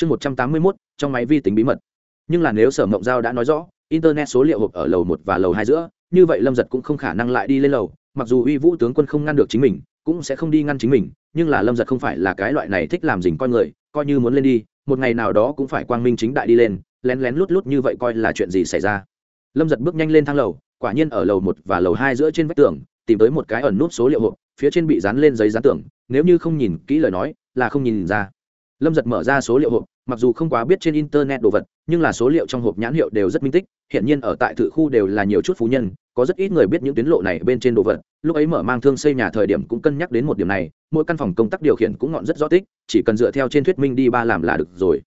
chương một trăm tám mươi mốt, trong máy vi tính bí mật. Nhưng là nếu sở mộng giao đã nói rõ, internet số liệu hộp ở lầu một và lầu hai giữa, như vậy lâm giật cũng không khả năng lại đi lên lầu, mặc dù uy vũ tướng quân không ngăn được chính mình, cũng sẽ không đi ngăn chính mình, nhưng là lâm giật không phải là cái loại này thích làm dình coi người, coi như muốn lên đi, một ngày nào đó cũng phải quang minh chính đại đi lên, lén lén lút lút như vậy coi là chuyện gì xảy ra. Lâm giật bước nhanh lên thang lầu, quả nhiên ở lầu một và lầu hai giữa trên vách tường, tìm tới một cái ẩn nút số liệu hộp, phía trên bị dán lên giấy dán tường, nếu như không nhìn kỹ lời nói, là không nhìn ra lâm giật mở ra số liệu hộp, mặc dù không quá biết trên internet đồ vật, nhưng là số liệu trong hộp nhãn hiệu đều rất minh tích hiện nhiên ở tại thự khu đều là nhiều chút phú nhân, có rất ít người biết những tuyến lộ này bên trên đồ vật, lúc ấy mở mang thương xây nhà thời điểm cũng cân nhắc đến một điểm này, mỗi căn phòng công tác điều khiển cũng ngọn rất rõ tích, chỉ cần dựa theo trên thuyết minh đi ba làm là được rồi.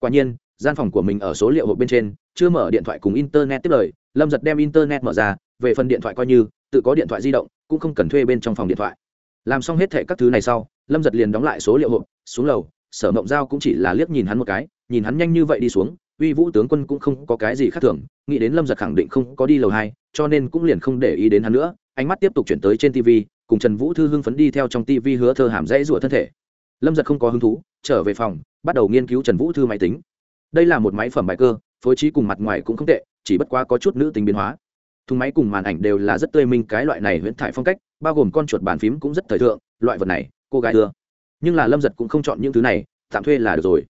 Quả nhiên, gian phòng của mình ở số liệu hộp bên trên, chưa mở điện thoại cùng internet tiếp lời, lâm giật đem internet mở ra, về phần điện thoại coi như, tự có điện thoại di động, cũng không cần thuê bên trong phòng điện thoại. Làm xong hết thệ các thứ này sau, lâm giật liền đóng lại số liệu hộp, xuống lầu sở mộng giao cũng chỉ là liếc nhìn hắn một cái, nhìn hắn nhanh như vậy đi xuống, uy vũ tướng quân cũng không có cái gì khác thường, nghĩ đến lâm giật khẳng định không có đi lầu hai, cho nên cũng liền không để ý đến hắn nữa, ánh mắt tiếp tục chuyển tới trên tv cùng trần vũ thư hưng phấn đi theo trong tv hứa thơ hàm dãy rủa thân thể. Lâm giật không có hứng thú, trở về phòng, bắt đầu nghiên cứu trần vũ thư máy tính. Đây là một máy phẩm bài cơ, phối trí cùng mặt ngoài cũng không tệ, chỉ bất quá có chút nữ tính biến hóa. Thùng máy cùng màn ảnh đều là rất tươi minh cái loại này huyễn thải phong cách, bao gồm con chuột bàn phím cũng rất thời thượng, loại vật này, cô gái ưa. Nhưng là lâm giật cũng không chọn những thứ này tạm thuê là được rồi.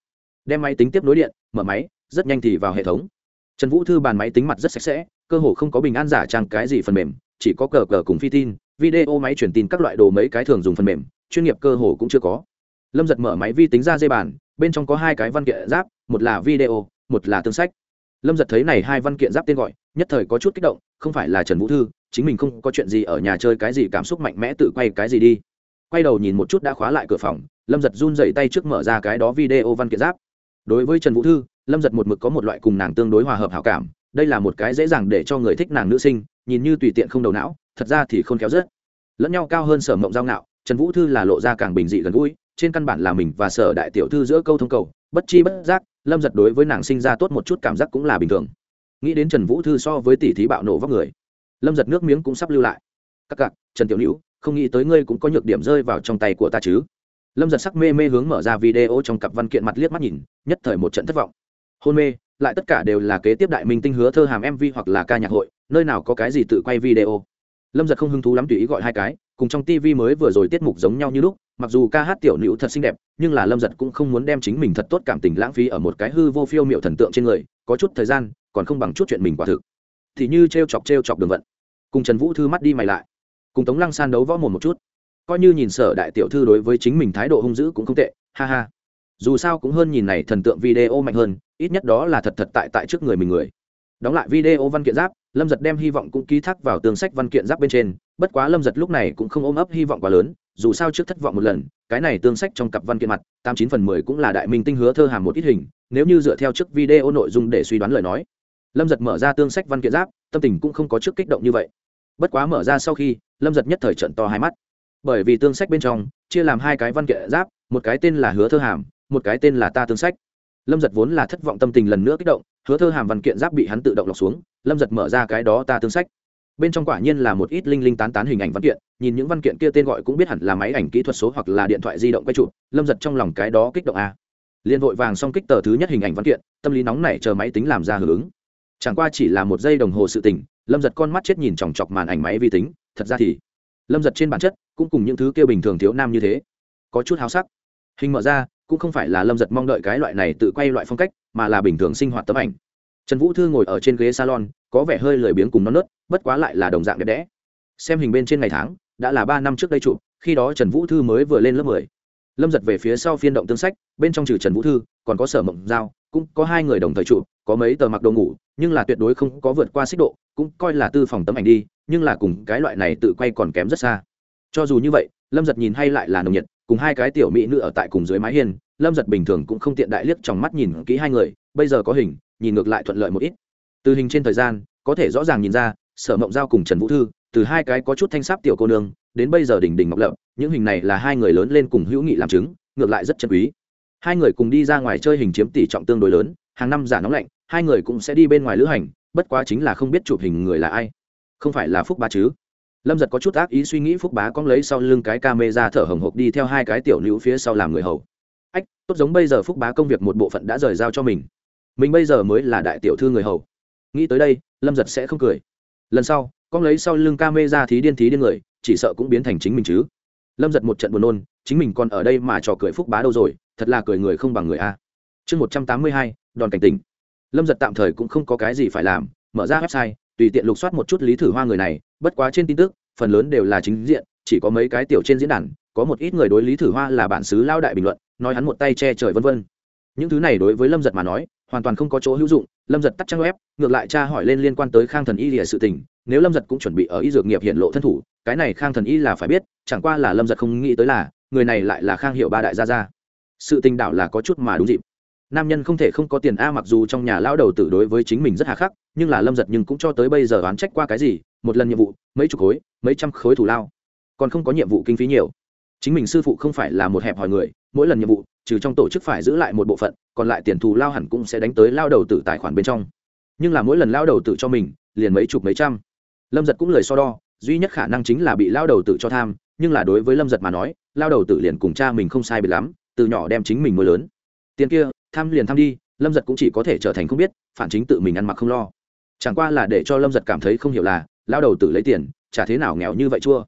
Đem máy tính tiếp nối điện, mở máy, rất nhanh thì vào hệ thống. Trần vũ thư bàn máy tính mặt rất sạch sẽ, cơ hồ không có bình an giả trang cái gì phần mềm, chỉ có cờ cờ cùng phi tin, video máy truyền tin các loại đồ mấy cái thường dùng phần mềm, chuyên nghiệp cơ hồ cũng chưa có. Lâm giật mở máy vi tính ra dây bàn, bên trong có hai cái văn kiện giáp, một là video, một là tương sách. Lâm giật thấy này hai văn kiện giáp tên gọi, nhất thời có chút kích động, không phải là trần vũ thư, chính mình không có chuyện gì ở nhà chơi cái gì cảm xúc mạnh mẽ tự quay cái gì đi quay đầu nhìn một chút đã khóa lại cửa phòng, lâm giật run dậy tay trước mở ra cái đó video văn kiện giáp. Đối với trần vũ thư, lâm giật một mực có một loại cùng nàng tương đối hòa hợp hảo cảm, đây là một cái dễ dàng để cho người thích nàng nữ sinh, nhìn như tùy tiện không đầu não, thật ra thì không kéo rớt lẫn nhau cao hơn sở mộng giao ngạo, trần vũ thư là lộ ra càng bình dị gần gũi, trên căn bản là mình và sở đại tiểu thư giữa câu thông cầu, bất chi bất giác, lâm giật đối với nàng sinh ra tốt một chút cảm giác cũng là bình thường. Nghĩ đến trần vũ thư so với tỷ thí bạo nổ vóc người, lâm giật nước miếng cũng sắp lưu lại. Các cặc trần tiểu hữu không nghĩ tới ngươi cũng có nhược điểm rơi vào trong tay của ta chứ. Lâm giật sắc mê mê hướng mở ra video trong cặp văn kiện mặt liếc mắt nhìn, nhất thời một trận thất vọng. Hôn mê, lại tất cả đều là kế tiếp đại minh tinh hứa thơ hàm mv hoặc là ca nhạc hội, nơi nào có cái gì tự quay video. Lâm giật không hứng thú lắm tùy ý gọi hai cái, cùng trong tv mới vừa rồi tiết mục giống nhau như lúc, mặc dù ca hát tiểu nữ thật xinh đẹp, nhưng là lâm giật cũng không muốn đem chính mình thật tốt cảm tình lãng phí ở một cái hư vô phiêu m i ệ u thần tượng trên người, có chút thời gian, còn không bằng chút chuyện mình quả thực. Thì như t r e o chọc t r e o chọc đường vận. Cùng trần vũ thư mắt đi mày lại cùng tống lăng san đấu võ mồm một chút. Coi như nhìn sở đại tiểu thư đối với chính mình thái độ hung dữ cũng không tệ, ha ha. Dù sao cũng hơn nhìn này thần tượng video mạnh hơn, ít nhất đó là thật thật tại tại trước người mình người. Đóng lại video văn kiện giáp, lâm giật đem hy vọng cũng ký thác vào tương sách văn kiện giáp bên trên, bất quá lâm giật lúc này cũng không ôm ấp hy vọng quá lớn, dù sao trước thất vọng một lần, cái này tương sách trong cặp văn kiện mặt, tám chín phần mười cũng là đại minh tinh hứa thơ hàm một ít hình, nếu như dựa theo trước video nội dung để suy đoán lời nói. Lâm giật mở ra tương sách văn kiện giáp, tâm tình cũng không có trước kích động như vậy. Bất quá mở ra sau khi lâm giật nhất thời trận to hai mắt. Bởi vì tương sách bên trong, chia làm hai cái văn kiện giáp, một cái tên là hứa thơ hàm, một cái tên là ta tương sách. Lâm giật vốn là thất vọng tâm tình lần nữa kích động, hứa thơ hàm văn kiện giáp bị hắn tự động lọc xuống, lâm giật mở ra cái đó ta tương sách. Bên trong quả nhiên là một ít linh linh tán tán hình ảnh văn kiện, nhìn những văn kiện kia tên gọi cũng biết hẳn là máy ảnh kỹ thuật số hoặc là điện thoại di động quay chụp, lâm giật trong lòng cái đó kích động a. Liên vội vàng xong kích tờ thứ nhất hình ảnh văn kiện, tâm lý nóng này chờ máy tính làm ra hưởng ứng. Chẳng qua chỉ là một giây đồng hồ sự tình, lâm giật con mắt chết nhìn chòng chọc màn ảnh máy vi tính thật ra thì lâm giật trên bản chất cũng cùng những thứ kia bình thường thiếu nam như thế, có chút háo sắc. Hình mở ra, cũng không phải là lâm giật mong đợi cái loại này tự quay loại phong cách, mà là bình thường sinh hoạt tấm ảnh. Trần vũ thư ngồi ở trên ghế salon, có vẻ hơi lười biếng cùng non nớt, bất quá lại là đồng dạng đẹp đẽ. Xem hình bên trên ngày tháng, đã là ba năm trước đây chụp, khi đó trần vũ thư mới vừa lên lớp mười lâm giật về phía sau phiên động tương sách, bên trong trừ trần vũ thư, còn có sở mộng giao, cũng có hai người đồng thời trụ, có mấy tờ mặc đồ ngủ, nhưng là tuyệt đối không có vượt qua xích độ, cũng coi là tư phòng tấm ảnh đi, nhưng là cùng cái loại này tự quay còn kém rất xa. Cho dù như vậy, lâm giật nhìn hay lại là nồng nhiệt, cùng hai cái tiểu mỹ nữ ở tại cùng dưới mái hiên, lâm giật bình thường cũng không tiện đại liếc trong mắt nhìn kỹ hai người, bây giờ có hình, nhìn ngược lại thuận lợi một ít. Từ hình trên thời gian, có thể rõ ràng nhìn ra, sở mộng giao cùng trần vũ thư, từ hai cái có chút thanh sáp tiểu cô nương đến bây giờ đỉnh đỉnh ngọc lập, những hình này là hai người lớn lên cùng hữu nghị làm chứng, ngược lại rất chân quý. Hai người cùng đi ra ngoài chơi hình chiếm tỷ trọng tương đối lớn, hàng năm giả nóng lạnh, hai người cũng sẽ đi bên ngoài lữ hành, bất quá chính là không biết chụp hình người là ai. Không phải là phúc bá chứ? Lâm giật có chút ác ý suy nghĩ phúc bá cong lấy sau lưng cái ca mê ra thở hồng hộc đi theo hai cái tiểu nữ phía sau làm người hầu. Ách, tốt giống bây giờ phúc bá công việc một bộ phận đã rời giao cho mình. Mình bây giờ mới là đại tiểu thư người hầu. Nghĩ tới đây, lâm giật sẽ không cười. Lần sau con lấy sau lưng ca mê ra thí điên thí điên người, chỉ sợ cũng biến thành chính mình chứ. Lâm giật một trận buồn nôn, chính mình còn ở đây mà trò cười phúc bá đâu rồi, thật là cười người không bằng người a. Chương một trăm tám mươi hai, đòn cảnh tình lâm giật tạm thời cũng không có cái gì phải làm, mở ra website, tùy tiện lục soát một chút lý thử hoa người này, bất quá trên tin tức, phần lớn đều là chính diện, chỉ có mấy cái tiểu trên diễn đàn, có một ít người đối lý thử hoa là bản xứ lao đại bình luận, nói hắn một tay che trời vân vân. Những thứ này đối với lâm giật mà nói hoàn toàn không có chỗ hữu dụng, lâm giật tắt trang web, ngược lại tra hỏi lên liên quan tới khang thần y lìa sự tình, nếu lâm giật cũng chuẩn bị ở y dược nghiệp hiện lộ thân thủ, cái này khang thần y là phải biết, chẳng qua là lâm giật không nghĩ tới là, người này lại là khang hiệu ba đại gia gia. Sự tình đảo là có chút mà đúng dịp. Nam nhân không thể không có tiền a, mặc dù trong nhà lao đầu tử đối với chính mình rất hà khắc, nhưng là lâm giật nhưng cũng cho tới bây giờ oán trách qua cái gì, một lần nhiệm vụ, mấy chục khối, mấy trăm khối thủ lao. Còn không có nhiệm vụ kinh phí nhiều. Chính mình sư phụ không phải là một hẹp hòi người mỗi lần nhiệm vụ, trừ trong tổ chức phải giữ lại một bộ phận, còn lại tiền thù lao hẳn cũng sẽ đánh tới lao đầu tử tài khoản bên trong. Nhưng là mỗi lần lao đầu tử cho mình, liền mấy chục mấy trăm. Lâm giật cũng lời so đo, duy nhất khả năng chính là bị lao đầu tử cho tham, nhưng là đối với lâm giật mà nói, lao đầu tử liền cùng cha mình không sai biệt lắm, từ nhỏ đem chính mình mới lớn. Tiền kia, tham liền tham đi, lâm giật cũng chỉ có thể trở thành không biết, phản chính tự mình ăn mặc không lo. Chẳng qua là để cho lâm giật cảm thấy không hiểu là, lao đầu tử lấy tiền, chả thế nào nghèo như vậy chua.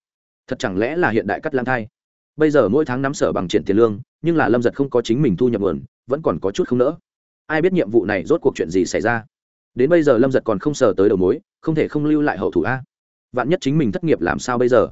Thật chẳng lẽ là hiện đại cắt lang thai? Bây giờ mỗi tháng nắm sở bằng triển tiền lương, nhưng là lâm giật không có chính mình thu nhập nguồn, vẫn còn có chút không nỡ. Ai biết nhiệm vụ này rốt cuộc chuyện gì xảy ra? Đến bây giờ lâm giật còn không sờ tới đầu mối, không thể không lưu lại hậu thủ a. Vạn nhất chính mình thất nghiệp làm sao bây giờ?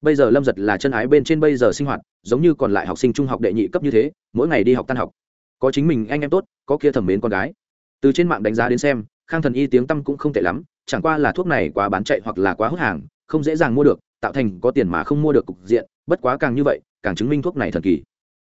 Bây giờ lâm giật là chân ái bên trên bây giờ sinh hoạt, giống như còn lại học sinh trung học đệ nhị cấp như thế, mỗi ngày đi học tan học. Có chính mình anh em tốt, có kia thẩm mến con gái. Từ trên mạng đánh giá đến xem, khang thần y tiếng tăm cũng không tệ lắm, chẳng qua là thuốc này quá bán chạy hoặc là quá hút hàng, không dễ dàng mua được, tạo thành có tiền mà không mua được cục diện bất quá càng như vậy, càng chứng minh thuốc này thần kỳ.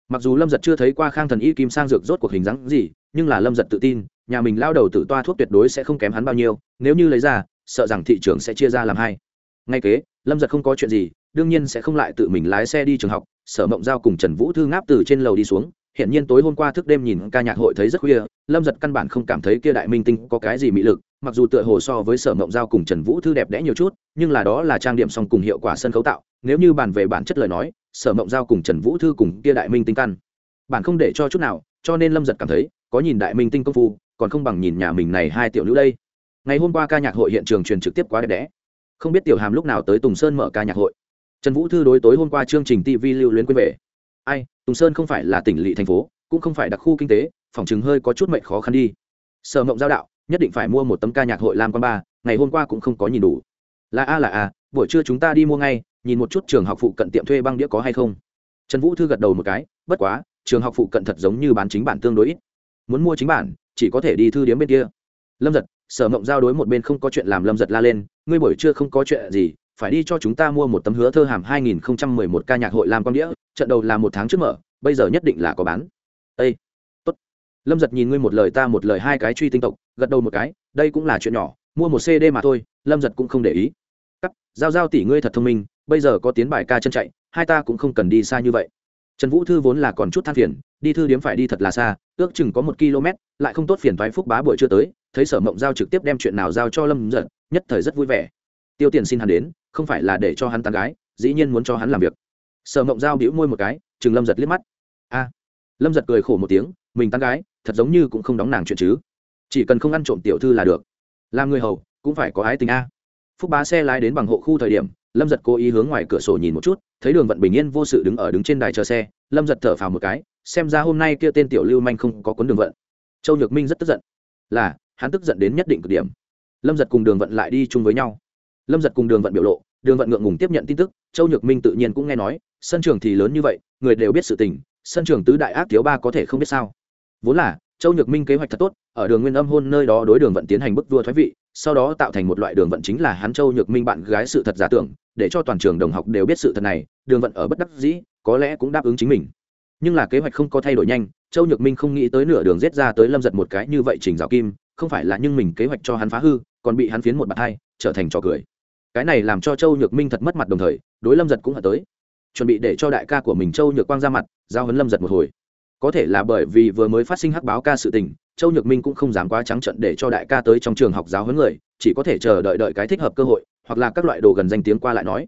Mặc dù lâm giật chưa thấy qua khang thần y kim sang dược rốt cuộc hình dáng gì, nhưng là lâm giật tự tin, nhà mình lao đầu tự toa thuốc tuyệt đối sẽ không kém hắn bao nhiêu, nếu như lấy ra, sợ rằng thị trường sẽ chia ra làm hai. Ngay kế, lâm giật không có chuyện gì, đương nhiên sẽ không lại tự mình lái xe đi trường học, sở mộng giao cùng trần vũ thư ngáp từ trên lầu đi xuống. Hiện nhiên tối hôm qua thức đêm nhìn ca nhạc hội thấy rất khuya, lâm giật căn bản không cảm thấy kia đại minh tinh có cái gì mị lực, mặc dù tựa hồ so với sở mộng giao cùng trần vũ thư đẹp đẽ nhiều chút, nhưng là đó là trang điểm song cùng hiệu quả sân khấu tạo nếu như bàn về bản chất lời nói, sở mộng giao cùng trần vũ thư cùng kia đại minh tinh căn. Bản không để cho chút nào, cho nên lâm giật cảm thấy, có nhìn đại minh tinh công phu, còn không bằng nhìn nhà mình này hai tiểu nữ đây. Ngày hôm qua ca nhạc hội hiện trường truyền trực tiếp quá đẹp đẽ. Không biết tiểu hàm lúc nào tới tùng sơn mở ca nhạc hội. Trần vũ thư đối tối hôm qua chương trình tv lưu luyến quên về. Ai, tùng sơn không phải là tỉnh lỵ thành phố, cũng không phải đặc khu kinh tế, phòng chứng hơi có chút mệnh khó khăn đi. Sở mộng giao đạo, nhất định phải mua một tấm ca nhạc hội lam quan ba, ngày hôm qua cũng không có nhìn đủ. Là a là a, buổi trưa chúng ta đi mua ngay nhìn một chút trường học phụ cận tiệm thuê băng đĩa có hay không. Trần vũ thư gật đầu một cái, bất quá, trường học phụ cận thật giống như bán chính bản tương đối ít. Muốn mua chính bản, chỉ có thể đi thư điếm bên kia. Lâm giật, sở mộng giao đối một bên không có chuyện làm lâm giật la lên, ngươi buổi trưa không có chuyện gì, phải đi cho chúng ta mua một tấm hứa thơ hàm 2011 ca nhạc hội làm con đĩa, trận đầu là một tháng trước mở, bây giờ nhất định là có bán. Ê! tốt. Lâm giật nhìn ngươi một lời ta một lời hai cái truy tinh tộc, gật đầu một cái, đây cũng là chuyện nhỏ, mua một cd mà thôi, lâm giật cũng không để ý cắt, giao giao tỷ ngươi thật thông minh, bây giờ có tiến bài ca chân chạy, hai ta cũng không cần đi xa như vậy. Trần vũ thư vốn là còn chút than phiền, đi thư điếm phải đi thật là xa, ước chừng có một km, lại không tốt phiền thoái phúc bá buổi chưa tới, thấy sở mộng giao trực tiếp đem chuyện nào giao cho lâm giận nhất thời rất vui vẻ. Tiêu tiền xin hắn đến, không phải là để cho hắn tán gái, dĩ nhiên muốn cho hắn làm việc. Sở mộng giao bĩu môi một cái, chừng lâm giật liếc mắt. A! Lâm giật cười khổ một tiếng, mình tán gái, thật giống như cũng không đóng nàng chuyện chứ. Chỉ cần không ăn trộm tiểu thư là được. Làm người hầu, cũng phải có ái tình a phúc bá xe lái đến bằng hộ khu thời điểm, lâm giật cố ý hướng ngoài cửa sổ nhìn một chút, thấy đường vận bình yên vô sự đứng ở đứng trên đài chờ xe, lâm giật thở phào một cái, xem ra hôm nay kia tên tiểu lưu manh không có cuốn đường vận. Châu nhược minh rất tức giận. Là, hắn tức giận đến nhất định cực điểm. Lâm giật cùng đường vận lại đi chung với nhau. Lâm giật cùng đường vận biểu lộ, đường vận ngượng ngùng tiếp nhận tin tức, châu nhược minh tự nhiên cũng nghe nói, sân trường thì lớn như vậy, người đều biết sự tình, sân trường tứ đại ác thiếu ba có thể không biết sao. Vốn là châu nhược minh kế hoạch thật tốt, ở đường nguyên âm hôn nơi đó đối đường vận tiến hành bức vua thoái vị, sau đó tạo thành một loại đường vận chính là hắn châu nhược minh bạn gái sự thật giả tưởng, để cho toàn trường đồng học đều biết sự thật này, đường vận ở bất đắc dĩ, có lẽ cũng đáp ứng chính mình. Nhưng là kế hoạch không có thay đổi nhanh, châu nhược minh không nghĩ tới nửa đường rết ra tới lâm giật một cái như vậy trình giáo kim, không phải là nhưng mình kế hoạch cho hắn phá hư, còn bị hắn phiến một bạt hai, trở thành trò cười. Cái này làm cho châu nhược minh thật mất mặt đồng thời, đối lâm giật cũng hận tới. Chuẩn bị để cho đại ca của mình châu nhược quang ra mặt, giao huấn lâm giật một hồi có thể là bởi vì vừa mới phát sinh hắc báo ca sự tình, châu nhược minh cũng không dám quá trắng trận để cho đại ca tới trong trường học giáo huấn người, chỉ có thể chờ đợi đợi cái thích hợp cơ hội, hoặc là các loại đồ gần danh tiếng qua lại nói.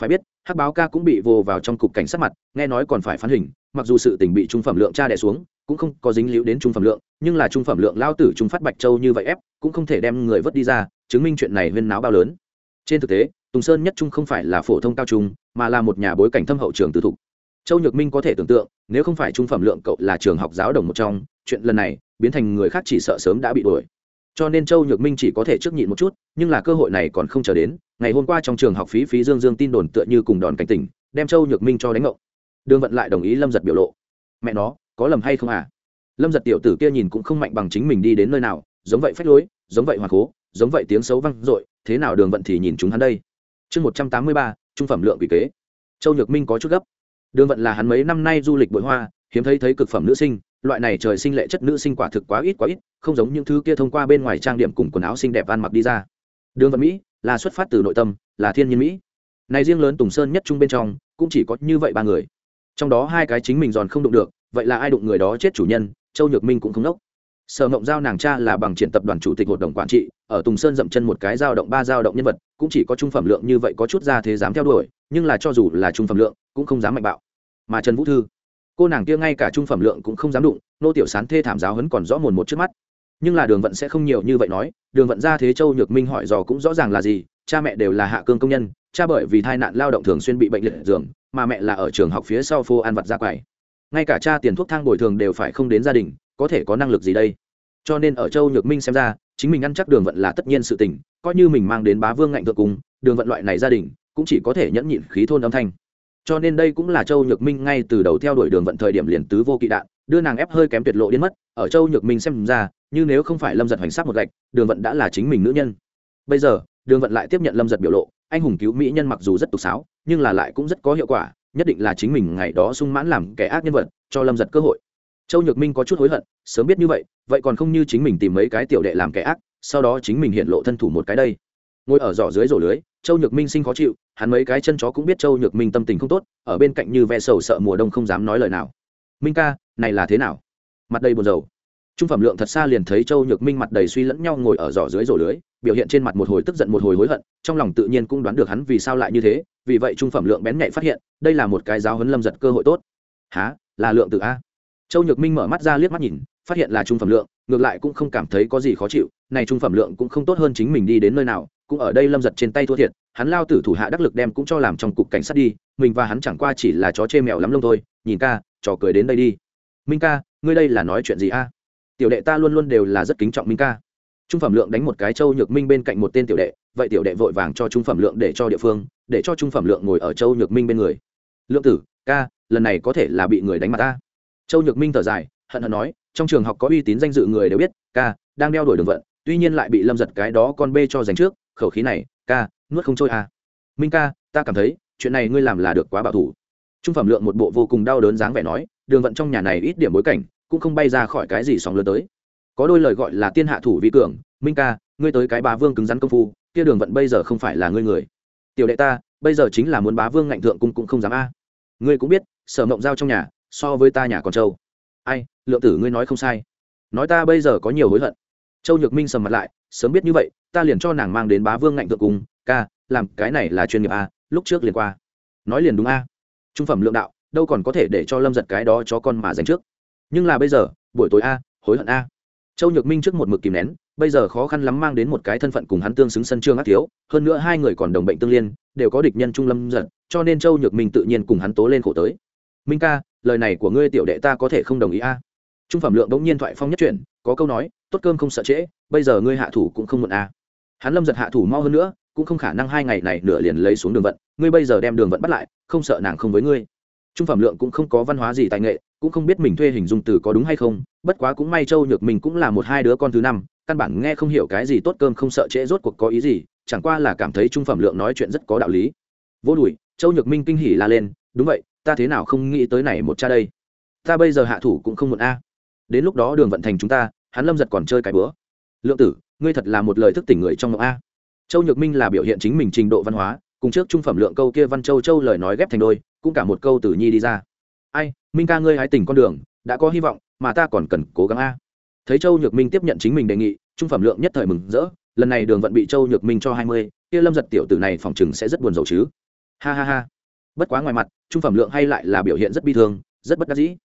Phải biết, hắc báo ca cũng bị vô vào trong cục cảnh sát mặt, nghe nói còn phải phán hình, mặc dù sự tình bị trung phẩm lượng cha đẻ xuống, cũng không có dính líu đến trung phẩm lượng, nhưng là trung phẩm lượng lao tử trung phát bạch châu như vậy ép, cũng không thể đem người vớt đi ra, chứng minh chuyện này huyên náo bao lớn. Trên thực tế, tùng sơn nhất trung không phải là phổ thông cao trung, mà là một nhà bối cảnh thâm hậu trường tư thục châu nhược minh có thể tưởng tượng, nếu không phải trung phẩm lượng cậu là trường học giáo đồng một trong, chuyện lần này biến thành người khác chỉ sợ sớm đã bị đuổi. Cho nên châu nhược minh chỉ có thể trước nhịn một chút, nhưng là cơ hội này còn không chờ đến, ngày hôm qua trong trường học phí phí dương dương tin đồn tựa như cùng đòn cảnh tỉnh, đem châu nhược minh cho đánh ngộ. Đường vận lại đồng ý lâm giật biểu lộ. Mẹ nó, có lầm hay không à? Lâm giật tiểu tử kia nhìn cũng không mạnh bằng chính mình đi đến nơi nào, giống vậy phách lối, giống vậy hoa cố giống vậy tiếng xấu văng dội, thế nào đường vận thì nhìn chúng hắn đây? Chương một trăm tám mươi ba, trung phẩm lượng quỷ kế. Châu nhược minh có chút gấp đường vận là hắn mấy năm nay du lịch bội hoa, hiếm thấy thấy cực phẩm nữ sinh, loại này trời sinh lệ chất nữ sinh quả thực quá ít quá ít, không giống những thứ kia thông qua bên ngoài trang điểm cùng quần áo xinh đẹp ăn mặc đi ra. Đường vận mỹ là xuất phát từ nội tâm, là thiên nhiên mỹ. Này riêng lớn tùng sơn nhất trung bên trong, cũng chỉ có như vậy ba người. Trong đó hai cái chính mình giòn không đụng được, vậy là ai đụng người đó chết chủ nhân, châu nhược minh cũng không nốc sở mộng giao nàng cha là bằng triển tập đoàn chủ tịch hội đồng quản trị, ở tùng sơn dậm chân một cái dao động ba dao động nhân vật, cũng chỉ có trung phẩm lượng như vậy có chút ra thế dám theo đuổi, nhưng là cho dù là trung phẩm lượng, cũng không dám mạnh bạo. Mà trần vũ thư, cô nàng kia ngay cả trung phẩm lượng cũng không dám đụng, nô tiểu sán thê thảm giáo hấn còn rõ mồn một trước mắt. Nhưng là đường vận sẽ không nhiều như vậy nói, đường vận ra thế châu nhược minh hỏi dò cũng rõ ràng là gì, cha mẹ đều là hạ cương công nhân, cha bởi vì tai nạn lao động thường xuyên bị bệnh liệt giường, mà mẹ là ở trường học phía sau phố ăn vặt ra quầy. Ngay cả cha tiền thuốc thang bồi thường đều phải không đến gia đình, có thể có năng lực gì đây? Cho nên ở châu nhược minh xem ra, chính mình ăn chắc đường vận là tất nhiên sự tình, coi như mình mang đến bá vương ngạnh thượng cung đường vận loại này gia đình, cũng chỉ có thể nhẫn nhịn khí thôn âm thanh. Cho nên đây cũng là châu nhược minh ngay từ đầu theo đuổi đường vận thời điểm liền tứ vô kỵ đạn, đưa nàng ép hơi kém tuyệt lộ đến mất, ở châu nhược minh xem ra, như nếu không phải lâm giật hoành sát một gạch, đường vận đã là chính mình nữ nhân. Bây giờ, đường vận lại tiếp nhận lâm giật biểu lộ, anh hùng cứu mỹ nhân mặc dù rất tục sáo, nhưng là lại cũng rất có hiệu quả, nhất định là chính mình ngày đó sung mãn làm kẻ ác nhân vật, cho lâm giật cơ hội. Châu nhược minh có chút hối hận sớm biết như vậy vậy còn không như chính mình tìm mấy cái tiểu đệ làm kẻ ác, sau đó chính mình hiện lộ thân thủ một cái đây. Ngồi ở giỏ dưới rổ lưới, châu nhược minh sinh khó chịu, hắn mấy cái chân chó cũng biết châu nhược minh tâm tình không tốt, ở bên cạnh như ve sầu sợ mùa đông không dám nói lời nào. Minh ca, này là thế nào? Mặt đầy buồn rầu. Trung phẩm lượng thật xa liền thấy châu nhược minh mặt đầy suy lẫn nhau ngồi ở giỏ dưới rổ lưới, biểu hiện trên mặt một hồi tức giận một hồi hối hận, trong lòng tự nhiên cũng đoán được hắn vì sao lại như thế, vì vậy trung phẩm lượng bén nhạy phát hiện, đây là một cái giáo huấn lâm giật cơ hội tốt. Há là lượng tự a? Châu nhược minh mở mắt ra liếc mắt nhìn phát hiện là trung phẩm lượng, ngược lại cũng không cảm thấy có gì khó chịu, này trung phẩm lượng cũng không tốt hơn chính mình đi đến nơi nào, cũng ở đây lâm giật trên tay thua thiệt, hắn lao tử thủ hạ đắc lực đem cũng cho làm trong cục cảnh sát đi, mình và hắn chẳng qua chỉ là chó chê mèo lắm lông thôi, nhìn ca, trò cười đến đây đi. Minh ca, ngươi đây là nói chuyện gì a? Tiểu đệ ta luôn luôn đều là rất kính trọng minh ca. Trung phẩm lượng đánh một cái châu nhược minh bên cạnh một tên tiểu đệ, vậy tiểu đệ vội vàng cho trung phẩm lượng để cho địa phương, để cho trung phẩm lượng ngồi ở châu nhược minh bên người. Lượng tử, ca, lần này có thể là bị người đánh mặt ta. Châu nhược minh thở dài, hận hận nói trong trường học có uy tín danh dự người đều biết, ca, đang đeo đuổi đường vận, tuy nhiên lại bị lâm giật cái đó con bê cho giành trước, khẩu khí này, ca, nuốt không trôi à. minh ca, ta cảm thấy, chuyện này ngươi làm là được quá bảo thủ. Trung phẩm lượng một bộ vô cùng đau đớn dáng vẻ nói, đường vận trong nhà này ít điểm bối cảnh, cũng không bay ra khỏi cái gì sóng lớn tới. Có đôi lời gọi là tiên hạ thủ vi cường, minh ca, ngươi tới cái bá vương cứng rắn công phu, kia đường vận bây giờ không phải là ngươi người. Tiểu đệ ta, bây giờ chính là muốn bá vương ngạnh thượng cung cũng không dám a. Ngươi cũng biết, sở mộng giao trong nhà, so với ta nhà con trâu. Ai lượng tử ngươi nói không sai. Nói ta bây giờ có nhiều hối hận. Châu nhược minh sầm mặt lại sớm biết như vậy ta liền cho nàng mang đến bá vương ngạnh thượng cùng, ca làm cái này là chuyên nghiệp a lúc trước liền qua. Nói liền đúng a. Trung phẩm lượng đạo đâu còn có thể để cho lâm giật cái đó cho con mà dành trước. Nhưng là bây giờ buổi tối a hối hận a. Châu nhược minh trước một mực kìm nén bây giờ khó khăn lắm mang đến một cái thân phận cùng hắn tương xứng sân trương ác thiếu hơn nữa hai người còn đồng bệnh tương liên đều có địch nhân trung lâm giật cho nên châu nhược minh tự nhiên cùng hắn tố lên khổ tới. Minh ca lời này của ngươi tiểu đệ ta có thể không đồng ý a? Trung phẩm lượng đống nhiên thoại phong nhất chuyển, có câu nói, tốt cơm không sợ trễ, bây giờ ngươi hạ thủ cũng không muộn à? hắn lâm giật hạ thủ mau hơn nữa, cũng không khả năng hai ngày này nửa liền lấy xuống đường vận, ngươi bây giờ đem đường vận bắt lại, không sợ nàng không với ngươi. Trung phẩm lượng cũng không có văn hóa gì tài nghệ, cũng không biết mình thuê hình dung từ có đúng hay không, bất quá cũng may châu nhược mình cũng là một hai đứa con thứ năm, căn bản nghe không hiểu cái gì tốt cơm không sợ trễ rốt cuộc có ý gì, chẳng qua là cảm thấy trung phẩm lượng nói chuyện rất có đạo lý. Vô đùi, châu nhược minh kinh hỉ la lên, đúng vậy, ta thế nào không nghĩ tới này một cha đây? Ta bây giờ hạ thủ cũng không muộn a đến lúc đó đường vận thành chúng ta, hắn lâm giật còn chơi cái bữa. Lượng tử, ngươi thật là một lời thức tỉnh người trong ngọc a. Châu nhược minh là biểu hiện chính mình trình độ văn hóa, cùng trước trung phẩm lượng câu kia văn châu châu lời nói ghép thành đôi, cũng cả một câu tử nhi đi ra. Ai, minh ca ngươi hái tỉnh con đường, đã có hy vọng, mà ta còn cần cố gắng a. Thấy châu nhược minh tiếp nhận chính mình đề nghị, trung phẩm lượng nhất thời mừng rỡ, lần này đường vận bị châu nhược minh cho hai mươi, kia lâm giật tiểu tử này phòng chừng sẽ rất buồn rầu chứ. Ha ha ha. Bất quá ngoài mặt, trung phẩm lượng hay lại là biểu hiện rất bi thương, rất bất đắc dĩ.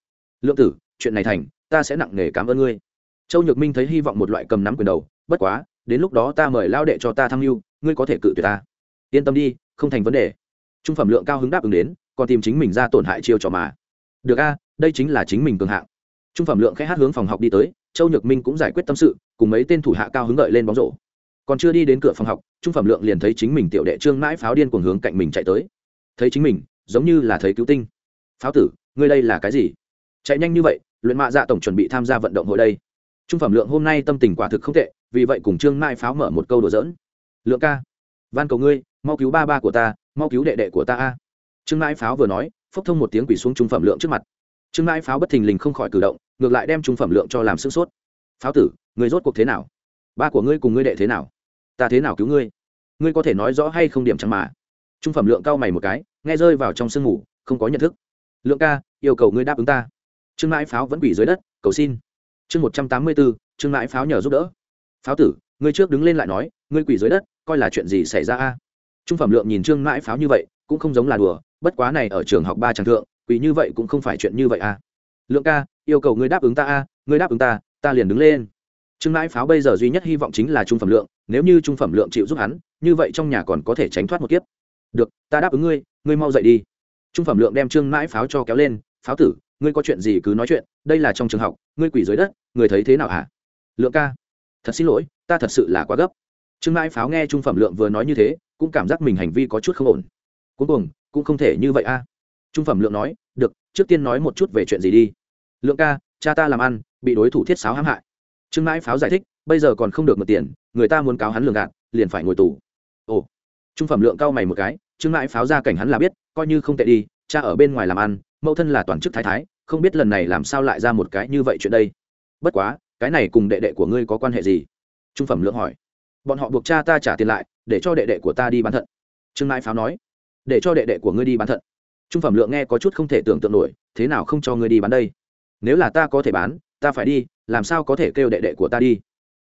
Lượng tử, chuyện này thành ta sẽ nặng nề cảm ơn ngươi. Châu nhược minh thấy hy vọng một loại cầm nắm quyền đầu, bất quá, đến lúc đó ta mời lao đệ cho ta tham mưu, ngươi có thể cự tuyệt ta. Yên tâm đi, không thành vấn đề. Trung phẩm lượng cao hứng đáp ứng đến, còn tìm chính mình ra tổn hại chiêu trò mà. Được a, đây chính là chính mình cường hạng. Trung phẩm lượng khẽ hát hướng phòng học đi tới, châu nhược minh cũng giải quyết tâm sự, cùng mấy tên thủ hạ cao hứng gợi lên bóng rổ. Còn chưa đi đến cửa phòng học, trung phẩm lượng liền thấy chính mình tiểu đệ trương mãi pháo điên cuồng hướng cạnh mình chạy tới. Thấy chính mình, giống như là thấy cứu tinh. Pháo tử, ngươi đây là cái gì? Chạy nhanh như vậy luyện mạ dạ tổng chuẩn bị tham gia vận động hội đây. Trung phẩm lượng hôm nay tâm tình quả thực không tệ, vì vậy cùng trương mai pháo mở một câu đùa dỡn. lượng ca, van cầu ngươi, mau cứu ba ba của ta, mau cứu đệ đệ của ta a. Trương mai pháo vừa nói, phốc thông một tiếng quỷ xuống trung phẩm lượng trước mặt. Trương mai pháo bất thình lình không khỏi cử động, ngược lại đem trung phẩm lượng cho làm sưng sốt. Pháo tử, người rốt cuộc thế nào? Ba của ngươi cùng ngươi đệ thế nào? Ta thế nào cứu ngươi? Ngươi có thể nói rõ hay không điểm chẳng mà? Trung phẩm lượng cao mày một cái, nghe rơi vào trong sương ngủ không có nhận thức. Lượng ca, yêu cầu ngươi đáp ứng ta trương mãi pháo vẫn quỷ dưới đất, cầu xin. Chương một trăm tám mươi bốn trương mãi pháo nhờ giúp đỡ. Pháo tử, ngươi trước đứng lên lại nói, ngươi quỷ dưới đất, coi là chuyện gì xảy ra a? Trung phẩm lượng nhìn trương mãi pháo như vậy, cũng không giống là đùa, bất quá này ở trường học ba tràng thượng quỷ như vậy cũng không phải chuyện như vậy a. Lượng ca, yêu cầu ngươi đáp ứng ta a, ngươi đáp ứng ta ta liền đứng lên. Trương mãi pháo bây giờ duy nhất hy vọng chính là trung phẩm lượng, nếu như trung phẩm lượng chịu giúp hắn, như vậy trong nhà còn có thể tránh thoát một kiếp. Được, ta đáp ứng ngươi ngươi mau dậy đi. Trung phẩm lượng đem trương mãi pháo cho kéo lên, pháo tử ngươi có chuyện gì cứ nói chuyện, đây là trong trường học, ngươi quỷ dưới đất, người thấy thế nào hả? Lượng ca, thật xin lỗi, ta thật sự là quá gấp. Trương mãi pháo nghe trung phẩm lượng vừa nói như thế, cũng cảm giác mình hành vi có chút không ổn. Cuối cùng, cũng không thể như vậy a. Trung phẩm lượng nói, được, trước tiên nói một chút về chuyện gì đi. Lượng ca, cha ta làm ăn, bị đối thủ thiết sáo hãm hại. Trương mãi pháo giải thích, bây giờ còn không được một tiền, người ta muốn cáo hắn lường gạt, liền phải ngồi tù. Ồ. Trung phẩm lượng cao mày một cái, trương mãi pháo ra cảnh hắn là biết, coi như không tệ đi, cha ở bên ngoài làm ăn mẫu thân là toàn chức thái thái, không biết lần này làm sao lại ra một cái như vậy chuyện đây. Bất quá, cái này cùng đệ đệ của ngươi có quan hệ gì? Trung phẩm lượng hỏi. Bọn họ buộc cha ta trả tiền lại, để cho đệ đệ của ta đi bán thận. Trương mãi pháo nói. Để cho đệ đệ của ngươi đi bán thận. Trung phẩm lượng nghe có chút không thể tưởng tượng nổi, thế nào không cho ngươi đi bán đây? Nếu là ta có thể bán, ta phải đi, làm sao có thể kêu đệ đệ của ta đi?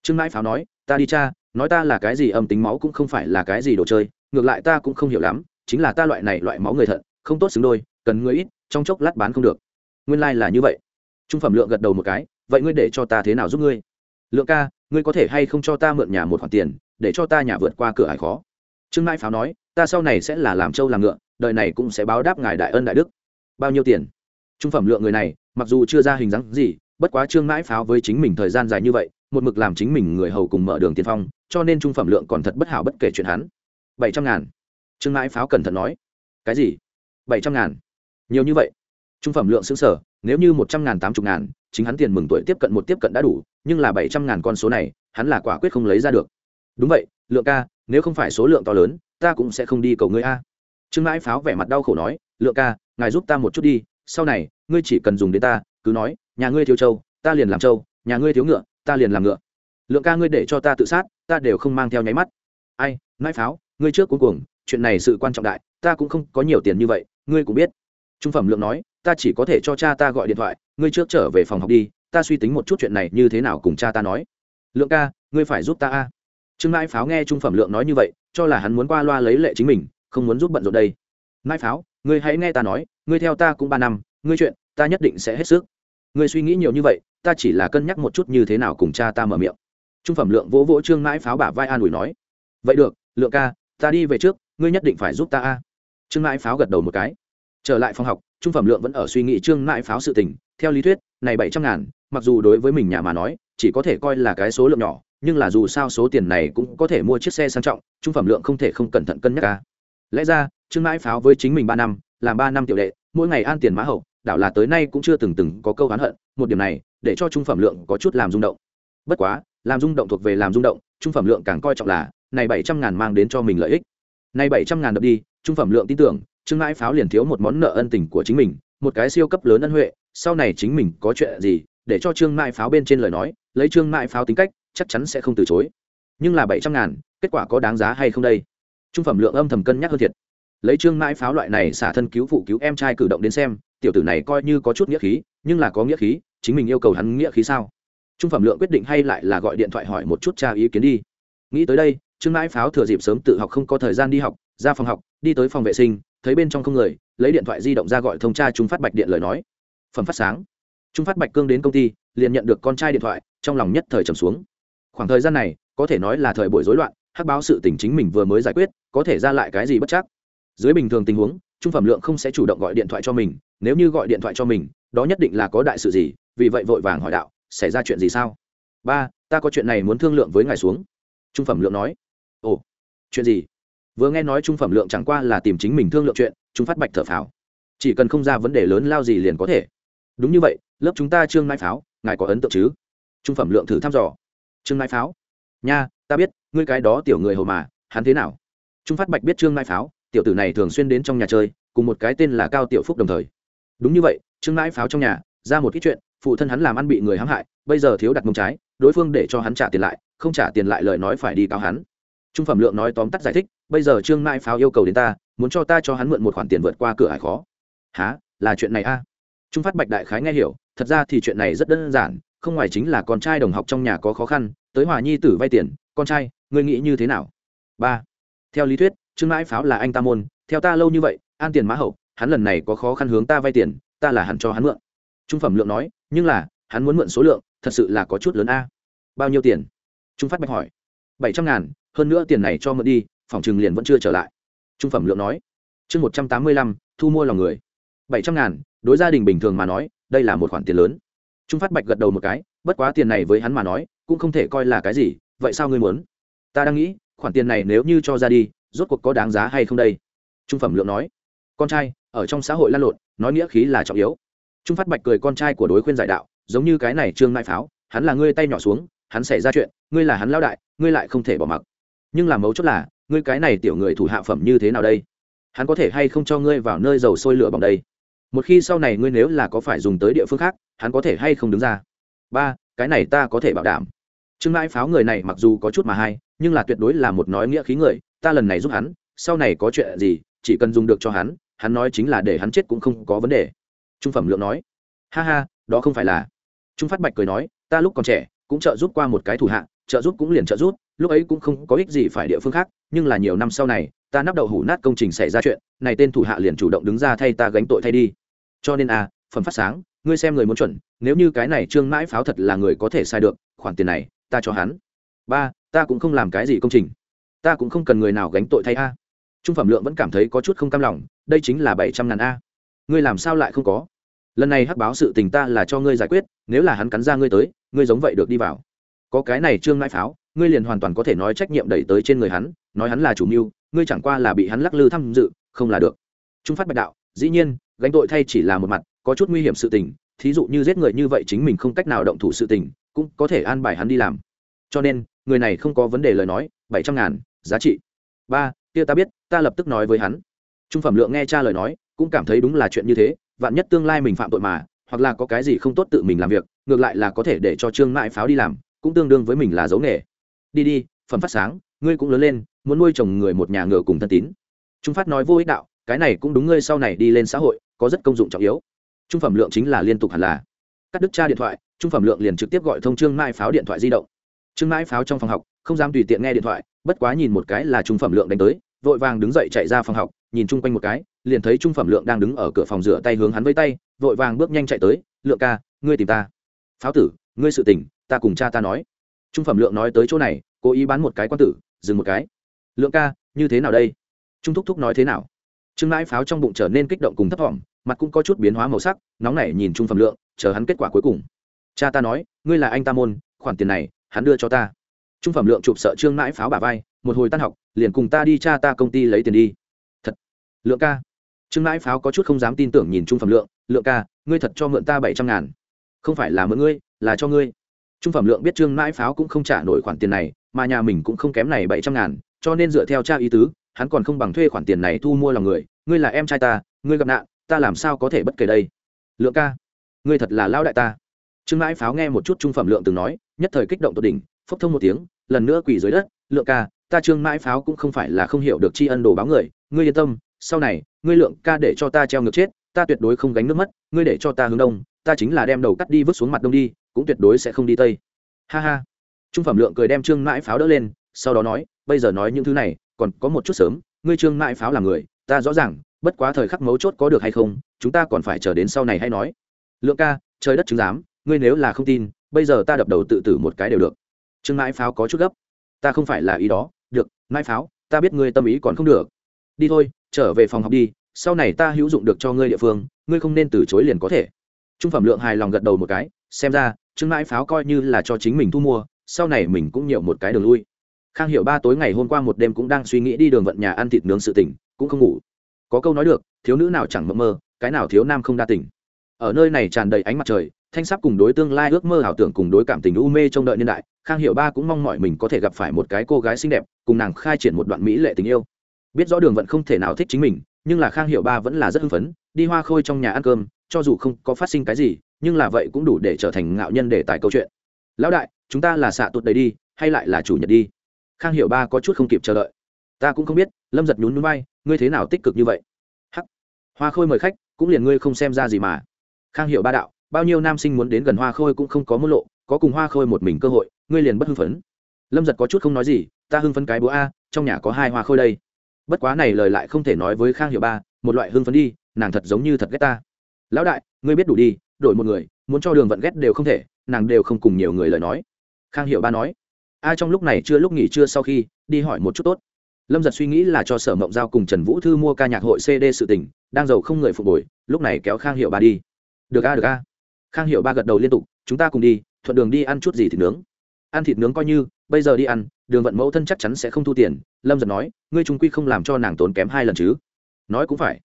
Trương mãi pháo nói. Ta đi cha, nói ta là cái gì âm tính máu cũng không phải là cái gì đồ chơi, ngược lại ta cũng không hiểu lắm, chính là ta loại này loại máu người thận, không tốt xứng đôi, cần người ít trong chốc lát bán không được. Nguyên lai、like、là như vậy. Trung phẩm lượng gật đầu một cái, vậy ngươi để cho ta thế nào giúp ngươi? Lượng ca, ngươi có thể hay không cho ta mượn nhà một khoản tiền, để cho ta nhà vượt qua cửa hải khó? Trương mãi pháo nói, ta sau này sẽ là làm trâu làm ngựa, đời này cũng sẽ báo đáp ngài đại ân đại đức. Bao nhiêu tiền? Trung phẩm lượng người này, mặc dù chưa ra hình dáng gì, bất quá trương mãi pháo với chính mình thời gian dài như vậy, một mực làm chính mình người hầu cùng mở đường tiên phong, cho nên trung phẩm lượng còn thật bất hảo bất kể chuyện hắn. Bảy trăm ngàn. Trương mãi pháo cẩn thận nói. Cái gì? Bảy trăm ngàn nhiều như vậy. Trung phẩm lượng xứng sở, nếu như một trăm ngàn tám chục ngàn, chính hắn tiền mừng tuổi tiếp cận một tiếp cận đã đủ, nhưng là bảy trăm ngàn con số này, hắn là quả quyết không lấy ra được. Đúng vậy, lượng ca, nếu không phải số lượng to lớn, ta cũng sẽ không đi cầu ngươi a. Trương mãi pháo vẻ mặt đau khổ nói, lượng ca, ngài giúp ta một chút đi, sau này, ngươi chỉ cần dùng đến ta, cứ nói, nhà ngươi thiếu trâu ta liền làm trâu nhà ngươi thiếu ngựa, ta liền làm ngựa. Lượng ca ngươi để cho ta tự sát, ta đều không mang theo nháy mắt. Ai, mãi pháo, ngươi trước cuối cùng chuyện này sự quan trọng đại, ta cũng không có nhiều tiền như vậy, ngươi cũng biết trung phẩm lượng nói, ta chỉ có thể cho cha ta gọi điện thoại, ngươi trước trở về phòng học đi, ta suy tính một chút chuyện này như thế nào cùng cha ta nói. Lượng ca, ngươi phải giúp ta a. Trương mãi pháo nghe trung phẩm lượng nói như vậy, cho là hắn muốn qua loa lấy lệ chính mình, không muốn giúp bận rộn đây. Mãi pháo, ngươi hãy nghe ta nói, ngươi theo ta cũng ba năm, ngươi chuyện, ta nhất định sẽ hết sức. Ngươi suy nghĩ nhiều như vậy, ta chỉ là cân nhắc một chút như thế nào cùng cha ta mở miệng. Trung phẩm lượng vỗ vỗ trương mãi pháo bả vai an ủi nói. Vậy được, lượng ca, ta đi về trước, ngươi nhất định phải giúp ta a. Trương mãi pháo gật đầu một cái trở lại phòng học, trung phẩm lượng vẫn ở suy nghĩ trương mãi pháo sự tình, theo lý thuyết, này bảy trăm ngàn, mặc dù đối với mình nhà mà nói, chỉ có thể coi là cái số lượng nhỏ, nhưng là dù sao số tiền này cũng có thể mua chiếc xe sang trọng, trung phẩm lượng không thể không cẩn thận cân nhắc ca lẽ ra, trương mãi pháo với chính mình ba năm, làm ba năm tiểu đệ, mỗi ngày an tiền mã hậu, đảo là tới nay cũng chưa từng từng có câu oán hận, một điểm này, để cho trung phẩm lượng có chút làm rung động. Bất quá, làm rung động thuộc về làm rung động, trung phẩm lượng càng coi trọng là, này bảy trăm ngàn mang đến cho mình lợi ích. Này bảy trăm ngàn đập đi, trung phẩm lượng tin tưởng trương mãi pháo liền thiếu một món nợ ân tình của chính mình, một cái siêu cấp lớn ân huệ, sau này chính mình có chuyện gì, để cho trương mãi pháo bên trên lời nói, lấy trương mãi pháo tính cách, chắc chắn sẽ không từ chối. Nhưng là bảy trăm ngàn, kết quả có đáng giá hay không đây? Trung phẩm lượng âm thầm cân nhắc hơn thiệt. Lấy trương mãi pháo loại này xả thân cứu phụ cứu em trai cử động đến xem, tiểu tử này coi như có chút nghĩa khí, nhưng là có nghĩa khí, chính mình yêu cầu hắn nghĩa khí sao? Trung phẩm lượng quyết định hay lại là gọi điện thoại hỏi một chút cha ý kiến đi. Nghĩ tới đây, trương mãi pháo thừa dịp sớm tự học không có thời gian đi học, ra phòng học, đi tới phòng vệ sinh thấy bên trong không người, lấy điện thoại di động ra gọi thông tra trung phát bạch điện lời nói. Phẩm phát sáng. Trung phát bạch cương đến công ty, liền nhận được con trai điện thoại, trong lòng nhất thời trầm xuống. Khoảng thời gian này, có thể nói là thời buổi rối loạn, hắc báo sự tình chính mình vừa mới giải quyết, có thể ra lại cái gì bất chắc. Dưới bình thường tình huống, trung phẩm lượng không sẽ chủ động gọi điện thoại cho mình, nếu như gọi điện thoại cho mình, đó nhất định là có đại sự gì, vì vậy vội vàng hỏi đạo, xảy ra chuyện gì sao? Ba, ta có chuyện này muốn thương lượng với ngài xuống. Trung phẩm lượng nói. Ồ, chuyện gì? Vừa nghe nói trung phẩm lượng chẳng qua là tìm chính mình thương lượng chuyện chúng phát bạch thở phào. Chỉ cần không ra vấn đề lớn lao gì liền có thể. Đúng như vậy, lớp chúng ta trương mai pháo, ngài có ấn tượng chứ? Trung phẩm lượng thử thăm dò. Trương mai pháo. Nha, ta biết, ngươi cái đó tiểu người hầu mà, hắn thế nào? Trung phát bạch biết trương mai pháo, tiểu tử này thường xuyên đến trong nhà chơi, cùng một cái tên là cao tiểu phúc đồng thời. Đúng như vậy, trương mai pháo trong nhà, ra một ít chuyện, phụ thân hắn làm ăn bị người hãm hại, bây giờ thiếu đặt mông trái, đối phương để cho hắn trả tiền lại, không trả tiền lại lời nói phải đi cáo hắn trung phẩm lượng nói tóm tắt giải thích, bây giờ trương mai pháo yêu cầu đến ta, muốn cho ta cho hắn mượn một khoản tiền vượt qua cửa hải khó. Há là chuyện này a? Trung phát bạch đại khái nghe hiểu, thật ra thì chuyện này rất đơn giản, không ngoài chính là con trai đồng học trong nhà có khó khăn, tới hòa nhi tử vay tiền, con trai, ngươi nghĩ như thế nào? Ba. Theo lý thuyết, trương mãi pháo là anh ta môn, theo ta lâu như vậy, an tiền mã hậu, hắn lần này có khó khăn hướng ta vay tiền, ta là hẳn cho hắn mượn. Trung phẩm lượng nói, nhưng là, hắn muốn mượn số lượng, thật sự là có chút lớn a. Bao nhiêu tiền? Trung phát bạch hỏi. Bảy trăm ngàn hơn nữa tiền này cho mượn đi, phòng trừng liền vẫn chưa trở lại. Trung phẩm lượng nói. Chương một trăm tám mươi lăm, thu mua lòng người. Bảy trăm ngàn, đối gia đình bình thường mà nói, đây là một khoản tiền lớn. Trung phát bạch gật đầu một cái, bất quá tiền này với hắn mà nói, cũng không thể coi là cái gì, vậy sao ngươi muốn? Ta đang nghĩ, khoản tiền này nếu như cho ra đi, rốt cuộc có đáng giá hay không đây? Trung phẩm lượng nói. Con trai, ở trong xã hội lan lộn, nói nghĩa khí là trọng yếu. Trung phát bạch cười con trai của đối khuyên giải đạo, giống như cái này trương mai pháo, hắn là ngươi tay nhỏ xuống, hắn xảy ra chuyện, ngươi là hắn lao đại, ngươi lại không thể bỏ mặc nhưng làm mấu chốt là, ngươi cái này tiểu người thủ hạ phẩm như thế nào đây? Hắn có thể hay không cho ngươi vào nơi dầu sôi lửa bằng đây? Một khi sau này ngươi nếu là có phải dùng tới địa phương khác, hắn có thể hay không đứng ra? Ba, cái này ta có thể bảo đảm. Trương mãi pháo người này mặc dù có chút mà hay, nhưng là tuyệt đối là một nói nghĩa khí người, ta lần này giúp hắn, sau này có chuyện gì, chỉ cần dùng được cho hắn hắn nói chính là để hắn chết cũng không có vấn đề. Trung phẩm lượng nói. Ha ha, đó không phải là. Trung phát bạch cười nói, ta lúc còn trẻ, cũng trợ giúp qua một cái thủ hạ, trợ giúp cũng liền trợ giúp lúc ấy cũng không có ích gì phải địa phương khác, nhưng là nhiều năm sau này, ta nắp đậu hủ nát công trình xảy ra chuyện, này tên thủ hạ liền chủ động đứng ra thay ta gánh tội thay đi. Cho nên a phẩm phát sáng, ngươi xem người muốn chuẩn, nếu như cái này trương mãi pháo thật là người có thể sai được, khoản tiền này, ta cho hắn. Ba, ta cũng không làm cái gì công trình. Ta cũng không cần người nào gánh tội thay a. Trung phẩm lượng vẫn cảm thấy có chút không cam lòng, đây chính là bảy trăm ngàn a. Ngươi làm sao lại không có? Lần này hắc báo sự tình ta là cho ngươi giải quyết, nếu là hắn cắn ra ngươi tới, ngươi giống vậy được đi vào. Có cái này trương mãi pháo ngươi liền hoàn toàn có thể nói trách nhiệm đẩy tới trên người hắn, nói hắn là chủ mưu, ngươi chẳng qua là bị hắn lắc lư tham dự, không là được. Trung phát bạch đạo, dĩ nhiên, gánh tội thay chỉ là một mặt, có chút nguy hiểm sự tình, thí dụ như giết người như vậy chính mình không cách nào động thủ sự tình, cũng có thể an bài hắn đi làm. Cho nên, người này không có vấn đề lời nói, bảy trăm ngàn, giá trị. Ba, kia ta biết, ta lập tức nói với hắn. Trung phẩm lượng nghe cha lời nói, cũng cảm thấy đúng là chuyện như thế, vạn nhất tương lai mình phạm tội mà, hoặc là có cái gì không tốt tự mình làm việc, ngược lại là có thể để cho trương mãi pháo đi làm, cũng tương đương với mình là dấu nghề đi đi, phẩm phát sáng, ngươi cũng lớn lên, muốn nuôi chồng người một nhà ngựa cùng thân tín. Trung phát nói vô ích đạo, cái này cũng đúng ngươi sau này đi lên xã hội, có rất công dụng trọng yếu. Trung phẩm lượng chính là liên tục hẳn là. Cắt đứt cha điện thoại, trung phẩm lượng liền trực tiếp gọi thông trương mai pháo điện thoại di động. Trương mai pháo trong phòng học, không dám tùy tiện nghe điện thoại, bất quá nhìn một cái là trung phẩm lượng đánh tới, vội vàng đứng dậy chạy ra phòng học, nhìn chung quanh một cái, liền thấy trung phẩm lượng đang đứng ở cửa phòng rửa tay hướng hắn với tay, vội vàng bước nhanh chạy tới, lượng ca, ngươi tìm ta. Pháo tử, ngươi sự tình, ta cùng cha ta nói trung phẩm lượng nói tới chỗ này, cố ý bán một cái quan tử, dừng một cái. Lượng ca, như thế nào đây? Trung thúc thúc nói thế nào? Trương mãi pháo trong bụng trở nên kích động cùng thấp t mặt cũng có chút biến hóa màu sắc, nóng nảy nhìn trung phẩm lượng, chờ hắn kết quả cuối cùng. Cha ta nói, ngươi là anh ta môn, khoản tiền này, hắn đưa cho ta. Trung phẩm lượng chụp sợ trương mãi pháo bà vai, một hồi tan học, liền cùng ta đi cha ta công ty lấy tiền đi. Thật. Lượng ca. Trương mãi pháo có chút không dám tin tưởng nhìn trung phẩm lượng lượng ca, ngươi thật cho mượn ta bảy trăm ngàn. Không phải là mượn ngươi, là cho ngươi trung phẩm lượng biết trương mãi pháo cũng không trả nổi khoản tiền này, mà nhà mình cũng không kém này bảy trăm ngàn, cho nên dựa theo cha ý tứ, hắn còn không bằng thuê khoản tiền này thu mua lòng người. Ngươi là em trai ta, ngươi gặp nạn, ta làm sao có thể bất kể đây? Lượng ca, ngươi thật là lao đại ta. Trương mãi pháo nghe một chút trung phẩm lượng từng nói, nhất thời kích động tột đỉnh, phốc thông một tiếng, lần nữa quỳ dưới đất. Lượng ca, ta trương mãi pháo cũng không phải là không hiểu được tri ân đồ báo người, ngươi yên tâm, sau này, ngươi lượng ca để cho ta treo ngược chết, ta tuyệt đối không gánh nước mất, ngươi để cho ta hướng đông, ta chính là đem đầu cắt đi vứt xuống mặt đông đi cũng tuyệt đối sẽ không đi tây. Ha ha. Trung phẩm lượng cười đem trương mãi pháo đỡ lên, sau đó nói, bây giờ nói những thứ này, còn có một chút sớm, ngươi trương mãi pháo là người, ta rõ ràng, bất quá thời khắc mấu chốt có được hay không, chúng ta còn phải chờ đến sau này hay nói. Lượng ca, trời đất chứng giám, ngươi nếu là không tin, bây giờ ta đập đầu tự tử một cái đều được. Trương mãi pháo có chút gấp. Ta không phải là ý đó, được, mãi pháo, ta biết ngươi tâm ý còn không được. Đi thôi, trở về phòng học đi, sau này ta hữu dụng được cho ngươi địa phương, ngươi không nên từ chối liền có thể. Trung phẩm lượng hài lòng gật đầu một cái xem ra, trương mãi pháo coi như là cho chính mình thu mua, sau này mình cũng nhiều một cái đường lui. Khang hiệu ba tối ngày hôm qua một đêm cũng đang suy nghĩ đi đường vận nhà ăn thịt nướng sự tỉnh, cũng không ngủ. Có câu nói được, thiếu nữ nào chẳng mơ mơ, cái nào thiếu nam không đa tỉnh ở nơi này tràn đầy ánh mặt trời, thanh sắp cùng đối tương lai ước mơ ảo tưởng cùng đối cảm tình u mê trong đợi niên đại, khang hiệu ba cũng mong mọi mình có thể gặp phải một cái cô gái xinh đẹp, cùng nàng khai triển một đoạn mỹ lệ tình yêu. Biết rõ đường vận không thể nào thích chính mình, nhưng là khang hiệu ba vẫn là rất hưng phấn, đi hoa khôi trong nhà ăn cơm, cho dù không có phát sinh cái gì nhưng là vậy cũng đủ để trở thành ngạo nhân để tài câu chuyện. Lão đại, chúng ta là xạ tụt đầy đi, hay lại là chủ nhật đi? Khang hiểu ba có chút không kịp chờ đợi. Ta cũng không biết, lâm giật nhún núi bay ngươi thế nào tích cực như vậy? Hắc. Hoa khôi mời khách, cũng liền ngươi không xem ra gì mà. Khang hiểu ba đạo, bao nhiêu nam sinh muốn đến gần hoa khôi cũng không có môn lộ, có cùng hoa khôi một mình cơ hội, ngươi liền bất hưng phấn. Lâm giật có chút không nói gì, ta hưng phấn cái búa a, trong nhà có hai hoa khôi đây. Bất quá này lời lại không thể nói với khang hiệu ba, một loại hưng phấn đi, nàng thật giống như thật ghét ta. Lão đại, ngươi biết đủ đi đổi một người, muốn cho đường vận ghét đều không thể, nàng đều không cùng nhiều người lời nói. Khang hiệu ba nói, a, trong lúc này chưa lúc nghỉ trưa sau khi, đi hỏi một chút tốt. Lâm giật suy nghĩ là cho sở mộng giao cùng trần vũ thư mua ca nhạc hội cd sự tình, đang giàu không người phục hồi, lúc này kéo khang hiệu ba đi. Được a được a. Khang hiệu ba gật đầu liên tục, chúng ta cùng đi, thuận đường đi ăn chút gì thịt nướng. Ăn thịt nướng coi như, bây giờ đi ăn, đường vận mẫu thân chắc chắn sẽ không thu tiền. Lâm giật nói, ngươi trung quy không làm cho nàng tốn kém hai lần chứ. Nói cũng phải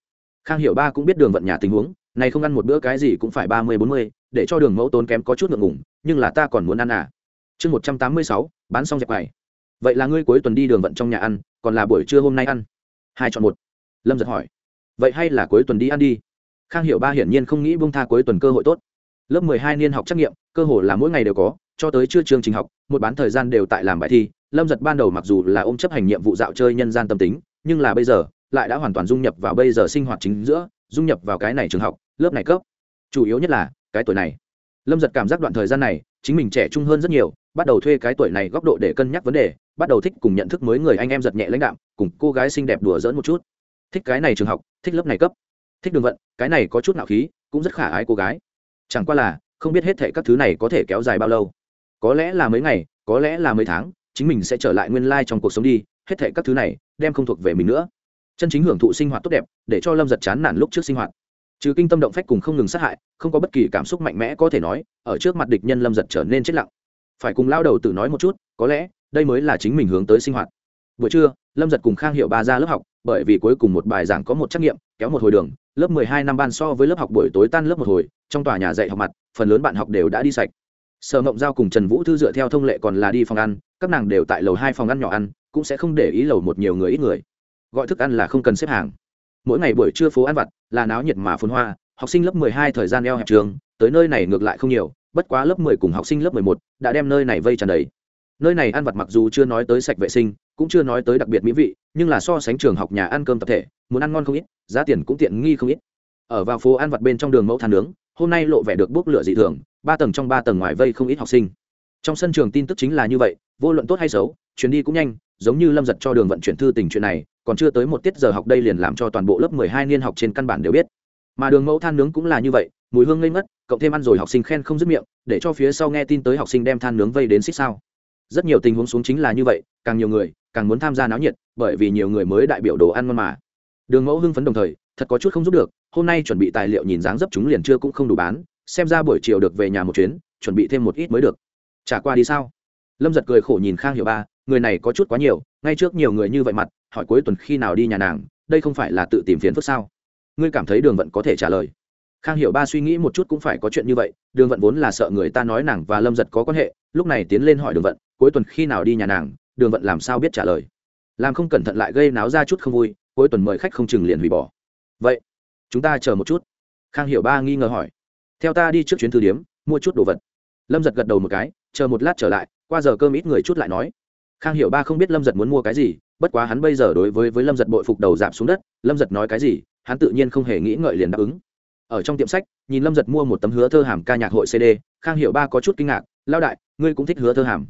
khang hiệu ba cũng biết đường vận nhà tình huống này không ăn một bữa cái gì cũng phải ba mươi, bốn mươi, để cho đường mẫu tốn kém có chút ngượng ngủng nhưng là ta còn muốn ăn à. Chương một trăm tám mươi sáu, bán xong dẹp này vậy là ngươi cuối tuần đi đường vận trong nhà ăn, còn là buổi trưa hôm nay ăn? Hai chọn một. Lâm giật hỏi. Vậy hay là cuối tuần đi ăn đi? Khang hiệu ba hiển nhiên không nghĩ bông tha cuối tuần cơ hội tốt. Lớp mười hai niên học trắc nghiệm, cơ hội là mỗi ngày đều có, cho tới trưa chương trình học, một bán thời gian đều tại làm bài thi. Lâm giật ban đầu mặc dù là ôm chấp hành nhiệm vụ dạo chơi nhân gian tâm tính, nhưng là bây giờ lại đã hoàn toàn dung nhập vào bây giờ sinh hoạt chính giữa, dung nhập vào cái này trường học, lớp này cấp. Chủ yếu nhất là, cái tuổi này. Lâm giật cảm giác đoạn thời gian này, chính mình trẻ trung hơn rất nhiều, bắt đầu thuê cái tuổi này góc độ để cân nhắc vấn đề, bắt đầu thích cùng nhận thức mới người anh em giật nhẹ lãnh đạm, cùng cô gái xinh đẹp đùa dỡn một chút. Thích cái này trường học, thích lớp này cấp. Thích đường vận, cái này có chút nạo khí, cũng rất khả ái cô gái. Chẳng qua là, không biết hết thệ các thứ này có thể kéo dài bao lâu. Có lẽ là mấy ngày, có lẽ là mấy tháng, chính mình sẽ trở lại nguyên lai trong cuộc sống đi, hết thệ các thứ này, đem không thuộc về mình nữa chân chính hưởng thụ sinh hoạt tốt đẹp, để cho lâm giật chán nản lúc trước sinh hoạt. Trừ kinh tâm động phách cùng không ngừng sát hại, không có bất kỳ cảm xúc mạnh mẽ có thể nói, ở trước mặt địch nhân lâm giật trở nên chết lặng. Phải cùng lao đầu tự nói một chút, có lẽ, đây mới là chính mình hướng tới sinh hoạt. Buổi trưa, lâm giật cùng khang hiệu ba ra lớp học, bởi vì cuối cùng một bài giảng có một trắc nghiệm, kéo một hồi đường, lớp mười hai năm ban so với lớp học buổi tối tan lớp một hồi, trong tòa nhà dạy học mặt, phần lớn bạn học đều đã đi sạch. Sở mộng giao cùng trần vũ thư dựa theo thông lệ còn là đi phòng ăn, các nàng đều tại lầu hai phòng ăn nhỏ ăn, cũng sẽ không để ý lầu một nhiều người, ít người gọi thức ăn là không cần xếp hàng. Mỗi ngày buổi trưa phố ăn vặt là náo nhiệt mà phồn hoa, học sinh lớp mười hai thời gian eo hẹp trường, tới nơi này ngược lại không nhiều, bất quá lớp mười cùng học sinh lớp mười một đã đem nơi này vây tràn đầy. Nơi này ăn vặt mặc dù chưa nói tới sạch vệ sinh, cũng chưa nói tới đặc biệt mỹ vị, nhưng là so sánh trường học nhà ăn cơm tập thể, muốn ăn ngon không ít, giá tiền cũng tiện nghi không ít. Ở vào phố ăn vặt bên trong đường mẫu than nướng, hôm nay lộ vẻ được bốc lửa dị thường, ba tầng trong ba tầng ngoài vây không ít học sinh. Trong sân trường tin tức chính là như vậy, vô luận tốt hay xấu, chuyến đi cũng nhanh, giống như lâm giật cho đường vận chuyển thư tình chuyện này còn chưa tới một tiết giờ học đây liền làm cho toàn bộ lớp mười hai niên học trên căn bản đều biết. Mà đường mẫu than nướng cũng là như vậy, mùi hương ngây ngất, cộng thêm ăn rồi học sinh khen không dứt miệng, để cho phía sau nghe tin tới học sinh đem than nướng vây đến xích sao. Rất nhiều tình huống xuống chính là như vậy, càng nhiều người, càng muốn tham gia náo nhiệt, bởi vì nhiều người mới đại biểu đồ ăn ngon mà. Đường mẫu hưng phấn đồng thời, thật có chút không giúp được, hôm nay chuẩn bị tài liệu nhìn dáng dấp chúng liền chưa cũng không đủ bán, xem ra buổi chiều được về nhà một chuyến, chuẩn bị thêm một ít mới được. Trả qua đi sao? Lâm giật cười khổ nhìn khang hiểu ba, người này có chút quá nhiều, ngay trước nhiều người như vậy mặt hỏi cuối tuần khi nào đi nhà nàng, đây không phải là tự tìm phiền phức sao? Ngươi cảm thấy đường vận có thể trả lời. Khang hiểu ba suy nghĩ một chút cũng phải có chuyện như vậy, đường vận vốn là sợ người ta nói nàng và lâm giật có quan hệ, lúc này tiến lên hỏi đường vận, cuối tuần khi nào đi nhà nàng, đường vận làm sao biết trả lời? Làm không cẩn thận lại gây náo ra chút không vui, cuối tuần mời khách không chừng liền hủy bỏ. Vậy, chúng ta chờ một chút. Khang hiểu ba nghi ngờ hỏi. Theo ta đi trước chuyến thư điếm, mua chút đồ vật. Lâm giật gật đầu một cái, chờ một lát trở lại, qua giờ cơm ít người chút lại nói khang hiểu ba không biết lâm giật muốn mua cái gì, bất quá hắn bây giờ đối với với lâm giật bội phục đầu giảm xuống đất, lâm giật nói cái gì, hắn tự nhiên không hề nghĩ ngợi liền đáp ứng. Ở trong tiệm sách, nhìn lâm giật mua một tấm hứa thơ hàm ca nhạc hội cd khang hiểu ba có chút kinh ngạc lao đại, ngươi cũng thích hứa thơ hàm?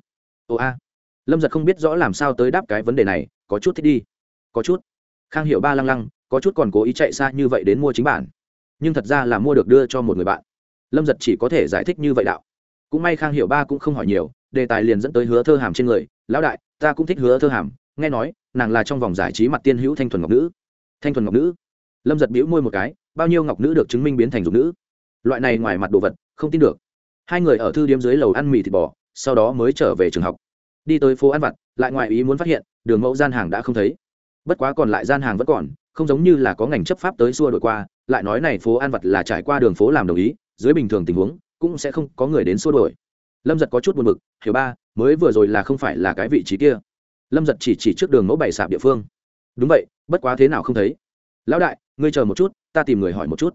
Ồ a. Lâm giật không biết rõ làm sao tới đáp cái vấn đề này, có chút thích đi. Có chút. Khang hiểu ba lăng lăng, có chút còn cố ý chạy xa như vậy đến mua chính bản. Nhưng thật ra là mua được đưa cho một người bạn. Lâm giật chỉ có thể giải thích như vậy đạo. Cũng may khang hiệu ba cũng không hỏi nhiều, đề tài liền dẫn tới hứa thơ hàm trên người lão đại, ta cũng thích hứa thơ hàm, nghe nói, nàng là trong vòng giải trí mặt tiên hữu thanh thuần ngọc nữ. Thanh thuần ngọc nữ? Lâm giật bĩu môi một cái, bao nhiêu ngọc nữ được chứng minh biến thành dục nữ? Loại này ngoài mặt đồ vật, không tin được. Hai người ở thư điếm dưới lầu ăn mì thịt bò, sau đó mới trở về trường học. Đi tới phố ăn vặt, lại ngoại ý muốn phát hiện, đường mẫu gian hàng đã không thấy. Bất quá còn lại gian hàng vẫn còn, không giống như là có ngành chấp pháp tới xua đổi qua, lại nói này phố ăn vặt là trải qua đường phố làm đồng ý, dưới bình thường tình huống, cũng sẽ không có người đến xua đổi. Lâm giật có chút buồn b ự c hiểu ba mới vừa rồi là không phải là cái vị trí kia. Lâm giật chỉ chỉ trước đường mẫu bày sạp địa phương. Đúng vậy, bất quá thế nào không thấy. Lão đại, ngươi chờ một chút, ta tìm người hỏi một chút.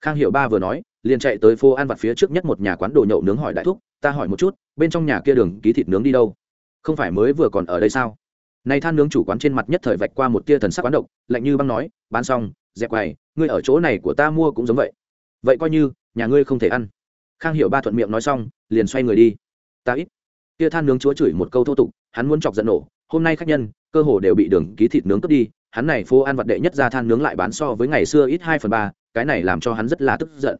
Khang hiệu ba vừa nói, liền chạy tới phố ăn vặt phía trước nhất một nhà quán đồ nhậu nướng hỏi đại thúc, ta hỏi một chút, bên trong nhà kia đường ký thịt nướng đi đâu? Không phải mới vừa còn ở đây sao? Này than nướng chủ quán trên mặt nhất thời vạch qua một tia thần sắc quán độc, lạnh như băng nói, bán xong, dẹp quầy, ngươi ở chỗ này của ta mua cũng giống vậy. Vậy coi như, nhà ngươi không thể ăn. Khang hiệu ba thuận miệng nói xong, liền xoay người đi. Ta ít kia than nướng chúa chửi một câu thô tục, hắn muốn chọc giận nổ. Hôm nay khách nhân, cơ hồ đều bị đường ký thịt nướng cướp đi. Hắn này phố ăn vật đệ nhất ra than nướng lại bán so với ngày xưa ít hai phần ba, cái này làm cho hắn rất là tức giận.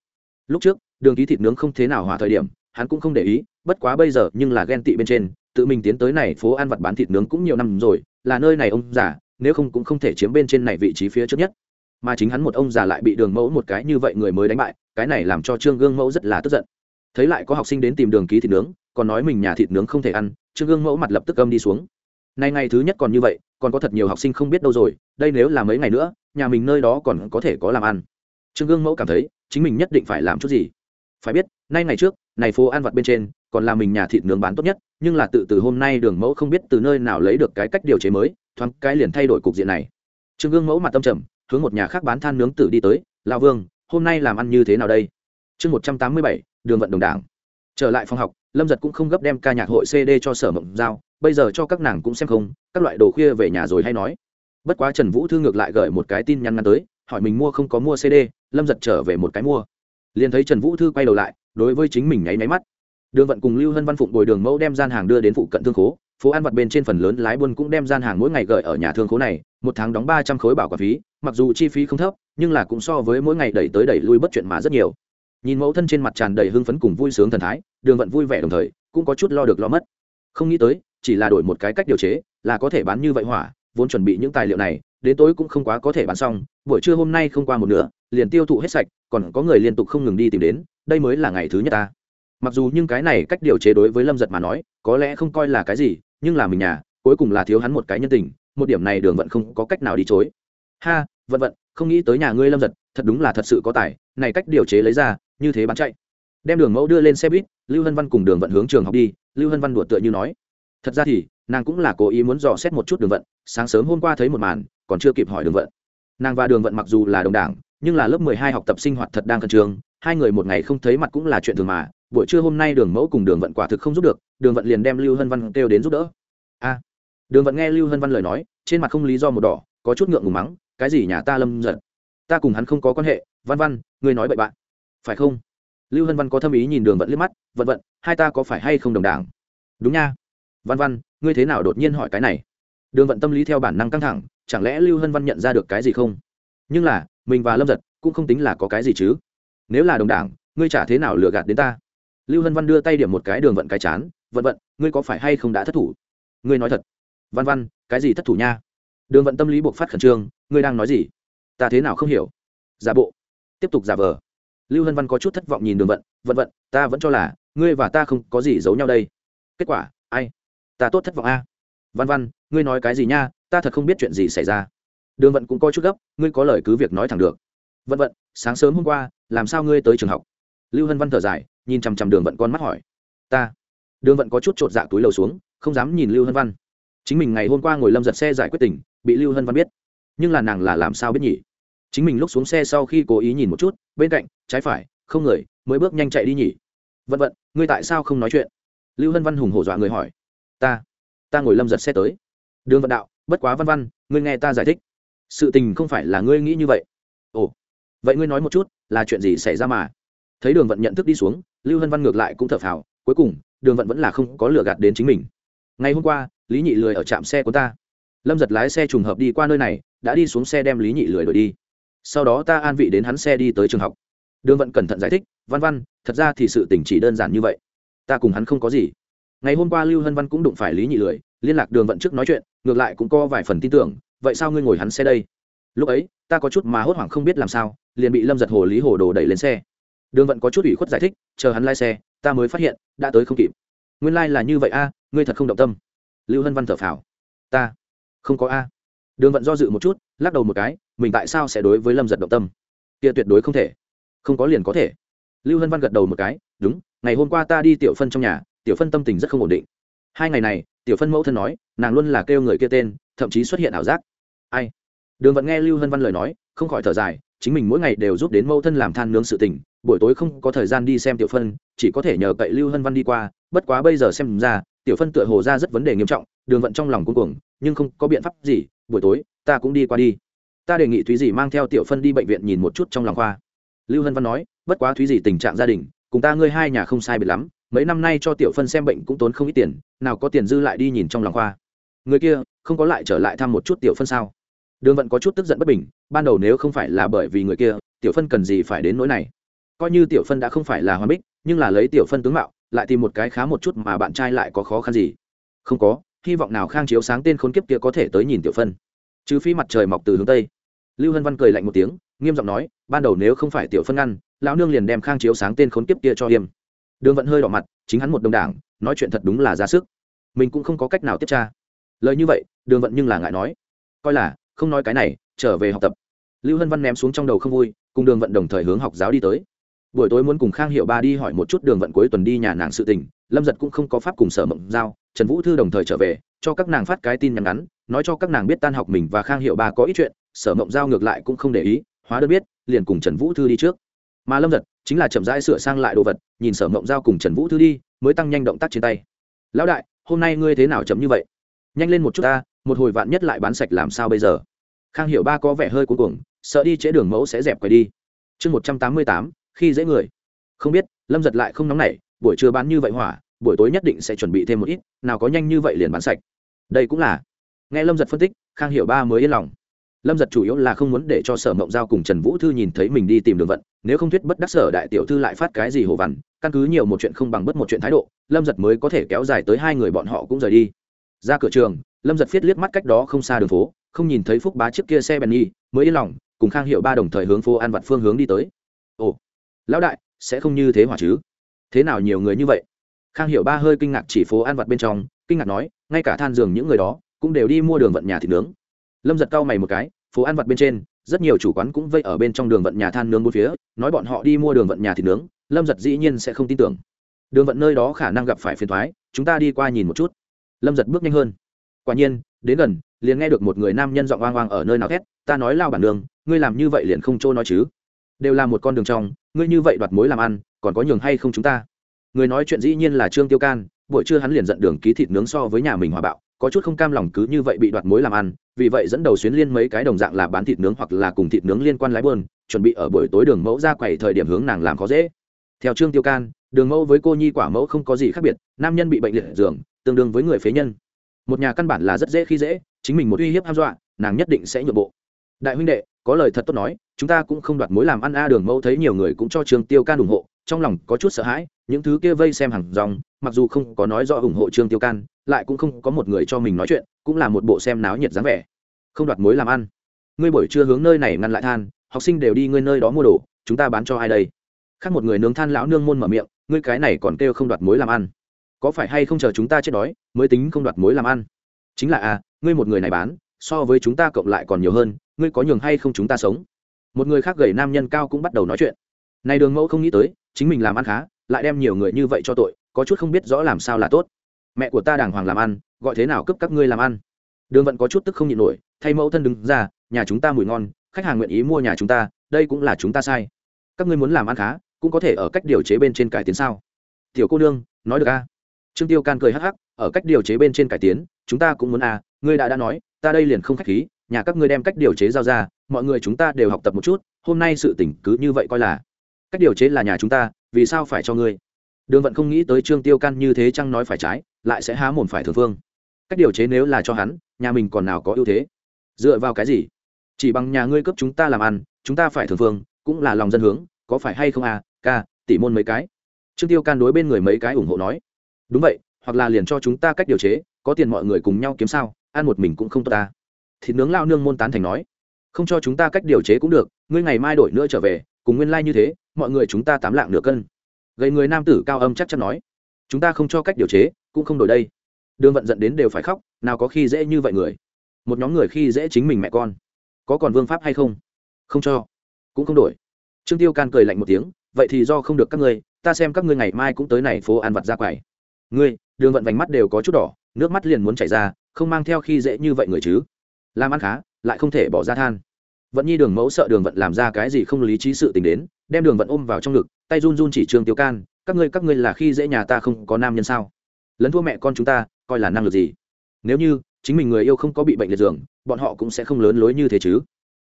Lúc trước, đường ký thịt nướng không thế nào hòa thời điểm, hắn cũng không để ý, bất quá bây giờ nhưng là ghen tị bên trên, tự mình tiến tới này phố ăn vặt bán thịt nướng cũng nhiều năm rồi, là nơi này ông già, nếu không cũng không thể chiếm bên trên này vị trí phía trước nhất. Mà chính hắn một ông già lại bị đường mẫu một cái như vậy người mới đánh bại, cái này làm cho trương gương mẫu rất là tức giận thấy lại có học sinh đến tìm đường ký thịt nướng, còn nói mình nhà thịt nướng không thể ăn, trương gương mẫu mặt lập tức âm đi xuống. Nay ngày thứ nhất còn như vậy, còn có thật nhiều học sinh không biết đâu rồi, đây nếu là mấy ngày nữa, nhà mình nơi đó còn có thể có làm ăn. Trương gương mẫu cảm thấy, chính mình nhất định phải làm chút gì. Phải biết, nay ngày trước, này phố ăn vặt bên trên, còn là mình nhà thịt nướng bán tốt nhất, nhưng là tự từ hôm nay đường mẫu không biết từ nơi nào lấy được cái cách điều chế mới, thoáng cái liền thay đổi cục diện này. Trương gương mẫu mặt tâm trầm, hướng một nhà khác bán than nướng tử đi tới lao vương, hôm nay làm ăn như thế nào đây? Chương một trăm tám mươi bảy đường vận đồng đảng. Trở lại phòng học, lâm giật cũng không gấp đem ca nhạc hội cd cho sở mộng giao, bây giờ cho các nàng cũng xem không, các loại đồ khuya về nhà rồi hay nói. Bất quá trần vũ thư ngược lại gửi một cái tin nhắn ngắn tới, hỏi mình mua không có mua cd lâm giật trở về một cái mua. Liền thấy trần vũ thư quay đầu lại, đối với chính mình nháy máy mắt. Đường vận cùng lưu hân văn phụng bồi đường mẫu đem gian hàng đưa đến phụ cận thương khố, phố ăn vặt bên trên phần lớn lái buôn cũng đem gian hàng mỗi ngày gửi ở nhà thương khố này, một tháng đóng ba trăm khối bảo quản phí, mặc dù chi phí không thấp, nhưng là cũng so với mỗi ngày đẩy tới đẩy lui bất chuyện mà rất nhiều nhìn mẫu thân trên mặt tràn đầy hưng phấn cùng vui sướng thần thái, đường vận vui vẻ đồng thời, cũng có chút lo được lo mất. Không nghĩ tới, chỉ là đổi một cái cách điều chế, là có thể bán như vậy hỏa, vốn chuẩn bị những tài liệu này, đến tối cũng không quá có thể bán xong, buổi trưa hôm nay không qua một nửa, liền tiêu thụ hết sạch, còn có người liên tục không ngừng đi tìm đến, đây mới là ngày thứ nhất ta. Mặc dù nhưng cái này cách điều chế đối với lâm giật mà nói, có lẽ không coi là cái gì, nhưng là mình nhà, cuối cùng là thiếu hắn một cái nhân tình, một điểm này đường vận không có cách nào đi chối. Ha, vận vận, không nghĩ tới nhà ngươi lâm giật thật đúng là thật sự có tài, này cách điều chế lấy ra, như thế bán chạy. Đem đường mẫu đưa lên xe buýt, lưu hân văn cùng đường vận hướng trường học đi, lưu hân văn đùa tựa như nói. Thật ra thì, nàng cũng là cố ý muốn dò xét một chút đường vận, sáng sớm hôm qua thấy một màn, còn chưa kịp hỏi đường vận. Nàng và đường vận mặc dù là đồng đảng, nhưng là lớp mười hai học tập sinh hoạt thật đang khẩn trương, hai người một ngày không thấy mặt cũng là chuyện thường mà, buổi trưa hôm nay đường mẫu cùng đường vận quả thực không giúp được, đường vận liền đem lưu hân văn kêu đến giúp đỡ. A. Đường vận nghe lưu hân văn lời nói, trên mặt không lý do một đỏ, có chút ngượng ngùng mắng, cái gì nhà ta lâm giật ta cùng hắn không có quan hệ, văn văn, ngươi nói bậy bạn. Phải không? Lưu hân văn có thâm ý nhìn đường vận liếc mắt, vận vận, hai ta có phải hay không đồng đảng? Đúng nha. Văn văn, ngươi thế nào đột nhiên hỏi cái này? Đường vận tâm lý theo bản năng căng thẳng, chẳng lẽ lưu hân văn nhận ra được cái gì không? Nhưng là, mình và lâm giật cũng không tính là có cái gì chứ. Nếu là đồng đảng, ngươi chả thế nào lừa gạt đến ta? Lưu hân văn đưa tay điểm một cái đường vận cái chán, vận vận, ngươi có phải hay không đã thất thủ? Ngươi nói thật. Văn văn, cái gì thất thủ nha? Đường vận tâm lý buộc phát khẩn trương, ngươi đang nói gì? Ta thế nào không hiểu? Giả bộ. Tiếp tục giả vờ. Lưu hân văn có chút thất vọng nhìn đường vận vận vận ta vẫn cho là ngươi và ta không có gì giấu nhau đây. Kết quả ai? Ta tốt thất vọng a. Văn văn ngươi nói cái gì nha ta thật không biết chuyện gì xảy ra. Đường vận cũng có chút gấp ngươi có lời cứ việc nói thẳng được. Vận vận sáng sớm hôm qua làm sao ngươi tới trường học? Lưu hân văn thở dài nhìn chằm chằm đường vận con mắt hỏi. Ta. Đường vận có chút chột dạ túi lầu xuống không dám nhìn lưu hân văn. Chính mình ngày hôm qua ngồi lâm giật xe giải quyết tình, bị lưu hân văn biết nhưng là nàng là làm sao biết nhỉ? Chính mình lúc xuống xe sau khi cố ý nhìn một chút, bên cạnh, trái phải, không người, mới bước nhanh chạy đi nhỉ? Vân vận, ngươi tại sao không nói chuyện? Lưu hân văn hùng hổ dọa người hỏi. Ta ta ngồi lâm giật xe tới. Đường vận đạo, bất quá văn văn, ngươi nghe ta giải thích. Sự tình không phải là ngươi nghĩ như vậy. Ồ, vậy ngươi nói một chút, là chuyện gì xảy ra mà? Thấy đường vận nhận thức đi xuống, lưu hân văn ngược lại cũng thở phào, cuối cùng, đường vận vẫn là không có lừa gạt đến chính mình. Ngày hôm qua, lý nhị lười ở trạm xe của ta lâm giật lái xe trùng hợp đi qua nơi này, đã đi xuống xe đem lý nhị lười đổi đi. Sau đó ta an vị đến hắn xe đi tới trường học. Đường vận cẩn thận giải thích, văn văn, thật ra thì sự tình chỉ đơn giản như vậy. Ta cùng hắn không có gì. Ngày hôm qua lưu hân văn cũng đụng phải lý nhị lười, liên lạc đường vận trước nói chuyện, ngược lại cũng có vài phần tin tưởng, vậy sao ngươi ngồi hắn xe đây? Lúc ấy, ta có chút mà hốt hoảng không biết làm sao, liền bị lâm giật hồ lý hồ đồ đẩy lên xe. Đường vận có chút ủy khuất giải thích, chờ hắn lai xe, ta mới phát hiện, đã tới không kịp. Nguyên lai、like、là như vậy a, ngươi thật không động tâm. Lưu hân văn thở phào. Ta không có a. Đường vận do dự một chút, lắc đầu một cái, mình tại sao sẽ đối với lâm giật động tâm? Kia tuyệt đối không thể. Không có liền có thể. Lưu hân văn gật đầu một cái, đúng, ngày hôm qua ta đi tiểu phân trong nhà, tiểu phân tâm tình rất không ổn định. Hai ngày này, tiểu phân mẫu thân nói, nàng luôn là kêu người kia tên, thậm chí xuất hiện ảo giác. Ai? Đường Vận nghe lưu hân văn lời nói, không khỏi thở dài, chính mình mỗi ngày đều giúp đến mẫu thân làm than nướng sự tình, buổi tối không có thời gian đi xem tiểu phân, chỉ có thể nhờ cậy lưu hân văn đi qua, bất quá bây giờ xem ra, tiểu phân tựa hồ ra rất vấn đề nghiêm trọng. Đường vận trong lòng cuối cùng nhưng không có biện pháp gì, buổi tối, ta cũng đi qua đi. Ta đề nghị thúy dì mang theo tiểu phân đi bệnh viện nhìn một chút trong lòng khoa. Lưu hân văn nói, bất quá thúy dì tình trạng gia đình, cùng ta ngươi hai nhà không sai biệt lắm, mấy năm nay cho tiểu phân xem bệnh cũng tốn không ít tiền, nào có tiền dư lại đi nhìn trong lòng khoa. Người kia, không có lại trở lại thăm một chút tiểu phân sao? Đường vận có chút tức giận bất bình, ban đầu nếu không phải là bởi vì người kia, tiểu phân cần gì phải đến nỗi này? Coi như tiểu phân đã không phải là hoa bích, nhưng là lấy tiểu phân tướng mạo, lại tìm một cái khá một chút mà bạn trai lại có khó khăn gì? Không có hy vọng nào khang chiếu sáng tên khốn kiếp kia có thể tới nhìn tiểu phân. Trừ phi mặt trời mọc từ hướng tây. Lưu hân văn cười lạnh một tiếng, nghiêm giọng nói, ban đầu nếu không phải tiểu phân ngăn, lão nương liền đem khang chiếu sáng tên khốn kiếp kia cho hiêm đường vận hơi đỏ mặt, chính hắn một đồng đảng, nói chuyện thật đúng là ra sức. Mình cũng không có cách nào tiếp tra. Lời như vậy, đường vận nhưng là ngại nói. Coi là, không nói cái này, trở về học tập. Lưu hân văn ném xuống trong đầu không vui, cùng đường vận đồng thời hướng học giáo đi tới buổi tối muốn cùng khang hiệu ba đi hỏi một chút đường vận cuối tuần đi nhà nàng sự tình, lâm giật cũng không có pháp cùng sở mộng giao, trần vũ thư đồng thời trở về, cho các nàng phát cái tin nhắn ngắn, nói cho các nàng biết tan học mình và khang hiệu ba có ít chuyện, sở mộng giao ngược lại cũng không để ý, hóa đơn biết, liền cùng trần vũ thư đi trước. Mà lâm giật chính là chậm rãi sửa sang lại đồ vật, nhìn sở mộng giao cùng trần vũ thư đi, mới tăng nhanh động tác trên tay. Lão đại, hôm nay ngươi thế nào chậm như vậy? Nhanh lên một chút ta, một hồi vạn nhất lại bán sạch làm sao bây giờ? Khang hiệu ba có vẻ hơi cuối cùng sợ đi chế đường mẫu sẽ dẹp quay đi. Chương một trăm tám mươi tám khi dễ người. Không biết, lâm giật lại không nóng nảy, buổi trưa bán như vậy hỏa, buổi tối nhất định sẽ chuẩn bị thêm một ít, nào có nhanh như vậy liền bán sạch. Đây cũng là. Nghe lâm giật phân tích, khang hiệu ba mới yên lòng. Lâm giật chủ yếu là không muốn để cho sở mộng giao cùng trần vũ thư nhìn thấy mình đi tìm đường vận, nếu không thuyết bất đắc sở đại tiểu thư lại phát cái gì hồ vằn, căn cứ nhiều một chuyện không bằng bất một chuyện thái độ, lâm giật mới có thể kéo dài tới hai người bọn họ cũng rời đi. Ra cửa trường, lâm giật viết liếc mắt cách đó không xa đường phố, không nhìn thấy phúc bá trước kia xe bèn nhi mới yên lòng, cùng khang hiệu ba đồng thời hướng phố an vặt phương hướng đi tới. Ồ lão đại, sẽ không như thế hỏa chứ? Thế nào nhiều người như vậy? Khang hiểu ba hơi kinh ngạc chỉ phố an vặt bên trong, kinh ngạc nói, ngay cả than giường những người đó, cũng đều đi mua đường vận nhà thịt nướng. Lâm giật cau mày một cái, phố ăn vặt bên trên, rất nhiều chủ quán cũng vây ở bên trong đường vận nhà than nướng bốn phía, nói bọn họ đi mua đường vận nhà thịt nướng, lâm giật dĩ nhiên sẽ không tin tưởng. Đường vận nơi đó khả năng gặp phải phiền thoái chúng ta đi qua nhìn một chút. Lâm giật bước nhanh hơn. Quả nhiên, đến gần, liền nghe được một người nam nhân giọng oang oang ở nơi nào thét, ta nói lao bản đường ngươi làm như vậy liền không trôi nói chứ đều là một con đường trong, ngươi như vậy đoạt mối làm ăn, còn có nhường hay không chúng ta? Người nói chuyện dĩ nhiên là trương tiêu can, buổi trưa hắn liền giận đường ký thịt nướng so với nhà mình hòa bạo, có chút không cam lòng cứ như vậy bị đoạt mối làm ăn, vì vậy dẫn đầu xuyến liên mấy cái đồng dạng là bán thịt nướng hoặc là cùng thịt nướng liên quan lái buôn chuẩn bị ở buổi tối đường mẫu ra quầy thời điểm hướng nàng làm khó dễ. Theo trương tiêu can, đường mẫu với cô nhi quả mẫu không có gì khác biệt, nam nhân bị bệnh liệt giường, tương đương với người phế nhân. Một nhà căn bản là rất dễ khi dễ, chính mình một uy hiếp ham dọa, nàng nhất định sẽ nhượng bộ. Đại huynh đệ, có lời thật tốt nói chúng ta cũng không đoạt mối làm ăn a đường mẫu thấy nhiều người cũng cho trương tiêu can ủng hộ, trong lòng có chút sợ hãi, những thứ kia vây xem hàng dòng mặc dù không có nói rõ ủng hộ trương tiêu can, lại cũng không có một người cho mình nói chuyện, cũng là một bộ xem náo nhiệt dáng vẻ. Không đoạt mối làm ăn. Ngươi buổi trưa hướng nơi này ngăn lại than, học sinh đều đi ngươi nơi đó mua đồ, chúng ta bán cho ai đây? Khác một người nướng than lão nương môn mở miệng, ngươi cái này còn kêu không đoạt mối làm ăn. Có phải hay không chờ chúng ta chết đói, mới tính không đoạt mối làm ăn? Chính là à ngươi một người này bán, so với chúng ta cộng lại còn nhiều hơn, ngươi có nhường hay không chúng ta sống? Một người khác gầy nam nhân cao cũng bắt đầu nói chuyện. Này đường mẫu không nghĩ tới, chính mình làm ăn khá, lại đem nhiều người như vậy cho tội, có chút không biết rõ làm sao là tốt. Mẹ của ta đàng hoàng làm ăn, gọi thế nào cấp các ngươi làm ăn. Đường vận có chút tức không nhịn nổi, thay mẫu thân đứng ra, nhà chúng ta mùi ngon, khách hàng nguyện ý mua nhà chúng ta, đây cũng là chúng ta sai. Các ngươi muốn làm ăn khá, cũng có thể ở cách điều chế bên trên cải tiến sao? Tiểu cô nương, nói được a. Trương tiêu can cười hắc hắc, ở cách điều chế bên trên cải tiến, chúng ta cũng muốn a, ngươi đã đã nói, ta đây liền không khách khí nhà các ngươi đem cách điều chế giao ra, mọi người chúng ta đều học tập một chút, hôm nay sự tỉnh cứ như vậy coi là. Cách điều chế là nhà chúng ta, vì sao phải cho ngươi? Đường vận không nghĩ tới trương tiêu can như thế chăng nói phải trái, lại sẽ há mồm phải thường phương. Cách điều chế nếu là cho hắn, nhà mình còn nào có ưu thế? Dựa vào cái gì? Chỉ bằng nhà ngươi cấp chúng ta làm ăn, chúng ta phải thường phương, cũng là lòng dân hướng, có phải hay không à ca tỷ môn mấy cái? Trương tiêu can đối bên người mấy cái ủng hộ nói. Đúng vậy, hoặc là liền cho chúng ta cách điều chế, có tiền mọi người cùng nhau kiếm sao, ăn một mình cũng không tốt ta thịt nướng lao nương môn tán thành nói, không cho chúng ta cách điều chế cũng được, ngươi ngày mai đổi nữa trở về, cùng nguyên lai、like、như thế, mọi người chúng ta tám lạng nửa cân. Gầy người nam tử cao âm chắc chắn nói, chúng ta không cho cách điều chế, cũng không đổi đây. Đường vận dẫn đến đều phải khóc, nào có khi dễ như vậy người. Một nhóm người khi dễ chính mình mẹ con. Có còn vương pháp hay không? Không cho, cũng không đổi. Trương tiêu can cười lạnh một tiếng, vậy thì do không được các ngươi, ta xem các ngươi ngày mai cũng tới này phố ăn vặt ra quầy. Ngươi, đường vận vành mắt đều có chút đỏ, nước mắt liền muốn chảy ra, không mang theo khi dễ như vậy người chứ làm ăn khá, lại không thể bỏ ra than. Vận nhi đường mẫu sợ đường vận làm ra cái gì không lý trí sự tình đến, đem đường vận ôm vào trong ngực, tay run run chỉ trương tiêu can, các ngươi các ngươi là khi dễ nhà ta không có nam nhân sao? Lấn thua mẹ con chúng ta, coi là năng lực gì? Nếu như chính mình người yêu không có bị bệnh liệt giường, bọn họ cũng sẽ không lớn lối như thế chứ.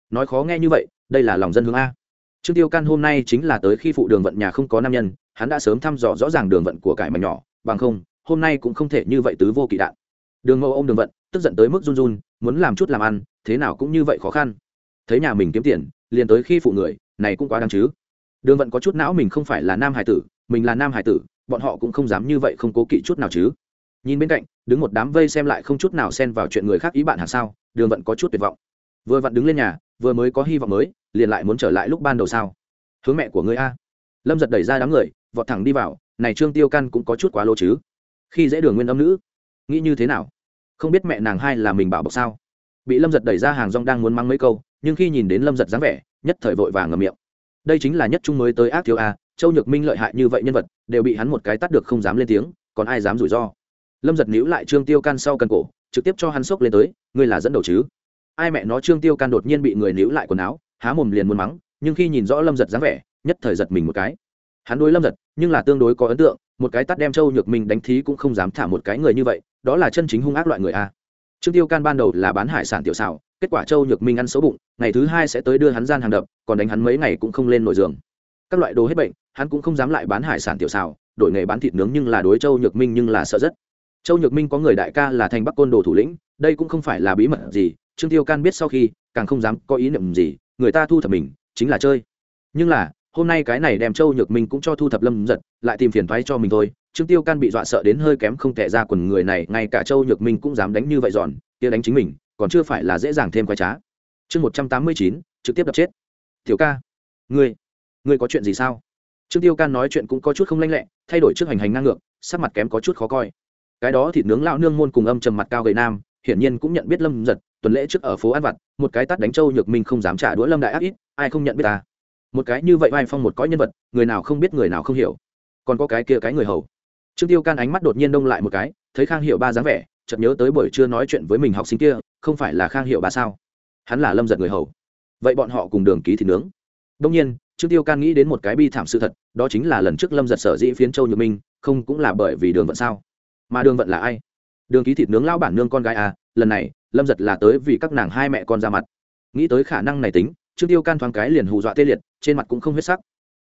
Nói khó nghe như vậy, đây là lòng dân hướng a. Trương tiêu can hôm nay chính là tới khi phụ đường vận nhà không có nam nhân, hắn đã sớm thăm dò rõ ràng đường vận của cải mà nhỏ, bằng không, hôm nay cũng không thể như vậy tứ vô kỵ đạn. Đường mẫu ô m đường vận, tức giận tới mức run run muốn làm chút làm ăn, thế nào cũng như vậy khó khăn. Thấy nhà mình kiếm tiền, liền tới khi phụ người, này cũng quá đáng chứ. Đường vận có chút não mình không phải là nam hải tử, mình là nam hải tử, bọn họ cũng không dám như vậy không cố kỵ chút nào chứ. Nhìn bên cạnh, đứng một đám vây xem lại không chút nào xen vào chuyện người khác ý bạn hàng sao, đường vận có chút tuyệt vọng. Vừa vặn đứng lên nhà, vừa mới có hy vọng mới, liền lại muốn trở lại lúc ban đầu sao? Hướng mẹ của người a. Lâm giật đẩy ra đám người, vọt thẳng đi vào, này trương tiêu căn cũng có chút quá lô chứ. Khi dễ đường nguyên âm nữ, nghĩ như thế nào? Không biết mẹ nàng hai là mình bảo bọc sao? Bị lâm giật đẩy ra hàng rong đang muốn mang mấy câu, nhưng khi nhìn đến lâm giật dáng vẻ, nhất thời vội vàng ngầm miệng. Đây chính là nhất trung mới tới ác thiếu a, châu nhược minh lợi hại như vậy nhân vật, đều bị hắn một cái tắt được không dám lên tiếng, còn ai dám rủi ro? Lâm giật níu lại trương tiêu can sau cần cổ, trực tiếp cho hắn sốc lên tới, ngươi là dẫn đầu chứ? Ai mẹ nó, trương tiêu can đột nhiên bị người níu lại quần áo, há mồm liền muốn mắng, nhưng khi nhìn rõ lâm giật dáng vẻ, nhất thời giật mình một cái. Hắn đối lâm giật, nhưng là tương đối có ấn tượng một cái tắt đem châu nhược minh đánh thí cũng không dám thả một cái người như vậy, đó là chân chính hung ác loại người a. Trương tiêu can ban đầu là bán hải sản tiểu xào kết quả châu nhược minh ăn xấu bụng, ngày thứ hai sẽ tới đưa hắn gian hàng đập, còn đánh hắn mấy ngày cũng không lên nổi giường. Các loại đồ hết bệnh, hắn cũng không dám lại bán hải sản tiểu xào đổi nghề bán thịt nướng nhưng là đối châu nhược minh nhưng là sợ rất. Châu nhược minh có người đại ca là thành bắc côn đồ thủ lĩnh, đây cũng không phải là bí mật gì, trương tiêu can biết sau khi, càng không dám có ý niệm gì, người ta thu thập mình, chính là chơi. Nhưng là hôm nay cái này đem châu nhược minh cũng cho thu thập lâm giật, lại tìm phiền thoái cho mình thôi. Trương tiêu can bị dọa sợ đến hơi kém không tệ ra quần người này, ngay cả châu nhược minh cũng dám đánh như vậy giòn, kia đánh chính mình, còn chưa phải là dễ dàng thêm quái trá. Chương một trăm tám mươi chín, trực tiếp đập chết. Tiểu ca, ngươi ngươi có chuyện gì sao? Trương tiêu can nói chuyện cũng có chút không lanh lẹ, thay đổi trước hành hành ngang ngược, sắc mặt kém có chút khó coi. Cái đó thịt nướng lão nương môn cùng âm trầm mặt cao gầy nam, hiển nhiên cũng nhận biết lâm giật, tuần lễ trước ở phố ăn vặt, một cái tắt đánh châu nhược minh không dám trả đũa lâm đại ác ít, ai không nhận biết ta? Một cái như vậy vai phong một cõi nhân vật, người nào không biết, người nào không hiểu. Còn có cái kia cái người hầu. Trương tiêu can ánh mắt đột nhiên đông lại một cái, thấy khang hiệu ba dáng vẻ, chợt nhớ tới buổi trưa nói chuyện với mình học sinh kia, không phải là khang hiệu ba sao? Hắn là lâm giật người hầu. Vậy bọn họ cùng đường ký thịt nướng. Đông nhiên, trương tiêu can nghĩ đến một cái bi thảm sự thật, đó chính là lần trước lâm giật sở dĩ phiến châu nhược minh, không cũng là bởi vì đường vận sao? Mà đường vận là ai? Đường ký thịt nướng lao bản nương con gái à lần này, lâm giật là tới vì các nàng hai mẹ con ra mặt. Nghĩ tới khả năng này tính trương tiêu can thoáng cái liền hù dọa tê liệt, trên mặt cũng không huyết sắc.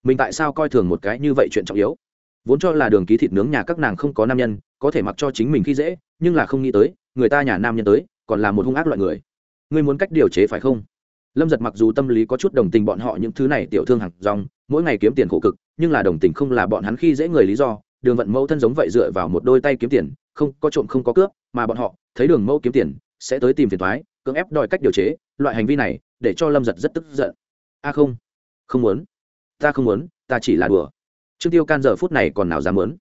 Mình tại sao coi thường một cái như vậy chuyện trọng yếu? Vốn cho là đường ký thịt nướng nhà các nàng không có nam nhân, có thể mặc cho chính mình khi dễ, nhưng là không nghĩ tới, người ta nhà nam nhân tới, còn là một hung ác loại người. Ngươi muốn cách điều chế phải không? Lâm giật mặc dù tâm lý có chút đồng tình bọn họ những thứ này tiểu thương hàng rong mỗi ngày kiếm tiền khổ cực, nhưng là đồng tình không là bọn hắn khi dễ người lý do. Đường vận mẫu thân giống vậy dựa vào một đôi tay kiếm tiền, không, có trộm không có cướp, mà bọn họ, thấy đường mẫu kiếm tiền, sẽ tới tìm phiền thoái cưỡng ép đòi cách điều chế, loại hành vi này để cho lâm giật rất tức giận. A không không muốn. Ta không muốn, ta chỉ là đùa. Trương tiêu can giờ phút này còn nào dám muốn?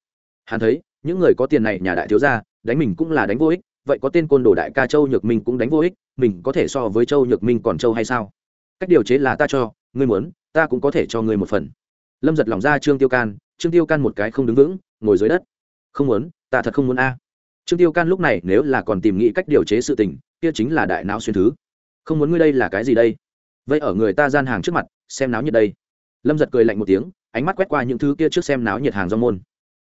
Hắn thấy, những người có tiền này, nhà đại thiếu gia, đánh mình cũng là đánh vô ích, vậy có tên côn đồ đại ca châu nhược minh cũng đánh vô ích, mình có thể so với châu nhược minh còn châu hay sao? Cách điều chế là ta cho, ngươi muốn, ta cũng có thể cho ngươi một phần. Lâm giật lòng ra trương tiêu can, trương tiêu can một cái không đứng vững, ngồi dưới đất. Không muốn, ta thật không muốn a. Trương tiêu can lúc này nếu là còn tìm nghĩ cách điều chế sự tình, kia chính là đại não xuyên thứ không muốn ngươi đây là cái gì đây? Vậy ở người ta gian hàng trước mặt, xem náo nhiệt đây. Lâm giật cười lạnh một tiếng, ánh mắt quét qua những thứ kia trước xem náo nhiệt hàng do môn.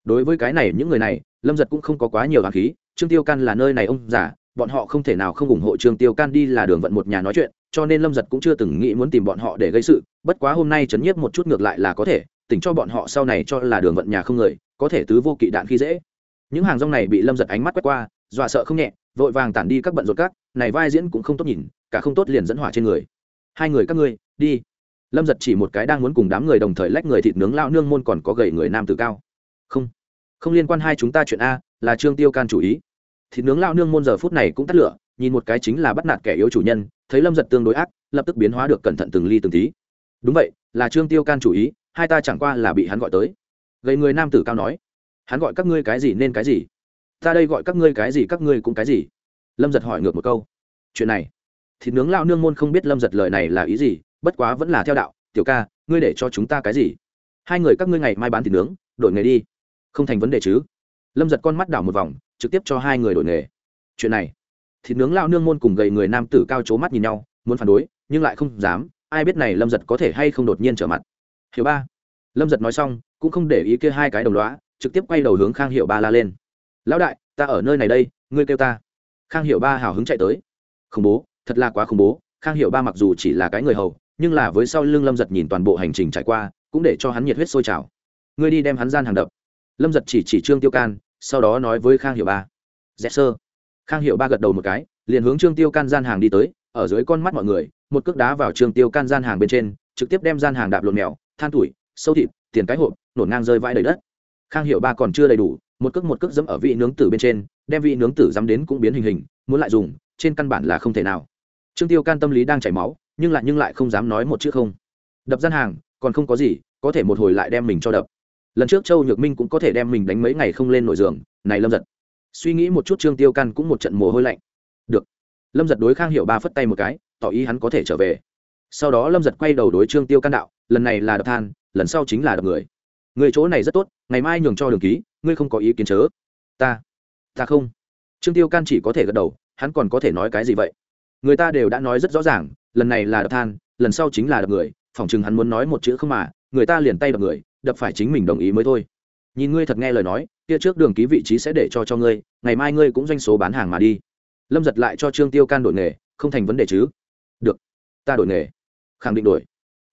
Đối với cái này, những người này, lâm giật cũng không có quá nhiều hàng khí. Trương tiêu can là nơi này ông giả bọn họ không thể nào không ủng hộ trương tiêu can đi là đường vận một nhà nói chuyện, cho nên lâm giật cũng chưa từng nghĩ muốn tìm bọn họ để gây sự. Bất quá hôm nay chấn nhiếp một chút ngược lại là có thể, tỉnh cho bọn họ sau này cho là đường vận nhà không người, có thể tứ vô kỵ đạn khi dễ. Những hàng rong này bị lâm giật ánh mắt quét qua, dọa sợ không nhẹ, vội vàng tản đi các bận rộn các, này vai diễn cũng không tốt nhìn cả không tốt liền dẫn hỏa trên người. Hai người các ngươi, đi. Lâm giật chỉ một cái đang muốn cùng đám người đồng thời lách người thịt nướng lao nương môn còn có gầy người nam tử cao. Không không liên quan hai chúng ta chuyện a, là trương tiêu can chủ ý. Thịt nướng lao nương môn giờ phút này cũng tắt lửa, nhìn một cái chính là bắt nạt kẻ yếu chủ nhân, thấy lâm giật tương đối ác, lập tức biến hóa được cẩn thận từng ly từng tí. Đúng vậy, là trương tiêu can chủ ý, hai ta chẳng qua là bị hắn gọi tới. Gầy người nam tử cao nói, hắn gọi các ngươi cái gì nên cái gì? Ta đây gọi các ngươi cái gì, các ngươi cũng cái gì? Lâm giật hỏi ngược một câu, chuyện này thịt nướng lao nương môn không biết lâm giật lời này là ý gì, bất quá vẫn là theo đạo, tiểu ca, ngươi để cho chúng ta cái gì? Hai người các ngươi ngày mai bán thịt nướng, đổi nghề đi. Không thành vấn đề chứ. Lâm giật con mắt đảo một vòng, trực tiếp cho hai người đổi nghề. Chuyện này. Thịt nướng lao nương môn cùng gầy người nam tử cao c mắt nhìn nhau, muốn phản đối, nhưng lại không dám, ai biết này lâm giật có thể hay không đột nhiên trở mặt. Hiểu ba. Lâm giật nói xong, cũng không để ý kia hai cái đồng loá trực tiếp quay đầu hướng khang hiệu ba la lên. Lão đại, ta ở nơi này đây, ngươi kêu ta. Khang hiệu ba hào hứng chạy tới. Khủng bố thật là quá khủng bố, khang hiệu ba mặc dù chỉ là cái người hầu, nhưng là với sau lưng lâm giật nhìn toàn bộ hành trình trải qua, cũng để cho hắn nhiệt huyết sôi trào. Ngươi đi đem hắn gian hàng đập. Lâm giật chỉ chỉ trương tiêu can, sau đó nói với khang hiệu ba. Dạ, Dẹp sơ khang hiệu ba gật đầu một cái, liền hướng trương tiêu can gian hàng đi tới, ở dưới con mắt mọi người, một cước đá vào trương tiêu can gian hàng bên trên, trực tiếp đem gian hàng đạp lộn mèo, than tuổi, sâu thịt, tiền cái hộp nổn ngang rơi vãi đầy đất. Khang hiệu ba còn chưa đầy đủ, một cước một cước dẫm ở vị nướng tử bên trên, đem vị nướng tử dám đến cũng biến hình hình, muốn lại dùng, trên căn bản là không thể nào trương tiêu can tâm lý đang chảy máu, nhưng lại nhưng lại không dám nói một chữ không. Đập gian hàng, còn không có gì, có thể một hồi lại đem mình cho đập. Lần trước châu nhược minh cũng có thể đem mình đánh mấy ngày không lên nổi giường, này lâm giật. Suy nghĩ một chút trương tiêu can cũng một trận mồ hôi lạnh. Được. Lâm giật đối khang hiệu ba phất tay một cái, tỏ ý hắn có thể trở về. Sau đó lâm giật quay đầu đối trương tiêu can đạo, lần này là đập than, lần sau chính là đập người. Người chỗ này rất tốt, ngày mai nhường cho đường ký, ngươi không có ý kiến chớ. Ta ta không. Trương tiêu can chỉ có thể gật đầu, hắn còn có thể nói cái gì vậy? Người ta đều đã nói rất rõ ràng, lần này là đập than, lần sau chính là đập người, phỏng chừng hắn muốn nói một chữ không mà, người ta liền tay đập người, đập phải chính mình đồng ý mới thôi. Nhìn ngươi thật nghe lời nói, kia trước đường ký vị trí sẽ để cho cho ngươi, ngày mai ngươi cũng doanh số bán hàng mà đi. Lâm giật lại cho trương tiêu can đổi nghề, không thành vấn đề chứ? Được, ta đổi nghề. Khẳng định đổi.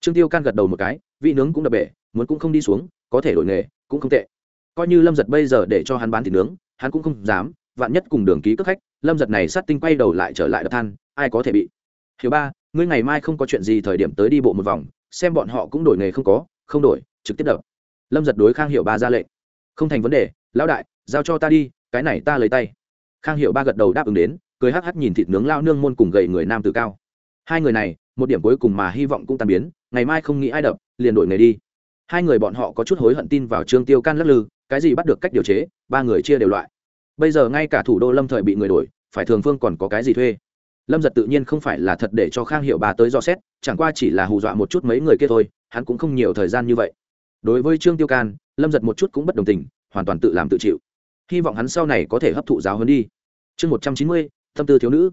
Trương tiêu can gật đầu một cái, vị nướng cũng đập bể, muốn cũng không đi xuống, có thể đổi nghề, cũng không tệ. Coi như lâm giật bây giờ để cho hắn bán thịt nướng, hắn cũng không dám, vạn nhất cùng đường ký cất khách, lâm giật này sát tinh quay đầu lại trở lại đập than ai có thể bị? Hiểu ba, ngươi ngày mai không có chuyện gì, thời điểm tới đi bộ một vòng, xem bọn họ cũng đổi nghề không có, không đổi, trực tiếp đập. Lâm giật đối khang hiệu ba ra lệnh. Không thành vấn đề, lão đại, giao cho ta đi, cái này ta lấy tay. Khang hiệu ba gật đầu đáp ứng đến, cười hắc hắc nhìn thịt nướng lao nương môn cùng gậy người nam từ cao. Hai người này, một điểm cuối cùng mà hy vọng cũng tan biến, ngày mai không nghĩ ai đập, liền đổi nghề đi. Hai người bọn họ có chút hối hận tin vào trương tiêu can lắc lư, cái gì bắt được cách điều chế, ba người chia đều loại. Bây giờ ngay cả thủ đô lâm thời bị người đổi, phải thường phương còn có cái gì thuê? Lâm giật tự nhiên không phải là thật để cho khang hiệu bà tới dò xét, chẳng qua chỉ là hù dọa một chút mấy người kia thôi, hắn cũng không nhiều thời gian như vậy. Đối với trương tiêu can, lâm giật một chút cũng bất đồng tình, hoàn toàn tự làm tự chịu. Hy vọng hắn sau này có thể hấp thụ giáo hơn đi. Chương một trăm chín mươi, tâm tư thiếu nữ.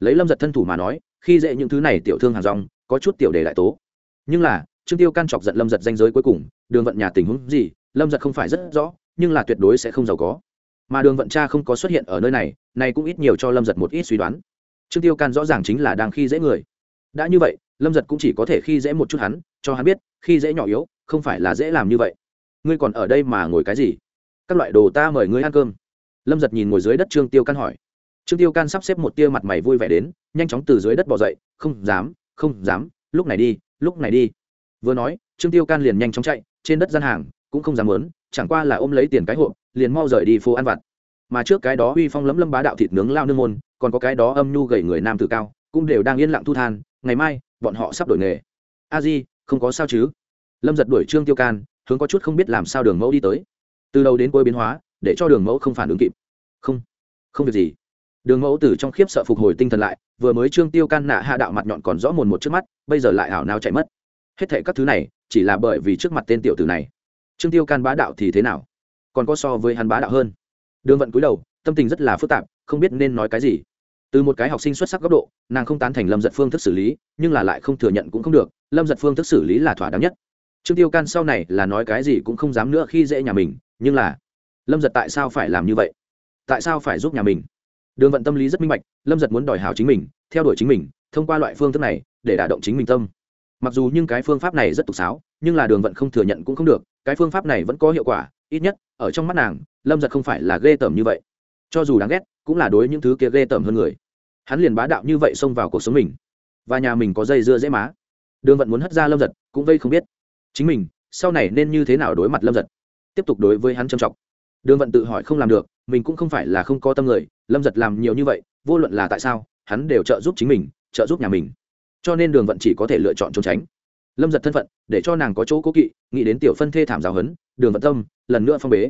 Lấy lâm giật thân thủ mà nói, khi dễ những thứ này tiểu thương hàng rong, có chút tiểu đề đại tố. Nhưng là, trương tiêu can chọc giận lâm giật danh giới cuối cùng, đường vận nhà tình huống gì, lâm giật không phải rất rõ, nhưng là tuyệt đối sẽ không giàu có. Mà đường vận cha không có xuất hiện ở nơi này này cũng ít nhiều cho lâm giật một ít suy đoán trương tiêu can rõ ràng chính là đang khi dễ người. Đã như vậy, lâm giật cũng chỉ có thể khi dễ một chút hắn, cho hắn biết, khi dễ nhỏ yếu, không phải là dễ làm như vậy. Ngươi còn ở đây mà ngồi cái gì? Các loại đồ ta mời ngươi ăn cơm. Lâm giật nhìn ngồi dưới đất trương tiêu can hỏi. Trương tiêu can sắp xếp một tia mặt mày vui vẻ đến, nhanh chóng từ dưới đất bỏ dậy, không dám không dám, lúc này đi, lúc này đi. Vừa nói, trương tiêu can liền nhanh chóng chạy, trên đất gian hàng, cũng không dám lớn chẳng qua là ôm lấy tiền cái hộp, liền mau rời đi phố ăn vặt mà trước cái đó uy phong lấm lâm bá đạo thịt nướng lao nương môn, còn có cái đó âm nhu gầy người nam tử cao, cũng đều đang yên lặng thu than, ngày mai, bọn họ sắp đổi nghề. A di, không có sao chứ? Lâm giật đuổi trương tiêu can, hướng có chút không biết làm sao đường mẫu đi tới. Từ đầu đến cuối biến hóa, để cho đường mẫu không phản ứng kịp. Không không việc gì. Đường mẫu từ trong khiếp sợ phục hồi tinh thần lại, vừa mới trương tiêu can nạ hạ đạo mặt nhọn còn rõ mồn một trước mắt, bây giờ lại ảo nào chạy mất. Hết thệ các thứ này, chỉ là bởi vì trước mặt tên tiểu tử này. Trương tiêu can bá đạo thì thế nào? Còn có so với hắn bá đạo hơn đường vận cúi đầu, tâm tình rất là phức tạp, không biết nên nói cái gì. Từ một cái học sinh xuất sắc góc độ, nàng không tán thành lâm giật phương thức xử lý, nhưng là lại không thừa nhận cũng không được, lâm giật phương thức xử lý là thỏa đáng nhất. Trương tiêu can sau này là nói cái gì cũng không dám nữa khi dễ nhà mình, nhưng là, lâm giật tại sao phải làm như vậy? Tại sao phải giúp nhà mình? Đường vận tâm lý rất minh bạch, lâm giật muốn đòi hào chính mình, theo đuổi chính mình, thông qua loại phương thức này, để đả động chính mình tâm. Mặc dù nhưng cái phương pháp này rất tục sáo, nhưng là đường vận không thừa nhận cũng không được, cái phương pháp này vẫn có hiệu quả ít nhất, ở trong mắt nàng, lâm giật không phải là ghê tởm như vậy. Cho dù đáng ghét, cũng là đối những thứ kia ghê tởm hơn người. Hắn liền bá đạo như vậy xông vào cuộc sống mình. Và nhà mình có dây dưa dễ má. Đường vận muốn hất ra lâm giật, cũng vây không biết. Chính mình, sau này nên như thế nào đối mặt lâm giật? Tiếp tục đối với hắn trầm trọng. Đường vận tự hỏi không làm được, mình cũng không phải là không có tâm người, lâm giật làm nhiều như vậy, vô luận là tại sao, hắn đều trợ giúp chính mình, trợ giúp nhà mình. Cho nên đường vận chỉ có thể lựa chọn trốn tránh. Lâm giật thân phận, để cho nàng có chỗ cố kỵ, nghĩ đến tiểu phân thê thảm giáo hấn đường vận tâm, lần nữa phong bế.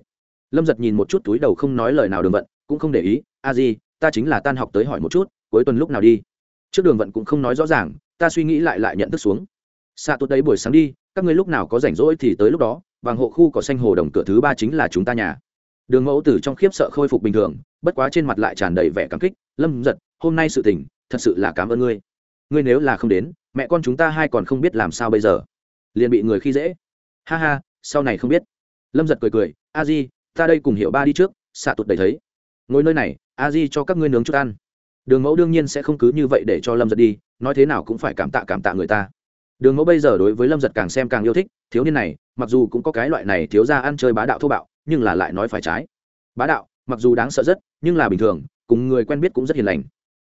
Lâm giật nhìn một chút túi đầu không nói lời nào đường vận, cũng không để ý, a di, ta chính là tan học tới hỏi một chút, cuối tuần lúc nào đi? Trước đường vận cũng không nói rõ ràng, ta suy nghĩ lại lại nhận thức xuống. Xa tốt đấy buổi sáng đi, các ngươi lúc nào có rảnh rỗi thì tới lúc đó, vàng hộ khu có xanh hồ đồng cửa thứ ba chính là chúng ta nhà. Đường mẫu từ trong khiếp sợ khôi phục bình thường, bất quá trên mặt lại tràn đầy vẻ cảm kích, lâm giật, hôm nay sự tình, thật sự là cảm ơn ngươi. Ngươi nếu là không đến, mẹ con chúng ta hai còn không biết làm sao bây giờ. Liền bị người khi dễ. Ha ha, sau này không biết lâm giật cười cười, a di, ta đây cùng hiệu ba đi trước, xạ tụt đầy thấy. Ngồi nơi này, a di cho các ngươi nướng chút ăn. Đường mẫu đương nhiên sẽ không cứ như vậy để cho lâm giật đi, nói thế nào cũng phải cảm tạ cảm tạ người ta. Đường mẫu bây giờ đối với lâm giật càng xem càng yêu thích, thiếu niên này, mặc dù cũng có cái loại này thiếu ra ăn chơi bá đạo thô bạo, nhưng là lại nói phải trái. Bá đạo, mặc dù đáng sợ rất, nhưng là bình thường, cùng người quen biết cũng rất hiền lành.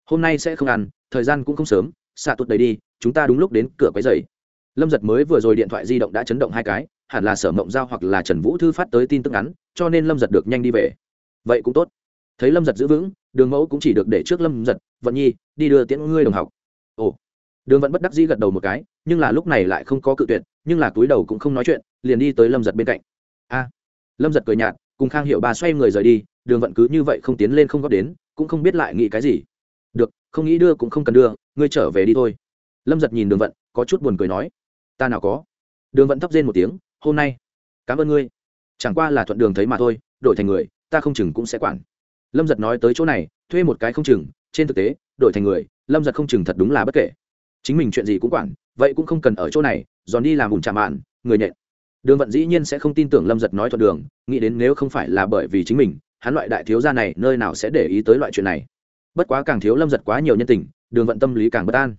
Hôm nay sẽ không ăn, thời gian cũng không sớm, xạ tụt đầy đi, chúng ta đúng lúc đến cửa quấy dày lâm giật mới vừa rồi điện thoại di động đã chấn động hai cái hẳn là sở mộng giao hoặc là trần vũ thư phát tới tin tức ngắn, cho nên lâm giật được nhanh đi về. Vậy cũng tốt. Thấy lâm giật giữ vững, đường mẫu cũng chỉ được để trước lâm giật, vận nhi, đi đưa tiễn ngươi đồng học. Ồ. Đường vẫn bất đắc dĩ gật đầu một cái, nhưng là lúc này lại không có cự tuyệt, nhưng là túi đầu cũng không nói chuyện, liền đi tới lâm giật bên cạnh. A. Lâm giật cười nhạt, cùng khang hiệu bà xoay người rời đi, đường vận cứ như vậy không tiến lên không góp đến, cũng không biết lại nghĩ cái gì. Được, không nghĩ đưa cũng không cần đưa, ngươi trở về đi thôi. Lâm giật nhìn đường vận, có chút buồn cười nói. Ta nào có. Đường vận thấp rên một tiếng hôm nay. Cảm ơn ngươi. Chẳng qua là thuận đường thấy mà thôi, đổi thành người, ta không chừng cũng sẽ quản. Lâm giật nói tới chỗ này, thuê một cái không chừng, trên thực tế, đổi thành người, lâm giật không chừng thật đúng là bất kể. Chính mình chuyện gì cũng quản, vậy cũng không cần ở chỗ này, giòn đi làm ủn chạm mạn, người nhện. Đường vận dĩ nhiên sẽ không tin tưởng lâm giật nói thuận đường, nghĩ đến nếu không phải là bởi vì chính mình, hắn loại đại thiếu gia này nơi nào sẽ để ý tới loại chuyện này. Bất quá càng thiếu lâm giật quá nhiều nhân tình, đường vận tâm lý càng bất an.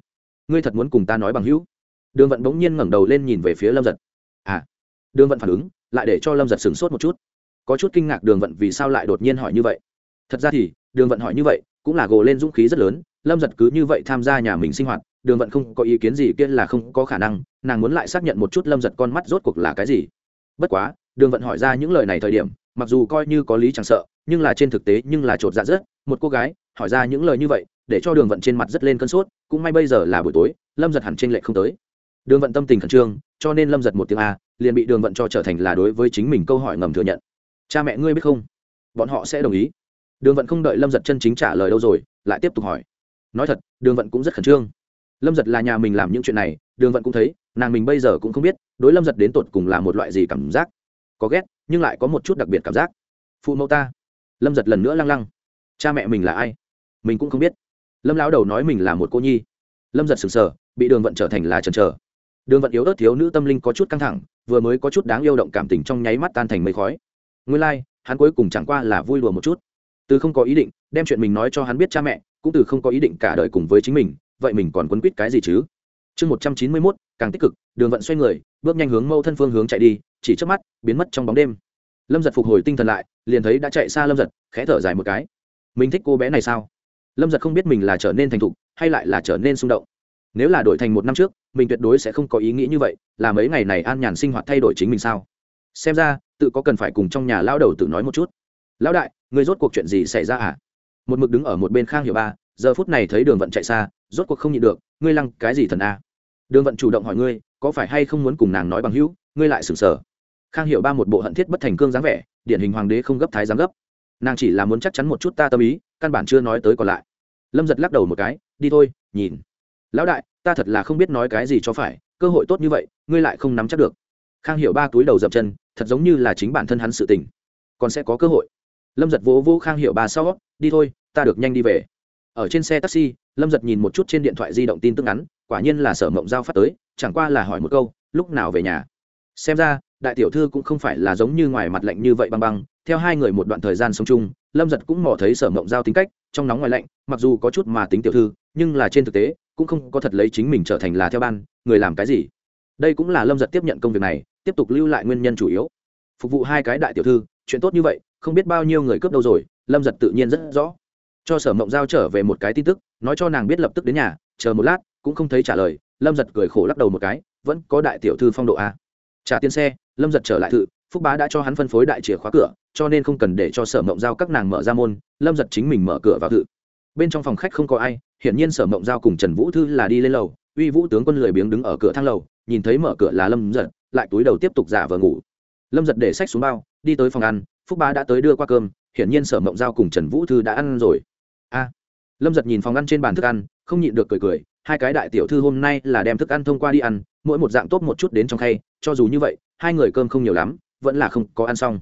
Ngươi thật muốn cùng ta nói bằng hữu? Đường vận bỗng nhiên ngẩng đầu lên nhìn về phía lâm giật. À đường vận phản ứng, lại để cho lâm giật sửng sốt một chút. Có chút kinh ngạc đường vận vì sao lại đột nhiên hỏi như vậy. Thật ra thì, đường vận hỏi như vậy, cũng là gồ lên dũng khí rất lớn, lâm giật cứ như vậy tham gia nhà mình sinh hoạt, đường vận không có ý kiến gì kia là không có khả năng, nàng muốn lại xác nhận một chút lâm giật con mắt rốt cuộc là cái gì. Bất quá, đường vận hỏi ra những lời này thời điểm, mặc dù coi như có lý chẳng sợ, nhưng là trên thực tế nhưng là chột dạ rất, một cô gái, hỏi ra những lời như vậy, để cho đường vận trên mặt rất lên cơn sốt, cũng may bây giờ là buổi tối, lâm giật hẳn t r ê n lệch không tới. Đường vận tâm tình khẩn trương, cho nên lâm giật một tiếng a liền bị đường vận cho trở thành là đối với chính mình câu hỏi ngầm thừa nhận. Cha mẹ ngươi biết không? Bọn họ sẽ đồng ý. Đường vận không đợi lâm giật chân chính trả lời đâu rồi, lại tiếp tục hỏi. Nói thật, đường vận cũng rất khẩn trương. Lâm giật là nhà mình làm những chuyện này, đường vận cũng thấy, nàng mình bây giờ cũng không biết, đối lâm giật đến tột cùng là một loại gì cảm giác. Có ghét, nhưng lại có một chút đặc biệt cảm giác. Phụ mẫu ta. Lâm giật lần nữa lăng lăng. Cha mẹ mình là ai? Mình cũng không biết. Lâm lão đầu nói mình là một cô nhi. Lâm giật sừng sờ, bị đường vận trở thành là trần trờ đường vận yếu ớt thiếu nữ tâm linh có chút căng thẳng vừa mới có chút đáng yêu động cảm tình trong nháy mắt tan thành mây khói. Nguyên lai、like, hắn cuối cùng chẳng qua là vui đùa một chút. Từ không có ý định đem chuyện mình nói cho hắn biết cha mẹ cũng từ không có ý định cả đời cùng với chính mình vậy mình còn quấn quýt cái gì chứ? Chương một trăm chín mươi mốt càng tích cực đường vận xoay người bước nhanh hướng mâu thân phương hướng chạy đi chỉ trước mắt biến mất trong bóng đêm. Lâm giật phục hồi tinh thần lại liền thấy đã chạy xa lâm giật khẽ thở dài một cái. Mình thích cô bé này sao? Lâm giật không biết mình là trở nên thành thục hay lại là trở nên xung động nếu là đổi thành một năm trước, mình tuyệt đối sẽ không có ý nghĩ như vậy, là mấy ngày này an nhàn sinh hoạt thay đổi chính mình sao? Xem ra, tự có cần phải cùng trong nhà lao đầu tự nói một chút. Lão đại người rốt cuộc chuyện gì xảy ra à? Một mực đứng ở một bên khang hiểu ba, giờ phút này thấy đường vận chạy xa, rốt cuộc không nhịn được, ngươi lăng cái gì thần a? Đường vận chủ động hỏi ngươi, có phải hay không muốn cùng nàng nói bằng hữu, ngươi lại sừng sờ khang hiểu ba một bộ hận thiết bất thành cương dáng vẻ, điển hình hoàng đế không gấp thái dáng gấp. Nàng chỉ là muốn chắc chắn một chút ta tâm ý, căn bản chưa nói tới còn lại. Lâm giật lắc đầu một cái, đi thôi, nhìn lão đại, ta thật là không biết nói cái gì cho phải, cơ hội tốt như vậy, ngươi lại không nắm chắc được. Khang hiểu ba túi đầu dập chân, thật giống như là chính bản thân hắn sự tình. Còn sẽ có cơ hội. Lâm giật vỗ vỗ khang hiểu ba sau, đi thôi, ta được nhanh đi về. Ở trên xe taxi, lâm giật nhìn một chút trên điện thoại di động tin tức ngắn, quả nhiên là sở mộng giao phát tới, chẳng qua là hỏi một câu, lúc nào về nhà? Xem ra, đại tiểu thư cũng không phải là giống như ngoài mặt lạnh như vậy băng băng, theo hai người một đoạn thời gian sống chung, lâm giật cũng mò thấy sở mộng giao tính cách, trong nóng ngoài lạnh, mặc dù có chút mà tính tiểu thư, nhưng là trên thực tế cũng không có thật lấy chính mình trở thành là theo ban, người làm cái gì? Đây cũng là lâm giật tiếp nhận công việc này, tiếp tục lưu lại nguyên nhân chủ yếu. Phục vụ hai cái đại tiểu thư, chuyện tốt như vậy, không biết bao nhiêu người cướp đâu rồi, lâm giật tự nhiên rất rõ. Cho sở mộng giao trở về một cái tin tức, nói cho nàng biết lập tức đến nhà, chờ một lát, cũng không thấy trả lời, lâm giật cười khổ lắc đầu một cái, vẫn có đại tiểu thư phong độ a. Trả tiền xe. Lâm giật trở lại thự, phúc bá đã cho hắn phân phối đại chìa khóa cửa, cho nên không cần để cho sở mộng giao các nàng mở ra môn, lâm giật chính mình mở cửa vào thự. Bên trong phòng khách không có ai hiển nhiên sở mộng giao cùng trần vũ thư là đi lên lầu uy vũ tướng quân lười biếng đứng ở cửa thang lầu nhìn thấy mở cửa là lâm giật lại túi đầu tiếp tục giả vờ ngủ lâm giật để sách xuống bao đi tới phòng ăn phúc Ba đã tới đưa qua cơm hiển nhiên sở mộng giao cùng trần vũ thư đã ăn rồi a lâm giật nhìn phòng ăn trên bàn thức ăn không nhịn được cười cười hai cái đại tiểu thư hôm nay là đem thức ăn thông qua đi ăn mỗi một dạng tốt một chút đến trong khay cho dù như vậy hai người cơm không nhiều lắm vẫn là không có ăn xong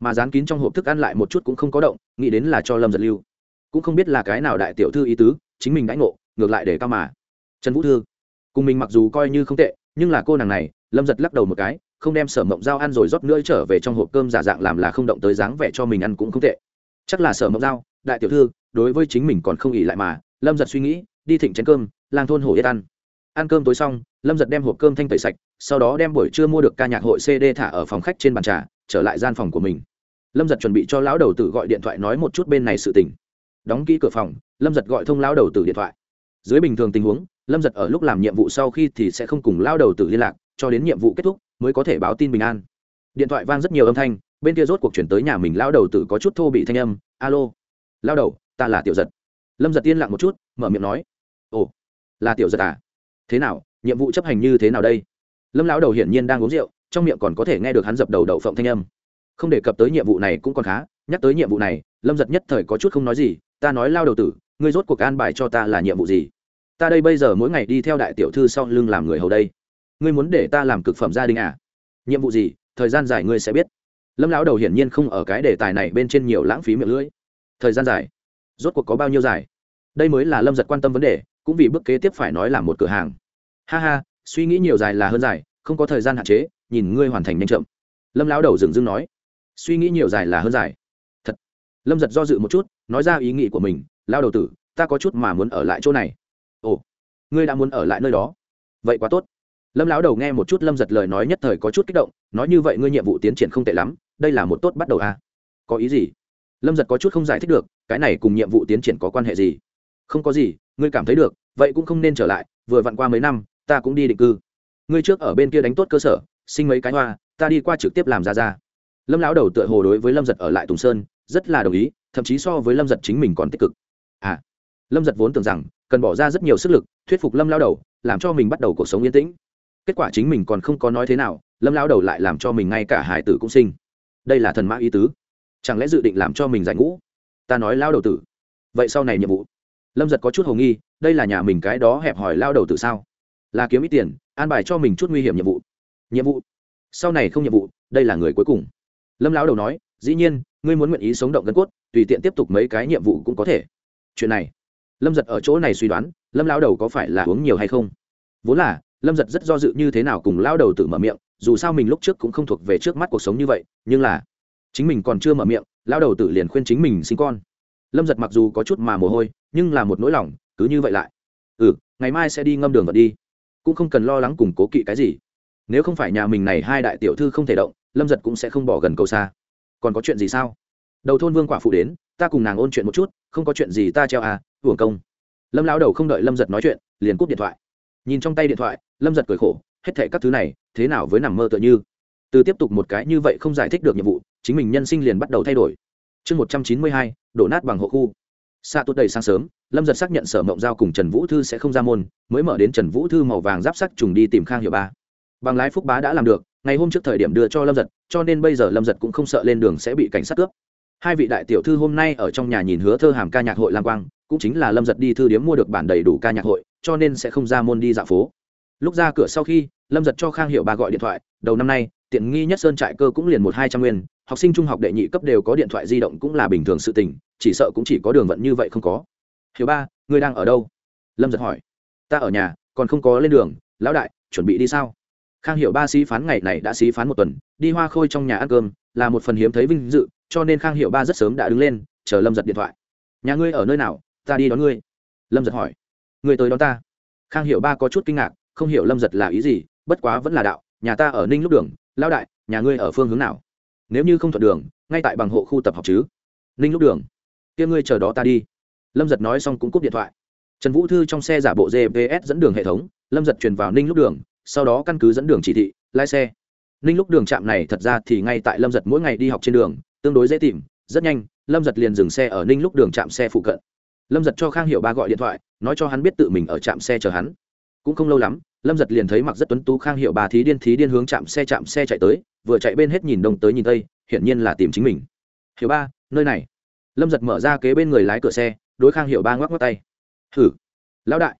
mà dán kín trong hộp thức ăn lại một chút cũng không có động nghĩ đến là cho lâm giật lưu cũng không biết là cái nào đại tiểu thư ý tứ chính mình đãi ngộ, ngược lại để cao mà. Trần vũ thư, cùng mình mặc dù coi như không tệ, nhưng là cô nàng này, lâm giật lắc đầu một cái, không đem sở mộng dao ăn rồi rót nữa trở về trong hộp cơm giả dạng làm là không động tới dáng vẻ cho mình ăn cũng không tệ. Chắc là sở mộng dao đại tiểu thư, đối với chính mình còn không ỉ lại mà, lâm giật suy nghĩ, đi thịnh chén cơm, lang thôn hổ yết ăn. Ăn cơm tối xong, lâm giật đem hộp cơm thanh tẩy sạch, sau đó đem buổi trưa mua được ca nhạc hội cd thả ở phòng khách trên bàn trà, trở lại gian phòng của mình. Lâm giật chuẩn bị cho lão đầu tử gọi điện thoại nói một chút bên này sự tình đóng kỹ cửa phòng, lâm giật gọi thông lao đầu tử điện thoại. Dưới bình thường tình huống, lâm giật ở lúc làm nhiệm vụ sau khi thì sẽ không cùng lao đầu tử liên lạc, cho đến nhiệm vụ kết thúc mới có thể báo tin bình an. Điện thoại vang rất nhiều âm thanh, bên kia rốt cuộc chuyển tới nhà mình lao đầu tử có chút thô bị thanh âm, alo lao đầu, ta là tiểu giật. Lâm giật yên lặng một chút, mở miệng nói, ồ, là tiểu giật à? Thế nào, nhiệm vụ chấp hành như thế nào đây? Lâm lão đầu hiển nhiên đang uống rượu, trong miệng còn có thể nghe được hắn dập đầu đậu phộng thanh âm. Không đề cập tới nhiệm vụ này cũng còn khá nhắc tới nhiệm vụ này, lâm giật nhất thời có chút không nói gì, ta nói lao đầu tử, ngươi rốt cuộc an bài cho ta là nhiệm vụ gì? Ta đây bây giờ mỗi ngày đi theo đại tiểu thư sau lưng làm người hầu đây. Ngươi muốn để ta làm cực phẩm gia đình à? Nhiệm vụ gì, thời gian dài ngươi sẽ biết. Lâm lão đầu hiển nhiên không ở cái đề tài này bên trên nhiều lãng phí miệng lưỡi. Thời gian dài? Rốt cuộc có bao nhiêu dài? Đây mới là lâm giật quan tâm vấn đề, cũng vì bước kế tiếp phải nói là một cửa hàng. Ha ha, suy nghĩ nhiều dài là hơn dài, không có thời gian hạn chế, nhìn ngươi hoàn thành nhanh chậm. Lâm lão đầu dừng dưng nói, suy nghĩ nhiều dài là hơn dài lâm giật do dự một chút, nói ra ý nghĩ của mình, lao đầu tử, ta có chút mà muốn ở lại chỗ này. Ồ, ngươi đã muốn ở lại nơi đó? Vậy quá tốt. Lâm lão đầu nghe một chút lâm giật lời nói nhất thời có chút kích động, nói như vậy ngươi nhiệm vụ tiến triển không tệ lắm, đây là một tốt bắt đầu à? có ý gì? Lâm giật có chút không giải thích được, cái này cùng nhiệm vụ tiến triển có quan hệ gì? Không có gì, ngươi cảm thấy được, vậy cũng không nên trở lại, vừa vặn qua mấy năm, ta cũng đi định cư. Ngươi trước ở bên kia đánh tốt cơ sở, sinh mấy cái hoa, ta đi qua trực tiếp làm ra ra. Lâm lão đầu tựa hồ đối với lâm giật ở lại tùng sơn rất là đồng ý, thậm chí so với lâm giật chính mình còn tích cực. À lâm giật vốn tưởng rằng cần bỏ ra rất nhiều sức lực, thuyết phục lâm lao đầu, làm cho mình bắt đầu cuộc sống yên tĩnh. Kết quả chính mình còn không có nói thế nào, lâm lao đầu lại làm cho mình ngay cả hải tử cũng sinh. Đây là thần mã ý tứ. Chẳng lẽ dự định làm cho mình giải ngũ? Ta nói lao đầu tử. Vậy sau này nhiệm vụ. Lâm giật có chút hồ nghi, đây là nhà mình cái đó hẹp hỏi lao đầu tử sao? Là kiếm ít tiền, an bài cho mình chút nguy hiểm nhiệm vụ. Nhiệm vụ? Sau này không nhiệm vụ, đây là người cuối cùng. Lâm lão đầu nói, dĩ nhiên ngươi muốn nguyện ý sống động gân cốt, tùy tiện tiếp tục mấy cái nhiệm vụ cũng có thể. Chuyện này, lâm giật ở chỗ này suy đoán, lâm lao đầu có phải là uống nhiều hay không? Vốn là, lâm giật rất do dự như thế nào cùng lao đầu tự mở miệng, dù sao mình lúc trước cũng không thuộc về trước mắt cuộc sống như vậy, nhưng là, chính mình còn chưa mở miệng lao đầu tự liền khuyên chính mình sinh con. Lâm giật mặc dù có chút mà mồ hôi, nhưng là một nỗi lòng, cứ như vậy lại. Ừ ngày mai sẽ đi ngâm đường vật đi. Cũng không cần lo lắng cùng cố kỵ cái gì. Nếu không phải nhà mình này hai đại tiểu thư không thể động, lâm giật cũng sẽ không bỏ gần cầu xa còn có chuyện gì sao? Đầu thôn vương quả phụ đến, ta cùng nàng ôn chuyện một chút, không có chuyện gì ta treo à hưởng công. Lâm lão đầu không đợi lâm giật nói chuyện, liền cúp điện thoại. Nhìn trong tay điện thoại, lâm giật cười khổ, hết thệ các thứ này, thế nào với nằm mơ tựa như? Từ tiếp tục một cái như vậy không giải thích được nhiệm vụ, chính mình nhân sinh liền bắt đầu thay đổi. Chương một trăm chín mươi hai, đổ nát bằng hộ khu. Xa tốt đầy sáng sớm, lâm giật xác nhận sở mộng giao cùng trần vũ thư sẽ không ra môn, mới mở đến trần vũ thư màu vàng giáp sắc trùng đi tìm khang hiệu ba. Bằng lái phúc bá đã làm được ngày hôm trước thời điểm đưa cho lâm giật, cho nên bây giờ lâm giật cũng không sợ lên đường sẽ bị cảnh sát cướp. Hai vị đại tiểu thư hôm nay ở trong nhà nhìn hứa thơ hàm ca nhạc hội lang quang, cũng chính là lâm giật đi thư điếm mua được bản đầy đủ ca nhạc hội, cho nên sẽ không ra môn đi dạo phố. Lúc ra cửa sau khi, lâm giật cho khang hiệu bà gọi điện thoại, đầu năm nay, tiện nghi nhất sơn trại cơ cũng liền một hai trăm nguyên, học sinh trung học đệ nhị cấp đều có điện thoại di động cũng là bình thường sự tình, chỉ sợ cũng chỉ có đường vận như vậy không có. Hiểu ba ngươi đang ở đâu? Lâm giật hỏi. Ta ở nhà, còn không có lên đường, lão đại, chuẩn bị đi sao? Khang hiệu ba sĩ phán ngày này đã sĩ phán một tuần, đi hoa khôi trong nhà ăn cơm, là một phần hiếm thấy vinh dự, cho nên khang hiệu ba rất sớm đã đứng lên, chờ lâm giật điện thoại. Nhà ngươi ở nơi nào? Ta đi đón ngươi. Lâm giật hỏi. Ngươi tới đón ta. Khang hiệu ba có chút kinh ngạc, không hiểu lâm giật là ý gì, bất quá vẫn là đạo, nhà ta ở ninh lúc đường lao đại, nhà ngươi ở phương hướng nào? Nếu như không thuận đường, ngay tại bằng hộ khu tập học chứ. Ninh lúc đường. Kia ngươi chờ đó ta đi. Lâm giật nói xong cũng cúp điện thoại. Trần vũ thư trong xe giả bộ gps dẫn đường hệ thống, lâm giật truyền vào ninh lúc đường sau đó căn cứ dẫn đường chỉ thị, lái xe. Ninh lúc đường trạm này thật ra thì ngay tại lâm giật mỗi ngày đi học trên đường, tương đối dễ tìm, rất nhanh, lâm giật liền dừng xe ở ninh lúc đường trạm xe phụ cận. Lâm giật cho khang hiệu ba gọi điện thoại, nói cho hắn biết tự mình ở trạm xe chờ hắn. Cũng không lâu lắm, lâm giật liền thấy mặc rất tuấn tú, khang hiệu bà thí điên thí điên hướng chạm xe chạm xe chạy tới, vừa chạy bên hết nhìn đông tới nhìn tây, hiển nhiên là tìm chính mình. Hiểu ba, nơi này. Lâm giật mở ra kế bên người lái cửa xe, đối khang hiệu ba ngoắc ngoắc tay. Hử? Lão đại.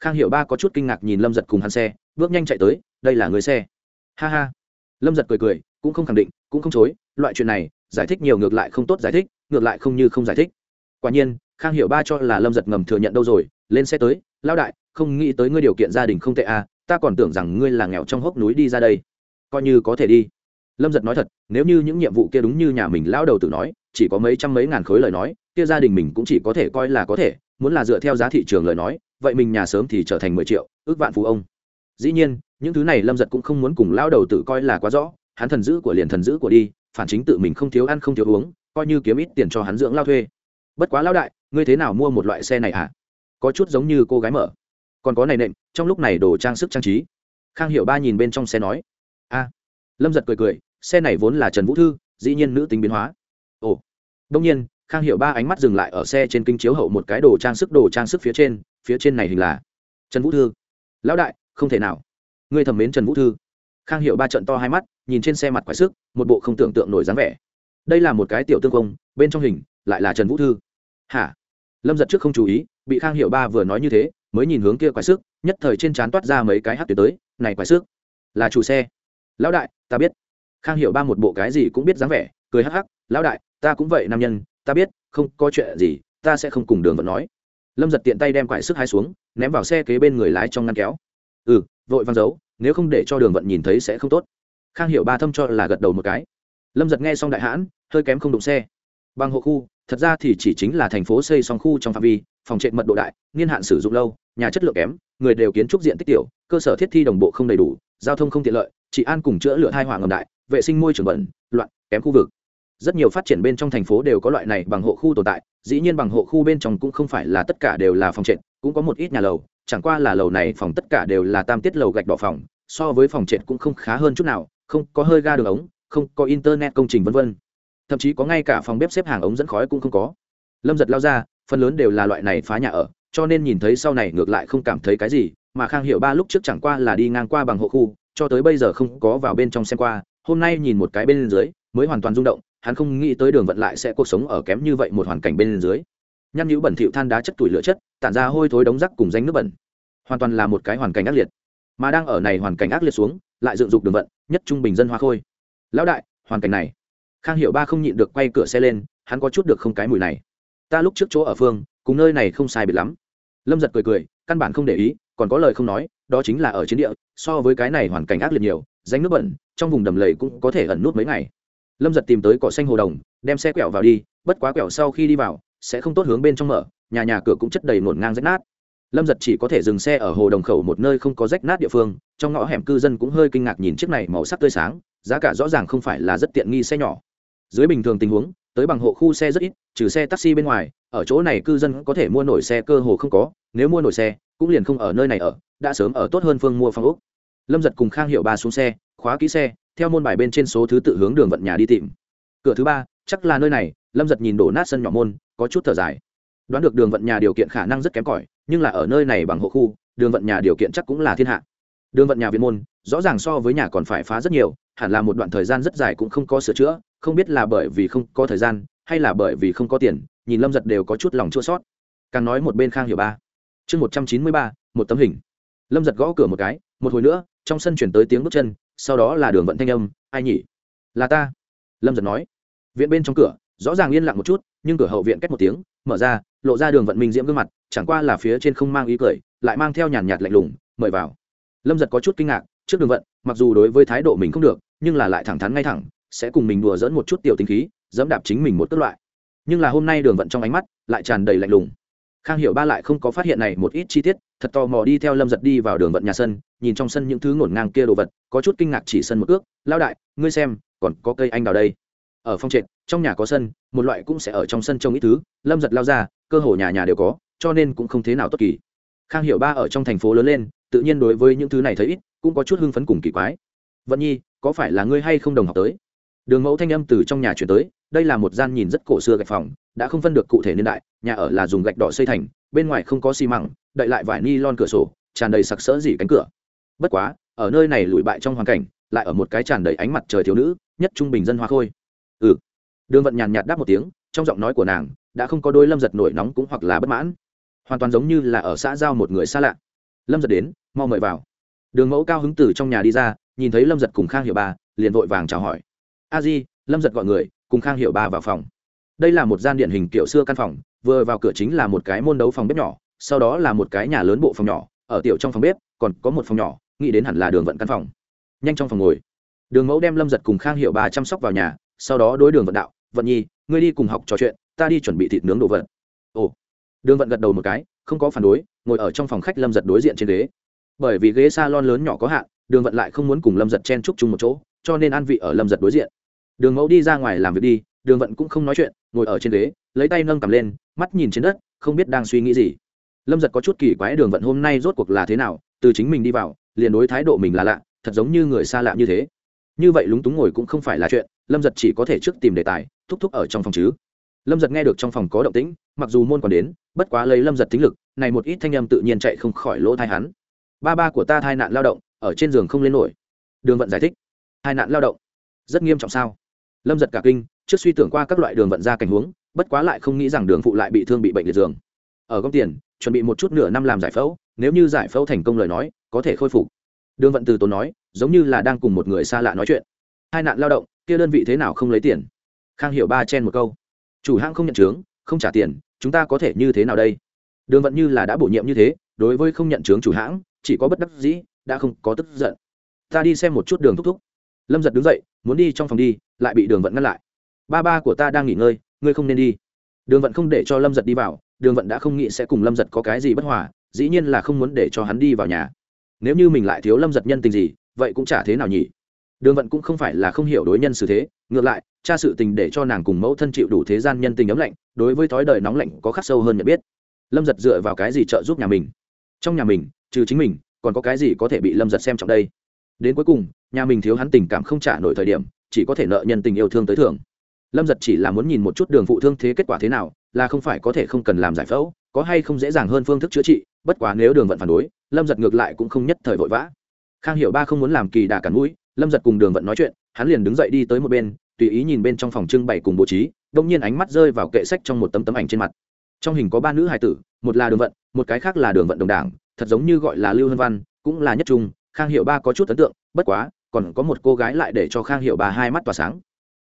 Khang hiệu ba có chút kinh ngạc nhìn lâm giật cùng hắn xe bước nhanh chạy tới, đây là người xe. Ha ha. Lâm giật cười cười, cũng không khẳng định, cũng không chối, loại chuyện này, giải thích nhiều ngược lại không tốt giải thích, ngược lại không như không giải thích. Quả nhiên, khang hiểu ba cho là lâm giật ngầm thừa nhận đâu rồi, lên xe tới, lão đại, không nghĩ tới ngươi điều kiện gia đình không tệ à ta còn tưởng rằng ngươi là nghèo trong hốc núi đi ra đây. Coi như có thể đi. Lâm giật nói thật, nếu như những nhiệm vụ kia đúng như nhà mình lão đầu tự nói, chỉ có mấy trăm mấy ngàn khối lời nói, kia gia đình mình cũng chỉ có thể coi là có thể, muốn là dựa theo giá thị trường lời nói, vậy mình nhà sớm thì trở thành mười triệu, ước vạn phú ông dĩ nhiên, những thứ này lâm giật cũng không muốn cùng lao đầu tự coi là quá rõ, hắn thần dữ của liền thần dữ của đi, phản chính tự mình không thiếu ăn không thiếu uống, coi như kiếm ít tiền cho hắn dưỡng lao thuê. Bất quá lao đại, ngươi thế nào mua một loại xe này à có chút giống như cô gái mở. Còn có này nệm, trong lúc này đồ trang sức trang trí. Khang hiệu ba nhìn bên trong xe nói. A. Lâm giật cười cười, xe này vốn là trần vũ thư, dĩ nhiên nữ tính biến hóa. Ồ. Đông nhiên, khang hiệu ba ánh mắt dừng lại ở xe trên kinh chiếu hậu một cái đồ trang sức, đồ trang sức phía trên phía trên này hình là trần vũ thư. Lão đại không thể nào. Ngươi thầm mến trần vũ thư. Khang hiệu ba trận to hai mắt, nhìn trên xe mặt quái sức, một bộ không tưởng tượng nổi dáng vẻ. Đây là một cái tiểu tương công, bên trong hình, lại là trần vũ thư. Hả? Lâm giật trước không chú ý, bị khang hiệu ba vừa nói như thế, mới nhìn hướng kia quái sức, nhất thời trên trán toát ra mấy cái hát tuyệt tới, này quái sức, là chủ xe. Lão đại, ta biết. Khang hiệu ba một bộ cái gì cũng biết dáng vẻ, cười hắc hắc, lão đại, ta cũng vậy, nam nhân, ta biết, không có chuyện gì, ta sẽ không cùng đường vận nói. Lâm giật tiện tay đem quải sức hai xuống, ném vào xe kế bên người lái trong ngăn kéo ừ vội văng giấu, nếu không để cho đường vận nhìn thấy sẽ không tốt. Khang hiểu ba thâm cho là gật đầu một cái. Lâm giật nghe xong đại hãn, hơi kém không đụng xe. Bằng hộ khu, thật ra thì chỉ chính là thành phố xây xong khu trong phạm vi, phòng trệ mật độ đại, niên hạn sử dụng lâu, nhà chất lượng kém, người đều kiến trúc diện tích tiểu, cơ sở thiết thi đồng bộ không đầy đủ, giao thông không tiện lợi, trị an cùng chữa lựa hai hỏa ngầm đại, vệ sinh môi trường bẩn, loạn, kém khu vực. Rất nhiều phát triển bên trong thành phố đều có loại này bằng hộ khu tồn tại, dĩ nhiên bằng hộ khu bên trong cũng không phải là tất cả đều là phòng trệt cũng có một ít nhà lầu chẳng qua là lầu này phòng tất cả đều là tam tiết lầu gạch đỏ phòng, so với phòng trệt cũng không khá hơn chút nào, không có hơi ga đường ống, không có internet công trình vân vân. Thậm chí có ngay cả phòng bếp xếp hàng ống dẫn khói cũng không có. Lâm giật lao ra, phần lớn đều là loại này phá nhà ở, cho nên nhìn thấy sau này ngược lại không cảm thấy cái gì, mà khang hiệu ba lúc trước chẳng qua là đi ngang qua bằng hộ khu, cho tới bây giờ không có vào bên trong xem qua, hôm nay nhìn một cái bên dưới, mới hoàn toàn rung động, hắn không nghĩ tới đường vận lại sẽ cuộc sống ở kém như vậy một hoàn cảnh bên dưới nhăn nhũ bẩn thịu than đá chất tuổi lửa chất, tản ra hôi thối đống rắc cùng danh nước bẩn. Hoàn toàn là một cái hoàn cảnh ác liệt. Mà đang ở này hoàn cảnh ác liệt xuống, lại dựng dục đường vận, nhất trung bình dân hoa khôi. Lão đại, hoàn cảnh này. Khang hiệu ba không nhịn được quay cửa xe lên, hắn có chút được không cái mùi này. Ta lúc trước chỗ ở phương, cùng nơi này không sai biệt lắm. Lâm giật cười cười, căn bản không để ý, còn có lời không nói, đó chính là ở chiến địa, so với cái này hoàn cảnh ác liệt nhiều danh nước bẩn, trong vùng đầm lầy cũng có thể ẩn nút mấy ngày. Lâm giật tìm tới cỏ xanh hồ đồng, đem xe quẹo vào đi, bất quá quẹo sau khi đi vào sẽ không tốt hướng bên trong mở, nhà nhà cửa cũng chất đầy ngổn ngang rách nát. Lâm giật chỉ có thể dừng xe ở hồ đồng khẩu một nơi không có rách nát địa phương, trong ngõ hẻm cư dân cũng hơi kinh ngạc nhìn chiếc này màu sắc tươi sáng, giá cả rõ ràng không phải là rất tiện nghi xe nhỏ. Dưới bình thường tình huống, tới bằng hộ khu xe rất ít, trừ xe taxi bên ngoài, ở chỗ này cư dân có thể mua nổi xe cơ hồ không có, nếu mua nổi xe, cũng liền không ở nơi này ở, đã sớm ở tốt hơn phương mua phòng úc lâm giật cùng khang hiệu ba xuống xe, khóa ký xe, theo môn bài bên trên số thứ tự hướng đường vận nhà đi tìm. Cửa thứ ba chắc là nơi này, lâm giật nhìn đổ nát sân nhỏ môn, có chút thở dài. Đoán được đường vận nhà điều kiện khả năng rất kém cỏi, nhưng là ở nơi này bằng hộ khu, đường vận nhà điều kiện chắc cũng là thiên hạ. Đường vận nhà viện môn, rõ ràng so với nhà còn phải phá rất nhiều, hẳn là một đoạn thời gian rất dài cũng không có sửa chữa, không biết là bởi vì không có thời gian, hay là bởi vì không có tiền, nhìn lâm giật đều có chút lòng chua sót càng nói một bên khang hiểu ba. Chương một trăm chín mươi ba, một tấm hình. Lâm giật gõ cửa một cái, một hồi nữa, trong sân chuyển tới tiếng bước chân, sau đó là đường vận thanh âm, ai nhỉ? Là ta. Lâm giật nói viện bên trong cửa, rõ ràng yên lặng một chút, nhưng cửa hậu viện cách một tiếng, mở ra, lộ ra đường vận minh diễm gương mặt, chẳng qua là phía trên không mang ý cười, lại mang theo nhàn nhạt lạnh lùng, mời vào. Lâm giật có chút kinh ngạc, trước đường vận, mặc dù đối với thái độ mình không được, nhưng là lại thẳng thắn ngay thẳng, sẽ cùng mình đùa dẫn một chút tiểu tính khí, dẫm đạp chính mình một cất loại. Nhưng là hôm nay đường vận trong ánh mắt, lại tràn đầy lạnh lùng. Khang hiểu ba lại không có phát hiện này một ít chi tiết, thật tò mò đi theo lâm giật đi vào đường vận nhà sân, nhìn trong sân những thứ ngổn ngang kia đồ vật, có chút kinh ngạc chỉ sân một ước lao đại, ngươi xem, còn có cây anh đào đây ở phong trệt, trong nhà có sân, một loại cũng sẽ ở trong sân trông ít thứ, lâm giật lao ra, cơ hồ nhà nhà đều có, cho nên cũng không thế nào tốt kỳ. Khang hiểu ba ở trong thành phố lớn lên, tự nhiên đối với những thứ này thấy ít, cũng có chút hưng phấn cùng kỳ quái. Vận nhi, có phải là ngươi hay không đồng học tới? Đường mẫu thanh âm từ trong nhà chuyển tới, đây là một gian nhìn rất cổ xưa gạch phòng, đã không phân được cụ thể niên đại, nhà ở là dùng gạch đỏ xây thành, bên ngoài không có xi măng, đậy lại vải ni lon cửa sổ, tràn đầy sặc sỡ dỉ cánh cửa. Bất quá, ở nơi này lùi bại trong hoàn cảnh, lại ở một cái tràn đầy ánh mặt trời thiếu nữ, nhất trung bình dân hoa khôi ừ. Đường vận nhàn nhạt đáp một tiếng, trong giọng nói của nàng, đã không có đôi lâm giật nổi nóng cũng hoặc là bất mãn. Hoàn toàn giống như là ở xã giao một người xa lạ. Lâm giật đến, mau mời vào. Đường mẫu cao hứng từ trong nhà đi ra, nhìn thấy lâm giật cùng khang hiệu ba, liền vội vàng chào hỏi. A di, lâm giật gọi người, cùng khang hiệu ba vào phòng. Đây là một gian điện hình kiểu xưa căn phòng, vừa vào cửa chính là một cái môn đấu phòng bếp nhỏ, sau đó là một cái nhà lớn bộ phòng nhỏ, ở tiểu trong phòng bếp, còn có một phòng nhỏ, nghĩ đến hẳn là đường vận căn phòng. Nhanh trong phòng ngồi. Đường mẫu đem lâm giật cùng khang hiệu bà chăm sóc vào nhà sau đó đối đường vận đạo, vận nhi, ngươi đi cùng học trò chuyện, ta đi chuẩn bị thịt nướng đồ vật. Ồ. Đường vận gật đầu một cái, không có phản đối, ngồi ở trong phòng khách lâm giật đối diện trên ghế. Bởi vì ghế s a lon lớn nhỏ có hạn, đường vận lại không muốn cùng lâm giật chen chúc chung một chỗ, cho nên ăn vị ở lâm giật đối diện. Đường mẫu đi ra ngoài làm việc đi, đường vận cũng không nói chuyện, ngồi ở trên ghế, lấy tay nâng cầm lên, mắt nhìn trên đất, không biết đang suy nghĩ gì. Lâm giật có chút kỳ quái đường vận hôm nay rốt cuộc là thế nào, từ chính mình đi vào, liền đối thái độ mình là lạ, thật giống như người xa lạ như thế như vậy lúng túng ngồi cũng không phải là chuyện, lâm giật chỉ có thể trước tìm đề tài, thúc thúc ở trong phòng chứ. Lâm giật nghe được trong phòng có động tĩnh, mặc dù môn còn đến, bất quá lấy lâm giật tính lực, này một ít thanh âm tự nhiên chạy không khỏi lỗ thai hắn. Ba ba của ta thai nạn lao động, ở trên giường không lên nổi. Đường vận giải thích. Thai nạn lao động. Rất nghiêm trọng sao? Lâm giật cả kinh, trước suy tưởng qua các loại đường vận ra cảnh huống, bất quá lại không nghĩ rằng đường phụ lại bị thương bị bệnh liệt giường. Ở góc tiền, chuẩn bị một chút nửa năm làm giải phẫu, nếu như giải phẫu thành công lời nói, có thể khôi phục. Đường vận từ tốn nói giống như là đang cùng một người xa lạ nói chuyện. Hai nạn lao động, kia đơn vị thế nào không lấy tiền? Khang hiểu ba chen một câu. Chủ hãng không nhận chướng, không trả tiền, chúng ta có thể như thế nào đây? Đường vận như là đã bổ nhiệm như thế, đối với không nhận chướng chủ hãng, chỉ có bất đắc dĩ, đã không có tức giận. Ta đi xem một chút đường thúc thúc. Lâm giật đứng dậy, muốn đi trong phòng đi, lại bị đường vận ngăn lại. Ba ba của ta đang nghỉ ngơi, ngươi không nên đi. Đường vận không để cho lâm giật đi vào, đường vận đã không nghĩ sẽ cùng lâm giật có cái gì bất hòa, dĩ nhiên là không muốn để cho hắn đi vào nhà. Nếu như mình lại thiếu lâm giật nhân tình gì vậy cũng chả thế nào nhỉ? Đường vận cũng không phải là không hiểu đối nhân xử thế, ngược lại, cha sự tình để cho nàng cùng mẫu thân chịu đủ thế gian nhân tình ấm lạnh, đối với thói đời nóng lạnh có khắc sâu hơn nhận biết. Lâm giật dựa vào cái gì trợ giúp nhà mình? Trong nhà mình, trừ chính mình, còn có cái gì có thể bị lâm giật xem trọng đây? Đến cuối cùng, nhà mình thiếu hắn tình cảm không trả nổi thời điểm, chỉ có thể nợ nhân tình yêu thương tới thường lâm giật chỉ là muốn nhìn một chút đường phụ thương thế kết quả thế nào, là không phải có thể không cần làm giải phẫu, có hay không dễ dàng hơn phương thức chữa trị, bất quá nếu đường vận phản đối, lâm giật ngược lại cũng không nhất thời vội vã khang hiểu ba không muốn làm kỳ đà cản mũi, lâm giật cùng đường vận nói chuyện, hắn liền đứng dậy đi tới một bên, tùy ý nhìn bên trong phòng trưng bày cùng bố trí đông nhiên ánh mắt rơi vào kệ sách trong một tấm tấm ảnh trên mặt. Trong hình có ba nữ hài tử, một là đường vận, một cái khác là đường vận đồng đảng, thật giống như gọi là lưu hân văn, cũng là nhất trung, khang hiệu ba có chút ấn tượng, bất quá, còn có một cô gái lại để cho khang hiệu ba hai mắt tỏa sáng.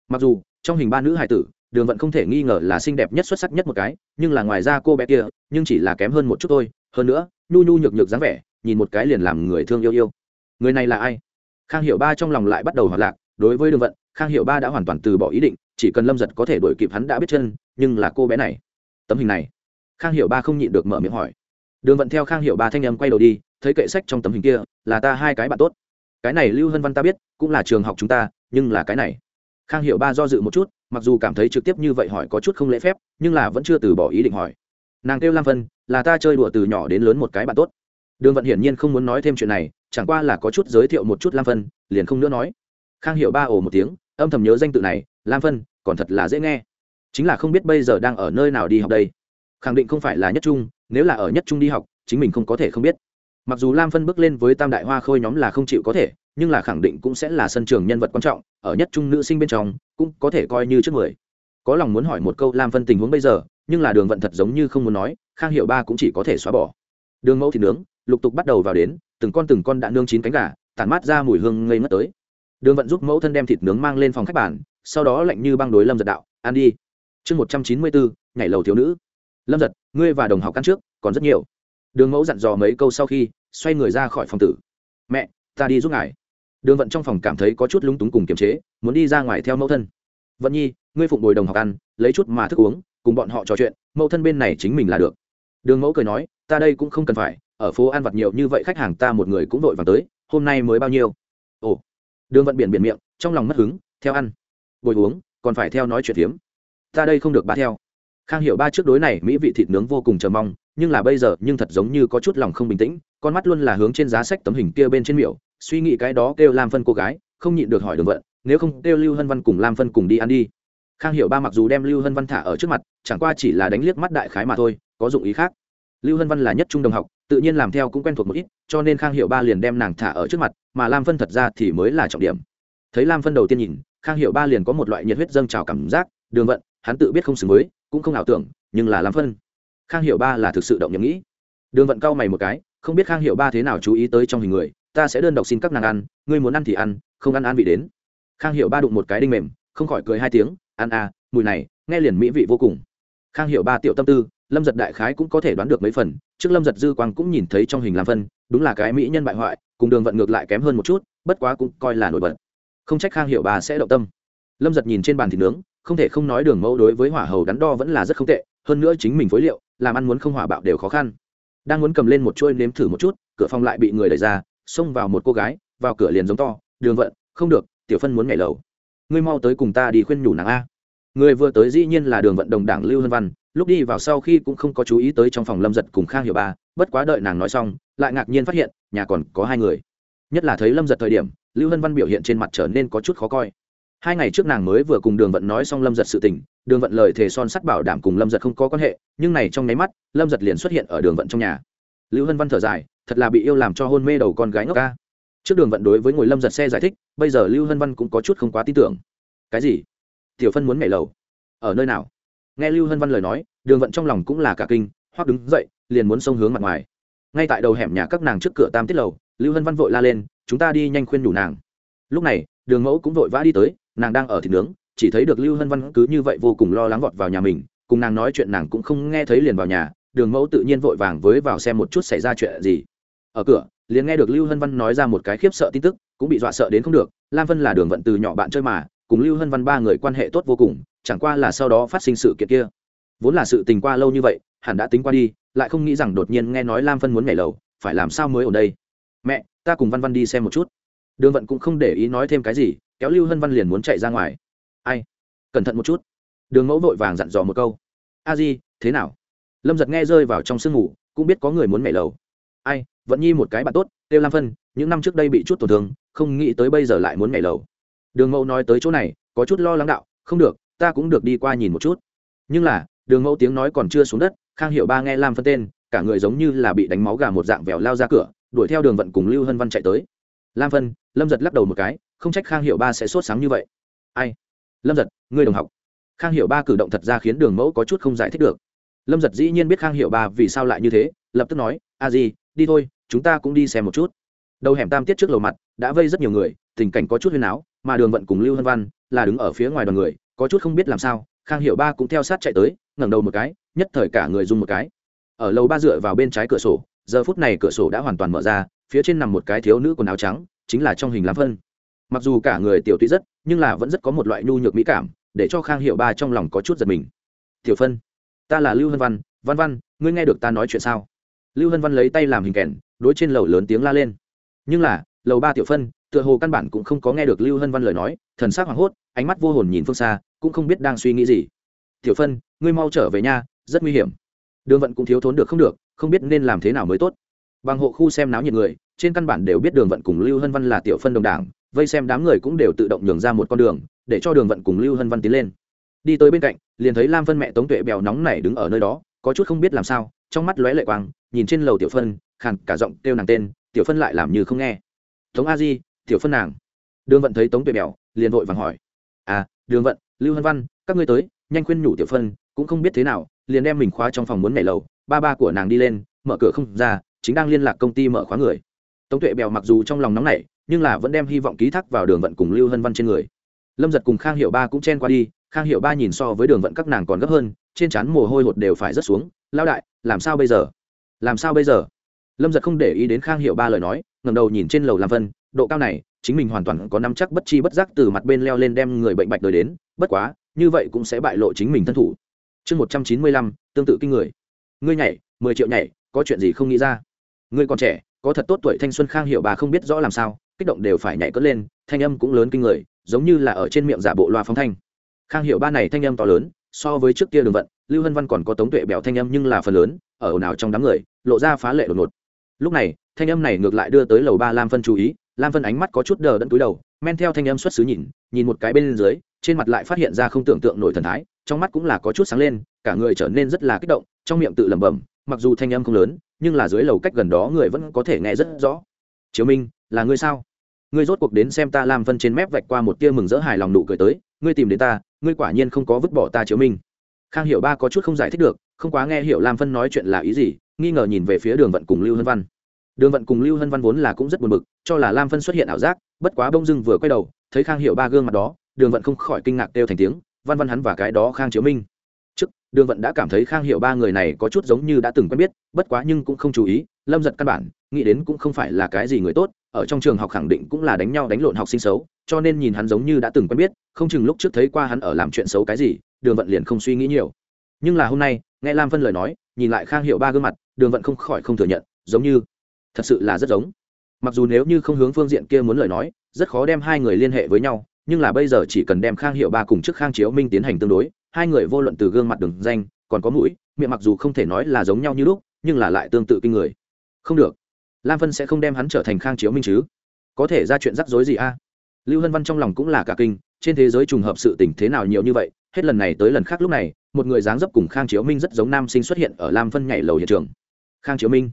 Mặc dù, trong hình ba nữ hài tử, đường vận không thể nghi ngờ là xinh đẹp nhất xuất sắc nhất một cái, nhưng là ngoài ra cô bé kia, nhưng chỉ là kém hơn một chút thôi. Hơn nữa, nhu nhu nhược nhược dáng vẻ, nhìn một cái liền làm người thương yêu yêu người này là ai? Khang hiệu ba trong lòng lại bắt đầu hoạt lạc, đối với đường vận, khang hiệu ba đã hoàn toàn từ bỏ ý định, chỉ cần lâm giật có thể đuổi kịp hắn đã biết chân, nhưng là cô bé này, tấm hình này. Khang hiệu ba không nhịn được mở miệng hỏi. Đường vận theo khang hiệu ba thanh âm quay đầu đi, thấy kệ sách trong tấm hình kia, là ta hai cái bạn tốt. Cái này lưu hân văn ta biết, cũng là trường học chúng ta, nhưng là cái này. Khang hiệu ba do dự một chút, mặc dù cảm thấy trực tiếp như vậy hỏi có chút không lễ phép, nhưng là vẫn chưa từ bỏ ý định hỏi. Nàng kêu lam vân, là ta chơi đùa từ nhỏ đến lớn một cái bạn tốt. Đường vận hiển nhiên không muốn nói thêm chuyện này chẳng qua là có chút giới thiệu một chút lam vân liền không nữa nói. Khang hiệu ba ồ một tiếng, âm thầm nhớ danh tự này, lam vân còn thật là dễ nghe. Chính là không biết bây giờ đang ở nơi nào đi học đây. Khẳng định không phải là nhất trung, nếu là ở nhất trung đi học, chính mình không có thể không biết. Mặc dù lam phân bước lên với tam đại hoa khôi nhóm là không chịu có thể, nhưng là khẳng định cũng sẽ là sân trường nhân vật quan trọng, ở nhất trung nữ sinh bên trong, cũng có thể coi như trước người có lòng muốn hỏi một câu lam phân tình huống bây giờ, nhưng là đường vận thật giống như không muốn nói, khang hiệu ba cũng chỉ có thể xóa bỏ. Đường mẫu thì nướng, lục tục bắt đầu vào đến từng con từng con đã nương chín cánh gà, tản mát ra mùi hương ngây ngất tới. Đường vận giúp mẫu thân đem thịt nướng mang lên phòng khách bản sau đó lạnh như băng đối lâm giật đạo, ăn đi. Chương một trăm chín mươi bốn ngày lầu thiếu nữ. Lâm giật, ngươi và đồng học ăn trước, còn rất nhiều. Đường mẫu dặn dò mấy câu sau khi, xoay người ra khỏi phòng tử. Mẹ, ta đi giúp ngài. Đường vận trong phòng cảm thấy có chút lúng túng cùng kiềm chế, muốn đi ra ngoài theo mẫu thân. Vận nhi, ngươi phụng bồi đồng học ăn, lấy chút mà thức uống, cùng bọn họ trò chuyện, mẫu thân bên này chính mình là được. Đường mẫu cười nói, ta đây cũng không cần phải ở phố ăn vặt nhiều như vậy, khách hàng ta một người cũng vội vàng tới, hôm nay mới bao nhiêu? Ồ. Đường vận biển biển miệng, trong lòng mất hứng, theo ăn. Bồi uống, còn phải theo nói chuyện hiếm ta đây không được ba theo. Khang hiểu ba trước đối này mỹ vị thịt nướng vô cùng chờ mong, nhưng là bây giờ, nhưng thật giống như có chút lòng không bình tĩnh, con mắt luôn là hướng trên giá sách tấm hình kia bên trên miểu, suy nghĩ cái đó kêu lam phân cô gái, không nhịn được hỏi đường vận, nếu không kêu lưu hân văn cùng lam phân cùng đi ăn đi? Khang hiểu ba mặc dù đem lưu hân văn thả ở trước mặt, chẳng qua chỉ là đánh liếc mắt đại khái mà thôi, có dụng ý khác lưu hân văn là nhất trung đồng học, tự nhiên làm theo cũng quen thuộc một ít, cho nên khang hiệu ba liền đem nàng thả ở trước mặt, mà lam phân thật ra thì mới là trọng điểm. Thấy lam phân đầu tiên nhìn, khang hiệu ba liền có một loại nhiệt huyết dâng trào cảm giác, đường vận, hắn tự biết không xứng với, cũng không ảo tưởng, nhưng là lam phân. Khang hiệu ba là thực sự động nhầm nghĩ. Đường vận cau mày một cái, không biết khang hiệu ba thế nào chú ý tới trong hình người, ta sẽ đơn độc xin các nàng ăn, ngươi muốn ăn thì ăn, không ăn ăn vị đến. Khang hiệu ba đụng một cái đinh mềm, không khỏi cười hai tiếng, ăn à mùi này, nghe liền mỹ vị vô cùng. Khang hiệu ba tiểu tâm tư lâm giật đại khái cũng có thể đoán được mấy phần, trước lâm giật dư quang cũng nhìn thấy trong hình làm phân đúng là cái mỹ nhân bại hoại, cùng đường vận ngược lại kém hơn một chút, bất quá cũng coi là nổi bật. Không trách khang hiệu bà sẽ động tâm. Lâm giật nhìn trên bàn thịt nướng, không thể không nói đường mẫu đối với hỏa hầu đắn đo vẫn là rất không tệ, hơn nữa chính mình phối liệu, làm ăn muốn không hỏa bạo đều khó khăn. Đang muốn cầm lên một chuôi nếm thử một chút, cửa phòng lại bị người đẩy ra, xông vào một cô gái, vào cửa liền giống to, đường vận, không được, tiểu phân muốn nhảy lầu. Ngươi mau tới cùng ta đi khuyên nhủ nàng a. Người vừa tới dĩ nhiên là đường vận đồng đảng lưu hân văn lúc đi vào sau khi cũng không có chú ý tới trong phòng lâm giật cùng khang hiểu ba, bất quá đợi nàng nói xong, lại ngạc nhiên phát hiện, nhà còn có hai người. Nhất là thấy lâm giật thời điểm, lưu hân văn biểu hiện trên mặt trở nên có chút khó coi. Hai ngày trước nàng mới vừa cùng đường vận nói xong lâm giật sự tình, đường vận lời thề son sắt bảo đảm cùng lâm giật không có quan hệ, nhưng này trong nháy mắt, lâm giật liền xuất hiện ở đường vận trong nhà. Lưu hân văn thở dài, thật là bị yêu làm cho hôn mê đầu con gái ngốc ca. Trước đường vận đối với ngồi lâm giật xe giải thích, bây giờ lưu hân văn cũng có chút không quá tin tưởng. Cái gì? Tiểu phân muốn nhảy lầu. Ở nơi nào? Nghe lưu hân văn lời nói, đường vận trong lòng cũng là cả kinh, Hoắc đứng dậy, liền muốn xông hướng mặt ngoài. Ngay tại đầu hẻm nhà các nàng trước cửa tam tiết lầu, lưu hân văn vội la lên, chúng ta đi nhanh khuyên nhủ nàng. Lúc này, đường mẫu cũng vội vã đi tới, nàng đang ở thịt nướng, chỉ thấy được lưu hân văn cứ như vậy vô cùng lo lắng vọt vào nhà mình, cùng nàng nói chuyện nàng cũng không nghe thấy liền vào nhà, đường mẫu tự nhiên vội vàng với vào xem một chút xảy ra chuyện gì. Ở cửa, liền nghe được lưu hân văn nói ra một cái khiếp sợ tin tức, cũng bị dọa sợ đến không được, lam vân là đường vận từ nhỏ bạn chơi mà, cùng lưu hân văn ba người quan hệ tốt vô cùng chẳng qua là sau đó phát sinh sự kiện kia. Vốn là sự tình qua lâu như vậy, hẳn đã tính qua đi, lại không nghĩ rằng đột nhiên nghe nói lam phân muốn nhảy lầu, phải làm sao mới ở đây? Mẹ, ta cùng văn văn đi xem một chút. Đường vận cũng không để ý nói thêm cái gì, kéo lưu hân văn liền muốn chạy ra ngoài. Ai? Cẩn thận một chút. Đường mẫu vội vàng dặn dò một câu. A di, thế nào? Lâm giật nghe rơi vào trong sương ngủ, cũng biết có người muốn nhảy lầu. Ai vẫn nhi một cái bạn tốt têu lam phân, những năm trước đây bị chút tổn thương, không nghĩ tới bây giờ lại muốn nhảy lầu. Đường mẫu nói tới chỗ này, có chút lo lắng đạo, không được ta cũng được đi qua nhìn một chút. Nhưng là, đường mẫu tiếng nói còn chưa xuống đất, khang hiệu ba nghe lam phân tên, cả người giống như là bị đánh máu gà một dạng vèo lao ra cửa, đuổi theo đường vận cùng lưu hân văn chạy tới. Lam phân, lâm giật lắc đầu một cái, không trách khang hiệu ba sẽ sốt sáng như vậy. Ai? Lâm giật, ngươi đồng học. Khang hiệu ba cử động thật ra khiến đường mẫu có chút không giải thích được. Lâm giật dĩ nhiên biết khang hiệu ba vì sao lại như thế, lập tức nói, a di, đi thôi, chúng ta cũng đi xem một chút. Đầu hẻm tam tiết trước lầu mặt, đã vây rất nhiều người, tình cảnh có chút huyên áo mà đường vận cùng lưu hân văn là đứng ở phía ngoài đoàn người có chút không biết làm sao, khang hiệu ba cũng theo sát chạy tới, ngẩng đầu một cái, nhất thời cả người dùng một cái. Ở lầu ba dựa vào bên trái cửa sổ, giờ phút này cửa sổ đã hoàn toàn mở ra, phía trên nằm một cái thiếu nữ quần áo trắng, chính là trong hình lam phân mặc dù cả người tiểu tụy rất, nhưng là vẫn rất có một loại nhu nhược mỹ cảm, để cho khang hiệu ba trong lòng có chút giật mình. Tiểu phân, ta là lưu hân văn văn văn, ngươi nghe được ta nói chuyện sao? Lưu hân văn lấy tay làm hình kèn, đối trên lầu lớn tiếng la lên. Nhưng là, lầu ba tiểu phân, tựa hồ căn bản cũng không có nghe được lưu hân văn lời nói, thần s ắ c hoảng hốt, ánh mắt vô hồn nhìn phương xa cũng không biết đang suy nghĩ gì. Tiểu phân, ngươi mau trở về nhà rất nguy hiểm. Đường vận cũng thiếu thốn được không được, không biết nên làm thế nào mới tốt. Bằng hộ khu xem náo nhiệt người, trên căn bản đều biết đường vận cùng lưu hân văn là tiểu phân đồng đảng, vây xem đám người cũng đều tự động nhường ra một con đường, để cho đường vận cùng lưu hân văn tiến lên. Đi tới bên cạnh, liền thấy lam phân mẹ tống tuệ bèo nóng này đứng ở nơi đó, có chút không biết làm sao, trong mắt lóe lệ quang, nhìn trên lầu tiểu phân, khàn cả giọng kêu nàng tên, tiểu phân lại làm như không nghe. Tống a di, tiểu phân nàng. Đường vận thấy tống tuệ bèo, liền vội vàng hỏi à đường vận lưu hân văn, các ngươi tới, nhanh khuyên nhủ tiểu phân, cũng không biết thế nào, liền đem mình khóa trong phòng muốn nhảy lầu, ba ba của nàng đi lên, mở cửa không ra, chính đang liên lạc công ty mở khóa người. Tống tuệ bèo mặc dù trong lòng nóng nảy, nhưng là vẫn đem hy vọng ký thác vào đường vận cùng lưu hân văn trên người. Lâm giật cùng khang hiệu ba cũng chen qua đi, khang hiệu ba nhìn so với đường vận các nàng còn gấp hơn, trên trán mồ hôi hột đều phải rớt xuống lao đại, làm sao bây giờ? Làm sao bây giờ? Lâm giật không để ý đến khang hiệu ba lời nói ngầm đầu nhìn trên lầu làm vân, độ cao này chính mình hoàn toàn có nắm chắc bất chi bất giác từ mặt bên leo lên đem người bệnh bạch đời đến, bất quá, như vậy cũng sẽ bại lộ chính mình thân thủ. Chương một trăm chín mươi lăm, tương tự kinh người. Ngươi nhảy, mười triệu nhảy, có chuyện gì không nghĩ ra? Ngươi còn trẻ, có thật tốt tuổi thanh xuân khang hiệu bà không biết rõ làm sao, kích động đều phải nhảy cất lên, thanh âm cũng lớn kinh người, giống như là ở trên miệng giả bộ loa phóng thanh. Khang hiệu ba này thanh âm to lớn, so với trước kia đường vận, lưu hân văn còn có tống tuệ bèo thanh âm nhưng là phần lớn, ở ồn ào trong đám người, lộ ra phá lệ đột ngột. Lúc này, thanh âm này ngược lại đưa tới lầu ba lam phân chú ý lam phân ánh mắt có chút đờ đẫn túi đầu, men theo thanh âm xuất xứ nhìn nhìn một cái bên dưới, trên mặt lại phát hiện ra không tưởng tượng nổi thần thái, trong mắt cũng là có chút sáng lên, cả người trở nên rất là kích động, trong miệng tự lẩm bẩm, mặc dù thanh âm không lớn, nhưng là dưới lầu cách gần đó người vẫn có thể nghe rất rõ. Chiếu minh, là ngươi sao? Ngươi rốt cuộc đến xem ta lam phân trên mép vạch qua một tia mừng rỡ hài lòng nụ cười tới, ngươi tìm đến ta, ngươi quả nhiên không có vứt bỏ ta chiếu minh. Khang hiểu ba có chút không giải thích được, không quá nghe hiểu lam phân nói chuyện là ý gì, nghi ngờ nhìn về phía đường vận cùng lưu hân văn đường vận cùng lưu hân văn vốn là cũng rất buồn bực, cho là lam phân xuất hiện ảo giác, bất quá bông dưng vừa quay đầu, thấy khang hiểu ba gương mặt đó, đường vận không khỏi kinh ngạc kêu thành tiếng, văn văn hắn và cái đó khang chiếu minh. Trước, đường vận đã cảm thấy khang hiểu ba người này có chút giống như đã từng quen biết, bất quá nhưng cũng không chú ý, lâm giật căn bản, nghĩ đến cũng không phải là cái gì người tốt, ở trong trường học khẳng định cũng là đánh nhau đánh lộn học sinh xấu, cho nên nhìn hắn giống như đã từng quen biết, không chừng lúc trước thấy qua hắn ở làm chuyện xấu cái gì, đường vận liền không suy nghĩ nhiều. Nhưng là hôm nay, nghe lam phân lời nói, nhìn lại khang hiệu ba gương mặt, đường vận không khỏi không thừa nhận, giống như thật sự là rất giống. Mặc dù nếu như không hướng phương diện kia muốn lời nói, rất khó đem hai người liên hệ với nhau, nhưng là bây giờ chỉ cần đem khang hiệu ba cùng trước khang chiếu minh tiến hành tương đối, hai người vô luận từ gương mặt đường danh, còn có mũi, miệng mặc dù không thể nói là giống nhau như lúc, nhưng là lại tương tự kinh người. Không được. Lam vân sẽ không đem hắn trở thành khang chiếu minh chứ? Có thể ra chuyện rắc rối gì a? Lưu hân văn trong lòng cũng là cả kinh, trên thế giới trùng hợp sự tình thế nào nhiều như vậy, hết lần này tới lần khác lúc này, một người dáng dấp cùng khang chiếu minh rất giống nam sinh xuất hiện ở lam phân nhảy lầu hiện trường. Khang chiếu minh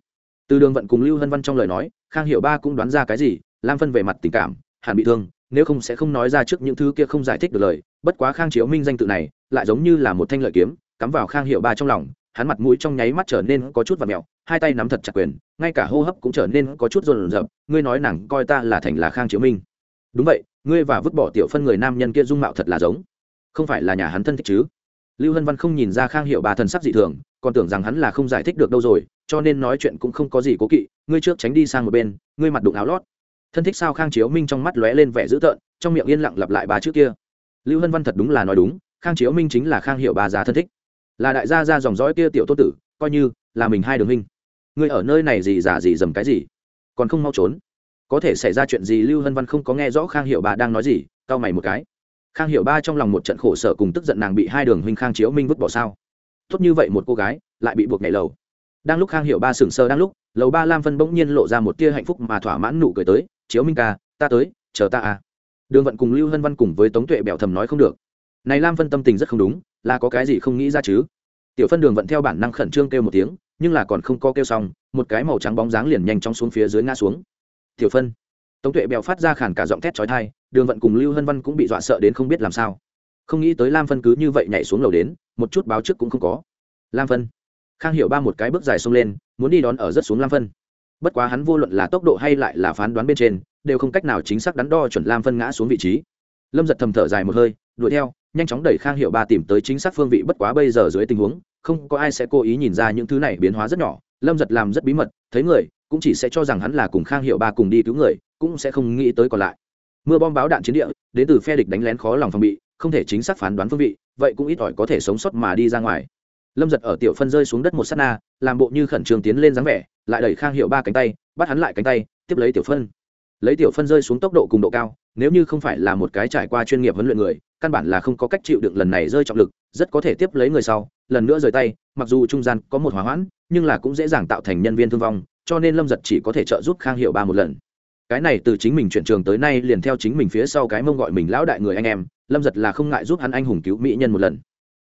từ đường vận cùng lưu hân văn trong lời nói, khang hiệu ba cũng đoán ra cái gì, lam phân về mặt tình cảm, hẳn bị thương, nếu không sẽ không nói ra trước những thứ kia không giải thích được lời, bất quá khang chiếu minh danh tự này, lại giống như là một thanh lợi kiếm, cắm vào khang hiệu ba trong lòng, hắn mặt mũi trong nháy mắt trở nên có chút và mẹo hai tay nắm thật chặt quyền, ngay cả hô hấp cũng trở nên có chút rồn rập ngươi nói nàng coi ta là thành là khang chiếu minh. Đúng vậy, ngươi và vứt bỏ tiểu phân người nam nhân kia dung mạo thật là giống. Không phải là nhà hắn thân thích chứ? Lưu hân văn không nhìn ra khang hiệu bà thần sắc dị thường, còn tưởng rằng hắn là không giải thích được đâu rồi, cho nên nói chuyện cũng không có gì cố kỵ, ngươi trước tránh đi sang một bên, ngươi mặt đụng áo lót. Thân thích sao khang chiếu minh trong mắt lóe lên vẻ dữ tợn, trong miệng yên lặng lặp lại bà trước kia. Lưu hân văn thật đúng là nói đúng, khang chiếu minh chính là khang hiệu bà già thân thích. Là đại gia ra dòng dõi kia tiểu tô tử, coi như là mình hai đường huynh. Ngươi ở nơi này gì giả gì dầm cái gì? Còn không mau trốn. Có thể xảy ra chuyện gì lưu hân văn không có nghe rõ khang hiệu bà đang nói gì, cau mày một cái khang hiệu ba trong lòng một trận khổ sở cùng tức giận nàng bị hai đường huynh khang chiếu minh vứt bỏ sao? Tốt như vậy một cô gái, lại bị buộc nhảy lầu. Đang lúc khang hiệu ba sừng sờ đang lúc, lầu ba lam phân bỗng nhiên lộ ra một tia hạnh phúc mà thỏa mãn nụ cười tới, chiếu minh ca, ta tới, chờ ta à. Đường vận cùng lưu hân văn cùng với tống tuệ bẻo thầm nói không được. Này lam phân tâm tình rất không đúng, là có cái gì không nghĩ ra chứ? Tiểu phân đường vận theo bản năng khẩn trương kêu một tiếng, nhưng là còn không có kêu xong, một cái màu trắng bóng dáng liền nhanh chóng xuống phía dưới ngã xuống. Tiểu phân. Tống tuệ bèo phát ra khản cả giọng thét trói thai đường vận cùng lưu hân văn cũng bị dọa sợ đến không biết làm sao. Không nghĩ tới lam phân cứ như vậy nhảy xuống lầu đến, một chút báo trước cũng không có. Lam phân khang hiểu ba một cái bước dài xông lên, muốn đi đón ở rất xuống lam phân bất quá hắn vô luận là tốc độ hay lại là phán đoán bên trên, đều không cách nào chính xác đắn đo chuẩn lam phân ngã xuống vị trí. Lâm giật thầm thở dài một hơi, đuổi theo, nhanh chóng đẩy khang hiệu ba tìm tới chính xác phương vị bất quá bây giờ dưới tình huống, không có ai sẽ cố ý nhìn ra những thứ này biến hóa rất nhỏ. Lâm giật làm rất bí mật, thấy người, cũng chỉ sẽ cho rằng hắn là cùng khang hiệu ba cùng đi cứu người, cũng sẽ không nghĩ tới còn lại mưa bom báo đạn chiến địa, đến từ phe địch đánh lén khó lòng phòng bị, không thể chính xác phán đoán phương vị, vậy cũng ít ỏi có thể sống sót mà đi ra ngoài. Lâm giật ở tiểu phân rơi xuống đất một s á t na, làm bộ như khẩn trương tiến lên dáng vẻ, lại đẩy khang hiệu ba cánh tay, bắt hắn lại cánh tay, tiếp lấy tiểu phân. Lấy tiểu phân rơi xuống tốc độ cùng độ cao, nếu như không phải là một cái trải qua chuyên nghiệp huấn luyện người, căn bản là không có cách chịu đựng lần này rơi trọng lực, rất có thể tiếp lấy người sau, lần nữa rời tay, mặc dù trung gian có một hỏa hoãn, nhưng là cũng dễ dàng tạo thành nhân viên thương vong, cho nên lâm giật chỉ có thể trợ giúp khang hiệu ba một lần cái này từ chính mình chuyển trường tới nay liền theo chính mình phía sau cái mông gọi mình lão đại người anh em, lâm giật là không ngại giúp hắn anh hùng cứu mỹ nhân một lần.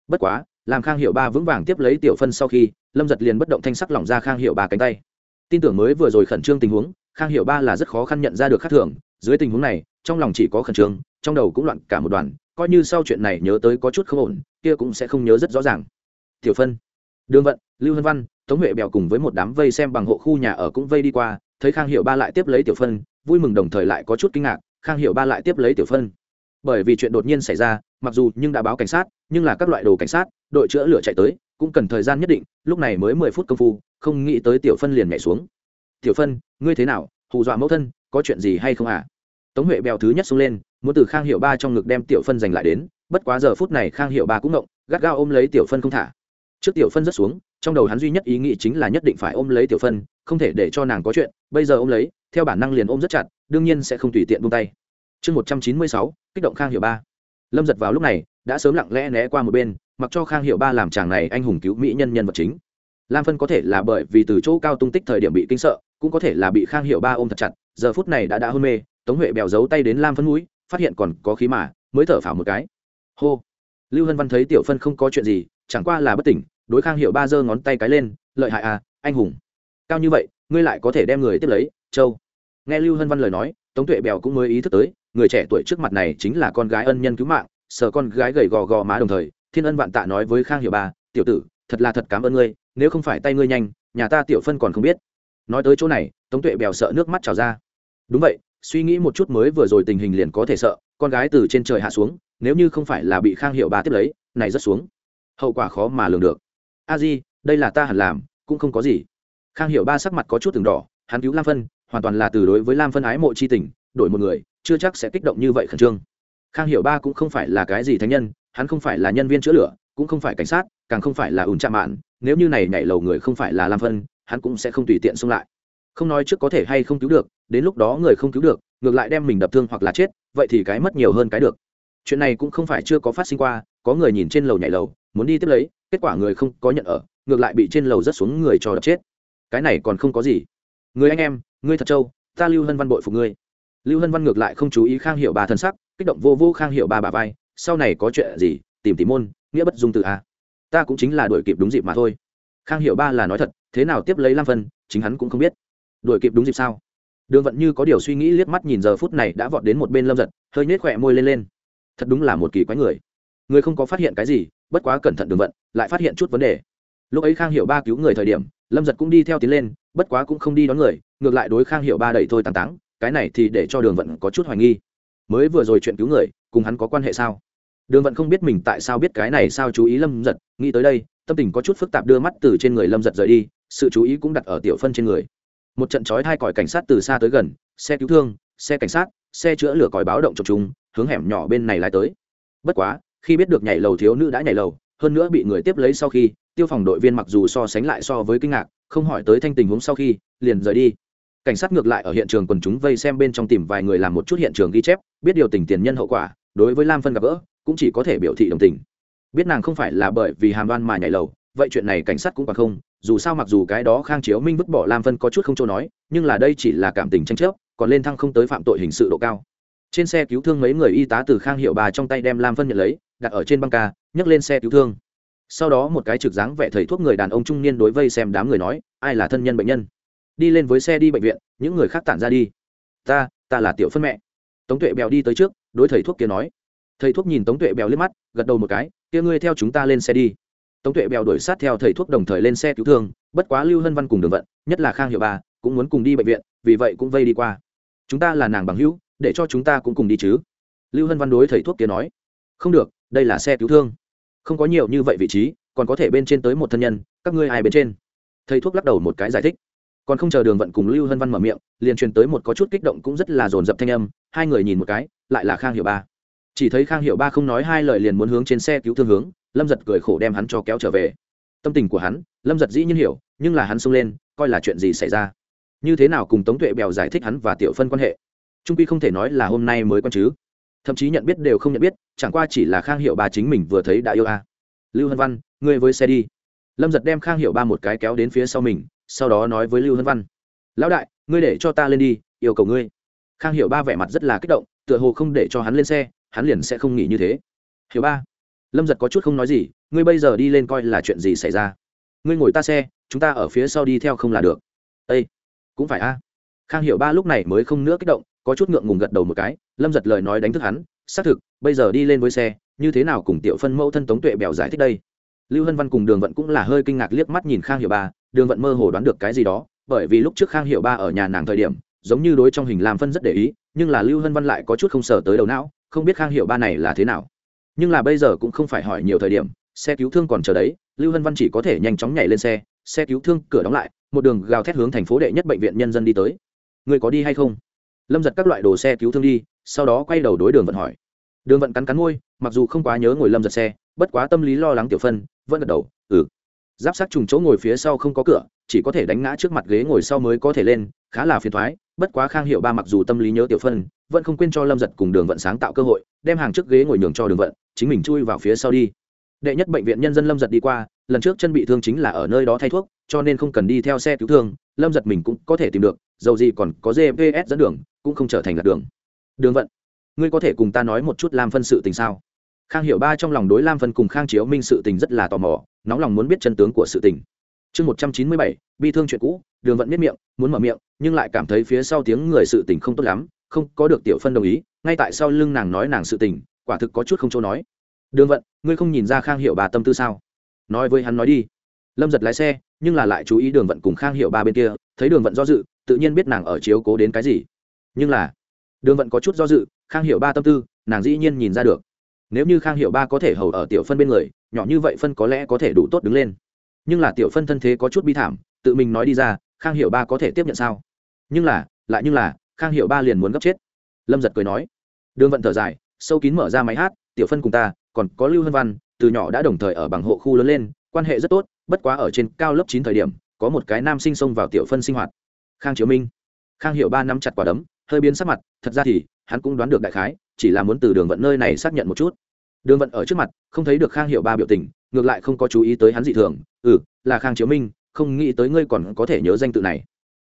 Bất quá, làm khang hiệu ba vững vàng tiếp lấy tiểu phân sau khi, lâm giật liền bất động thanh sắc lỏng ra khang hiệu ba cánh tay. Tin tưởng mới vừa rồi khẩn trương tình huống, khang hiệu ba là rất khó khăn nhận ra được khác thường. Dưới tình huống này, trong lòng chỉ có khẩn trương, trong đầu cũng loạn cả một đoàn, coi như sau chuyện này nhớ tới có chút không ổn, kia cũng sẽ không nhớ rất rõ ràng. Tiểu phân, đường vận, lưu hân văn, tống huệ bèo cùng với một đám vây xem bằng hộ khu nhà ở cũng vây đi qua, thấy khang hiệu ba lại tiếp lấy tiểu phân vui mừng đồng thời lại có chút kinh ngạc, khang hiệu ba lại tiếp lấy tiểu phân. Bởi vì chuyện đột nhiên xảy ra, mặc dù nhưng đã báo cảnh sát, nhưng là các loại đồ cảnh sát, đội chữa lửa chạy tới, cũng cần thời gian nhất định, lúc này mới mười phút công phu, không nghĩ tới tiểu phân liền nhảy xuống. Tiểu phân, ngươi thế nào? Hù dọa mẫu thân, có chuyện gì hay không à tống huệ bèo thứ nhất xông lên, muốn từ khang hiệu ba trong ngực đem tiểu phân giành lại đến, bất quá giờ phút này khang hiệu ba cũng ngộng, gắt gao ôm lấy tiểu phân không thả. Trước tiểu phân rất xuống, trong đầu hắn duy nhất ý nghĩ chính là nhất định phải ôm lấy tiểu phân không thể để cho nàng có chuyện, bây giờ ôm lấy, theo bản năng liền ôm rất chặt, đương nhiên sẽ không tùy tiện buông tay. Chương một trăm chín mươi sáu, kích động khang hiệu ba. Lâm giật vào lúc này, đã sớm lặng lẽ né qua một bên, mặc cho khang hiệu ba làm chàng này anh hùng cứu mỹ nhân nhân vật chính. Lam phân có thể là bởi vì từ chỗ cao tung tích thời điểm bị kinh sợ, cũng có thể là bị khang hiệu ba ôm thật chặt, giờ phút này đã đã hôn mê, tống huệ bèo giấu tay đến lam phân mũi, phát hiện còn có khí mà, mới thở phào một cái. Hô. Lưu hân văn thấy tiểu phân không có chuyện gì, chẳng qua là bất tỉnh, đối khang hiệu ba giơ ngón tay cái lên, lợi hại à anh hùng cao như vậy ngươi lại có thể đem người tiếp lấy châu. Nghe lưu hân văn lời nói tống tuệ bèo cũng mới ý thức tới người trẻ tuổi trước mặt này chính là con gái ân nhân cứu mạng sờ con gái gầy gò gò má đồng thời thiên ân vạn tạ nói với khang hiệu bà, tiểu tử thật là thật cảm ơn ngươi nếu không phải tay ngươi nhanh nhà ta tiểu phân còn không biết. Nói tới chỗ này tống tuệ bèo sợ nước mắt trào ra. Đúng vậy suy nghĩ một chút mới vừa rồi tình hình liền có thể sợ con gái từ trên trời hạ xuống nếu như không phải là bị khang hiệu bà tiếp lấy này rất xuống. Hậu quả khó mà lường được. A di đây là ta hẳn làm cũng không có gì khang hiểu ba sắc mặt có chút từng đỏ, hắn cứu lam phân, hoàn toàn là từ đối với lam phân ái mộ c h i tình, đổi một người, chưa chắc sẽ kích động như vậy khẩn trương. Khang hiểu ba cũng không phải là cái gì thánh nhân, hắn không phải là nhân viên chữa lửa, cũng không phải cảnh sát, càng không phải là ủn trạm mạn, nếu như này nhảy lầu người không phải là lam phân, hắn cũng sẽ không tùy tiện xông lại. Không nói trước có thể hay không cứu được, đến lúc đó người không cứu được, ngược lại đem mình đập thương hoặc là chết, vậy thì cái mất nhiều hơn cái được. Chuyện này cũng không phải chưa có phát sinh qua, có người nhìn trên lầu nhảy lầu, muốn đi tiếp lấy, kết quả người không có nhận ở, ngược lại bị trên lầu rất xuống người cho đập chết cái này còn không có gì. Người anh em, ngươi thật trâu, ta lưu hân văn bội phục ngươi. Lưu hân văn ngược lại không chú ý khang hiệu bà thân sắc, kích động vô vô khang hiệu bà bà vai, sau này có chuyện gì, tìm tìm môn, nghĩa bất dung từ a. Ta cũng chính là đuổi kịp đúng dịp mà thôi. Khang hiệu ba là nói thật, thế nào tiếp lấy lam phân chính hắn cũng không biết. Đuổi kịp đúng dịp sao? Đường vận như có điều suy nghĩ liếc mắt nhìn giờ phút này đã vọt đến một bên lâm giật, hơi nhếch khỏe môi lên lên. Thật đúng là một kỳ quái người. Người không có phát hiện cái gì, bất quá cẩn thận đường vận, lại phát hiện chút vấn đề. Lúc ấy khang hiệu ba cứu người thời điểm lâm giật cũng đi theo tiến lên, bất quá cũng không đi đón người, ngược lại đối khang hiệu ba đẩy thôi tàn táng cái này thì để cho đường vận có chút hoài nghi. Mới vừa rồi chuyện cứu người, cùng hắn có quan hệ sao? Đường vận không biết mình tại sao biết cái này sao chú ý lâm giật, nghĩ tới đây, tâm tình có chút phức tạp đưa mắt từ trên người lâm giật rời đi, sự chú ý cũng đặt ở tiểu phân trên người. Một trận chói hai còi cảnh sát từ xa tới gần, xe cứu thương, xe cảnh sát, xe chữa lửa còi báo động chập trùng, hướng hẻm nhỏ bên này lái tới. Bất quá, khi biết được nhảy lầu thiếu nữ đã nhảy lầu, hơn nữa bị người tiếp lấy sau khi tiêu phòng đội viên mặc dù so sánh lại so với kinh ngạc, không hỏi tới thanh tình huống sau khi, liền rời đi. Cảnh sát ngược lại ở hiện trường quần chúng vây xem bên trong tìm vài người làm một chút hiện trường ghi chép, biết điều tình tiền nhân hậu quả, đối với lam phân gặp gỡ, cũng chỉ có thể biểu thị đồng tình. Biết nàng không phải là bởi vì hàm đoan mà nhảy lầu, vậy chuyện này cảnh sát cũng còn không, dù sao mặc dù cái đó khang chiếu minh vứt bỏ lam phân có chút không chỗ nói, nhưng là đây chỉ là cảm tình tranh chấp, còn lên thăng không tới phạm tội hình sự độ cao. Trên xe cứu thương mấy người y tá từ khang hiệu bà trong tay đem lam phân nhận lấy, đặt ở trên băng ca, nhấc lên xe cứu thương sau đó một cái trực dáng vẻ thầy thuốc người đàn ông trung niên đối vây xem đám người nói, ai là thân nhân bệnh nhân? Đi lên với xe đi bệnh viện, những người khác tản ra đi. Ta ta là tiểu phân mẹ. Tống tuệ bèo đi tới trước, đối thầy thuốc kia nói. Thầy thuốc nhìn tống tuệ bèo liếc mắt, gật đầu một cái, kia ngươi theo chúng ta lên xe đi. Tống tuệ bèo đuổi sát theo thầy thuốc đồng thời lên xe cứu thương, bất quá lưu hân văn cùng đường vận, nhất là khang hiệu bà cũng muốn cùng đi bệnh viện, vì vậy cũng vây đi qua. Chúng ta là nàng bằng hữu, để cho chúng ta cũng cùng đi chứ. Lưu hân văn đối thầy thuốc kia nói. Không được, đây là xe cứu thương không có nhiều như vậy vị trí, còn có thể bên trên tới một thân nhân, các ngươi ai bên trên? Thầy thuốc lắc đầu một cái giải thích. Còn không chờ đường vận cùng lưu hân văn mở miệng, liền truyền tới một có chút kích động cũng rất là dồn dập thanh âm, hai người nhìn một cái, lại là khang hiệu ba. Chỉ thấy khang hiệu ba không nói hai lời liền muốn hướng trên xe cứu thương hướng, lâm giật cười khổ đem hắn cho kéo trở về. Tâm tình của hắn, lâm giật dĩ nhiên hiểu, nhưng là hắn xông lên, coi là chuyện gì xảy ra? Như thế nào cùng tống tuệ bèo giải thích hắn và tiểu phân quan hệ? Trung pi không thể nói là hôm nay mới quan chứ thậm chí nhận biết đều không nhận biết, chẳng qua chỉ là khang hiệu ba chính mình vừa thấy đã yêu a. Lưu hân văn, ngươi với xe đi. Lâm giật đem khang hiệu ba một cái kéo đến phía sau mình, sau đó nói với lưu hân văn. Lão đại, ngươi để cho ta lên đi, yêu cầu ngươi. Khang hiệu ba vẻ mặt rất là kích động, tựa hồ không để cho hắn lên xe, hắn liền sẽ không nghỉ như thế. Hiểu ba, lâm giật có chút không nói gì, ngươi bây giờ đi lên coi là chuyện gì xảy ra. Ngươi ngồi ta xe, chúng ta ở phía sau đi theo không là được. Ây cũng phải a. Khang hiểu ba lúc này mới không nữa kích động có chút ngượng ngùng gật đầu một cái, lâm giật lời nói đánh thức hắn, xác thực, bây giờ đi lên với xe, như thế nào cùng tiểu phân mẫu thân tống tuệ bèo giải thích đây? Lưu hân văn cùng đường vận cũng là hơi kinh ngạc liếc mắt nhìn khang hiểu ba, đường vận mơ hồ đoán được cái gì đó, bởi vì lúc trước khang hiểu ba ở nhà nàng thời điểm, giống như đối trong hình làm phân rất để ý, nhưng là lưu hân văn lại có chút không sờ tới đầu não, không biết khang hiểu ba này là thế nào. Nhưng là bây giờ cũng không phải hỏi nhiều thời điểm, xe cứu thương còn chờ đấy, lưu hân văn chỉ có thể nhanh chóng nhảy lên xe xe cứu thương cửa đóng lại, một đường gào thét hướng thành phố đệ nhất bệnh viện nhân dân đi tới. Người có đi hay không? Lâm giật các loại đồ xe cứu thương đi, sau đó quay đầu đối đường vận hỏi. Đường vận cắn cắn môi, mặc dù không quá nhớ ngồi lâm giật xe, bất quá tâm lý lo lắng tiểu phân, vẫn gật đầu ừ. Giáp sát trùng chỗ ngồi phía sau không có cửa, chỉ có thể đánh ngã trước mặt ghế ngồi sau mới có thể lên, khá là phiền thoái, bất quá khang hiệu ba mặc dù tâm lý nhớ tiểu phân, vẫn không quên cho lâm giật cùng đường vận sáng tạo cơ hội, đem hàng trước ghế ngồi nhường cho đường vận, chính mình chui vào phía sau đi. Đệ nhất bệnh viện nhân dân lâm giật đi qua, lần trước chân bị thương chính là ở nơi đó thay thuốc, cho nên không cần đi theo xe cứu thương, lâm giật mình cũng có thể tìm được, dầu gì còn có gps dẫn đường cũng không trở thành lạc đường. Đường vận, ngươi có thể cùng ta nói một chút lam phân sự tình sao? Khang hiểu ba trong lòng đối lam phân cùng khang chiếu minh sự tình rất là tò mò, nóng lòng muốn biết chân tướng của sự tình. Chương một trăm chín mươi bảy, bi thương chuyện cũ, đường vận biết miệng, muốn mở miệng, nhưng lại cảm thấy phía sau tiếng người sự tình không tốt lắm, không có được tiểu phân đồng ý, ngay tại sau lưng nàng nói nàng sự tình, quả thực có chút không chỗ nói. Đường vận, ngươi không nhìn ra khang hiệu bà tâm tư sao? Nói với hắn nói đi. Lâm giật lái xe, nhưng là lại chú ý đường vận cùng khang hiệu ba bên kia, thấy đường vận do dự, tự nhiên biết nàng ở chiếu cố đến cái gì nhưng là, đường vận có chút do dự, khang hiểu ba tâm tư, nàng dĩ nhiên nhìn ra được. Nếu như khang hiểu ba có thể hầu ở tiểu phân bên người, nhỏ như vậy phân có lẽ có thể đủ tốt đứng lên. Nhưng là tiểu phân thân thế có chút bi thảm, tự mình nói đi ra, khang hiểu ba có thể tiếp nhận sao? Nhưng là, lại nhưng là, khang hiểu ba liền muốn gấp chết. Lâm giật cười nói. Đường vận thở dài, sâu kín mở ra máy hát, tiểu phân cùng ta, còn có lưu hân văn, từ nhỏ đã đồng thời ở bằng hộ khu lớn lên, quan hệ rất tốt, bất quá ở trên cao lớp chín thời điểm, có một cái nam sinh xông vào tiểu phân sinh hoạt. Khang chiếu minh. Khang hiểu ba nắm chặt quả đấm hơi biến sắc mặt, thật ra thì, hắn cũng đoán được đại khái, chỉ là muốn từ đường vận nơi này xác nhận một chút. Đường vận ở trước mặt, không thấy được khang hiệu ba biểu tình, ngược lại không có chú ý tới hắn dị thường. Ừ là khang chiếu minh, không nghĩ tới ngươi còn có thể nhớ danh tự này.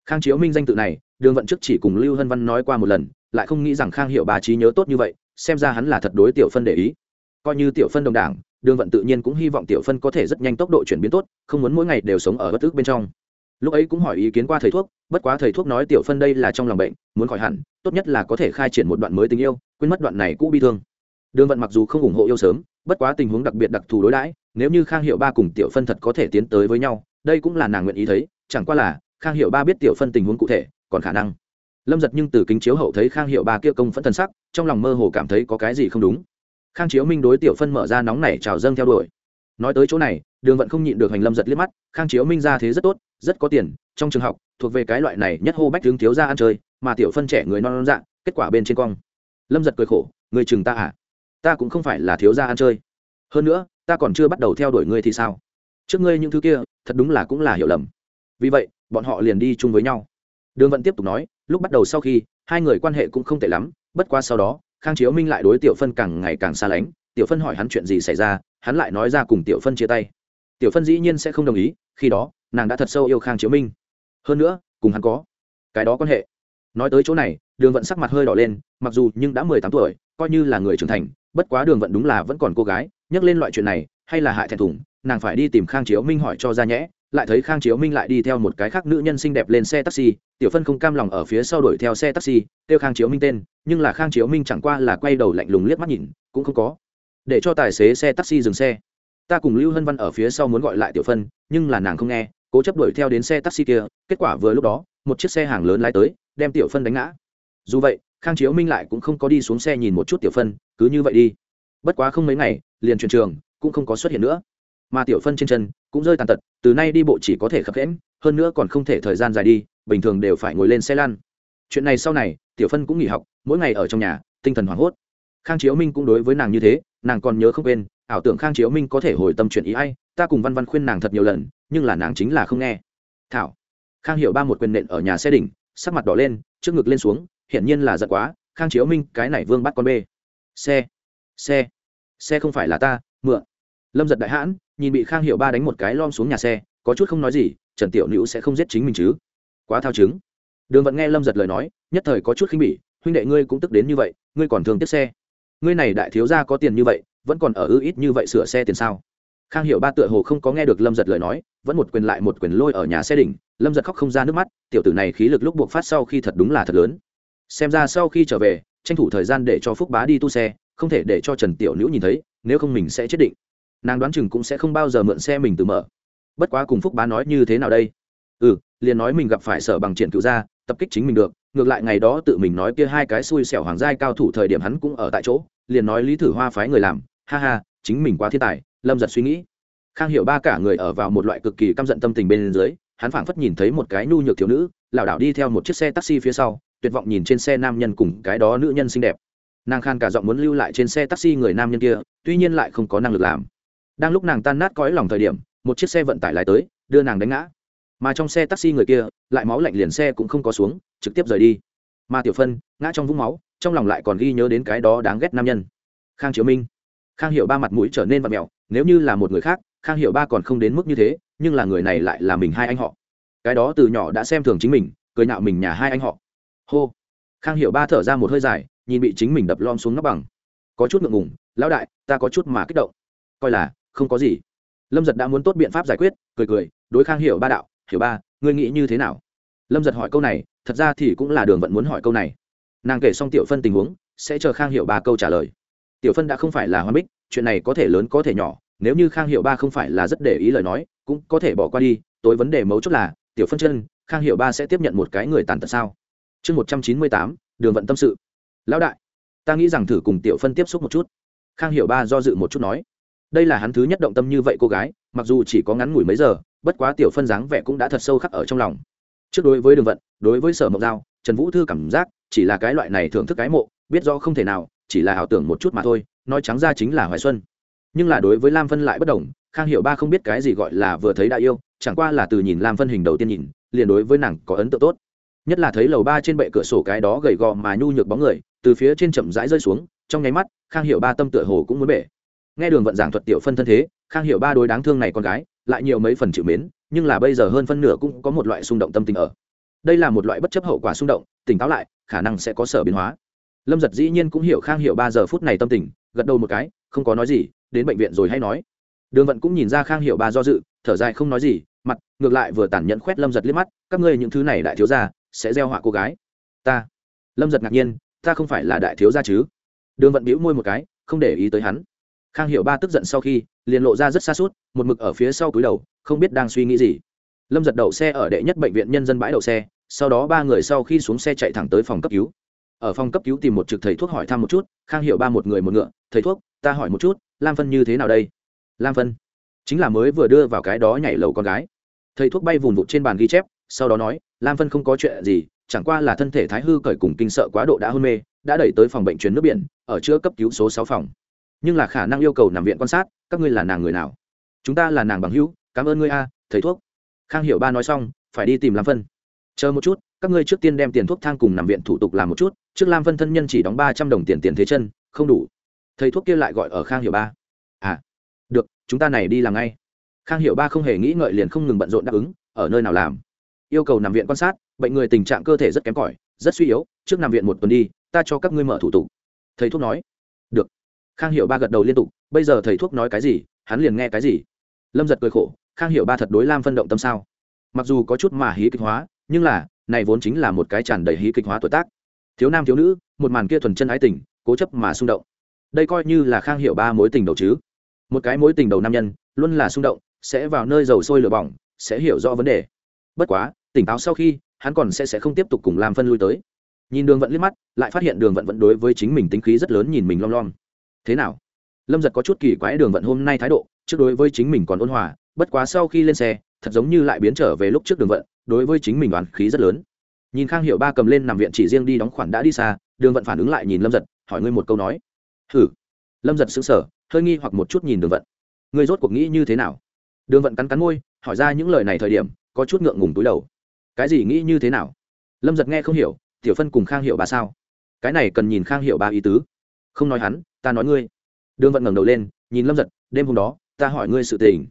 Khang chiếu minh danh tự này, đường vận trước chỉ cùng lưu hân văn nói qua một lần, lại không nghĩ rằng khang hiệu bà trí nhớ tốt như vậy, xem ra hắn là thật đối tiểu phân để ý. Coi như tiểu phân đồng đảng, đường vận tự nhiên cũng hy vọng tiểu phân có thể rất nhanh tốc độ chuyển biến tốt, không muốn mỗi ngày đều sống ở bất ức bên trong lúc ấy cũng hỏi ý kiến qua thầy thuốc, bất quá thầy thuốc nói tiểu phân đây là trong lòng bệnh, muốn khỏi hẳn, tốt nhất là có thể khai triển một đoạn mới tình yêu, quên mất đoạn này cũ bi thương. Đường vận mặc dù không ủng hộ yêu sớm, bất quá tình huống đặc biệt đặc thù đối đãi, nếu như khang hiệu ba cùng tiểu phân thật có thể tiến tới với nhau, đây cũng là nàng nguyện ý thấy, chẳng qua là, khang hiệu ba biết tiểu phân tình huống cụ thể, còn khả năng. Lâm giật nhưng từ kính chiếu hậu thấy khang hiệu ba kia công phẫn thân sắc, trong lòng mơ hồ cảm thấy có cái gì không đúng. Khang chiếu minh đối tiểu phân mở ra nóng này trào dâng theo đuổi nói tới chỗ này, đường vận không nhịn được hành lâm giật liếc mắt, khang chiếu minh ra thế rất tốt, rất có tiền, trong trường học, thuộc về cái loại này nhất hô bách tướng thiếu ra ăn chơi, mà tiểu phân trẻ người non non dạng, kết quả bên trên cong. Lâm giật cười khổ, người chừng ta à? Ta cũng không phải là thiếu ra ăn chơi. Hơn nữa, ta còn chưa bắt đầu theo đuổi ngươi thì sao? Trước ngươi những thứ kia, thật đúng là cũng là hiểu lầm. Vì vậy, bọn họ liền đi chung với nhau. Đường vận tiếp tục nói, lúc bắt đầu sau khi, hai người quan hệ cũng không tệ lắm, bất qua sau đó, khang chiếu minh lại đối tiểu phân càng ngày càng xa lánh tiểu phân hỏi hắn chuyện gì xảy ra, hắn lại nói ra cùng tiểu phân chia tay. Tiểu phân dĩ nhiên sẽ không đồng ý, khi đó, nàng đã thật sâu yêu khang chiếu minh. Hơn nữa, cùng hắn có cái đó quan hệ. Nói tới chỗ này, đường vận sắc mặt hơi đỏ lên, mặc dù nhưng đã mười tám tuổi, coi như là người trưởng thành, bất quá đường vận đúng là vẫn còn cô gái, nhắc lên loại chuyện này, hay là hại thẹn thùng, nàng phải đi tìm khang chiếu minh hỏi cho ra nhẽ, lại thấy khang chiếu minh lại đi theo một cái khác nữ nhân xinh đẹp lên xe taxi, tiểu phân không cam lòng ở phía sau đuổi theo xe taxi, kêu khang chiếu minh tên, nhưng là khang chiếu minh chẳng qua là quay đầu lạnh lùng liếc mắt nhìn, cũng không có để cho tài xế xe taxi dừng xe. Ta cùng lưu hân văn ở phía sau muốn gọi lại tiểu phân, nhưng là nàng không nghe, cố chấp đuổi theo đến xe taxi kia, kết quả vừa lúc đó, một chiếc xe hàng lớn lái tới, đem tiểu phân đánh ngã. Dù vậy, khang chiếu minh lại cũng không có đi xuống xe nhìn một chút tiểu phân, cứ như vậy đi. Bất quá không mấy ngày, liền chuyển trường, cũng không có xuất hiện nữa. Mà tiểu phân trên chân cũng rơi tàn tật, từ nay đi bộ chỉ có thể khập khẽm hơn nữa còn không thể thời gian dài đi, bình thường đều phải ngồi lên xe lăn. Chuyện này sau này, tiểu phân cũng nghỉ học, mỗi ngày ở trong nhà, tinh thần hoảng hốt. Khang chiếu minh cũng đối với nàng như thế nàng còn nhớ không quên, ảo tưởng khang chiếu minh có thể hồi tâm chuyện ý ai, ta cùng văn văn khuyên nàng thật nhiều lần, nhưng là nàng chính là không nghe. Thảo. Khang hiểu ba một quyền nện ở nhà xe đỉnh, sắc mặt đỏ lên, trước ngực lên xuống, hiển nhiên là giận quá, khang chiếu minh, cái này vương bắt con bê. Xe. Xe. Xe không phải là ta, mượn. Lâm giật đại hãn, nhìn bị khang hiệu ba đánh một cái lom xuống nhà xe, có chút không nói gì, trần tiểu nữ sẽ không giết chính mình chứ. Quá thao chứng. Đường vẫn nghe lâm giật lời nói, nhất thời có chút khinh bỉ, huynh đệ ngươi cũng tức đến như vậy, ngươi còn thường tiếp xe ngươi này đại thiếu gia có tiền như vậy, vẫn còn ở ư ít như vậy sửa xe tiền sao? Khang hiệu ba tựa hồ không có nghe được lâm giật lời nói, vẫn một quyền lại một quyền lôi ở nhà xe đỉnh, lâm giật khóc không ra nước mắt, tiểu tử này khí lực lúc buộc phát sau khi thật đúng là thật lớn. Xem ra sau khi trở về, tranh thủ thời gian để cho phúc bá đi tu xe, không thể để cho trần tiểu nữ nhìn thấy, nếu không mình sẽ chết định. Nàng đoán chừng cũng sẽ không bao giờ mượn xe mình từ mở. Bất quá cùng phúc bá nói như thế nào đây? Ừ liền nói mình gặp phải sở bằng triển cựu gia, tập kích chính mình được ngược lại ngày đó tự mình nói kia hai cái xui xẻo hoàng giai cao thủ thời điểm hắn cũng ở tại chỗ, liền nói lý thử hoa phái người làm, ha ha, chính mình quá thiên tài, lâm giật suy nghĩ. Khang hiểu ba cả người ở vào một loại cực kỳ căm giận tâm tình bên dưới, hắn phảng phất nhìn thấy một cái nhu nhược thiếu nữ, lảo đảo đi theo một chiếc xe taxi phía sau, tuyệt vọng nhìn trên xe nam nhân cùng cái đó nữ nhân xinh đẹp. Nàng khan cả giọng muốn lưu lại trên xe taxi người nam nhân kia, tuy nhiên lại không có năng lực làm. Đang lúc nàng tan nát cõi lòng thời điểm, một chiếc xe vận tải lái tới, đưa nàng đánh ngã. Mà trong xe taxi người kia, lại máu lạnh liền xe cũng không có xuống trực tiếp rời đi. Mà tiểu phân, ngã trong vũng máu, trong lòng lại còn ghi nhớ đến cái đó đáng ghét nam nhân. Khang chiếu minh. Khang hiệu ba mặt mũi trở nên vặt mẹo nếu như là một người khác, khang hiệu ba còn không đến mức như thế, nhưng là người này lại là mình hai anh họ. Cái đó từ nhỏ đã xem thường chính mình, cười nhạo mình nhà hai anh họ. Hô. Khang hiệu ba thở ra một hơi dài, nhìn bị chính mình đập lom xuống nắp bằng. Có chút ngượng ngùng, lão đại, ta có chút mà kích động. Coi là, không có gì. Lâm giật đã muốn tốt biện pháp giải quyết, cười cười, đối khang hiểu ba đạo, hiểu ba, ngươi nghĩ như thế nào? Lâm giật hỏi câu này thật ra thì cũng là đường vận muốn hỏi câu này nàng kể xong tiểu phân tình huống sẽ chờ khang hiểu ba câu trả lời tiểu phân đã không phải là hoa bích chuyện này có thể lớn có thể nhỏ nếu như khang hiểu ba không phải là rất để ý lời nói cũng có thể bỏ qua đi tối vấn đề mấu chốt là tiểu phân chân khang hiểu ba sẽ tiếp nhận một cái người tàn tật sao chương một trăm chín mươi tám đường vận tâm sự lão đại ta nghĩ rằng thử cùng tiểu phân tiếp xúc một chút khang hiểu ba do dự một chút nói đây là hắn thứ nhất động tâm như vậy cô gái mặc dù chỉ có ngắn ngủi mấy giờ bất quá tiểu phân dáng vẻ cũng đã thật sâu khắc ở trong lòng trước đối với đường vận, đối với sở mộng giao, trần vũ thư cảm giác chỉ là cái loại này thưởng thức cái mộ, biết do không thể nào, chỉ là ảo tưởng một chút mà thôi, nói trắng ra chính là hoài xuân. Nhưng là đối với lam phân lại bất đồng, khang hiệu ba không biết cái gì gọi là vừa thấy đã yêu, chẳng qua là từ nhìn lam phân hình đầu tiên nhìn, liền đối với nàng có ấn tượng tốt. Nhất là thấy lầu ba trên bệ cửa sổ cái đó gầy gò mà nhu nhược bóng người, từ phía trên chậm rãi rơi xuống, trong nháy mắt, khang hiệu ba tâm tựa hồ cũng muốn bể nghe đường vận giảng thuật tiểu phân thân thế, khang hiểu ba đối đáng thương này con gái, lại nhiều mấy phần chịu mến, nhưng là bây giờ hơn phân nửa cũng có một loại xung động tâm tình ở. Đây là một loại bất chấp hậu quả xung động, tỉnh táo lại, khả năng sẽ có sở biến hóa. Lâm giật dĩ nhiên cũng hiểu khang hiểu ba giờ phút này tâm tình, gật đầu một cái, không có nói gì, đến bệnh viện rồi hay nói. Đường vận cũng nhìn ra khang hiểu ba do dự, thở dài không nói gì, mặt, ngược lại vừa tản nhẫn khoét lâm giật liếc mắt, các ngươi những thứ này đại thiếu gia, sẽ gieo họa cô gái. Ta. Lâm giật ngạc nhiên, ta không phải là đại thiếu gia chứ. Đường vận bĩu môi một cái, không để ý tới hắn khang hiệu ba tức giận sau khi, liền lộ ra rất xa suốt, một mực ở phía sau cúi đầu, không biết đang suy nghĩ gì. Lâm giật đậu xe ở đệ nhất bệnh viện nhân dân bãi đậu xe, sau đó ba người sau khi xuống xe chạy thẳng tới phòng cấp cứu. Ở phòng cấp cứu tìm một trực thầy thuốc hỏi thăm một chút, khang hiệu ba một người một ngựa, thầy thuốc, ta hỏi một chút, lam phân như thế nào đây? Lam phân chính là mới vừa đưa vào cái đó nhảy lầu con gái. Thầy thuốc bay vùn vụt trên bàn ghi chép, sau đó nói, lam phân không có chuyện gì, chẳng qua là thân thể thái hư cởi cùng kinh sợ quá độ đã hôn mê, đã đẩy tới phòng bệnh truyền nước biển, ở chữa cấp cứu số sáu phòng nhưng là khả năng yêu cầu nằm viện quan sát, các ngươi là nàng người nào? Chúng ta là nàng bằng hữu, cảm ơn ngươi a, thầy thuốc. Khang hiểu ba nói xong, phải đi tìm lam phân chờ một chút, các ngươi trước tiên đem tiền thuốc thang cùng nằm viện thủ tục làm một chút, trước lam phân thân nhân chỉ đóng ba trăm đồng tiền tiền thế chân, không đủ. Thầy thuốc kia lại gọi ở khang hiểu ba. À được, chúng ta này đi làm ngay. Khang hiểu ba không hề nghĩ ngợi liền không ngừng bận rộn đáp ứng, ở nơi nào làm? Yêu cầu nằm viện quan sát, bệnh người tình trạng cơ thể rất kém cỏi, rất suy yếu, trước nằm viện một tuần đi, ta cho các ngươi mở thủ tục. Thầy thuốc nói khang hiệu ba gật đầu liên tục, bây giờ thầy thuốc nói cái gì, hắn liền nghe cái gì. Lâm giật cười khổ, khang hiệu ba thật đối lam phân động tâm sao? Mặc dù có chút mà hí kịch hóa, nhưng là, này vốn chính là một cái tràn đầy hí kịch hóa tuổi tác. Thiếu nam thiếu nữ, một màn kia thuần chân ái tình, cố chấp mà xung động. Đây coi như là khang hiệu ba mối tình đầu chứ. Một cái mối tình đầu nam nhân, luôn là xung động, sẽ vào nơi dầu sôi lửa bỏng, sẽ hiểu rõ vấn đề. Bất quá, tỉnh táo sau khi, hắn còn sẽ sẽ không tiếp tục cùng lam phân lui tới. Nhìn đường vận liếc mắt, lại phát hiện đường vận vẫn đối với chính mình tính khí rất lớn nhìn mình lom lom thế nào? Lâm giật có chút kỳ quái đường vận hôm nay thái độ, trước đối với chính mình còn ôn hòa, bất quá sau khi lên xe, thật giống như lại biến trở về lúc trước đường vận, đối với chính mình đoàn khí rất lớn. Nhìn khang hiệu ba cầm lên nằm viện chỉ riêng đi đóng khoản đã đi xa, đường vận phản ứng lại nhìn lâm giật, hỏi ngươi một câu nói. Hử? Lâm giật xứng sở hơi nghi hoặc một chút nhìn đường vận. Ngươi rốt cuộc nghĩ như thế nào? Đường vận cắn cắn môi, hỏi ra những lời này thời điểm, có chút ngượng ngùng túi đầu. Cái gì nghĩ như thế nào? Lâm giật nghe không hiểu, tiểu phân cùng khang hiệu ba sao? Cái này cần nhìn khang hiệu ba ý tứ. Không nói hắn ta nói ngươi. Đường vận ngẩng đầu lên, nhìn lâm giật, đêm hôm đó, ta hỏi ngươi sự tình.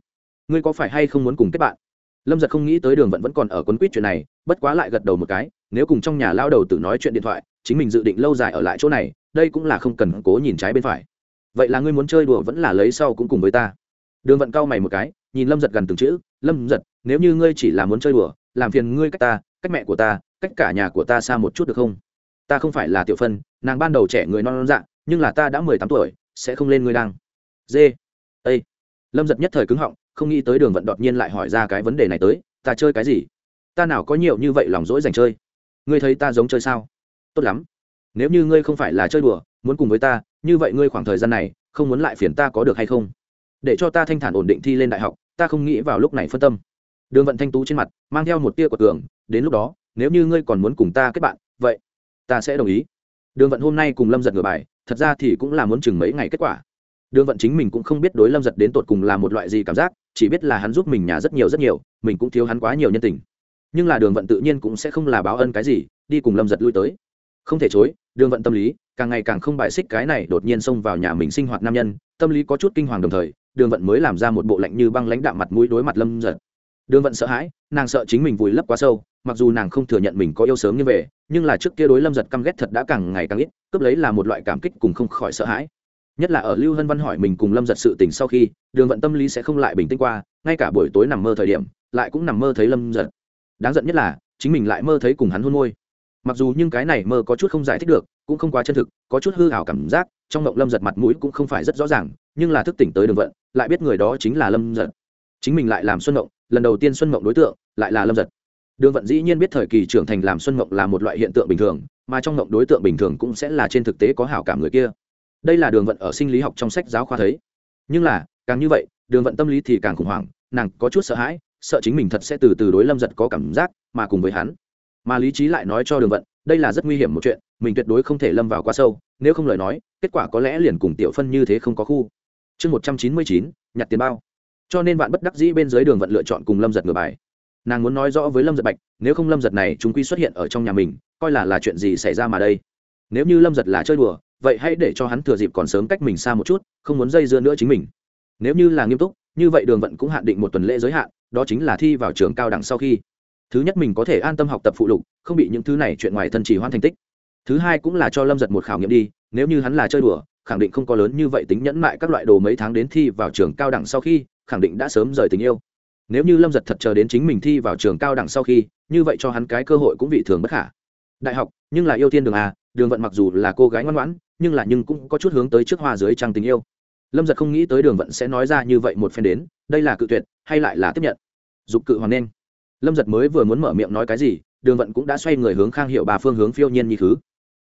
Ngươi có phải hay không muốn cùng kết bạn? Lâm giật không nghĩ tới đường vận vẫn còn ở quấn quýt chuyện này, bất quá lại gật đầu một cái, nếu cùng trong nhà lao đầu tự nói chuyện điện thoại, chính mình dự định lâu dài ở lại chỗ này, đây cũng là không cần cố nhìn trái bên phải. Vậy là ngươi muốn chơi đùa vẫn là lấy sau cũng cùng với ta? Đường vận cau mày một cái, nhìn lâm giật gần từng chữ, lâm giật, nếu như ngươi chỉ là muốn chơi đùa, làm phiền ngươi cách ta, cách mẹ của ta, cách cả nhà của ta xa một chút được không? Ta không phải là tiểu phân, nàng ban đầu trẻ người non non dạng nhưng là ta đã mười tám tuổi, sẽ không lên ngươi đang. Dê â lâm giật nhất thời cứng họng, không nghĩ tới đường vận đột nhiên lại hỏi ra cái vấn đề này tới, ta chơi cái gì? Ta nào có nhiều như vậy lòng dỗi dành chơi? Ngươi thấy ta giống chơi sao? Tốt lắm. Nếu như ngươi không phải là chơi đùa, muốn cùng với ta, như vậy ngươi khoảng thời gian này, không muốn lại phiền ta có được hay không? Để cho ta thanh thản ổn định thi lên đại học, ta không nghĩ vào lúc này phân tâm. Đường vận thanh tú trên mặt, mang theo một tia của tường đến lúc đó, nếu như ngươi còn muốn cùng ta kết bạn, vậy, ta sẽ đồng ý. Đường vận hôm nay cùng lâm giật ngửa bài thật ra thì cũng là muốn chừng mấy ngày kết quả. Đường vận chính mình cũng không biết đối lâm giật đến tột cùng là một loại gì cảm giác, chỉ biết là hắn giúp mình nhà rất nhiều rất nhiều, mình cũng thiếu hắn quá nhiều nhân tình. Nhưng là đường vận tự nhiên cũng sẽ không là báo ân cái gì, đi cùng lâm giật lui tới. Không thể chối, đường vận tâm lý, càng ngày càng không bài xích cái này đột nhiên xông vào nhà mình sinh hoạt nam nhân, tâm lý có chút kinh hoàng đồng thời, đường vận mới làm ra một bộ lạnh như băng lãnh đạm mặt mũi đối mặt lâm giật đường vận sợ hãi, nàng sợ chính mình vùi lấp quá sâu, mặc dù nàng không thừa nhận mình có yêu sớm như vậy nhưng là trước kia đối lâm giật căm ghét thật đã càng ngày càng ít, cướp lấy là một loại cảm kích cùng không khỏi sợ hãi. Nhất là ở lưu hân văn hỏi mình cùng lâm giật sự tình sau khi, đường vận tâm lý sẽ không lại bình tĩnh qua, ngay cả buổi tối nằm mơ thời điểm, lại cũng nằm mơ thấy lâm giật. Đáng giận nhất là, chính mình lại mơ thấy cùng hắn hôn môi. Mặc dù nhưng cái này mơ có chút không giải thích được, cũng không quá chân thực, có chút hư hảo cảm giác, trong mộng lâm giật mặt mũi cũng không phải rất rõ ràng, nhưng là thức tỉnh tới đường vận, lại biết người đó chính là lâm giật chính mình lại làm xuân mộng, lần đầu tiên xuân mộng đối tượng, lại là lâm giật. Đường vận dĩ nhiên biết thời kỳ trưởng thành làm xuân mộng là một loại hiện tượng bình thường, mà trong mộng đối tượng bình thường cũng sẽ là trên thực tế có hảo cảm người kia. Đây là đường vận ở sinh lý học trong sách giáo khoa thấy. Nhưng là, càng như vậy, đường vận tâm lý thì càng khủng hoảng, nàng có chút sợ hãi, sợ chính mình thật sẽ từ từ đối lâm giật có cảm giác, mà cùng với hắn. Mà lý trí lại nói cho đường vận, đây là rất nguy hiểm một chuyện, mình tuyệt đối không thể lâm vào quá sâu, nếu không lời nói, kết quả có lẽ liền cùng tiểu phân như thế không có khu. Chương một trăm chín mươi chín, nhặt tiền bao cho nên bạn bất đắc dĩ bên dưới đường vận lựa chọn cùng lâm giật ngửa bài. Nàng muốn nói rõ với lâm giật bạch, nếu không lâm giật này chúng quy xuất hiện ở trong nhà mình, coi là là chuyện gì xảy ra mà đây? Nếu như lâm giật là chơi đùa, vậy hãy để cho hắn thừa dịp còn sớm cách mình xa một chút, không muốn dây dưa nữa chính mình. Nếu như là nghiêm túc, như vậy đường vận cũng hạn định một tuần lễ giới hạn, đó chính là thi vào trường cao đẳng sau khi. Thứ nhất mình có thể an tâm học tập phụ lục, không bị những thứ này chuyện ngoài thân chỉ hoan thành tích. Thứ hai cũng là cho lâm giật một khảo nghiệm đi, nếu như hắn là chơi đùa, khẳng định không có lớn như vậy tính nhẫn mại các loại đồ mấy tháng đến thi vào trường cao đẳng sau khi khẳng định đã sớm rời tình yêu. Nếu như lâm giật thật chờ đến chính mình thi vào trường cao đẳng sau khi, như vậy cho hắn cái cơ hội cũng vị thường bất khả. Đại học, nhưng là yêu thiên đường à đường vận mặc dù là cô gái ngoan ngoãn, nhưng là nhưng cũng có chút hướng tới trước hoa dưới trang tình yêu. Lâm giật không nghĩ tới đường vận sẽ nói ra như vậy một phen đến, đây là cự tuyệt, hay lại là tiếp nhận. Dục cự hoàng nên. Lâm giật mới vừa muốn mở miệng nói cái gì, đường vận cũng đã xoay người hướng khang hiệu bà phương hướng phiêu nhiên như thứ.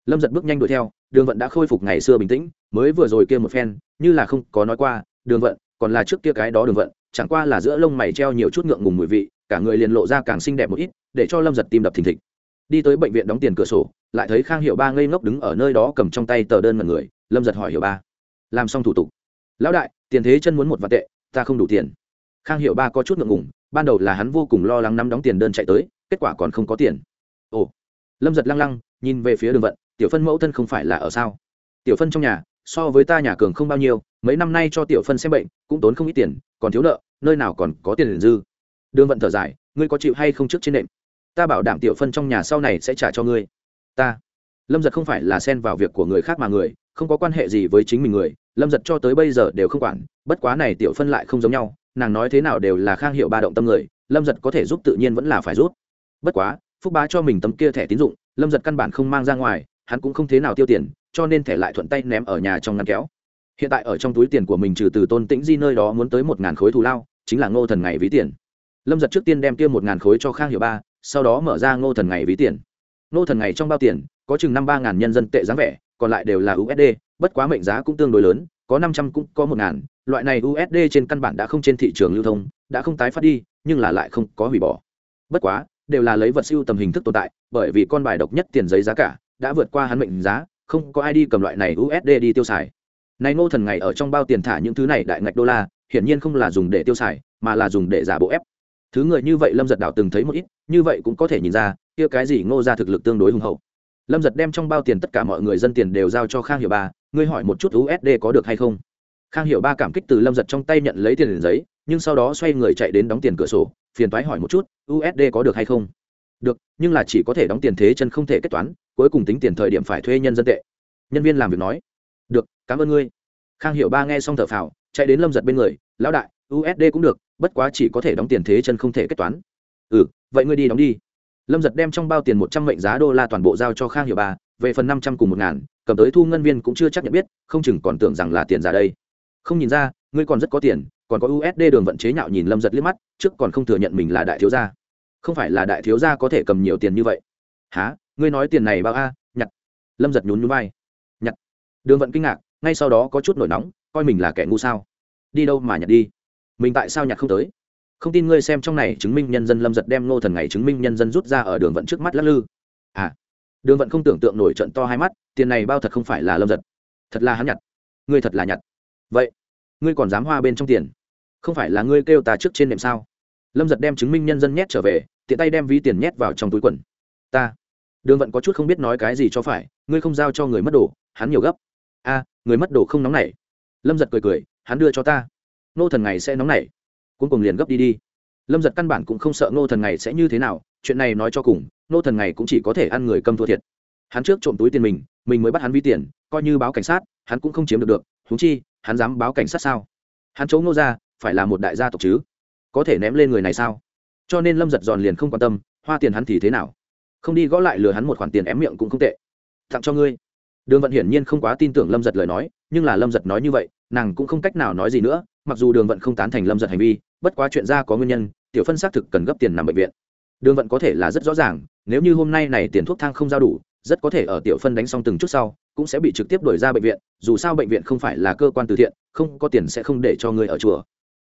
Lâm giật bước nhanh đuổi theo, đường vận đã khôi phục ngày xưa bình tĩnh, mới vừa rồi kia một phen, như là không có nói qua, đường vận còn là trước kia cái đó đường vận, chẳng qua là giữa lông mày treo nhiều chút ngượng ngùng mùi vị, cả người liền lộ ra càng xinh đẹp một ít, để cho lâm giật tim đập thình thịch. Đi tới bệnh viện đóng tiền cửa sổ, lại thấy khang hiệu ba ngây ngốc đứng ở nơi đó cầm trong tay tờ đơn mật người, lâm giật hỏi hiệu ba. Làm xong thủ tục. Lão đại, tiền thế chân muốn một vạn tệ, ta không đủ tiền. Khang hiệu ba có chút ngượng ngùng, ban đầu là hắn vô cùng lo lắng nắm đóng tiền đơn chạy tới, kết quả còn không có tiền. Ồ. Lâm giật lăng lăng, nhìn về phía đường vận, tiểu phân mẫu thân không phải là ở sao? Tiểu phân trong nhà so với ta nhà cường không bao nhiêu, mấy năm nay cho tiểu phân xem bệnh, cũng tốn không ít tiền, còn thiếu nợ, nơi nào còn có tiền dư. Đương vận thở dài, ngươi có chịu hay không trước trên nệm? Ta bảo đảm tiểu phân trong nhà sau này sẽ trả cho ngươi. Ta. Lâm giật không phải là xen vào việc của người khác mà người, không có quan hệ gì với chính mình người, lâm giật cho tới bây giờ đều không quản, bất quá này tiểu phân lại không giống nhau, nàng nói thế nào đều là khang hiệu ba động tâm người, lâm giật có thể giúp tự nhiên vẫn là phải rút bất quá, phúc bá cho mình tấm kia thẻ tín dụng, lâm giật căn bản không mang ra ngoài hắn cũng không thế nào tiêu tiền, cho nên thẻ lại thuận tay ném ở nhà trong ngăn kéo. Hiện tại ở trong túi tiền của mình trừ từ tôn tĩnh di nơi đó muốn tới một ngàn khối thù lao, chính là ngô thần ngày ví tiền. Lâm giật trước tiên đem kia một ngàn khối cho khang hiệu ba, sau đó mở ra ngô thần ngày ví tiền. Ngô thần ngày trong bao tiền, có chừng năm ba ngàn nhân dân tệ dáng vẻ, còn lại đều là usd bất quá mệnh giá cũng tương đối lớn, có năm trăm cũng có một ngàn, loại này usd trên căn bản đã không trên thị trường lưu thông, đã không tái phát đi, nhưng là lại không có hủy bỏ. Bất quá, đều là lấy vật siêu tầm hình thức tồn tại, bởi vì con bài độc nhất tiền giấy giá cả đã vượt qua hắn mệnh giá, không có ai đi cầm loại này usd đi tiêu xài. Này ngô thần ngày ở trong bao tiền thả những thứ này đại ngạch đô la, hiển nhiên không là dùng để tiêu xài, mà là dùng để giả bộ ép. Thứ người như vậy lâm giật đảo từng thấy một ít, như vậy cũng có thể nhìn ra, kia cái gì ngô ra thực lực tương đối hùng hậu. Lâm giật đem trong bao tiền tất cả mọi người dân tiền đều giao cho khang hiệu ba, ngươi hỏi một chút usd có được hay không? Khang hiệu ba cảm kích từ lâm giật trong tay nhận lấy tiền giấy, nhưng sau đó xoay người chạy đến đóng tiền cửa sổ, phiền thoái hỏi một chút usd có được hay không? Được, nhưng là chỉ có thể đóng tiền thế chân không thể kết toán cuối cùng tính tiền thời điểm phải thuê nhân dân tệ. Nhân viên làm việc nói, được, cảm ơn ngươi. Khang hiệu ba nghe xong thở phào, chạy đến lâm giật bên người, lão đại usd cũng được, bất quá chỉ có thể đóng tiền thế chân không thể kết toán. Ừ vậy ngươi đi đóng đi. Lâm giật đem trong bao tiền một trăm mệnh giá đô la toàn bộ giao cho khang hiệu ba, về phần năm trăm cùng một ngàn, cầm tới thu ngân viên cũng chưa chắc nhận biết, không chừng còn tưởng rằng là tiền giả đây. Không nhìn ra, ngươi còn rất có tiền, còn có usd đường vận chế nhạo nhìn lâm giật liếc mắt, trước còn không thừa nhận mình là đại thiếu gia. Không phải là đại thiếu gia có thể cầm nhiều tiền như vậy. Há ngươi nói tiền này bao a? Nhặt. Lâm giật nhún nhún vai. Nhặt. Đường vận kinh ngạc, ngay sau đó có chút nổi nóng, coi mình là kẻ ngu sao? Đi đâu mà nhặt đi? Mình tại sao nhặt không tới? Không tin ngươi xem trong này chứng minh nhân dân lâm giật đem ngô thần ngày chứng minh nhân dân rút ra ở đường vận trước mắt lắc lư. À. Đường vận không tưởng tượng nổi trận to hai mắt, tiền này bao thật không phải là lâm giật. Thật là hắn nhặt. Ngươi thật là nhặt. Vậy, ngươi còn dám hoa bên trong tiền? Không phải là ngươi kêu ta trước trên nệm sao? Lâm giật đem chứng minh nhân dân nhét trở về, tiện tay đem ví tiền nhét vào trong túi quần. Ta đường vận có chút không biết nói cái gì cho phải, ngươi không giao cho người mất đồ, hắn nhiều gấp. A, người mất đồ không nóng nảy. Lâm giật cười cười, hắn đưa cho ta. Nô thần ngày sẽ nóng nảy. Cuối cùng liền gấp đi đi. Lâm giật căn bản cũng không sợ nô thần ngày sẽ như thế nào, chuyện này nói cho cùng nô thần ngày cũng chỉ có thể ăn người cầm thua thiệt. Hắn trước trộm túi tiền mình mình mới bắt hắn vi tiền, coi như báo cảnh sát, hắn cũng không chiếm được được húng chi, hắn dám báo cảnh sát sao? Hắn chống nô ra, phải là một đại gia tộc chứ? Có thể ném lên người này sao? Cho nên lâm giật giòn liền không quan tâm, hoa tiền hắn thì thế nào? Không đi gõ lại lừa hắn một khoản tiền ém miệng cũng không tệ. Tặng cho ngươi. Đường vận hiển nhiên không quá tin tưởng lâm giật lời nói, nhưng là lâm giật nói như vậy, nàng cũng không cách nào nói gì nữa, mặc dù đường vận không tán thành lâm giật hành vi, bất quá chuyện ra có nguyên nhân, tiểu phân xác thực cần gấp tiền nằm bệnh viện. Đường vận có thể là rất rõ ràng, nếu như hôm nay này tiền thuốc thang không giao đủ, rất có thể ở tiểu phân đánh xong từng chút sau, cũng sẽ bị trực tiếp đổi ra bệnh viện, dù sao bệnh viện không phải là cơ quan từ thiện, không có tiền sẽ không để cho ngươi ở chùa.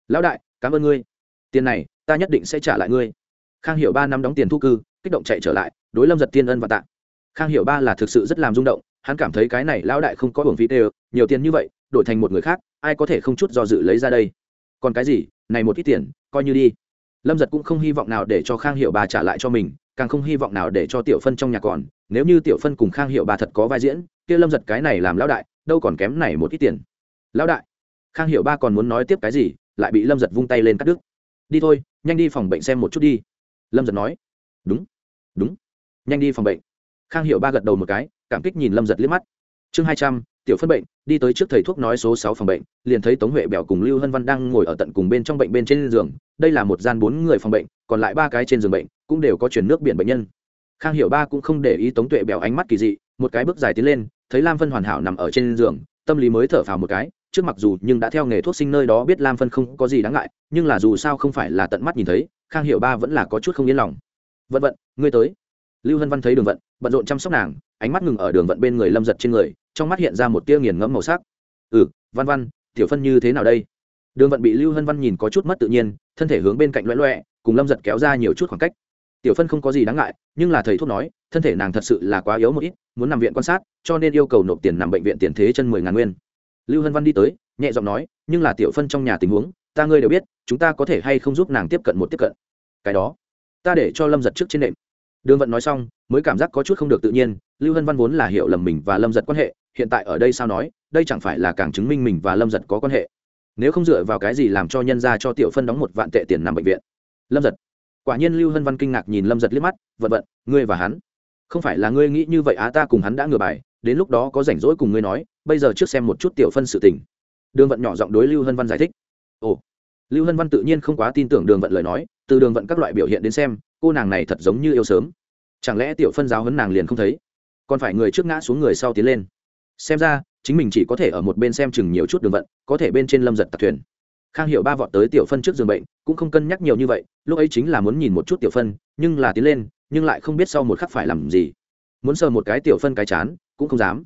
Lão đại, cảm ơn ngươi. Tiền này, ta nhất định sẽ trả lại ngươi. Khang hiểu ba năm đóng tiền thu cư, kích động chạy trở lại đối lâm giật tiên ân và tạ. Khang hiểu ba là thực sự rất làm rung động, hắn cảm thấy cái này lão đại không có hưởng phí tê nhiều tiền như vậy, đổi thành một người khác, ai có thể không chút do dự lấy ra đây? Còn cái gì? Này một ít tiền, coi như đi. Lâm giật cũng không hy vọng nào để cho khang hiệu bà trả lại cho mình, càng không hy vọng nào để cho tiểu phân trong nhà còn. Nếu như tiểu phân cùng khang hiệu bà thật có vai diễn, kia lâm giật cái này làm lão đại, đâu còn kém này một ít tiền. Lão đại, khang hiệu ba còn muốn nói tiếp cái gì, lại bị lâm giật vung tay lên cắt đứt. Đi thôi, nhanh đi phòng bệnh xem một chút đi. Lâm giật nói, đúng đúng nhanh đi phòng bệnh. Khang hiệu ba gật đầu một cái, cảm kích nhìn lâm giật liếc mắt. Chương hai trăm, tiểu phân bệnh, đi tới trước thầy thuốc nói số sáu phòng bệnh, liền thấy tống huệ bèo cùng lưu hân văn đang ngồi ở tận cùng bên trong bệnh bên trên giường. Đây là một gian bốn người phòng bệnh, còn lại ba cái trên giường bệnh cũng đều có chuyển nước biển bệnh nhân. Khang hiểu ba cũng không để ý tống tuệ bèo ánh mắt kỳ dị, một cái bước dài tiến lên, thấy lam phân hoàn hảo nằm ở trên giường, tâm lý mới thở phào một cái, trước mặc dù nhưng đã theo nghề thuốc sinh nơi đó biết lam phân không có gì đáng ngại, nhưng là dù sao không phải là tận mắt nhìn thấy, khang hiểu ba vẫn là có chút không yên lòng. Vận vận, ngươi tới lưu hân văn thấy đường vận, bận rộn chăm sóc nàng, ánh mắt ngừng ở đường vận bên người lâm giật trên người, trong mắt hiện ra một tia nghiền ngẫm màu sắc. Ừ văn văn, tiểu phân như thế nào đây? Đường vận bị lưu hân văn nhìn có chút mất tự nhiên, thân thể hướng bên cạnh loẹ loẹ, cùng lâm giật kéo ra nhiều chút khoảng cách. Tiểu phân không có gì đáng ngại, nhưng là thầy thuốc nói, thân thể nàng thật sự là quá yếu một ít, muốn nằm viện quan sát, cho nên yêu cầu nộp tiền nằm bệnh viện tiền thế chân mười ngàn nguyên. Lưu hân văn đi tới, nhẹ giọng nói, nhưng là tiểu phân trong nhà tình huống, ta ngươi đều biết, chúng ta có thể hay không giúp nàng tiếp cận một tiếp cận? Cái đó, ta để cho lâm giật trước trên nệm đường vận nói xong, mới cảm giác có chút không được tự nhiên, lưu hân văn vốn là hiểu lầm mình và lâm giật quan hệ, hiện tại ở đây sao nói, đây chẳng phải là càng chứng minh mình và lâm giật có quan hệ. Nếu không dựa vào cái gì làm cho nhân ra cho tiểu phân đóng một vạn tệ tiền nằm bệnh viện? Lâm giật. Quả nhiên lưu hân văn kinh ngạc nhìn lâm giật liếc mắt, vận vận, ngươi và hắn? Không phải là ngươi nghĩ như vậy á, ta cùng hắn đã ngừa bài, đến lúc đó có rảnh rỗi cùng ngươi nói, bây giờ trước xem một chút tiểu phân sự tình. Đường vận nhỏ giọng đối lưu hân văn giải thích. Ồ. Lưu hân văn tự nhiên không quá tin tưởng đường vận lời nói, từ đường vận các loại biểu hiện đến xem cô nàng này thật giống như yêu sớm. Chẳng lẽ tiểu phân giáo hấn nàng liền không thấy? Còn phải người trước ngã xuống người sau tiến lên. Xem ra, chính mình chỉ có thể ở một bên xem chừng nhiều chút đường vận, có thể bên trên lâm giật tặc thuyền. Khang hiểu ba vọt tới tiểu phân trước giường bệnh, cũng không cân nhắc nhiều như vậy, lúc ấy chính là muốn nhìn một chút tiểu phân, nhưng là tiến lên, nhưng lại không biết sau một khắc phải làm gì. Muốn sờ một cái tiểu phân cái chán, cũng không dám.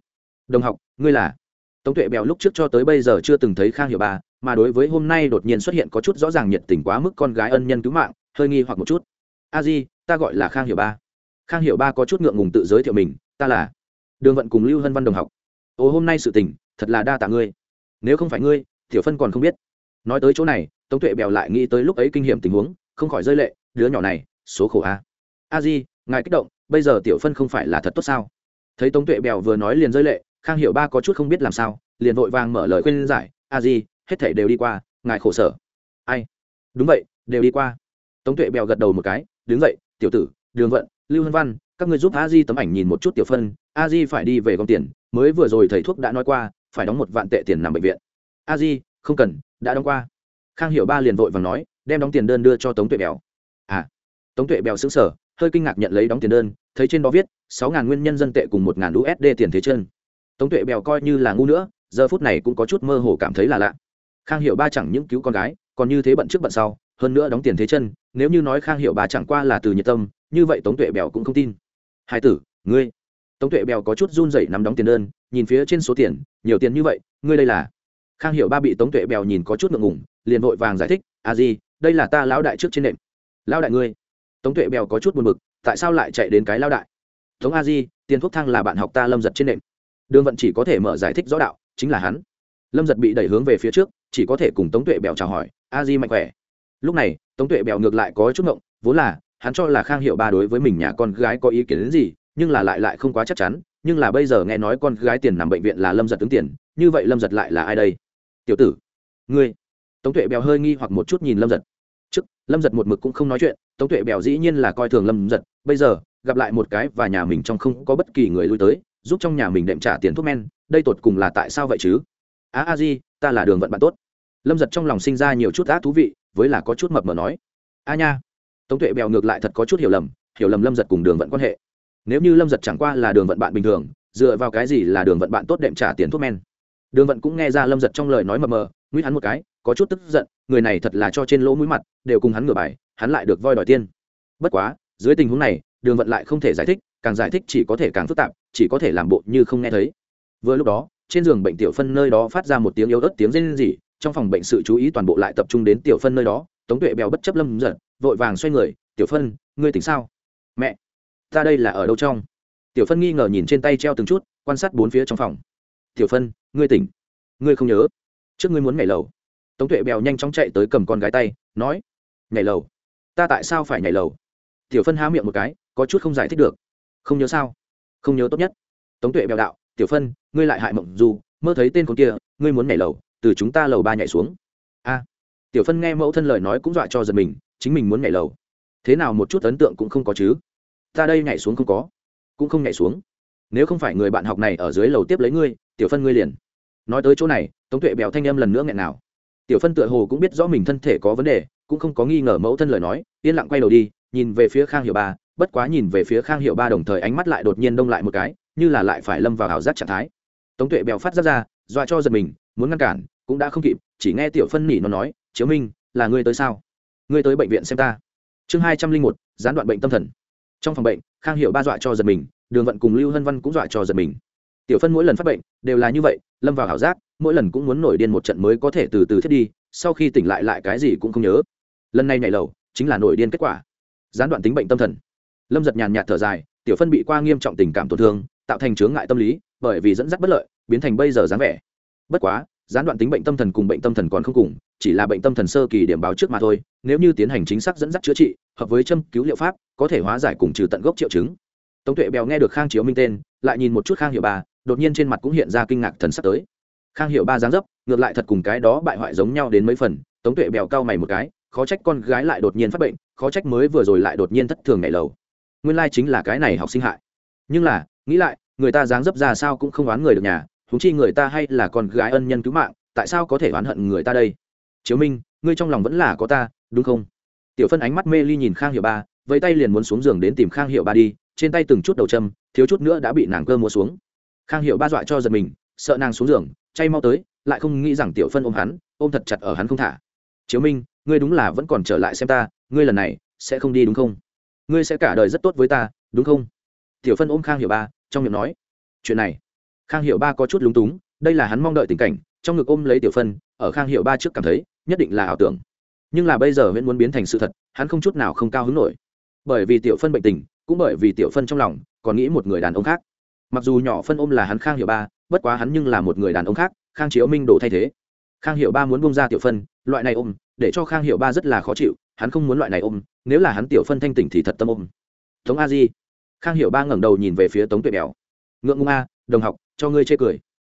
Đồng học, ngươi là? Tống tuệ bèo lúc trước cho tới bây giờ chưa từng thấy khang hiểu ba, mà đối với hôm nay đột nhiên xuất hiện có chút rõ ràng nhiệt tình quá mức con gái ân nhân cứu mạng, hơi nghi hoặc một chút a di ta gọi là khang hiểu ba khang hiểu ba có chút ngượng ngùng tự giới thiệu mình ta là đường vận cùng lưu hân văn đồng học ồ hôm nay sự tình thật là đa tạ ngươi nếu không phải ngươi tiểu phân còn không biết nói tới chỗ này tống tuệ bèo lại nghĩ tới lúc ấy kinh nghiệm tình huống không khỏi rơi lệ đứa nhỏ này số khổ a a di ngài kích động bây giờ tiểu phân không phải là thật tốt sao thấy tống tuệ bèo vừa nói liền rơi lệ khang hiểu ba có chút không biết làm sao liền vội vàng mở lời khuyên giải a di hết thể đều đi qua ngài khổ sở ai đúng vậy đều đi qua tống tuệ bèo gật đầu một cái đứng dậy, tiểu tử, đường vận, lưu hân văn, các người giúp a di tấm ảnh nhìn một chút tiểu phân, a di phải đi về gom tiền, mới vừa rồi thầy thuốc đã nói qua, phải đóng một vạn tệ tiền nằm bệnh viện. A di, không cần, đã đóng qua. Khang hiểu ba liền vội và nói, đem đóng tiền đơn đưa cho tống tuệ bèo. À. Tống tuệ bèo xứng sở hơi kinh ngạc nhận lấy đóng tiền đơn, thấy trên đó viết, sáu ngàn nguyên nhân dân tệ cùng một ngàn usd tiền thế chân. Tống tuệ bèo coi như là ngu nữa, giờ phút này cũng có chút mơ hồ cảm thấy là lạ. Khang hiểu ba chẳng những cứu con gái, còn như thế bận trước bận sau, hơn nữa đóng tiền thế chân nếu như nói khang hiệu bà chẳng qua là từ nhiệt tâm, như vậy tống tuệ bèo cũng không tin. Hai tử, ngươi. Tống tuệ bèo có chút run rẩy nắm đóng tiền đơn, nhìn phía trên số tiền, nhiều tiền như vậy, ngươi đây là. Khang hiệu ba bị tống tuệ bèo nhìn có chút ngượng ngùng, liền vội vàng giải thích à gì đây là ta lão đại trước trên nệm. Lão đại ngươi? Tống tuệ bèo có chút buồn bực, tại sao lại chạy đến cái lão đại? Tống a di, tiền thuốc thang là bạn học ta lâm giật trên nệm. Đường vận chỉ có thể mở giải thích rõ đạo, chính là hắn. Lâm giật bị đẩy hướng về phía trước, chỉ có thể cùng tống tuệ bèo chào hỏi, a di mạnh khỏe? Lúc này, tống tuệ bèo ngược lại có chút ngộng, vốn là, hắn cho là khang hiệu ba đối với mình nhà con gái có ý kiến đến gì, nhưng là lại lại không quá chắc chắn, nhưng là bây giờ nghe nói con gái tiền nằm bệnh viện là lâm giật ứng tiền, như vậy lâm giật lại là ai đây? Tiểu tử, ngươi. Tống tuệ bèo hơi nghi hoặc một chút nhìn lâm giật. Trước, lâm giật một mực cũng không nói chuyện, tống tuệ bèo dĩ nhiên là coi thường lâm giật, bây giờ, gặp lại một cái và nhà mình trong không có bất kỳ người lui tới, giúp trong nhà mình đệm trả tiền thuốc men, đây tột cùng là tại sao vậy chứ? Á a di, ta là đường vận bạn tốt. Lâm giật trong lòng sinh ra nhiều chút ác thú vị với là có chút mập mờ nói. A nha. Tống tuệ bèo ngược lại thật có chút hiểu lầm hiểu lầm lâm giật cùng đường vận quan hệ. Nếu như lâm giật chẳng qua là đường vận bạn bình thường, dựa vào cái gì là đường vận bạn tốt đệm trả tiền thuốc men? Đường vận cũng nghe ra lâm giật trong lời nói mờ mờ nguyễn hắn một cái, có chút tức giận, người này thật là cho trên lỗ mũi mặt, đều cùng hắn ngửa bài, hắn lại được voi đòi tiên bất quá, dưới tình huống này, đường vận lại không thể giải thích, càng giải thích chỉ có thể càng phức tạp, chỉ có thể làm bộ như không nghe thấy. Vừa lúc đó, trên giường bệnh tiểu phân nơi đó phát ra một tiếng yếu ớt tiếng rên rỉ trong phòng bệnh sự chú ý toàn bộ lại tập trung đến tiểu phân nơi đó, tống tuệ bèo bất chấp lâm giật vội vàng xoay người, tiểu phân, ngươi tỉnh sao? Mẹ, ta đây là ở đâu trong? Tiểu phân nghi ngờ nhìn trên tay treo từng chút, quan sát bốn phía trong phòng. Tiểu phân, ngươi tỉnh. Ngươi không nhớ. Trước ngươi muốn nhảy lầu. Tống tuệ bèo nhanh chóng chạy tới cầm con gái tay, nói, nhảy lầu? Ta tại sao phải nhảy lầu? Tiểu phân há miệng một cái, có chút không giải thích được. Không nhớ sao? Không nhớ tốt nhất. Tống tuệ bèo đạo, tiểu phân, ngươi lại hại mộng dù mơ thấy tên con kia, ngươi muốn nhảy lầu từ chúng ta lầu ba nhảy xuống. A, tiểu phân nghe mẫu thân lời nói cũng dọa cho giật mình, chính mình muốn nhảy lầu. Thế nào một chút ấn tượng cũng không có chứ? Ta đây nhảy xuống không có, cũng không nhảy xuống. Nếu không phải người bạn học này ở dưới lầu tiếp lấy ngươi, tiểu phân ngươi liền. Nói tới chỗ này, tống tuệ bèo thanh em lần nữa nghẹn nào. Tiểu phân tựa hồ cũng biết rõ mình thân thể có vấn đề, cũng không có nghi ngờ mẫu thân lời nói, yên lặng quay đầu đi, nhìn về phía khang hiệu ba, bất quá nhìn về phía khang hiệu ba đồng thời ánh mắt lại đột nhiên đông lại một cái, như là lại phải lâm vào ảo giác trạng thái. Tống tuệ bèo phát ra ra, dọa cho giật mình muốn ngăn cản, cũng đã không kịp, chỉ nghe tiểu phân nỉ nó nói, chiếu minh, là ngươi tới sao? Ngươi tới bệnh viện xem ta. Chương hai trăm linh một, gián đoạn bệnh tâm thần. Trong phòng bệnh, khang hiệu ba dọa cho giật mình, đường vận cùng lưu hân văn cũng dọa cho giật mình. Tiểu phân mỗi lần phát bệnh, đều là như vậy, lâm vào ảo giác, mỗi lần cũng muốn nổi điên một trận mới có thể từ từ thiết đi, sau khi tỉnh lại lại cái gì cũng không nhớ. Lần này nhảy lầu, chính là nổi điên kết quả. Gián đoạn tính bệnh tâm thần. Lâm giật nhàn nhạt thở dài, tiểu phân bị qua nghiêm trọng tình cảm tổn thương, tạo thành chướng ngại tâm lý, bởi vì dẫn dắt bất lợi, biến thành bây giờ dáng vẻ bất quá, gián đoạn tính bệnh tâm thần cùng bệnh tâm thần còn không cùng, chỉ là bệnh tâm thần sơ kỳ điểm báo trước mà thôi, nếu như tiến hành chính xác dẫn dắt chữa trị, hợp với châm cứu liệu pháp, có thể hóa giải cùng trừ tận gốc triệu chứng. Tống tuệ bèo nghe được khang chiếu minh tên, lại nhìn một chút khang hiệu ba, đột nhiên trên mặt cũng hiện ra kinh ngạc thần sắp tới. Khang hiệu ba dáng dấp, ngược lại thật cùng cái đó bại hoại giống nhau đến mấy phần, tống tuệ bèo cao mày một cái, khó trách con gái lại đột nhiên phát bệnh, khó trách mới vừa rồi lại đột nhiên thất thường ngày lầu. Nguyên lai chính là cái này học sinh hại. Nhưng là, nghĩ lại, người ta dáng dấp ra sao cũng không oán người được nhà huống chi người ta hay là con gái ân nhân cứu mạng, tại sao có thể oán hận người ta đây? Chiếu minh, ngươi trong lòng vẫn là có ta, đúng không? Tiểu phân ánh mắt mê ly nhìn khang hiệu ba, vẫy tay liền muốn xuống giường đến tìm khang hiệu ba đi, trên tay từng chút đầu châm, thiếu chút nữa đã bị nàng cơ mua xuống. Khang hiệu ba dọa cho giật mình, sợ nàng xuống giường, chay mau tới, lại không nghĩ rằng tiểu phân ôm hắn, ôm thật chặt ở hắn không thả. Chiếu minh, ngươi đúng là vẫn còn trở lại xem ta, ngươi lần này sẽ không đi đúng không? Ngươi sẽ cả đời rất tốt với ta, đúng không? Tiểu phân ôm khang hiệu ba, trong miệng nói, chuyện này khang hiệu ba có chút lúng túng, đây là hắn mong đợi tình cảnh, trong ngực ôm lấy tiểu phân, ở khang hiệu ba trước cảm thấy, nhất định là ảo tưởng. Nhưng là bây giờ vẫn muốn biến thành sự thật, hắn không chút nào không cao hứng nổi. Bởi vì tiểu phân bệnh tình, cũng bởi vì tiểu phân trong lòng, còn nghĩ một người đàn ông khác. Mặc dù nhỏ phân ôm là hắn khang hiệu ba, bất quá hắn nhưng là một người đàn ông khác, khang chiếu minh đổ thay thế. Khang hiệu ba muốn bông ra tiểu phân, loại này ôm, để cho khang hiệu ba rất là khó chịu, hắn không muốn loại này ôm, nếu là hắn tiểu phân thanh tỉnh thì thật tâm ôm. Tống a di. Khang hiệu ba ngẩng đầu nhìn về phía tống tuệ bèo. Ngượng ngung a, đồng học cho ngươi chê cười.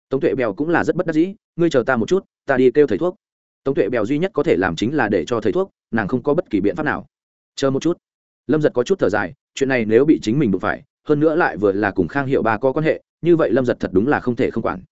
Tống tuệ bèo cũng là rất bất đắc dĩ, ngươi chờ ta một chút, ta đi kêu thầy thuốc. Tống tuệ bèo duy nhất có thể làm chính là để cho thầy thuốc, nàng không có bất kỳ biện pháp nào. Chờ một chút. Lâm giật có chút thở dài, chuyện này nếu bị chính mình đụng phải, hơn nữa lại vừa là cùng khang hiệu ba có quan hệ, như vậy lâm giật thật đúng là không thể không quản.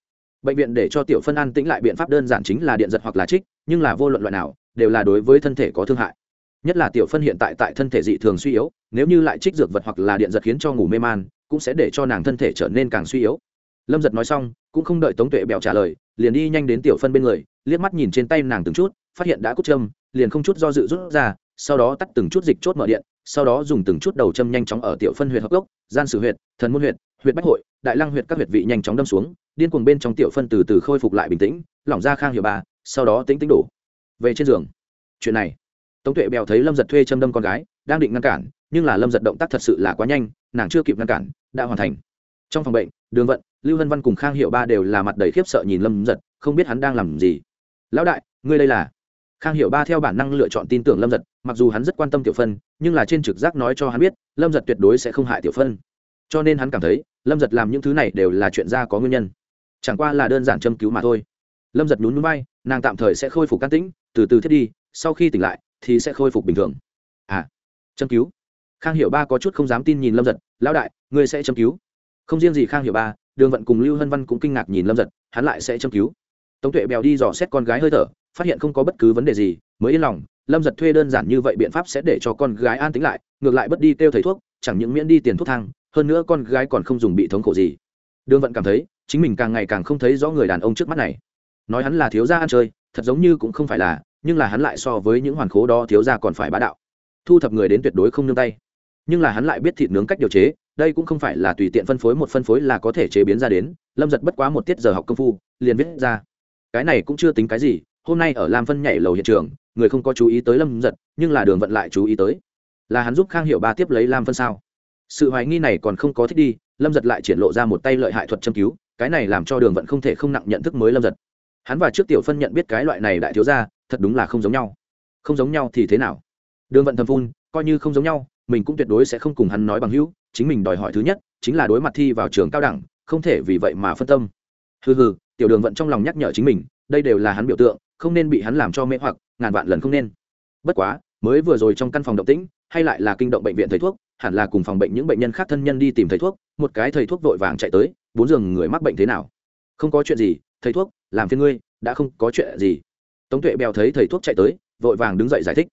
Bệnh viện để cho tiểu phân an tĩnh lại biện pháp đơn giản chính là điện giật hoặc là trích, nhưng là vô luận loại nào, đều là đối với thân thể có thương hại. Nhất là tiểu phân hiện tại tại thân thể dị thường suy yếu, nếu như lại trích dược vật hoặc là điện giật khiến cho ngủ mê man, cũng sẽ để cho nàng thân thể trở nên càng suy yếu lâm giật nói xong, cũng không đợi tống tuệ bèo trả lời, liền đi nhanh đến tiểu phân bên người, liếc mắt nhìn trên tay nàng từng chút, phát hiện đã cút châm, liền không chút do dự rút ra, sau đó tắt từng chút dịch chốt mở điện, sau đó dùng từng chút đầu châm nhanh chóng ở tiểu phân huyệt hợp gốc, gian sử huyệt, thần môn huyệt huyệt bách hội, đại lăng huyệt các huyệt vị nhanh chóng đâm xuống, điên cuồng bên trong tiểu phân từ từ khôi phục lại bình tĩnh, lỏng ra khang hiệu bà sau đó tính tính đổ. Về trên giường. Chuyện này. Tống tuệ bèo thấy lâm giật thuê châm đâm con gái, đang định ngăn cản, nhưng là lâm giật động tác thật sự là quá nhanh, nàng chưa kịp ngăn cản, đã hoàn thành. Trong phòng bệnh, đường vận lưu hân văn cùng khang hiệu ba đều là mặt đầy khiếp sợ nhìn lâm giật, không biết hắn đang làm gì. Lão đại, ngươi đây là? Khang hiệu ba theo bản năng lựa chọn tin tưởng lâm giật, mặc dù hắn rất quan tâm tiểu phân, nhưng là trên trực giác nói cho hắn biết, lâm giật tuyệt đối sẽ không hại tiểu phân. Cho nên hắn cảm thấy, lâm giật làm những thứ này đều là chuyện ra có nguyên nhân. Chẳng qua là đơn giản châm cứu mà thôi. Lâm giật nhún núi bay nàng tạm thời sẽ khôi phục can tĩnh, từ từ thiết đi, sau khi tỉnh lại, thì sẽ khôi phục bình thường. À châm cứu? Khang hiệu ba có chút không dám tin nhìn lâm giật, lão đại, ngươi sẽ châm cứu? Không riêng gì khang hiệu ba đường vận cùng lưu hân văn cũng kinh ngạc nhìn lâm giật, hắn lại sẽ châm cứu. Tống tuệ bèo đi dò xét con gái hơi thở, phát hiện không có bất cứ vấn đề gì, mới yên lòng, lâm giật thuê đơn giản như vậy biện pháp sẽ để cho con gái an tính lại, ngược lại bất đi kêu thầy thuốc, chẳng những miễn đi tiền thuốc thang, hơn nữa con gái còn không dùng bị thống khổ gì. Đường vận cảm thấy, chính mình càng ngày càng không thấy rõ người đàn ông trước mắt này. Nói hắn là thiếu gia ăn chơi, thật giống như cũng không phải là, nhưng là hắn lại so với những hoàn khố đó thiếu gia còn phải bá đạo. Thu thập người đến tuyệt đối không nương tay. Nhưng là hắn lại biết thịt nướng cách điều chế đây cũng không phải là tùy tiện phân phối, một phân phối là có thể chế biến ra đến. Lâm giật bất quá một tiết giờ học công phu, liền viết ra. Cái này cũng chưa tính cái gì, hôm nay ở lam phân nhảy lầu hiện trường, người không có chú ý tới lâm giật, nhưng là đường vận lại chú ý tới. Là hắn giúp khang hiệu ba tiếp lấy lam phân sao? Sự hoài nghi này còn không có thích đi, lâm giật lại triển lộ ra một tay lợi hại thuật châm cứu, cái này làm cho đường vận không thể không nặng nhận thức mới lâm giật. Hắn và trước tiểu phân nhận biết cái loại này đại thiếu ra thật đúng là không giống nhau. Không giống nhau thì thế nào? Đường vận thầm phun, coi như không giống nhau, mình cũng tuyệt đối sẽ không cùng hắn nói bằng hữu chính mình đòi hỏi thứ nhất chính là đối mặt thi vào trường cao đẳng, không thể vì vậy mà phân tâm. Hừ hừ, tiểu đường vận trong lòng nhắc nhở chính mình, đây đều là hắn biểu tượng, không nên bị hắn làm cho mê hoặc, ngàn vạn lần không nên. Bất quá, mới vừa rồi trong căn phòng động tĩnh, hay lại là kinh động bệnh viện thầy thuốc, hẳn là cùng phòng bệnh những bệnh nhân khác thân nhân đi tìm thầy thuốc, một cái thầy thuốc vội vàng chạy tới, bốn giường người mắc bệnh thế nào? Không có chuyện gì, thầy thuốc, làm phiên ngươi, đã không có chuyện gì. Tống tuệ bèo thấy thầy thuốc chạy tới, vội vàng đứng dậy giải thích.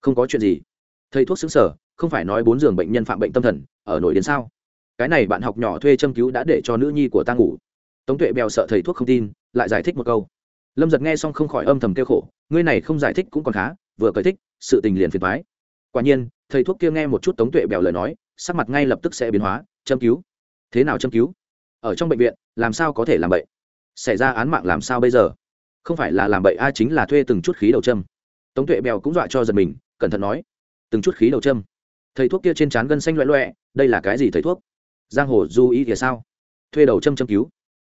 Không có chuyện gì. Thầy thuốc xứng sở không phải nói bốn giường bệnh nhân phạm bệnh tâm thần, ở nổi đến sao? Cái này bạn học nhỏ thuê châm cứu đã để cho nữ nhi của ta ngủ. Tống tuệ bèo sợ thầy thuốc không tin, lại giải thích một câu. Lâm giật nghe xong không khỏi âm thầm kêu khổ, ngươi này không giải thích cũng còn khá, vừa cởi thích, sự tình liền phiền thoái quả nhiên, thầy thuốc kia nghe một chút tống tuệ bèo lời nói, sắc mặt ngay lập tức sẽ biến hóa, châm cứu. Thế nào châm cứu? Ở trong bệnh viện, làm sao có thể làm bệnh xảy ra án mạng làm sao bây giờ? Không phải là làm bậy a chính là thuê từng chút khí đầu châm. Tống tuệ bèo cũng dọa cho giật mình, cẩn thận nói. Từng chút khí đầu châm thầy thuốc kia trên trán gân xanh loẹ loẹ, đây là cái gì thầy thuốc? Giang hồ du ý thì sao? Thuê đầu châm châm cứu.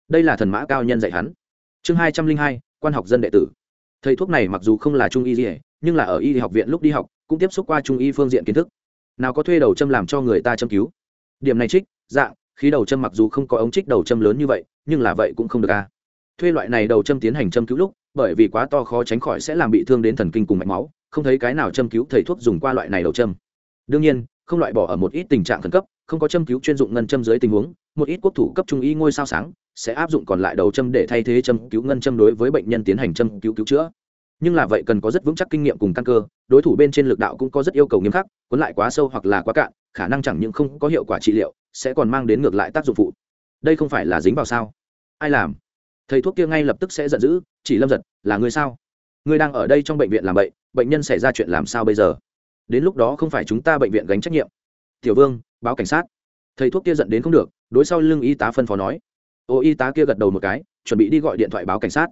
Đây là thần mã cao nhân dạy hắn. Chương hai trăm linh hai, quan học dân đệ tử. Thầy thuốc này mặc dù không là trung y gì, nhưng là ở y học viện lúc đi học, cũng tiếp xúc qua trung y phương diện kiến thức. Nào có thuê đầu châm làm cho người ta châm cứu? Điểm này trích, dạng, khí đầu châm mặc dù không có ống trích đầu châm lớn như vậy, nhưng là vậy cũng không được a thuê loại này đầu châm tiến hành châm cứu lúc, bởi vì quá to khó tránh khỏi sẽ làm bị thương đến thần kinh cùng mạch máu, không thấy cái nào châm cứu thầy thuốc dùng qua loại này đầu châm đương nhiên, không loại bỏ ở một ít tình trạng khẩn cấp, không có châm cứu chuyên dụng ngân châm dưới tình huống, một ít quốc thủ cấp trung y ngôi sao sáng sẽ áp dụng còn lại đầu châm để thay thế châm cứu ngân châm đối với bệnh nhân tiến hành châm cứu cứu chữa. Nhưng là vậy cần có rất vững chắc kinh nghiệm cùng căn cơ, đối thủ bên trên lực đạo cũng có rất yêu cầu nghiêm khắc, cuốn lại quá sâu hoặc là quá cạn, khả năng chẳng những không có hiệu quả trị liệu, sẽ còn mang đến ngược lại tác dụng phụ. Đây không phải là dính vào sao? Ai làm? Thầy thuốc kia ngay lập tức sẽ giận dữ, chỉ lâm giật, là người sao? Người đang ở đây trong bệnh viện làm bệnh bệnh nhân xảy ra chuyện làm sao bây giờ? Đến lúc đó không phải chúng ta bệnh viện gánh trách nhiệm. Tiểu vương, báo cảnh sát. Thầy thuốc kia giận đến không được, đối sau lưng y tá phân phó nói. Ô, y tá kia gật đầu một cái, chuẩn bị đi gọi điện thoại báo cảnh sát.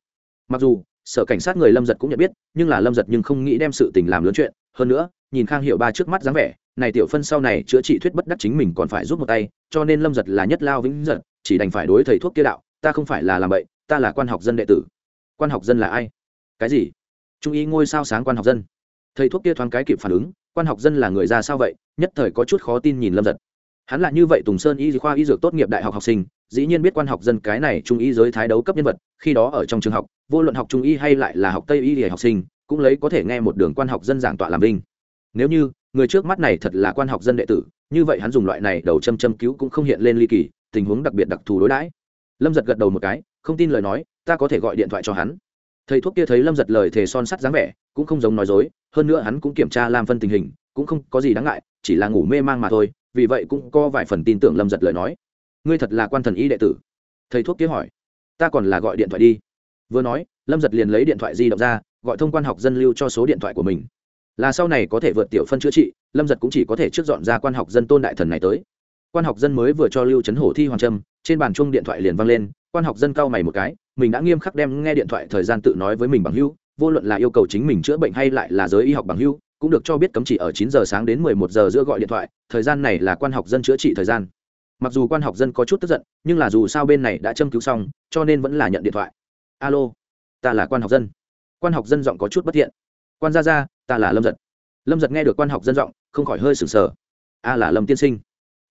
Mặc dù, sở cảnh sát người lâm giật cũng nhận biết, nhưng là lâm giật nhưng không nghĩ đem sự tình làm lớn chuyện. Hơn nữa, nhìn khang hiệu ba trước mắt dáng vẻ, này tiểu phân sau này chữa trị thuyết bất đắc chính mình còn phải giúp một tay, cho nên lâm giật là nhất lao vĩnh giật chỉ đành phải đối thầy thuốc kia đạo, ta không phải là làm bậy, ta là quan học dân đệ tử. Quan học dân là ai? Cái gì? Trung ý ngôi sao sáng quan học dân. Thầy thuốc kia thoáng cái kịp phản ứng quan học dân là người ra sao vậy, nhất thời có chút khó tin nhìn lâm giật. Hắn là như vậy tùng sơn y khoa y dược tốt nghiệp đại học học sinh, dĩ nhiên biết quan học dân cái này trung y giới thái đấu cấp nhân vật, khi đó ở trong trường học, vô luận học trung y hay lại là học tây y để học sinh, cũng lấy có thể nghe một đường quan học dân giảng tọa làm vinh. Nếu như, người trước mắt này thật là quan học dân đệ tử, như vậy hắn dùng loại này đầu châm châm cứu cũng không hiện lên ly kỳ, tình huống đặc biệt đặc thù đối đãi. Lâm giật gật đầu một cái, không tin lời nói, ta có thể gọi điện thoại cho hắn thầy thuốc kia thấy lâm giật lời thề son sắt dáng vẻ, cũng không giống nói dối, hơn nữa hắn cũng kiểm tra lam phân tình hình, cũng không có gì đáng ngại, chỉ là ngủ mê mang mà thôi, vì vậy cũng có vài phần tin tưởng lâm giật lời nói. Ngươi thật là quan thần y đệ tử? Thầy thuốc kia hỏi. Ta còn là gọi điện thoại đi. Vừa nói, lâm giật liền lấy điện thoại di động ra, gọi thông quan học dân lưu cho số điện thoại của mình. Là sau này có thể vượt tiểu phân chữa trị, lâm giật cũng chỉ có thể trước dọn ra quan học dân tôn đại thần này tới. Quan học dân mới vừa cho lưu trấn hổ thi hoàng trâm trên bàn chung điện thoại liền văng lên quan học dân cao mày một cái, mình đã nghiêm khắc đem nghe điện thoại thời gian tự nói với mình bằng hưu vô luận là yêu cầu chính mình chữa bệnh hay lại là giới y học bằng hưu cũng được cho biết cấm chỉ ở chín giờ sáng đến mười một giờ giữa gọi điện thoại, thời gian này là quan học dân chữa trị thời gian. Mặc dù quan học dân có chút tức giận, nhưng là dù sao bên này đã châm cứu xong, cho nên vẫn là nhận điện thoại. Alo, ta là quan học dân. Quan học dân giọng có chút bất thiện. Quan gia gia, ta là lâm giật. Lâm giật nghe được quan học dân giọng, không khỏi hơi sừng sờ. A là lâm tiên sinh.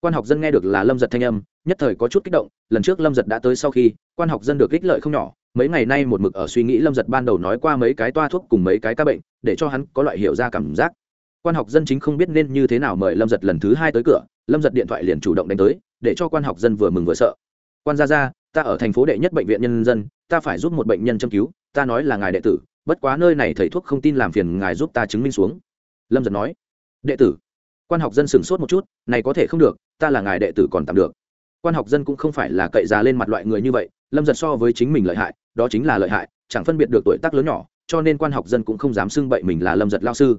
Quan học dân nghe được là lâm giật thanh âm nhất thời có chút kích động, lần trước lâm giật đã tới sau khi, quan học dân được ích lợi không nhỏ, mấy ngày nay một mực ở suy nghĩ lâm giật ban đầu nói qua mấy cái toa thuốc cùng mấy cái ca bệnh, để cho hắn có loại hiểu ra cảm giác. Quan học dân chính không biết nên như thế nào mời lâm giật lần thứ hai tới cửa, lâm giật điện thoại liền chủ động đánh tới, để cho quan học dân vừa mừng vừa sợ. Quan gia gia, ta ở thành phố đệ nhất bệnh viện nhân dân, ta phải giúp một bệnh nhân châm cứu, ta nói là ngài đệ tử, bất quá nơi này thầy thuốc không tin làm phiền ngài giúp ta chứng minh xuống. Lâm giật nói. Đệ tử? Quan học dân sửng sốt một chút, này có thể không được, ta là ngài đệ tử còn tạm được quan học dân cũng không phải là cậy già lên mặt loại người như vậy, lâm giật so với chính mình lợi hại, đó chính là lợi hại, chẳng phân biệt được tuổi tác lớn nhỏ, cho nên quan học dân cũng không dám xưng bậy mình là lâm giật lao sư.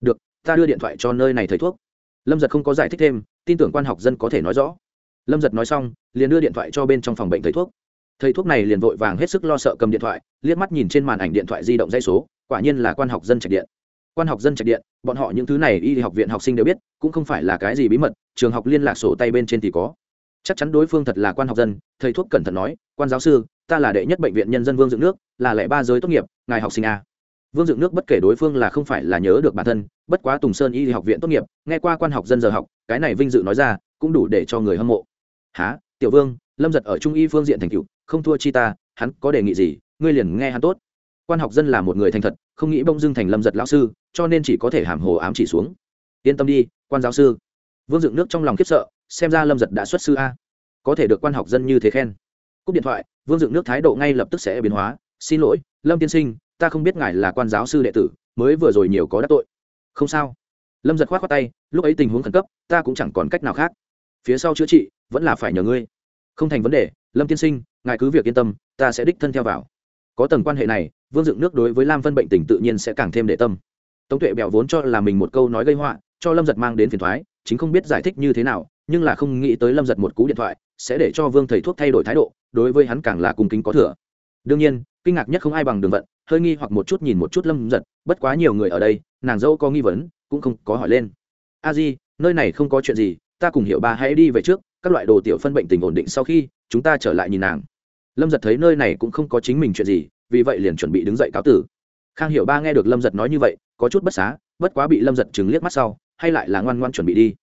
Được, ta đưa điện thoại cho nơi này thầy thuốc. Lâm giật không có giải thích thêm, tin tưởng quan học dân có thể nói rõ. Lâm giật nói xong, liền đưa điện thoại cho bên trong phòng bệnh thầy thuốc. Thầy thuốc này liền vội vàng hết sức lo sợ cầm điện thoại, liếc mắt nhìn trên màn ảnh điện thoại di động dây số, quả nhiên là quan học dân trạch điện. Quan học dân trạch điện, bọn họ những thứ này y học viện học sinh đều biết, cũng không phải là cái gì bí mật, trường học liên lạc sổ tay bên trên thì có chắc chắn đối phương thật là quan học dân, thầy thuốc cẩn thận nói, quan giáo sư, ta là đệ nhất bệnh viện nhân dân vương dựng nước, là lẻ ba giới tốt nghiệp, ngài học sinh a. Vương dựng nước bất kể đối phương là không phải là nhớ được bản thân, bất quá tùng sơn y học viện tốt nghiệp, nghe qua quan học dân giờ học, cái này vinh dự nói ra, cũng đủ để cho người hâm mộ. Há tiểu vương, lâm giật ở trung y phương diện thành cựu không thua chi ta, hắn có đề nghị gì, ngươi liền nghe hắn tốt. Quan học dân là một người thành thật, không nghĩ bông dưng thành lâm giật lão sư, cho nên chỉ có thể hàm hồ ám chỉ xuống. Yên tâm đi, quan giáo sư. Vương dựng nước trong lòng khiếp sợ xem ra lâm giật đã xuất sư a. Có thể được quan học dân như thế khen. Cúp điện thoại, vương dựng nước thái độ ngay lập tức sẽ biến hóa. Xin lỗi, lâm tiên sinh, ta không biết ngài là quan giáo sư đệ tử, mới vừa rồi nhiều có đắc tội. Không sao. Lâm giật k h o á t khoác tay, lúc ấy tình huống khẩn cấp, ta cũng chẳng còn cách nào khác. Phía sau chữa trị, vẫn là phải nhờ ngươi. Không thành vấn đề, lâm tiên sinh, ngài cứ việc yên tâm, ta sẽ đích thân theo vào. Có tầng quan hệ này, vương dựng nước đối với lam vân bệnh tình tự nhiên sẽ càng thêm để tâm. Tống tuệ bèo vốn cho là mình một câu nói gây họa, cho lâm giật mang đến phiền thoái, chính không biết giải thích như thế nào nhưng là không nghĩ tới lâm giật một cú điện thoại sẽ để cho vương thầy thuốc thay đổi thái độ, đối với hắn càng là cung kính có thừa. Đương nhiên, kinh ngạc nhất không ai bằng đường vận, hơi nghi hoặc một chút nhìn một chút lâm giật, bất quá nhiều người ở đây, nàng dâu có nghi vấn, cũng không có hỏi lên. A di, nơi này không có chuyện gì, ta cùng hiểu ba hãy đi về trước, các loại đồ tiểu phân bệnh tình ổn định sau khi, chúng ta trở lại nhìn nàng. Lâm giật thấy nơi này cũng không có chính mình chuyện gì, vì vậy liền chuẩn bị đứng dậy cáo tử. Khang hiểu ba nghe được lâm giật nói như vậy, có chút bất xá, bất quá bị lâm giật chứng liếc mắt sau, hay lại là ngoan ngoan chuẩn bị đi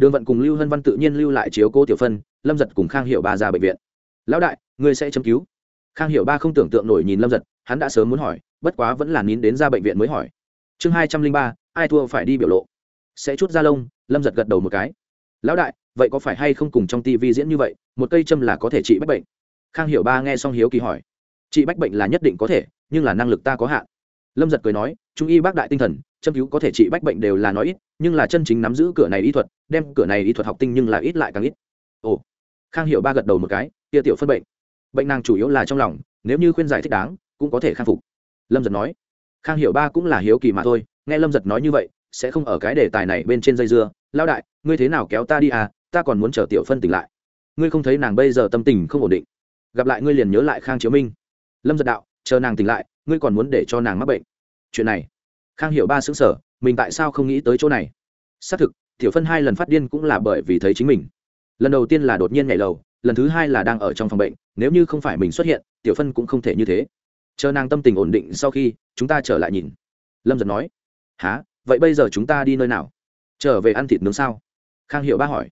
đường vận cùng lưu hân văn tự nhiên lưu lại chiếu cố tiểu phân, lâm giật cùng khang hiệu ba ra bệnh viện. Lão đại, ngươi sẽ chấm cứu. Khang hiệu ba không tưởng tượng nổi nhìn lâm giật, hắn đã sớm muốn hỏi, bất quá vẫn là nín đến ra bệnh viện mới hỏi. Chương hai trăm linh ba, ai thua phải đi biểu lộ. Sẽ chút ra lông, lâm giật gật đầu một cái. Lão đại, vậy có phải hay không cùng trong tivi diễn như vậy, một cây châm là có thể trị bách bệnh? Khang hiểu ba nghe xong hiếu kỳ hỏi. Trị bách bệnh là nhất định có thể, nhưng là năng lực ta có hạn lâm giật cười nói, trung y bác đại tinh thần, châm cứu có thể trị bách bệnh đều là nói ít, nhưng là chân chính nắm giữ cửa này y thuật, đem cửa này y thuật học tinh nhưng là ít lại càng ít. Ồ. Khang hiệu ba gật đầu một cái, tia tiểu phân bệnh. Bệnh nàng chủ yếu là trong lòng, nếu như khuyên giải thích đáng, cũng có thể khắc phục. Lâm giật nói. Khang hiệu ba cũng là hiếu kỳ mà thôi, nghe lâm giật nói như vậy, sẽ không ở cái đề tài này bên trên dây dưa. Lao đại, ngươi thế nào kéo ta đi à ta còn muốn chờ tiểu phân tỉnh lại. Ngươi không thấy nàng bây giờ tâm tình không ổn định. Gặp lại ngươi liền nhớ lại khang chiếu minh. Lâm giật đạo, chờ nàng tỉnh lại ngươi còn muốn để cho nàng mắc bệnh. Chuyện này, khang hiểu ba xứng sở mình tại sao không nghĩ tới chỗ này? Xác thực, tiểu phân hai lần phát điên cũng là bởi vì thấy chính mình. Lần đầu tiên là đột nhiên nhảy lầu, lần thứ hai là đang ở trong phòng bệnh, nếu như không phải mình xuất hiện, tiểu phân cũng không thể như thế. Chờ nàng tâm tình ổn định sau khi, chúng ta trở lại nhìn. Lâm giật nói há vậy bây giờ chúng ta đi nơi nào? Trở về ăn thịt nướng sao? Khang hiệu ba hỏi,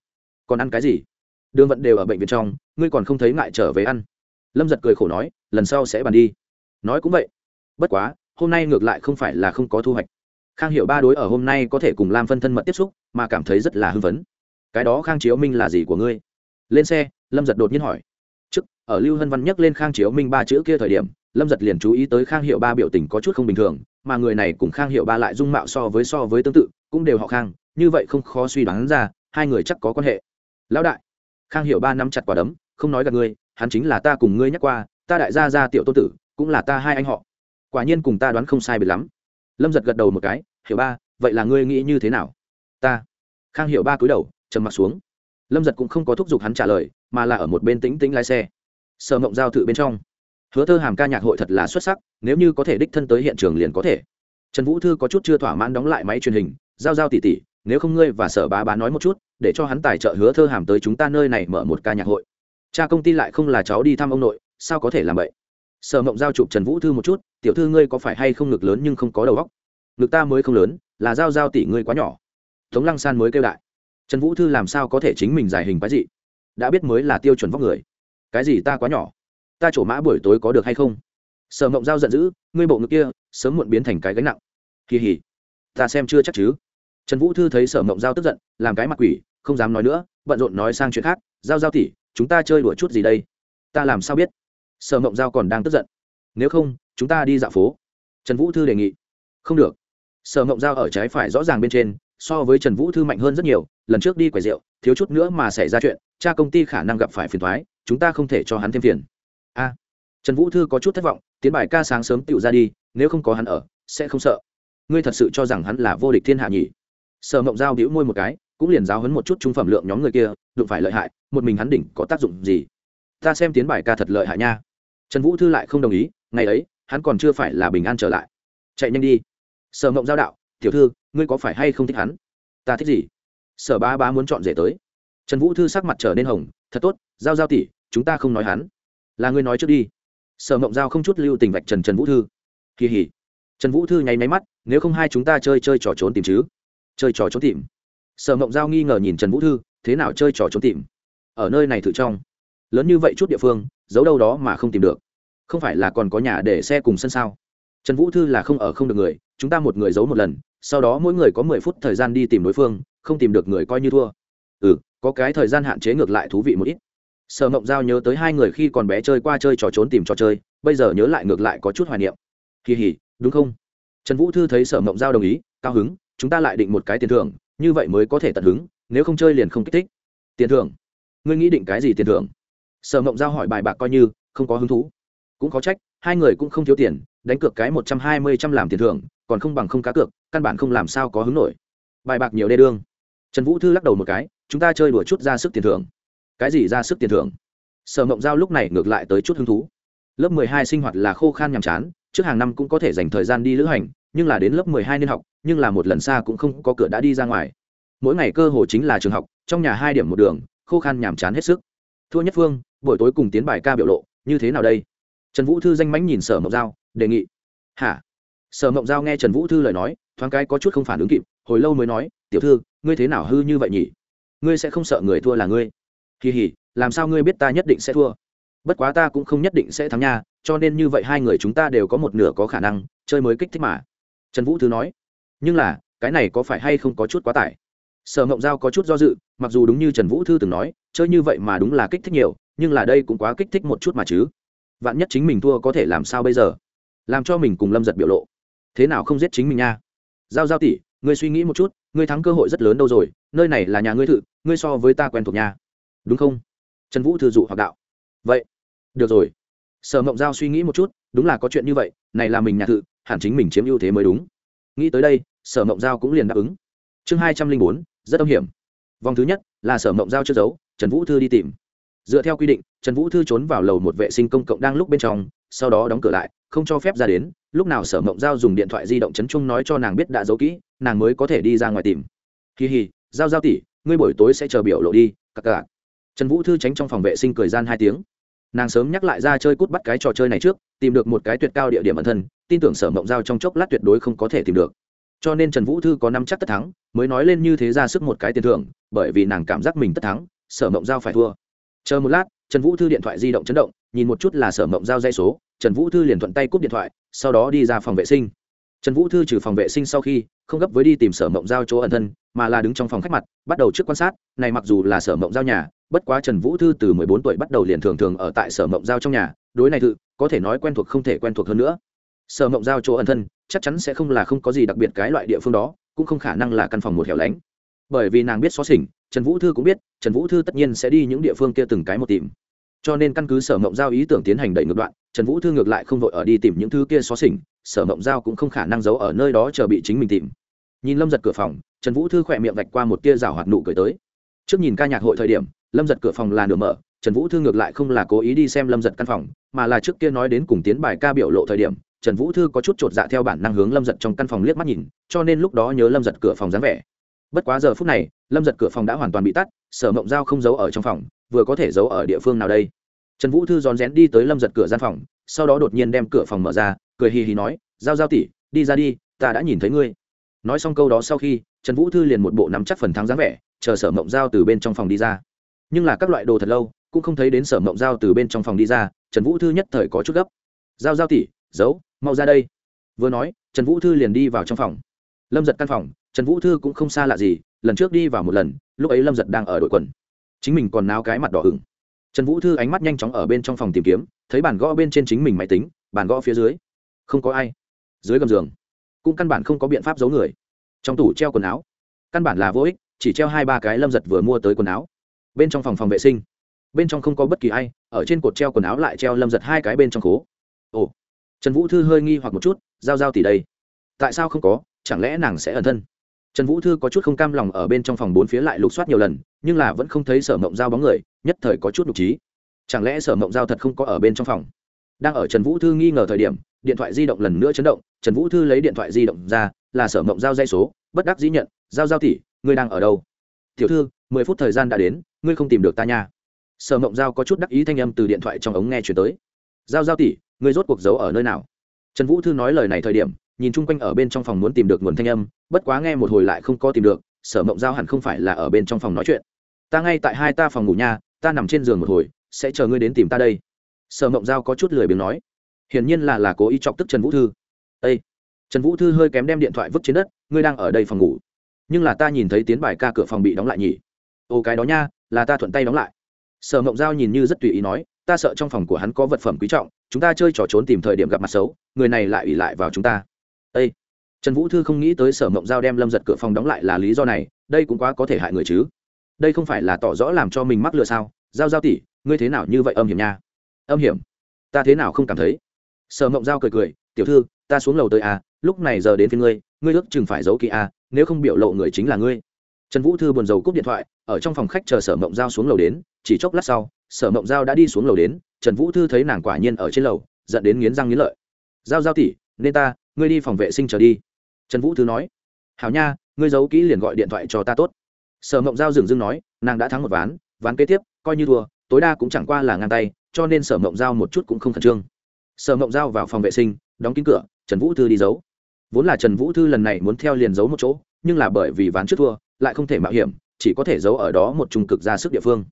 còn ăn cái gì? Đường vận đều ở bệnh viện trong, ngươi còn không thấy ngại trở về ăn. Lâm giật cười khổ nói, lần sau sẽ bàn đi. Nói cũng vậy bất quá, hôm nay ngược lại không phải là không có thu hoạch. Khang hiệu ba đối ở hôm nay có thể cùng lam phân thân mật tiếp xúc, mà cảm thấy rất là hưng phấn. Cái đó khang chiếu minh là gì của ngươi? Lên xe, lâm giật đột nhiên hỏi. Trước, ở lưu hân văn nhắc lên khang chiếu minh ba chữ kia thời điểm, lâm giật liền chú ý tới khang hiệu ba biểu tình có chút không bình thường, mà người này cùng khang hiệu ba lại dung mạo so với so với tương tự, cũng đều họ khang, như vậy không khó suy đoán ra, hai người chắc có quan hệ. Lão đại, khang hiệu ba nắm chặt quả đấm, không nói gặp ngươi, hắn chính là ta cùng ngươi nhắc qua, ta đại gia gia tiểu tô tử, cũng là ta hai anh họ quả nhiên cùng ta đoán không sai biệt lắm. Lâm giật gật đầu một cái, hiểu ba, vậy là ngươi nghĩ như thế nào? Ta. Khang hiểu ba cúi đầu, trầm m ặ t xuống. Lâm giật cũng không có thúc giục hắn trả lời, mà là ở một bên tĩnh tĩnh lái xe. Sợ mộng giao thự bên trong. Hứa thơ hàm ca nhạc hội thật là xuất sắc, nếu như có thể đích thân tới hiện trường liền có thể. Trần vũ thư có chút chưa thỏa mãn đóng lại máy truyền hình, giao giao tỉ tỉ, nếu không ngươi và sở bá bá nói một chút, để cho hắn tài trợ hứa thơ hàm tới chúng ta nơi này mở một ca nhạc hội. Cha công ty lại không là cháu đi thăm ông nội, sao có thể làm vậy? Sở mộng giao chụp trần vũ thư một chút tiểu thư ngươi có phải hay không ngực lớn nhưng không có đầu óc? Ngực ta mới không lớn là giao giao tỷ ngươi quá nhỏ. Tống lăng san mới kêu đại. Trần vũ thư làm sao có thể chính mình giải hình quái dị? Đã biết mới là tiêu chuẩn vóc người. Cái gì ta quá nhỏ? Ta trổ mã buổi tối có được hay không? Sở mộng giao giận dữ ngươi bộ ngực kia sớm muộn biến thành cái gánh nặng. Kỳ hỉ ta xem chưa chắc chứ. Trần vũ thư thấy sở mộng giao tức giận làm cái mặt quỷ không dám nói nữa bận rộn nói sang chuyện khác. Giao giao tỷ, chúng ta chơi đùa chút gì đây? Ta làm sao biết? Sở mộng giao còn đang tức giận. Nếu không, chúng ta đi dạo phố. Trần vũ thư đề nghị. Không được. Sở mộng giao ở trái phải rõ ràng bên trên, so với trần vũ thư mạnh hơn rất nhiều, lần trước đi quầy rượu, thiếu chút nữa mà xảy ra chuyện, cha công ty khả năng gặp phải phiền thoái, chúng ta không thể cho hắn thêm phiền. A. Trần vũ thư có chút thất vọng, tiến bài ca sáng sớm tựu ra đi, nếu không có hắn ở, sẽ không sợ. Ngươi thật sự cho rằng hắn là vô địch thiên hạ nhỉ? Sở mộng giao đĩu môi một cái, cũng liền giáo hấn một chút trung phẩm lượng nhóm người kia, đụng phải lợi hại, một mình hắn đỉnh có tác dụng gì? Ta xem tiến bài ca thật lợi hại nha trần vũ thư lại không đồng ý, ngày ấy, hắn còn chưa phải là bình an trở lại. Chạy nhanh đi. Sở mộng giao đạo, tiểu thư, ngươi có phải hay không thích hắn? Ta thích gì? Sở ba bá muốn chọn rể tới. Trần vũ thư sắc mặt trở nên hồng, thật tốt, giao giao tỷ, chúng ta không nói hắn. Là ngươi nói trước đi. Sở mộng giao không chút lưu tình vạch trần trần vũ thư. Kỳ hỉ. Trần vũ thư nháy máy mắt, nếu không hai chúng ta chơi chơi trò trốn tìm chứ? Chơi trò trốn tìm. Sở mộng giao nghi ngờ nhìn trần vũ thư, thế nào chơi trò trốn tìm? Ở nơi này thử trong. Lớn như vậy chút địa phương giấu đâu đó mà không tìm được. Không phải là còn có nhà để xe cùng sân sao? Trần vũ thư là không ở không được người, chúng ta một người giấu một lần, sau đó mỗi người có mười phút thời gian đi tìm đối phương, không tìm được người coi như thua. Ừ có cái thời gian hạn chế ngược lại thú vị một ít. Sở mộng giao nhớ tới hai người khi còn bé chơi qua chơi trò trốn tìm trò chơi, bây giờ nhớ lại ngược lại có chút hoài niệm. Kỳ hỉ, đúng không? Trần vũ thư thấy sở mộng giao đồng ý, cao hứng, chúng ta lại định một cái tiền thưởng, như vậy mới có thể tận hứng, nếu không chơi liền không kích thích. Tiền thưởng? Ngươi nghĩ định cái gì tiền thưởng? Sở mộng giao hỏi bài bạc coi như, không có hứng thú. Cũng có trách, hai người cũng không thiếu tiền, đánh cược cái một trăm hai mươi trăm làm tiền thưởng, còn không bằng không cá cược, căn bản không làm sao có hứng nổi. Bài bạc nhiều đê đương. Trần vũ thư lắc đầu một cái, chúng ta chơi đùa chút ra sức tiền thưởng. Cái gì ra sức tiền thưởng? Sở mộng giao lúc này ngược lại tới chút hứng thú. Lớp mười hai sinh hoạt là khô khan nhàm chán, trước hàng năm cũng có thể dành thời gian đi lữ hành, nhưng là đến lớp mười hai niên học, nhưng là một lần xa cũng không có cửa đã đi ra ngoài. Mỗi ngày cơ hồ chính là trường học, trong nhà hai điểm một đường, khô khan nhàm chán hết sức thua nhất phương, buổi tối cùng tiến bài ca biểu lộ, như thế nào đây? Trần vũ thư danh mãnh nhìn sở mộng giao, đề nghị. Hả? Sở mộng giao nghe trần vũ thư lời nói, thoáng cái có chút không phản ứng kịp, hồi lâu mới nói, tiểu thư, ngươi thế nào hư như vậy nhỉ? Ngươi sẽ không sợ người thua là ngươi. Kỳ hỉ làm sao ngươi biết ta nhất định sẽ thua? Bất quá ta cũng không nhất định sẽ thắng nha, cho nên như vậy hai người chúng ta đều có một nửa có khả năng chơi mới kích thích mà. Trần vũ thư nói, nhưng là, cái này có phải hay không có chút quá tải? Sở mộng giao có chút do dự, mặc dù đúng như trần vũ thư từng nói, chơi như vậy mà đúng là kích thích nhiều, nhưng là đây cũng quá kích thích một chút mà chứ. Vạn nhất chính mình thua có thể làm sao bây giờ? Làm cho mình cùng lâm giật biểu lộ. Thế nào không giết chính mình nha? Giao giao tỷ, ngươi suy nghĩ một chút, ngươi thắng cơ hội rất lớn đâu rồi, nơi này là nhà ngươi thự, ngươi so với ta quen thuộc nhà đúng không? Trần vũ thư dụ hoặc đạo. Vậy, được rồi. Sở mộng giao suy nghĩ một chút, đúng là có chuyện như vậy, này là mình nhà thự, hẳn chính mình chiếm ưu thế mới đúng. Nghĩ tới đây, sở mộng giao cũng liền đáp ứng chương hai trăm linh bốn, rất âm hiểm. Vòng thứ nhất, là sở mộng giao chưa giấu, trần vũ thư đi tìm. Dựa theo quy định, trần vũ thư trốn vào lầu một vệ sinh công cộng đang lúc bên trong, sau đó đóng cửa lại, không cho phép ra đến, lúc nào sở mộng giao dùng điện thoại di động chấn chung nói cho nàng biết đã giấu kỹ, nàng mới có thể đi ra ngoài tìm. Kỳ hì giao giao tỉ ngươi buổi tối sẽ chờ biểu lộ đi cặc cặc trần vũ thư tránh trong phòng vệ sinh cười gian hai tiếng. Nàng sớm nhắc lại ra chơi cút bắt cái trò chơi này trước, tìm được một cái tuyệt cao địa điểm ẩn thân, tin tưởng sở mộng giao trong chốc lát tuyệt đối không có thể tìm được cho nên trần vũ thư có năm chắc tất thắng, mới nói lên như thế ra sức một cái tiền thưởng, bởi vì nàng cảm giác mình tất thắng, sở mộng giao phải thua. Chờ một lát, trần vũ thư điện thoại di động chấn động, nhìn một chút là sở mộng giao dây số, trần vũ thư liền thuận tay cúp điện thoại, sau đó đi ra phòng vệ sinh. Trần vũ thư trừ phòng vệ sinh sau khi, không gấp với đi tìm sở mộng giao chỗ ẩn thân, mà là đứng trong phòng khách mặt, bắt đầu trước quan sát, này mặc dù là sở mộng giao nhà, bất quá trần vũ thư từ mười bốn tuổi bắt đầu liền thường thường ở tại sở mộng giao trong nhà, đối này thự, có thể nói quen thuộc không thể quen thuộc hơn nữa. Sở mộng giao chỗ ẩn thân chắc chắn sẽ không là không có gì đặc biệt cái loại địa phương đó, cũng không khả năng là căn phòng một hẻo lánh. Bởi vì nàng biết xó xỉnh, trần vũ thư cũng biết, trần vũ thư tất nhiên sẽ đi những địa phương kia từng cái một tìm. Cho nên căn cứ sở mộng giao ý tưởng tiến hành đẩy ngược đoạn, trần vũ thư ngược lại không vội ở đi tìm những thứ kia xó xỉnh, sở mộng giao cũng không khả năng giấu ở nơi đó chờ bị chính mình tìm. Nhìn lâm giật cửa phòng, trần vũ thư khỏe miệng vạch qua một tia rào hoạt nụ cười tới. Trước nhìn ca nhạc hội thời điểm, lâm giật cửa phòng là nửa mở, trần vũ thư ngược lại không là cố ý đi xem lâm giật căn phòng, mà là trước kia nói đến cùng tiến bài ca biểu lộ thời điểm trần vũ thư có chút t r ộ t dạ theo bản năng hướng lâm giật trong căn phòng liếc mắt nhìn, cho nên lúc đó nhớ lâm giật cửa phòng dáng vẻ. Bất quá giờ phút này, lâm giật cửa phòng đã hoàn toàn bị tắt, sở mộng dao không giấu ở trong phòng, vừa có thể giấu ở địa phương nào đây? Trần vũ thư rón rén đi tới lâm giật cửa gian phòng, sau đó đột nhiên đem cửa phòng mở ra, cười hì hì nói, giao giao tỉ đi ra đi, ta đã nhìn thấy ngươi. Nói xong câu đó sau khi, trần vũ thư liền một bộ nắm chắc phần thắng dáng vẻ, chờ sở mộng giao từ bên trong phòng đi ra. Nhưng là các loại đồ thật lâu, cũng không thấy đến sở mộng giao từ bên trong phòng đi ra, trần vũ thư nhất thời có chút gấp. Giao giao tỉ giấu mau ra đây. Vừa nói, trần vũ thư liền đi vào trong phòng. Lâm giật căn phòng, trần vũ thư cũng không xa lạ gì, lần trước đi vào một lần, lúc ấy lâm giật đang ở đội quần. Chính mình còn náo cái mặt đỏ ửng. Trần vũ thư ánh mắt nhanh chóng ở bên trong phòng tìm kiếm, thấy bàn gõ bên trên chính mình máy tính, bàn gõ phía dưới. Không có ai. Dưới gầm giường, cũng căn bản không có biện pháp giấu người. Trong tủ treo quần áo. Căn bản là vô ích, chỉ treo hai ba cái lâm giật vừa mua tới quần áo. Bên trong phòng phòng vệ sinh. Bên trong không có bất kỳ ai, ở trên cột treo quần áo lại treo lâm giật hai cái bên trong khố. Ồ trần vũ thư hơi nghi hoặc một chút, giao giao tỷ đây, tại sao không có? Chẳng lẽ nàng sẽ ẩn thân? Trần vũ thư có chút không cam lòng ở bên trong phòng bốn phía lại lục soát nhiều lần, nhưng là vẫn không thấy sở mộng giao bóng người, nhất thời có chút đ ộ c trí chẳng lẽ sở mộng giao thật không có ở bên trong phòng? Đang ở trần vũ thư nghi ngờ thời điểm, điện thoại di động lần nữa chấn động, trần vũ thư lấy điện thoại di động ra, là sở mộng giao dây số, bất đắc dĩ nhận, giao giao tỷ, ngươi đang ở đâu? Tiểu thư, mười phút thời gian đã đến, ngươi không tìm được ta nha. Sở mộng giao có chút đắc ý thanh âm từ điện thoại trong ống nghe chuyển tới. Giao giao tỷ ngươi rốt cuộc giấu ở nơi nào? Trần vũ thư nói lời này thời điểm, nhìn chung quanh ở bên trong phòng muốn tìm được nguồn thanh âm, bất quá nghe một hồi lại không có tìm được, sở mộng giao hẳn không phải là ở bên trong phòng nói chuyện. Ta ngay tại hai ta phòng ngủ nha, ta nằm trên giường một hồi, sẽ chờ ngươi đến tìm ta đây. Sở mộng giao có chút lười biếng nói. Hiển nhiên là là cố ý chọc tức trần vũ thư. Ây trần vũ thư hơi kém đem điện thoại vứt trên đất, ngươi đang ở đây phòng ngủ. Nhưng là ta nhìn thấy tiến bài ca cửa phòng bị đóng lại nhỉ. Ô, cái đó nha, là ta thuận tay đóng lại. Sở mộng giao nhìn như rất tùy ý nói, ta sợ trong phòng của hắn có vật phẩm quý trọng chúng ta chơi trò trốn tìm thời điểm gặp mặt xấu, người này lại ủy lại vào chúng ta. Ây trần vũ thư không nghĩ tới sở mộng giao đem lâm giật cửa phòng đóng lại là lý do này, đây cũng quá có thể hại người chứ. Đây không phải là tỏ rõ làm cho mình mắc lừa sao? Giao giao tỉ ngươi thế nào như vậy âm hiểm nha? Âm hiểm? Ta thế nào không cảm thấy? Sở mộng giao cười cười, tiểu thư, ta xuống lầu tới à lúc này giờ đến phía ngươi ngươi ước chừng phải giấu kỹ à nếu không biểu lộ người chính là ngươi. Trần vũ thư buồn rầu cúp điện thoại, ở trong phòng khách chờ sở mộng giao xuống lầu đến, chỉ chốc lát sau, sở mộng giao đã đi xuống lầu đến trần vũ thư thấy nàng quả nhiên ở trên lầu dẫn đến nghiến răng nghiến lợi. Giao giao tỉ nên ta, ngươi đi phòng vệ sinh trở đi. Trần vũ thư nói. Hảo nha, ngươi giấu kỹ liền gọi điện thoại cho ta tốt. Sở mộng giao dừng dưng nói, nàng đã thắng một ván ván kế tiếp, coi như thua, tối đa cũng chẳng qua là ngang tay, cho nên sở mộng giao một chút cũng không khẩn trương. Sở mộng giao vào phòng vệ sinh, đóng kín cửa, trần vũ thư đi giấu. Vốn là trần vũ thư lần này muốn theo liền giấu một chỗ, nhưng là bởi vì ván trước thua, lại không thể mạo hiểm, chỉ có thể giấu ở đó một trung cực ra sức địa phương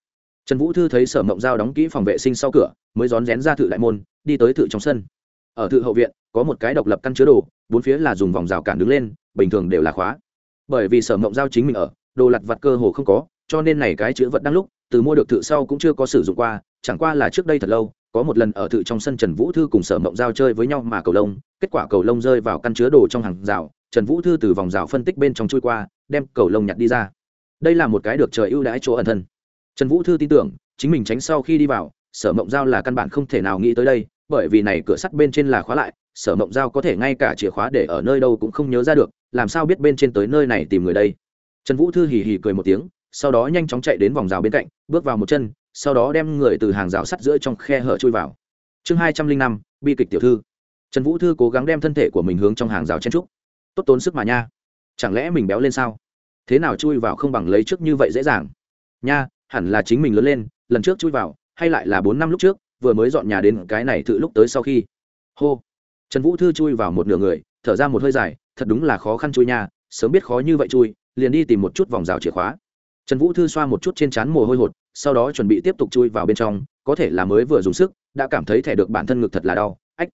trần vũ thư thấy sở mộng giao đóng kỹ phòng vệ sinh sau cửa, mới rón rén ra thự đại môn, đi tới thự trong sân. Ở thự hậu viện, có một cái độc lập căn chứa đồ, bốn phía là dùng vòng rào cản đứng lên, bình thường đều là khóa. Bởi vì sở mộng giao chính mình ở, đồ lặt vặt cơ hồ không có, cho nên này cái chữ vật đang lúc, từ mua được thự sau cũng chưa có sử dụng qua, chẳng qua là trước đây thật lâu, có một lần ở thự trong sân trần vũ thư cùng sở mộng giao chơi với nhau mà cầu lông, kết quả cầu lông rơi vào căn chứa đồ trong hàng rào, trần vũ thư từ vòng rào phân tích bên trong chui qua, đem cầu lông nhặt đi ra. Đây là một cái được trời ưu đãi chỗ ẩn thân trần vũ thư tin tưởng, chính mình tránh sau khi đi vào, sở mộng giao là căn bản không thể nào nghĩ tới đây, bởi vì này cửa sắt bên trên là khóa lại, sở mộng giao có thể ngay cả chìa khóa để ở nơi đâu cũng không nhớ ra được, làm sao biết bên trên tới nơi này tìm người đây? Trần vũ thư hì hì cười một tiếng, sau đó nhanh chóng chạy đến vòng rào bên cạnh, bước vào một chân, sau đó đem người từ hàng rào sắt giữa trong khe hở chui vào. Chương hai trăm linh năm, bi kịch tiểu thư. Trần vũ thư cố gắng đem thân thể của mình hướng trong hàng rào chen trúc. Tốt tốn sức mà nha. Chẳng lẽ mình béo lên sao? Thế nào chui vào không bằng lấy trước như vậy dễ dàng? Nha hẳn là chính mình lớn lên, lần trước chui vào, hay lại là bốn năm lúc trước, vừa mới dọn nhà đến cái này tự lúc tới sau khi. Hô. Trần vũ thư chui vào một nửa người, thở ra một hơi dài, thật đúng là khó khăn chui nhà. sớm biết khó như vậy chui, liền đi tìm một chút vòng rào chìa khóa. Trần vũ thư xoa một chút trên trán mồ hôi hột, sau đó chuẩn bị tiếp tục chui vào bên trong, có thể là mới vừa dùng sức, đã cảm thấy thẻ được bản thân ngực thật là đau, ách.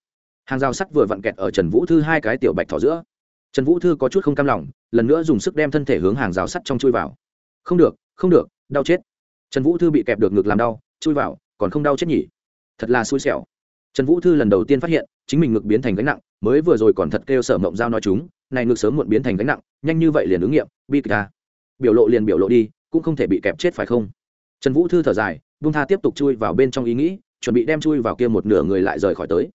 Hàng rào sắt vừa vặn kẹt ở trần vũ thư hai cái tiểu bạch thỏ giữa. Trần vũ thư có chút không cam lòng, lần nữa dùng sức đem thân thể hướng hàng rào sắt trong chui vào. Không được không được, đau chết trần vũ thư bị kẹp được ngực làm đau, chui vào, còn không đau chết nhỉ? Thật là xui xẻo. Trần vũ thư lần đầu tiên phát hiện, chính mình ngực biến thành gánh nặng, mới vừa rồi còn thật kêu sở mộng giao nói chúng, này ngực sớm muộn biến thành gánh nặng, nhanh như vậy liền ứng nghiệm, bi kịch ta biểu lộ liền biểu lộ đi, cũng không thể bị kẹp chết phải không? Trần vũ thư thở dài bung tha tiếp tục chui vào bên trong ý nghĩ, chuẩn bị đem chui vào kia một nửa người lại rời khỏi tới.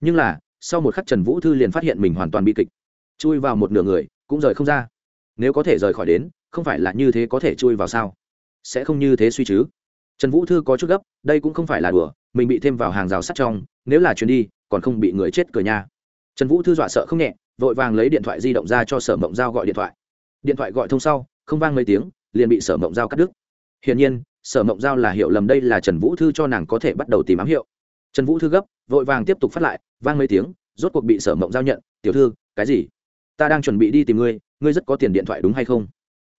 Nhưng là, sau một khắc trần vũ thư liền phát hiện mình hoàn toàn bi kịch. Chui vào một nửa người, cũng rời không ra. Nếu có thể rời khỏi đến, không phải là như thế có thể chui vào sao? Sẽ không như thế suy chứ. Trần vũ thư có chút gấp, đây cũng không phải là đùa, mình bị thêm vào hàng rào sắt trong, nếu là chuyến đi, còn không bị người chết cười nha. Trần vũ thư dọa sợ không nhẹ, vội vàng lấy điện thoại di động ra cho sở mộng giao gọi điện thoại. Điện thoại gọi thông sau, không vang mấy tiếng, liền bị sở mộng giao cắt đứt. Hiển nhiên, sở mộng giao là hiệu lầm đây là trần vũ thư cho nàng có thể bắt đầu tìm ám hiệu. Trần vũ thư gấp, vội vàng tiếp tục phát lại, vang mấy tiếng, rốt cuộc bị sở mộng giao nhận, tiểu thư, cái gì? Ta đang chuẩn bị đi tìm ngươi ngươi rất có tiền điện thoại đúng hay không?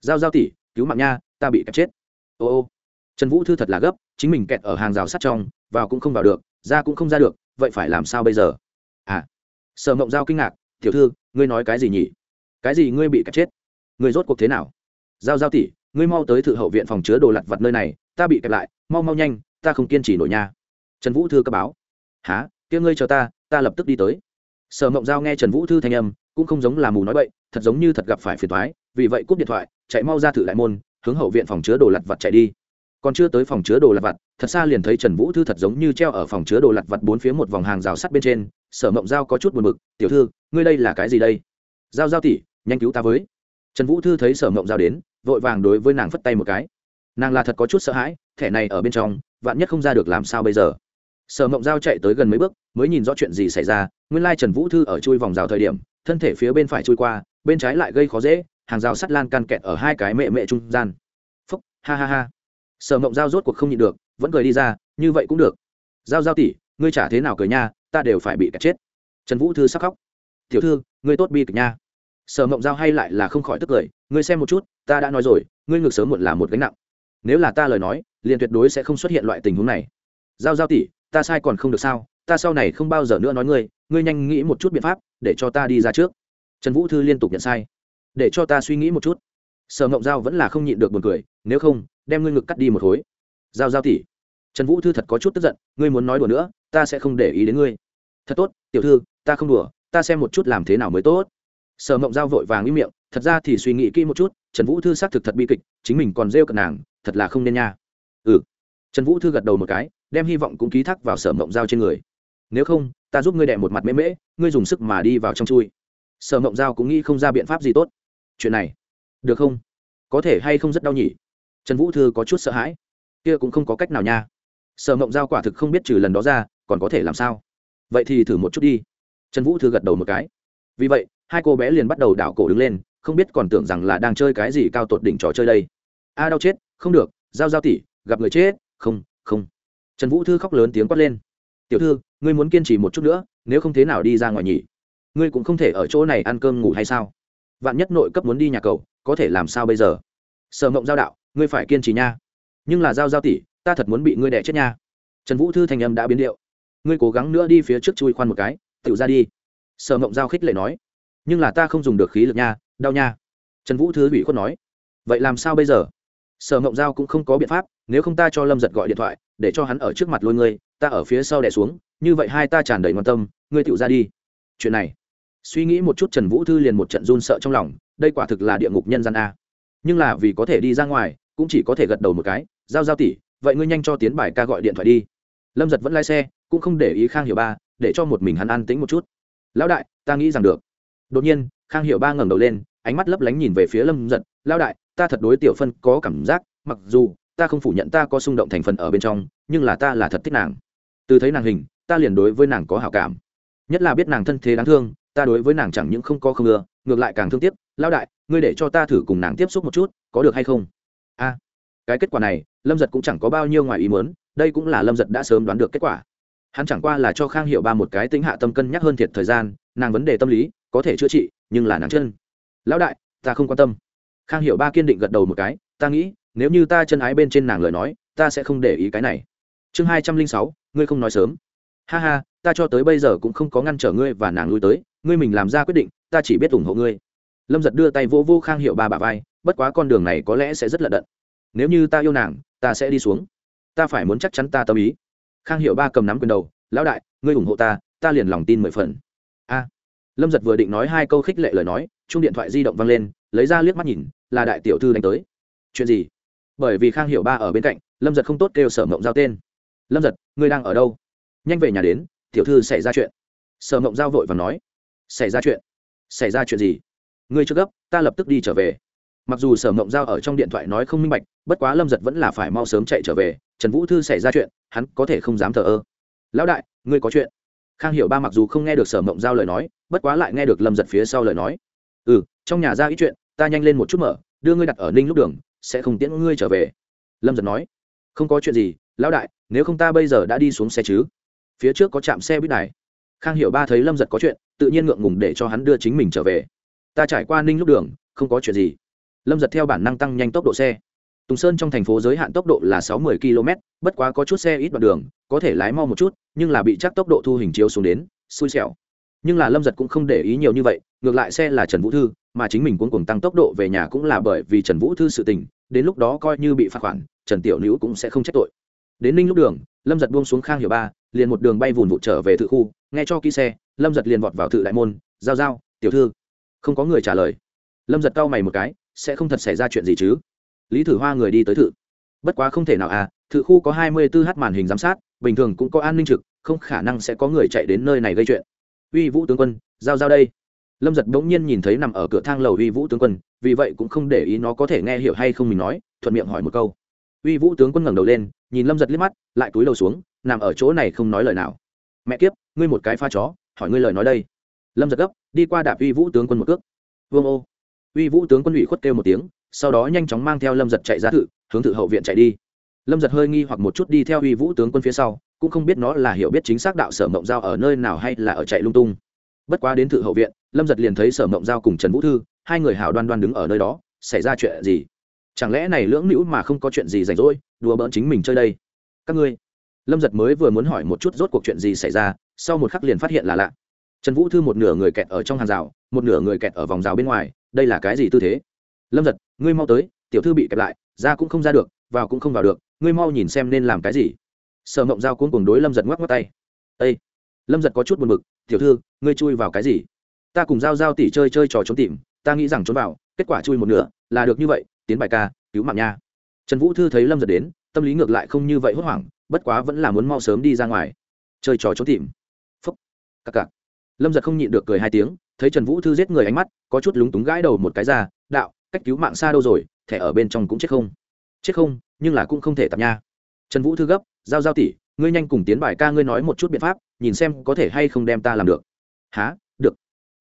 Giao giao tỷ, cứu mạng nha, ta bị cắt chết ô ô trần vũ thư thật là gấp chính mình kẹt ở hàng rào sắt trong vào cũng không vào được ra cũng không ra được vậy phải làm sao bây giờ à sở mộng giao kinh ngạc tiểu thư ngươi nói cái gì nhỉ cái gì ngươi bị kẹt chết ngươi rốt cuộc thế nào giao giao tỷ ngươi mau tới thự hậu viện phòng chứa đồ lặt vặt nơi này ta bị kẹt lại mau mau nhanh ta không kiên trì nổi nha trần vũ thư cấp báo há kia ngươi chờ ta ta lập tức đi tới sở mộng giao nghe trần vũ thư thanh âm cũng không giống là mù nói bậy thật giống như thật gặp phải phiền thoái vì vậy cúp điện thoại chạy mau ra thử đại môn hướng hậu viện phòng chứa đồ lặt vặt chạy đi. Còn chưa tới phòng chứa đồ lặt vặt, thật xa liền thấy trần vũ thư thật giống như treo ở phòng chứa đồ lặt vặt bốn phía một vòng hàng rào sắt bên trên, sở mộng giao có chút buồn bực, tiểu thư, ngươi đây là cái gì đây? Giao giao tỉ nhanh cứu ta với. Trần vũ thư thấy sở mộng giao đến, vội vàng đối với nàng phất tay một cái. Nàng là thật có chút sợ hãi, thẻ này ở bên trong, vạn nhất không ra được làm sao bây giờ? Sở mộng giao chạy tới gần mấy bước, mới nhìn rõ chuyện gì xảy ra, nguyên lai trần vũ thư ở chui vòng rào thời điểm, thân thể phía bên phải chui qua, bên trái lại gây khó dễ hàng rào sắt lan can kẹt ở hai cái mẹ mẹ trung gian. Phúc, ha ha ha. Sở mộng giao rốt cuộc không nhịn được, vẫn cười đi ra, như vậy cũng được. Giao giao tỉ ngươi trả thế nào cười nha, ta đều phải bị kẹt chết. Trần vũ thư sắc khóc. Tiểu thư, ngươi tốt bi kịch nha. Sở mộng giao hay lại là không khỏi tức cười, ngươi xem một chút, ta đã nói rồi, ngươi ngược sớm muộn là một gánh nặng. Nếu là ta lời nói, liền tuyệt đối sẽ không xuất hiện loại tình huống này. Giao giao tỷ, ta sai còn không được sao, ta sau này không bao giờ nữa nói ngươi ngươi nhanh nghĩ một chút biện pháp, để cho ta đi ra trước. Trần vũ thư liên tục nhận sai để cho ta suy nghĩ một chút. Sở ngộng giao vẫn là không nhịn được buồn cười, nếu không, đem ngươi ngực cắt đi một khối. Giao giao tỷ, trần vũ thư thật có chút tức giận, ngươi muốn nói đùa nữa, ta sẽ không để ý đến ngươi. Thật tốt, tiểu thư, ta không đùa, ta xem một chút làm thế nào mới tốt. Sở ngộng giao vội vàng im miệng, thật ra thì suy nghĩ kỹ một chút, trần vũ thư xác thực thật bi kịch, chính mình còn rêu cận nàng, thật là không nên nha. Ừ. Trần vũ thư gật đầu một cái, đem hy vọng cũng ký thác vào sở mộng giao trên người. Nếu không, ta giúp ngươi đẹ một mặt mễ mễ, ngươi dùng sức mà đi vào trong chui. Sở mộng giao cũng nghĩ không ra biện pháp gì tốt chuyện này được không? Có thể hay không rất đau nhỉ? Trần vũ thư có chút sợ hãi. Kia cũng không có cách nào nha. Sở mộng giao quả thực không biết trừ lần đó ra, còn có thể làm sao? Vậy thì thử một chút đi. Trần vũ thư gật đầu một cái. Vì vậy, hai cô bé liền bắt đầu đảo cổ đứng lên, không biết còn tưởng rằng là đang chơi cái gì cao tột đỉnh trò chơi đây. A, đau chết, không được, giao giao tỉ gặp người chết, không không. Trần vũ thư khóc lớn tiếng quát lên. Tiểu thư, ngươi muốn kiên trì một chút nữa, nếu không thế nào đi ra ngoài nhỉ? Ngươi cũng không thể ở chỗ này ăn cơm ngủ hay sao? Vạn nhất nội cấp muốn đi nhà cầu, có thể làm sao bây giờ? Sở mộng giao đạo, ngươi phải kiên trì nha. Nhưng là giao giao tỷ, ta thật muốn bị ngươi đẻ chết nha. Trần vũ thư thành âm đã biến điệu. Ngươi cố gắng nữa đi phía trước chui khoan một cái tự ra đi. Sở mộng giao khích lệ nói. Nhưng là ta không dùng được khí lực nha, đau nha. Trần vũ thư ủy khuất nói. Vậy làm sao bây giờ? Sở mộng giao cũng không có biện pháp, nếu không ta cho lâm giật gọi điện thoại, để cho hắn ở trước mặt lôi ngươi, ta ở phía sau đẻ xuống, như vậy hai ta tràn đầy quan tâm, ngươi tự ra đi. Chuyện này suy nghĩ một chút trần vũ thư liền một trận run sợ trong lòng, đây quả thực là địa ngục nhân gian a. Nhưng là vì có thể đi ra ngoài, cũng chỉ có thể gật đầu một cái, giao giao tỉ vậy ngươi nhanh cho tiến bài ca gọi điện thoại đi. Lâm giật vẫn lái xe, cũng không để ý khang hiểu ba, để cho một mình hắn an tĩnh một chút. Lão đại, ta nghĩ rằng được. Đột nhiên, khang hiểu ba ngẩng đầu lên, ánh mắt lấp lánh nhìn về phía lâm giật, lão đại, ta thật đối tiểu phân có cảm giác, mặc dù ta không phủ nhận ta có xung động thành phần ở bên trong, nhưng là ta là thật thích nàng. Từ thấy nàng hình, ta liền đối với nàng có hảo cảm. Nhất là biết nàng thân thế đáng thương ta đối với nàng chẳng những không có không ưa, ngược lại càng thương tiếc, lão đại, ngươi để cho ta thử cùng nàng tiếp xúc một chút, có được hay không? A, cái kết quả này, lâm giật cũng chẳng có bao nhiêu ngoài ý muốn, đây cũng là lâm giật đã sớm đoán được kết quả. Hắn chẳng qua là cho khang hiệu ba một cái tính hạ tâm cân nhắc hơn thiệt thời gian, nàng vấn đề tâm lý, có thể chữa trị, nhưng là nàng chân. Lão đại, ta không quan tâm. Khang hiệu ba kiên định gật đầu một cái, ta nghĩ, nếu như ta chân ái bên trên nàng lời nói, ta sẽ không để ý cái này. Chương hai trăm linh sáu, ngươi không nói sớm. Ha ha, ta cho tới bây giờ cũng không có ngăn trở ngươi và nàng lui tới ngươi mình làm ra quyết định, ta chỉ biết ủng hộ ngươi. Lâm giật đưa tay vô vô khang hiệu ba bà vai, bất quá con đường này có lẽ sẽ rất lận đận. Nếu như ta yêu nàng, ta sẽ đi xuống. Ta phải muốn chắc chắn ta tâm ý. Khang hiệu ba cầm nắm quyền đầu, lão đại, ngươi ủng hộ ta ta liền lòng tin mười phần. A. Lâm giật vừa định nói hai câu khích lệ lời nói chung điện thoại di động văng lên, lấy ra liếc mắt nhìn, là đại tiểu thư đánh tới. Chuyện gì? Bởi vì khang hiệu ba ở bên cạnh, lâm giật không tốt kêu sở mộng giao tên. Lâm giật, ngươi đang ở đâu? Nhanh về nhà đến, tiểu thư xảy ra chuyện. Sở mộng giao vội và nói xảy ra chuyện? Xảy ra chuyện gì? Ngươi chưa gấp, ta lập tức đi trở về. Mặc dù sở mộng giao ở trong điện thoại nói không minh bạch, bất quá lâm giật vẫn là phải mau sớm chạy trở về. Trần vũ thư xảy ra chuyện, hắn có thể không dám thờ ơ. Lão đại, ngươi có chuyện. Khang hiểu ba mặc dù không nghe được sở mộng giao lời nói, bất quá lại nghe được lâm giật phía sau lời nói. Ừ trong nhà ra ít chuyện, ta nhanh lên một chút mở, đưa ngươi đặt ở ninh lúc đường, sẽ không tiễn ngươi trở về. Lâm giật nói. Không có chuyện gì, lão đại, nếu không ta bây giờ đã đi xuống xe chứ? Phía trước có trạm xe buýt này. Khang hiểu ba thấy lâm giật có chuyện tự nhiên ngượng ngùng để cho hắn đưa chính mình trở về. Ta trải qua ninh lúc đường, không có chuyện gì. Lâm giật theo bản năng tăng nhanh tốc độ xe. Tùng sơn trong thành phố giới hạn tốc độ là sáu mươi km, bất quá có chút xe ít đoạn đường, có thể lái mau một chút, nhưng là bị chắc tốc độ thu hình chiếu xuống đến, xui xẻo. Nhưng là lâm giật cũng không để ý nhiều như vậy, ngược lại xe là trần vũ thư, mà chính mình cũng cùng tăng tốc độ về nhà cũng là bởi vì trần vũ thư sự tình, đến lúc đó coi như bị phạt khoản, trần tiểu nữ cũng sẽ không trách tội. Đến ninh lúc đường, lâm giật buông xuống khang hiểu ba, liền một đường bay vùn vụt trở về thự khu, nghe cho kỹ xe lâm giật liền vọt vào thự đại môn, giao giao, tiểu thư. Không có người trả lời. Lâm giật cau mày một cái, sẽ không thật xảy ra chuyện gì chứ? Lý thử hoa người đi tới thự. Bất quá không thể nào à thự khu có hai mươi 24 h màn hình giám sát, bình thường cũng có an ninh trực, không khả năng sẽ có người chạy đến nơi này gây chuyện. Uy vũ tướng quân, giao giao đây. Lâm giật bỗng nhiên nhìn thấy nằm ở cửa thang lầu uy vũ tướng quân, vì vậy cũng không để ý nó có thể nghe hiểu hay không mình nói, thuận miệng hỏi một câu. Uy vũ tướng quân ngẩng đầu lên, nhìn lâm giật liếc mắt, lại túi đầu xuống, nằm ở chỗ này không nói lời nào. Mẹ kiếp, ngươi một cái pha chó hỏi ngươi lời nói đây. Lâm giật gấp, đi qua đạp uy vũ tướng quân một cước. Vương ô. Uy vũ tướng quân ủy khuất kêu một tiếng, sau đó nhanh chóng mang theo lâm giật chạy ra thự, hướng thự hậu viện chạy đi. Lâm giật hơi nghi hoặc một chút đi theo uy vũ tướng quân phía sau, cũng không biết nó là hiểu biết chính xác đạo sở mộng giao ở nơi nào hay là ở chạy lung tung. Bất quá đến thự hậu viện, lâm giật liền thấy sở mộng giao cùng trần vũ thư, hai người hảo đoan đoan đứng ở nơi đó, xảy ra chuyện gì? Chẳng lẽ này lưỡng nữ mà không có chuyện gì rảnh rỗi, đùa bỡn chính mình chơi đây? Các ngươi lâm giật mới vừa muốn hỏi một chút rốt cuộc chuyện gì xảy ra, sau một khắc liền phát hiện là lạ. Trần vũ thư một nửa người kẹt ở trong hàng rào, một nửa người kẹt ở vòng rào bên ngoài, đây là cái gì tư thế? Lâm giật, ngươi mau tới, tiểu thư bị kẹt lại, ra cũng không ra được, vào cũng không vào được, ngươi mau nhìn xem nên làm cái gì. Sở mộng giao cuốn cùng đối lâm giật ngoắc ngoắc tay. Ây lâm giật có chút buồn b ự c tiểu thư, ngươi chui vào cái gì? Ta cùng giao giao tỉ chơi chơi trò trốn tìm, ta nghĩ rằng trốn vào, kết quả chui một nửa, là được như vậy, tiến bài ca, cứu mạng nha. Trần vũ thư thấy lâm giật đến, tâm lý ngược lại không như vậy hốt hoảng bất quá vẫn là muốn mau sớm đi ra ngoài. Chơi trò trốn tìm. Phúc. Cặc cặc. Lâm giật không nhịn được cười hai tiếng, thấy trần vũ thư giết người ánh mắt, có chút lúng túng gãi đầu một cái ra, đạo, cách cứu mạng xa đâu rồi, thẻ ở bên trong cũng chết không? Chết không, nhưng là cũng không thể tập nha. Trần vũ thư gấp, giao giao tỉ ngươi nhanh cùng tiến bài ca ngươi nói một chút biện pháp, nhìn xem có thể hay không đem ta làm được. Há được.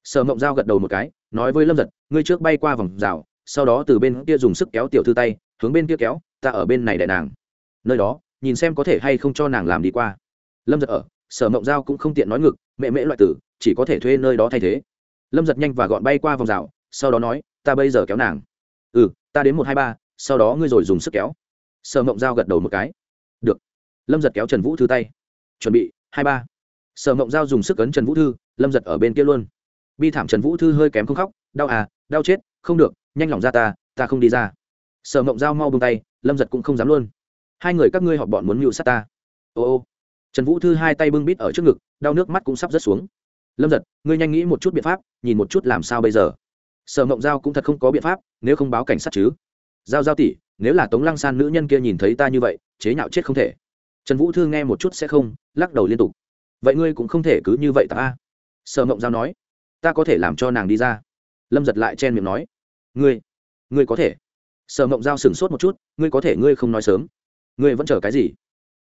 Sở mộng giao gật đầu một cái, nói với lâm giật, ngươi trước bay qua vòng rào, sau đó từ bên kia dùng sức kéo tiểu thư tay, hướng bên kia kéo, ta ở bên này đại nàng. Nơi đó nhìn xem có thể hay không cho nàng làm đi qua. Lâm giật ở, sở mộng giao cũng không tiện nói ngực, mẹ mễ loại tử, chỉ có thể thuê nơi đó thay thế. Lâm giật nhanh và gọn bay qua vòng rào, sau đó nói, ta bây giờ kéo nàng. Ừ ta đến một hai ba, sau đó ngươi rồi dùng sức kéo. Sở mộng giao gật đầu một cái. Được. Lâm giật kéo trần vũ thư tay. Chuẩn bị, hai ba. Sở mộng giao dùng sức ấn trần vũ thư, lâm giật ở bên kia luôn. Bi thảm trần vũ thư hơi kém không khóc, đau à đau chết, không được, nhanh lòng ra ta ta không đi ra. Sở mộng giao mau bông tay, lâm giật cũng không dám luôn hai người các ngươi họp bọn muốn mưu sát ta. Ô ô. Trần vũ thư hai tay bưng bít ở trước ngực, đau nước mắt cũng sắp rớt xuống. Lâm giật, ngươi nhanh nghĩ một chút biện pháp, nhìn một chút làm sao bây giờ. Sở mộng giao cũng thật không có biện pháp, nếu không báo cảnh sát chứ. Giao giao tỷ, nếu là tống lăng san nữ nhân kia nhìn thấy ta như vậy, chế nhạo chết không thể. Trần vũ thư nghe một chút sẽ không, lắc đầu liên tục. Vậy ngươi cũng không thể cứ như vậy ta. A sở mộng giao nói, ta có thể làm cho nàng đi ra. Lâm giật lại chen miệng nói, ngươi ngươi có thể. Sở mộng giao sửng sốt một chút, ngươi có thể, ngươi không nói sớm ngươi vẫn chờ cái gì?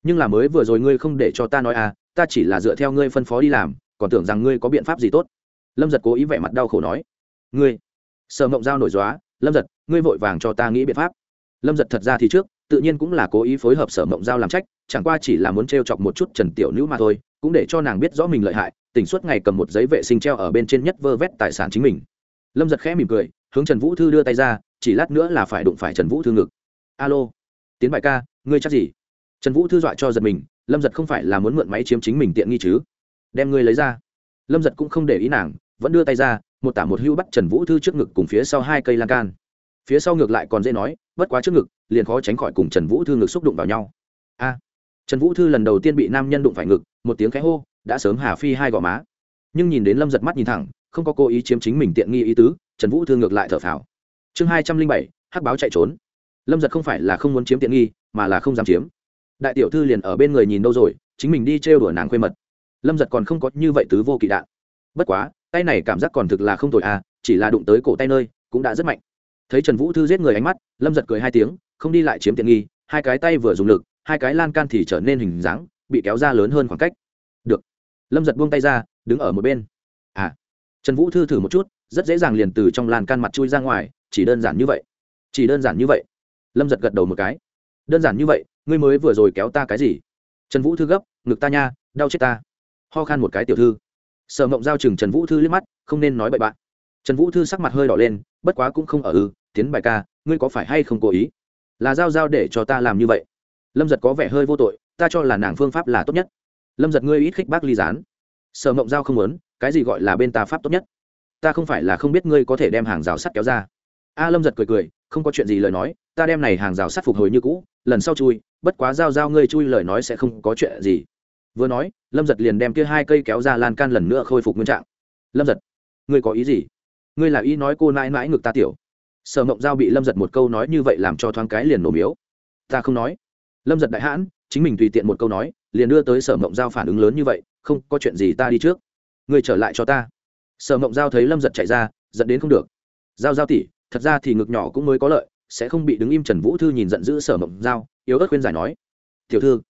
Nhưng là mới vừa rồi ngươi không để cho ta nói à ta chỉ là dựa theo ngươi phân phó đi làm, còn tưởng rằng ngươi có biện pháp gì tốt. Lâm giật cố ý vẻ mặt đau khổ nói. Ngươi, sở mộng giao nổi dóa lâm giật, ngươi vội vàng cho ta nghĩ biện pháp. Lâm giật thật ra thì trước, tự nhiên cũng là cố ý phối hợp sở mộng giao làm trách, chẳng qua chỉ là muốn t r e o chọc một chút trần tiểu nữ mà thôi, cũng để cho nàng biết rõ mình lợi hại, tỉnh suốt ngày cầm một giấy vệ sinh treo ở bên trên nhất vơ vét tài sản chính mình. Lâm giật khẽ mỉm cười, hướng trần vũ thư đưa tay ra, chỉ lát nữa là phải đụng phải trần vũ thư ngực. Alo, tiến bại ca ngươi chắc gì? Trần vũ thư dọa cho giật mình, lâm giật không phải là muốn mượn máy chiếm chính mình tiện nghi chứ? Đem ngươi lấy ra. Lâm giật cũng không để ý nàng, vẫn đưa tay ra, một tả một hưu bắt trần vũ thư trước ngực cùng phía sau hai cây lan can. Phía sau ngược lại còn dễ nói, bất quá trước ngực, liền khó tránh khỏi cùng trần vũ thư ngực xúc đụng vào nhau. A! Trần vũ thư lần đầu tiên bị nam nhân đụng phải ngực, một tiếng khẽ hô, đã sớm hà phi hai gò má. Nhưng nhìn đến lâm giật mắt nhìn thẳng, không có cố ý chiếm chính mình tiện nghi ý tứ, trần vũ thư ngược lại thở phào. Chương hai trăm linh bảy, hắc báo chạy trốn lâm giật không phải là không muốn chiếm tiện nghi, mà là không dám chiếm. Đại tiểu thư liền ở bên người nhìn đâu rồi, chính mình đi trêu đuổi nàng khuê mật. Lâm giật còn không có như vậy tứ vô kỵ đạn. Bất quá, tay này cảm giác còn thực là không tồi à chỉ là đụng tới cổ tay nơi, cũng đã rất mạnh. Thấy trần vũ thư giết người ánh mắt, lâm giật cười hai tiếng, không đi lại chiếm tiện nghi, hai cái tay vừa dùng lực, hai cái lan can thì trở nên hình dáng, bị kéo ra lớn hơn khoảng cách. Được. Lâm giật buông tay ra, đứng ở một bên. À. Trần vũ thư thử một chút, rất dễ dàng liền từ trong lan can mặt chui ra ngoài, chỉ đơn giản như vậy. Chỉ đơn giản như vậy lâm giật gật đầu một cái. Đơn giản như vậy, ngươi mới vừa rồi kéo ta cái gì? Trần vũ thư gấp, ngực ta nha, đau chết ta. Ho khan một cái tiểu thư. Sở mộng giao chừng trần vũ thư liếc mắt, không nên nói bậy bạn. Trần vũ thư sắc mặt hơi đỏ lên, bất quá cũng không ở ư, tiến bài ca, ngươi có phải hay không cố ý? Là giao giao để cho ta làm như vậy. Lâm giật có vẻ hơi vô tội, ta cho là nàng phương pháp là tốt nhất. Lâm giật ngươi ít khích bác ly gián. Sở mộng giao không muốn, cái gì gọi là bên ta pháp tốt nhất? Ta không phải là không biết ngươi có thể đem hàng rào sắt kéo ra. A, lâm giật cười cười, không có chuyện gì lời nói ta đem này hàng rào sắt phục hồi như cũ, lần sau chui, bất quá giao giao ngươi chui lời nói sẽ không có chuyện gì. Vừa nói, lâm giật liền đem kia hai cây kéo ra lan can lần nữa khôi phục nguyên trạng. Lâm giật, ngươi có ý gì? Ngươi là ý nói cô nãi mãi ngực ta tiểu. Sở mộng giao bị lâm giật một câu nói như vậy làm cho thoáng cái liền nổ miếu. Ta không nói. Lâm giật đại hãn, chính mình tùy tiện một câu nói, liền đưa tới sở mộng giao phản ứng lớn như vậy, không có chuyện gì ta đi trước. Ngươi trở lại cho ta. Sở mộng giao thấy lâm giật chạy ra dẫn đến không được. Giao giao tỉ thật ra thì ngực nhỏ cũng mới có lợi sẽ không bị đứng im trần vũ thư nhìn giận dữ sở mộng giao yếu ớt khuyên giải nói tiểu thư.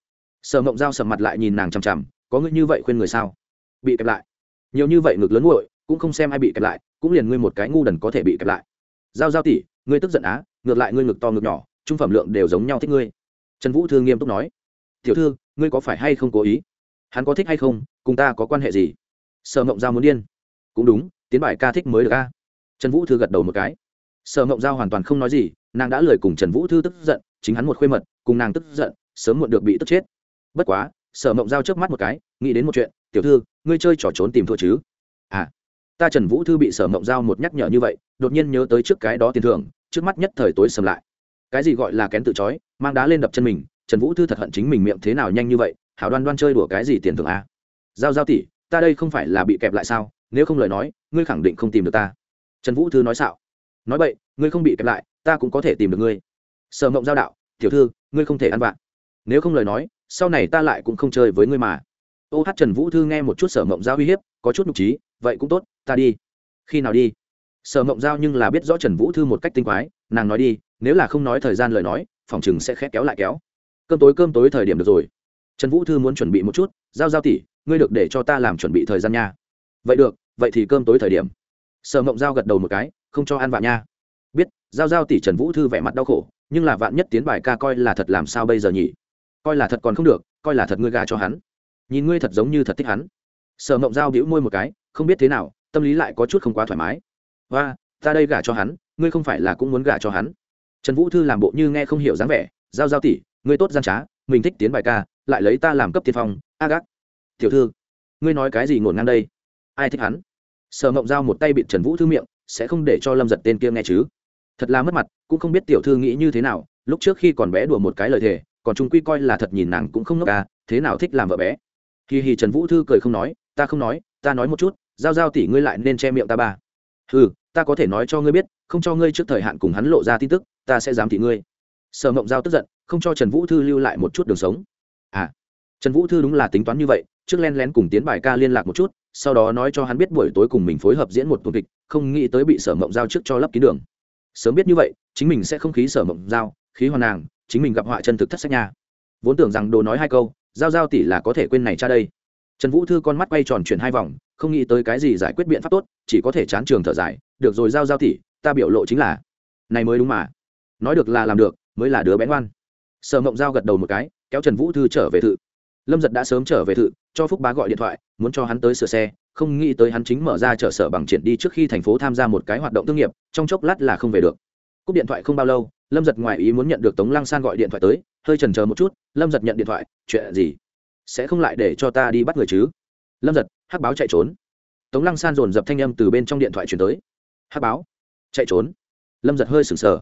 Sở mộng giao sầm mặt lại nhìn nàng chằm chằm có ngươi như vậy khuyên người sao? Bị kẹp lại. Nhiều như vậy ngực lớn nguội cũng không xem ai bị kẹp lại cũng liền ngươi một cái ngu đần có thể bị kẹp lại. Giao giao tỷ, ngươi tức giận á ngược lại ngươi ngực to ngực nhỏ trung phẩm lượng đều giống nhau thích ngươi. Trần vũ thư nghiêm túc nói tiểu thư ngươi có phải hay không cố ý? Hắn có thích hay không cùng ta có quan hệ gì? Sở mộng giao muốn điên. Cũng đúng tiến bài ca thích mới được ca trần vũ thư gật đầu một cái sở mộng giao hoàn toàn không nói gì, nàng đã lời cùng trần vũ thư tức giận, chính hắn một khuê mật, cùng nàng tức giận, sớm muộn được bị tức chết. Bất quá, sở mộng giao trước mắt một cái, nghĩ đến một chuyện, tiểu thư, ngươi chơi trò trốn tìm thua chứ? À ta trần vũ thư bị sở mộng giao một nhắc nhở như vậy, đột nhiên nhớ tới trước cái đó tiền thưởng, trước mắt nhất thời tối sầm lại. Cái gì gọi là kén tự chói mang đá lên đập chân mình, trần vũ thư thật hận chính mình miệng thế nào nhanh như vậy, hảo đoan đoan chơi đùa cái gì tiền thưởng à? giao giao tỷ, ta đây không phải là bị kẹp lại sao, nếu không lời nói, ngươi khẳng định không tìm được ta. Trần vũ thư nói xạo nói vậy, ngươi không bị kẹp lại, ta cũng có thể tìm được ngươi. Sở mộng giao đạo, tiểu thư, ngươi không thể ăn vạ. Nếu không lời nói, sau này ta lại cũng không chơi với ngươi mà. Ô hát trần vũ thư nghe một chút sở mộng giao uy hiếp, có chút nhục trí, vậy cũng tốt, ta đi. Khi nào đi? Sở mộng giao nhưng là biết rõ trần vũ thư một cách tinh quái, nàng nói đi, nếu là không nói thời gian lời nói, phòng chừng sẽ khét kéo lại kéo. Cơm tối cơm tối thời điểm được rồi. Trần vũ thư muốn chuẩn bị một chút, giao giao tỉ ngươi được để cho ta làm chuẩn bị thời gian nha. Vậy được, vậy thì cơm tối thời điểm. Sở mộng giao gật đầu một cái không cho ăn vạ nha. Biết, giao giao tỷ trần vũ thư vẻ mặt đau khổ, nhưng là vạn nhất tiến bài ca coi là thật làm sao bây giờ nhỉ? Coi là thật còn không được, coi là thật ngươi gà cho hắn. Nhìn ngươi thật giống như thật thích hắn. Sở mộng giao đĩu môi một cái, không biết thế nào, tâm lý lại có chút không quá thoải mái. Và ta đây gả cho hắn, ngươi không phải là cũng muốn gả cho hắn. Trần vũ thư làm bộ như nghe không hiểu dáng vẻ, giao giao tỷ, ngươi tốt gian trá, mình thích tiến bài ca, lại lấy ta làm cấp tiên phong, a gác. Tiểu thư, ngươi nói cái gì ngổn ngang đây? Ai thích hắn? Sở mộng giao một tay bịt trần vũ thư miệng sẽ không để cho lâm giật tên kia nghe chứ. Thật là mất mặt, cũng không biết tiểu thư nghĩ như thế nào, lúc trước khi còn bé đùa một cái lời thề, còn chúng quy coi là thật nhìn nàng cũng không ngốc à thế nào thích làm vợ bé. Kỳ hì trần vũ thư cười không nói, ta không nói, ta nói một chút, giao giao tỷ ngươi lại nên che miệng ta ba. Ừ ta có thể nói cho ngươi biết, không cho ngươi trước thời hạn cùng hắn lộ ra tin tức, ta sẽ dám thị ngươi. Sở mộng giao tức giận, không cho trần vũ thư lưu lại một chút đường sống. À trần vũ thư đúng là tính toán như vậy trước len lén cùng tiến bài ca liên lạc một chút, sau đó nói cho hắn biết buổi tối cùng mình phối hợp diễn một tuần kịch, không nghĩ tới bị sở mộng giao trước cho lấp kín đường. Sớm biết như vậy, chính mình sẽ không khí sở mộng giao, khí hoàn nàng, chính mình gặp họa chân thực thất sách nha. Vốn tưởng rằng đồ nói hai câu, giao giao tỷ là có thể quên này cha đây. Trần vũ thư con mắt quay tròn chuyển hai vòng, không nghĩ tới cái gì giải quyết biện pháp tốt, chỉ có thể chán trường thở dài, được rồi giao giao tỷ, ta biểu lộ chính là này mới đúng mà. Nói được là làm được, mới là đứa bén ngoan. Sở mộng giao gật đầu một cái, kéo trần vũ thư trở về thự lâm giật đã sớm trở về thự, cho phúc bá gọi điện thoại, muốn cho hắn tới sửa xe, không nghĩ tới hắn chính mở ra chợ sở bằng triển đi trước khi thành phố tham gia một cái hoạt động thương nghiệp, trong chốc lát là không về được. Cúp điện thoại không bao lâu, lâm giật ngoài ý muốn nhận được tống lăng san gọi điện thoại tới, hơi trần chờ một chút, lâm giật nhận điện thoại, chuyện gì? Sẽ không lại để cho ta đi bắt người chứ? Lâm giật, hắc báo chạy trốn. Tống lăng san dồn dập thanh âm từ bên trong điện thoại chuyển tới. Hắc báo, chạy trốn? Lâm giật hơi sừng sờ.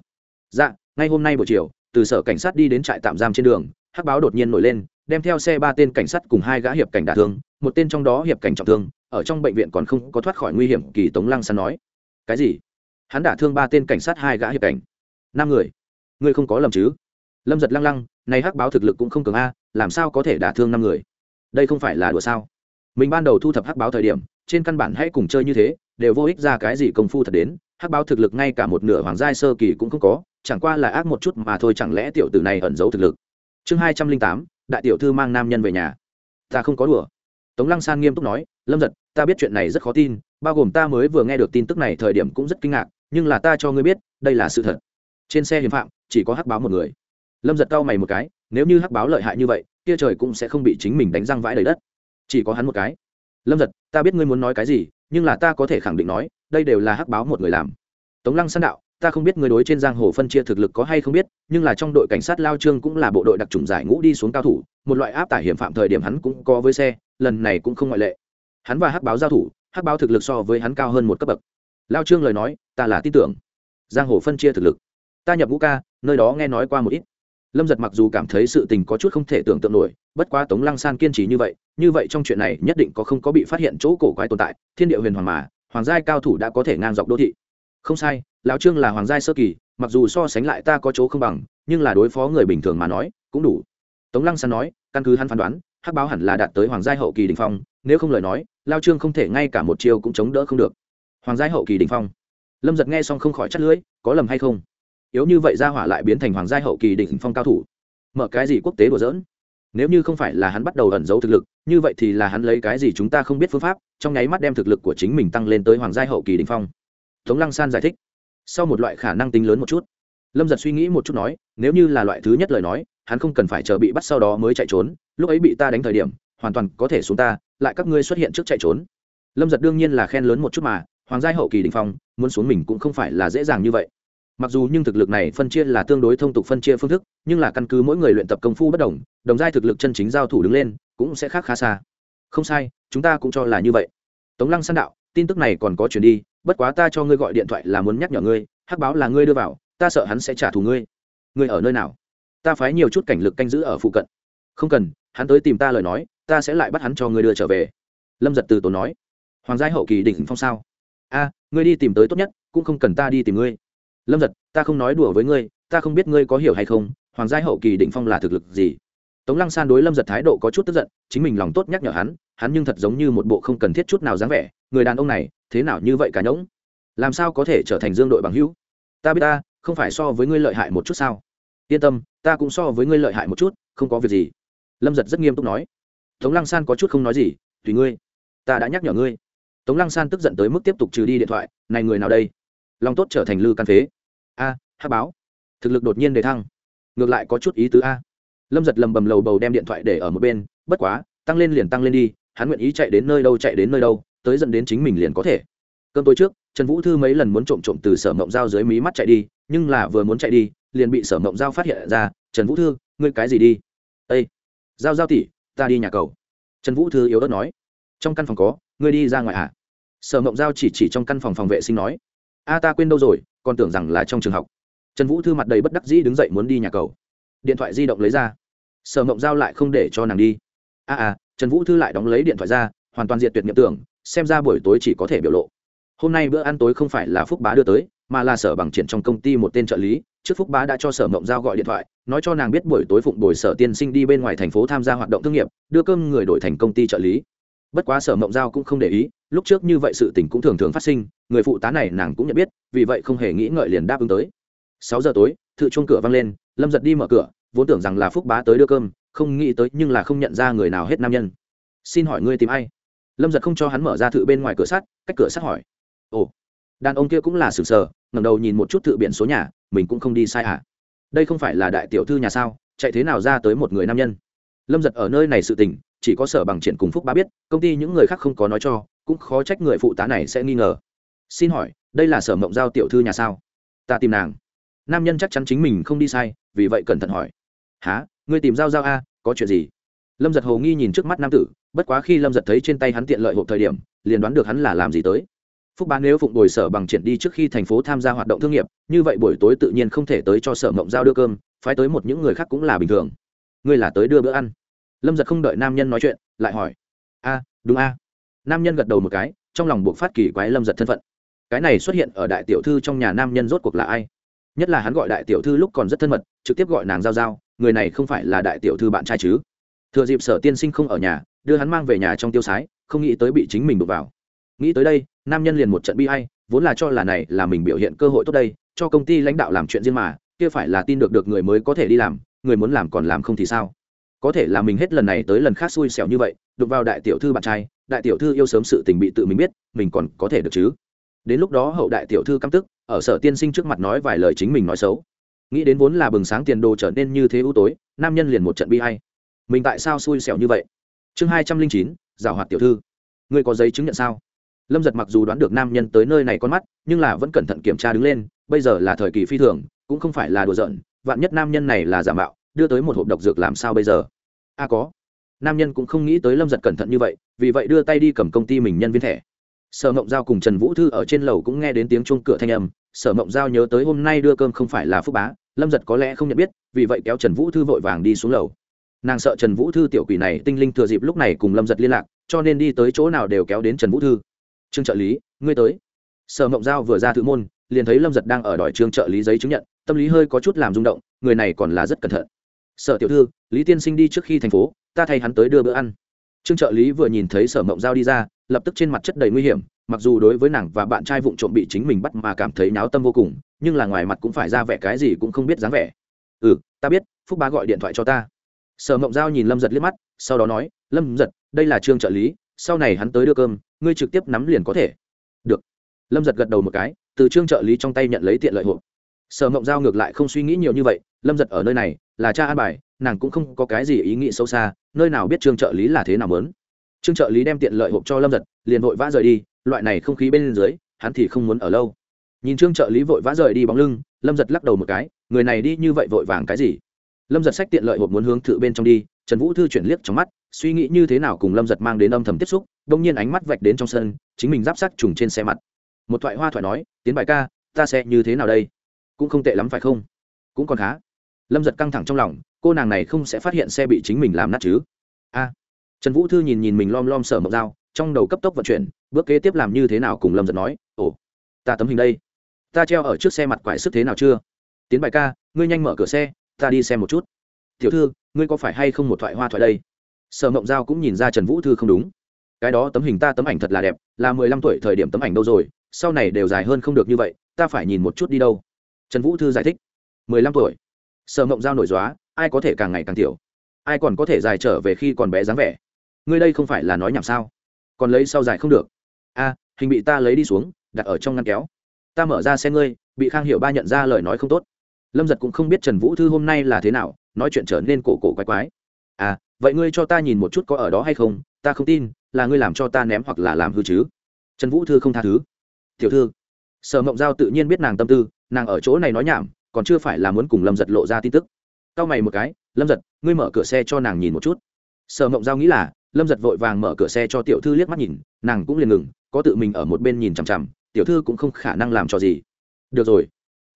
Dạ ngay hôm nay buổi chiều, từ sở cảnh sát đi đến trại tạm giam trên đường, hắc báo đột nhiên nổi lên đem theo xe ba tên cảnh sát cùng hai gã hiệp cảnh đả thương, một tên trong đó hiệp cảnh trọng thương, ở trong bệnh viện còn không có thoát khỏi nguy hiểm, kỳ tống lăng san nói. Cái gì? Hắn đả thương ba tên cảnh sát hai gã hiệp cảnh. Năm người? Ngươi không có lầm chứ? Lâm giật lăng lăng, này hắc báo thực lực cũng không cường a, làm sao có thể đả thương năm người? Đây không phải là đùa sao? Mình ban đầu thu thập hắc báo thời điểm, trên căn bản hãy cùng chơi như thế, đều vô ích ra cái gì công phu thật đến, hắc báo thực lực ngay cả một nửa hoàng giai sơ kỳ cũng không có, chẳng qua là ác một chút mà thôi, chẳng lẽ tiểu tử này ẩn giấu thực lực? Chương hai trăm linh tám đại tiểu thư mang nam nhân về nhà. Ta không có đùa. Tống lăng san nghiêm túc nói, lâm giật, ta biết chuyện này rất khó tin, bao gồm ta mới vừa nghe được tin tức này thời điểm cũng rất kinh ngạc, nhưng là ta cho ngươi biết, đây là sự thật. Trên xe hiểm phạm, chỉ có hắc báo một người. Lâm giật cau mày một cái, nếu như hắc báo lợi hại như vậy, kia trời cũng sẽ không bị chính mình đánh răng vãi đầy đất. Chỉ có hắn một cái. Lâm giật, ta biết ngươi muốn nói cái gì, nhưng là ta có thể khẳng định nói, đây đều là hắc báo một người làm. Tống lăng san đạo ta không biết người đối trên giang hồ phân chia thực lực có hay không biết, nhưng là trong đội cảnh sát lao trương cũng là bộ đội đặc trùng giải ngũ đi xuống cao thủ, một loại áp tải hiểm phạm thời điểm hắn cũng có với xe, lần này cũng không ngoại lệ. Hắn và hắc báo giao thủ, hắc báo thực lực so với hắn cao hơn một cấp bậc. Lao trương lời nói, ta là tin tưởng. Giang hồ phân chia thực lực. Ta nhập ngũ ca, nơi đó nghe nói qua một ít. Lâm giật mặc dù cảm thấy sự tình có chút không thể tưởng tượng nổi, bất quá tống lăng san kiên trì như vậy như vậy trong chuyện này nhất định có không có bị phát hiện chỗ cổ quái tồn tại, thiên địa huyền hoàng mà, hoàng giai cao thủ đã có thể ngang dọc đô thị. Không sai lão trương là hoàng giai sơ kỳ, mặc dù so sánh lại ta có chỗ không bằng, nhưng là đối phó người bình thường mà nói, cũng đủ. Tống lăng san nói, căn cứ hắn phán đoán, hắc báo hẳn là đạt tới hoàng giai hậu kỳ đình phong, nếu không lời nói lao trương không thể ngay cả một chiêu cũng chống đỡ không được. Hoàng giai hậu kỳ đình phong. Lâm giật nghe xong không khỏi chắt lưỡi, có lầm hay không? Yếu như vậy ra hỏa lại biến thành hoàng giai hậu kỳ đỉnh phong cao thủ. Mở cái gì quốc tế đùa dỡn nếu như không phải là hắn bắt đầu ẩn giấu thực lực, như vậy thì là hắn lấy cái gì chúng ta không biết phương pháp, trong nháy mắt đem thực lực của chính mình tăng lên tới hoàng giai hậu kỳ đỉnh phong. Tống lăng san giải thích sau một loại khả năng tính lớn một chút. Lâm giật suy nghĩ một chút nói, nếu như là loại thứ nhất lời nói, hắn không cần phải chờ bị bắt sau đó mới chạy trốn, lúc ấy bị ta đánh thời điểm, hoàn toàn có thể xuống ta, lại các ngươi xuất hiện trước chạy trốn. Lâm giật đương nhiên là khen lớn một chút mà, hoàng giai hậu kỳ đình phong, muốn xuống mình cũng không phải là dễ dàng như vậy. Mặc dù nhưng thực lực này phân chia là tương đối thông tục phân chia phương thức, nhưng là căn cứ mỗi người luyện tập công phu bất đồng đồng giai thực lực chân chính giao thủ đứng lên, cũng sẽ khác khá xa. Không sai, chúng ta cũng cho là như vậy. Tống lăng san đạo tin tức này còn có chuyển đi, bất quá ta cho ngươi gọi điện thoại là muốn nhắc nhở ngươi, hắc báo là ngươi đưa vào, ta sợ hắn sẽ trả thù ngươi. Ngươi ở nơi nào? Ta phái nhiều chút cảnh lực canh giữ ở phụ cận. Không cần, hắn tới tìm ta lời nói, ta sẽ lại bắt hắn cho ngươi đưa trở về. Lâm giật từ tốn nói. Hoàng giai hậu kỳ đỉnh phong sao? A, ngươi đi tìm tới tốt nhất, cũng không cần ta đi tìm ngươi. Lâm giật, ta không nói đùa với ngươi, ta không biết ngươi có hiểu hay không, hoàng giai hậu kỳ đỉnh phong là thực lực gì? Tống lăng san đối lâm giật thái độ có chút tức giận, chính mình lòng tốt nhắc nhở hắn hắn nhưng thật giống như một bộ không cần thiết chút nào dáng vẻ người đàn ông này thế nào như vậy cả nhỗng? Làm sao có thể trở thành dương đội bằng hữu? Ta biết ta không phải so với ngươi lợi hại một chút sao? Yên tâm ta cũng so với ngươi lợi hại một chút không có việc gì. Lâm giật rất nghiêm túc nói. Tống lăng san có chút không nói gì tùy ngươi ta đã nhắc nhở ngươi. Tống lăng san tức giận tới mức tiếp tục trừ đi điện thoại này người nào đây? Long tốt trở thành lư căn phế. A à, hát báo. Thực lực đột nhiên đề thăng. Ngược lại có chút ý tứ a. Lâm giật lầm bầm lầu bầu đem điện thoại để ở một bên bất quá tăng lên liền tăng lên đi hắn nguyện ý chạy đến nơi đâu chạy đến nơi đâu tới dẫn đến chính mình liền có thể. Cơn tối trước trần vũ thư mấy lần muốn trộm trộm từ sở mộng dao dưới mí mắt chạy đi nhưng là vừa muốn chạy đi liền bị sở mộng dao phát hiện ra trần vũ thư ngươi cái gì đi? Â giao giao tỉ ta đi nhà cầu. Trần vũ thư yếu ớt nói. Trong căn phòng có ngươi đi ra ngoài à sở mộng giao chỉ chỉ trong căn phòng phòng vệ sinh nói. A ta quên đâu rồi còn tưởng rằng là trong trường học. Trần vũ thư mặt đầy bất đắc dĩ đứng dậy muốn đi nhà cầu. Điện thoại di động lấy ra. Sở mộng giao lại không để cho nàng đi. A à, trần vũ thư lại đóng lấy điện thoại ra hoàn toàn diệt tuyệt nghiệm tưởng xem ra buổi tối chỉ có thể biểu lộ. Hôm nay bữa ăn tối không phải là phúc bá đưa tới, mà là sở bằng triển trong công ty một tên trợ lý. Trước phúc bá đã cho sở mộng giao gọi điện thoại, nói cho nàng biết buổi tối phụng bồi sở tiên sinh đi bên ngoài thành phố tham gia hoạt động thương nghiệp, đưa cơm người đổi thành công ty trợ lý. Bất quá sở mộng giao cũng không để ý, lúc trước như vậy sự tình cũng thường thường phát sinh, người phụ tá này nàng cũng nhận biết, vì vậy không hề nghĩ ngợi liền đáp ứng tới. Sáu giờ tối, thự chuông cửa vang lên, lâm giật đi mở cửa, vốn tưởng rằng là phúc bá tới đưa cơm, không nghĩ tới nhưng là không nhận ra người nào hết nam nhân. Xin hỏi ngươi tìm ai? Lâm giật không cho hắn mở ra thự bên ngoài cửa sắt cách cửa sắt hỏi ồ đàn ông kia cũng là sừng sờ ngẩng đầu nhìn một chút thự biển số nhà mình cũng không đi sai à? đây không phải là đại tiểu thư nhà sao chạy thế nào ra tới một người nam nhân lâm giật ở nơi này sự tình chỉ có sở bằng triển cùng phúc bá biết công ty những người khác không có nói cho cũng khó trách người phụ tá này sẽ nghi ngờ xin hỏi đây là sở mộng giao tiểu thư nhà sao ta tìm nàng nam nhân chắc chắn chính mình không đi sai vì vậy cẩn thận hỏi há ngươi tìm giao giao a có chuyện gì lâm giật hồ nghi nhìn trước mắt nam tử, bất quá khi lâm giật thấy trên tay hắn tiện lợi hộp thời điểm, liền đoán được hắn là làm gì tới. Phúc bán nếu phụng bồi sở bằng triển đi trước khi thành phố tham gia hoạt động thương nghiệp, như vậy buổi tối tự nhiên không thể tới cho sở mộng giao đưa cơm, phái tới một những người khác cũng là bình thường. Ngươi là tới đưa bữa ăn. Lâm giật không đợi nam nhân nói chuyện, lại hỏi. A, đúng a. Nam nhân gật đầu một cái, trong lòng buộc phát kỳ quái lâm giật thân phận. Cái này xuất hiện ở đại tiểu thư trong nhà nam nhân rốt cuộc là ai? Nhất là hắn gọi đại tiểu thư lúc còn rất thân mật, trực tiếp gọi nàng giao giao, người này không phải là đại tiểu thư bạn trai chứ? Thừa dịp sở tiên sinh không ở nhà, đưa hắn mang về nhà trong tiêu sái, không nghĩ tới bị chính mình đụng vào. Nghĩ tới đây, nam nhân liền một trận bi hay vốn là cho là này là mình biểu hiện cơ hội tốt đây, cho công ty lãnh đạo làm chuyện riêng mà, kia phải là tin được được người mới có thể đi làm, người muốn làm còn làm không thì sao? Có thể là mình hết lần này tới lần khác xui xẻo như vậy, đụng vào đại tiểu thư bạn trai, đại tiểu thư yêu sớm sự tình bị tự mình biết, mình còn có thể được chứ? Đến lúc đó hậu đại tiểu thư căm tức, ở sở tiên sinh trước mặt nói vài lời chính mình nói xấu. Nghĩ đến vốn là bừng sáng tiền đồ trở nên như thế ưu tối, nam nhân liền một trận bi hay mình tại sao xui xẻo như vậy? Chương hai trăm linh chín, giảo hoạt tiểu thư. Ngươi có giấy chứng nhận sao? Lâm giật mặc dù đoán được nam nhân tới nơi này con mắt, nhưng là vẫn cẩn thận kiểm tra đứng lên, bây giờ là thời kỳ phi thường, cũng không phải là đùa giỡn, vạn nhất nam nhân này là giả mạo, đưa tới một hộp độc dược làm sao bây giờ? A có. Nam nhân cũng không nghĩ tới lâm giật cẩn thận như vậy, vì vậy đưa tay đi cầm công ty mình nhân viên thẻ. Sở mộng giao cùng trần vũ thư ở trên lầu cũng nghe đến tiếng chuông cửa thanh âm, sở mộng giao nhớ tới hôm nay đưa cơm không phải là phúc bá, lâm giật có lẽ không nhận biết, vì vậy kéo trần vũ thư vội vàng đi xuống lầu nàng sợ trần vũ thư tiểu quỷ này tinh linh thừa dịp lúc này cùng lâm giật liên lạc, cho nên đi tới chỗ nào đều kéo đến trần vũ thư. Trương trợ lý, ngươi tới. Sở mộng giao vừa ra thự môn, liền thấy lâm giật đang ở đòi trương trợ lý giấy chứng nhận, tâm lý hơi có chút làm rung động, người này còn là rất cẩn thận. Sở tiểu thư, lý tiên sinh đi trước khi thành phố, ta thay hắn tới đưa bữa ăn. Trương trợ lý vừa nhìn thấy sở mộng giao đi ra, lập tức trên mặt chất đầy nguy hiểm, mặc dù đối với nàng và bạn trai vụng trộm bị chính mình bắt mà cảm thấy náo tâm vô cùng, nhưng là ngoài mặt cũng phải ra vẻ cái gì cũng không biết dáng vẻ. Ừ ta biết, phúc bá gọi điện thoại cho ta sở mộng giao nhìn lâm giật liếc mắt, sau đó nói, lâm giật, đây là trương trợ lý, sau này hắn tới đưa cơm, ngươi trực tiếp nắm liền có thể. Được. Lâm giật gật đầu một cái, từ trương trợ lý trong tay nhận lấy tiện lợi hộp. Sở mộng giao ngược lại không suy nghĩ nhiều như vậy, lâm giật ở nơi này, là cha an bài, nàng cũng không có cái gì ý nghĩ sâu xa, nơi nào biết trương trợ lý là thế nào lớn trương trợ lý đem tiện lợi hộp cho lâm giật, liền vội vã rời đi, loại này không khí bên dưới, hắn thì không muốn ở lâu. Nhìn trương trợ lý vội vã rời đi bóng lưng, lâm giật lắc đầu một cái, người này đi như vậy vội vàng cái gì? Lâm giật sách tiện lợi hộp muốn hướng thự bên trong đi, trần vũ thư chuyển liếc trong mắt, suy nghĩ như thế nào cùng lâm giật mang đến âm thầm tiếp xúc đ ỗ n g nhiên ánh mắt vạch đến trong sân, chính mình giáp sắc trùng trên xe mặt. Một thoại hoa thoại nói, tiến bài ca, ta sẽ như thế nào đây? Cũng không tệ lắm phải không? Cũng còn khá. Lâm giật căng thẳng trong lòng, cô nàng này không sẽ phát hiện xe bị chính mình làm nát chứ? A. Trần vũ thư nhìn nhìn mình lom lom sở mộc dao, trong đầu cấp tốc vận chuyển, bước kế tiếp làm như thế nào cùng lâm giật nói, ồ, ta tấm hình đây. Ta treo ở trước xe mặt quải sức thế nào chưa? Tiến bài ca, ngươi nhanh mở cửa xe ta đi xem một chút. Tiểu thư, ngươi có phải hay không một thoại hoa thoại đây? Sở mộng giao cũng nhìn ra trần vũ thư không đúng. Cái đó tấm hình ta tấm ảnh thật là đẹp, là mười lăm tuổi thời điểm tấm ảnh đâu rồi, sau này đều dài hơn không được như vậy, ta phải nhìn một chút đi đâu. Trần vũ thư giải thích. Mười lăm tuổi. Sở mộng giao nổi dóa, ai có thể càng ngày càng tiểu? Ai còn có thể dài trở về khi còn bé dáng vẻ? Ngươi đây không phải là nói nhảm sao? Còn lấy sau dài không được. A, hình bị ta lấy đi xuống, đặt ở trong ngăn kéo. Ta mở ra xe ngươi, bị khang hiệu ba nhận ra lời nói không tốt lâm giật cũng không biết trần vũ thư hôm nay là thế nào, nói chuyện trở nên cổ cổ quái quái. À vậy ngươi cho ta nhìn một chút có ở đó hay không? Ta không tin, là ngươi làm cho ta ném hoặc là làm hư chứ. Trần vũ thư không tha thứ. Tiểu thư, sở mộng giao tự nhiên biết nàng tâm tư, nàng ở chỗ này nói nhảm, còn chưa phải là muốn cùng lâm giật lộ ra tin tức. C mày một cái, lâm giật, ngươi mở cửa xe cho nàng nhìn một chút. Sở mộng giao nghĩ là, lâm giật vội vàng mở cửa xe cho tiểu thư liếc mắt nhìn, nàng cũng liền ngừng, có tự mình ở một bên nhìn chằm chằm, tiểu thư cũng không khả năng làm cho gì. Được rồi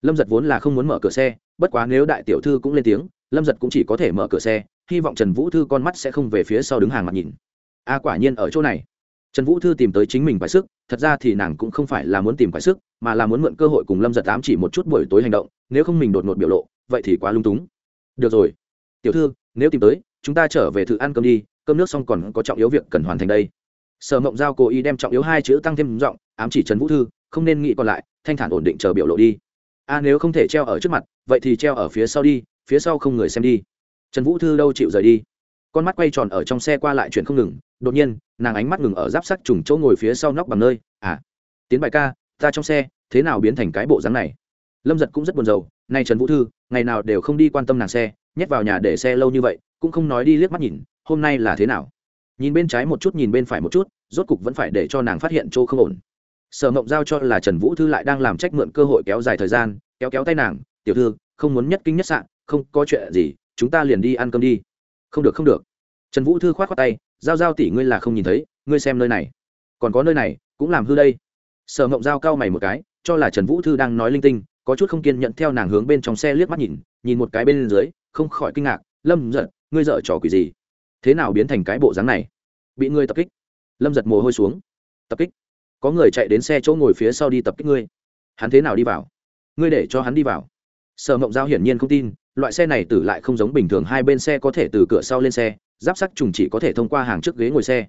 lâm giật vốn là không muốn mở cửa xe, bất quá nếu đại tiểu thư cũng lên tiếng, lâm giật cũng chỉ có thể mở cửa xe, hy vọng trần vũ thư con mắt sẽ không về phía sau đứng hàng mặt nhìn. A quả nhiên ở chỗ này. Trần vũ thư tìm tới chính mình phải sức, thật ra thì nàng cũng không phải là muốn tìm phải sức, mà là muốn mượn cơ hội cùng lâm giật ám chỉ một chút buổi tối hành động, nếu không mình đột ngột biểu lộ, vậy thì quá lung túng. Được rồi. Tiểu thư, nếu tìm tới, chúng ta trở về thử ăn cơm đi, cơm nước xong còn có trọng yếu việc cần hoàn thành đây. Sở mộng giao cố ý đem trọng yếu hai chữ tăng thêm giọng, ám chỉ trần vũ thư, không nên nghĩ còn lại, thanh thản ổn định chờ biểu lộ đi a nếu không thể treo ở trước mặt, vậy thì treo ở phía sau đi, phía sau không người xem đi. Trần vũ thư đâu chịu rời đi? Con mắt quay tròn ở trong xe qua lại chuyện không ngừng, đột nhiên, nàng ánh mắt ngừng ở giáp sắc trùng chỗ ngồi phía sau nóc bằng nơi. À tiến bài ca, ta trong xe, thế nào biến thành cái bộ dáng này? Lâm giật cũng rất buồn rầu nay trần vũ thư, ngày nào đều không đi quan tâm nàng xe, nhét vào nhà để xe lâu như vậy, cũng không nói đi liếc mắt nhìn, hôm nay là thế nào? Nhìn bên trái một chút, nhìn bên phải một chút, rốt cục vẫn phải để cho nàng phát hiện chỗ không ổn sở mộng giao cho là trần vũ thư lại đang làm trách mượn cơ hội kéo dài thời gian, kéo kéo tay nàng, tiểu thư, không muốn nhất kinh nhất sạn, không có chuyện gì, chúng ta liền đi ăn cơm đi. Không được không được. Trần vũ thư k h o á t khoác tay, giao giao tỷ ngươi là không nhìn thấy, ngươi xem nơi này. Còn có nơi này, cũng làm hư đây. Sở mộng giao cao mày một cái, cho là trần vũ thư đang nói linh tinh, có chút không kiên nhận theo nàng hướng bên trong xe liếc mắt nhìn nhìn một cái bên dưới, không khỏi kinh ngạc, lâm giật, ngươi dợ trò quỷ gì? Thế nào biến thành cái bộ dáng này? Bị ngươi tập kích. Lâm giật mồ hôi xuống. Tập kích? Có người chạy đến xe chỗ ngồi phía sau đi tập kích ngươi. Hắn thế nào đi vào? Ngươi để cho hắn đi vào. Sở mộng giao hiển nhiên không tin, loại xe này tử lại không giống bình thường, hai bên xe có thể từ cửa sau lên xe, giáp sắc trùng chỉ có thể thông qua hàng trước ghế ngồi xe.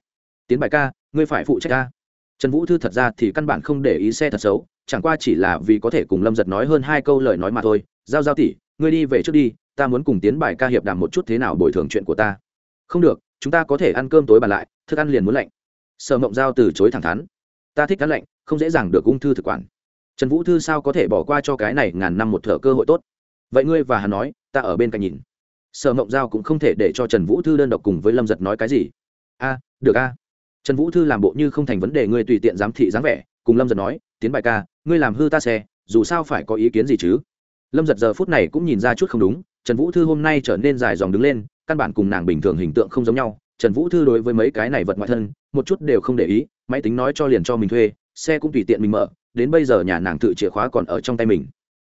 Tiến bài ca, ngươi phải phụ trách ca. Trần vũ thư thật ra thì căn bản không để ý xe thật xấu, chẳng qua chỉ là vì có thể cùng lâm giật nói hơn hai câu lời nói mà thôi. Giao giao tỉ ngươi đi về trước đi, ta muốn cùng tiến bài ca hiệp đàm một chút thế nào bồi thường chuyện của ta. Không được, chúng ta có thể ăn cơm tối bàn lại, thức ăn liền muốn lạnh. Sở mộng giao từ chối thẳng thắn ta thích cán lạnh, không dễ dàng được ung thư thực quản. Trần vũ thư sao có thể bỏ qua cho cái này ngàn năm một thở cơ hội tốt? Vậy ngươi và hắn nói, ta ở bên cạnh nhìn. Sở mộng giao cũng không thể để cho trần vũ thư đơn độc cùng với lâm giật nói cái gì. A, được a. Trần vũ thư làm bộ như không thành vấn đề, ngươi tùy tiện giám thị dáng vẻ, cùng lâm giật nói, tiến bài ca, ngươi làm hư ta xe, dù sao phải có ý kiến gì chứ? Lâm giật giờ phút này cũng nhìn ra chút không đúng, trần vũ thư hôm nay trở nên dài dòng đứng lên, căn bản cùng nàng bình thường hình tượng không giống nhau trần vũ thư đối với mấy cái này vật ngoại thân, một chút đều không để ý, máy tính nói cho liền cho mình thuê, xe cũng tùy tiện mình mở, đến bây giờ nhà nàng tự chìa khóa còn ở trong tay mình.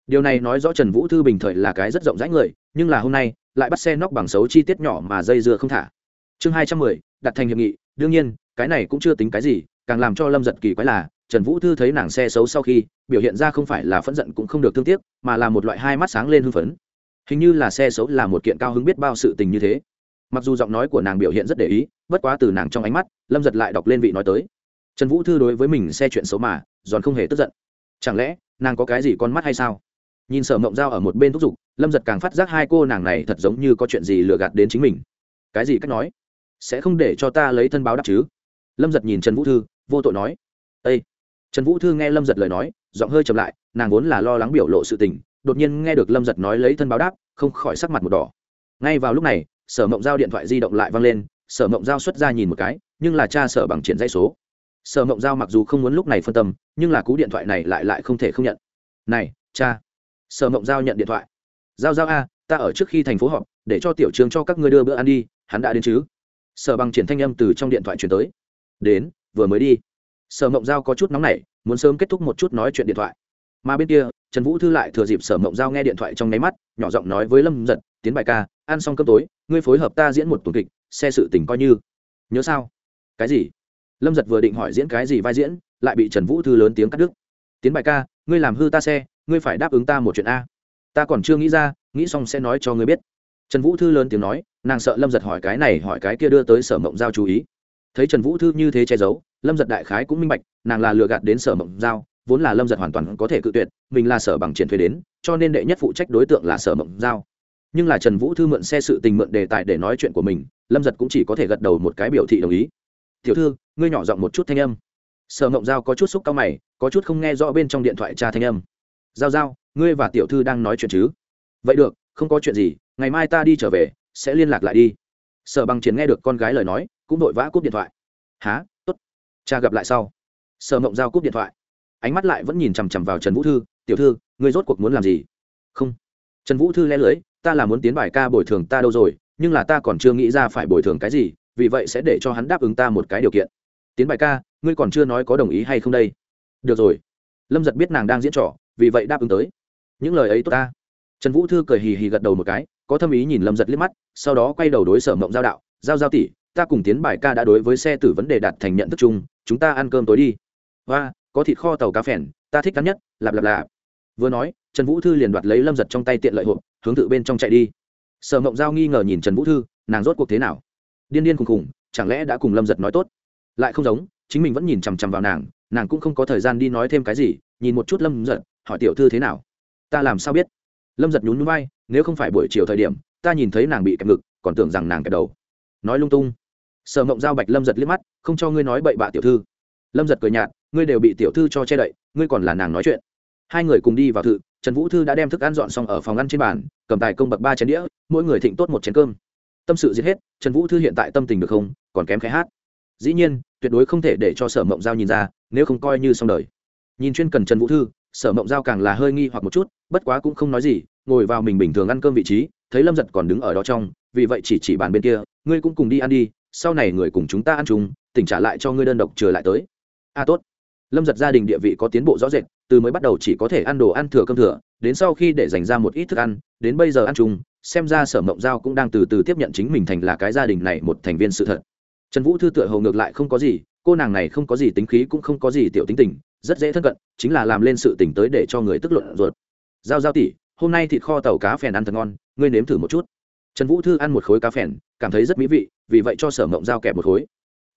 Điều này nói rõ trần vũ thư bình thời là cái rất rộng rãi người, nhưng là hôm nay, lại bắt xe nóc bằng xấu chi tiết nhỏ mà dây dưa không thả. Chương hai trăm mười, đặt thành hiệp nghị, đương nhiên, cái này cũng chưa tính cái gì, càng làm cho lâm giật kỳ quái là, trần vũ thư thấy nàng xe xấu sau khi, biểu hiện ra không phải là phẫn giận cũng không được thương tiếc, mà là một loại hai mắt sáng lên hưng phấn. Hình như là xe xấu là một kiện cao hứng biết bao sự tình như thế mặc dù giọng nói của nàng biểu hiện rất để ý, bất quá từ nàng trong ánh mắt, lâm giật lại đọc lên vị nói tới. Trần vũ thư đối với mình xe chuyện xấu mà, giòn không hề tức giận. Chẳng lẽ, nàng có cái gì con mắt hay sao? Nhìn sở mộng dao ở một bên thúc giục, lâm giật càng phát giác hai cô nàng này thật giống như có chuyện gì lừa gạt đến chính mình. Cái gì cách nói? Sẽ không để cho ta lấy thân báo đáp chứ? Lâm giật nhìn trần vũ thư, vô tội nói. Â trần vũ thư nghe lâm giật lời nói, giọng hơi chậm lại, nàng vốn là lo lắng biểu lộ sự tình, đột nhiên nghe được lâm giật nói lấy thân báo đáp, không khỏi sắc mặt một đỏ. Ngay vào lúc này sở mộng giao điện thoại di động lại văng lên, sở mộng giao xuất ra nhìn một cái, nhưng là cha sở bằng triển dây số. Sở mộng giao mặc dù không muốn lúc này phân tâm, nhưng là cú điện thoại này lại lại không thể không nhận. Này, cha. Sở mộng giao nhận điện thoại. Giao giao a, ta ở trước khi thành phố họp, để cho tiểu trường cho các ngươi đưa bữa ăn đi, hắn đã đến chứ? Sở bằng triển thanh âm từ trong điện thoại chuyển tới. Đến, vừa mới đi. Sở mộng giao có chút nóng nảy, muốn sớm kết thúc một chút nói chuyện điện thoại. Mà bên kia, trần vũ thư lại thừa dịp sở mộng giao nghe điện thoại trong nháy mắt, nhỏ giọng nói với lâm giật tiến bài ca, ăn xong cơm tối, ngươi phối hợp ta diễn một tuần kịch, xe sự tình coi như. Nhớ sao? Cái gì? Lâm giật vừa định hỏi diễn cái gì vai diễn, lại bị trần vũ thư lớn tiếng cắt đứt. Tiến bài ca, ngươi làm hư ta xe, ngươi phải đáp ứng ta một chuyện a. Ta còn chưa nghĩ ra, nghĩ xong sẽ nói cho ngươi biết. Trần vũ thư lớn tiếng nói, nàng sợ lâm giật hỏi cái này, hỏi cái kia đưa tới sở mộng giao chú ý. Thấy trần vũ thư như thế che giấu, lâm giật đại khái cũng minh bạch, nàng là lừa gạt đến sở mộng giao, vốn là lâm giật hoàn toàn có thể cự tuyệt, mình là sở bằng triển thuế đến, cho nên đệ nhất phụ trách đối tượng là sở mộng giao nhưng là trần vũ thư mượn xe sự tình mượn đề tài để nói chuyện của mình, lâm giật cũng chỉ có thể gật đầu một cái biểu thị đồng ý. Tiểu thư, ngươi nhỏ giọng một chút thanh âm. Sở mộng giao có chút xúc cao mày, có chút không nghe rõ bên trong điện thoại tra thanh âm. Giao giao, ngươi và tiểu thư đang nói chuyện chứ? Vậy được, không có chuyện gì, ngày mai ta đi trở về, sẽ liên lạc lại đi. Sở bằng chiến nghe được con gái lời nói, cũng vội vã cúp điện thoại. Há t ố t cha gặp lại sau. Sở mộng giao cúp điện thoại. Ánh mắt lại vẫn nhìn chằm chằm vào trần vũ thư. Tiểu thư, ngươi rốt cuộc muốn làm gì? Không. Trần vũ thư le lưới ta là muốn tiến bài ca bồi thường ta đâu rồi, nhưng là ta còn chưa nghĩ ra phải bồi thường cái gì, vì vậy sẽ để cho hắn đáp ứng ta một cái điều kiện. Tiến bài ca, ngươi còn chưa nói có đồng ý hay không đây? Được rồi. Lâm giật biết nàng đang diễn trò, vì vậy đáp ứng tới. Những lời ấy tốt ta. Trần vũ thư cười hì hì gật đầu một cái, có thâm ý nhìn lâm giật liếc mắt, sau đó quay đầu đối sở mộng giao đạo, giao giao tỷ, ta cùng tiến bài ca đã đối với xe tử vấn đề đạt thành nhận thức chung, chúng ta ăn cơm tối đi. Và có thịt kho tàu cá phèn, ta thích cắn nhất, lạp lạp lạp. Vừa nói trần vũ thư liền đoạt lấy lâm giật trong tay tiện lợi hộp, hướng tự bên trong chạy đi. Sở mộng giao nghi ngờ nhìn trần vũ thư, nàng rốt cuộc thế nào? Điên điên khùng khùng, chẳng lẽ đã cùng lâm giật nói tốt? Lại không giống, chính mình vẫn nhìn chằm chằm vào nàng nàng cũng không có thời gian đi nói thêm cái gì, nhìn một chút lâm giật, hỏi tiểu thư thế nào? Ta làm sao biết? Lâm giật nhún vai, nếu không phải buổi chiều thời điểm, ta nhìn thấy nàng bị kẹp ngực, còn tưởng rằng nàng kẹp đầu. Nói lung tung. Sở mộng giao bạch lâm giật liếc mắt, không cho ngươi nói bậy bạ tiểu thư. Lâm giật cười nhạt, ngươi đều bị tiểu thư cho che đậy, ngươi còn là nàng nói chuyện. Hai người cùng đi vào thự trần vũ thư đã đem thức ăn dọn xong ở phòng ăn trên bàn cầm tài công bậc ba chén đĩa mỗi người thịnh tốt một chén cơm. Tâm sự giết hết trần vũ thư hiện tại tâm tình được không còn kém khai hát. Dĩ nhiên tuyệt đối không thể để cho sở mộng giao nhìn ra nếu không coi như xong đời. Nhìn chuyên cần trần vũ thư sở mộng giao càng là hơi nghi hoặc một chút bất quá cũng không nói gì ngồi vào mình bình thường ăn cơm vị trí thấy lâm giật còn đứng ở đó trong vì vậy chỉ chỉ bàn bên kia ngươi cũng cùng đi ăn đi sau này người cùng chúng ta ăn chung tỉnh trả lại cho ngươi đơn độc trở lại tới. A à, tốt. Lâm giật gia đình địa vị có tiến bộ rõ rệt từ mới bắt đầu chỉ có thể ăn đồ ăn thừa cơm thừa, đến sau khi để dành ra một ít thức ăn, đến bây giờ ăn chung, xem ra sở mộng giao cũng đang từ từ tiếp nhận chính mình thành là cái gia đình này một thành viên sự thật. Trần vũ thư tựa hầu ngược lại không có gì, cô nàng này không có gì tính khí cũng không có gì tiểu tính tình, rất dễ thân cận, chính là làm lên sự tỉnh tới để cho người tức luận ruột. Giao giao tỉ hôm nay thịt kho tàu cá phèn ăn thật ngon, ngươi nếm thử một chút. Trần vũ thư ăn một khối cá phèn, cảm thấy rất mỹ vị, vì vậy cho sở mộng giao kẹp một khối.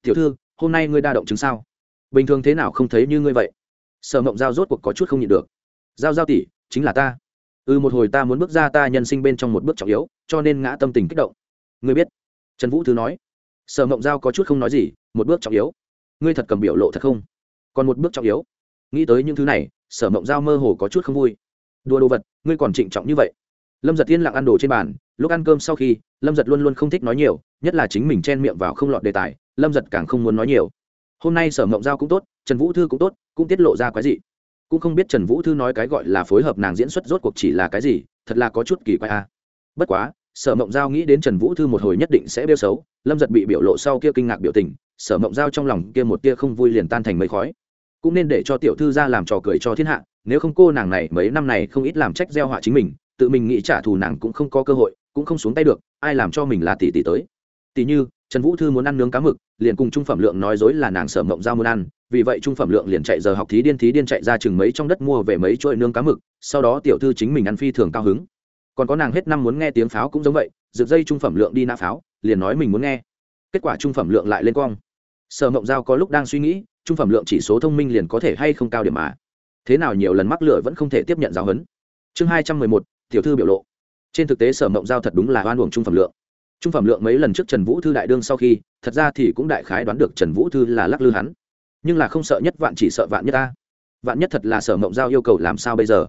Tiểu thư, hôm nay ngươi đa động chứng sao? Bình thường thế nào không thấy như ngươi vậy? Sở mộng giao rốt cuộc có chút không nhịn được. Giao giao Tỷ, chính là ta. Ừ một hồi ta muốn bước ra ta nhân sinh bên trong một bước trọng yếu cho nên ngã tâm tình kích động. Ngươi biết trần vũ thứ nói sở mộng giao có chút không nói gì một bước trọng yếu. Ngươi thật cầm biểu lộ thật không? Còn một bước trọng yếu. Nghĩ tới những thứ này sở mộng giao mơ hồ có chút không vui. Đua đồ vật ngươi còn trịnh trọng như vậy. Lâm giật yên lặng ăn đồ trên bàn lúc ăn cơm sau khi lâm giật luôn luôn không thích nói nhiều nhất là chính mình chen miệng vào không lọt đề tài lâm giật càng không muốn nói nhiều. Hôm nay sở mộng giao cũng tốt trần vũ thư cũng tốt, cũng tiết lộ ra quái gì cũng không biết trần vũ thư nói cái gọi là phối hợp nàng diễn xuất rốt cuộc chỉ là cái gì, thật là có chút kỳ quái a. Bất quá, sở mộng giao nghĩ đến trần vũ thư một hồi nhất định sẽ bêu xấu, lâm giật bị biểu lộ sau kia kinh ngạc biểu tình, sở mộng giao trong lòng kia một tia không vui liền tan thành mấy khói. Cũng nên để cho tiểu thư ra làm trò cười cho thiên hạ, nếu không cô nàng này mấy năm này không ít làm trách gieo họa chính mình, tự mình nghĩ trả thù nàng cũng không có cơ hội, cũng không xuống tay được, ai làm cho mình là tỷ tỷ tới. Tỷ như trần vũ thư muốn ăn nướng cá mực, liền cùng trung phẩm lượng nói dối là nàng sở mộng giao muốn ăn, vì vậy trung phẩm lượng liền chạy giờ học thí điên thí điên chạy ra chừng mấy trong đất mua về mấy chuỗi nướng cá mực, sau đó tiểu thư chính mình ăn phi thường cao hứng. Còn có nàng hết năm muốn nghe tiếng pháo cũng giống vậy, rực dây trung phẩm lượng đi nã pháo, liền nói mình muốn nghe. Kết quả trung phẩm lượng lại lên quang sở mộng giao có lúc đang suy nghĩ, trung phẩm lượng chỉ số thông minh liền có thể hay không cao điểm mà. Thế nào nhiều lần mắc lửa vẫn không thể tiếp nhận giáo huấn. Chương hai trăm mười một, tiểu thư biểu lộ. Trên thực tế sở mộng giao thật đúng là oan uổng trung phẩm lượng trung phẩm lượng mấy lần trước trần vũ thư đại đương sau khi, thật ra thì cũng đại khái đoán được trần vũ thư là lắc lư hắn. Nhưng là không sợ nhất vạn chỉ sợ vạn nhất ta. Vạn nhất thật là sở mộng giao yêu cầu làm sao bây giờ?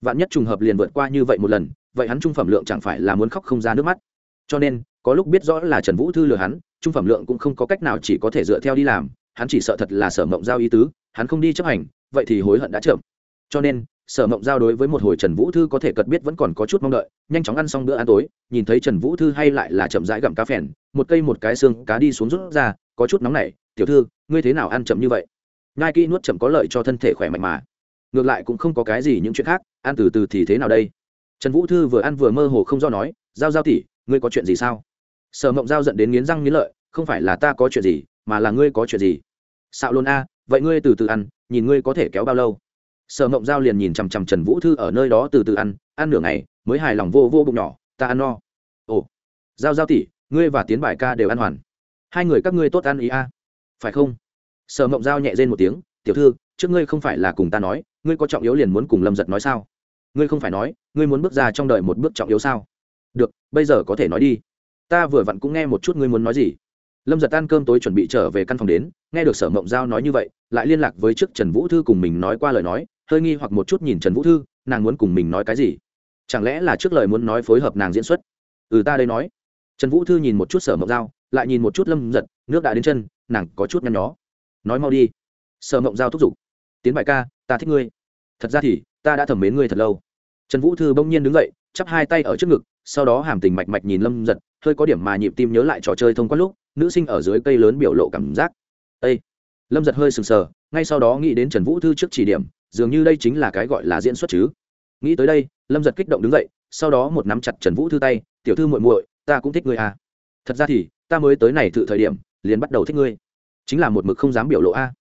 Vạn nhất trùng hợp liền vượt qua như vậy một lần, vậy hắn trung phẩm lượng chẳng phải là muốn khóc không ra nước mắt? Cho nên, có lúc biết rõ là trần vũ thư lừa hắn, trung phẩm lượng cũng không có cách nào chỉ có thể dựa theo đi làm, hắn chỉ sợ thật là sở mộng giao ý tứ, hắn không đi chấp hành, vậy thì hối hận đã chậm. Cho nên sở mộng giao đối với một hồi trần vũ thư có thể cật biết vẫn còn có chút mong đợi, nhanh chóng ăn xong bữa ăn tối, nhìn thấy trần vũ thư hay lại là chậm rãi gặm cá phèn, một cây một cái xương cá đi xuống rút ra, có chút nóng nảy, tiểu thư, ngươi thế nào ăn chậm như vậy? Ngai kỹ nuốt chậm có lợi cho thân thể khỏe mạnh mà. Ngược lại cũng không có cái gì những chuyện khác, ăn từ từ thì thế nào đây? Trần vũ thư vừa ăn vừa mơ hồ không do nói, giao giao tỉ ngươi có chuyện gì sao? Sở mộng giao dẫn đến nghiến răng nghiến lợi, không phải là ta có chuyện gì, mà là ngươi có chuyện gì? Xạo luôn a, vậy ngươi từ từ ăn, nhìn ngươi có thể kéo bao lâu? Sở mộng giao liền nhìn chằm chằm trần vũ thư ở nơi đó từ từ ăn ăn nửa ngày, mới hài lòng vô vô bụng nhỏ, ta ăn no. Ồ, giao giao tỉ ngươi và tiến bài ca đều ăn hoàn. Hai người các ngươi tốt ăn ý a. Phải không? Sở mộng giao nhẹ dên một tiếng, tiểu thư, trước ngươi không phải là cùng ta nói, ngươi có trọng yếu liền muốn cùng lâm giật nói sao? Ngươi không phải nói, ngươi muốn bước ra trong đời một bước trọng yếu sao? Được, bây giờ có thể nói đi. Ta vừa vặn cũng nghe một chút ngươi muốn nói gì. Lâm giật ăn cơm tối chuẩn bị trở về căn phòng đến, nghe được sở mộng giao nói như vậy, lại liên lạc với trước trần vũ thư cùng mình nói qua lời nói hơi nghi hoặc một chút nhìn trần vũ thư nàng muốn cùng mình nói cái gì? Chẳng lẽ là trước lời muốn nói phối hợp nàng diễn xuất? Ừ ta đây nói. Trần vũ thư nhìn một chút sở mộng dao, lại nhìn một chút lâm giật nước đã đến chân nàng có chút nhăn nhó. Nói mau đi. Sở mộng giao thúc giục. Tiến bài ca ta thích ngươi. Thật ra thì ta đã thẩm mến ngươi thật lâu. Trần vũ thư bỗng nhiên đứng dậy chắp hai tay ở trước ngực sau đó hàm tình mạch mạch nhìn lâm giật hơi có điểm mà nhịp tim nhớ lại trò chơi thông qua lúc nữ sinh ở dưới cây lớn biểu lộ cảm giác. Ây lâm giật hơi sừng sờ ngay sau đó nghĩ đến trần vũ thư trước chỉ điểm dường như đây chính là cái gọi là diễn xuất chứ. Nghĩ tới đây, lâm giật kích động đứng dậy, sau đó một nắm chặt trần vũ thư tay, tiểu thư muội muội, ta cũng thích ngươi à. Thật ra thì, ta mới tới này thử thời điểm, liền bắt đầu thích ngươi. Chính là một mực không dám biểu lộ a.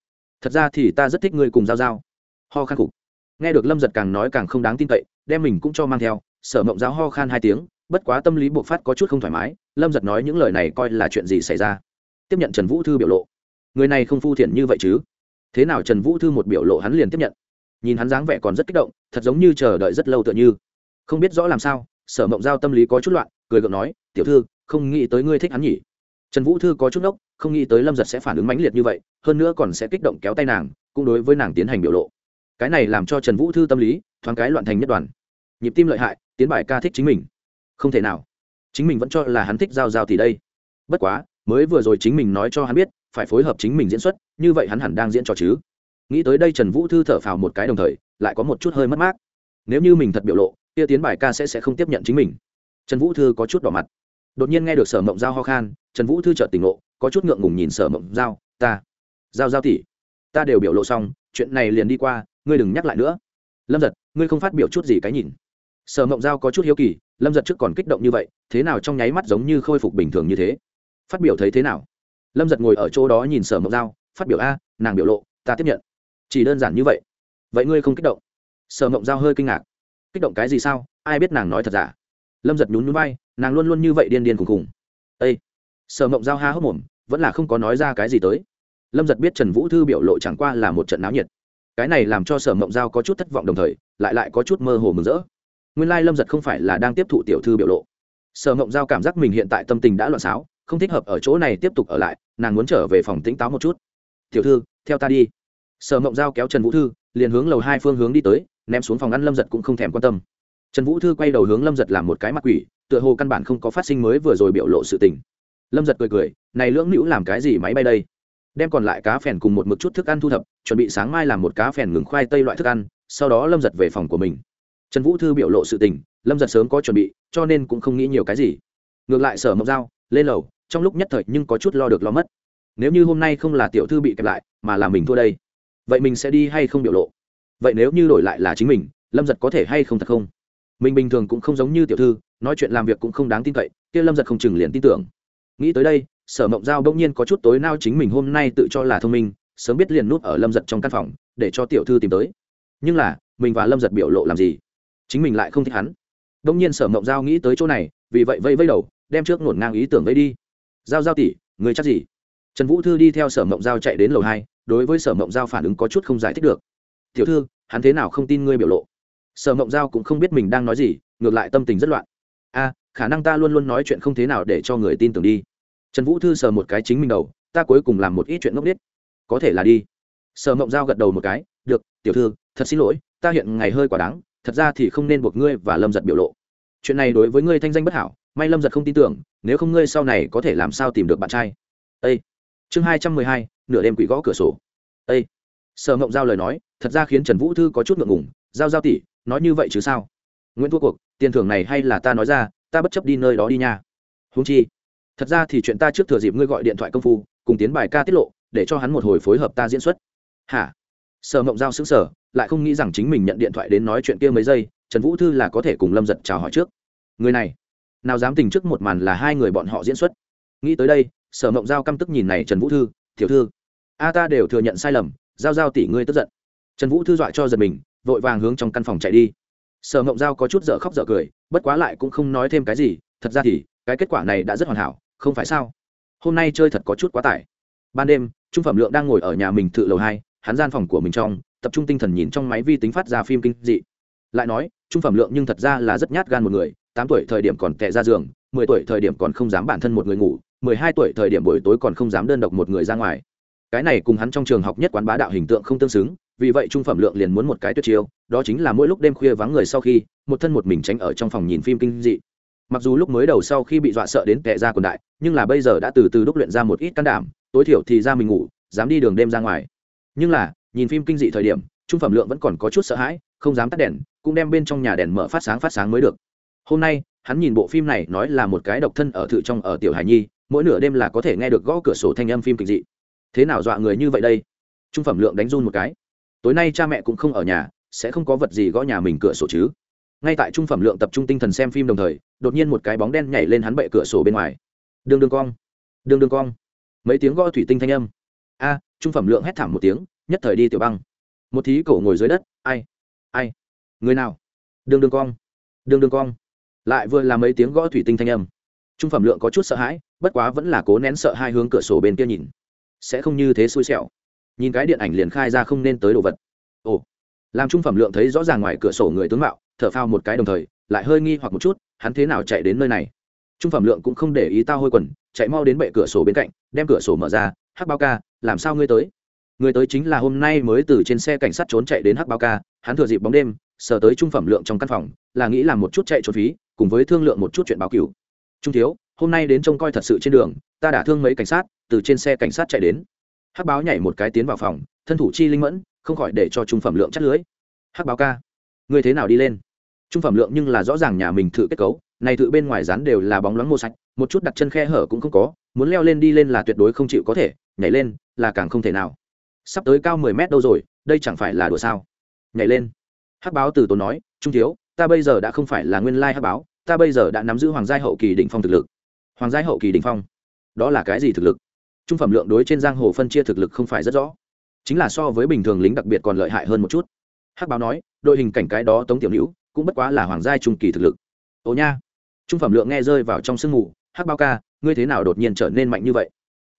Thật ra thì ta rất thích ngươi cùng giao giao. Ho khan cục nghe được lâm giật càng nói càng không đáng tin cậy, đem mình cũng cho mang theo, sở mộng giáo ho khan hai tiếng, bất quá tâm lý buộc phát có chút không thoải mái, lâm giật nói những lời này coi là chuyện gì xảy ra. Tiếp nhận trần vũ thư biểu lộ. Người này không phu thiện như vậy chứ. Thế nào trần vũ thư một biểu lộ hắn liền tiếp nhận nhìn hắn dáng vẻ còn rất kích động, thật giống như chờ đợi rất lâu tựa như. Không biết rõ làm sao, sở mộng giao tâm lý có chút loạn, cười gượng nói, tiểu thư, không nghĩ tới ngươi thích hắn nhỉ. Trần vũ thư có chút nốc, không nghĩ tới lâm giật sẽ phản ứng mãnh liệt như vậy, hơn nữa còn sẽ kích động kéo tay nàng, cũng đối với nàng tiến hành biểu lộ. Cái này làm cho trần vũ thư tâm lý thoáng cái loạn thành nhất đoàn. Nhịp tim lợi hại, tiến bài ca thích chính mình. Không thể nào. Chính mình vẫn cho là hắn thích giao giao thì đây. Bất quá, mới vừa rồi chính mình nói cho hắn biết, phải phối hợp chính mình diễn xuất, như vậy hắn hẳn đang diễn trò chứ nghĩ tới đây trần vũ thư thở phào một cái đồng thời, lại có một chút hơi mất mát. Nếu như mình thật biểu lộ, kia tiến bài ca sẽ sẽ không tiếp nhận chính mình. Trần vũ thư có chút đỏ mặt. Đột nhiên nghe được sở mộng giao ho khan, trần vũ thư chợt tỉnh ngộ, có chút ngượng ngùng nhìn sở mộng giao, ta, giao giao tỉ ta đều biểu lộ xong, chuyện này liền đi qua, ngươi đừng nhắc lại nữa. Lâm giật, ngươi không phát biểu chút gì cái nhìn. Sở mộng giao có chút hiếu kỳ, lâm giật trước còn kích động như vậy, thế nào trong nháy mắt giống như khôi phục bình thường như thế? Phát biểu thấy thế nào? Lâm giật ngồi ở chỗ đó nhìn sở mộng giao, phát biểu, a, nàng biểu lộ, ta tiếp nhận chỉ đơn giản như vậy? Vậy ngươi không kích động? Sở mộng giao hơi kinh ngạc. Kích động cái gì sao? Ai biết nàng nói thật giả? Lâm giật nhún núi bay nàng luôn luôn như vậy điên điên khùng khùng. Ây sở mộng giao ha hốc mồm, vẫn là không có nói ra cái gì tới. Lâm giật biết trần vũ thư biểu lộ chẳng qua là một trận náo nhiệt. Cái này làm cho sở mộng giao có chút thất vọng đồng thời, lại lại có chút mơ hồ mừng rỡ. Nguyên lai lâm giật không phải là đang tiếp thụ tiểu thư biểu lộ. Sở mộng giao cảm giác mình hiện tại tâm tình đã loạn xáo, không thích hợp ở chỗ này tiếp tục ở lại, nàng muốn trở về phòng tĩnh táo một chút. Tiểu thư, theo ta đi sở mộng giao kéo trần vũ thư, liền hướng lầu hai phương hướng đi tới, ném xuống phòng ăn lâm giật cũng không thèm quan tâm. Trần vũ thư quay đầu hướng lâm giật làm một cái mặt quỷ, tựa hồ căn bản không có phát sinh mới vừa rồi biểu lộ sự tình. Lâm giật cười cười, này lưỡng nữ làm cái gì máy bay đây? Đem còn lại cá phèn cùng một mực chút thức ăn thu thập, chuẩn bị sáng mai làm một cá phèn ngừng khoai tây loại thức ăn, sau đó lâm giật về phòng của mình. Trần vũ thư biểu lộ sự tình, lâm giật sớm có chuẩn bị, cho nên cũng không nghĩ nhiều cái gì. Ngược lại sở mộng dao lên lầu, trong lúc nhất thời nhưng có chút lo được lo mất. Nếu như hôm nay không là tiểu thư bị kẹp lại, mà là mình thua đây vậy mình sẽ đi hay không biểu lộ? Vậy nếu như đổi lại là chính mình, lâm giật có thể hay không thật không? Mình bình thường cũng không giống như tiểu thư, nói chuyện làm việc cũng không đáng tin cậy, kia lâm giật không chừng liền tin tưởng. Nghĩ tới đây, sở mộng giao bỗng nhiên có chút tối nao chính mình hôm nay tự cho là thông minh, sớm biết liền nút ở lâm giật trong căn phòng, để cho tiểu thư tìm tới. Nhưng là, mình và lâm giật biểu lộ làm gì? Chính mình lại không thích hắn. Bỗng nhiên sở mộng giao nghĩ tới chỗ này, vì vậy vây vây đầu, đem trước ngổn ngang ý tưởng vây đi. Giao giao tỷ, người chắc gì? Trần vũ thư đi theo sở mộng giao chạy đến lầu hai đối với sở mộng giao phản ứng có chút không giải thích được. Tiểu thư, hắn thế nào không tin ngươi biểu lộ? Sở mộng giao cũng không biết mình đang nói gì, ngược lại tâm tình rất loạn. A, khả năng ta luôn luôn nói chuyện không thế nào để cho người tin tưởng đi. Trần vũ thư sờ một cái chính mình đầu, ta cuối cùng làm một ít chuyện ngốc nghếch. Có thể là đi. Sở mộng giao gật đầu một cái, được, tiểu thư, thật xin lỗi, ta hiện ngày hơi quả đáng, thật ra thì không nên buộc ngươi và lâm giật biểu lộ. Chuyện này đối với ngươi thanh danh bất hảo, may lâm giật không tin tưởng, nếu không ngươi sau này có thể làm sao tìm được bạn trai. Ây chương hai trăm mười hai, nửa đêm quỷ gõ cửa sổ. Â sở mộng giao lời nói, thật ra khiến trần vũ thư có chút ngượng ngùng, giao giao tỷ, nói như vậy chứ sao? Nguyễn thua cuộc, tiền thưởng này hay là ta nói ra, ta bất chấp đi nơi đó đi nha. Húng chi, thật ra thì chuyện ta trước thừa dịp ngươi gọi điện thoại công phu, cùng tiến bài ca tiết lộ, để cho hắn một hồi phối hợp ta diễn xuất. Hả? Sở mộng giao xứng sở lại không nghĩ rằng chính mình nhận điện thoại đến nói chuyện kia mấy giây, trần vũ thư là có thể cùng lâm giật chào hỏi trước. Người này, nào dám tình trước một màn là hai người bọn họ diễn xuất. Nghĩ tới đây sở mộng giao căm tức nhìn này trần vũ thư, tiểu thư, a ta đều thừa nhận sai lầm, giao giao tỷ ngươi tức giận. Trần vũ thư dọa cho giật mình, vội vàng hướng trong căn phòng chạy đi. Sở mộng giao có chút dở khóc dở cười, bất quá lại cũng không nói thêm cái gì, thật ra thì, cái kết quả này đã rất hoàn hảo, không phải sao? Hôm nay chơi thật có chút quá tải. Ban đêm, trung phẩm lượng đang ngồi ở nhà mình tự lầu hai, hắn gian phòng của mình trong, tập trung tinh thần nhìn trong máy vi tính phát ra phim kinh dị. Lại nói, trung phẩm lượng nhưng thật ra là rất nhát gan một người, tám tuổi thời điểm còn tệ ra giường, mười tuổi thời điểm còn không dám bản thân một người ngủ mười hai tuổi thời điểm buổi tối còn không dám đơn độc một người ra ngoài. Cái này cùng hắn trong trường học nhất quán bá đạo hình tượng không tương xứng, vì vậy trung phẩm lượng liền muốn một cái tuyệt chiêu, đó chính là mỗi lúc đêm khuya vắng người sau khi, một thân một mình tránh ở trong phòng nhìn phim kinh dị. Mặc dù lúc mới đầu sau khi bị dọa sợ đến tệ ra quần đại, nhưng là bây giờ đã từ từ đúc luyện ra một ít can đảm, tối thiểu thì ra mình ngủ, dám đi đường đêm ra ngoài. Nhưng là, nhìn phim kinh dị thời điểm, trung phẩm lượng vẫn còn có chút sợ hãi, không dám tắt đèn, cũng đem bên trong nhà đèn mở phát sáng phát sáng mới được. Hôm nay, hắn nhìn bộ phim này nói là một cái độc thân ở thự trong ở tiểu hải nhi mỗi nửa đêm là có thể nghe được gõ cửa sổ thanh âm phim kịch dị. Thế nào dọa người như vậy đây? Trung phẩm lượng đánh run một cái. Tối nay cha mẹ cũng không ở nhà, sẽ không có vật gì gõ nhà mình cửa sổ chứ. Ngay tại trung phẩm lượng tập trung tinh thần xem phim đồng thời, đột nhiên một cái bóng đen nhảy lên hắn bệ cửa sổ bên ngoài. Đường đường cong đường đường cong. Mấy tiếng gõ thủy tinh thanh âm. A, trung phẩm lượng hét thảm một tiếng, nhất thời đi tiểu băng. Một thí cổ ngồi dưới đất, ai ai, người nào? Đường đường cong đường đường cong. Lại vừa là mấy tiếng gõ thủy tinh thanh âm. Trung phẩm lượng có chút sợ hãi bất quá vẫn là cố nén sợ hai hướng cửa sổ bên kia nhìn. Sẽ không như thế xui xẻo. Nhìn cái điện ảnh liền khai ra không nên tới đồ vật. Ồ, làm trung phẩm lượng thấy rõ ràng ngoài cửa sổ người tướng mạo, thở phao một cái đồng thời, lại hơi nghi hoặc một chút, hắn thế nào chạy đến nơi này? Trung phẩm lượng cũng không để ý tao hôi quần, chạy mau đến bệ cửa sổ bên cạnh, đem cửa sổ mở ra, hắc bao ca, làm sao ngươi tới? Người tới chính là hôm nay mới từ trên xe cảnh sát trốn chạy đến hắc bao ca, hắn thừa dịp bóng đêm, sờ tới trung phẩm lượng trong căn phòng, là nghĩ làm một chút chạy trốn phí, cùng với thương lượng một chút chuyện báo cửu. Trung thiếu hôm nay đến trông coi thật sự trên đường, ta đã thương mấy cảnh sát, từ trên xe cảnh sát chạy đến. Hắc báo nhảy một cái tiến vào phòng, thân thủ chi linh mẫn, không khỏi để cho trung phẩm lượng chắt lưới. Hắc báo ca người thế nào đi lên? Trung phẩm lượng nhưng là rõ ràng nhà mình thử kết cấu, này thử bên ngoài rán đều là bóng loáng mô sạch, một chút đặt chân khe hở cũng không có, muốn leo lên đi lên là tuyệt đối không chịu có thể, nhảy lên là càng không thể nào. Sắp tới cao mười mét đâu rồi, đây chẳng phải là đùa sao? Nhảy lên. Hắc báo từ tốn nói, trung thiếu, ta bây giờ đã không phải là nguyên lai hắc báo, ta bây giờ đã nắm giữ hoàng gia hậu kỳ đỉnh phong thực lực hoàng gia hậu kỳ đỉnh phong. Đó là cái gì thực lực? Trung phẩm lượng đối trên giang hồ phân chia thực lực không phải rất rõ. Chính là so với bình thường lính đặc biệt còn lợi hại hơn một chút. Hắc báo nói, đội hình cảnh cái đó tống tiểu hữu cũng bất quá là hoàng gia trung kỳ thực lực. Ồ nha. Trung phẩm lượng nghe rơi vào trong sương mù, hắc báo ca, ngươi thế nào đột nhiên trở nên mạnh như vậy?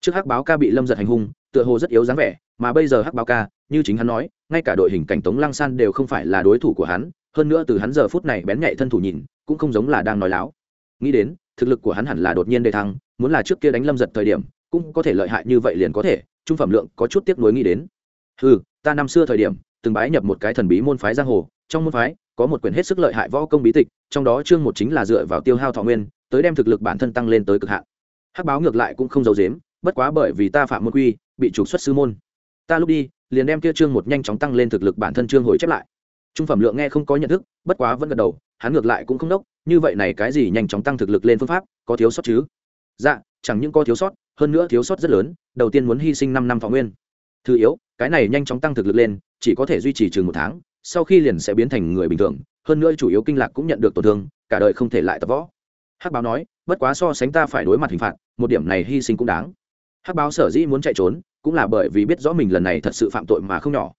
Trước hắc báo ca bị lâm giật hành hung, tựa hồ rất yếu dáng vẻ, mà bây giờ hắc báo ca, như chính hắn nói, ngay cả đội hình cảnh tống lăng san đều không phải là đối thủ của hắn, hơn nữa từ hắn giờ phút này bén nhạy thân thủ nhìn, cũng không giống là đang nói láo. Nghĩ đến thực lực của hắn hẳn là đột nhiên đề thăng, muốn là trước kia đánh lâm giật thời điểm, cũng có thể lợi hại như vậy liền có thể, trung phẩm lượng có chút tiếc nuối nghĩ đến. Ừ ta năm xưa thời điểm, từng bái nhập một cái thần bí môn phái giang hồ, trong môn phái, có một quyển hết sức lợi hại võ công bí tịch, trong đó chương một chính là dựa vào tiêu hao thọ nguyên, tới đem thực lực bản thân tăng lên tới cực hạn. Hắc báo ngược lại cũng không giấu dếm bất quá bởi vì ta phạm môn quy, bị trục xuất sư môn. Ta lúc đi, liền đem kia chương một nhanh chóng tăng lên thực lực bản thân chương hồi chép lại. Trung phẩm lượng nghe không có nhận thức, bất quá vẫn gật đầu, hắn ngược lại cũng không đốc như vậy này cái gì nhanh chóng tăng thực lực lên phương pháp, có thiếu sót chứ? Dạ chẳng những có thiếu sót, hơn nữa thiếu sót rất lớn, đầu tiên muốn hy sinh năm năm thọ nguyên. Thứ yếu, cái này nhanh chóng tăng thực lực lên, chỉ có thể duy trì chừng một tháng, sau khi liền sẽ biến thành người bình thường, hơn nữa chủ yếu kinh lạc cũng nhận được tổn thương, cả đời không thể lại tập võ. Hắc báo nói, bất quá so sánh ta phải đối mặt hình phạt, một điểm này hy sinh cũng đáng. Hắc báo sở dĩ muốn chạy trốn, cũng là bởi vì biết rõ mình lần này thật sự phạm tội mà không nhỏ.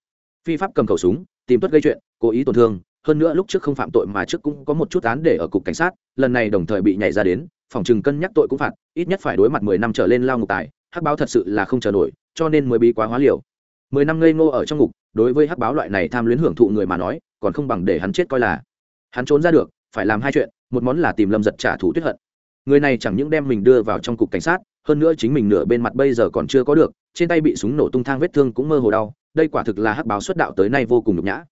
Phi pháp cầm khẩu súng, tìm tuất gây chuyện, cố ý tổn thương hơn nữa lúc trước không phạm tội mà trước cũng có một chút án để ở cục cảnh sát, lần này đồng thời bị nhảy ra đến, phòng chừng cân nhắc tội cũng phạt, ít nhất phải đối mặt mười năm trở lên lao ngục tài, hắc báo thật sự là không chờ nổi, cho nên mới bí quá hóa liều. Mười năm ngây ngô ở trong ngục, đối với hắc báo loại này tham luyến hưởng thụ người mà nói, còn không bằng để hắn chết coi là. Hắn trốn ra được, phải làm hai chuyện, một món là tìm lâm giật trả thù tuyết hận. Người này chẳng những đem mình đưa vào trong cục cảnh sát, hơn nữa chính mình nửa bên mặt bây giờ còn chưa có được, trên tay bị súng nổ tung thang vết thương cũng mơ hồ đau, đây quả thực là hắc báo xuất đạo tới nay vô cùng nhục nhã.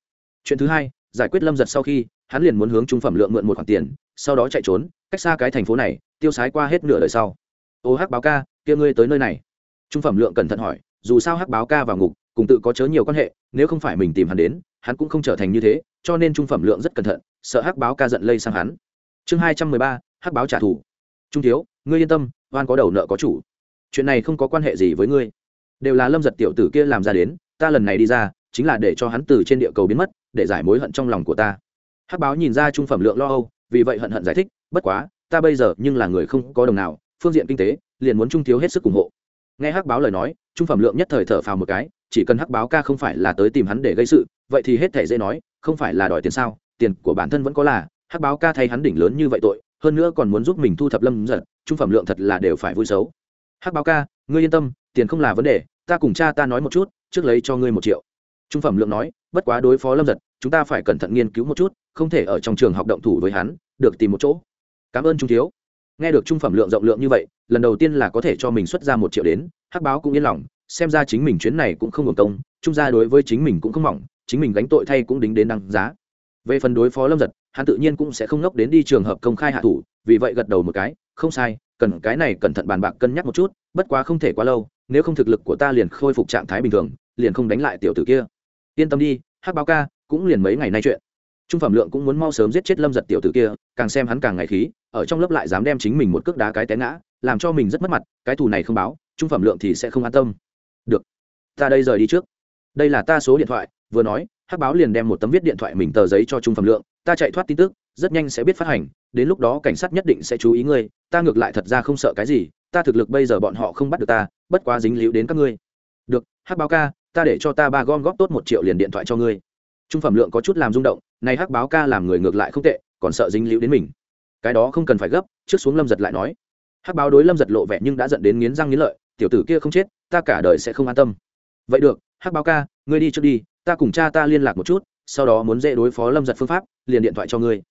Chuyện thứ hai giải quyết lâm giật sau khi, hắn liền muốn hướng trung phẩm lượng mượn một khoản tiền, sau đó chạy trốn, cách xa cái thành phố này, tiêu sái qua hết nửa đời sau. Ô hắc báo ca, kia ngươi tới nơi này. Trung phẩm lượng cẩn thận hỏi, dù sao hắc báo ca vào ngục, cùng tự có chớ nhiều quan hệ, nếu không phải mình tìm hắn đến, hắn cũng không trở thành như thế, cho nên trung phẩm lượng rất cẩn thận, sợ hắc báo ca giận lây sang hắn. Chương hai trăm mười ba, hắc báo trả thù. Trung thiếu, ngươi yên tâm, oan có đầu nợ có chủ. Chuyện này không có quan hệ gì với ngươi. Đều là lâm giật tiểu tử kia làm ra đến, ta lần này đi ra chính là để cho hắn từ trên địa cầu biến mất, để giải mối hận trong lòng của ta. Hắc báo nhìn ra trung phẩm lượng lo âu, vì vậy hận hận giải thích, bất quá, ta bây giờ nhưng là người không có đồng nào, phương diện kinh tế, liền muốn trung thiếu hết sức ủng hộ. Nghe hắc báo lời nói, trung phẩm lượng nhất thời thở phào một cái, chỉ cần hắc báo ca không phải là tới tìm hắn để gây sự, vậy thì hết thể dễ nói, không phải là đòi tiền sao, tiền của bản thân vẫn có là, hắc báo ca thay hắn đỉnh lớn như vậy tội, hơn nữa còn muốn giúp mình thu thập lâm giật, trung phẩm lượng thật là đều phải vui xấu. Hắc báo ca, ngươi yên tâm, tiền không là vấn đề, ta cùng cha ta nói một chút, trước lấy cho ngươi một triệu trung phẩm lượng nói, bất quá đối phó lâm giật, chúng ta phải cẩn thận nghiên cứu một chút, không thể ở trong trường học động thủ với hắn, được tìm một chỗ. Cảm ơn trung thiếu. Nghe được trung phẩm lượng rộng lượng như vậy, lần đầu tiên là có thể cho mình xuất ra một triệu đến, hắc báo cũng yên lòng, xem ra chính mình chuyến này cũng không hưởng công, trung gia đối với chính mình cũng không mỏng, chính mình gánh tội thay cũng đính đến đăng giá. Về phần đối phó lâm giật, hắn tự nhiên cũng sẽ không ngốc đến đi trường hợp công khai hạ thủ, vì vậy gật đầu một cái, không sai, cần cái này cẩn thận bàn bạc cân nhắc một chút, bất quá không thể quá lâu, nếu không thực lực của ta liền khôi phục trạng thái bình thường, liền không đánh lại tiểu tử kia yên tâm đi, hắc báo ca cũng liền mấy ngày nay chuyện. Trung phẩm lượng cũng muốn mau sớm giết chết lâm giật tiểu tử kia, càng xem hắn càng ngày khí, ở trong lớp lại dám đem chính mình một cước đá cái té ngã, làm cho mình rất mất mặt, cái thù này không báo, trung phẩm lượng thì sẽ không an tâm. Được, ta đây rời đi trước. Đây là ta số điện thoại, vừa nói, hắc báo liền đem một tấm viết điện thoại mình tờ giấy cho trung phẩm lượng, ta chạy thoát tin tức, rất nhanh sẽ biết phát hành, đến lúc đó cảnh sát nhất định sẽ chú ý ngươi, ta ngược lại thật ra không sợ cái gì, ta thực lực bây giờ bọn họ không bắt được ta, bất quá dính líu đến các ngươi. Được, hắc báo ca ta để cho ta ba gom góp tốt một triệu liền điện thoại cho ngươi. Trung phẩm lượng có chút làm rung động, này hắc báo ca làm người ngược lại không tệ, còn sợ dính liễu đến mình. Cái đó không cần phải gấp, trước xuống lâm giật lại nói. Hắc báo đối lâm giật lộ vẻ nhưng đã dẫn đến nghiến răng nghiến lợi, tiểu tử kia không chết, ta cả đời sẽ không an tâm. Vậy được, hắc báo ca, ngươi đi trước đi, ta cùng cha ta liên lạc một chút, sau đó muốn dễ đối phó lâm giật phương pháp, liền điện thoại cho ngươi.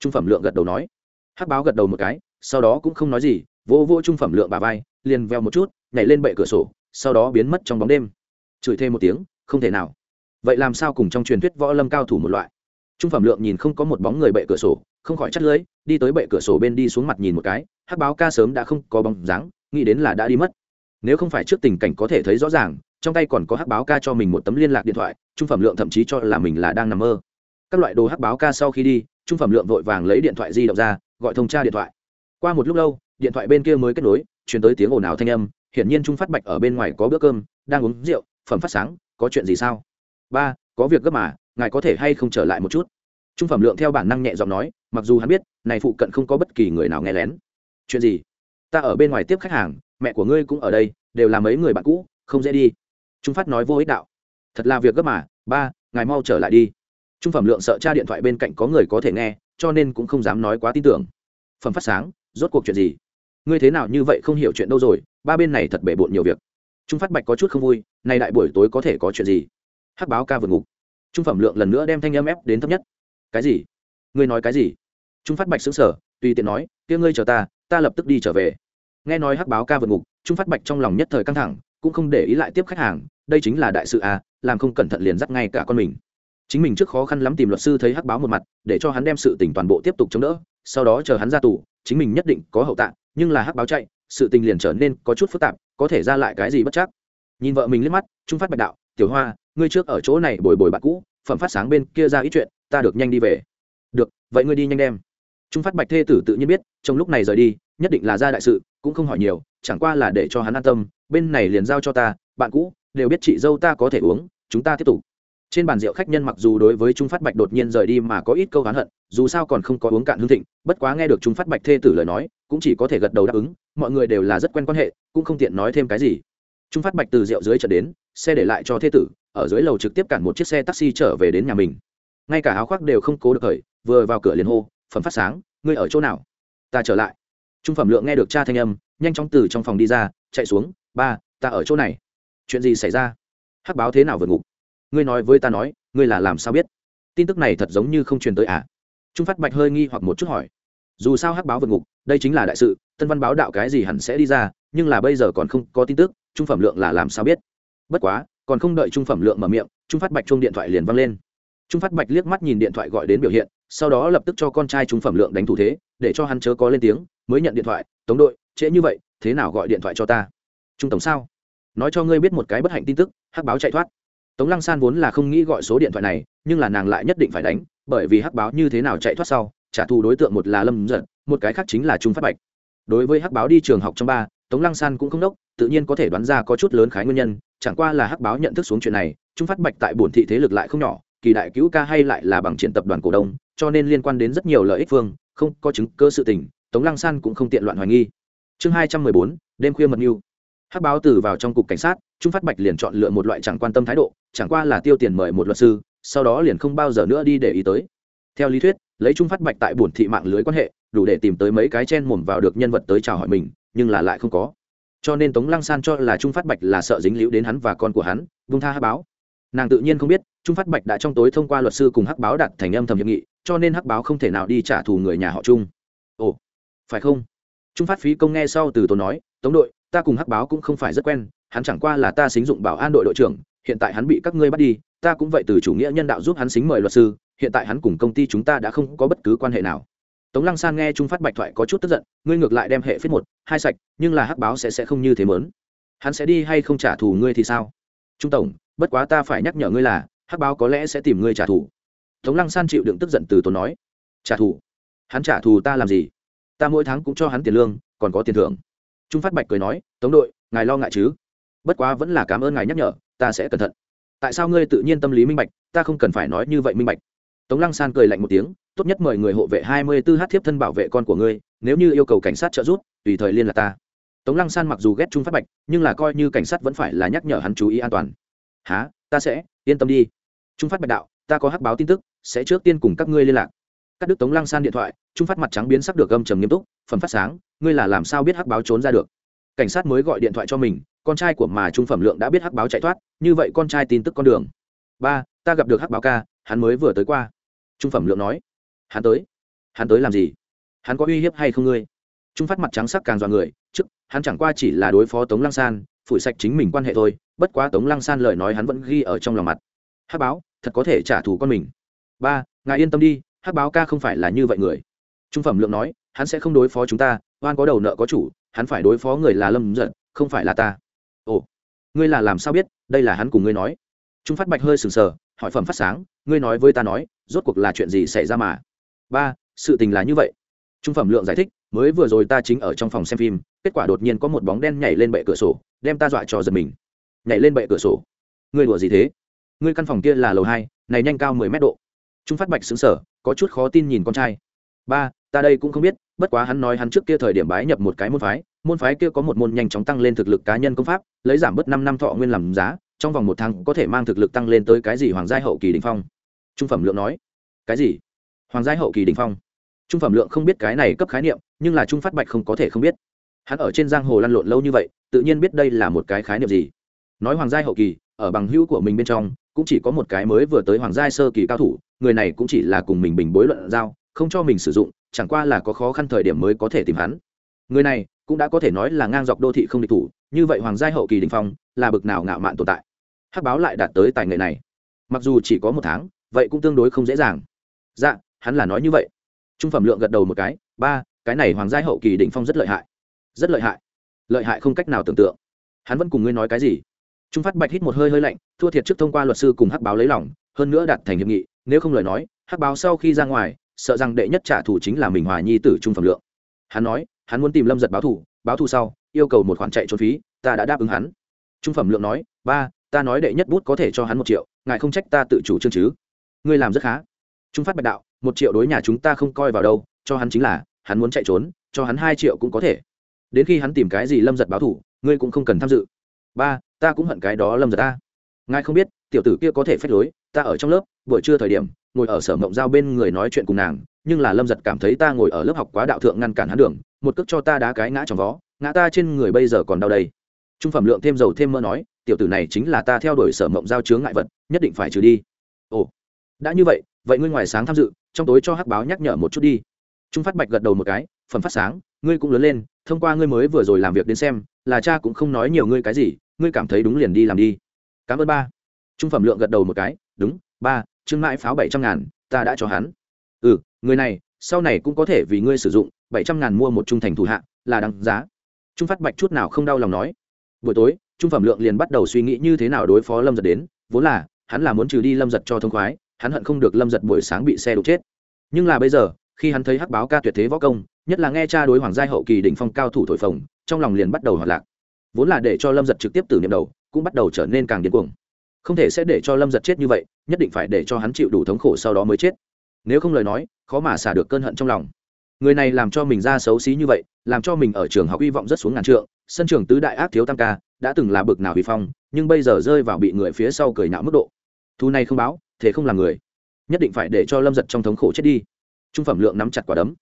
Trung phẩm lượng gật đầu nói. Hắc báo gật đầu một cái, sau đó cũng không nói gì vô vô trung phẩm lượng bà vai, liền veo một chút, nhảy lên bệ cửa sổ, sau đó biến mất trong bóng đêm chửi thêm một tiếng, không thể nào. Vậy làm sao cùng trong truyền thuyết võ lâm cao thủ một loại? Trung phẩm lượng nhìn không có một bóng người bệ cửa sổ, không khỏi chắt lưới, đi tới bệ cửa sổ bên đi xuống mặt nhìn một cái, hắc báo ca sớm đã không có bóng dáng, nghĩ đến là đã đi mất. Nếu không phải trước tình cảnh có thể thấy rõ ràng, trong tay còn có hắc báo ca cho mình một tấm liên lạc điện thoại, trung phẩm lượng thậm chí cho là mình là đang nằm mơ. Các loại đồ hắc báo ca sau khi đi, trung phẩm lượng vội vàng lấy điện thoại di động ra, gọi thông tra điện thoại. Qua một lúc lâu, điện thoại bên kia mới kết nối chuyển tới tiếng ồn ào thanh âm, hiển nhiên trung phát bạch ở bên ngoài có bữa cơm, đang uống rượu phẩm phát sáng, có chuyện gì sao? Ba, có việc gấp mà, ngài có thể hay không trở lại một chút? Trung phẩm lượng theo bản năng nhẹ giọng nói, mặc dù hắn biết, này phụ cận không có bất kỳ người nào nghe lén. Chuyện gì? Ta ở bên ngoài tiếp khách hàng, mẹ của ngươi cũng ở đây, đều là mấy người bạn cũ, không dễ đi. Trung phát nói vô ích đạo. Thật là việc gấp mà, ba, ngài mau trở lại đi. Trung phẩm lượng sợ cha điện thoại bên cạnh có người có thể nghe, cho nên cũng không dám nói quá tin tưởng. Phẩm phát sáng, rốt cuộc chuyện gì? Ngươi thế nào như vậy không hiểu chuyện đâu rồi, ba bên này thật bể bộn nhiều việc. Trung phát bạch có chút không vui nay đại buổi tối có thể có chuyện gì? Hắc báo ca vượt ngục. Trung phẩm lượng lần nữa đem thanh âm ép đến thấp nhất. Cái gì? Ngươi nói cái gì? Trung phát bạch xứng sở tùy tiện nói, kia ngươi chờ ta ta lập tức đi trở về. Nghe nói hắc báo ca vượt ngục, trung phát bạch trong lòng nhất thời căng thẳng, cũng không để ý lại tiếp khách hàng, đây chính là đại sự à làm không cẩn thận liền dắt ngay cả con mình. Chính mình trước khó khăn lắm tìm luật sư thấy hắc báo một mặt, để cho hắn đem sự tình toàn bộ tiếp tục chống đỡ, sau đó chờ hắn ra tù, chính mình nhất định có hậu tạng, nhưng là hắc báo chạy, sự tình liền trở nên có chút phức tạp, có thể ra lại cái gì bất chắc nhìn vợ mình liếc mắt, trung phát bạch đạo, tiểu hoa, ngươi trước ở chỗ này bồi bồi bạn cũ, phẩm phát sáng bên kia ra ít chuyện, ta được nhanh đi về. Được, vậy ngươi đi nhanh đem. Trung phát bạch thê tử tự nhiên biết, trong lúc này rời đi, nhất định là ra đại sự, cũng không hỏi nhiều, chẳng qua là để cho hắn an tâm, bên này liền giao cho ta, bạn cũ, đều biết chị dâu ta có thể uống, chúng ta tiếp tục. Trên bàn rượu khách nhân mặc dù đối với trung phát bạch đột nhiên rời đi mà có ít câu hán hận, dù sao còn không có uống cạn hương thịnh, bất quá nghe được trung phát bạch thê tử lời nói, cũng chỉ có thể gật đầu đáp ứng, mọi người đều là rất quen quan hệ, cũng không tiện nói thêm cái gì trung phát bạch từ rượu dưới trở đến, xe để lại cho thế tử, ở dưới lầu trực tiếp cản một chiếc xe taxi trở về đến nhà mình. Ngay cả áo khoác đều không cố được khởi vừa vào cửa liền hô, phẩm phát sáng, ngươi ở chỗ nào? Ta trở lại. Trung phẩm lượng nghe được cha thanh âm, nhanh chóng từ trong phòng đi ra, chạy xuống, ba, ta ở chỗ này. Chuyện gì xảy ra? Hắc báo thế nào vượt ngục? Ngươi nói với ta nói, ngươi là làm sao biết? Tin tức này thật giống như không truyền tới à? Trung phát bạch hơi nghi hoặc một chút hỏi. Dù sao hắc báo vượt ngục, đây chính là đại sự, tân văn báo đạo cái gì hẳn sẽ đi ra nhưng là bây giờ còn không có tin tức, trung phẩm lượng là làm sao biết? Bất quá, còn không đợi trung phẩm lượng mở miệng, trung phát bạch chung điện thoại liền văng lên. Trung phát bạch liếc mắt nhìn điện thoại gọi đến biểu hiện, sau đó lập tức cho con trai trung phẩm lượng đánh thủ thế, để cho hắn chớ có lên tiếng, mới nhận điện thoại, tống đội, trễ như vậy, thế nào gọi điện thoại cho ta? Trung tổng sao? Nói cho ngươi biết một cái bất hạnh tin tức, hắc báo chạy thoát. Tống lăng san vốn là không nghĩ gọi số điện thoại này, nhưng là nàng lại nhất định phải đánh, bởi vì hắc báo như thế nào chạy thoát sau, trả thù đối tượng một là lâm giật một cái khác chính là trung phát bạch. Đối với hắc báo đi trường học trong ba tống lăng san cũng không đốc, tự nhiên có thể đoán ra có chút lớn khái nguyên nhân, chẳng qua là hắc báo nhận thức xuống chuyện này, trung phát bạch tại bổn thị thế lực lại không nhỏ, kỳ đại cứu ca hay lại là bằng triển tập đoàn cổ đông, cho nên liên quan đến rất nhiều lợi ích phương, không có chứng cơ sự tình, tống lăng san cũng không tiện loạn hoài nghi. Chương hai trăm mười bốn, đêm khuya mật mưu. Hắc báo từ vào trong cục cảnh sát, trung phát bạch liền chọn lựa một loại chẳng quan tâm thái độ, chẳng qua là tiêu tiền mời một luật sư, sau đó liền không bao giờ nữa đi để ý tới. Theo lý thuyết, lấy trung phát bạch tại bổn thị mạng lưới quan hệ, đủ để tìm tới mấy cái chen mồm vào được nhân vật tới chào hỏi mình nhưng là lại không có. Cho nên tống lăng san cho là trung phát bạch là sợ dính líu đến hắn và con của hắn, vung tha hắc báo. Nàng tự nhiên không biết, trung phát bạch đã trong tối thông qua luật sư cùng hắc báo đặt thành âm thầm hiệp nghị, cho nên hắc báo không thể nào đi trả thù người nhà họ trung. Ồ, phải không? Trung phát phí công nghe sau từ tốn nói, tống đội, ta cùng hắc báo cũng không phải rất quen, hắn chẳng qua là ta xính dụng bảo an đội đội trưởng, hiện tại hắn bị các ngươi bắt đi, ta cũng vậy từ chủ nghĩa nhân đạo giúp hắn xính mời luật sư, hiện tại hắn cùng công ty chúng ta đã không có bất cứ quan hệ nào tống lăng san nghe trung phát bạch thoại có chút tức giận, ngươi ngược lại đem hệ phết một, hai sạch, nhưng là hắc báo sẽ sẽ không như thế mớn. Hắn sẽ đi hay không trả thù ngươi thì sao? Trung tổng, bất quá ta phải nhắc nhở ngươi là, hắc báo có lẽ sẽ tìm ngươi trả thù. Tống lăng san chịu đựng tức giận từ tốn nói. Trả thù? Hắn trả thù ta làm gì? Ta mỗi tháng cũng cho hắn tiền lương, còn có tiền thưởng. Trung phát bạch cười nói, tống đội, ngài lo ngại chứ? Bất quá vẫn là cảm ơn ngài nhắc nhở, ta sẽ cẩn thận. Tại sao ngươi tự nhiên tâm lý minh bạch, ta không cần phải nói như vậy minh bạch tống lăng san cười lạnh một tiếng tốt nhất mời người hộ vệ hai mươi 24 h thiếp thân bảo vệ con của ngươi nếu như yêu cầu cảnh sát trợ giúp tùy thời liên lạc ta. Tống lăng san mặc dù ghét trung phát bạch nhưng là coi như cảnh sát vẫn phải là nhắc nhở hắn chú ý an toàn. Hả, ta sẽ yên tâm đi. Trung phát bạch đạo ta có hắc báo tin tức sẽ trước tiên cùng các ngươi liên lạc. Cắt đứt tống lăng san điện thoại trung phát mặt trắng biến sắc được gâm trầm nghiêm túc phần phát sáng ngươi là làm sao biết hắc báo trốn ra được? Cảnh sát mới gọi điện thoại cho mình con trai của mà trung phẩm lượng đã biết hắc báo chạy thoát như vậy con trai tin tức con đường. Ba ta gặp được hắc báo ca hắn mới vừa tới qua trung phẩm lượng nói. Hắn tới. Hắn tới làm gì? Hắn có uy hiếp hay không ngươi? Trung phát mặt trắng sắc càng dọa người, trước, hắn chẳng qua chỉ là đối phó tống lăng san, phủi sạch chính mình quan hệ thôi, bất quá tống lăng san lời nói hắn vẫn ghi ở trong lòng mặt. Hắc báo, thật có thể trả thù con mình. Ba, ngài yên tâm đi, hắc báo ca không phải là như vậy người. Trung phẩm lượng nói, hắn sẽ không đối phó chúng ta, oan có đầu nợ có chủ, hắn phải đối phó người là lâm giận không phải là ta. Ồ, ngươi là làm sao biết, đây là hắn cùng ngươi nói. Trung phát bạch hơi sừng sờ hỏi phẩm phát sáng, ngươi nói với ta nói, rốt cuộc là chuyện gì xảy ra mà? Ba, sự tình là như vậy. Trung phẩm lượng giải thích, mới vừa rồi ta chính ở trong phòng xem phim, kết quả đột nhiên có một bóng đen nhảy lên bệ cửa sổ, đem ta dọa cho giật mình. Nhảy lên bệ cửa sổ. Ngươi đùa gì thế? Ngươi căn phòng kia là lầu hai, này nhanh cao mười mét độ. Trung phát bạch xứng sở có chút khó tin nhìn con trai. Ba, ta đây cũng không biết, bất quá hắn nói hắn trước kia thời điểm bái nhập một cái môn phái môn phái kia có một môn nhanh chóng tăng lên thực lực cá nhân công pháp, lấy giảm bớt năm năm thọ nguyên làm giá trong vòng một tháng có thể mang thực lực tăng lên tới cái gì hoàng gia hậu kỳ đình phong? Trung phẩm lượng nói. Cái gì? Hoàng gia hậu kỳ đình phong? Trung phẩm lượng không biết cái này cấp khái niệm, nhưng là trung phát bạch không có thể không biết. Hắn ở trên giang hồ lăn lộn lâu như vậy, tự nhiên biết đây là một cái khái niệm gì. Nói hoàng gia hậu kỳ, ở bằng hữu của mình bên trong, cũng chỉ có một cái mới vừa tới hoàng gia sơ kỳ cao thủ, người này cũng chỉ là cùng mình bình bối luận giao, không cho mình sử dụng, chẳng qua là có khó khăn thời điểm mới có thể tìm hắn. Người này cũng đã có thể nói là ngang dọc đô thị không địch thủ, như vậy hoàng gia hậu kỳ đình phong là bực nào ngạo mạn tồn tại? Hắc báo lại đạt tới tài nghệ này. Mặc dù chỉ có một tháng, vậy cũng tương đối không dễ dàng. Dạ hắn là nói như vậy. Trung phẩm lượng gật đầu một cái, ba, cái này hoàng gia hậu kỳ đỉnh phong rất lợi hại. Rất lợi hại. Lợi hại không cách nào tưởng tượng. Hắn vẫn cùng ngươi nói cái gì? Trung phát bạch hít một hơi hơi lạnh, thua thiệt trước thông qua luật sư cùng hắc báo lấy lòng, hơn nữa đạt thành hiệp nghị, nếu không lời nói, hắc báo sau khi ra ngoài, sợ rằng đệ nhất trả thù chính là mình hòa nhi tử trung phẩm lượng. Hắn nói, hắn muốn tìm lâm giật báo thù báo thù sau, yêu cầu một khoản chạy trốn phí, ta đã đáp ứng hắn. Trung phẩm lượng nói, ba ta nói đệ nhất bút có thể cho hắn một triệu, ngài không trách ta tự chủ trương chứ? Ngươi làm rất khá. Trung phát bạch đạo, một triệu đối nhà chúng ta không coi vào đâu, cho hắn chính là, hắn muốn chạy trốn, cho hắn hai triệu cũng có thể. Đến khi hắn tìm cái gì lâm giật báo thủ, ngươi cũng không cần tham dự. Ba, ta cũng hận cái đó lâm giật ta. Ngài không biết, tiểu tử kia có thể phép lối, ta ở trong lớp, buổi trưa thời điểm, ngồi ở sở mộng giao bên người nói chuyện cùng nàng, nhưng là lâm giật cảm thấy ta ngồi ở lớp học quá đạo thượng ngăn cản hắn đường, một cước cho ta đá cái ngã trong vó, ngã ta trên người bây giờ còn đau đây. Trung phẩm lượng thêm dầu thêm mỡ nói tiểu tử này chính là ta theo đuổi sở mộng giao chướng ngại vật, nhất định phải trừ đi. Ồ, đã như vậy vậy ngươi ngoài sáng tham dự, trong tối cho hắc báo nhắc nhở một chút đi. Trung phát bạch gật đầu một cái, phẩm phát sáng, ngươi cũng lớn lên, thông qua ngươi mới vừa rồi làm việc đến xem, là cha cũng không nói nhiều ngươi cái gì, ngươi cảm thấy đúng liền đi làm đi. Cảm ơn ba. Trung phẩm lượng gật đầu một cái, đúng, ba, trương mãi pháo bảy trăm ngàn, ta đã cho hắn. Ừ người này, sau này cũng có thể vì ngươi sử dụng, bảy trăm ngàn mua một trung thành thủ hạ, là đáng giá. Trung phát bạch chút nào không đau lòng nói. Buổi tối trung phẩm lượng liền bắt đầu suy nghĩ như thế nào đối phó lâm giật đến, vốn là, hắn là muốn trừ đi lâm giật cho thông khoái, hắn hận không được lâm giật buổi sáng bị xe đục chết. Nhưng là bây giờ, khi hắn thấy hắc báo ca tuyệt thế võ công, nhất là nghe cha đối hoàng giai hậu kỳ đỉnh phong cao thủ thổi phồng, trong lòng liền bắt đầu hoạt lạc. Vốn là để cho lâm giật trực tiếp tử niệm đầu, cũng bắt đầu trở nên càng điên cuồng. Không thể sẽ để cho lâm giật chết như vậy, nhất định phải để cho hắn chịu đủ thống khổ sau đó mới chết. Nếu không lời nói, khó mà xả được cơn hận trong lòng. Người này làm cho mình ra xấu xí như vậy, làm cho mình ở trường học hy vọng rất xuống ngàn trượng, sân trường tứ đại ác thiếu tam ca đã từng là bực nào vì phong, nhưng bây giờ rơi vào bị người phía sau cười nhạo mức độ. Thu này không báo, thế không làm người. Nhất định phải để cho lâm giật trong thống khổ chết đi. Trung phẩm lượng nắm chặt quả đấm.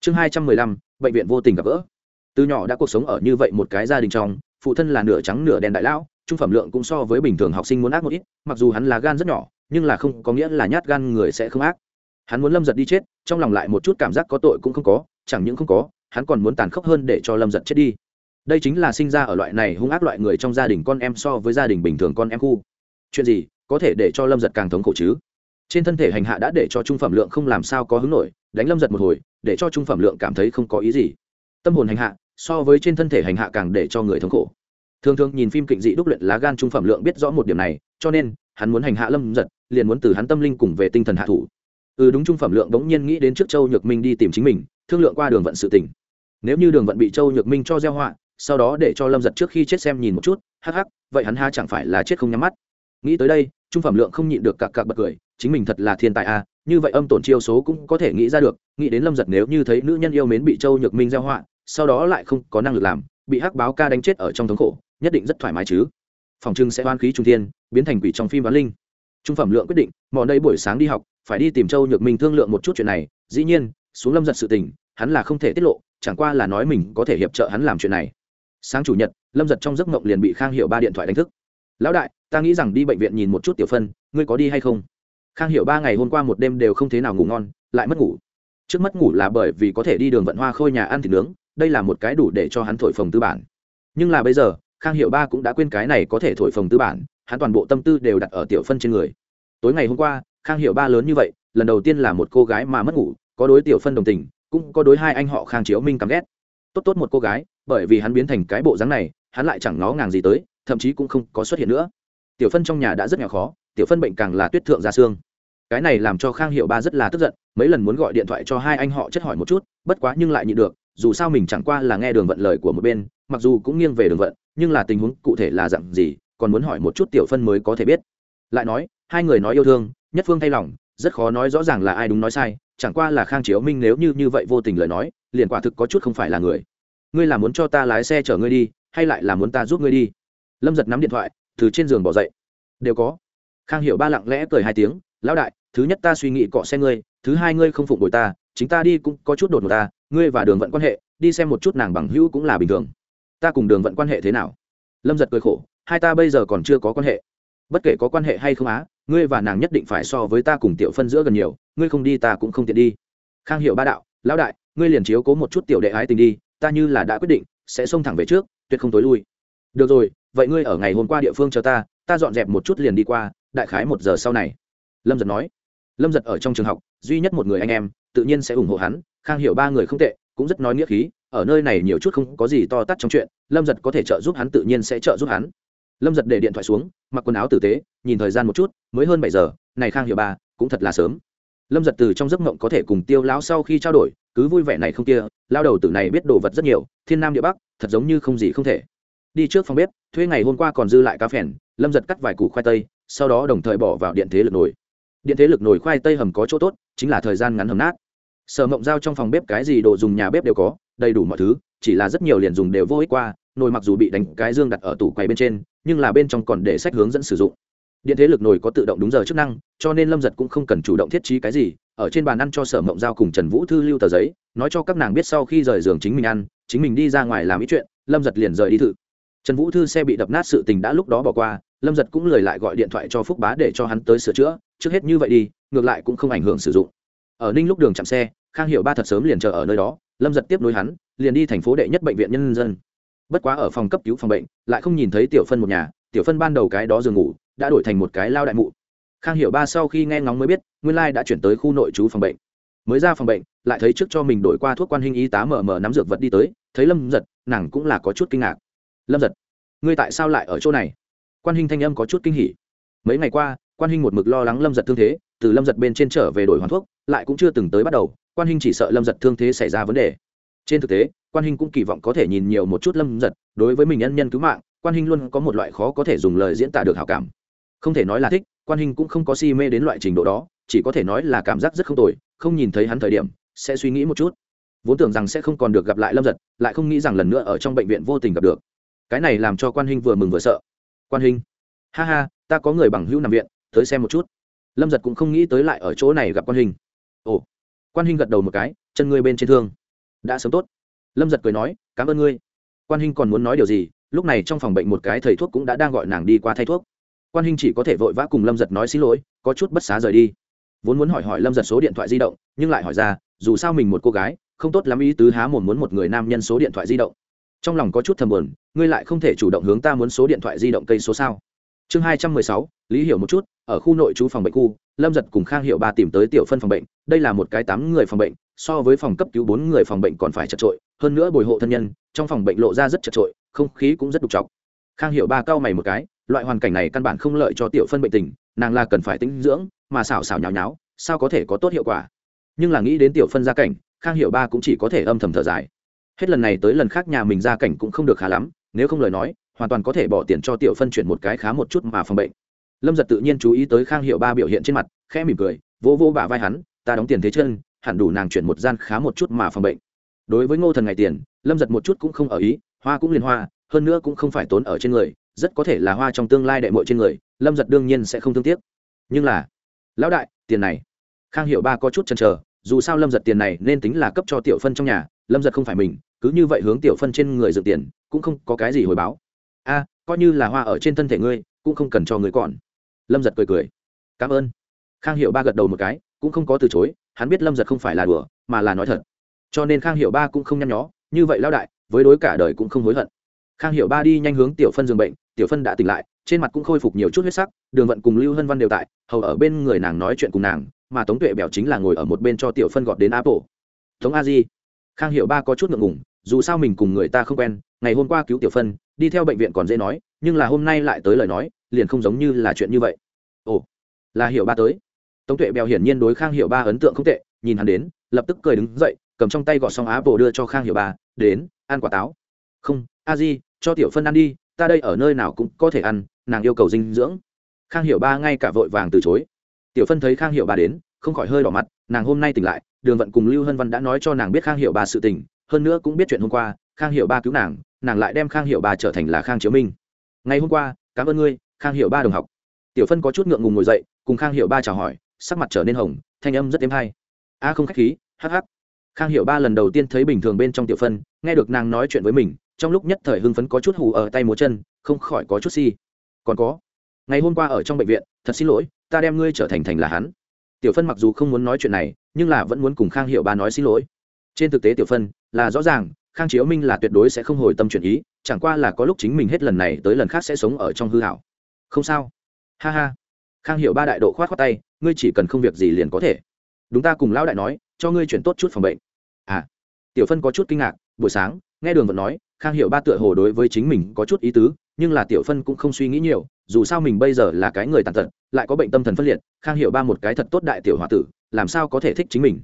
Chương hai trăm mười lăm, bệnh viện vô tình gặp gỡ. Từ nhỏ đã cuộc sống ở như vậy một cái gia đình trong, phụ thân là nửa trắng nửa đen đại lão, trung phẩm lượng cũng so với bình thường học sinh muốn ác một ít, mặc dù hắn là gan rất nhỏ, nhưng là không có nghĩa là nhát gan người sẽ không ác. Hắn muốn lâm giật đi chết, trong lòng lại một chút cảm giác có tội cũng không có, chẳng những không có, hắn còn muốn tàn khốc hơn để cho lâm giật chết đi đây chính là sinh ra ở loại này hung ác loại người trong gia đình con em so với gia đình bình thường con em khu. Chuyện gì, có thể để cho lâm giật càng thống khổ chứ? Trên thân thể hành hạ đã để cho trung phẩm lượng không làm sao có hứng nổi, đánh lâm giật một hồi, để cho trung phẩm lượng cảm thấy không có ý gì. Tâm hồn hành hạ, so với trên thân thể hành hạ càng để cho người thống khổ. Thường thường nhìn phim kịch dị đúc luyện lá gan trung phẩm lượng biết rõ một điểm này, cho nên, hắn muốn hành hạ lâm giật, liền muốn từ hắn tâm linh cùng về tinh thần hạ thủ. Ừ đúng trung phẩm lượng bỗng nhiên nghĩ đến trước châu nhược minh đi tìm chính mình, thương lượng qua đường vận sự tỉnh nếu như đường vận bị châu nhược minh cho gieo họa sau đó để cho lâm giật trước khi chết xem nhìn một chút, hắc hắc, vậy hắn ha chẳng phải là chết không nhắm mắt. Nghĩ tới đây, trung phẩm lượng không nhịn được cặc cặc bật cười, chính mình thật là thiên tài à như vậy âm tổn chiêu số cũng có thể nghĩ ra được, nghĩ đến lâm giật nếu như thấy nữ nhân yêu mến bị châu nhược minh gieo họa, sau đó lại không có năng lực làm, bị hắc báo ca đánh chết ở trong thống khổ, nhất định rất thoải mái chứ. Phòng trưng sẽ oan khí trung thiên, biến thành quỷ trong phim bán linh. Trung phẩm lượng quyết định mọi đây buổi sáng đi học, phải đi tìm châu nhược minh thương lượng một chút chuyện này, dĩ nhiên, xuống lâm giật sự tình, hắn là không thể tiết lộ, chẳng qua là nói mình có thể hiệp trợ hắn làm chuyện này sáng chủ nhật, lâm giật trong giấc mộng liền bị khang hiệu ba điện thoại đánh thức. Lão đại, ta nghĩ rằng đi bệnh viện nhìn một chút tiểu phân, ngươi có đi hay không? Khang hiệu ba ngày hôm qua một đêm đều không thế nào ngủ ngon, lại mất ngủ. Trước mất ngủ là bởi vì có thể đi đường vận hoa khôi nhà ăn thịt nướng, đây là một cái đủ để cho hắn thổi phồng tư bản. Nhưng là bây giờ, khang hiệu ba cũng đã quên cái này có thể thổi phồng tư bản, hắn toàn bộ tâm tư đều đặt ở tiểu phân trên người. Tối ngày hôm qua, khang hiệu ba lớn như vậy, lần đầu tiên là một cô gái mà mất ngủ, có đối tiểu phân đồng tình, cũng có đối hai anh họ khang chiếu minh căm ghét tốt tốt một cô gái, bởi vì hắn biến thành cái bộ dáng này, hắn lại chẳng nó ngàng gì tới, thậm chí cũng không có xuất hiện nữa. Tiểu phân trong nhà đã rất nhỏ khó, tiểu phân bệnh càng là tuyết thượng ra xương. Cái này làm cho khang hiệu ba rất là tức giận, mấy lần muốn gọi điện thoại cho hai anh họ chất hỏi một chút, bất quá nhưng lại nhịn được, dù sao mình chẳng qua là nghe đường vận lời của một bên, mặc dù cũng nghiêng về đường vận, nhưng là tình huống cụ thể là dặn gì, còn muốn hỏi một chút tiểu phân mới có thể biết. Lại nói, hai người nói yêu thương, nhất phương thay lòng, rất khó nói rõ ràng là ai đúng nói sai, chẳng qua là khang chiếu minh nếu như như vậy vô tình lời nói liền quả thực có chút không phải là người. Ngươi là muốn cho ta lái xe chở ngươi đi, hay lại là muốn ta giúp ngươi đi? Lâm giật nắm điện thoại, từ trên giường bỏ dậy. Đều có. Khang hiểu ba lặng lẽ cười hai tiếng, lão đại, thứ nhất ta suy nghĩ cọ xe ngươi, thứ hai ngươi không phụng bồi ta, chính ta đi cũng có chút đột một ta, ngươi và đường vận quan hệ, đi xem một chút nàng bằng hữu cũng là bình thường. Ta cùng đường vận quan hệ thế nào? Lâm giật cười khổ, hai ta bây giờ còn chưa có quan hệ. Bất kể có quan hệ hay không á, ngươi và nàng nhất định phải so với ta cùng tiểu phân giữa gần nhiều, ngươi không đi ta cũng không tiện đi. Khang hiệu ba đạo, lão đại ngươi liền chiếu cố một chút tiểu đệ ái tình đi, ta như là đã quyết định, sẽ xông thẳng về trước, tuyệt không tối lui. Được rồi, vậy ngươi ở ngày hôm qua địa phương chờ ta ta dọn dẹp một chút liền đi qua, đại khái một giờ sau này. Lâm giật nói. Lâm giật ở trong trường học, duy nhất một người anh em, tự nhiên sẽ ủng hộ hắn, khang hiểu ba người không tệ, cũng rất nói nghĩa khí, ở nơi này nhiều chút không có gì to tắt trong chuyện, lâm giật có thể trợ giúp hắn tự nhiên sẽ trợ giúp hắn. Lâm giật để điện thoại xuống, mặc quần áo tử tế, nhìn thời gian một chút, mới hơn bảy giờ, này khang hiểu ba, cũng thật là sớm lâm giật từ trong giấc mộng có thể cùng tiêu lão sau khi trao đổi, cứ vui vẻ này không kia lao đầu tử này biết đồ vật rất nhiều, thiên nam địa bắc, thật giống như không gì không thể. Đi trước phòng bếp, thuê ngày hôm qua còn dư lại cá phèn, lâm giật cắt vài củ khoai tây, sau đó đồng thời bỏ vào điện thế lực nồi. Điện thế lực nồi khoai tây hầm có chỗ tốt, chính là thời gian ngắn hầm nát. Sở mộng giao trong phòng bếp cái gì đồ dùng nhà bếp đều có, đầy đủ mọi thứ, chỉ là rất nhiều liền dùng đều vô ích qua, nồi mặc dù bị đánh cái dương đặt ở tủ quầy bên trên, nhưng là bên trong còn để sách hướng dẫn sử dụng điện thế lực nổi có tự động đúng giờ chức năng, cho nên lâm giật cũng không cần chủ động thiết trí cái gì, ở trên bàn ăn cho sở mộng giao cùng trần vũ thư lưu tờ giấy, nói cho các nàng biết sau khi rời giường chính mình ăn, chính mình đi ra ngoài làm ý chuyện, lâm giật liền rời đi thử trần vũ thư xe bị đập nát sự tình đã lúc đó bỏ qua, lâm giật cũng lời lại gọi điện thoại cho phúc bá để cho hắn tới sửa chữa, trước hết như vậy đi, ngược lại cũng không ảnh hưởng sử dụng. Ở ninh lúc đường chạm xe, khang hiệu ba thật sớm liền chờ ở nơi đó, lâm giật tiếp nối hắn, liền đi thành phố đệ nhất bệnh viện nhân dân. Bất quá ở phòng cấp cứu phòng bệnh, lại không nhìn thấy tiểu phân một nhà, tiểu phân ban đầu cái đó giường ngủ đã đổi thành một cái lao đại mụ. Khang hiểu ba sau khi nghe ngóng mới biết, nguyên lai đã chuyển tới khu nội trú phòng bệnh. Mới ra phòng bệnh, lại thấy trước cho mình đổi qua thuốc quan hình y tá mờ mờ nắm dược vật đi tới, thấy lâm giật nàng cũng là có chút kinh ngạc. Lâm giật ngươi tại sao lại ở chỗ này? Quan hình thanh âm có chút kinh hỉ. Mấy ngày qua, quan hình một mực lo lắng lâm giật thương thế, từ lâm giật bên trên trở về đổi hoàn thuốc, lại cũng chưa từng tới bắt đầu, quan hình chỉ sợ lâm giật thương thế xảy ra vấn đề. Trên thực tế, quan hình cũng kỳ vọng có thể nhìn nhiều một chút lâm giật đối với mình nhân nhân cứu mạng, quan hình luôn có một loại khó có thể dùng lời diễn tả được hảo cảm không thể nói là thích, quan hình cũng không có si mê đến loại trình độ đó, chỉ có thể nói là cảm giác rất không tồi, không nhìn thấy hắn thời điểm, sẽ suy nghĩ một chút. Vốn tưởng rằng sẽ không còn được gặp lại lâm giật, lại không nghĩ rằng lần nữa ở trong bệnh viện vô tình gặp được. Cái này làm cho quan hình vừa mừng vừa sợ. Quan hình, ha ha, ta có người bằng hữu nằm viện, tới xem một chút. Lâm giật cũng không nghĩ tới lại ở chỗ này gặp quan hình. Ồ, quan hình gật đầu một cái, chân ngươi bên trên thương. Đã sớm tốt. Lâm giật cười nói, cảm ơn ngươi. Quan hình còn muốn nói điều gì, lúc này trong phòng bệnh một cái thầy thuốc cũng đã đang gọi nàng đi qua thay thuốc quan Hinh chỉ có thể vội vã cùng lâm giật nói xin lỗi, có chút bất xá rời đi. Vốn muốn hỏi hỏi lâm giật số điện thoại di động, nhưng lại hỏi ra, dù sao mình một cô gái, không tốt lắm ý tứ há mồm muốn một người nam nhân số điện thoại di động. Trong lòng có chút thầm buồn, ngươi lại không thể chủ động hướng ta muốn số điện thoại di động cây số sao? Chương hai trăm mười sáu, lý hiểu một chút, ở khu nội trú phòng bệnh khu, lâm giật cùng khang hiệu ba tìm tới tiểu phân phòng bệnh, đây là một cái tám người phòng bệnh, so với phòng cấp cứu bốn người phòng bệnh còn phải chật trội hơn nữa bồi hộ thân nhân, trong phòng bệnh lộ ra rất chật trội không khí cũng rất đục chọc. Khang hiệu ba cao mày một cái loại hoàn cảnh này căn bản không lợi cho tiểu phân bệnh tình, nàng là cần phải tinh dưỡng, mà xảo xảo nháo nháo, sao có thể có tốt hiệu quả? Nhưng là nghĩ đến tiểu phân gia cảnh, khang hiệu ba cũng chỉ có thể âm thầm thở dài. Hết lần này tới lần khác nhà mình gia cảnh cũng không được khá lắm, nếu không lời nói, hoàn toàn có thể bỏ tiền cho tiểu phân chuyển một cái khá một chút mà phòng bệnh. Lâm giật tự nhiên chú ý tới khang hiệu ba biểu hiện trên mặt, khẽ mỉm cười, vỗ vỗ bả vai hắn, ta đóng tiền thế chân, hẳn đủ nàng chuyển một gian khá một chút mà phòng bệnh. Đối với ngô thần ngày tiền, lâm giật một chút cũng không ở ý, hoa cũng liền hoa, hơn nữa cũng không phải tốn ở trên người rất có thể là hoa trong tương lai đệ mội trên người, lâm giật đương nhiên sẽ không thương tiếc. Nhưng là, lão đại, tiền này. Khang hiệu ba có chút chần chờ, dù sao lâm giật tiền này nên tính là cấp cho tiểu phân trong nhà, lâm giật không phải mình, cứ như vậy hướng tiểu phân trên người dự tiền, cũng không có cái gì hồi báo. A, coi như là hoa ở trên thân thể ngươi, cũng không cần cho ngươi còn. Lâm giật cười cười. Cảm ơn. Khang hiệu ba gật đầu một cái, cũng không có từ chối, hắn biết lâm giật không phải là đùa, mà là nói thật. Cho nên khang hiệu ba cũng không nhăn nhó, như vậy lao đại, với đối cả đời cũng không hối hận. Khang hiệu ba đi nhanh hướng tiểu phân giường bệnh tiểu phân đã tỉnh lại, trên mặt cũng khôi phục nhiều chút huyết sắc, đường vận cùng lưu hân văn đều tại, hầu ở bên người nàng nói chuyện cùng nàng, mà tống tuệ bèo chính là ngồi ở một bên cho tiểu phân gọt đến áp bộ tống a di, khang hiệu ba có chút ngượng ngùng, dù sao mình cùng người ta không quen, ngày hôm qua cứu tiểu phân, đi theo bệnh viện còn dễ nói, nhưng là hôm nay lại tới lời nói, liền không giống như là chuyện như vậy. Ồ, là hiệu ba tới. Tống tuệ bèo hiển nhiên đối khang hiệu ba ấn tượng không tệ, nhìn hắn đến, lập tức cười đứng dậy, cầm trong tay gọt xong á bộ đưa cho khang hiệu ba, đến, ăn quả táo. Không, a di, cho tiểu phân ăn đi ta đây ở nơi nào cũng có thể ăn, nàng yêu cầu dinh dưỡng. Khang hiểu ba ngay cả vội vàng từ chối. Tiểu phân thấy khang hiểu ba đến, không khỏi hơi đỏ mặt, nàng hôm nay tỉnh lại, đường vận cùng lưu hân văn đã nói cho nàng biết khang hiểu ba sự tình, hơn nữa cũng biết chuyện hôm qua, khang hiểu ba cứu nàng nàng lại đem khang hiểu ba trở thành là khang chiếu minh. Ngày hôm qua, cảm ơn ngươi, khang hiểu ba đồng học. Tiểu phân có chút ngượng ngùng ngồi dậy, cùng khang hiểu ba chào hỏi, sắc mặt trở nên hồng, thanh âm rất êm hay. A, không khách khí hh khang hiểu ba lần đầu tiên thấy bình thường bên trong tiểu phân, nghe được nàng nói chuyện với mình trong lúc nhất thời hưng phấn có chút hù ở tay múa chân, không khỏi có chút si. Còn có, ngày hôm qua ở trong bệnh viện, thật xin lỗi, ta đem ngươi trở thành thành là hắn. Tiểu phân mặc dù không muốn nói chuyện này, nhưng là vẫn muốn cùng khang hiệu ba nói xin lỗi. Trên thực tế tiểu phân, là rõ ràng, khang chiếu minh là tuyệt đối sẽ không hồi tâm chuyển ý, chẳng qua là có lúc chính mình hết lần này tới lần khác sẽ sống ở trong hư hảo không sao. Ha ha. Khang hiệu ba đại độ khoát khoát tay, ngươi chỉ cần không việc gì liền có thể. Đúng ta cùng lão đại nói, cho ngươi chuyển tốt chút phòng bệnh. À. Tiểu phân có chút kinh ngạc, buổi sáng, nghe đường vẫn nói khang hiệu ba tựa hồ đối với chính mình có chút ý tứ, nhưng là tiểu phân cũng không suy nghĩ nhiều, dù sao mình bây giờ là cái người tàn tật, lại có bệnh tâm thần phân liệt, khang hiệu ba một cái thật tốt đại tiểu h o a tử, làm sao có thể thích chính mình?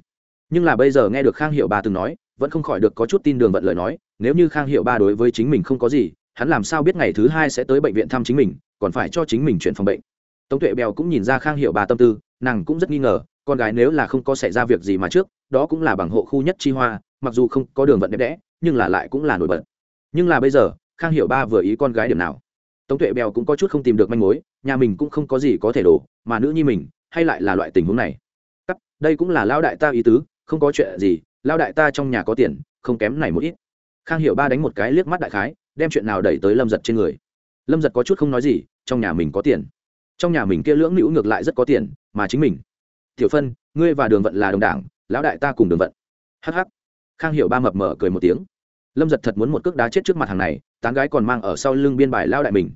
Nhưng là bây giờ nghe được khang hiệu ba từng nói, vẫn không khỏi được có chút tin đường vận lời nói, nếu như khang hiệu ba đối với chính mình không có gì, hắn làm sao biết ngày thứ hai sẽ tới bệnh viện thăm chính mình, còn phải cho chính mình chuyển phòng bệnh. Tống tuệ bèo cũng nhìn ra khang hiệu ba tâm tư, nàng cũng rất nghi ngờ, con gái nếu là không có xảy ra việc gì mà trước, đó cũng là bằng hộ khu nhất chi hoa, mặc dù không có đường vận đẹp đẽ, nhưng là lại cũng là nổi bật nhưng là bây giờ, khang hiệu ba vừa ý con gái điểm nào? Tống tuệ bèo cũng có chút không tìm được manh mối, nhà mình cũng không có gì có thể đổ, mà nữ nhi mình, hay lại là loại tình huống này? Cắt, đây cũng là lao đại ta ý tứ, không có chuyện gì lao đại ta trong nhà có tiền, không kém này một ít. Khang hiệu ba đánh một cái liếc mắt đại khái, đem chuyện nào đẩy tới lâm giật trên người. Lâm giật có chút không nói gì, trong nhà mình có tiền. Trong nhà mình kia lưỡng nữ ngược lại rất có tiền, mà chính mình. Tiểu phân, ngươi và đường vận là đồng đảng, lão đại ta cùng đường vận. Hh khang hiệu ba mập mờ cười một tiếng lâm giật thật muốn một cước đá chết trước mặt hàng này, tán gái còn mang ở sau lưng biên bài lao đại mình.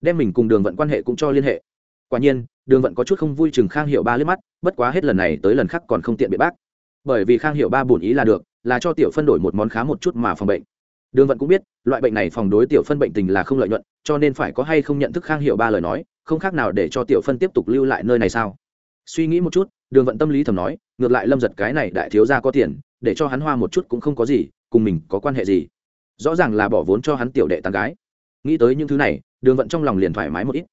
Đem mình cùng đường vận quan hệ cũng cho liên hệ. Quả nhiên, đường vận có chút không vui chừng khang hiệu ba liếc mắt, bất quá hết lần này tới lần khác còn không tiện biện bác. Bởi vì khang hiệu ba bổn ý là được, là cho tiểu phân đổi một món khá một chút mà phòng bệnh. Đường vận cũng biết, loại bệnh này phòng đối tiểu phân bệnh tình là không lợi nhuận, cho nên phải có hay không nhận thức khang hiệu ba lời nói, không khác nào để cho tiểu phân tiếp tục lưu lại nơi này sao? Suy nghĩ một chút, đường vận tâm lý thầm nói, ngược lại lâm giật cái này đại thiếu ra có tiền, để cho hắn hoa một chút cũng không có gì cùng mình có quan hệ gì? Rõ ràng là bỏ vốn cho hắn tiểu đệ tán gái. Nghĩ tới những thứ này, đường vận trong lòng liền thoải mái một ít.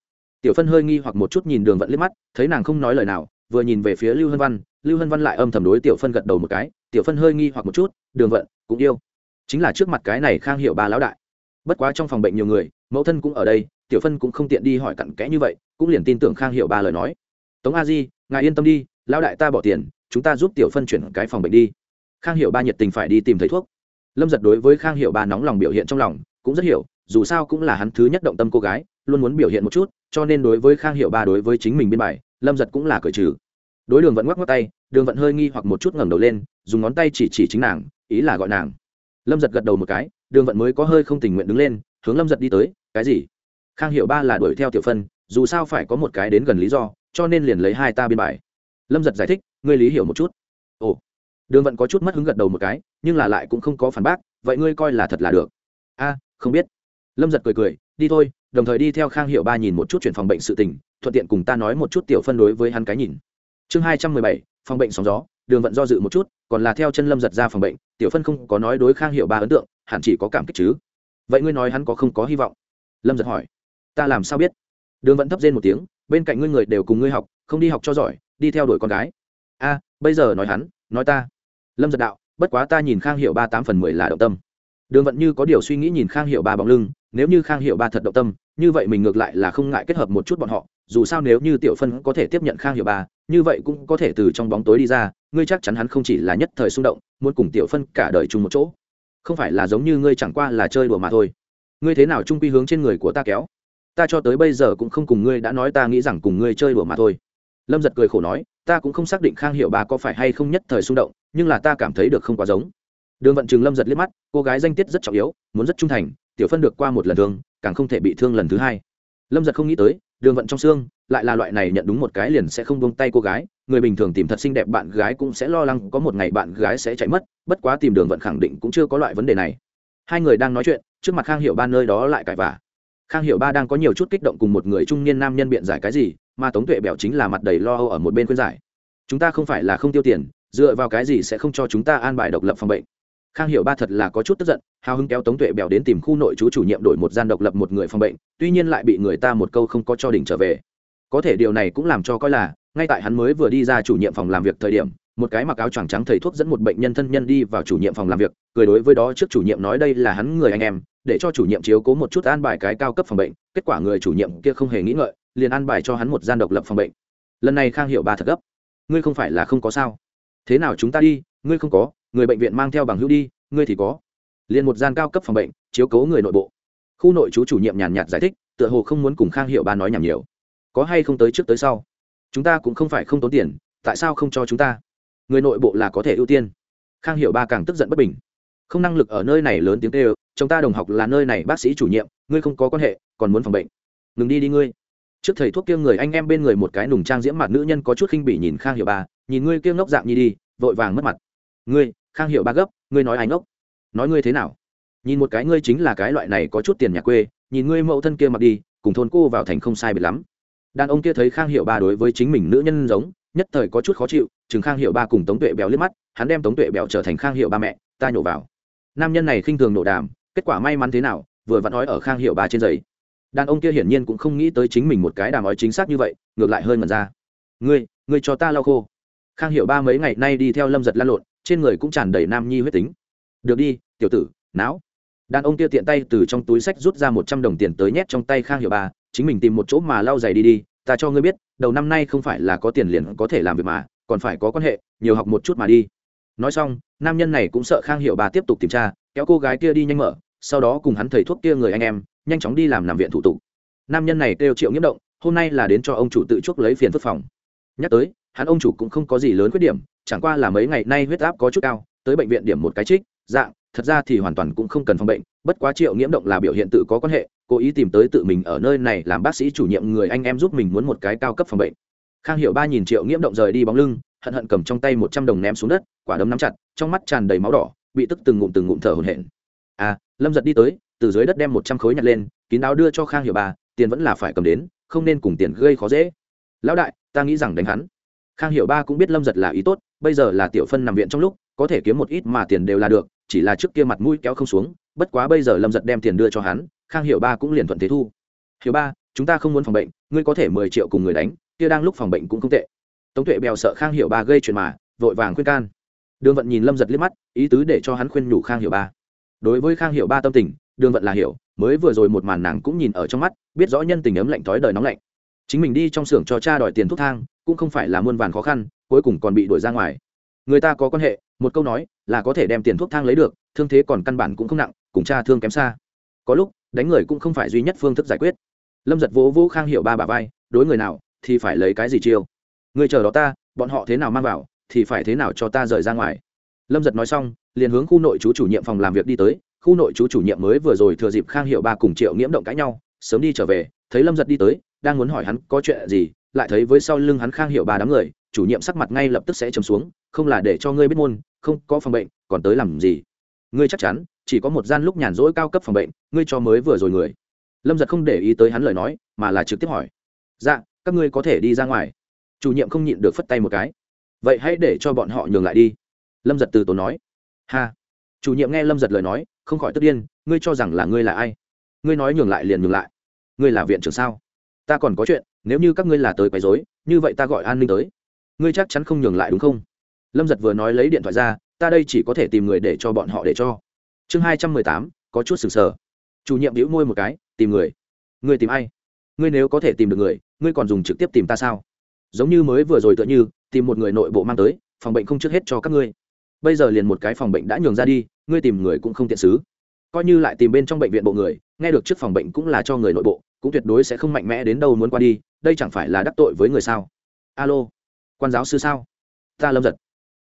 Tiểu phân hơi nghi hoặc một chút nhìn đường vận liếc mắt, thấy nàng không nói lời nào, vừa nhìn về phía lưu hân văn, lưu hân văn lại âm thầm đối tiểu phân gật đầu một cái. Tiểu phân hơi nghi hoặc một chút, đường vận, cũng yêu. Chính là trước mặt cái này khang hiệu ba lão đại. Bất quá trong phòng bệnh nhiều người, mẫu thân cũng ở đây, tiểu phân cũng không tiện đi hỏi cặn kẽ như vậy, cũng liền tin tưởng khang hiệu ba lời nói. Tống a di, ngài yên tâm đi, lão đại ta bỏ tiền, chúng ta giúp tiểu phân chuyển cái phòng bệnh đi. Khang hiệu ba nhiệt tình phải đi tìm thầy thuốc lâm giật đối với khang hiệu ba nóng lòng biểu hiện trong lòng, cũng rất hiểu, dù sao cũng là hắn thứ nhất động tâm cô gái, luôn muốn biểu hiện một chút, cho nên đối với khang hiệu ba đối với chính mình biên bài, lâm giật cũng là cởi trừ. Đối đường vẫn ngoắc ngoắc tay, đường vẫn hơi nghi hoặc một chút ngẩng đầu lên, dùng ngón tay chỉ chỉ chính nàng, ý là gọi nàng. Lâm giật gật đầu một cái, đường vận mới có hơi không tình nguyện đứng lên, hướng lâm giật đi tới, cái gì? Khang hiệu ba là đuổi theo tiểu phân, dù sao phải có một cái đến gần lý do, cho nên liền lấy hai ta biên bài. Lâm giật giải thích, ngươi lý hiểu một chút. Ồ đường vận có chút mất hứng gật đầu một cái, nhưng là lại cũng không có phản bác, vậy ngươi coi là thật là được? A, không biết. Lâm giật cười cười, đi thôi, đồng thời đi theo khang hiệu ba nhìn một chút chuyển phòng bệnh sự tình, thuận tiện cùng ta nói một chút tiểu phân đối với hắn cái nhìn. Chương hai trăm mười bảy, phòng bệnh sóng gió, đường vận do dự một chút, còn là theo chân lâm giật ra phòng bệnh, tiểu phân không có nói đối khang hiệu ba ấn tượng, hẳn chỉ có cảm kích chứ. Vậy ngươi nói hắn có không có hy vọng? Lâm giật hỏi. Ta làm sao biết? Đường Vận thấp rên một tiếng, bên cạnh ngươi người đều cùng ngươi học, không đi học cho giỏi, đi theo đuổi con gái a, bây giờ nói hắn, nói ta. Lâm giật đạo, bất quá ta nhìn khang hiệu ba tám phần mười là động tâm. Đường vận như có điều suy nghĩ nhìn khang hiệu ba bóng lưng, nếu như khang hiệu ba thật động tâm, như vậy mình ngược lại là không ngại kết hợp một chút bọn họ, dù sao nếu như tiểu phân có thể tiếp nhận khang hiệu ba, như vậy cũng có thể từ trong bóng tối đi ra, ngươi chắc chắn hắn không chỉ là nhất thời xung động, muốn cùng tiểu phân cả đời chung một chỗ. Không phải là giống như ngươi chẳng qua là chơi đùa mà thôi. Ngươi thế nào trung quy hướng trên người của ta kéo? Ta cho tới bây giờ cũng không cùng ngươi đã nói ta nghĩ rằng cùng ngươi chơi đùa mà thôi lâm giật cười khổ nói, ta cũng không xác định khang hiệu bà có phải hay không nhất thời xung động, nhưng là ta cảm thấy được không quá giống. Đường vận chừng lâm giật liếc mắt, cô gái danh tiết rất trọng yếu, muốn rất trung thành, tiểu phân được qua một lần thương, càng không thể bị thương lần thứ hai. Lâm giật không nghĩ tới, đường vận trong xương, lại là loại này nhận đúng một cái liền sẽ không buông tay cô gái, người bình thường tìm thật xinh đẹp bạn gái cũng sẽ lo lắng có một ngày bạn gái sẽ chạy mất, bất quá tìm đường vận khẳng định cũng chưa có loại vấn đề này. Hai người đang nói chuyện, trước mặt khang hiệu ba nơi đó lại cãi vả khang hiệu ba đang có nhiều chút kích động cùng một người trung niên nam nhân biện giải cái gì mà tống tuệ bẹo chính là mặt đầy lo âu ở một bên khuyên giải. Chúng ta không phải là không tiêu tiền, dựa vào cái gì sẽ không cho chúng ta an bài độc lập phòng bệnh? Khang hiểu ba thật là có chút tức giận, hào hứng kéo tống tuệ bèo đến tìm khu nội chú chủ nhiệm đổi một gian độc lập một người phòng bệnh, tuy nhiên lại bị người ta một câu không có cho đỉnh trở về. Có thể điều này cũng làm cho coi là, ngay tại hắn mới vừa đi ra chủ nhiệm phòng làm việc thời điểm, một cái mặc áo choàng trắng thầy thuốc dẫn một bệnh nhân thân nhân đi vào chủ nhiệm phòng làm việc, cười đối với đó trước chủ nhiệm nói đây là hắn người anh em, để cho chủ nhiệm chiếu cố một chút an bài cái cao cấp phòng bệnh, kết quả người chủ nhiệm kia không hề nghĩ ngợi liền an bài cho hắn một gian độc lập phòng bệnh. Lần này khang hiệu ba thật gấp. Ngươi không phải là không có sao? Thế nào chúng ta đi, ngươi không có, người bệnh viện mang theo bằng hữu đi, ngươi thì có. Liền một gian cao cấp phòng bệnh, chiếu cố người nội bộ. Khu nội chú chủ nhiệm nhàn nhạt giải thích, tựa hồ không muốn cùng khang hiệu ba nói nhảm nhiều. Có hay không tới trước tới sau? Chúng ta cũng không phải không tốn tiền, tại sao không cho chúng ta? Người nội bộ là có thể ưu tiên. Khang hiệu ba càng tức giận bất bình. Không năng lực ở nơi này lớn tiếng tê chúng ta đồng học là nơi này bác sĩ chủ nhiệm, ngươi không có quan hệ, còn muốn phòng bệnh. Ngừng đi đi ngươi trước thầy thuốc kia người anh em bên người một cái nùng trang diễm mặt nữ nhân có chút khinh bỉ nhìn khang hiệu ba, nhìn ngươi kia ngốc dạng nhi đi, vội vàng mất mặt. Ngươi, khang hiệu ba gấp, ngươi nói anh ngốc? Nói ngươi thế nào? Nhìn một cái ngươi chính là cái loại này có chút tiền nhà quê, nhìn ngươi mẫu thân kia mặc đi, cùng thôn cô vào thành không sai biệt lắm. Đàn ông kia thấy khang hiệu ba đối với chính mình nữ nhân giống, nhất thời có chút khó chịu, chừng khang hiệu ba cùng tống tuệ béo liếc mắt, hắn đem tống tuệ béo trở thành khang hiệu ba mẹ, ta nhổ vào. Nam nhân này khinh thường nổ đàm, kết quả may mắn thế nào, vừa vặn nói ở khang hiệu ba trên giấy đàn ông kia hiển nhiên cũng không nghĩ tới chính mình một cái đàm nói chính xác như vậy, ngược lại hơi mần ra. Ngươi ngươi cho ta lau khô. Khang hiểu ba mấy ngày nay đi theo lâm giật lan lộn, trên người cũng tràn đầy nam nhi huyết tính. Được đi, tiểu tử não đàn ông kia tiện tay từ trong túi sách rút ra một trăm đồng tiền tới nhét trong tay khang hiểu ba, chính mình tìm một chỗ mà lau giày đi đi, ta cho ngươi biết, đầu năm nay không phải là có tiền liền có thể làm việc mà, còn phải có quan hệ, nhiều học một chút mà đi. Nói xong, nam nhân này cũng sợ khang hiệu ba tiếp tục tìm tra, kéo cô gái kia đi nhanh mở, sau đó cùng hắn thầy thuốc kia người anh em nhanh chóng đi làm nằm viện thủ tục. Nam nhân này kêu triệu nhiễm động, hôm nay là đến cho ông chủ tự chuốc lấy phiền phức phòng. Nhắc tới, hắn ông chủ cũng không có gì lớn khuyết điểm, chẳng qua là mấy ngày nay huyết áp có chút cao, tới bệnh viện điểm một cái trích, dạng, thật ra thì hoàn toàn cũng không cần phòng bệnh, bất quá triệu nhiễm động là biểu hiện tự có quan hệ, cố ý tìm tới tự mình ở nơi này làm bác sĩ chủ nhiệm người anh em giúp mình muốn một cái cao cấp phòng bệnh. Khang hiểu ba nhìn triệu nhiễm động rời đi bóng lưng, hận hận cầm trong tay một trăm đồng ném xuống đất, quả đấm nắm chặt, trong mắt tràn đầy máu đỏ, bị tức từng ngụm từng ngụm thở hổn hển. À lâm giật đi tới, từ dưới đất đem một trăm khối nhặt lên, kín đáo đưa cho khang hiệu ba tiền vẫn là phải cầm đến, không nên cùng tiền gây khó dễ. Lão đại, ta nghĩ rằng đánh hắn. Khang hiệu ba cũng biết lâm giật là ý tốt, bây giờ là tiểu phân nằm viện trong lúc, có thể kiếm một ít mà tiền đều là được, chỉ là trước kia mặt mũi kéo không xuống, bất quá bây giờ lâm giật đem tiền đưa cho hắn, khang hiệu ba cũng liền thuận thế thu. Hiểu ba chúng ta không muốn phòng bệnh, ngươi có thể mười triệu cùng người đánh, kia đang lúc phòng bệnh cũng không tệ. Tống tuệ bèo sợ khang hiệu ba gây chuyện mà, vội vàng khuyên can. Đường vận nhìn lâm giật liếc mắt, ý tứ để cho hắn khuyên nhủ khang hiệu ba đối với khang hiểu ba tâm tình, đường vận là hiểu, mới vừa rồi một màn nàng cũng nhìn ở trong mắt, biết rõ nhân tình ấm lạnh thói đời nóng lạnh. Chính mình đi trong xưởng cho cha đòi tiền thuốc thang, cũng không phải là muôn vàn khó khăn, cuối cùng còn bị đuổi ra ngoài. Người ta có quan hệ, một câu nói là có thể đem tiền thuốc thang lấy được, thương thế còn căn bản cũng không nặng, cùng cha thương kém xa. Có lúc, đánh người cũng không phải duy nhất phương thức giải quyết. Lâm giật vỗ vỗ khang hiểu ba bà vai, đối người nào thì phải lấy cái gì chiêu? Người chờ đó ta, bọn họ thế nào mang vào thì phải thế nào cho ta rời ra ngoài. Lâm giật nói xong liền hướng khu nội chú chủ nhiệm phòng làm việc đi tới. Khu nội chú chủ nhiệm mới vừa rồi thừa dịp khang hiệu ba cùng triệu nghiễm động cãi nhau, sớm đi trở về, thấy lâm giật đi tới, đang muốn hỏi hắn có chuyện gì, lại thấy với sau lưng hắn khang hiệu ba đám người, chủ nhiệm sắc mặt ngay lập tức sẽ chấm xuống, không là để cho ngươi biết môn, không có phòng bệnh, còn tới làm gì? Ngươi chắc chắn, chỉ có một gian lúc nhàn rỗi cao cấp phòng bệnh, ngươi cho mới vừa rồi người. Lâm giật không để ý tới hắn lời nói, mà là trực tiếp hỏi. Dạ các ngươi có thể đi ra ngoài. Chủ nhiệm không nhịn được phất tay một cái. Vậy hãy để cho bọn họ nhường lại đi. Lâm giật từ tốn nói ha. Chủ nhiệm nghe lâm giật lời nói, không khỏi tức điên, ngươi cho rằng là ngươi là ai? Ngươi nói nhường lại liền nhường lại. Ngươi là viện trưởng sao? Ta còn có chuyện, nếu như các ngươi là tới quấy dối như vậy ta gọi an ninh tới. Ngươi chắc chắn không nhường lại đúng không? Lâm giật vừa nói lấy điện thoại ra, ta đây chỉ có thể tìm người để cho bọn họ để cho. Chương hai trăm mười tám, có chút sừng sờ. Chủ nhiệm đĩu môi một cái, tìm người. Ngươi tìm ai? Ngươi nếu có thể tìm được người, ngươi còn dùng trực tiếp tìm ta sao? Giống như mới vừa rồi tựa như, tìm một người nội bộ mang tới, phòng bệnh không trước hết cho các ngươi bây giờ liền một cái phòng bệnh đã nhường ra đi, ngươi tìm người cũng không tiện xứ. Coi như lại tìm bên trong bệnh viện bộ người, nghe được trước phòng bệnh cũng là cho người nội bộ, cũng tuyệt đối sẽ không mạnh mẽ đến đâu muốn qua đi, đây chẳng phải là đắc tội với người sao? Alo, quan giáo sư sao? Ta lâm giật.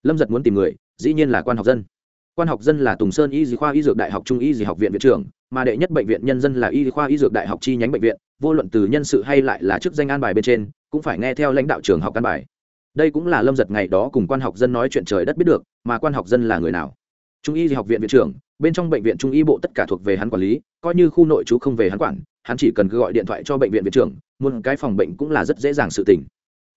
Lâm giật muốn tìm người, dĩ nhiên là quan học dân. Quan học dân là tùng sơn y dì khoa y dược đại học trung y dì học viện viện trưởng, mà đệ nhất bệnh viện nhân dân là y khoa y dược đại học chi nhánh bệnh viện, vô luận từ nhân sự hay lại là chức danh an bài bên trên, cũng phải nghe theo lãnh đạo trường học an bài đây cũng là lâm giật ngày đó cùng quan học dân nói chuyện trời đất biết được, mà quan học dân là người nào? Trung y học viện viện trưởng, bên trong bệnh viện trung y bộ tất cả thuộc về hắn quản lý, coi như khu nội trú không về hắn quản, hắn chỉ cần cứ gọi điện thoại cho bệnh viện viện trưởng, muốn cái phòng bệnh cũng là rất dễ dàng sự tình.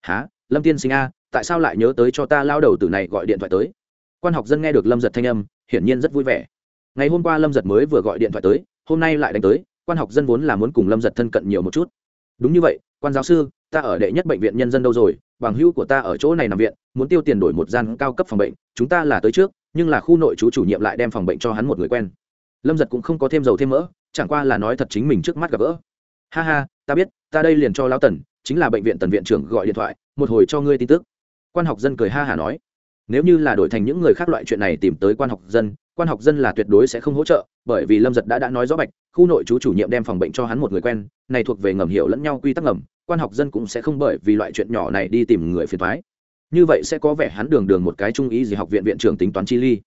Há lâm tiên sinh a, tại sao lại nhớ tới cho ta lao đầu từ này gọi điện thoại tới? Quan học dân nghe được lâm giật thanh âm, hiển nhiên rất vui vẻ. Ngày hôm qua lâm giật mới vừa gọi điện thoại tới, hôm nay lại đánh tới, quan học dân vốn là muốn cùng lâm giật thân cận nhiều một chút. Đúng như vậy, quan giáo sư, ta ở đệ nhất bệnh viện nhân dân đâu rồi bằng hữu của ta ở chỗ này nằm viện, muốn tiêu tiền đổi một gian cao cấp phòng bệnh, chúng ta là tới trước, nhưng là khu nội chú chủ nhiệm lại đem phòng bệnh cho hắn một người quen. Lâm giật cũng không có thêm dầu thêm mỡ, chẳng qua là nói thật chính mình trước mắt gặp gỡ. Ha ha, ta biết, ta đây liền cho lão tần, chính là bệnh viện tần viện trưởng gọi điện thoại, một hồi cho ngươi tin tức. Quan học dân cười ha hả nói. Nếu như là đổi thành những người khác loại chuyện này tìm tới quan học dân, quan học dân là tuyệt đối sẽ không hỗ trợ, bởi vì lâm giật đã đã nói rõ bạch, khu nội chú chủ nhiệm đem phòng bệnh cho hắn một người quen, này thuộc về ngầm hiểu lẫn nhau quy tắc ngầm quan học dân cũng sẽ không bởi vì loại chuyện nhỏ này đi tìm người phiền thoái như vậy sẽ có vẻ hắn đường đường một cái trung ý gì học viện viện trưởng tính toán chi ly.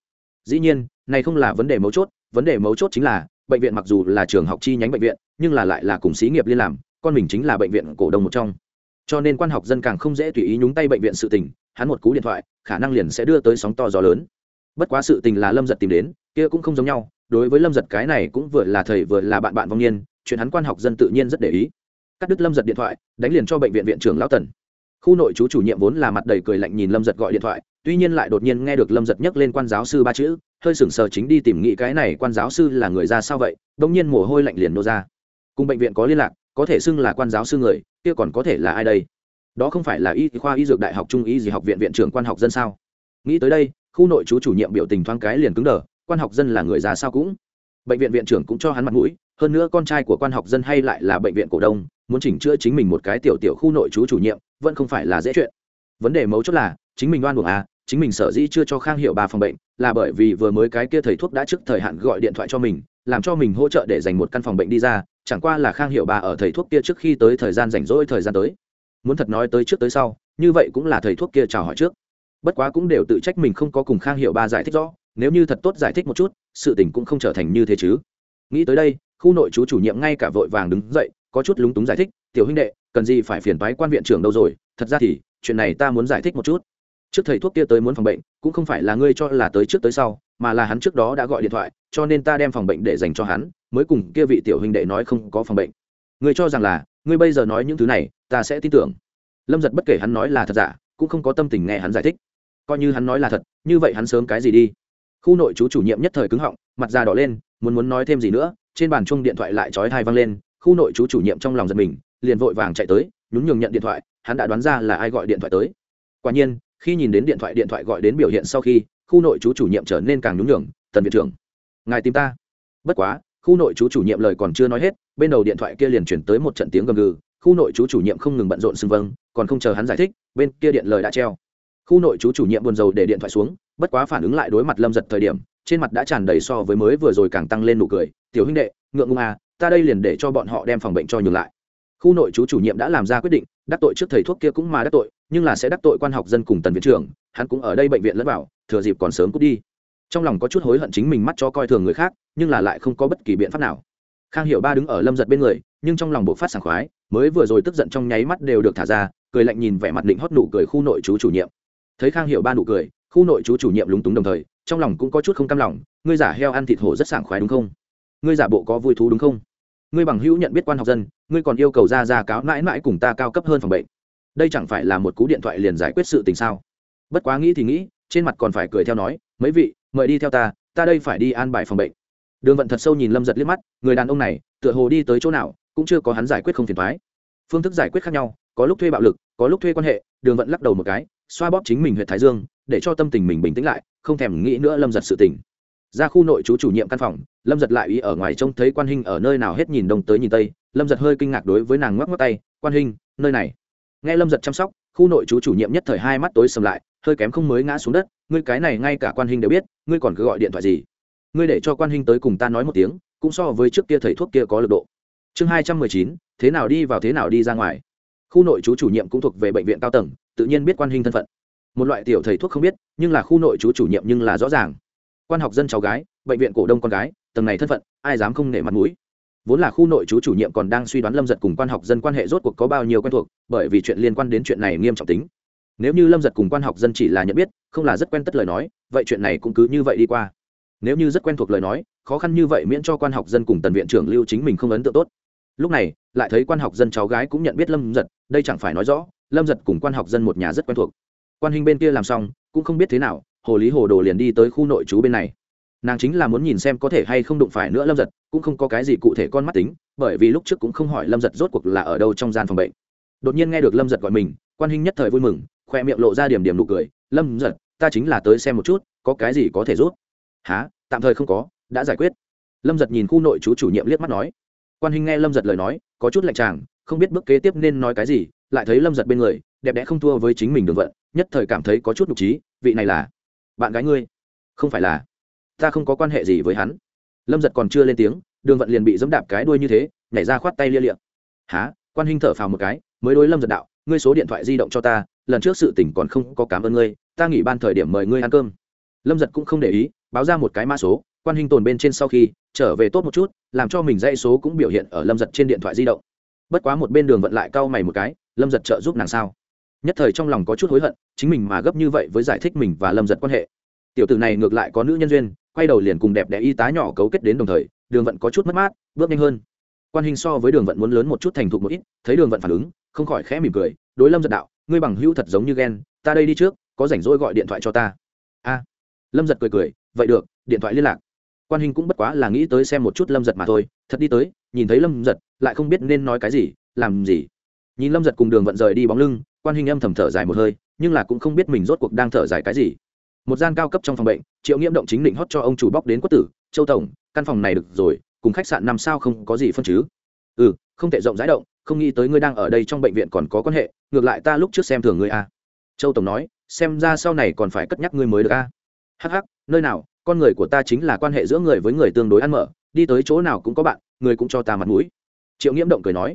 Dĩ nhiên, này không là vấn đề mấu chốt, vấn đề mấu chốt chính là, bệnh viện mặc dù là trường học chi nhánh bệnh viện, nhưng là lại là cùng xí nghiệp liên làm, con mình chính là bệnh viện cổ đông một trong. Cho nên quan học dân càng không dễ tùy ý nhúng tay bệnh viện sự tình, hắn một cú điện thoại, khả năng liền sẽ đưa tới sóng to gió lớn. Bất quá sự tình là lâm giật tìm đến, kia cũng không giống nhau, đối với lâm giật cái này cũng vừa là thầy vừa là bạn bạn vong niên, chuyện hắn quan học dân tự nhiên rất để ý cắt đứt lâm giật điện thoại, đánh liền cho bệnh viện viện trưởng lão tần. Khu nội chú chủ nhiệm vốn là mặt đầy cười lạnh nhìn lâm giật gọi điện thoại, tuy nhiên lại đột nhiên nghe được lâm giật nhắc lên quan giáo sư ba chữ, hơi sững sờ chính đi tìm nghĩ cái này quan giáo sư là người ra sao vậy đông nhiên mồ hôi lạnh liền nô ra. Cùng bệnh viện có liên lạc, có thể xưng là quan giáo sư người, kia còn có thể là ai đây? Đó không phải là y, khoa y dược đại học trung y gì học viện viện trưởng quan học dân sao? Nghĩ tới đây, khu nội chú chủ nhiệm biểu tình thoáng cái liền cứng đờ, quan học dân là người già sao cũng? Bệnh viện viện trưởng cũng cho hắn mặt mũi, hơn nữa con trai của quan học dân hay lại là bệnh viện cổ đông muốn chỉnh chữa chính mình một cái tiểu tiểu khu nội chú chủ nhiệm, vẫn không phải là dễ chuyện. Vấn đề mấu chốt là, chính mình đoan buộc à chính mình sở dĩ chưa cho khang hiệu ba phòng bệnh, là bởi vì vừa mới cái kia thầy thuốc đã trước thời hạn gọi điện thoại cho mình, làm cho mình hỗ trợ để dành một căn phòng bệnh đi ra, chẳng qua là khang hiệu ba ở thầy thuốc kia trước khi tới thời gian rảnh rỗi thời gian tới. Muốn thật nói tới trước tới sau, như vậy cũng là thầy thuốc kia chào hỏi trước. Bất quá cũng đều tự trách mình không có cùng khang hiệu ba giải thích rõ, nếu như thật tốt giải thích một chút, sự tình cũng không trở thành như thế chứ. Nghĩ tới đây, khu nội chú chủ nhiệm ngay cả vội vàng đứng dậy có chút lúng túng giải thích, tiểu huynh đệ, cần gì phải phiền toái quan viện trưởng đâu rồi? Thật ra thì, chuyện này ta muốn giải thích một chút. Trước thầy thuốc kia tới muốn phòng bệnh, cũng không phải là ngươi cho là tới trước tới sau, mà là hắn trước đó đã gọi điện thoại, cho nên ta đem phòng bệnh để dành cho hắn, mới cùng kia vị tiểu huynh đệ nói không có phòng bệnh. Ngươi cho rằng là, ngươi bây giờ nói những thứ này, ta sẽ tin tưởng. Lâm giật bất kể hắn nói là thật giả, cũng không có tâm tình nghe hắn giải thích. Coi như hắn nói là thật, như vậy hắn sớm cái gì đi? Khu nội chú chủ nhiệm nhất thời cứng họng, mặt da đỏ lên, muốn muốn nói thêm gì nữa, trên bàn chung điện thoại lại chói thai văng lên khu nội chú chủ nhiệm trong lòng giật mình, liền vội vàng chạy tới, nhún nhường nhận điện thoại, hắn đã đoán ra là ai gọi điện thoại tới. Quả nhiên, khi nhìn đến điện thoại điện thoại gọi đến biểu hiện sau khi, khu nội chú chủ nhiệm trở nên càng nhún nhường, tần viện trưởng, ngài tìm ta. Bất quá, khu nội chú chủ nhiệm lời còn chưa nói hết, bên đầu điện thoại kia liền chuyển tới một trận tiếng gầm gừ, khu nội chú chủ nhiệm không ngừng bận rộn xưng vâng còn không chờ hắn giải thích, bên kia điện lời đã treo. Khu nội chú chủ nhiệm buồn rầu để điện thoại xuống, bất quá phản ứng lại đối mặt lâm giật thời điểm, trên mặt đã tràn đầy so với mới vừa rồi càng tăng lên nụ cười, tiểu huynh đệ, ngượng ngùng à ta đây liền để cho bọn họ đem phòng bệnh cho nhường lại. Khu nội chú chủ nhiệm đã làm ra quyết định, đắc tội trước thầy thuốc kia cũng mà đắc tội, nhưng là sẽ đắc tội quan học dân cùng tần viện trưởng, hắn cũng ở đây bệnh viện lẫn vào, thừa dịp còn sớm cút đi. Trong lòng có chút hối hận chính mình mắt cho coi thường người khác, nhưng là lại không có bất kỳ biện pháp nào. Khang hiệu ba đứng ở lâm giật bên người, nhưng trong lòng bộ phát sảng khoái, mới vừa rồi tức giận trong nháy mắt đều được thả ra, cười lạnh nhìn vẻ mặt định hót nụ cười khu nội chú chủ nhiệm. Thấy khang hiệu ba nụ cười, khu nội chú chủ nhiệm lúng túng đồng thời, trong lòng cũng có chút không cam lòng, ngươi giả heo ăn thịt hổ rất sảng khoái đúng không? Ngươi giả bộ có vui thú đúng không? Ngươi bằng hữu nhận biết quan học dân, ngươi còn yêu cầu ra ra cáo mãi mãi cùng ta cao cấp hơn phòng bệnh. Đây chẳng phải là một cú điện thoại liền giải quyết sự tình sao? Bất quá nghĩ thì nghĩ, trên mặt còn phải cười theo nói, mấy vị, mời đi theo ta ta đây phải đi an bài phòng bệnh. Đường vận thật sâu nhìn lâm giật liếc mắt, người đàn ông này, tựa hồ đi tới chỗ nào, cũng chưa có hắn giải quyết không phiền thoái phương thức giải quyết khác nhau, có lúc thuê bạo lực, có lúc thuê quan hệ, đường vận lắc đầu một cái, xoa bóp chính mình huyện thái dương, để cho tâm tình mình bình tĩnh lại, không thèm nghĩ nữa lâm giật sự tình ra khu nội chú chủ nhiệm căn phòng, lâm giật lại ý ở ngoài trông thấy quan hình ở nơi nào hết nhìn đông tới nhìn tây. Lâm giật hơi kinh ngạc đối với nàng ngoắc ngoắc tay, quan hình nơi này. Nghe lâm giật chăm sóc, khu nội chú chủ nhiệm nhất thời hai mắt tối sầm lại, hơi kém không mới ngã xuống đất. Ngươi cái này ngay cả quan hình đều biết, ngươi còn cứ gọi điện thoại gì? Ngươi để cho quan hình tới cùng ta nói một tiếng, cũng so với trước kia thầy thuốc kia có lực độ. Chương hai trăm mười chín, thế nào đi vào thế nào đi ra ngoài. Khu nội chú chủ nhiệm cũng thuộc về bệnh viện cao tầng, tự nhiên biết quan hình thân phận. Một loại tiểu thầy thuốc không biết, nhưng là khu nội chú chủ nhiệm nhưng là rõ ràng quan học dân cháu gái, bệnh viện cổ đông con gái, tầng này thân phận, ai dám không nể mặt mũi. Vốn là khu nội chú chủ nhiệm còn đang suy đoán lâm giật cùng quan học dân quan hệ rốt cuộc có bao nhiêu quen thuộc, bởi vì chuyện liên quan đến chuyện này nghiêm trọng tính. Nếu như lâm giật cùng quan học dân chỉ là nhận biết, không là rất quen tất lời nói, vậy chuyện này cũng cứ như vậy đi qua. Nếu như rất quen thuộc lời nói, khó khăn như vậy miễn cho quan học dân cùng tần viện trưởng lưu chính mình không ấn tượng tốt. Lúc này, lại thấy quan học dân cháu gái cũng nhận biết lâm giật, đây chẳng phải nói rõ, lâm giật cùng quan học dân một nhà rất quen thuộc. Quan hình bên kia làm xong, cũng không biết thế nào hồ lý hồ đồ liền đi tới khu nội trú bên này. Nàng chính là muốn nhìn xem có thể hay không đụng phải nữa lâm giật, cũng không có cái gì cụ thể con mắt tính, bởi vì lúc trước cũng không hỏi lâm giật rốt cuộc là ở đâu trong gian phòng bệnh. Đột nhiên nghe được lâm giật gọi mình, quan hình nhất thời vui mừng, khoe miệng lộ ra điểm điểm nụ cười, lâm giật, ta chính là tới xem một chút, có cái gì có thể rút há tạm thời không có, đã giải quyết. Lâm giật nhìn khu nội chú chủ nhiệm liếc mắt nói. Quan hình nghe lâm giật lời nói, có chút lạnh tràng không biết bước kế tiếp nên nói cái gì, lại thấy lâm giật bên người, đẹp đẽ không thua với chính mình đường vận, nhất thời cảm thấy có chút nhục trí vị này là bạn gái ngươi. Không phải là, ta không có quan hệ gì với hắn. Lâm giật còn chưa lên tiếng, đường vận liền bị dẫm đạp cái đuôi như thế, nhảy ra khoát tay lia liệm há quan hinh thở phào một cái, mới đối lâm giật đạo, ngươi số điện thoại di động cho ta, lần trước sự tỉnh còn không có cảm ơn ngươi, ta nghỉ ban thời điểm mời ngươi ăn cơm. Lâm giật cũng không để ý, báo ra một cái mã số, quan hinh tồn bên trên sau khi, trở về tốt một chút, làm cho mình dãy số cũng biểu hiện ở lâm giật trên điện thoại di động. Bất quá một bên đường vận lại cau mày một cái, lâm giật trợ giúp nàng sao? Nhất thời trong lòng có chút hối hận, chính mình mà gấp như vậy với giải thích mình và lâm giật quan hệ. Tiểu tử này ngược lại có nữ nhân duyên, quay đầu liền cùng đẹp đẽ y tá nhỏ cấu kết đến đồng thời, đường vận có chút mất mát, bước nhanh hơn. Quan hình so với đường vận muốn lớn một chút thành thục một ít, thấy đường vận phản ứng, không khỏi khẽ mỉm cười, đối lâm giật đạo, ngươi bằng hữu thật giống như ghen, ta đây đi trước, có rảnh rỗi gọi điện thoại cho ta. A. Lâm giật cười cười, vậy được, điện thoại liên lạc. Quan hình cũng bất quá là nghĩ tới xem một chút lâm giật mà thôi, thật đi tới, nhìn thấy lâm giật, lại không biết nên nói cái gì, làm gì? Nhìn lâm giật cùng đường vận rời đi bóng lưng quan hình âm thầm thở dài một hơi, nhưng là cũng không biết mình rốt cuộc đang thở dài cái gì. Một gian cao cấp trong phòng bệnh, triệu nghiễm động chính định hót cho ông chủ bóc đến quất tử, châu tổng, căn phòng này được rồi, cùng khách sạn năm sao không có gì phân chứ? Ừ không thể rộng rãi động, không nghĩ tới ngươi đang ở đây trong bệnh viện còn có quan hệ, ngược lại ta lúc trước xem thường ngươi a. Châu tổng nói, xem ra sau này còn phải cất nhắc ngươi mới được a. Hh nơi nào, con người của ta chính là quan hệ giữa người với người tương đối ăn mở, đi tới chỗ nào cũng có bạn, người cũng cho ta mặt mũi. Triệu nghiễm động cười nói,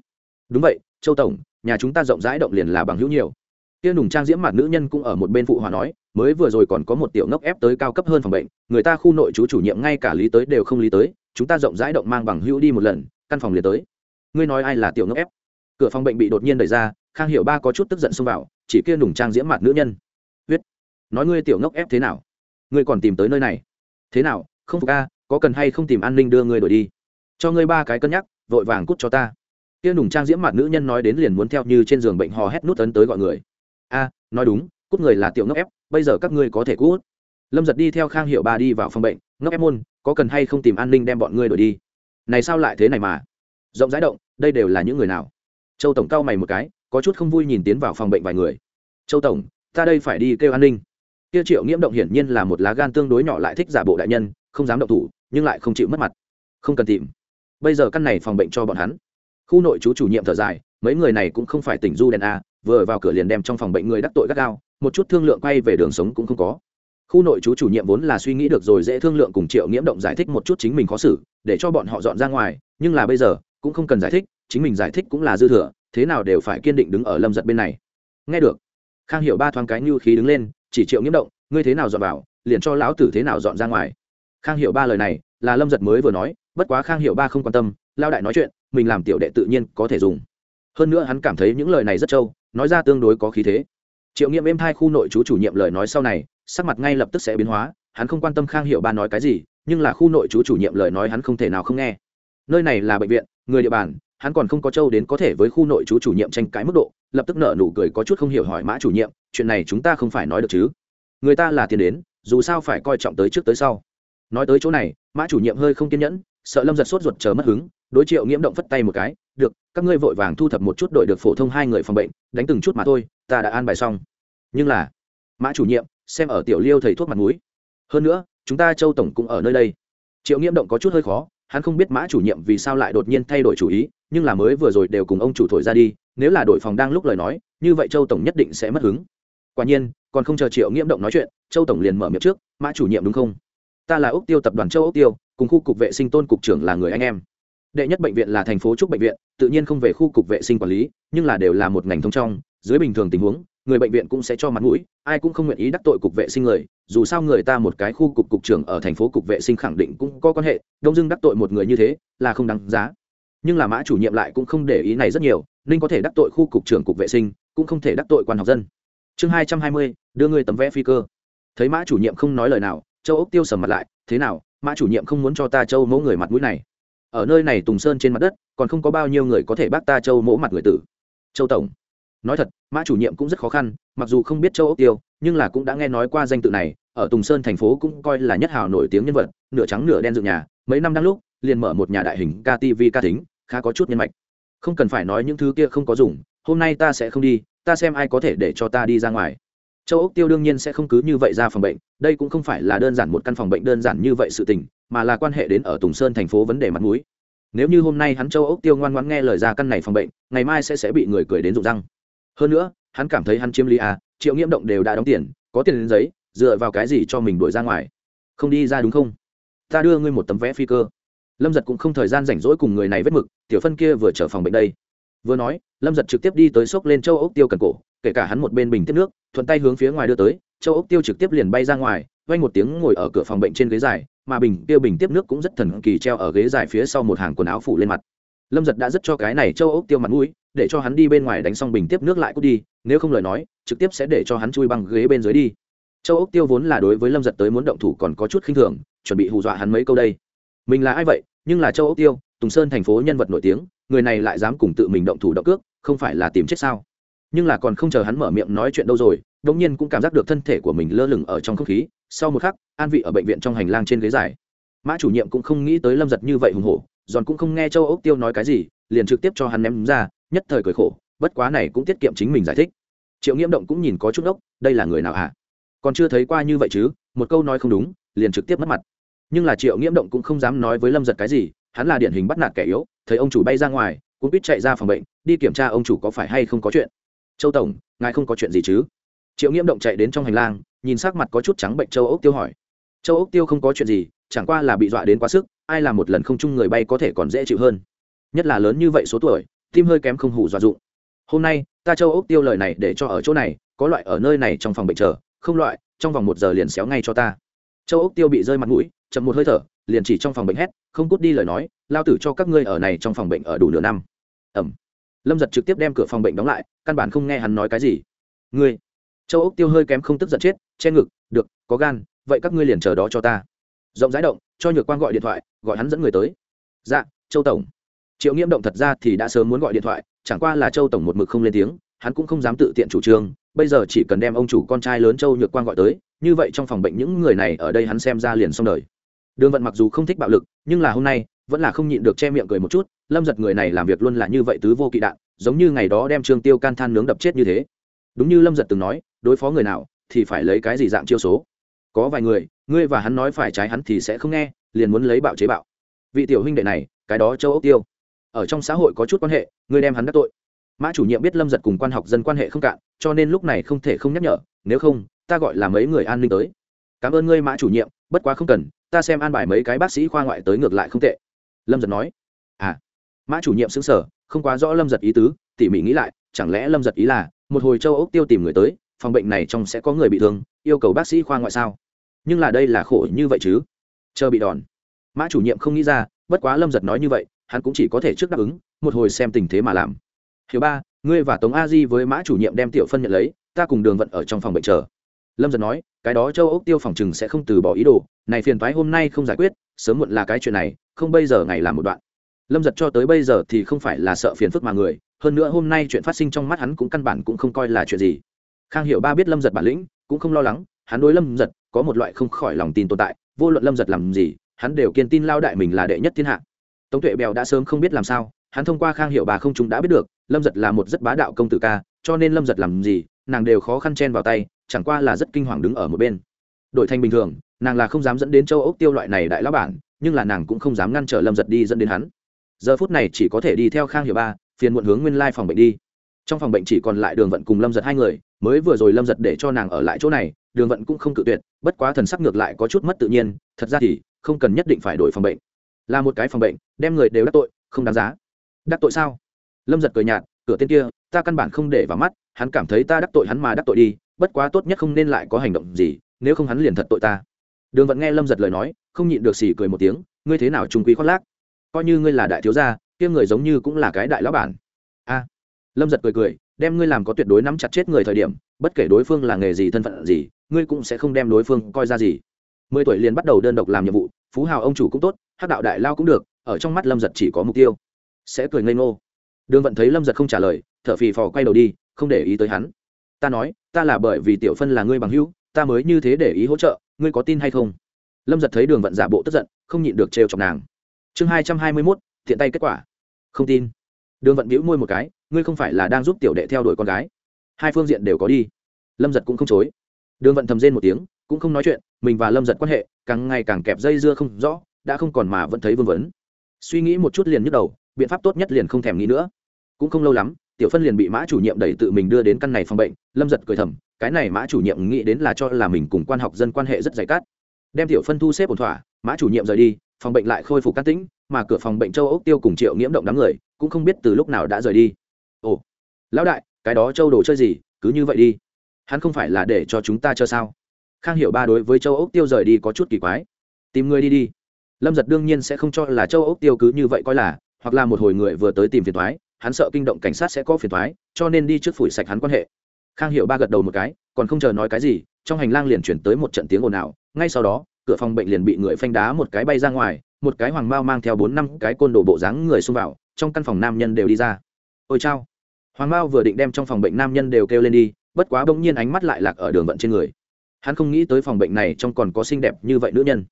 đúng vậy, châu tổng nhà chúng ta rộng rãi động liền là bằng hữu nhiều. Kia nùng trang diễm mặt nữ nhân cũng ở một bên phụ hòa nói, mới vừa rồi còn có một tiểu ngốc ép tới cao cấp hơn phòng bệnh, người ta khu nội chú chủ nhiệm ngay cả lý tới đều không lý tới, chúng ta rộng rãi động mang bằng hữu đi một lần, căn phòng liền tới. Ngươi nói ai là tiểu ngốc ép? Cửa phòng bệnh bị đột nhiên đẩy ra, khang hiểu ba có chút tức giận xông vào, chỉ kia nùng trang diễm mặt nữ nhân. Huyết nói ngươi tiểu ngốc ép thế nào? Ngươi còn tìm tới nơi này. Thế nào? Không phục a, có cần hay không tìm an ninh đưa ngươi đổi đi? Cho ngươi ba cái cân nhắc, vội vàng cút cho ta kia nùng trang diễm mặt nữ nhân nói đến liền muốn theo như trên giường bệnh hò hét nút ấn tới gọi người. A, nói đúng, cút người là tiểu ngốc ép, bây giờ các ngươi có thể cút. Lâm giật đi theo khang hiệu ba đi vào phòng bệnh, ngốc ép môn, có cần hay không tìm an ninh đem bọn ngươi đổi đi? Này sao lại thế này mà? Rộng rãi động, đây đều là những người nào? Châu tổng cao mày một cái, có chút không vui nhìn tiến vào phòng bệnh vài người. Châu tổng, ta đây phải đi kêu an ninh. Kia triệu nghiễm động hiển nhiên là một lá gan tương đối nhỏ lại thích giả bộ đại nhân, không dám động thủ, nhưng lại không chịu mất mặt. Không cần tìm. Bây giờ căn này phòng bệnh cho bọn hắn khu nội chú chủ nhiệm thở dài, mấy người này cũng không phải tỉnh du đèn a, vừa vào cửa liền đem trong phòng bệnh người đắc tội gắt gao, một chút thương lượng quay về đường sống cũng không có. Khu nội chú chủ nhiệm vốn là suy nghĩ được rồi dễ thương lượng cùng triệu nghiễm động giải thích một chút chính mình khó xử, để cho bọn họ dọn ra ngoài, nhưng là bây giờ, cũng không cần giải thích, chính mình giải thích cũng là dư thừa, thế nào đều phải kiên định đứng ở lâm giật bên này. Nghe được, khang hiểu ba thoáng cái như khí đứng lên, chỉ triệu nghiễm động, ngươi thế nào dọn vào, liền cho lão tử thế nào dọn ra ngoài? Khang hiểu ba lời này, là lâm giật mới vừa nói, bất quá khang hiểu ba không quan tâm lao đại nói chuyện mình làm tiểu đệ tự nhiên có thể dùng. Hơn nữa hắn cảm thấy những lời này rất trâu, nói ra tương đối có khí thế. Triệu nghiệm êm hai khu nội chú chủ nhiệm lời nói sau này, sắc mặt ngay lập tức sẽ biến hóa, hắn không quan tâm khang hiệu ba nói cái gì, nhưng là khu nội chú chủ nhiệm lời nói hắn không thể nào không nghe. Nơi này là bệnh viện, người địa bàn, hắn còn không có châu đến có thể với khu nội chú chủ nhiệm tranh cãi mức độ, lập tức nợ nụ cười có chút không hiểu hỏi mã chủ nhiệm, chuyện này chúng ta không phải nói được chứ? Người ta là tiền đến, dù sao phải coi trọng tới trước tới sau. Nói tới chỗ này, mã chủ nhiệm hơi không kiên nhẫn, sợ lâm giật sốt ruột chờ mất hứng đối triệu nghiễm động phất tay một cái, được, các ngươi vội vàng thu thập một chút đội được phổ thông hai người phòng bệnh, đánh từng chút mà thôi, ta đã an bài xong. Nhưng là, mã chủ nhiệm, xem ở tiểu liêu thầy thuốc mặt mũi. Hơn nữa, chúng ta châu tổng cũng ở nơi đây. Triệu nghiễm động có chút hơi khó, hắn không biết mã chủ nhiệm vì sao lại đột nhiên thay đổi chủ ý, nhưng là mới vừa rồi đều cùng ông chủ thổi ra đi, nếu là đội phòng đang lúc lời nói, như vậy châu tổng nhất định sẽ mất hứng. Quả nhiên, còn không chờ triệu nghiễm động nói chuyện, châu tổng liền mở miệng trước, mã chủ nhiệm đúng không? Ta là ốc tiêu tập đoàn châu ốc tiêu, cùng khu cục vệ sinh tôn cục trưởng là người anh em đệ nhất bệnh viện là thành phố trúc bệnh viện, tự nhiên không về khu cục vệ sinh quản lý, nhưng là đều là một ngành thông trong. Dưới bình thường tình huống, người bệnh viện cũng sẽ cho mặt mũi, ai cũng không nguyện ý đắc tội cục vệ sinh người. Dù sao người ta một cái khu cục cục trưởng ở thành phố cục vệ sinh khẳng định cũng có quan hệ, đông dưng đắc tội một người như thế là không đáng giá. Nhưng là mã chủ nhiệm lại cũng không để ý này rất nhiều ninh có thể đắc tội khu cục trưởng cục vệ sinh, cũng không thể đắc tội quan học dân. Chương hai trăm hai mươi, đưa người tấm vé phi cơ. Thấy mã chủ nhiệm không nói lời nào, châu ốc tiêu sầm mặt lại, thế nào, mã chủ nhiệm không muốn cho ta châu mẫu người mặt mũi này? Ở nơi này tùng sơn trên mặt đất, còn không có bao nhiêu người có thể bác ta châu mẫu mặt người tử. Châu tổng, nói thật, mã chủ nhiệm cũng rất khó khăn, mặc dù không biết châu ốc tiêu, nhưng là cũng đã nghe nói qua danh tự này, ở tùng sơn thành phố cũng coi là nhất hào nổi tiếng nhân vật, nửa trắng nửa đen dựng nhà, mấy năm đang lúc, liền mở một nhà đại hình ktv ca tính, khá có chút nhân mạch. Không cần phải nói những thứ kia không có dùng, hôm nay ta sẽ không đi, ta xem ai có thể để cho ta đi ra ngoài. Châu ốc tiêu đương nhiên sẽ không cứ như vậy ra phòng bệnh đây cũng không phải là đơn giản một căn phòng bệnh đơn giản như vậy sự tình, mà là quan hệ đến ở tùng sơn thành phố vấn đề mặt mũi. Nếu như hôm nay hắn châu ốc tiêu ngoan ngoãn nghe lời ra căn này phòng bệnh, ngày mai sẽ sẽ bị người cười đến rụng răng. Hơn nữa, hắn cảm thấy hắn chiếm lý à triệu nghiễm động đều đã đóng tiền, có tiền đến giấy, dựa vào cái gì cho mình đuổi ra ngoài? Không đi ra đúng không? Ta đưa ngươi một tấm vé phi cơ. Lâm giật cũng không thời gian rảnh rỗi cùng người này vết mực, tiểu phân kia vừa trở phòng bệnh đây. Vừa nói, lâm giật trực tiếp đi tới xốc lên châu ốc tiêu cần cổ, kể cả hắn một bên bình tiếp nước, thuận tay hướng phía ngoài đưa tới châu ốc tiêu trực tiếp liền bay ra ngoài vay một tiếng ngồi ở cửa phòng bệnh trên ghế dài, mà bình tiêu bình tiếp nước cũng rất thần kỳ treo ở ghế dài phía sau một hàng quần áo phủ lên mặt. Lâm giật đã rất cho cái này châu ốc tiêu mặt mũi, để cho hắn đi bên ngoài đánh xong bình tiếp nước lại cút đi, nếu không lời nói, trực tiếp sẽ để cho hắn chui bằng ghế bên dưới đi. Châu ốc tiêu vốn là đối với lâm giật tới muốn động thủ còn có chút khinh thường, chuẩn bị hù dọa hắn mấy câu đây. Mình là ai vậy? Nhưng là châu ốc tiêu, tùng sơn thành phố nhân vật nổi tiếng, người này lại dám cùng tự mình động thủ động cước, không phải là tìm chết sao? Nhưng là còn không chờ hắn mở miệng nói chuyện đâu rồi đống nhiên cũng cảm giác được thân thể của mình lơ lửng ở trong không khí, sau một khắc, an vị ở bệnh viện trong hành lang trên ghế dài. Mã chủ nhiệm cũng không nghĩ tới lâm giật như vậy hùng hổ, giòn cũng không nghe châu ốc tiêu nói cái gì, liền trực tiếp cho hắn ném ra, nhất thời cười khổ, bất quá này cũng tiết kiệm chính mình giải thích. Triệu nghiễm động cũng nhìn có chút ốc, đây là người nào hả? Còn chưa thấy qua như vậy chứ, một câu nói không đúng, liền trực tiếp mất mặt. Nhưng là triệu nghiễm động cũng không dám nói với lâm giật cái gì, hắn là điển hình bắt nạt kẻ yếu, thấy ông chủ bay ra ngoài cũng biết chạy ra phòng bệnh, đi kiểm tra ông chủ có phải hay không có chuyện châu tổng, ngài không có chuyện gì chứ? Triệu nghiễm động chạy đến trong hành lang, nhìn sắc mặt có chút trắng bệnh châu ốc tiêu hỏi. Châu ốc tiêu không có chuyện gì, chẳng qua là bị dọa đến quá sức, ai làm một lần không chung người bay có thể còn dễ chịu hơn. Nhất là lớn như vậy số tuổi, tim hơi kém không hủ dọa dụng. Hôm nay, ta châu ốc tiêu lời này để cho ở chỗ này, có loại ở nơi này trong phòng bệnh chờ, không loại, trong vòng một giờ liền xéo ngay cho ta. Châu ốc tiêu bị rơi mặt mũi, chậm một hơi thở, liền chỉ trong phòng bệnh hét, không cút đi lời nói, lao tử cho các ngươi ở này trong phòng bệnh ở đủ nửa năm. Ẩm lâm giật trực tiếp đem cửa phòng bệnh đóng lại, căn bản không nghe hắn nói cái gì. Ngươi, châu ốc tiêu hơi kém không tức giận chết, che ngực, được, có gan, vậy các ngươi liền chờ đó cho ta. Rộng rãi động, cho nhược quan gọi điện thoại, gọi hắn dẫn người tới. Dạ châu tổng. Triệu nghiễm động thật ra thì đã sớm muốn gọi điện thoại, chẳng qua là châu tổng một mực không lên tiếng, hắn cũng không dám tự tiện chủ trương, bây giờ chỉ cần đem ông chủ con trai lớn châu nhược quan gọi tới, như vậy trong phòng bệnh những người này ở đây hắn xem ra liền xong đời. Đường vận mặc dù không thích bạo lực, nhưng là hôm nay, vẫn là không nhịn được che miệng cười một chút lâm giật người này làm việc luôn là như vậy tứ vô kỵ đạn, giống như ngày đó đem trương tiêu can than nướng đập chết như thế. Đúng như lâm giật từng nói, đối phó người nào thì phải lấy cái gì dạng chiêu số. Có vài người, ngươi và hắn nói phải trái hắn thì sẽ không nghe, liền muốn lấy bạo chế bạo. Vị tiểu huynh đệ này, cái đó châu ốc tiêu. Ở trong xã hội có chút quan hệ, ngươi đem hắn đắc tội. Mã chủ nhiệm biết lâm giật cùng quan học dân quan hệ không cạn, cho nên lúc này không thể không nhắc nhở, nếu không, ta gọi là mấy người an ninh tới. Cảm ơn ngươi, mã chủ nhiệm, bất quá không cần, ta xem an bài mấy cái bác sĩ khoa ngoại tới ngược lại không tệ. Lâm giật nói mã chủ nhiệm xứng sở, không quá rõ lâm giật ý tứ, tỉ mỉ nghĩ lại, chẳng lẽ lâm giật ý là, một hồi châu ốc tiêu tìm người tới, phòng bệnh này trong sẽ có người bị thương, yêu cầu bác sĩ khoa ngoại sao? Nhưng là đây là khổ như vậy chứ? Chờ bị đòn. Mã chủ nhiệm không nghĩ ra, bất quá lâm giật nói như vậy, hắn cũng chỉ có thể trước đáp ứng, một hồi xem tình thế mà làm. Hiểu ba, ngươi và tống a di với mã chủ nhiệm đem tiểu phân nhận lấy, ta cùng đường vận ở trong phòng bệnh chờ. Lâm giật nói, cái đó châu ốc tiêu phòng chừng sẽ không từ bỏ ý đồ, này phiền thoái hôm nay không giải quyết, sớm muộn là cái chuyện này, không bây giờ ngày làm một đoạn lâm giật cho tới bây giờ thì không phải là sợ phiền phức mà người, hơn nữa hôm nay chuyện phát sinh trong mắt hắn cũng căn bản cũng không coi là chuyện gì. Khang hiệu ba biết lâm giật bản lĩnh, cũng không lo lắng, hắn đối lâm giật có một loại không khỏi lòng tin tồn tại, vô luận lâm giật làm gì, hắn đều kiên tin lao đại mình là đệ nhất thiên hạ. Tống tuệ bèo đã sớm không biết làm sao, hắn thông qua khang hiệu bà không chúng đã biết được, lâm giật là một rất bá đạo công tử ca, cho nên lâm giật làm gì, nàng đều khó khăn chen vào tay, chẳng qua là rất kinh hoàng đứng ở một bên. Đổi thành bình thường, nàng là không dám dẫn đến châu ốc tiêu loại này đại lão bản, nhưng là nàng cũng không dám ngăn trở lâm giật đi dẫn đến hắn giờ phút này chỉ có thể đi theo khang hiệu ba, phiền muộn hướng nguyên lai phòng bệnh đi. Trong phòng bệnh chỉ còn lại đường vận cùng lâm giật hai người, mới vừa rồi lâm giật để cho nàng ở lại chỗ này, đường vận cũng không cự tuyệt, bất quá thần sắc ngược lại có chút mất tự nhiên, thật ra thì không cần nhất định phải đổi phòng bệnh. Là một cái phòng bệnh, đem người đều đắc tội, không đáng giá. Đắc tội sao? Lâm giật cười nhạt, cửa tên kia, ta căn bản không để vào mắt, hắn cảm thấy ta đắc tội hắn mà đắc tội đi, bất quá tốt nhất không nên lại có hành động gì, nếu không hắn liền thật tội ta. Đường vận nghe lâm giật lời nói, không nhịn được xỉ cười một tiếng, ngươi thế nào trung quý khoác lác? Coi như ngươi là đại thiếu gia, kia người giống như cũng là cái đại lão bản. A. Lâm giật cười cười, đem ngươi làm có tuyệt đối nắm chặt chết người thời điểm, bất kể đối phương là nghề gì thân phận gì, ngươi cũng sẽ không đem đối phương coi ra gì. Mười tuổi liền bắt đầu đơn độc làm nhiệm vụ, phú hào ông chủ cũng tốt, hắc đạo đại lao cũng được, ở trong mắt lâm giật chỉ có mục tiêu. Sẽ cười ngây ngô. Đường vận thấy lâm giật không trả lời t h ở phì phò quay đầu đi, không để ý tới hắn. Ta nói, ta là bởi vì tiểu phân là ngươi bằng hữu, ta mới như thế để ý hỗ trợ, ngươi có tin hay không? Lâm giật thấy đường vận giả bộ tức giận, không nhịn được trêu chọc nàng chương hai trăm hai mươi mốt, thiện tay kết quả. Không tin. Đường vận bĩu môi một cái, ngươi không phải là đang giúp tiểu đệ theo đuổi con gái. Hai phương diện đều có đi. Lâm giật cũng không chối. Đường vận thầm rên một tiếng, cũng không nói chuyện, mình và lâm giật quan hệ, càng ngày càng kẹp dây dưa không rõ, đã không còn mà vẫn thấy vương vấn. Suy nghĩ một chút liền nhức đầu, biện pháp tốt nhất liền không thèm nghĩ nữa. Cũng không lâu lắm, tiểu phân liền bị mã chủ nhiệm đẩy tự mình đưa đến căn này phòng bệnh, lâm giật cười thầm, cái này mã chủ nhiệm nghĩ đến là cho là mình cùng quan học dân quan hệ rất dày cát đem tiểu phân thu xếp ổn thỏa, mã chủ nhiệm rời đi phòng bệnh lại khôi phục cát tĩnh, mà cửa phòng bệnh châu ốc tiêu cùng triệu nghiễm động đám người cũng không biết từ lúc nào đã rời đi. Ồ, lão đại, cái đó châu đồ chơi gì, cứ như vậy đi. Hắn không phải là để cho chúng ta chơi sao? Khang hiểu ba đối với châu ốc tiêu rời đi có chút kỳ quái. Tìm người đi đi. Lâm giật đương nhiên sẽ không cho là châu ốc tiêu cứ như vậy coi là, hoặc là một hồi người vừa tới tìm phiền thoái hắn sợ kinh động cảnh sát sẽ có phiền thoái cho nên đi trước phủi sạch hắn quan hệ. Khang hiểu ba gật đầu một cái, còn không chờ nói cái gì, trong hành lang liền chuyển tới một trận tiếng ồn ào, ngay sau đó cửa phòng bệnh liền bị người phanh đá một cái bay ra ngoài, một cái hoàng mao mang theo bốn năm cái côn đồ bộ dáng người xông vào, trong căn phòng nam nhân đều đi ra. Ôi chao. Hoàng mao vừa định đem trong phòng bệnh nam nhân đều kêu lên đi, bất quá bỗng nhiên ánh mắt lại lạc ở đường vận trên người. Hắn không nghĩ tới phòng bệnh này trong còn có xinh đẹp như vậy nữ nhân.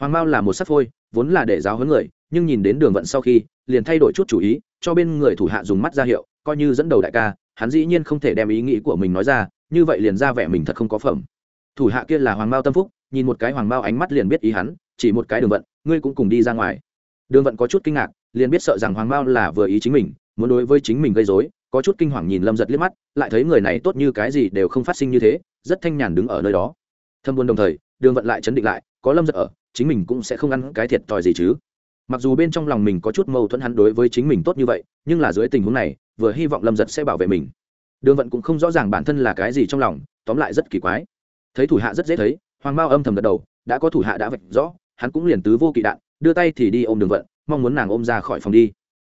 Hoàng mao là một sắc phôi, vốn là để giáo huấn người, nhưng nhìn đến đường vận sau khi, liền thay đổi chút chủ ý, cho bên người thủ hạ dùng mắt ra hiệu, coi như dẫn đầu đại ca, hắn dĩ nhiên không thể đem ý nghĩ của mình nói ra, như vậy liền ra vẻ mình thật không có phẩm. Thủ hạ kia là hoàng mao tâm phúc nhìn một cái hoàng mao ánh mắt liền biết ý hắn, chỉ một cái đường vận, ngươi cũng cùng đi ra ngoài. Đường vận có chút kinh ngạc, liền biết sợ rằng hoàng mao là vừa ý chính mình, muốn đối với chính mình gây dối có chút kinh hoàng nhìn lâm giật liếc mắt, lại thấy người này tốt như cái gì đều không phát sinh như thế, rất thanh nhàn đứng ở nơi đó. Thâm buồn đồng thời, đường vận lại chấn định lại, có lâm giật ở, chính mình cũng sẽ không ăn cái thiệt thòi gì chứ. Mặc dù bên trong lòng mình có chút mâu thuẫn hắn đối với chính mình tốt như vậy, nhưng là dưới tình huống này, vừa hy vọng lâm giật sẽ bảo vệ mình. Đường vận cũng không rõ ràng bản thân là cái gì trong lòng, tóm lại rất kỳ quái. Thấy thủ hạ rất dễ thấy hoàng mao âm thầm gật đầu, đã có thủ hạ đã vạch rõ, hắn cũng liền tứ vô kỵ đạn, đưa tay thì đi ôm đường vận, mong muốn nàng ôm ra khỏi phòng đi.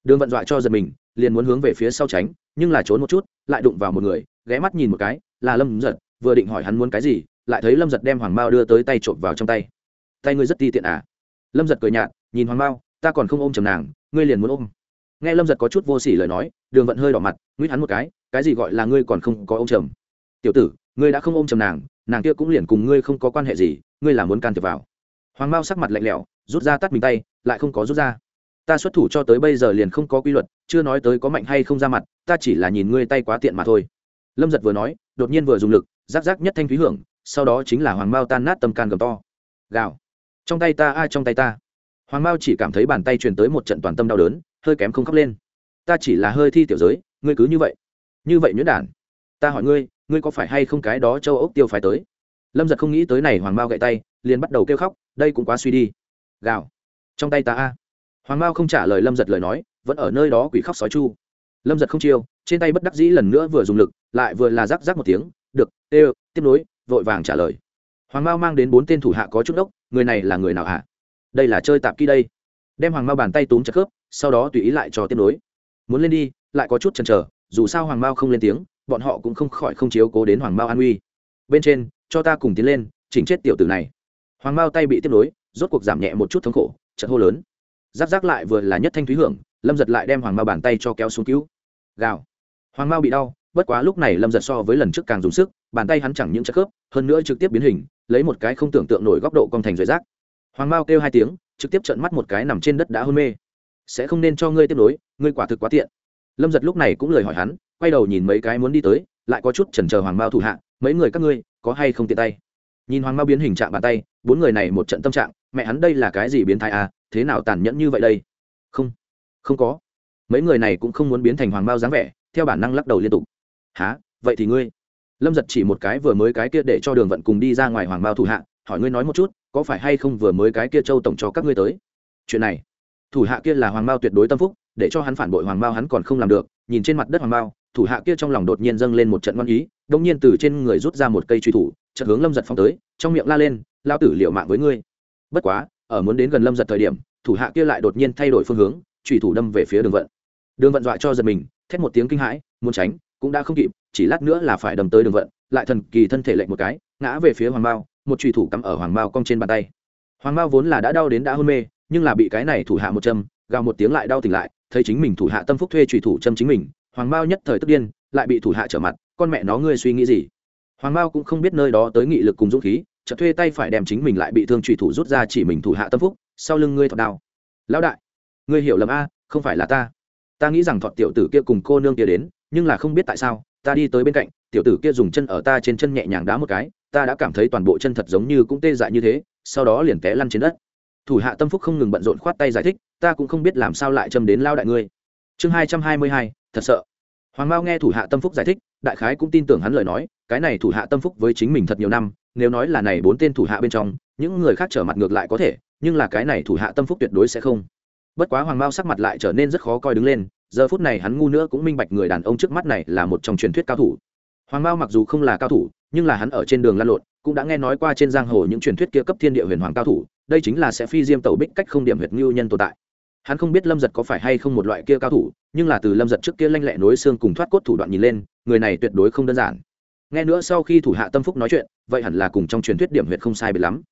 Đường vận dọa cho giật mình, liền muốn hướng về phía sau tránh, nhưng là trốn một chút, lại đụng vào một người, ghé mắt nhìn một cái, là lâm giật, vừa định hỏi hắn muốn cái gì, lại thấy lâm giật đem hoàng mao đưa tới tay trộm vào trong tay. Tay ngươi rất ti tiện à? Lâm giật cười nhạt, nhìn hoàng mao, ta còn không ôm chầm nàng, ngươi liền muốn ôm. Nghe lâm giật có chút vô s ỉ lời nói, đường vận hơi đỏ mặt, nguyết hắn một cái cái gì gọi là ngươi còn không có ôm chầm? Tiểu tử, ngươi đã không ôm chầm nàng nàng kia cũng liền cùng ngươi không có quan hệ gì, ngươi là muốn can thiệp vào. Hoàng mao sắc mặt lạnh lẽo, rút ra tắt mình tay, lại không có rút ra. Ta xuất thủ cho tới bây giờ liền không có quy luật, chưa nói tới có mạnh hay không ra mặt, ta chỉ là nhìn ngươi tay quá tiện mà thôi. Lâm giật vừa nói, đột nhiên vừa dùng lực giáp giáp nhất thanh thúy hưởng, sau đó chính là hoàng mao tan nát tâm can gầm to. Gào. Trong tay ta ai trong tay ta. Hoàng mao chỉ cảm thấy bàn tay truyền tới một trận toàn tâm đau đớn, hơi kém không khóc lên. Ta chỉ là hơi thi tiểu giới, ngươi cứ như vậy. Như vậy nhuyễn đản. Ta hỏi ngươi ngươi có phải hay không cái đó châu ốc tiêu phải tới? Lâm giật không nghĩ tới này hoàng mao gậy tay, liền bắt đầu kêu khóc, đây cũng quá suy đi. Gào. Trong tay ta a. Hoàng mao không trả lời lâm giật lời nói, vẫn ở nơi đó quỷ khóc sói chu. Lâm giật không chiêu, trên tay bất đắc dĩ lần nữa vừa dùng lực, lại vừa là rắc rắc một tiếng, được ê tiếp nối, vội vàng trả lời. Hoàng mao mang đến bốn tên thủ hạ có chút đốc người này là người nào hả? Đây là chơi tạp kỹ đây. Đem hoàng mao bàn tay túm chặt khớp, sau đó tùy ý lại cho tiếp nối. Muốn lên đi, lại có chút chần chờ, dù sao hoàng mao không lên tiếng bọn họ cũng không khỏi không chiếu cố đến hoàng mao an uy. Bên trên, cho ta cùng tiến lên, chỉnh chết tiểu tử này. Hoàng mao tay bị tiếp nối, rốt cuộc giảm nhẹ một chút thống khổ chật hô lớn. Giáp giáp lại vừa là nhất thanh thúy hưởng, lâm giật lại đem hoàng mao bàn tay cho kéo xuống cứu. Gào. Hoàng mao bị đau, bất quá lúc này lâm giật so với lần trước càng dùng sức, bàn tay hắn chẳng những chất khớp, hơn nữa trực tiếp biến hình, lấy một cái không tưởng tượng nổi góc độ cong thành rời rác. Hoàng mao kêu hai tiếng, trực tiếp trận mắt một cái nằm trên đất đã hôn mê. Sẽ không nên cho ngươi tiếp nối, ngươi quả thực quá tiện. Lâm giật lúc này cũng lời hỏi hắn quay đầu nhìn mấy cái muốn đi tới, lại có chút chần chờ hoàng mao thủ hạ, mấy người các ngươi, có hay không tiện tay? Nhìn hoàng mao biến hình trạng bàn tay, bốn người này một trận tâm trạng, mẹ hắn đây là cái gì biến thái à thế nào tàn nhẫn như vậy đây? Không không có. Mấy người này cũng không muốn biến thành hoàng mao dáng vẻ, theo bản năng lắc đầu liên tục. Há vậy thì ngươi? Lâm giật chỉ một cái vừa mới cái kia để cho đường vận cùng đi ra ngoài hoàng mao thủ hạ, hỏi ngươi nói một chút, có phải hay không vừa mới cái kia châu tổng cho các ngươi tới? Chuyện này, thủ hạ kia là hoàng mao tuyệt đối tâm phúc, để cho hắn phản bội hoàng mao hắn còn không làm được, nhìn trên mặt đất hoàng mao thủ hạ kia trong lòng đột nhiên dâng lên một trận ngoan ý đông nhiên từ trên người rút ra một cây truy thủ, chợt hướng lâm giật phong tới, trong miệng la lên lao tử liệu mạng với ngươi. Bất quá, ở muốn đến gần lâm giật thời điểm, thủ hạ kia lại đột nhiên thay đổi phương hướng, truy thủ đâm về phía đường vận. Đường vận dọa cho giật mình, thét một tiếng kinh hãi, muốn tránh, cũng đã không kịp, chỉ lát nữa là phải đâm tới đường vận, lại thần kỳ thân thể lệnh một cái, ngã về phía hoàng mao, một truy thủ cắm ở hoàng mao cong trên bàn tay. Hoàng mao vốn là đã đau đến đã hôn mê, nhưng là bị cái này thủ hạ một châm, gào một tiếng lại đau tỉnh lại, thấy chính mình thủ hạ tâm phúc thuê truy thủ châm chính mình hoàng mao nhất thời tức điên, lại bị thủ hạ trở mặt, con mẹ nó, ngươi suy nghĩ gì? Hoàng mao cũng không biết nơi đó tới nghị lực cùng dũng khí, chợt thuê tay phải đem chính mình lại bị thương trùy thủ rút ra chỉ mình thủ hạ tâm phúc, sau lưng ngươi thọt đao lão đại, ngươi hiểu lầm a, không phải là ta. Ta nghĩ rằng thọt tiểu tử kia cùng cô nương kia đến, nhưng là không biết tại sao, ta đi tới bên cạnh, tiểu tử kia dùng chân ở ta trên chân nhẹ nhàng đá một cái, ta đã cảm thấy toàn bộ chân thật giống như cũng tê dại như thế, sau đó liền té lăn trên đất. Thủ hạ tâm phúc không ngừng bận rộn khoát tay giải thích, ta cũng không biết làm sao lại châm đến lao đại ngươi. Chương hai trăm hai mươi hai thật sợ. Hoàng mao nghe thủ hạ tâm phúc giải thích, đại khái cũng tin tưởng hắn lời nói, cái này thủ hạ tâm phúc với chính mình thật nhiều năm, nếu nói là này bốn tên thủ hạ bên trong, những người khác trở mặt ngược lại có thể, nhưng là cái này thủ hạ tâm phúc tuyệt đối sẽ không. Bất quá hoàng mao sắc mặt lại trở nên rất khó coi đứng lên, giờ phút này hắn ngu nữa cũng minh bạch người đàn ông trước mắt này là một trong truyền thuyết cao thủ. Hoàng mao mặc dù không là cao thủ, nhưng là hắn ở trên đường lan lộn, cũng đã nghe nói qua trên giang hồ những truyền thuyết kia cấp thiên địa huyền hoàng cao thủ, đây chính là sẽ phi diêm tẩu bích cách không điểm huyệt ngưu nhân tồn tại hắn không biết lâm giật có phải hay không một loại kia cao thủ, nhưng là từ lâm giật trước kia lanh lẹ nối xương cùng thoát cốt thủ đoạn nhìn lên, người này tuyệt đối không đơn giản. Nghe nữa sau khi thủ hạ tâm phúc nói chuyện, vậy hẳn là cùng trong truyền thuyết điểm huyệt không sai biệt lắm.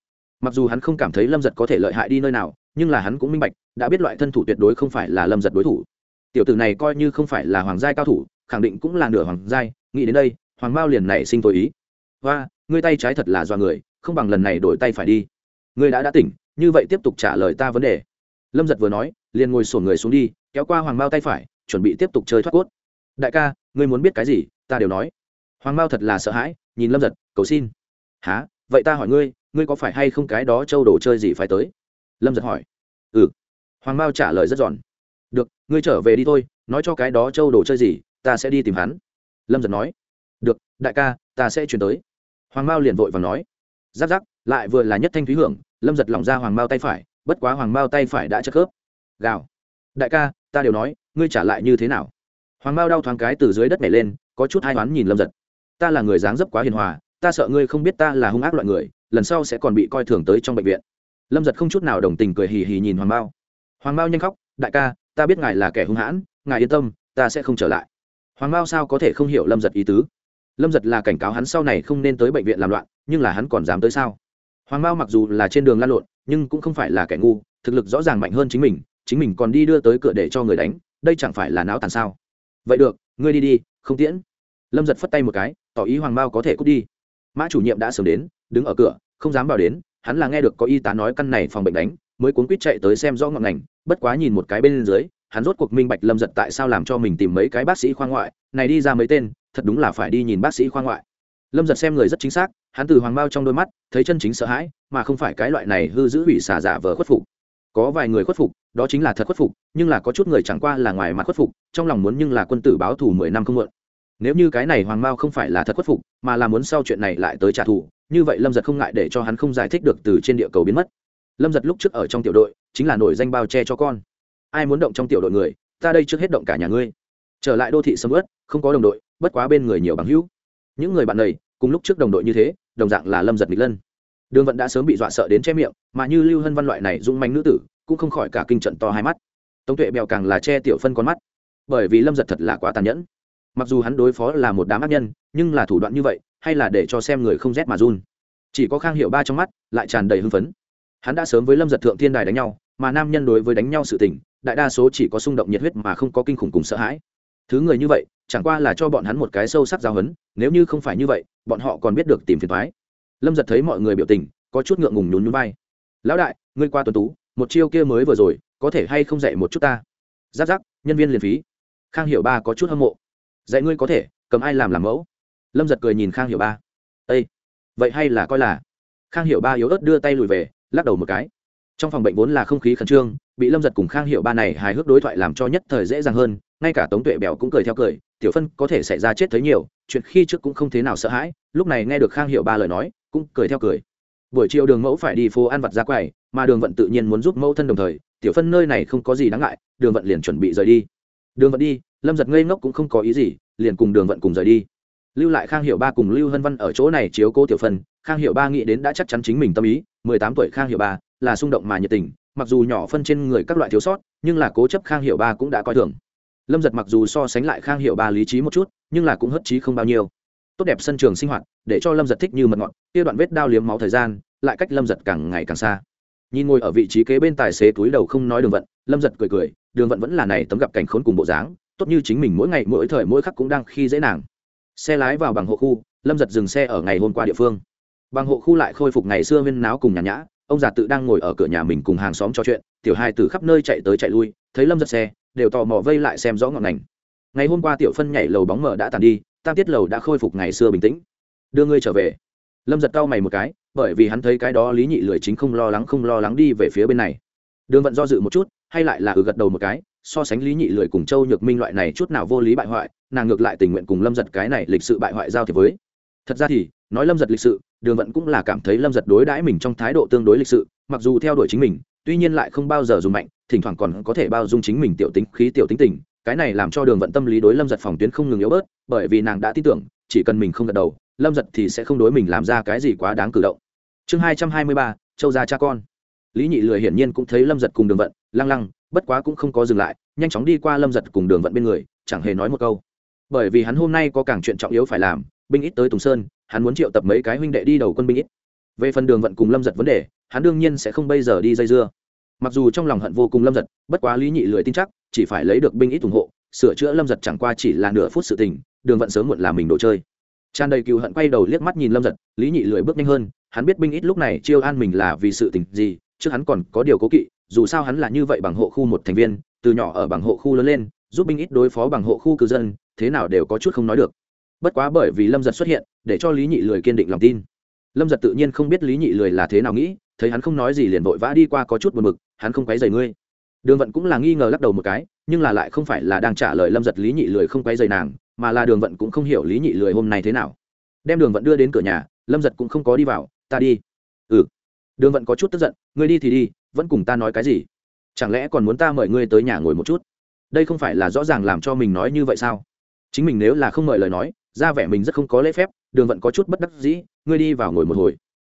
Mặc dù hắn không cảm thấy lâm giật có thể lợi hại đi nơi nào, nhưng là hắn cũng minh bạch, đã biết loại thân thủ tuyệt đối không phải là lâm giật đối thủ. Tiểu tử này coi như không phải là hoàng giai cao thủ, khẳng định cũng là nửa hoàng giai, nghĩ đến đây, hoàng mao liền nảy sinh tội ý. Và ngươi tay trái thật là do người, không bằng lần này đổi tay phải đi. Ngươi đã đã tỉnh, như vậy tiếp tục trả lời ta vấn đề. Lâm giật vừa nói liền ngồi sổn người xuống đi, kéo qua hoàng mao tay phải, chuẩn bị tiếp tục chơi thoát cốt. Đại ca, ngươi muốn biết cái gì, ta đều nói. Hoàng mao thật là sợ hãi, nhìn lâm giật, cầu xin. Há vậy ta hỏi ngươi ngươi có phải hay không cái đó châu đồ chơi gì phải tới? Lâm giật hỏi. Ừ. Hoàng mao trả lời rất giòn. Được, ngươi trở về đi thôi, nói cho cái đó châu đồ chơi gì, ta sẽ đi tìm hắn. Lâm giật nói. Được, đại ca, ta sẽ chuyển tới. Hoàng mao liền vội và nói. Giáp giáp, lại vừa là nhất thanh thúy hưởng, lâm giật lỏng ra hoàng mao tay phải, bất quá hoàng mao tay phải đã chất khớp gào. Đại ca, ta đều nói, ngươi trả lại như thế nào? Hoàng mao đau thoáng cái từ dưới đất nhảy lên, có chút hai oán nhìn lâm giật. Ta là người dáng dấp quá hiền hòa, ta sợ ngươi không biết ta là hung ác loại người, lần sau sẽ còn bị coi thường tới trong bệnh viện. Lâm giật không chút nào đồng tình cười hì hì nhìn hoàng mao. Hoàng mao nhanh khóc, đại ca, ta biết ngài là kẻ hung hãn, ngài yên tâm, ta sẽ không trở lại. Hoàng mao sao có thể không hiểu lâm giật ý tứ? Lâm giật là cảnh cáo hắn sau này không nên tới bệnh viện làm loạn, nhưng là hắn còn dám tới sao? Hoàng mao mặc dù là trên đường lan lộn, nhưng cũng không phải là kẻ ngu, thực lực rõ ràng mạnh hơn chính mình chính mình còn đi đưa tới cửa để cho người đánh, đây chẳng phải là não tàn sao? Vậy được, ngươi đi đi, không tiễn. Lâm giật phất tay một cái, tỏ ý hoàng mao có thể cút đi. Mã chủ nhiệm đã sớm đến, đứng ở cửa, không dám vào đến, hắn là nghe được có y tá nói căn này phòng bệnh đánh, mới cuốn quýt chạy tới xem rõ ngọn ngành, bất quá nhìn một cái bên dưới, hắn rốt cuộc minh bạch lâm giật tại sao làm cho mình tìm mấy cái bác sĩ khoa ngoại, này đi ra mấy tên, thật đúng là phải đi nhìn bác sĩ khoa ngoại. Lâm giật xem người rất chính xác, hắn từ hoàng bao trong đôi mắt, thấy chân chính sợ hãi, mà không phải cái loại này hư giữ hủy xả giả vờ khuất phục có vài người khuất phục, đó chính là thật khuất phục, nhưng là có chút người chẳng qua là ngoài mặt khuất phục, trong lòng muốn nhưng là quân tử báo thù mười năm không mượn nếu như cái này hoàng mao không phải là thật khuất phục, mà là muốn sau chuyện này lại tới trả thù, như vậy lâm giật không ngại để cho hắn không giải thích được từ trên địa cầu biến mất. Lâm giật lúc trước ở trong tiểu đội, chính là nổi danh bao che cho con. Ai muốn động trong tiểu đội người, ta đây trước hết động cả nhà ngươi. Trở lại đô thị sầm ướt không có đồng đội, bất quá bên người nhiều bằng hữu. Những người bạn này, cùng lúc trước đồng đội như thế, đồng dạng là lâm giật nghịch lân đường vận đã sớm bị dọa sợ đến che miệng, mà như lưu hân văn loại này dũng manh nữ tử, cũng không khỏi cả kinh trận to hai mắt. Tống tuệ bèo càng là che tiểu phân con mắt. Bởi vì lâm giật thật là quá tàn nhẫn. Mặc dù hắn đối phó là một đám ác nhân, nhưng là thủ đoạn như vậy, hay là để cho xem người không rét mà run. Chỉ có khang hiệu ba trong mắt, lại tràn đầy hưng phấn. Hắn đã sớm với lâm giật thượng thiên đài đánh nhau, mà nam nhân đối với đánh nhau sự tình, đại đa số chỉ có xung động nhiệt huyết mà không có kinh khủng cùng sợ hãi. Thứ người như vậy, chẳng qua là cho bọn hắn một cái sâu sắc giao hấn nếu như không phải như vậy, bọn họ còn biết được tìm phiền thoái lâm giật thấy mọi người biểu tình, có chút ngượng ngùng nhún nhún vai. Lão đại, ngươi qua tuần tú, một chiêu kia mới vừa rồi, có thể hay không dạy một chút ta? Giáp giáp, nhân viên liền phí. Khang hiểu ba có chút hâm mộ. Dạy ngươi có thể, cầm ai làm làm mẫu? Lâm giật cười nhìn khang hiểu ba. Ây vậy hay là coi là. Khang hiểu ba yếu ớt đưa tay lùi về, lắc đầu một cái. Trong phòng bệnh vốn là không khí khẩn trương, bị lâm giật cùng khang hiệu ba này hài hước đối thoại làm cho nhất thời dễ dàng hơn, ngay cả tống tuệ bèo cũng cười theo cười, tiểu phân có thể xảy ra chết thấy nhiều, chuyện khi trước cũng không thế nào sợ hãi. Lúc này nghe được khang hiệu ba lời nói cũng cười theo cười. Buổi chiều đường mẫu phải đi phố ăn vặt ra quầy, mà đường vận tự nhiên muốn giúp mẫu thân đồng thời, tiểu phân nơi này không có gì đáng ngại, đường vận liền chuẩn bị rời đi. Đường vận đi, lâm giật ngây ngốc cũng không có ý gì, liền cùng đường vận cùng rời đi. Lưu lại khang hiệu ba cùng lưu hân văn ở chỗ này chiếu cố tiểu phân, khang hiệu ba nghĩ đến đã chắc chắn chính mình tâm ý, mười tám tuổi khang hiệu ba là xung động mà nhiệt tình, mặc dù nhỏ phân trên người các loại thiếu sót, nhưng là cố chấp khang hiệu ba cũng đã coi thường. Lâm giật mặc dù so sánh lại khang hiệu ba lý trí một chút, nhưng là cũng hất trí không bao nhiêu tốt đẹp sân trường sinh hoạt, để cho lâm giật thích như mật ngọt, kia đoạn vết đao liếm máu thời gian, lại cách lâm giật càng ngày càng xa. Nhìn ngồi ở vị trí kế bên tài xế túi đầu không nói đường vận, lâm giật cười cười, đường vận vẫn là này tấm gặp cảnh khốn cùng bộ dáng, tốt như chính mình mỗi ngày, mỗi thời, mỗi khắc cũng đang khi dễ nàng. Xe lái vào bằng hộ khu, lâm giật dừng xe ở ngày hôm qua địa phương. Bằng hộ khu lại khôi phục ngày xưa viên náo cùng nhàn nhã, ông già tự đang ngồi ở cửa nhà mình cùng hàng xóm trò chuyện, tiểu hai từ khắp nơi chạy tới chạy lui, thấy lâm giật xe, đều tò mò vây lại xem rõ ngọn ngành. Ngày hôm qua tiểu phân nhảy lầu bóng mở đã tàn đi tam tiết lầu đã khôi phục ngày xưa bình tĩnh. Đưa ngươi trở về. Lâm giật cau mày một cái, bởi vì hắn thấy cái đó lý nhị lười chính không lo lắng không lo lắng đi về phía bên này. Đường vận do dự một chút, hay lại là ừ gật đầu một cái, so sánh lý nhị lười cùng châu nhược minh loại này chút nào vô lý bại hoại, nàng ngược lại tình nguyện cùng lâm giật cái này lịch sự bại hoại giao thiệp với. Thật ra thì, nói lâm giật lịch sự, đường vận cũng là cảm thấy lâm giật đối đãi mình trong thái độ tương đối lịch sự, mặc dù theo đuổi chính mình, tuy nhiên lại không bao giờ dùng mạnh, thỉnh thoảng còn có thể bao dung chính mình tiểu tính khí tiểu tính tình cái này làm cho đường vận tâm lý đối lâm giật phòng tuyến không ngừng yếu bớt, bởi vì nàng đã tin tưởng, chỉ cần mình không gật đầu, lâm giật thì sẽ không đối mình làm ra cái gì quá đáng cử động. Chương hai trăm hai mươi ba, châu gia cha con. Lý nhị lười hiển nhiên cũng thấy lâm giật cùng đường vận, lăng lăng, bất quá cũng không có dừng lại, nhanh chóng đi qua lâm giật cùng đường vận bên người, chẳng hề nói một câu. Bởi vì hắn hôm nay có càng chuyện trọng yếu phải làm, binh ít tới tùng sơn, hắn muốn triệu tập mấy cái huynh đệ đi đầu quân binh ít. Về phần đường vận cùng lâm giật vấn đề, hắn đương nhiên sẽ không bây giờ đi dây dưa mặc dù trong lòng hận vô cùng lâm giật, bất quá lý nhị lười tin chắc, chỉ phải lấy được binh ít ủng hộ, sửa chữa lâm giật chẳng qua chỉ là nửa phút sự tình, đường vận sớm muộn là mình đồ chơi. Tràn đầy cựu hận quay đầu liếc mắt nhìn lâm giật, lý nhị lười bước nhanh hơn, hắn biết binh ít lúc này chiêu an mình là vì sự tình gì, trước hắn còn có điều cố kỵ, dù sao hắn là như vậy bằng hộ khu một thành viên, từ nhỏ ở bằng hộ khu lớn lên, giúp binh ít đối phó bằng hộ khu cư dân, thế nào đều có chút không nói được. Bất quá bởi vì lâm giật xuất hiện, để cho lý nhị lười kiên định lòng tin. Lâm giật tự nhiên không biết lý nhị lười là thế nào nghĩ, thấy hắn không nói gì liền vội vã đi qua có chút buồn mực hắn không quấy rầy ngươi. Đường vận cũng là nghi ngờ lắc đầu một cái, nhưng là lại không phải là đang trả lời lâm giật lý nhị lười không quấy rầy nàng, mà là đường vận cũng không hiểu lý nhị lười hôm nay thế nào. Đem đường vận đưa đến cửa nhà, lâm giật cũng không có đi vào, ta đi. Ừ. Đường vận có chút tức giận, ngươi đi thì đi, vẫn cùng ta nói cái gì? Chẳng lẽ còn muốn ta mời ngươi tới nhà ngồi một chút? Đây không phải là rõ ràng làm cho mình nói như vậy sao? Chính mình nếu là không mời lời nói, ra vẻ mình rất không có lễ phép, đường vận có chút bất đắc dĩ, ngươi đi vào ngồi một hồi.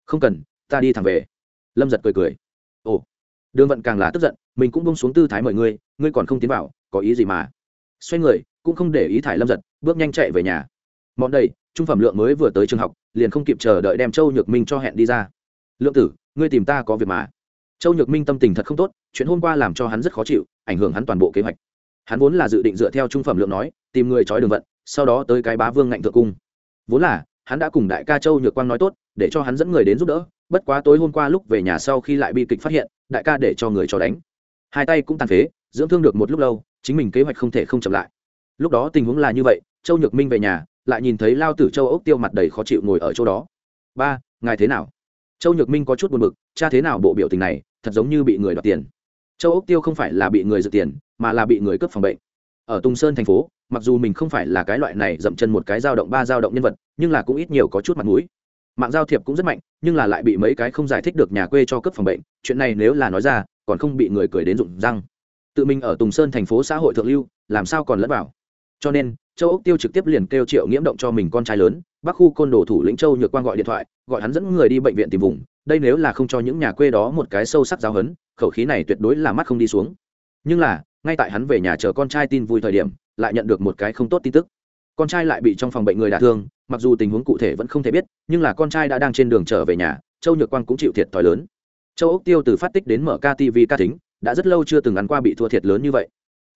Không cần, ta đi thẳng về. Lâm giật cười cười đường vận càng là tức giận, mình cũng bông xuống tư thái mời ngươi ngươi còn không tiến vào, có ý gì mà? Xoay người, cũng không để ý thải lâm giật, bước nhanh chạy về nhà. Mọn đầy, trung phẩm lượng mới vừa tới trường học, liền không kịp chờ đợi đem châu nhược minh cho hẹn đi ra. Lượng tử, ngươi tìm ta có việc mà. Châu nhược minh tâm tình thật không tốt, chuyện hôm qua làm cho hắn rất khó chịu, ảnh hưởng hắn toàn bộ kế hoạch. Hắn vốn là dự định dựa theo trung phẩm lượng nói, tìm người trói đường vận, sau đó tới cái bá vương ngạnh thượng cung. Vốn là, hắn đã cùng đại ca châu nhược quang nói tốt, để cho hắn dẫn người đến giúp đỡ, bất quá tối hôm qua lúc về nhà sau khi lại bi kịch phát hiện đại ca để cho người cho đánh. Hai tay cũng tàn phế, dưỡng thương được một lúc lâu, chính mình kế hoạch không thể không chậm lại. Lúc đó tình huống là như vậy, châu nhược minh về nhà, lại nhìn thấy lao tử châu ốc tiêu mặt đầy khó chịu ngồi ở chỗ đó. Ba, ngài thế nào? Châu nhược minh có chút buồn b ự c cha thế nào bộ biểu tình này, thật giống như bị người đoạt tiền. Châu ốc tiêu không phải là bị người dự tiền, mà là bị người cướp phòng bệnh. Ở tùng sơn thành phố, mặc dù mình không phải là cái loại này dậm chân một cái dao động ba dao động nhân vật, nhưng là cũng ít nhiều có chút mặt mũi mạng giao thiệp cũng rất mạnh, nhưng là lại bị mấy cái không giải thích được nhà quê cho cấp phòng bệnh, chuyện này nếu là nói ra, còn không bị người cười đến rụng răng. Tự mình ở tùng sơn thành phố xã hội thượng lưu, làm sao còn lẫn vào? Cho nên, châu ốc tiêu trực tiếp liền kêu triệu nghiễm động cho mình con trai lớn bắc khu côn đồ thủ lĩnh châu nhược quang gọi điện thoại, gọi hắn dẫn người đi bệnh viện tìm vùng, đây nếu là không cho những nhà quê đó một cái sâu sắc giáo hấn khẩu khí này tuyệt đối là mắt không đi xuống. Nhưng là, ngay tại hắn về nhà chờ con trai tin vui thời điểm, lại nhận được một cái không tốt tin tức con trai lại bị trong phòng bệnh người đả thương mặc dù tình huống cụ thể vẫn không thể biết nhưng là con trai đã đang trên đường trở về nhà châu nhược quang cũng chịu thiệt thòi lớn. Châu ốc tiêu từ phát tích đến mở ktv ca tính, đã rất lâu chưa từng ăn qua bị thua thiệt lớn như vậy.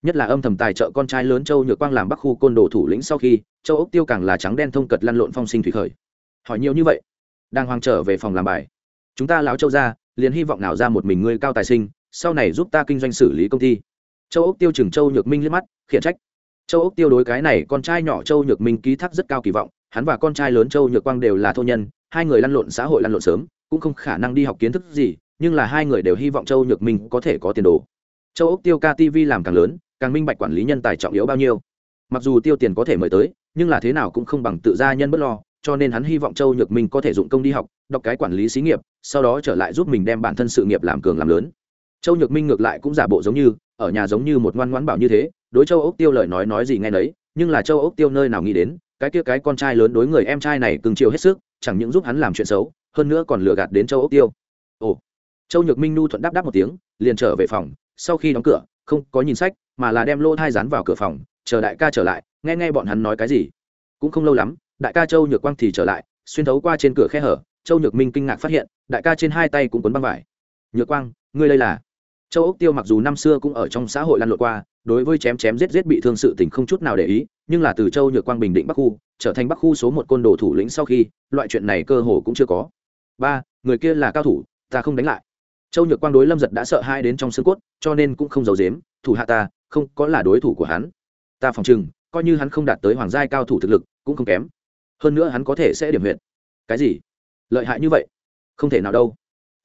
Nhất là âm thầm tài trợ con trai lớn châu nhược quang làm bắc khu côn đồ thủ lĩnh sau khi châu ốc tiêu càng là trắng đen thông cật lăn lộn phong sinh thủy khởi. Hỏi nhiều như vậy đang hoang trở về phòng làm bài. Chúng ta láo châu ra liền hy vọng nào ra một mình ngươi cao tài sinh sau này giúp ta kinh doanh xử lý công ty. Châu ốc tiêu chừng châu nhược minh liếc mắt khiển trách châu ốc tiêu đối cái này con trai nhỏ châu nhược minh ký thác rất cao kỳ vọng, hắn và con trai lớn châu nhược quang đều là thô nhân, hai người lăn lộn xã hội lăn lộn sớm, cũng không khả năng đi học kiến thức gì, nhưng là hai người đều hy vọng châu nhược minh có thể có tiền đồ. Châu ốc tiêu ktv làm càng lớn, càng minh bạch quản lý nhân tài trọng yếu bao nhiêu. Mặc dù tiêu tiền có thể mời tới, nhưng là thế nào cũng không bằng tự gia nhân bất lo, cho nên hắn hy vọng châu nhược minh có thể dụng công đi học, đọc cái quản lý xí nghiệp, sau đó trở lại giúp mình đem bản thân sự nghiệp làm cường làm lớn. Châu nhược minh ngược lại cũng giả bộ giống như, ở nhà giống như một ngoan ngoãn bảo như thế đối châu ốc tiêu lời nói nói gì nghe nấy, nhưng là châu ốc tiêu nơi nào nghĩ đến, cái kia cái con trai lớn đối người em trai này cưng chiều hết sức, chẳng những giúp hắn làm chuyện xấu, hơn nữa còn lừa gạt đến châu ốc tiêu. Ồ. Châu nhược minh nu thuận đáp đáp một tiếng, liền trở về phòng, sau khi đóng cửa, không có nhìn sách, mà là đem lô thai dán vào cửa phòng, chờ đại ca trở lại, nghe nghe bọn hắn nói cái gì. Cũng không lâu lắm, đại ca châu nhược quang thì trở lại, xuyên thấu qua trên cửa khe hở, châu nhược minh kinh ngạc phát hiện, đại ca trên hai tay cũng quấn băng vải. Nhược quang, ngươi đây là? Châu ốc tiêu mặc dù năm xưa cũng ở trong xã hội lăn lộn qua đối với chém chém giết giết bị thương sự tình không chút nào để ý, nhưng là từ châu nhược quang bình định bắc khu, trở thành bắc khu số một côn đồ thủ lĩnh sau khi, loại chuyện này cơ hồ cũng chưa có. Ba, người kia là cao thủ, ta không đánh lại. Châu nhược quang đối lâm giật đã sợ hai đến trong xương cốt, cho nên cũng không giấu dếm thủ hạ ta, không có là đối thủ của hắn. Ta phòng chừng coi như hắn không đạt tới hoàng giai cao thủ thực lực, cũng không kém. Hơn nữa hắn có thể sẽ điểm huyện cái gì? Lợi hại như vậy? Không thể nào đâu.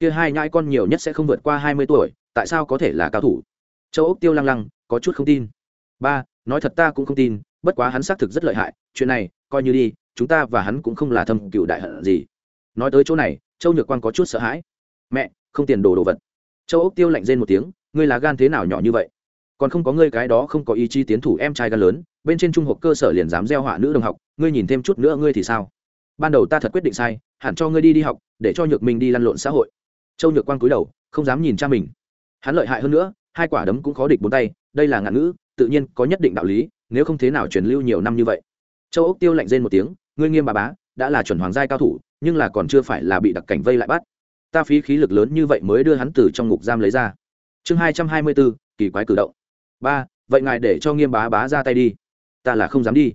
Kia hai nhãi con nhiều nhất sẽ không vượt qua hai mươi tuổi, tại sao có thể là cao thủ? Châu ốc tiêu lăng lăng có chút không tin. Ba, nói thật ta cũng không tin, bất quá hắn xác thực rất lợi hại, chuyện này, coi như đi, chúng ta và hắn cũng không là thâm cựu đại hận gì. Nói tới chỗ này, châu nhược Quang có chút sợ hãi. Mẹ, không tiền đồ đồ vật. Châu ốc tiêu lạnh rên một tiếng, ngươi là gan thế nào nhỏ như vậy? Còn không có ngươi cái đó không có ý chí tiến thủ em trai gan lớn, bên trên trung học cơ sở liền dám gieo họa nữ đồng học, ngươi nhìn thêm chút nữa ngươi thì sao? Ban đầu ta thật quyết định sai, hẳn cho ngươi đi đi học, để cho nhược mình đi lăn lộn xã hội. Châu nhược quang cúi đầu, không dám nhìn cha mình. Hắn lợi hại hơn nữa hai quả đấm cũng khó địch bốn tay, đây là ngạn ngữ, tự nhiên có nhất định đạo lý, nếu không thế nào truyền lưu nhiều năm như vậy. Châu ốc tiêu lạnh rên một tiếng, ngươi nghiêm bà bá, đã là chuẩn hoàng giai cao thủ, nhưng là còn chưa phải là bị đặc cảnh vây lại bắt. Ta phí khí lực lớn như vậy mới đưa hắn từ trong ngục giam lấy ra. Chương hai trăm hai mươi bốn kỳ quái cử động. Ba, vậy ngài để cho nghiêm bá bá ra tay đi. Ta là không dám đi.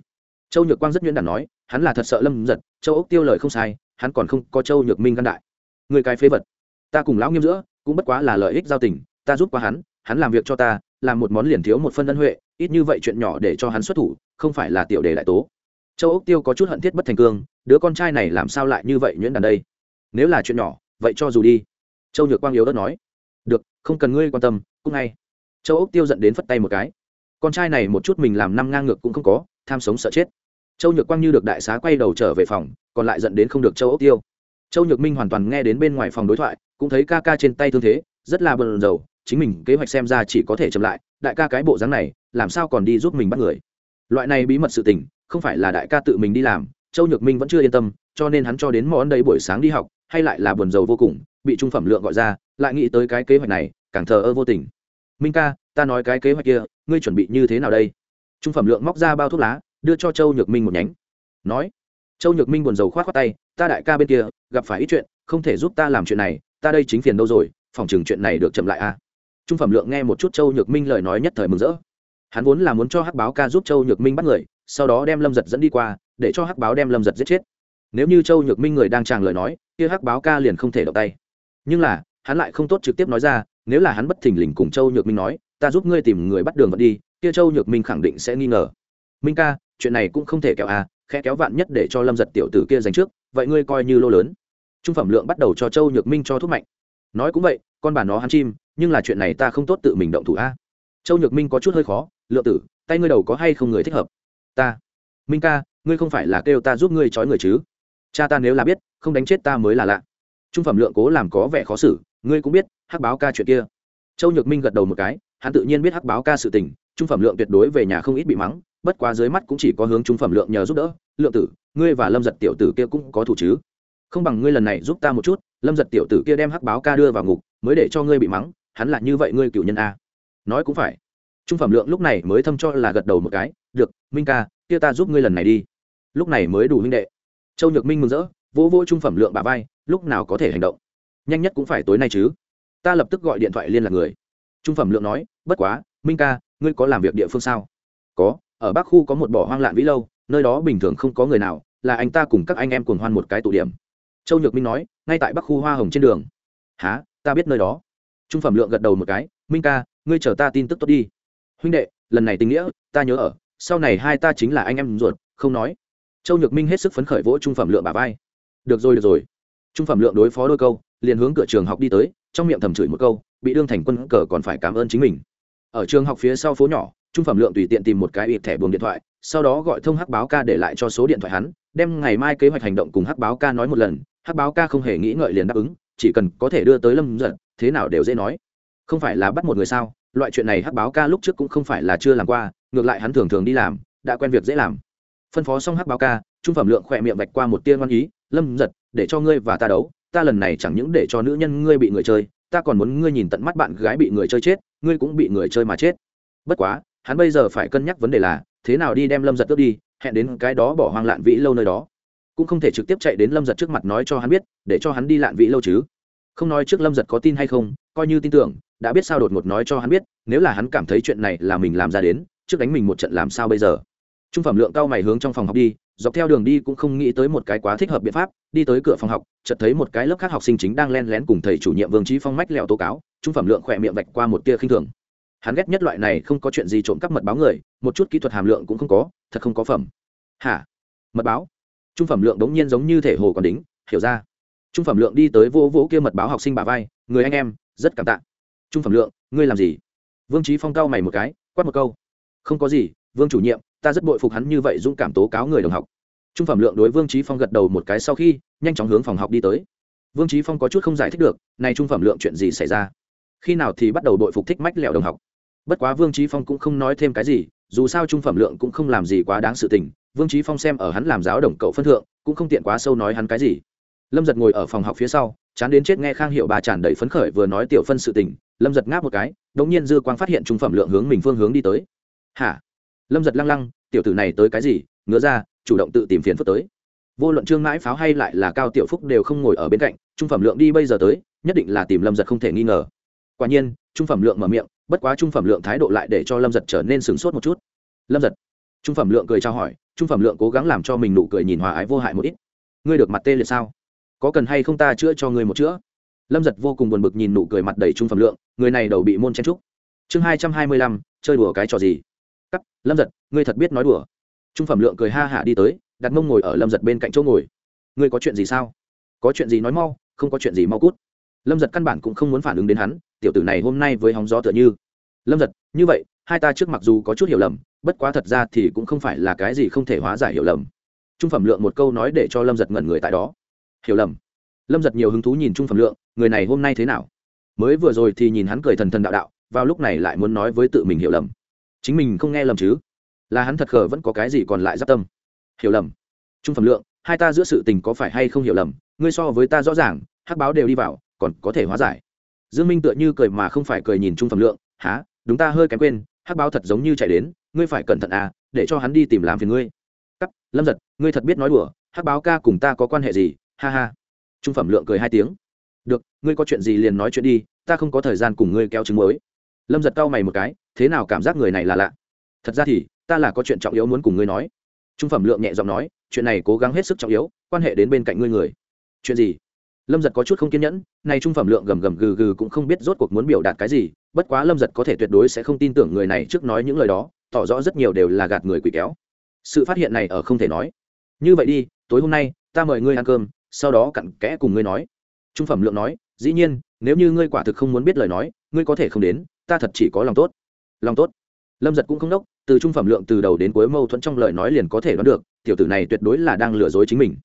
Châu nhược quang rất nhuyễn đản nói, hắn là thật sợ lâm giật châu ốc tiêu lời không sai, hắn còn không có châu nhược minh căn đại. Người cái phế vật, ta cùng lão nghiêm giữa, cũng bất quá là lợi ích giao tình, ta giúp qua hắn hắn làm việc cho ta, làm một món liền thiếu một phân ân huệ, ít như vậy chuyện nhỏ để cho hắn xuất thủ, không phải là tiểu đề đại tố. Châu ốc tiêu có chút hận thiết bất thành cương, đứa con trai này làm sao lại như vậy nhuyễn đàn đây? Nếu là chuyện nhỏ, vậy cho dù đi. Châu nhược quang yếu đất nói. Được, không cần ngươi quan tâm, cũng ngay. Châu ốc tiêu dẫn đến phất tay một cái. Con trai này một chút mình làm năm ngang ngược cũng không có, tham sống sợ chết. Châu nhược quang như được đại xá quay đầu trở về phòng, còn lại dẫn đến không được châu ốc tiêu. Châu nhược minh hoàn toàn nghe đến bên ngoài phòng đối thoại, cũng thấy ca ca trên tay thương thế, rất là bần dầu chính mình kế hoạch xem ra chỉ có thể chậm lại, đại ca cái bộ dáng này, làm sao còn đi giúp mình bắt người? Loại này bí mật sự tình, không phải là đại ca tự mình đi làm, châu nhược minh vẫn chưa yên tâm, cho nên hắn cho đến món đây buổi sáng đi học, hay lại là buồn rầu vô cùng, bị trung phẩm lượng gọi ra, lại nghĩ tới cái kế hoạch này, càng thờ ơ vô tình. Minh ca, ta nói cái kế hoạch kia, ngươi chuẩn bị như thế nào đây? Trung phẩm lượng móc ra bao thuốc lá, đưa cho châu nhược minh một nhánh. Nói, châu nhược minh buồn rầu khoát khoát tay, ta đại ca bên kia, gặp phải ít chuyện, không thể giúp ta làm chuyện này, ta đây chính phiền đâu rồi, phòng chừng chuyện này được chậm lại a à trung phẩm lượng nghe một chút châu nhược minh lời nói nhất thời mừng rỡ. Hắn vốn là muốn cho hắc báo ca giúp châu nhược minh bắt người, sau đó đem lâm giật dẫn đi qua, để cho hắc báo đem lâm giật giết chết. Nếu như châu nhược minh người đang tràng lời nói, kia hắc báo ca liền không thể động tay. Nhưng là, hắn lại không tốt trực tiếp nói ra, nếu là hắn bất thình lình cùng châu nhược minh nói, ta giúp ngươi tìm người bắt đường vật đi, kia châu nhược minh khẳng định sẽ nghi ngờ. Minh ca, chuyện này cũng không thể kéo à khẽ kéo vạn nhất để cho lâm giật tiểu tử kia dành trước, vậy ngươi coi như lô lớn. Trung phẩm lượng bắt đầu cho châu nhược minh cho thuốc mạnh. Nói cũng vậy, con bà nó hắn chim nhưng là chuyện này ta không tốt tự mình động thủ a. Châu nhược minh có chút hơi khó, lượng tử, tay ngươi đầu có hay không người thích hợp? Ta. Minh ca, ngươi không phải là kêu ta giúp ngươi trói người chứ? Cha ta nếu là biết, không đánh chết ta mới là lạ. Trung phẩm lượng cố làm có vẻ khó xử, ngươi cũng biết, hắc báo ca chuyện kia. Châu nhược minh gật đầu một cái, hắn tự nhiên biết hắc báo ca sự tình, trung phẩm lượng tuyệt đối về nhà không ít bị mắng, bất quá dưới mắt cũng chỉ có hướng trung phẩm lượng nhờ giúp đỡ. Lượng tử, ngươi và lâm giật tiểu tử kia cũng có thủ chứ? Không bằng ngươi lần này giúp ta một chút. Lâm giật tiểu tử kia đem hắc báo ca đưa vào ngục, mới để cho ngươi bị mắng hắn là như vậy ngươi cựu nhân a. Nói cũng phải. Trung phẩm lượng lúc này mới thâm cho là gật đầu một cái, được, minh ca, kia ta giúp ngươi lần này đi. Lúc này mới đủ huynh đệ. Châu nhược minh mừng rỡ, vỗ vỗ trung phẩm lượng bà vai, lúc nào có thể hành động? Nhanh nhất cũng phải tối nay chứ. Ta lập tức gọi điện thoại liên lạc người. Trung phẩm lượng nói, bất quá, minh ca, ngươi có làm việc địa phương sao? Có, ở bắc khu có một bỏ hoang lạn vĩ lâu, nơi đó bình thường không có người nào, là anh ta cùng các anh em cùng hoan một cái tụ điểm. Châu nhược minh nói, ngay tại bắc khu hoa hồng trên đường. Há ta biết nơi đó trung phẩm lượng gật đầu một cái, minh ca, ngươi chờ ta tin tức tốt đi. Huynh đệ, lần này tình nghĩa, ta nhớ ở, sau này hai ta chính là anh em ruột, không nói. Châu nhược minh hết sức phấn khởi vỗ trung phẩm lượng bà vai. Được rồi được rồi. Trung phẩm lượng đối phó đôi câu, liền hướng cửa trường học đi tới, trong miệng thầm chửi một câu, bị đương thành quân cờ còn phải cảm ơn chính mình. Ở trường học phía sau phố nhỏ, trung phẩm lượng tùy tiện tìm một cái ịt thẻ buồng điện thoại, sau đó gọi thông hắc báo ca để lại cho số điện thoại hắn, đem ngày mai kế hoạch hành động cùng hắc báo ca nói một lần, hắc báo ca không hề nghĩ ngợi liền đáp ứng chỉ cần có thể đưa tới lâm giật thế nào đều dễ nói. Không phải là bắt một người sao? Loại chuyện này hắc báo ca lúc trước cũng không phải là chưa làm qua, ngược lại hắn thường thường đi làm, đã quen việc dễ làm. Phân phó xong hắc báo ca, trung phẩm lượng khỏe miệng vạch qua một tiên ngoan ý, lâm giật để cho ngươi và ta đấu, ta lần này chẳng những để cho nữ nhân ngươi bị người chơi, ta còn muốn ngươi nhìn tận mắt bạn gái bị người chơi chết, ngươi cũng bị người chơi mà chết. Bất quá, hắn bây giờ phải cân nhắc vấn đề là, thế nào đi đem lâm giật tước đi, hẹn đến cái đó bỏ hoang lạn vĩ lâu nơi đó cũng không thể trực tiếp chạy đến lâm giật trước mặt nói cho hắn biết, để cho hắn đi lạn vĩ lâu chứ. Không nói trước lâm giật có tin hay không, coi như tin tưởng, đã biết sao đột ngột nói cho hắn biết, nếu là hắn cảm thấy chuyện này là mình làm ra đến, trước đánh mình một trận làm sao bây giờ? Trung phẩm lượng cao mày hướng trong phòng học đi, dọc theo đường đi cũng không nghĩ tới một cái quá thích hợp biện pháp, đi tới cửa phòng học, chợt thấy một cái lớp khác học sinh chính đang len lén cùng thầy chủ nhiệm vương trí phong mách lẹo tố cáo, trung phẩm lượng khỏe miệng vạch qua một tia khinh thường. Hắn ghét nhất loại này không có chuyện gì trộm cắp mật báo người, một chút kỹ thuật hàm lượng cũng không có, thật không có phẩm. Hả? Mật báo? Trung phẩm lượng đống nhiên giống như thể hồ còn đính, hiểu ra. Trung phẩm lượng đi tới vô vỗ kia mật báo học sinh bà vai, người anh em, rất cảm tạ. Trung phẩm lượng, ngươi làm gì? Vương trí phong cao mày một cái, quát một câu. Không có gì, vương chủ nhiệm, ta rất bội phục hắn như vậy dũng cảm tố cáo người đồng học. Trung phẩm lượng đối vương trí phong gật đầu một cái sau khi, nhanh chóng hướng phòng học đi tới. Vương trí phong có chút không giải thích được, này trung phẩm lượng chuyện gì xảy ra? Khi nào thì bắt đầu bội phục thích mách lẹo đồng học? Bất quá vương trí phong cũng không nói thêm cái gì dù sao trung phẩm lượng cũng không làm gì quá đáng sự tình, vương trí phong xem ở hắn làm giáo đồng cậu phân thượng, cũng không tiện quá sâu nói hắn cái gì. Lâm giật ngồi ở phòng học phía sau, chán đến chết nghe khang hiệu bà tràn đầy phấn khởi vừa nói tiểu phân sự tình, lâm giật ngáp một cái đ ỗ n g nhiên dư quang phát hiện trung phẩm lượng hướng mình phương hướng đi tới. Hả? Lâm giật lăng lăng, tiểu tử này tới cái gì? Ngứa ra, chủ động tự tìm phiền phức tới. Vô luận trương mãi pháo hay lại là cao tiểu phúc đều không ngồi ở bên cạnh, trung phẩm lượng đi bây giờ tới, nhất định là tìm lâm giật không thể nghi ngờ. Quả nhiên, trung phẩm lượng mở miệng bất quá trung phẩm lượng thái độ lại để cho lâm giật trở nên sửng sốt một chút. Lâm giật. Trung phẩm lượng cười trao hỏi, trung phẩm lượng cố gắng làm cho mình nụ cười nhìn hòa ái vô hại một ít. Ngươi được mặt tê liệt sao? Có cần hay không ta chữa cho ngươi một chữa? Lâm giật vô cùng buồn bực nhìn nụ cười mặt đầy trung phẩm lượng, người này đầu bị môn chen trúc chương hai trăm hai mươi lăm, chơi đùa cái trò gì? Cắt, lâm giật, ngươi thật biết nói đùa. Trung phẩm lượng cười ha hả đi tới, đặt mông ngồi ở lâm giật bên cạnh chỗ ngồi. Ngươi có chuyện gì sao? Có chuyện gì nói mau, không có chuyện gì mau cút. Lâm giật căn bản cũng không muốn phản ứng đến hắn tiểu tử này hôm nay với hóng gió tựa như. Lâm giật, như vậy, hai ta trước mặc dù có chút hiểu lầm, bất quá thật ra thì cũng không phải là cái gì không thể hóa giải hiểu lầm. Trung phẩm lượng một câu nói để cho lâm giật ngẩn người tại đó. Hiểu lầm. Lâm giật nhiều hứng thú nhìn trung phẩm lượng, người này hôm nay thế nào? Mới vừa rồi thì nhìn hắn cười thần thần đạo đạo, vào lúc này lại muốn nói với tự mình hiểu lầm. Chính mình không nghe lầm chứ? Là hắn thật khờ vẫn có cái gì còn lại giáp tâm? Hiểu lầm. Trung phẩm lượng, hai ta giữa sự tình có phải hay không hiểu lầm? Ngươi so với ta rõ ràng, hắc báo đều đi vào, còn có thể hóa giải dương minh tựa như cười mà không phải cười nhìn trung phẩm lượng há đúng ta hơi kém quên, hắc báo thật giống như chạy đến, ngươi phải cẩn thận à để cho hắn đi tìm làm phiền ngươi. Cắt, lâm giật, ngươi thật biết nói đùa, hắc báo ca cùng ta có quan hệ gì? Ha ha. Trung phẩm lượng cười hai tiếng, được, ngươi có chuyện gì liền nói chuyện đi, ta không có thời gian cùng ngươi kéo trứng mới. Lâm giật cau mày một cái, thế nào cảm giác người này là lạ? Thật ra thì, ta là có chuyện trọng yếu muốn cùng ngươi nói. Trung phẩm lượng nhẹ giọng nói, chuyện này cố gắng hết sức trọng yếu, quan hệ đến bên cạnh ngươi người. Chuyện gì? Lâm giật có chút không kiên nhẫn nay trung phẩm lượng gầm gầm gừ gừ cũng không biết rốt cuộc muốn biểu đạt cái gì, bất quá lâm giật có thể tuyệt đối sẽ không tin tưởng người này trước nói những lời đó, tỏ rõ rất nhiều đều là gạt người quỷ kéo. Sự phát hiện này ở không thể nói. Như vậy đi, tối hôm nay, ta mời ngươi ăn cơm, sau đó cặn kẽ cùng ngươi nói. Trung phẩm lượng nói, dĩ nhiên, nếu như ngươi quả thực không muốn biết lời nói, ngươi có thể không đến, ta thật chỉ có lòng tốt. Lòng tốt. Lâm giật cũng không đốc, từ trung phẩm lượng từ đầu đến cuối mâu thuẫn trong lời nói liền có thể đoán được, tiểu tử này tuyệt đối là đang lừa dối chính mình.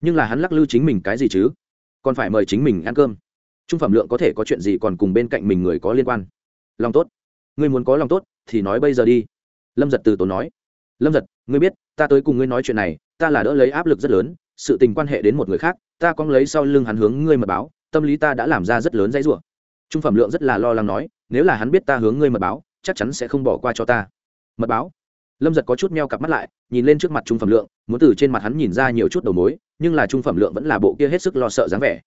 Nhưng là hắn lắc lư chính mình cái gì chứ? Còn phải mời chính mình ăn cơm. Trung phẩm lượng có thể có chuyện gì còn cùng bên cạnh mình người có liên quan? Lòng tốt. Ngươi muốn có lòng tốt thì nói bây giờ đi. Lâm giật từ tốn nói. Lâm giật, ngươi biết, ta tới cùng ngươi nói chuyện này, ta là đỡ lấy áp lực rất lớn, sự tình quan hệ đến một người khác, ta cong lấy sau lưng hắn hướng ngươi mật báo, tâm lý ta đã làm ra rất lớn dãy rủa. Trung phẩm lượng rất là lo lắng nói, nếu là hắn biết ta hướng ngươi mật báo, chắc chắn sẽ không bỏ qua cho ta. Mật báo lâm giật có chút meo cặp mắt lại, nhìn lên trước mặt trung phẩm lượng, muốn từ trên mặt hắn nhìn ra nhiều chút đầu mối, nhưng là trung phẩm lượng vẫn là bộ kia hết sức lo sợ dáng vẻ.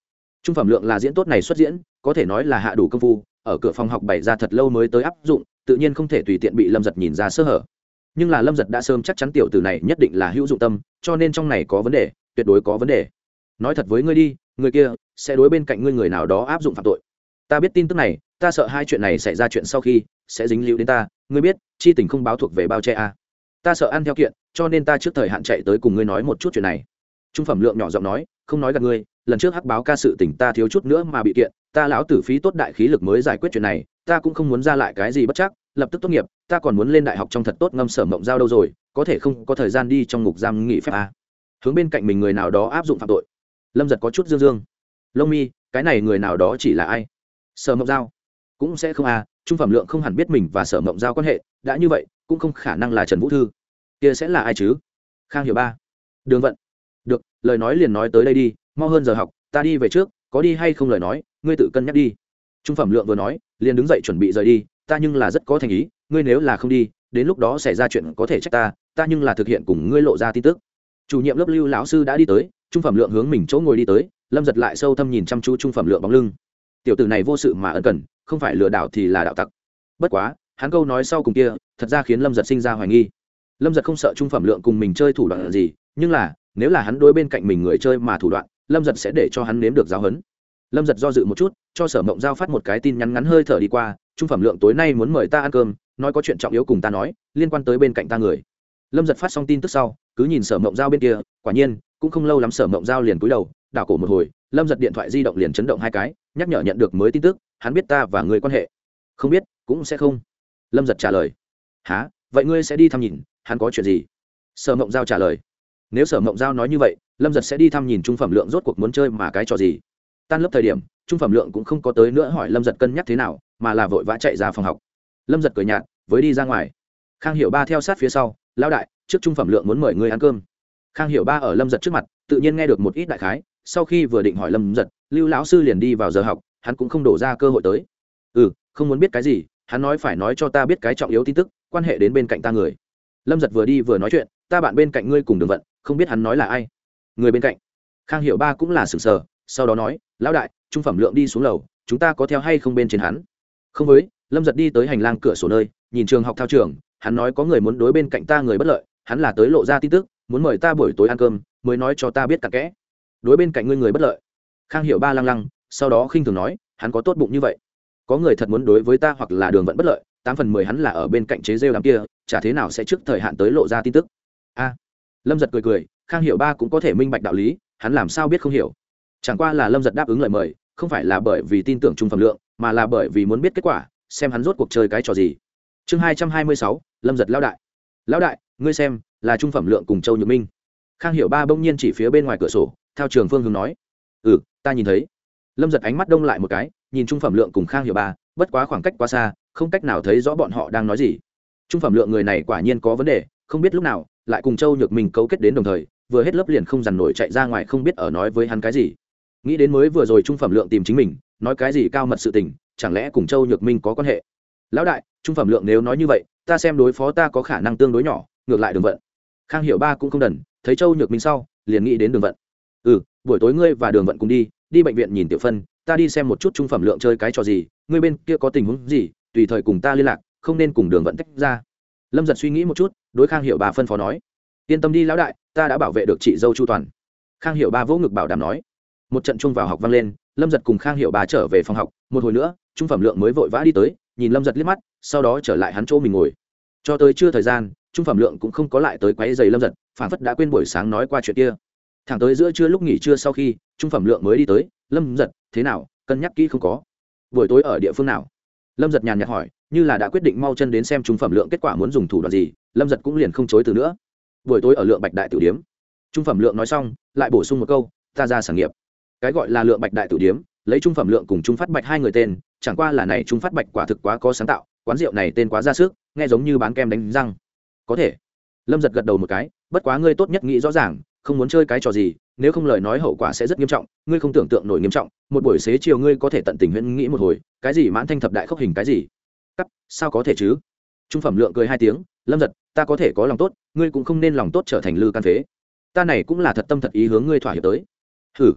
Trung phẩm lượng là diễn tốt này xuất diễn, có thể nói là hạ đủ công phu, ở cửa phòng học bày ra thật lâu mới tới áp dụng, tự nhiên không thể tùy tiện bị lâm giật nhìn ra sơ hở. Nhưng là lâm giật đã sớm chắc chắn tiểu từ này nhất định là hữu dụng tâm, cho nên trong này có vấn đề, tuyệt đối có vấn đề. Nói thật với ngươi đi, người kia sẽ đối bên cạnh ngươi người nào đó áp dụng phạm tội. Ta biết tin tức này, ta sợ hai chuyện này xảy ra chuyện sau khi sẽ dính líu đến ta. Ngươi biết, chi tình không báo thuộc về bao che à ta sợ ăn theo kiện, cho nên ta trước thời hạn chạy tới cùng ngươi nói một chút chuyện này. Trung phẩm lượng nhỏ giọng nói, không nói gặp ngươi, lần trước hắc báo ca sự tỉnh ta thiếu chút nữa mà bị kiện, ta lão tử phí tốt đại khí lực mới giải quyết chuyện này, ta cũng không muốn ra lại cái gì bất chắc, lập tức tốt nghiệp, ta còn muốn lên đại học trong thật tốt ngâm sở mộng giao đâu rồi, có thể không có thời gian đi trong ngục giam nghỉ phép à. hướng bên cạnh mình người nào đó áp dụng phạm tội. Lâm giật có chút dương dương. Lông mi, cái này người nào đó chỉ là ai? Sở mộng giao. Cũng sẽ không à trung phẩm lượng không hẳn biết mình và sở mộng giao quan hệ, đã như vậy cũng không khả năng là trần vũ thư. Kia sẽ là ai chứ? Khang hiểu ba. Đường vận. Được, lời nói liền nói tới đây đi, mau hơn giờ học, ta đi về trước, có đi hay không lời nói, ngươi tự cân nhắc đi. Trung phẩm lượng vừa nói, liền đứng dậy chuẩn bị rời đi, ta nhưng là rất có thành ý, ngươi nếu là không đi, đến lúc đó xảy ra chuyện có thể trách ta ta nhưng là thực hiện cùng ngươi lộ ra tin tức. Chủ nhiệm lớp lưu lão sư đã đi tới, trung phẩm lượng hướng mình chỗ ngồi đi tới, lâm giật lại sâu thâm nhìn chăm chú trung phẩm lượng bóng lưng. Tiểu tử này vô sự mà ân cần, không phải lừa đảo thì là đạo tặc. Bất quá hắn câu nói sau cùng kia, thật ra khiến lâm giật sinh ra hoài nghi. Lâm giật không sợ trung phẩm lượng cùng mình chơi thủ đoạn gì, nhưng là, nếu là hắn đối bên cạnh mình người chơi mà thủ đoạn, lâm giật sẽ để cho hắn nếm được giáo hấn. lâm giật do dự một chút, cho sở mộng giao phát một cái tin nhắn ngắn hơi thở đi qua, trung phẩm lượng tối nay muốn mời ta ăn cơm, nói có chuyện trọng yếu cùng ta nói, liên quan tới bên cạnh ta người. Lâm giật phát xong tin tức sau, cứ nhìn sở mộng giao bên kia, quả nhiên, cũng không lâu lắm sở mộng giao liền cúi đầu, đảo cổ một hồi, lâm giật điện thoại di động liền chấn động hai cái, nhắc nhở nhận được mới tin tức, hắn biết ta và người quan hệ. Không biết, cũng sẽ không lâm giật trả lời. Há vậy ngươi sẽ đi thăm nhìn, hắn có chuyện gì? Sở mộng giao trả lời. Nếu sở mộng giao nói như vậy, lâm giật sẽ đi thăm nhìn trung phẩm lượng rốt cuộc muốn chơi mà cái trò gì? Tan lớp thời điểm, trung phẩm lượng cũng không có tới nữa hỏi lâm giật cân nhắc thế nào, mà là vội vã chạy ra phòng học. Lâm giật cười nhạt, với đi ra ngoài. Khang hiệu ba theo sát phía sau lao đại, trước trung phẩm lượng muốn mời ngươi ăn cơm. Khang hiệu ba ở lâm giật trước mặt, tự nhiên nghe được một ít đại khái, sau khi vừa định hỏi lâm giật, lưu lão sư liền đi vào giờ học, hắn cũng không đổ ra cơ hội tới. Ừ không muốn biết cái gì hắn nói phải nói cho ta biết cái trọng yếu tin tức, quan hệ đến bên cạnh ta người. Lâm giật vừa đi vừa nói chuyện, ta bạn bên cạnh ngươi cùng đường vận, không biết hắn nói là ai. Người bên cạnh. Khang hiệu ba cũng là sừng sờ, sau đó nói, lão đại, trung phẩm lượng đi xuống lầu, chúng ta có theo hay không bên trên hắn? Không với. Lâm giật đi tới hành lang cửa sổ nơi, nhìn trường học thao trường, hắn nói có người muốn đối bên cạnh ta người bất lợi, hắn là tới lộ ra tin tức, muốn mời ta buổi tối ăn cơm, mới nói cho ta biết cặn kẽ. Đối bên cạnh ngươi người bất lợi. Khang Hiệu ba lăng lăng, sau đó khinh thường nói, hắn có tốt bụng như vậy có người thật muốn đối với ta hoặc là đường vẫn bất lợi, tám phần mười hắn là ở bên cạnh chế rêu đám kia, chả thế nào sẽ trước thời hạn tới lộ ra tin tức. A. Lâm giật cười cười, khang hiểu ba cũng có thể minh bạch đạo lý, hắn làm sao biết không hiểu? Chẳng qua là lâm giật đáp ứng lời mời, không phải là bởi vì tin tưởng trung phẩm lượng, mà là bởi vì muốn biết kết quả, xem hắn rốt cuộc chơi cái trò gì. Chương hai trăm hai mươi sáu, lâm giật lão đại. Lão đại, ngươi xem, là trung phẩm lượng cùng châu nhược minh. Khang hiểu ba bỗng nhiên chỉ phía bên ngoài cửa sổ, theo trường phương hướng nói. Ừ ta nhìn thấy lâm giật ánh mắt đông lại một cái, nhìn trung phẩm lượng cùng khang hiểu ba, bất quá khoảng cách quá xa, không cách nào thấy rõ bọn họ đang nói gì. Trung phẩm lượng người này quả nhiên có vấn đề, không biết lúc nào, lại cùng châu nhược minh cấu kết đến đồng thời, vừa hết lớp liền không dằn nổi chạy ra ngoài không biết ở nói với hắn cái gì. Nghĩ đến mới vừa rồi trung phẩm lượng tìm chính mình, nói cái gì cao mật sự tình, chẳng lẽ cùng châu nhược minh có quan hệ? Lão đại, trung phẩm lượng nếu nói như vậy, ta xem đối phó ta có khả năng tương đối nhỏ, ngược lại đường vận. Khang hiểu ba cũng không đần, thấy châu nhược minh sau, liền nghĩ đến đường vận. Ừ buổi tối ngươi và đường vận cùng đi đi bệnh viện nhìn tiểu phân, ta đi xem một chút trung phẩm lượng chơi cái trò gì, ngươi bên kia có tình huống gì, tùy thời cùng ta liên lạc, không nên cùng đường vận tách ra. Lâm giật suy nghĩ một chút, đối khang hiệu bà phân phó nói. Yên tâm đi lão đại, ta đã bảo vệ được chị dâu chu toàn. Khang hiệu ba vỗ ngực bảo đảm nói. Một trận chung vào học vang lên, lâm giật cùng khang hiệu bà trở về phòng học, một hồi nữa, trung phẩm lượng mới vội vã đi tới, nhìn lâm giật liếc mắt, sau đó trở lại hắn chỗ mình ngồi. Cho tới chưa thời gian, trung phẩm lượng cũng không có lại tới quáy giày lâm giật phản phất đã quên buổi sáng nói qua chuyện kia thẳng tới giữa trưa lúc nghỉ trưa sau khi, trung phẩm lượng mới đi tới, lâm giật, thế nào, cân nhắc kỹ không có. Buổi tối ở địa phương nào? Lâm giật nhàn nhạt hỏi, như là đã quyết định mau chân đến xem trung phẩm lượng kết quả muốn dùng thủ đoạn gì, lâm giật cũng liền không chối từ nữa. Buổi tối ở lượng bạch đại tử điếm. Trung phẩm lượng nói xong, lại bổ sung một câu, ta ra sản nghiệp. Cái gọi là lượng bạch đại tử điếm, lấy trung phẩm lượng cùng trung phát bạch hai người tên, chẳng qua là này trung phát bạch quả thực quá có sáng tạo, quán rượu này tên quá ra sức, nghe giống như bán kem đánh răng. Có thể. Lâm giật gật đầu một cái, bất quá ngươi tốt nhất nghĩ rõ ràng không muốn chơi cái trò gì, nếu không lời nói hậu quả sẽ rất nghiêm trọng, ngươi không tưởng tượng nổi nghiêm trọng, một buổi xế chiều ngươi có thể tận tình huyễn nghĩ một hồi, cái gì mãn thanh thập đại khốc hình cái gì? Cắt sao có thể chứ? Trung phẩm lượng cười hai tiếng, lâm giật, ta có thể có lòng tốt, ngươi cũng không nên lòng tốt trở thành lư can phế. Ta này cũng là thật tâm thật ý hướng ngươi thỏa hiệp tới. Hử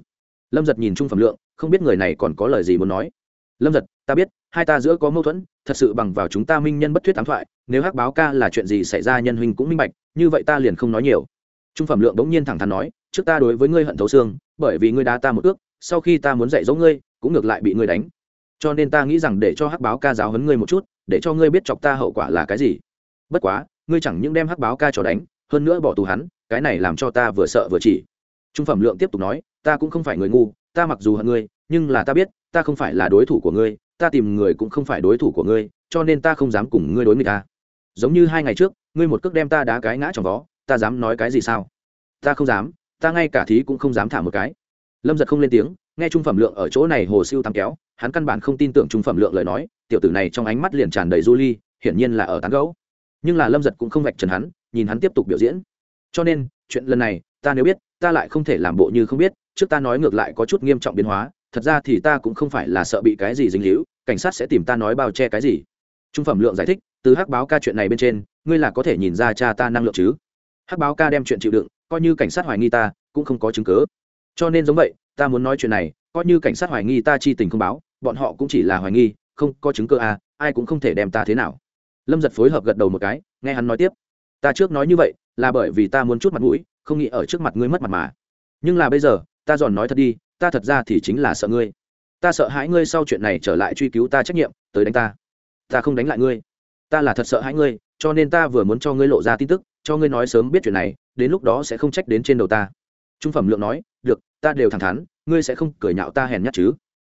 lâm giật nhìn trung phẩm lượng, không biết người này còn có lời gì muốn nói. Lâm giật, ta biết, hai ta giữa có mâu thuẫn, thật sự bằng vào chúng ta minh nhân bất thuyết ám thoại, nếu hắc báo ca là chuyện gì xảy ra nhân huynh cũng minh bạch, như vậy ta liền không nói nhiều trung phẩm lượng bỗng nhiên thẳng thắn nói, trước ta đối với ngươi hận thấu xương, bởi vì ngươi đá ta một ước, sau khi ta muốn dạy dỗ ngươi, cũng ngược lại bị ngươi đánh. Cho nên ta nghĩ rằng để cho hắc báo ca giáo hấn ngươi một chút, để cho ngươi biết chọc ta hậu quả là cái gì. Bất quá, ngươi chẳng những đem hắc báo ca cho đánh, hơn nữa bỏ tù hắn, cái này làm cho ta vừa sợ vừa chỉ. Trung phẩm lượng tiếp tục nói, ta cũng không phải người ngu, ta mặc dù hận ngươi, nhưng là ta biết, ta không phải là đối thủ của ngươi, ta tìm người cũng không phải đối thủ của ngươi, cho nên ta không dám cùng ngươi đối người ta à. giống như hai ngày trước, ngươi một cước đem ta đá cái ngã trong vó ta dám nói cái gì sao? Ta không dám ta ngay cả thí cũng không dám thả một cái. Lâm giật không lên tiếng nghe trung phẩm lượng ở chỗ này hồ siêu tắm kéo hắn căn bản không tin tưởng trung phẩm lượng lời nói tiểu tử này trong ánh mắt liền tràn đầy du ly hiển nhiên là ở tán gấu nhưng là lâm giật cũng không vạch trần hắn nhìn hắn tiếp tục biểu diễn. Cho nên chuyện lần này ta nếu biết ta lại không thể làm bộ như không biết trước ta nói ngược lại có chút nghiêm trọng biến hóa thật ra thì ta cũng không phải là sợ bị cái gì dính líu, cảnh sát sẽ tìm ta nói bao che cái gì. Trung phẩm lượng giải thích từ hắc báo ca chuyện này bên trên ngươi là có thể nhìn ra cha ta năng lượng chứ? Hắc báo ca đem chuyện chịu đựng coi như cảnh sát hoài nghi ta cũng không có chứng cứ, cho nên giống vậy ta muốn nói chuyện này coi như cảnh sát hoài nghi ta chi tình không báo bọn họ cũng chỉ là hoài nghi không có chứng cơ à ai cũng không thể đem ta thế nào. Lâm giật phối hợp gật đầu một cái nghe hắn nói tiếp. Ta trước nói như vậy là bởi vì ta muốn chút mặt mũi không nghĩ ở trước mặt ngươi mất mặt mà. Nhưng là bây giờ ta giòn nói thật đi ta thật ra thì chính là sợ ngươi. Ta sợ hãi ngươi sau chuyện này trở lại truy cứu ta trách nhiệm tới đánh ta. Ta không đánh lại ngươi. Ta là thật sợ hãi ngươi cho nên ta vừa muốn cho ngươi lộ ra tin tức cho ngươi nói sớm biết chuyện này, đến lúc đó sẽ không trách đến trên đầu ta. Trung phẩm lượng nói, được, ta đều thẳng thắn, ngươi sẽ không cười nhạo ta hèn nhát chứ?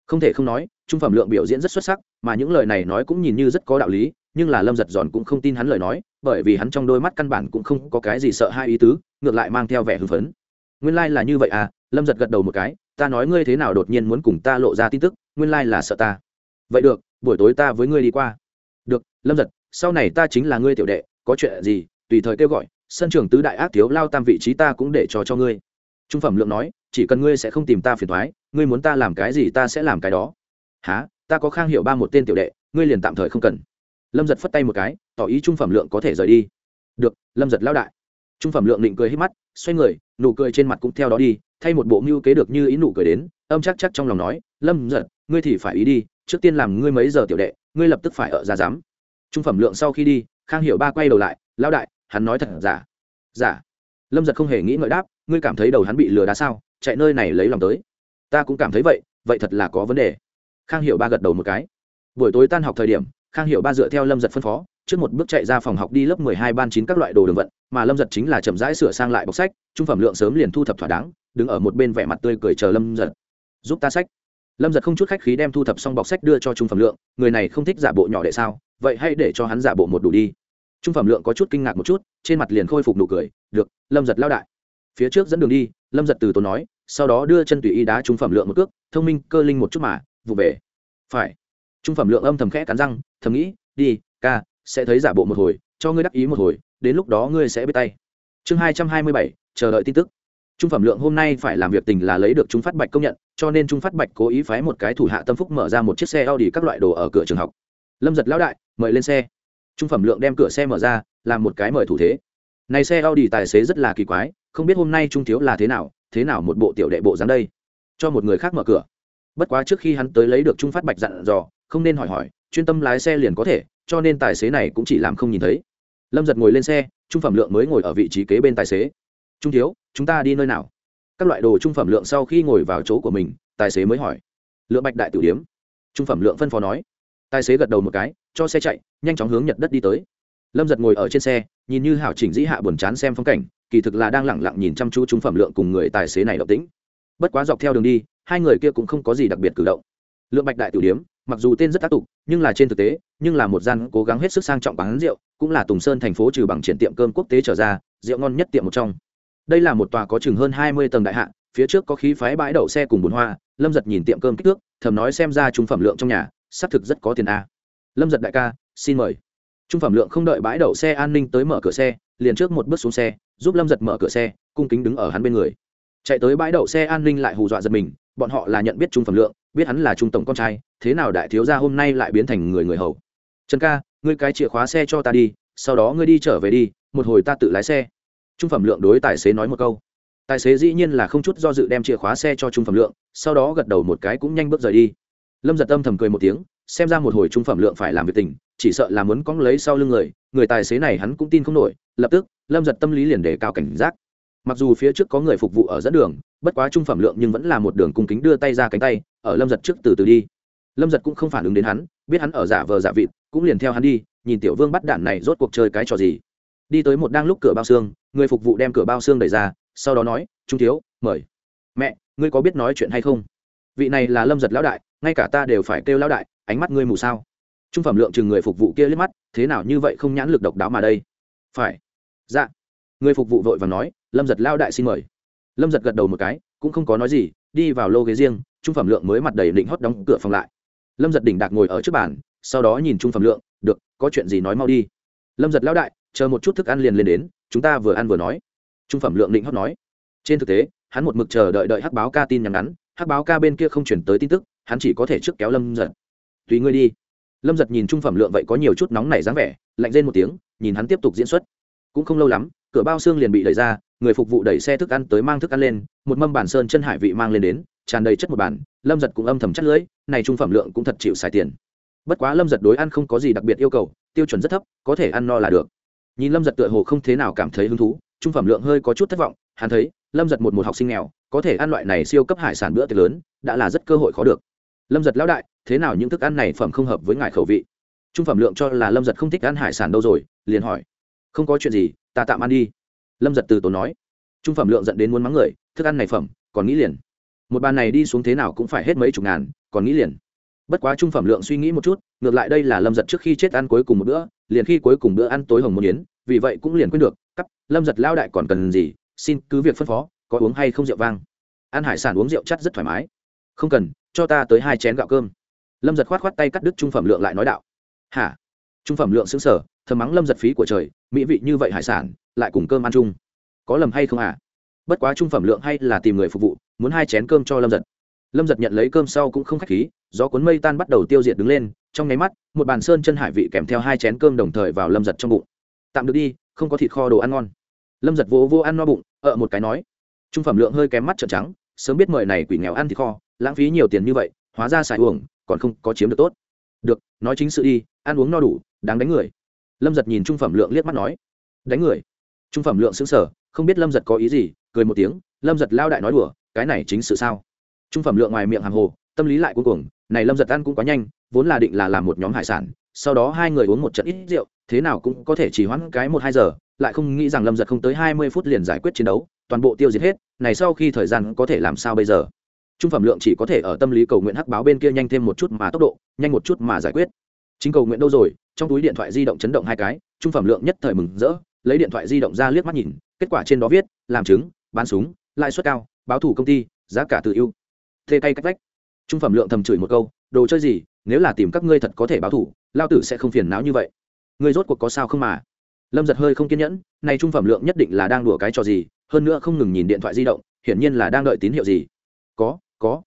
Không thể không nói, trung phẩm lượng biểu diễn rất xuất sắc, mà những lời này nói cũng nhìn như rất có đạo lý, nhưng là lâm giật giòn cũng không tin hắn lời nói, bởi vì hắn trong đôi mắt căn bản cũng không có cái gì sợ hai ý tứ, ngược lại mang theo vẻ hưng phấn. Nguyên lai、like、là như vậy à? Lâm giật gật đầu một cái, ta nói ngươi thế nào đột nhiên muốn cùng ta lộ ra tin tức, nguyên lai、like、là sợ ta. Vậy được, buổi tối ta với ngươi đi qua. Được, lâm giật, sau này ta chính là ngươi tiểu đệ, có chuyện gì tùy thời kêu gọi, sân trường tứ đại ác thiếu lao tam vị trí ta cũng để cho cho ngươi. Trung phẩm lượng nói, chỉ cần ngươi sẽ không tìm ta phiền thoái ngươi muốn ta làm cái gì ta sẽ làm cái đó. Há ta có khang hiệu ba một tên tiểu đệ, ngươi liền tạm thời không cần. Lâm giật phất tay một cái, tỏ ý trung phẩm lượng có thể rời đi. Được, lâm giật lao đại. Trung phẩm lượng định cười hít mắt, xoay người, nụ cười trên mặt cũng theo đó đi, thay một bộ mưu kế được như ý nụ cười đến, âm chắc chắc trong lòng nói, lâm giật, ngươi thì phải ý đi, trước tiên làm ngươi mấy giờ tiểu đệ, ngươi lập tức phải ở ra dám trung phẩm lượng sau khi đi, khang hiểu ba quay đầu lại, lão đại hắn nói thật giả giả lâm giật không hề nghĩ ngợi đáp, ngươi cảm thấy đầu hắn bị lừa đá sao? Chạy nơi này lấy lòng tới. Ta cũng cảm thấy vậy vậy thật là có vấn đề. Khang hiểu ba gật đầu một cái. Buổi tối tan học thời điểm, khang hiểu ba dựa theo lâm giật phân phó, trước một bước chạy ra phòng học đi lớp mười hai ban chín các loại đồ đường vận, mà lâm giật chính là chậm rãi sửa sang lại bọc sách, trung phẩm lượng sớm liền thu thập thỏa đáng, đứng ở một bên vẻ mặt tươi cười chờ lâm giật. Giúp ta sách. Lâm giật không chút khách khí đem thu thập xong bọc sách đưa cho trung phẩm lượng, người này không thích giả bộ nhỏ đệ sao? Vậy hãy để cho hắn giả bộ một đủ đi trung phẩm lượng có chút kinh ngạc một chút, trên mặt liền khôi phục nụ cười, được, lâm giật lao đại. Phía trước dẫn đường đi, lâm giật từ tốn nói, sau đó đưa chân tùy y đá trung phẩm lượng một cước, thông minh, cơ linh một chút mà, vụ về. Phải. Trung phẩm lượng âm thầm khẽ cắn răng, thầm nghĩ, đi, ca, sẽ thấy giả bộ một hồi, cho ngươi đắc ý một hồi, đến lúc đó ngươi sẽ biết tay. Chương hai trăm hai mươi bảy, chờ đợi tin tức. Trung phẩm lượng hôm nay phải làm việc tình là lấy được trung phát bạch công nhận, cho nên trung phát bạch cố ý phái một cái thủ hạ tâm phúc mở ra một chiếc xe Audi các loại đồ ở cửa trường học. Lâm giật lão đại, mời lên xe trung phẩm lượng đem cửa xe mở ra, làm một cái mời thủ thế. Này xe Audi tài xế rất là kỳ quái, không biết hôm nay trung thiếu là thế nào thế nào một bộ tiểu đệ bộ dáng đây. Cho một người khác mở cửa. Bất quá trước khi hắn tới lấy được trung phát bạch dặn dò, không nên hỏi hỏi, chuyên tâm lái xe liền có thể, cho nên tài xế này cũng chỉ làm không nhìn thấy. Lâm giật ngồi lên xe, trung phẩm lượng mới ngồi ở vị trí kế bên tài xế. Trung thiếu, chúng ta đi nơi nào? Các loại đồ trung phẩm lượng sau khi ngồi vào chỗ của mình, tài xế mới hỏi. Lượng bạch đại tử điếm. Trung phẩm lượng phân phó nói. Tài xế gật đầu một cái cho xe chạy, nhanh chóng hướng nhật đất đi tới. Lâm giật ngồi ở trên xe, nhìn như hảo chỉnh dĩ hạ buồn chán xem phong cảnh, kỳ thực là đang lẳng lặng nhìn chăm chú chúng phẩm lượng cùng người tài xế này độc tĩnh. Bất quá dọc theo đường đi, hai người kia cũng không có gì đặc biệt cử động. Lượng bạch đại tử điếm, mặc dù tên rất tác tục, nhưng là trên thực tế, nhưng là một gian cố gắng hết sức sang trọng bán rượu, cũng là tùng sơn thành phố trừ bằng triển tiệm cơm quốc tế trở ra, rượu ngon nhất tiệm một trong. Đây là một tòa có chừng hơn hai mươi tầng đại hạ, phía trước có khí phái bãi đậu xe cùng bùn hoa, lâm giật nhìn tiệm cơm kích thước, thầm nói xem ra chúng phẩm lượng trong nhà, xác thực rất có tiền a lâm giật đại ca, xin mời. Trung phẩm lượng không đợi bãi đậu xe an ninh tới mở cửa xe, liền trước một bước xuống xe, giúp lâm giật mở cửa xe, cung kính đứng ở hắn bên người. Chạy tới bãi đậu xe an ninh lại hù dọa giật mình, bọn họ là nhận biết trung phẩm lượng, biết hắn là trung tổng con trai, thế nào đại thiếu gia hôm nay lại biến thành người người hầu. Trần ca, ngươi cái chìa khóa xe cho ta đi, sau đó ngươi đi trở về đi, một hồi ta tự lái xe. Trung phẩm lượng đối tài xế nói một câu. Tài xế dĩ nhiên là không chút do dự đem chìa khóa xe cho trung phẩm lượng, sau đó gật đầu một cái cũng nhanh bước rời đi. Lâm giật âm thầm cười một tiếng xem ra một hồi trung phẩm lượng phải làm việc tình, chỉ sợ là muốn cóng lấy sau lưng người người tài xế này hắn cũng tin không nổi, lập tức, lâm giật tâm lý liền đề cao cảnh giác. Mặc dù phía trước có người phục vụ ở dẫn đường, bất quá trung phẩm lượng nhưng vẫn là một đường cung kính đưa tay ra cánh tay, ở lâm giật trước từ từ đi. Lâm giật cũng không phản ứng đến hắn, biết hắn ở giả vờ giả vịt, cũng liền theo hắn đi, nhìn tiểu vương bắt đạn này rốt cuộc chơi cái trò gì. Đi tới một đang lúc cửa bao xương, người phục vụ đem cửa bao xương đẩy ra, sau đó nói, trung thiếu, mời. Mẹ, ngươi có biết nói chuyện hay không? Vị này là lâm giật lão đại, ngay cả ta đều phải kêu lão đại ánh mắt ngươi mù sao? Trung phẩm lượng chừng người phục vụ kia liếc mắt, thế nào như vậy không nhãn lực độc đáo mà đây? Phải. Dạ. Người phục vụ vội và nói, lâm giật lao đại xin mời. Lâm giật gật đầu một cái, cũng không có nói gì, đi vào lô ghế riêng, trung phẩm lượng mới mặt đầy định hót đóng cửa phòng lại. Lâm giật đỉnh đạc ngồi ở trước bàn, sau đó nhìn trung phẩm lượng, được, có chuyện gì nói mau đi. Lâm giật lão đại, chờ một chút thức ăn liền lên đến, chúng ta vừa ăn vừa nói. Trung phẩm lượng định hót nói. Trên thực tế, hắn một mực chờ đợi đợi hắc báo ca tin nhắn ngắn, hắc báo ca bên kia không chuyển tới tin tức, hắn chỉ có thể trước kéo lâm giật tùy ngươi đi. Lâm giật nhìn trung phẩm lượng vậy có nhiều chút nóng nảy dáng vẻ, lạnh lên một tiếng, nhìn hắn tiếp tục diễn xuất. Cũng không lâu lắm, cửa bao xương liền bị đẩy ra, người phục vụ đẩy xe thức ăn tới mang thức ăn lên, một mâm bản sơn chân hải vị mang lên đến, tràn đầy chất một bản, lâm giật cũng âm thầm chất lưỡi, này trung phẩm lượng cũng thật chịu xài tiền. Bất quá lâm giật đối ăn không có gì đặc biệt yêu cầu, tiêu chuẩn rất thấp, có thể ăn no là được. Nhìn lâm giật tựa hồ không thế nào cảm thấy hứng thú, trung phẩm lượng hơi có chút thất vọng, hắn thấy, lâm giật một một học sinh nghèo, có thể ăn loại này siêu cấp hải sản bữa tiệc lớn, đã là rất cơ hội khó được lâm giật lão đại, thế nào những thức ăn này phẩm không hợp với ngài khẩu vị? Trung phẩm lượng cho là lâm giật không thích ăn hải sản đâu rồi, liền hỏi. Không có chuyện gì, ta tạm ăn đi. Lâm giật từ tốn nói. Trung phẩm lượng dẫn đến muốn mắng người, thức ăn này phẩm, còn nghĩ liền. Một bàn này đi xuống thế nào cũng phải hết mấy chục ngàn, còn nghĩ liền. Bất quá trung phẩm lượng suy nghĩ một chút, ngược lại đây là lâm giật trước khi chết ăn cuối cùng một bữa, liền khi cuối cùng bữa ăn tối hồng một yến, vì vậy cũng liền quên được, cắp, lâm giật lao đại còn cần gì, xin cứ việc phân phó, có uống hay không rượu vang. Ăn hải sản uống rượu chắc rất thoải mái. Không cần cho ta tới hai chén gạo cơm. Lâm giật khoát khoát tay cắt đứt trung phẩm lượng lại nói đạo. Hả? Trung phẩm lượng xứng sở thầm mắng lâm giật phí của trời, mỹ vị như vậy hải sản, lại cùng cơm ăn chung. Có lầm hay không à? Bất quá trung phẩm lượng hay là tìm người phục vụ, muốn hai chén cơm cho lâm giật. Lâm giật nhận lấy cơm sau cũng không k h á c h khí do cuốn mây tan bắt đầu tiêu diệt đứng lên, trong nháy mắt, một bàn sơn chân hải vị kèm theo hai chén cơm đồng thời vào lâm giật trong bụng. Tạm được đi, không có thịt kho đồ ăn ngon. Lâm giật vô vô ăn no bụng, ợ một cái nói. Trung phẩm lượng hơi kém mắt trợn trắng, sớm biết mời này quỷ nghèo ăn thịt kho lãng phí nhiều tiền như vậy, hóa ra xài uổng, còn không có chiếm được tốt. Được, nói chính sự đi, ăn uống no đủ, đáng đánh người. Lâm giật nhìn trung phẩm lượng liếc mắt nói. Đánh người? Trung phẩm lượng xứng sở không biết lâm giật có ý gì, cười một tiếng, lâm giật lao đại nói đùa, cái này chính sự sao? Trung phẩm lượng ngoài miệng hàng hồ, tâm lý lại cuối cùng này lâm giật ăn cũng quá nhanh, vốn là định là làm một nhóm hải sản, sau đó hai người uống một trận ít rượu, thế nào cũng có thể chỉ hoãn cái một hai giờ, lại không nghĩ rằng lâm giật không tới hai mươi phút liền giải quyết chiến đấu, toàn bộ tiêu diệt hết, này sau khi thời gian có thể làm sao bây giờ? Trung phẩm lượng chỉ có thể ở tâm lý cầu nguyện hắc báo bên kia nhanh thêm một chút mà tốc độ, nhanh một chút mà giải quyết. Chính cầu nguyện đâu rồi? Trong túi điện thoại di động chấn động hai cái, trung phẩm lượng nhất thời mừng rỡ, lấy điện thoại di động ra liếc mắt nhìn, kết quả trên đó viết, làm chứng, bán súng, lãi suất cao, báo thủ công ty, giá cả tự ưu. Thê tay cách vách. Trung phẩm lượng thầm chửi một câu, đồ chơi gì, nếu là tìm các ngươi thật có thể báo thủ, lao tử sẽ không phiền não như vậy. Ngươi rốt cuộc có sao không mà? Lâm giật hơi không kiên nhẫn nay trung phẩm lượng nhất định là đang đùa cái trò gì, hơn nữa không ngừng nhìn điện thoại di động, hiển nhiên là đang đợi tín hiệu gì. Có có.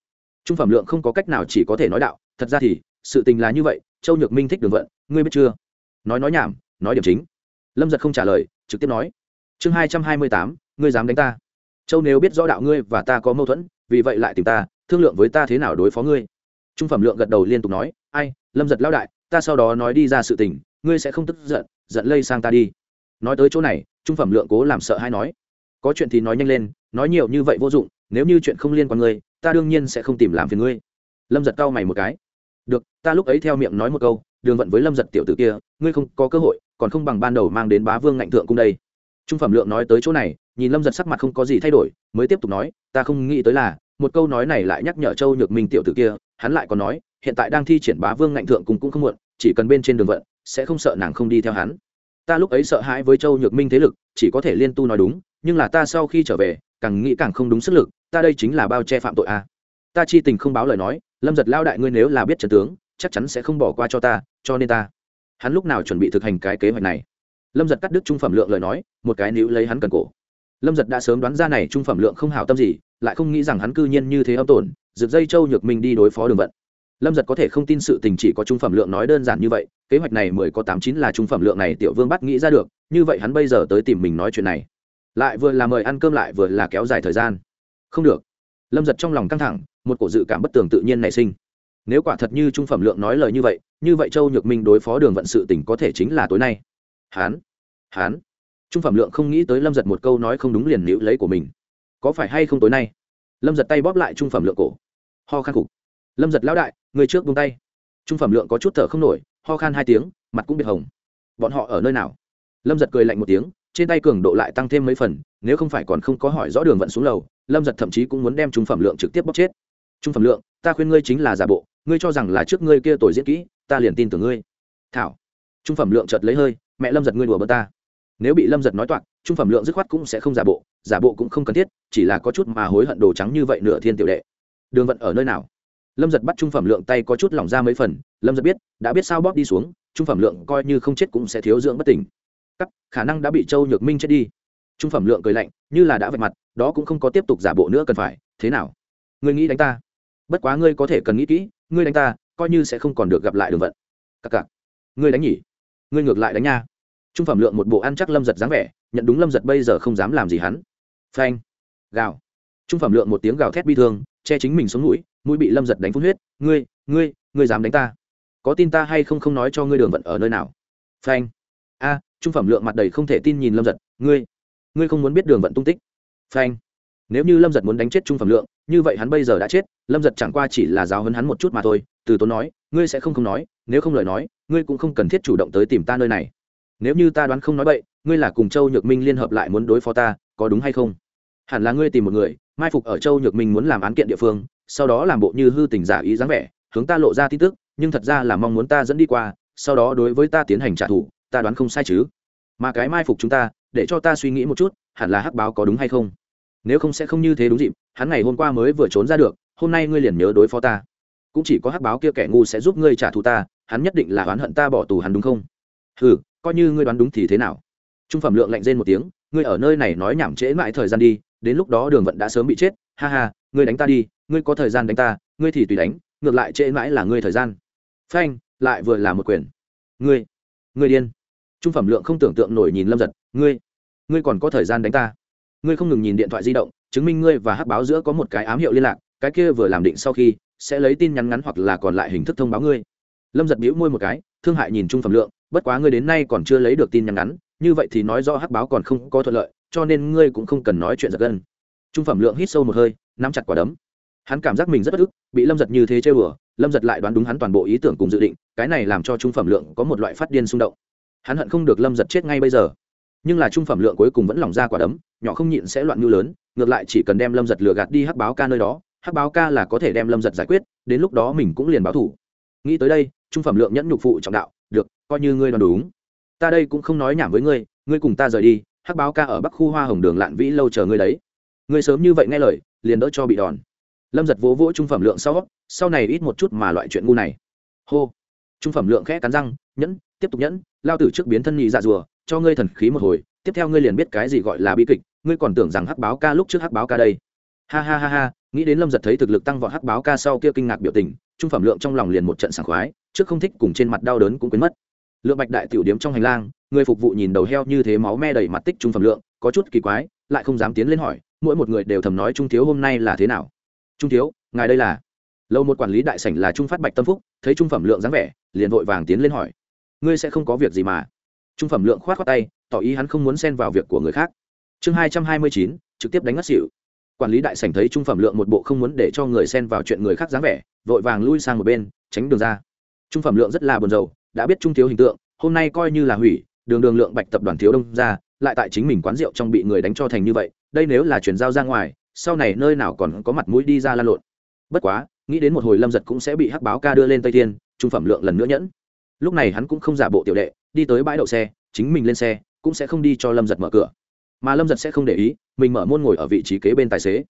Trung phẩm lượng không có cách nào chỉ có thể nói đạo, thật ra thì, sự tình là như vậy, châu nhược minh thích đường vận, ngươi biết chưa? Nói nói nhảm, nói điểm chính. Lâm giật không trả lời, trực tiếp nói. Chương hai trăm hai mươi tám, ngươi dám đánh ta. Châu nếu biết rõ đạo ngươi và ta có mâu thuẫn, vì vậy lại tìm ta, thương lượng với ta thế nào đối phó ngươi. Trung phẩm lượng gật đầu liên tục nói, ai, lâm giật lao đại, ta sau đó nói đi ra sự tình, ngươi sẽ không tức giận giận lây sang ta đi. Nói tới chỗ này, trung phẩm lượng cố làm sợ hay nói. Có chuyện thì nói nhanh lên, nói nhiều như vậy vô dụng, nếu như chuyện không liên quan ngươi ta đương nhiên sẽ không tìm làm phiền ngươi. Lâm giật cau mày một cái. Được, ta lúc ấy theo miệng nói một câu, đường vận với lâm giật tiểu t ử kia, ngươi không có cơ hội, còn không bằng ban đầu mang đến bá vương ngạnh thượng cung đây. Trung phẩm lượng nói tới chỗ này, nhìn lâm giật sắc mặt không có gì thay đổi, mới tiếp tục nói, ta không nghĩ tới là, một câu nói này lại nhắc nhở châu nhược minh tiểu t ử kia, hắn lại còn nói, hiện tại đang thi triển bá vương ngạnh thượng cung cũng không muộn, chỉ cần bên trên đường vận, sẽ không sợ nàng không đi theo hắn. Ta lúc ấy sợ hãi với châu nhược minh thế lực, chỉ có thể liên tu nói đúng, nhưng là ta sau khi trở về, càng nghĩ càng không đúng sức lực ta đây chính là bao che phạm tội a à. ta chi tình không báo lời nói, lâm giật lao đại ngươi nếu là biết trần tướng, chắc chắn sẽ không bỏ qua cho ta, cho nên ta. Hắn lúc nào chuẩn bị thực hành cái kế hoạch này? Lâm giật cắt đứt trung phẩm lượng lời nói, một cái níu lấy hắn cần cổ. Lâm giật đã sớm đoán ra này trung phẩm lượng không hào tâm gì, lại không nghĩ rằng hắn cư nhiên như thế âm tổn rực dây châu nhược minh đi đối phó đường vận. Lâm giật có thể không tin sự tình chỉ có trung phẩm lượng nói đơn giản như vậy, kế hoạch này mười có tám chín là trung phẩm lượng này tiểu vương bắt nghĩ ra được, như vậy hắn bây giờ tới tìm mình nói chuyện này. Lại vừa là mời ăn cơm lại vừa là kéo dài thời gian không được. Lâm giật trong lòng căng thẳng, một cổ dự cảm bất tường tự nhiên nảy sinh. Nếu quả thật như trung phẩm lượng nói lời như vậy như vậy châu nhược minh đối phó đường vận sự tỉnh có thể chính là tối nay. Hán hán. Trung phẩm lượng không nghĩ tới lâm giật một câu nói không đúng liền liễu lấy của mình. Có phải hay không tối nay? Lâm giật tay bóp lại trung phẩm lượng cổ. Ho khan cục lâm giật lão đại, người trước bông tay. Trung phẩm lượng có chút thở không nổi, ho khan hai tiếng, mặt cũng biệt hồng. Bọn họ ở nơi nào? Lâm giật cười lạnh một tiếng, trên tay cường độ lại tăng thêm mấy phần, nếu không phải còn không có hỏi rõ đường vận xuống lầu lâm giật thậm chí cũng muốn đem trung phẩm lượng trực tiếp bóc chết. Trung phẩm lượng, ta khuyên ngươi chính là giả bộ, ngươi cho rằng là trước ngươi kia tội diễn kỹ, ta liền tin tưởng ngươi. Thảo. Trung phẩm lượng chợt lấy hơi, mẹ lâm giật ngươi đùa bơ ta. Nếu bị lâm giật nói toạc, trung phẩm lượng dứt khoát cũng sẽ không giả bộ giả bộ cũng không cần thiết, chỉ là có chút mà hối hận đồ trắng như vậy nửa thiên tiểu đệ. Đường vận ở nơi nào? Lâm giật bắt trung phẩm lượng tay có chút lỏng ra mấy phần, lâm giật biết, đã biết sao bóp đi xuống, trung phẩm lượng coi như không chết cũng sẽ thiếu dưỡng bất tỉnh. Cắt, khả năng đã bị châu nhược minh chết đi trung phẩm lượng cười lạnh, như là đã vạch mặt, đó cũng không có tiếp tục giả bộ nữa cần phải, thế nào? Ngươi nghĩ đánh ta? Bất quá ngươi có thể cần nghĩ kỹ, ngươi đánh ta, coi như sẽ không còn được gặp lại đường vận. Cặc cặc. Ngươi đánh nhỉ? Ngươi ngược lại đánh nha. Trung phẩm lượng một bộ ăn chắc lâm giật dáng vẻ, nhận đúng lâm giật bây giờ không dám làm gì hắn. Phanh. Gào. Trung phẩm lượng một tiếng gào thét bi thương, che chính mình xuống mũi mũi bị lâm giật đánh phun huyết. Ngươi ngươi ngươi dám đánh ta? Có tin ta hay không không nói cho ngươi đường vận ở nơi nào? Phanh. A, trung phẩm lượng mặt đầy không thể tin nhìn lâm giật. Ngươi ngươi không muốn biết đường vận tung tích. Phanh. Nếu như lâm giật muốn đánh chết trung phẩm lượng như vậy hắn bây giờ đã chết lâm giật chẳng qua chỉ là giáo hấn hắn một chút mà thôi từ tốn nói ngươi sẽ không không nói nếu không lời nói ngươi cũng không cần thiết chủ động tới tìm ta nơi này. Nếu như ta đoán không nói vậy, ngươi là cùng châu nhược minh liên hợp lại muốn đối phó ta có đúng hay không? Hẳn là ngươi tìm một người mai phục ở châu nhược minh muốn làm án kiện địa phương sau đó làm bộ như hư tình giả ý dáng vẻ hướng ta lộ ra tin tức nhưng thật ra là mong muốn ta dẫn đi qua sau đó đối với ta tiến hành trả thù ta đoán không sai chứ. Mà cái mai phục chúng ta để cho ta suy nghĩ một chút, hẳn là hắc báo có đúng hay không? Nếu không sẽ không như thế đúng dịp, hắn ngày hôm qua mới vừa trốn ra được, hôm nay ngươi liền nhớ đối phó ta. Cũng chỉ có hắc báo kia kẻ ngu sẽ giúp ngươi trả thù ta, hắn nhất định là oán hận ta bỏ tù hắn đúng không? Ừ coi như ngươi đoán đúng thì thế nào? Trung phẩm lượng lạnh rên một tiếng, ngươi ở nơi này nói nhảm trễ mãi thời gian đi, đến lúc đó đường vận đã sớm bị chết, ha ha, ngươi đánh ta đi, ngươi có thời gian đánh ta, ngươi thì tùy đánh, ngược lại trễ mãi là ngươi thời gian. Phanh, lại vừa là một quyền. Ngươi ngươi điên trung phẩm lượng không tưởng tượng nổi nhìn lâm giật, ngươi ngươi còn có thời gian đánh ta? Ngươi không ngừng nhìn điện thoại di động, chứng minh ngươi và hắc báo giữa có một cái ám hiệu liên lạc, cái kia vừa làm định sau khi, sẽ lấy tin nhắn ngắn hoặc là còn lại hình thức thông báo ngươi. Lâm giật bĩu môi một cái, thương hại nhìn trung phẩm lượng, bất quá ngươi đến nay còn chưa lấy được tin nhắn ngắn, như vậy thì nói do hắc báo còn không có thuận lợi, cho nên ngươi cũng không cần nói chuyện giật gân. Trung phẩm lượng hít sâu một hơi, nắm chặt quả đấm. Hắn cảm giác mình rất bất ức, bị lâm giật như thế chơi bừa, lâm giật lại đoán đúng hắn toàn bộ ý tưởng cùng dự định, cái này làm cho trung phẩm lượng có một loại phát điên xung động hắn hận không được lâm giật chết ngay bây giờ. Nhưng là trung phẩm lượng cuối cùng vẫn lỏng ra quả đấm, nhỏ không nhịn sẽ loạn ngư lớn, ngược lại chỉ cần đem lâm giật lừa gạt đi hắc báo ca nơi đó, hắc báo ca là có thể đem lâm giật giải quyết, đến lúc đó mình cũng liền báo thủ. Nghĩ tới đây, trung phẩm lượng nhẫn nhục phụ trọng đạo, được, coi như ngươi đoán đúng. Ta đây cũng không nói nhảm với ngươi ngươi cùng ta rời đi, hắc báo ca ở bắc khu hoa hồng đường lạn vĩ lâu chờ ngươi đấy. Ngươi sớm như vậy nghe lời, liền đỡ cho bị đòn. Lâm giật vỗ vỗ trung phẩm lượng sau sau này ít một chút mà loại chuyện ngu này. Hô. Trung phẩm lượng khẽ cắn răng nhẫn, tiếp tục nhẫn, lao tử trước biến thân nhị dạ rùa, cho ngươi thần khí một hồi, tiếp theo ngươi liền biết cái gì gọi là bi kịch, ngươi còn tưởng rằng hắc báo ca lúc trước hắc báo ca đây. Ha ha ha ha, nghĩ đến lâm giật thấy thực lực tăng vọt hắc báo ca sau kia kinh ngạc biểu tình, trung phẩm lượng trong lòng liền một trận sảng khoái, trước không thích cùng trên mặt đau đớn cũng quên mất. Lượng bạch đại tiểu điếm trong hành lang, người phục vụ nhìn đầu heo như thế máu me đầy mặt tích trung phẩm lượng, có chút kỳ quái, lại không dám tiến lên hỏi, mỗi một người đều thầm nói trung thiếu hôm nay là thế nào. Trung thiếu, ngài đây là? Lâu một quản lý đại sảnh là trung phát bạch tâm phúc, thấy trung phẩm lượng dáng vẻ, liền vội vàng tiến lên hỏi ngươi sẽ không có việc gì mà. Trung phẩm lượng khoát khoát tay, tỏ ý hắn không muốn xen vào việc của người khác. Chương hai trăm hai mươi chín, trực tiếp đánh ngất xỉu. Quản lý đại sảnh thấy trung phẩm lượng một bộ không muốn để cho người xen vào chuyện người khác dáng vẻ, vội vàng lui sang một bên, tránh đường ra. Trung phẩm lượng rất là buồn rầu, đã biết trung thiếu hình tượng, hôm nay coi như là hủy, đường đường lượng bạch tập đoàn thiếu đông ra, lại tại chính mình quán rượu trong bị người đánh cho thành như vậy, đây nếu là chuyển giao ra ngoài, sau này nơi nào còn có mặt mũi đi ra lan lộn. Bất quá, nghĩ đến một hồi lâm giật cũng sẽ bị hắc báo ca đưa lên tây thiên, trung phẩm lượng lần nữa nhẫn lúc này hắn cũng không giả bộ tiểu đệ, đi tới bãi đậu xe, chính mình lên xe, cũng sẽ không đi cho lâm giật mở cửa. Mà lâm giật sẽ không để ý, mình mở môn ngồi ở vị trí kế bên tài xế.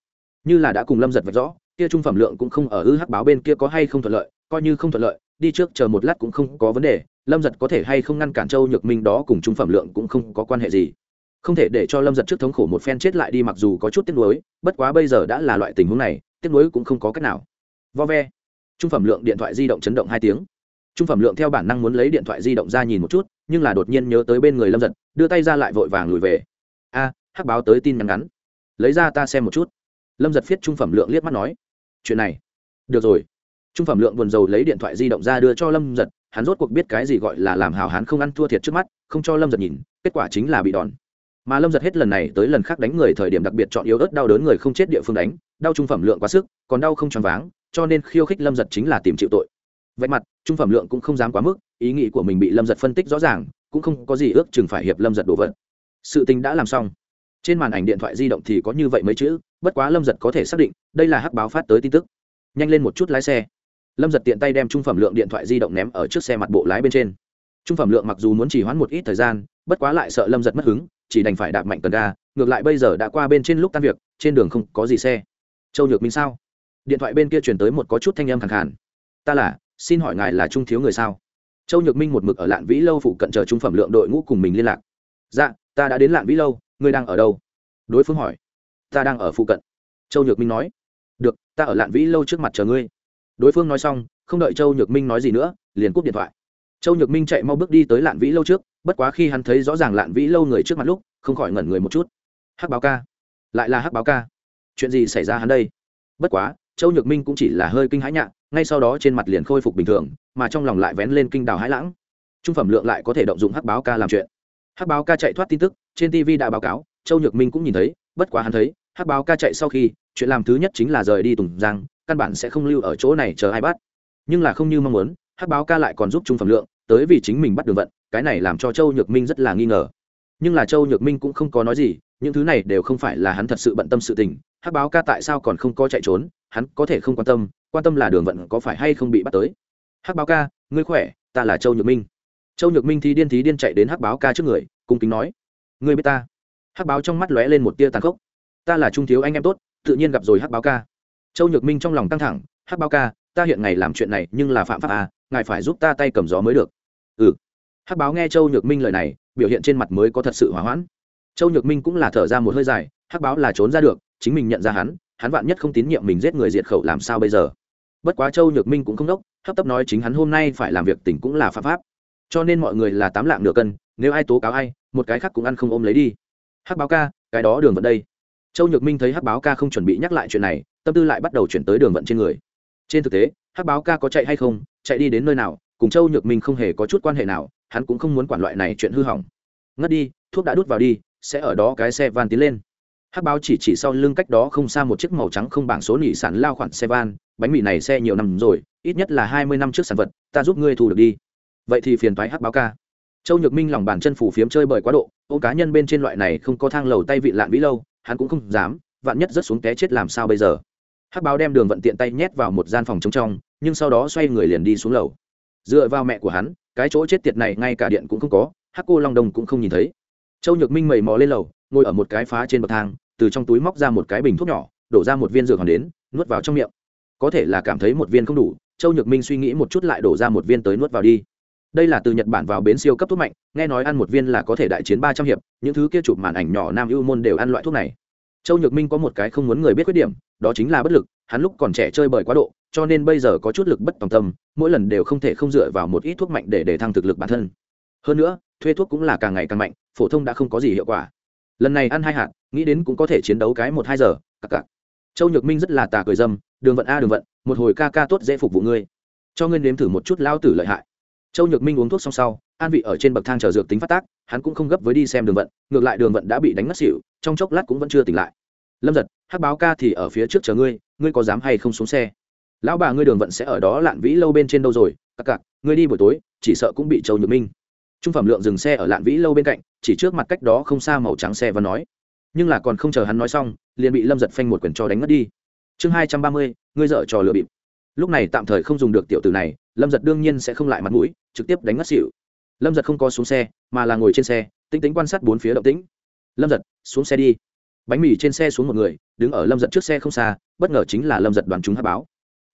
Như là đã cùng lâm giật vạch rõ, kia trung phẩm lượng cũng không ở ư hắc báo bên kia có hay không thuận lợi, coi như không thuận lợi, đi trước chờ một lát cũng không có vấn đề, lâm giật có thể hay không ngăn cản châu nhược minh đó cùng trung phẩm lượng cũng không có quan hệ gì. Không thể để cho lâm giật trước thống khổ một phen chết lại đi mặc dù có chút tiếc nuối, bất quá bây giờ đã là loại tình huống này, tiếc nuối cũng không có cách nào. Vo ve. Trung phẩm lượng điện thoại di động chấn động hai tiếng trung phẩm lượng theo bản năng muốn lấy điện thoại di động ra nhìn một chút, nhưng là đột nhiên nhớ tới bên người lâm giật, đưa tay ra lại vội vàng lùi về. A, hắc báo tới tin nhắn ngắn. Lấy ra ta xem một chút. Lâm giật viết trung phẩm lượng liếc mắt nói. Chuyện này. Được rồi. Trung phẩm lượng buồn rầu lấy điện thoại di động ra đưa cho lâm giật, hắn rốt cuộc biết cái gì gọi là làm hào hắn không ăn thua thiệt trước mắt, không cho lâm giật nhìn, kết quả chính là bị đòn. Mà lâm giật hết lần này tới lần khác đánh người thời điểm đặc biệt chọn yếu ớt đau đớn người không chết địa phương đánh, đau trung phẩm lượng quá sức, còn đau không choáng váng, cho nên khiêu khích lâm giật chính là tìm chịu tội vạch mặt, trung phẩm lượng cũng không dám quá mức, ý nghĩ của mình bị lâm giật phân tích rõ ràng, cũng không có gì ước chừng phải hiệp lâm giật đổ vật sự tình đã làm xong. Trên màn ảnh điện thoại di động thì có như vậy mấy chữ, bất quá lâm giật có thể xác định, đây là hắc báo phát tới tin tức. Nhanh lên một chút lái xe. Lâm giật tiện tay đem trung phẩm lượng điện thoại di động ném ở trước xe mặt bộ lái bên trên. Trung phẩm lượng mặc dù muốn chỉ hoãn một ít thời gian, bất quá lại sợ lâm giật mất hứng, chỉ đành phải đạp mạnh cần ga, ngược lại bây giờ đã qua bên trên lúc tan việc, trên đường không có gì xe. Châu nhược minh sao? Điện thoại bên kia chuyển tới một có chút thanh âm khẳng hẳn. ta là xin hỏi ngài là trung thiếu người sao? Châu nhược minh một mực ở lạn vĩ lâu phụ cận chờ trung phẩm lượng đội ngũ cùng mình liên lạc. Dạ ta đã đến lạn vĩ lâu, ngươi đang ở đâu? Đối phương hỏi. Ta đang ở phụ cận. Châu nhược minh nói. Được, ta ở lạn vĩ lâu trước mặt chờ ngươi. Đối phương nói xong, không đợi châu nhược minh nói gì nữa, liền cúp điện thoại. Châu nhược minh chạy mau bước đi tới lạn vĩ lâu trước, bất quá khi hắn thấy rõ ràng lạn vĩ lâu người trước mặt lúc, không khỏi ngẩn người một chút. Hắc báo ca. Lại là hắc báo ca. Chuyện gì xảy ra hắn đây? Bất quá châu nhược minh cũng chỉ là hơi kinh hãi nhạ, ngay sau đó trên mặt liền khôi phục bình thường, mà trong lòng lại vén lên kinh đào hãi lãng. Trung phẩm lượng lại có thể động dụng hắc báo ca làm chuyện. Hắc báo ca chạy thoát tin tức, trên tv đã báo cáo, châu nhược minh cũng nhìn thấy, bất quá hắn thấy, hắc báo ca chạy sau khi, chuyện làm thứ nhất chính là rời đi tùng giang, căn bản sẽ không lưu ở chỗ này chờ ai bắt. Nhưng là không như mong muốn, hắc báo ca lại còn giúp trung phẩm lượng, tới vì chính mình bắt đường vận, cái này làm cho châu nhược minh rất là nghi ngờ. Nhưng là châu nhược minh cũng không có nói gì, những thứ này đều không phải là hắn thật sự bận tâm sự tình hắc báo ca tại sao còn không có chạy trốn, hắn có thể không quan tâm quan tâm là đường vận có phải hay không bị bắt tới. Hắc báo ca, ngươi khỏe, ta là châu nhược minh. Châu nhược minh thì điên thí điên chạy đến hắc báo ca trước người, cung kính nói, ngươi biết ta? Hắc báo trong mắt lóe lên một tia tàn khốc. Ta là trung thiếu anh em tốt, tự nhiên gặp rồi hắc báo ca. Châu nhược minh trong lòng căng thẳng, hắc báo ca, ta hiện ngày làm chuyện này nhưng là phạm pháp à ngài phải giúp ta tay cầm gió mới được. Ừ. Hắc báo nghe châu nhược minh lời này, biểu hiện trên mặt mới có thật sự hỏa hoãn châu nhược minh cũng là thở ra một hơi dài, hắc báo là trốn ra được, chính mình nhận ra hắn hắn vạn nhất không tín nhiệm mình giết người diệt khẩu làm sao bây giờ? Bất quá châu nhược minh cũng không đốc, hấp tấp nói chính hắn hôm nay phải làm việc tỉnh cũng là pháp pháp. Cho nên mọi người là tám lạng nửa cân, nếu ai tố cáo ai, một cái khác cũng ăn không ôm lấy đi. Hắc báo ca, cái đó đường vận đây. Châu nhược minh thấy hắc báo ca không chuẩn bị nhắc lại chuyện này, tâm tư lại bắt đầu chuyển tới đường vận trên người. Trên thực tế, hắc báo ca có chạy hay không, chạy đi đến nơi nào, cùng châu nhược minh không hề có chút quan hệ nào, hắn cũng không muốn quản loại này chuyện hư hỏng. Ngất đi, thuốc đã đút vào đi sẽ ở đó cái xe van tiến lên. Hắc báo chỉ chỉ sau lưng cách đó không xa một chiếc màu trắng không bảng số nỉ sản lao khoản xe van, bánh mì này xe nhiều năm rồi, ít nhất là hai mươi năm trước sản vật, ta giúp ngươi thu được đi. Vậy thì phiền thoái hắc báo ca. Châu nhược minh lòng bàn chân phủ phiếm chơi bời quá độ, ô cá nhân bên trên loại này không có thang lầu tay vị lạn vĩ lâu, hắn cũng không dám, vạn nhất rớt xuống té chết làm sao bây giờ? Hắc báo đem đường vận tiện tay nhét vào một gian phòng trống trong, nhưng sau đó xoay người liền đi xuống lầu. Dựa vào mẹ của hắn, cái chỗ chết tiệt này ngay cả điện cũng không có, hắc cô long đông cũng không nhìn thấy châu nhược minh mầy mò lên lầu, ngồi ở một cái phá trên bậc thang, từ trong túi móc ra một cái bình thuốc nhỏ, đổ ra một viên dược hoàn đến, nuốt vào trong miệng. Có thể là cảm thấy một viên không đủ, châu nhược minh suy nghĩ một chút lại đổ ra một viên tới nuốt vào đi. Đây là từ nhật bản vào bến siêu cấp thuốc mạnh, nghe nói ăn một viên là có thể đại chiến ba trăm hiệp, những thứ kia chụp màn ảnh nhỏ nam ưu môn đều ăn loại thuốc này. Châu nhược minh có một cái không muốn người biết khuyết điểm, đó chính là bất lực, hắn lúc còn trẻ chơi bời quá độ, cho nên bây giờ có chút lực bất tòng tâm, mỗi lần đều không thể không dựa vào một ít thuốc mạnh để để thăng thực lực bản thân. Hơn nữa thuê thuốc cũng là càng ngày càng mạnh, phổ thông đã không có gì hiệu quả. Lần này ăn hai hạt, nghĩ đến cũng có thể chiến đấu cái một hai giờ, cặc cặc. Châu nhược minh rất là tà cười dâm, đường vận a, đường vận, một hồi ca ca tốt dễ phục vụ ngươi. Cho ngươi nếm thử một chút lao tử lợi hại. Châu nhược minh uống thuốc xong sau, an vị ở trên bậc thang chờ dược tính phát tác, hắn cũng không gấp với đi xem đường vận, ngược lại đường vận đã bị đánh ngất xỉu, trong chốc lát cũng vẫn chưa tỉnh lại. Lâm giật, hắc báo ca thì ở phía trước chờ ngươi ngươi có dám hay không xuống xe? Lão bà ngươi đường vận sẽ ở đó lạn vĩ lâu bên trên đâu rồi, cặc cặc, ngươi đi buổi tối, chỉ sợ cũng bị châu nhược minh trung phẩm lượng dừng xe ở lạn vĩ lâu bên cạnh, chỉ trước mặt cách đó không xa màu trắng xe và nói. Nhưng là còn không chờ hắn nói xong, liền bị lâm giật phanh một quyển cho đánh mất đi. Chương hai trăm ba mươi, ngươi dợ trò lừa bịp. Lúc này tạm thời không dùng được tiểu tử này, lâm giật đương nhiên sẽ không lại mặt mũi, trực tiếp đánh ngất xỉu. Lâm giật không có xuống xe, mà là ngồi trên xe tinh tính quan sát bốn phía động tĩnh. Lâm giật, xuống xe đi. Bánh mì trên xe xuống một người, đứng ở lâm giật trước xe không xa, bất ngờ chính là lâm giật đoàn chúng hát báo.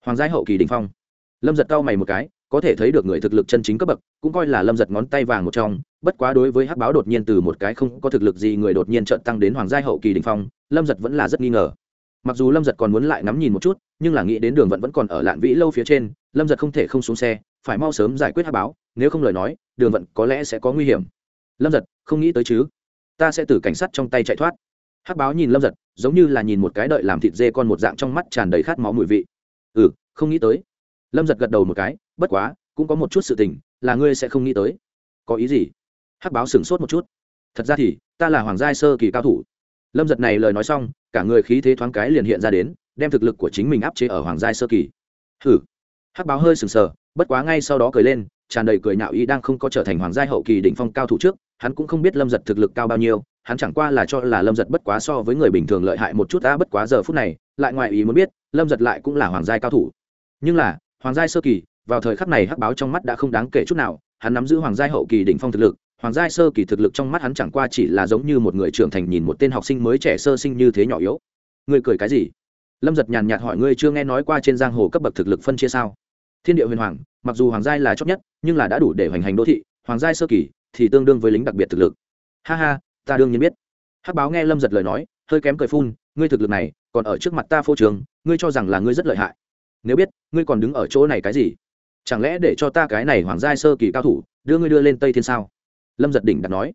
Hoàng giai hậu kỳ đình phong. Lâm giật cau mày một cái có thể thấy được người thực lực chân chính cấp bậc, cũng coi là lâm giật ngón tay vàng một trong, bất quá đối với hắc báo đột nhiên từ một cái không có thực lực gì người đột nhiên trợn tăng đến hoàng giai hậu kỳ đình phong, lâm giật vẫn là rất nghi ngờ. Mặc dù lâm giật còn muốn lại ngắm nhìn một chút, nhưng là nghĩ đến đường vận vẫn còn ở lạn vĩ lâu phía trên, lâm giật không thể không xuống xe, phải mau sớm giải quyết hắc báo, nếu không lời nói, đường vận có lẽ sẽ có nguy hiểm. Lâm giật, không nghĩ tới chứ? Ta sẽ từ cảnh sát trong tay chạy thoát. Hắc báo nhìn lâm giật, giống như là nhìn một cái đợi làm thịt dê con một dạng trong mắt tràn đầy khát máu mùi vị. Ừ không nghĩ tới. Lâm giật gật đầu một cái bất quá, cũng có một chút sự tình, là ngươi sẽ không nghĩ tới. Có ý gì? Hắc báo sửng sốt một chút. Thật ra thì, ta là hoàng gia sơ kỳ cao thủ. Lâm giật này lời nói xong, cả người khí thế thoáng cái liền hiện ra đến, đem thực lực của chính mình áp chế ở hoàng gia sơ kỳ. Hừ. Hắc báo hơi sừng sờ, bất quá ngay sau đó cười lên, tràn đầy cười nhạo ý đang không có trở thành hoàng gia hậu kỳ đỉnh phong cao thủ trước, hắn cũng không biết lâm giật thực lực cao bao nhiêu, hắn chẳng qua là cho là lâm giật bất quá so với người bình thường lợi hại một chút ta bất quá giờ phút này, lại ngoài ý muốn biết, lâm giật lại cũng là hoàng gia cao thủ. Nhưng là, hoàng gia sơ kỳ vào thời khắc này hắc báo trong mắt đã không đáng kể chút nào, hắn nắm giữ hoàng giai hậu kỳ đỉnh phong thực lực, hoàng giai sơ kỳ thực lực trong mắt hắn chẳng qua chỉ là giống như một người trưởng thành nhìn một tên học sinh mới trẻ sơ sinh như thế nhỏ yếu. Ngươi cười cái gì? Lâm giật nhàn nhạt hỏi ngươi chưa nghe nói qua trên giang hồ cấp bậc thực lực phân chia sao? Thiên địa huyền hoàng, mặc dù hoàng giai là chót nhất, nhưng là đã đủ để hoành hành đô thị, hoàng giai sơ kỳ thì tương đương với lính đặc biệt thực lực. Ha ha, ta đương nhiên biết. Hắc báo nghe lâm giật lời nói, hơi kém cười phun, ngươi thực lực này còn ở trước mặt ta phô trường ngươi cho rằng là ngươi rất lợi hại. Nếu biết, ngươi còn đứng ở chỗ này cái gì? Chẳng lẽ để cho ta cái này hoàng giai sơ kỳ cao thủ, đưa ngươi đưa lên tây thiên sao? Lâm giật đỉnh đặt nói.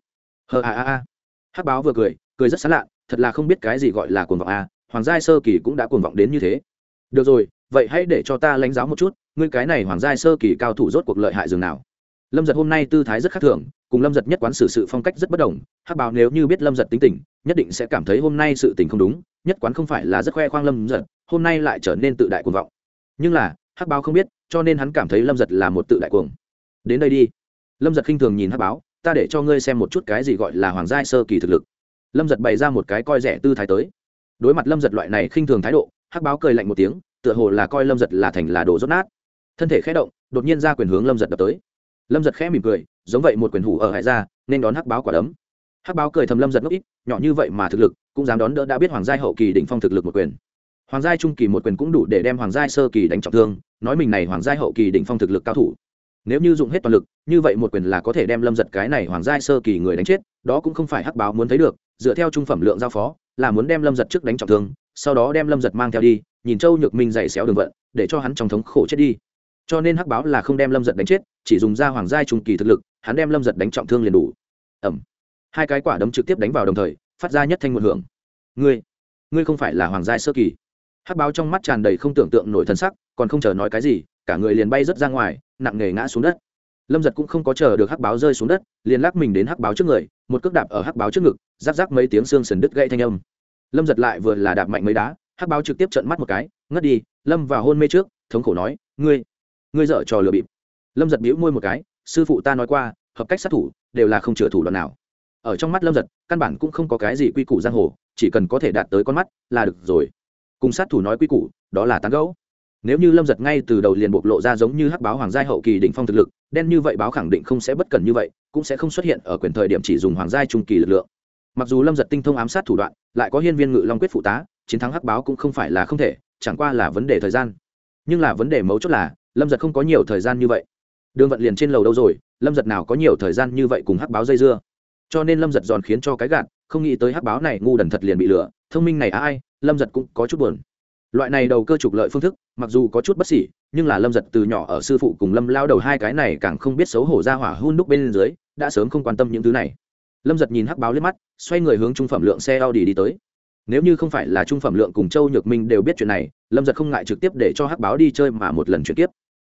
Hờ a a a. Hắc báo vừa cười cười rất xán lạ, thật là không biết cái gì gọi là cuồng vọng a, hoàng giai sơ kỳ cũng đã cuồng vọng đến như thế. Được rồi, vậy hãy để cho ta lãnh giáo một chút, ngươi cái này hoàng giai sơ kỳ cao thủ rốt cuộc lợi hại dường nào? Lâm giật hôm nay tư thái rất khác thường, cùng lâm giật nhất quán xử sự phong cách rất bất đồng, hắc báo nếu như biết lâm giật tính tình, nhất định sẽ cảm thấy hôm nay sự tình không đúng, nhất quán không phải là rất khoe khoang lâm giật, hôm nay lại trở nên tự đại cuồng vọng. Nhưng là, hắc báo không biết cho nên hắn cảm thấy lâm giật là một tự đại cuồng. Đến đây đi. Lâm giật khinh thường nhìn hắc báo, ta để cho ngươi xem một chút cái gì gọi là hoàng giai sơ kỳ thực lực. Lâm giật bày ra một cái coi rẻ tư thái tới. Đối mặt lâm giật loại này khinh thường thái độ, hắc báo cười lạnh một tiếng, tựa hồ là coi lâm giật là thành là đồ rốt nát. Thân thể khẽ động, đột nhiên ra quyền hướng lâm giật đập tới. Lâm giật khẽ mỉm cười, giống vậy một quyền hủ ở hải ra, nên đón hắc báo quả đấm. Hắc báo cười thầm lâm giật ngốc ít, nhỏ như vậy mà thực lực, cũng dám đón đỡ đã biết hoàng giai hậu kỳ đỉnh phong thực lực một quyền hoàng giai trung kỳ một quyền cũng đủ để đem hoàng giai sơ kỳ đánh trọng thương, nói mình này hoàng giai hậu kỳ đỉnh phong thực lực cao thủ. Nếu như dùng hết toàn lực, như vậy một quyền là có thể đem lâm giật cái này hoàng giai sơ kỳ người đánh chết, đó cũng không phải hắc báo muốn thấy được, dựa theo trung phẩm lượng giao phó, là muốn đem lâm giật trước đánh trọng thương, sau đó đem lâm giật mang theo đi, nhìn châu nhược minh dày xéo đường vận, để cho hắn trong thống khổ chết đi. Cho nên hắc báo là không đem lâm giật đánh chết, chỉ dùng ra hoàng giai trung kỳ thực lực, hắn đem lâm giật đánh trọng thương liền đủ. Ẩm. Hai cái quả đấm trực tiếp đánh vào đồng thời, phát ra nhất thanh một hưởng. Ngươi ngươi không phải là hoàng giai sơ kỳ hắc báo trong mắt tràn đầy không tưởng tượng nổi thân sắc, còn không chờ nói cái gì, cả người liền bay rớt ra ngoài, nặng nề ngã xuống đất. Lâm giật cũng không có chờ được hắc báo rơi xuống đất, liền lắc mình đến hắc báo trước người, một cước đạp ở hắc báo trước ngực, rắc rắc mấy tiếng xương sần đứt gãy thanh âm. Lâm giật lại vừa là đạp mạnh mấy đá, hắc báo trực tiếp trận mắt một cái, ngất đi, lâm vào hôn mê trước, thống khổ nói, ngươi ngươi dở trò lừa bịp. Lâm giật bĩu môi một cái, sư phụ ta nói qua, hợp cách sát thủ đều là không chừa thủ đoạn nào. Ở trong mắt lâm giật, căn bản cũng không có cái gì quy củ giang hồ, chỉ cần có thể đạt tới con mắt là được rồi cùng sát thủ nói quy củ, đó là tán gẫu. Nếu như lâm giật ngay từ đầu liền bộc lộ ra giống như hắc báo hoàng gia hậu kỳ đỉnh phong thực lực, đen như vậy báo khẳng định không sẽ bất cần như vậy, cũng sẽ không xuất hiện ở quyền thời điểm chỉ dùng hoàng gia trung kỳ lực lượng. Mặc dù lâm giật tinh thông ám sát thủ đoạn, lại có hiên viên ngự long quyết phụ tá, chiến thắng hắc báo cũng không phải là không thể, chẳng qua là vấn đề thời gian. Nhưng là vấn đề mấu chốt là, lâm giật không có nhiều thời gian như vậy. Đường vận liền trên lầu đâu rồi, lâm giật nào có nhiều thời gian như vậy cùng hắc báo dây dưa? Cho nên lâm giật giòn khiến cho cái gạt, không nghĩ tới hắc báo này ngu đần thật liền bị lừa, thông minh này á ai lâm giật cũng có chút buồn. Loại này đầu cơ trục lợi phương thức, mặc dù có chút bất xỉ nhưng là lâm giật từ nhỏ ở sư phụ cùng lâm lao đầu hai cái này càng không biết xấu hổ ra hỏa hun đúc bên dưới, đã sớm không quan tâm những thứ này. Lâm giật nhìn hắc báo lên mắt, xoay người hướng trung phẩm lượng xe a u d i đi tới. Nếu như không phải là trung phẩm lượng cùng châu nhược minh đều biết chuyện này, lâm giật không ngại trực tiếp để cho hắc báo đi chơi mà một lần chuyển tiếp.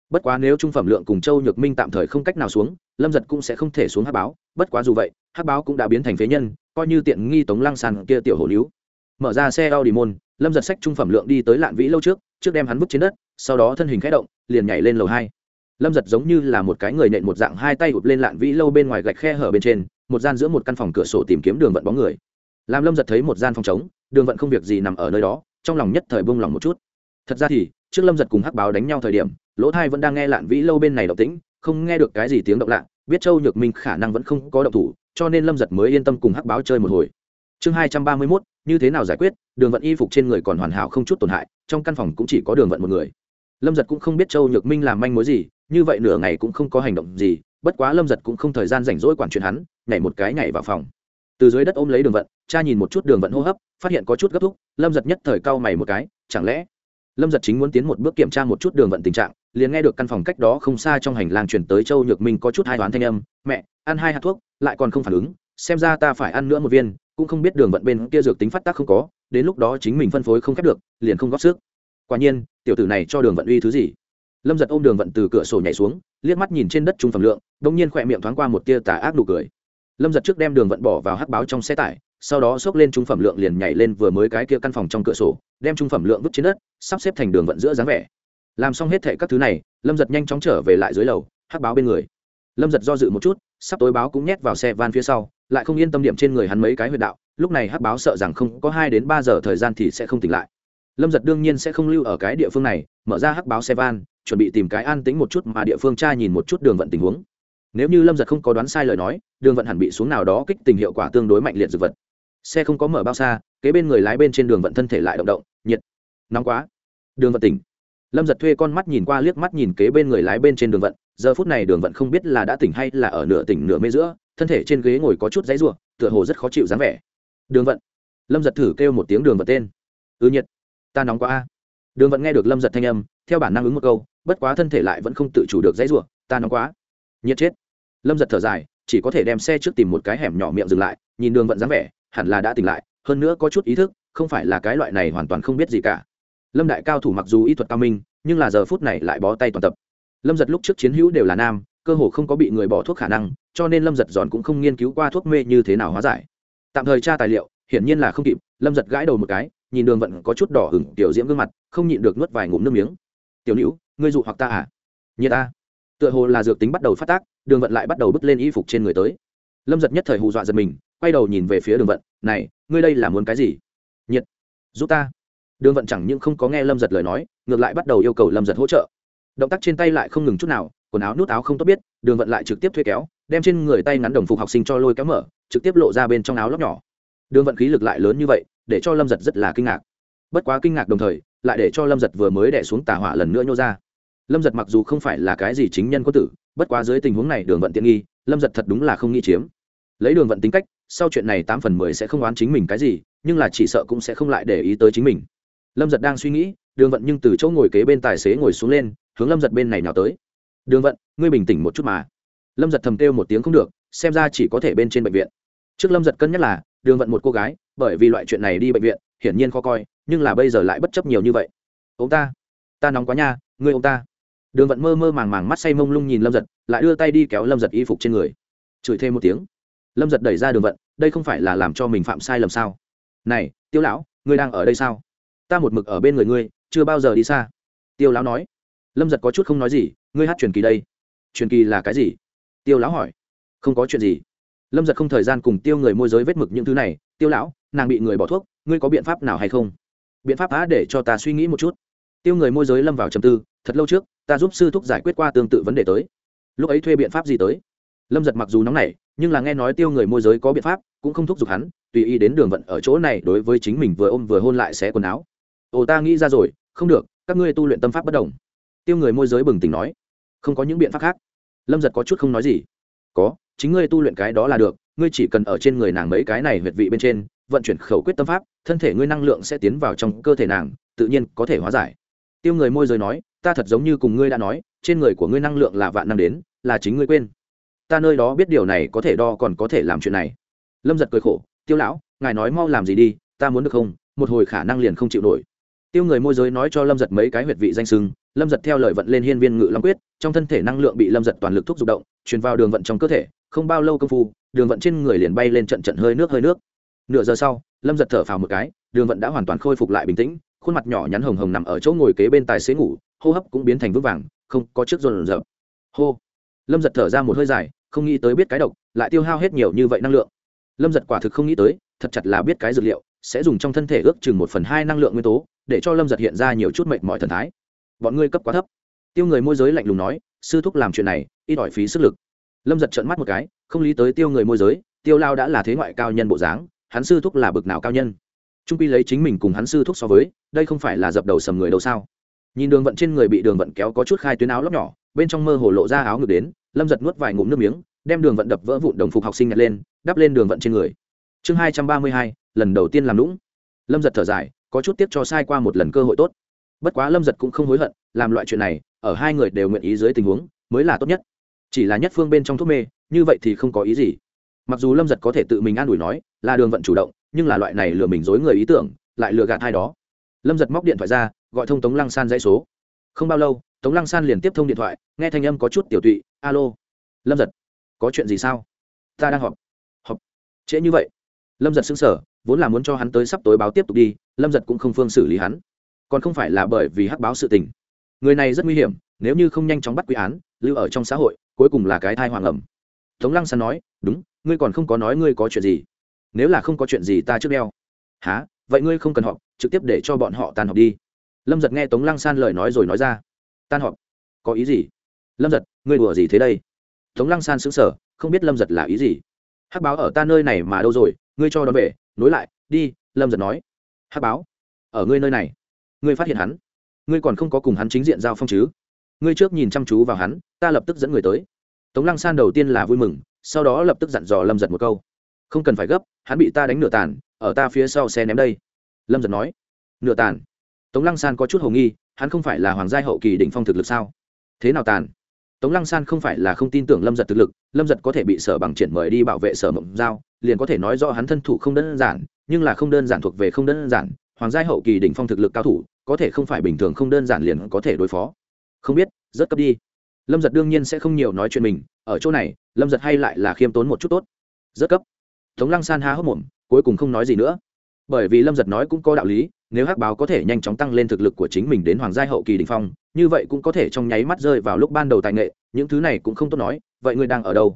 Bất quá nếu trung phẩm lượng cùng châu nhược minh tạm thời không cách nào xuống, lâm giật cũng sẽ không thể xuống hắc báo. Bất quá dù vậy, hắc báo cũng đã biến thành phế nhân, coi như tiện nghi tống lăng sàn kia tiểu hổ níu mở ra xe Audi môn, lâm giật sách trung phẩm lượng đi tới lạn vĩ lâu trước trước đem hắn vứt trên đất, sau đó thân hình khẽ động, liền nhảy lên lầu hai. Lâm giật giống như là một cái người nện một dạng hai tay ụt lên lạn vĩ lâu bên ngoài gạch khe hở bên trên, một gian giữa một căn phòng cửa sổ tìm kiếm đường vận bóng người. Làm lâm giật thấy một gian phòng trống, đường vận không việc gì nằm ở nơi đó, trong lòng nhất thời buông lòng một chút. Thật ra thì, trước lâm giật cùng hắc báo đánh nhau thời điểm, lỗ thai vẫn đang nghe lạn vĩ lâu bên này động tĩnh, không nghe được cái gì tiếng động lạ, biết châu nhược minh khả năng vẫn không có động thủ, cho nên lâm giật mới yên tâm cùng hắc báo chơi một hồi. Chương hai trăm ba mươi mốt như thế nào giải quyết, đường vận y phục trên người còn hoàn hảo không chút tổn hại, trong căn phòng cũng chỉ có đường vận một người. Lâm giật cũng không biết châu nhược minh làm manh mối gì, như vậy nửa ngày cũng không có hành động gì, bất quá lâm giật cũng không thời gian rảnh rỗi quản chuyện hắn, nhảy một cái nhảy vào phòng. Từ dưới đất ôm lấy đường vận, cha nhìn một chút đường vận hô hấp, phát hiện có chút gấp thúc, lâm giật nhất thời cau mày một cái, chẳng lẽ lâm giật chính muốn tiến một bước kiểm tra một chút đường vận tình trạng, liền nghe được căn phòng cách đó không xa trong hành lang chuyển tới châu nhược minh có chút hai toán thanh âm, mẹ, ăn hai hạt thuốc, lại còn không phản ứng, xem ra ta phải ăn nữa một viên cũng không biết đường vận bên kia dược tính phát tác không có, đến lúc đó chính mình phân phối không khép được, liền không góp sức. Quả nhiên, tiểu tử này cho đường vận uy thứ gì? Lâm giật ôm đường vận từ cửa sổ nhảy xuống, liếc mắt nhìn trên đất trung phẩm lượng đ ỗ n g nhiên khỏe miệng thoáng qua một tia tà ác nụ cười. Lâm giật trước đem đường vận bỏ vào hắc báo trong xe tải, sau đó xốc lên trung phẩm lượng liền nhảy lên vừa mới cái kia căn phòng trong cửa sổ, đem trung phẩm lượng vứt trên đất, sắp xếp thành đường vận giữa dáng vẻ. Làm xong hết thệ các thứ này, lâm giật nhanh chóng trở về lại dưới lầu, hắc báo bên người. Lâm giật do dự một chút, sắp tối báo cũng nhét vào xe van phía sau lại không yên tâm điểm trên người hắn mấy cái huyệt đạo, lúc này hắc báo sợ rằng không có hai đến ba giờ thời gian thì sẽ không tỉnh lại. Lâm giật đương nhiên sẽ không lưu ở cái địa phương này, mở ra hắc báo xe van, chuẩn bị tìm cái an tính một chút mà địa phương tra nhìn một chút đường vận tình huống. Nếu như lâm giật không có đoán sai lời nói, đường vận hẳn bị xuống nào đó kích tình hiệu quả tương đối mạnh liệt dược vật. Xe không có mở bao xa, kế bên người lái bên trên đường vận thân thể lại động động, nhiệt, nóng quá. Đường vận tỉnh. Lâm giật thuê con mắt nhìn qua, liếc mắt nhìn kế bên người lái bên trên đường vận giờ phút này đường vận không biết là đã tỉnh hay là ở nửa tỉnh nửa mê giữa, thân thể trên ghế ngồi có chút dãy ruộng tựa hồ rất khó chịu dáng vẻ. Đường vận. Lâm giật thử kêu một tiếng đường vận tên. Ư ừ nhiệt. Ta nóng quá a. Đường vận nghe được lâm giật thanh âm, theo bản năng ứng một câu, bất quá thân thể lại vẫn không tự chủ được dãy ruộng ta nóng quá. Nhiệt chết. Lâm giật thở dài, chỉ có thể đem xe trước tìm một cái hẻm nhỏ miệng dừng lại, nhìn đường vận dáng vẻ, hẳn là đã tỉnh lại, hơn nữa có chút ý thức, không phải là cái loại này hoàn toàn không biết gì cả. Lâm đại cao thủ mặc dù ý thuật cao minh, nhưng là giờ phút này lại bó tay toàn tập lâm giật lúc trước chiến hữu đều là nam, cơ hồ không có bị người bỏ thuốc khả năng, cho nên lâm giật giòn cũng không nghiên cứu qua thuốc mê như thế nào hóa giải. Tạm thời tra tài liệu, hiển nhiên là không kịp, lâm giật gãi đầu một cái, nhìn đường vận có chút đỏ hửng tiểu diễm gương mặt, không nhịn được nuốt vài ngụm nước miếng. Tiểu nữ ngươi dụ hoặc ta à? Nhiệt ta. Tựa hồ là dược tính bắt đầu phát tác, đường vận lại bắt đầu bứt lên y phục trên người tới. Lâm giật nhất thời hù dọa giật mình, quay đầu nhìn về phía đường vận, này, ngươi đây là muốn cái gì? Nhiệt giúp ta. Đường vận chẳng những không có nghe lâm giật lời nói, ngược lại bắt đầu yêu cầu lâm giật hỗ trợ động tác trên tay lại không ngừng chút nào, quần áo nút áo không tốt biết, đường vận lại trực tiếp thuê kéo, đem trên người tay ngắn đồng phục học sinh cho lôi kéo mở, trực tiếp lộ ra bên trong áo lóc nhỏ. Đường vận khí lực lại lớn như vậy, để cho lâm giật rất là kinh ngạc. Bất quá kinh ngạc đồng thời, lại để cho lâm giật vừa mới đẻ xuống tà hỏa lần nữa nhô ra. Lâm giật mặc dù không phải là cái gì chính nhân có tử, bất quá dưới tình huống này đường vận tiện nghi, lâm giật thật đúng là không nghĩ chiếm. Lấy đường vận tính cách, sau chuyện này tám phần mười sẽ không oán chính mình cái gì, nhưng là chỉ sợ cũng sẽ không lại để ý tới chính mình. Lâm giật đang suy nghĩ, đường vận nhưng từ chỗ ngồi kế bên tài xế ngồi xuống lên hướng lâm giật bên này nào tới. Đường vận, ngươi bình tĩnh một chút mà. Lâm giật thầm kêu một tiếng không được, xem ra chỉ có thể bên trên bệnh viện. Trước lâm giật cân nhắc là, đường vận một cô gái, bởi vì loại chuyện này đi bệnh viện, hiển nhiên khó coi, nhưng là bây giờ lại bất chấp nhiều như vậy. Ông ta ta nóng quá nha, ngươi ông ta. Đường vận mơ mơ màng màng mắt say mông lung nhìn lâm giật, lại đưa tay đi kéo lâm giật y phục trên người. Chửi thêm một tiếng. Lâm giật đẩy ra đường vận, đây không phải là làm cho mình phạm sai lầm sao? Này, tiêu lão, ngươi đang ở đây sao? Ta một mực ở bên người ngươi, chưa bao giờ đi xa. Tiêu lão nói lâm giật có chút không nói gì, ngươi hát truyền kỳ đây. Truyền kỳ là cái gì? Tiêu lão hỏi. Không có chuyện gì. Lâm giật không thời gian cùng tiêu người môi giới vết mực những thứ này. Tiêu lão, nàng bị người bỏ thuốc, ngươi có biện pháp nào hay không? Biện pháp á để cho ta suy nghĩ một chút. Tiêu người môi giới lâm vào trầm tư, thật lâu trước, ta giúp sư thúc giải quyết qua tương tự vấn đề tới. Lúc ấy thuê biện pháp gì tới? Lâm giật mặc dù nóng nảy, nhưng là nghe nói tiêu người môi giới có biện pháp, cũng không thúc giục hắn, tùy ý đến đường vận ở chỗ này đối với chính mình vừa ôm vừa hôn lại xé quần áo. Ồ, ta nghĩ ra rồi, không được, các ngươi tu luyện tâm pháp bất đồng tiêu người môi giới bừng tỉnh nói, không có những biện pháp khác. Lâm giật có chút không nói gì. Có, chính ngươi tu luyện cái đó là được, ngươi chỉ cần ở trên người nàng mấy cái này huyệt vị bên trên, vận chuyển khẩu quyết tâm pháp, thân thể ngươi năng lượng sẽ tiến vào trong cơ thể nàng, tự nhiên có thể hóa giải. Tiêu người môi giới nói, ta thật giống như cùng ngươi đã nói, trên người của ngươi năng lượng là vạn năm đến, là chính ngươi quên. Ta nơi đó biết điều này có thể đo còn có thể làm chuyện này. Lâm giật cười khổ, tiêu lão, ngài nói mau làm gì đi, ta muốn được không? Một hồi khả năng liền không chịu nổi. Tiêu người môi giới nói cho lâm giật mấy cái huyệt vị danh sưng lâm giật theo lời vận lên hiên viên ngự long quyết, trong thân thể năng lượng bị lâm giật toàn lực thúc giục động, truyền vào đường vận trong cơ thể, không bao lâu công phu, đường vận trên người liền bay lên trận trận hơi nước hơi nước. Nửa giờ sau, lâm giật thở phào một cái, đường vận đã hoàn toàn khôi phục lại bình tĩnh, khuôn mặt nhỏ nhắn hồng hồng nằm ở chỗ ngồi kế bên tài xế ngủ, hô hấp cũng biến thành vững vàng, không có chiếc rồn rợp hô. Lâm giật thở ra một hơi dài, không nghĩ tới biết cái độc, lại tiêu hao hết nhiều như vậy năng lượng. Lâm giật quả thực không nghĩ tới, thật chặt là biết cái dược liệu, sẽ dùng trong thân thể ước chừng một phần hai năng lượng nguyên tố, để cho lâm giật hiện ra nhiều chút mệnh mọi thần thái bọn ngươi cấp quá thấp. Tiêu người môi giới lạnh lùng nói, sư thúc làm chuyện này, ít ỏi phí sức lực. Lâm giật trợn mắt một cái, không lý tới tiêu người môi giới, tiêu lao đã là thế ngoại cao nhân bộ dáng, hắn sư thúc là bực nào cao nhân. Trung pi lấy chính mình cùng hắn sư thúc so với, đây không phải là dập đầu sầm người đâu sao? Nhìn đường vận trên người bị đường vận kéo có chút khai tuyến áo lóc nhỏ, bên trong mơ hồ lộ ra áo ngực đến, lâm giật nuốt vài ngụm nước miếng, đem đường vận đập vỡ vụn đồng phục học sinh nhặt lên, đắp lên đường vận trên người. Chương hai trăm ba mươi hai, lần đầu tiên làm lũng. Lâm giật thở dài, có chút tiếp cho sai qua một lần cơ hội tốt bất quá lâm giật cũng không hối hận, làm loại chuyện này, ở hai người đều nguyện ý dưới tình huống, mới là tốt nhất. Chỉ là nhất phương bên trong thuốc mê, như vậy thì không có ý gì. Mặc dù lâm giật có thể tự mình an ủi nói, là đường vận chủ động, nhưng là loại này lừa mình dối người ý tưởng, lại lừa gạt hai đó. Lâm giật móc điện thoại ra, gọi thông tống lăng san dãy số. Không bao lâu, tống lăng san liền tiếp thông điện thoại, nghe thanh âm có chút tiểu tụy, alo, lâm giật, có chuyện gì sao? Ta đang họp. Họp. Trễ như vậy. Lâm giật xứng sở vốn là muốn cho hắn tới sắp tối báo tiếp tục đi, lâm giật cũng không phương xử lý hắn còn không phải là bởi vì hắc báo sự tình. Người này rất nguy hiểm, nếu như không nhanh chóng bắt quy án, lưu ở trong xã hội, cuối cùng là cái thai hoàng ẩm. Tống lăng san nói, đúng, ngươi còn không có nói ngươi có chuyện gì. Nếu là không có chuyện gì ta trước đeo. Há vậy ngươi không cần họp, trực tiếp để cho bọn họ tan họp đi. Lâm giật nghe tống lăng san lời nói rồi nói ra, tan họp? Có ý gì? Lâm giật, ngươi đùa gì thế đây? Tống lăng san xứng sở không biết lâm giật là ý gì. Hắc báo ở ta nơi này mà đâu rồi, ngươi cho đón về, nối lại, đi, lâm giật nói. Hắc báo, ở ngươi nơi này ngươi phát hiện hắn. Ngươi còn không có cùng hắn chính diện giao phong chứ? Ngươi trước nhìn chăm chú vào hắn, ta lập tức dẫn người tới. Tống lăng san đầu tiên là vui mừng, sau đó lập tức dặn dò lâm giật một câu. Không cần phải gấp, hắn bị ta đánh nửa tàn, ở ta phía sau xe ném đây. Lâm giật nói. Nửa tàn? Tống lăng san có chút h ầ nghi, hắn không phải là hoàng gia hậu kỳ đỉnh phong thực lực sao? Thế nào tàn? Tống lăng san không phải là không tin tưởng lâm giật thực lực, lâm giật có thể bị sở bằng triển mời đi bảo vệ sở mộng giao, liền có thể nói do hắn thân thủ không đơn giản, nhưng là không đơn giản thuộc về không đơn giản hoàng gia hậu kỳ đỉnh phong thực lực cao thủ, có thể không phải bình thường không đơn giản liền có thể đối phó. Không biết rất cấp đi. Lâm giật đương nhiên sẽ không nhiều nói chuyện mình, ở chỗ này, lâm giật hay lại là khiêm tốn một chút tốt. Rất cấp. Tống lăng san ha hốc mồm, cuối cùng không nói gì nữa. Bởi vì lâm giật nói cũng có đạo lý, nếu hắc báo có thể nhanh chóng tăng lên thực lực của chính mình đến hoàng gia hậu kỳ đình phong, như vậy cũng có thể trong nháy mắt rơi vào lúc ban đầu tài nghệ, những thứ này cũng không tốt nói, vậy ngươi đang ở đâu?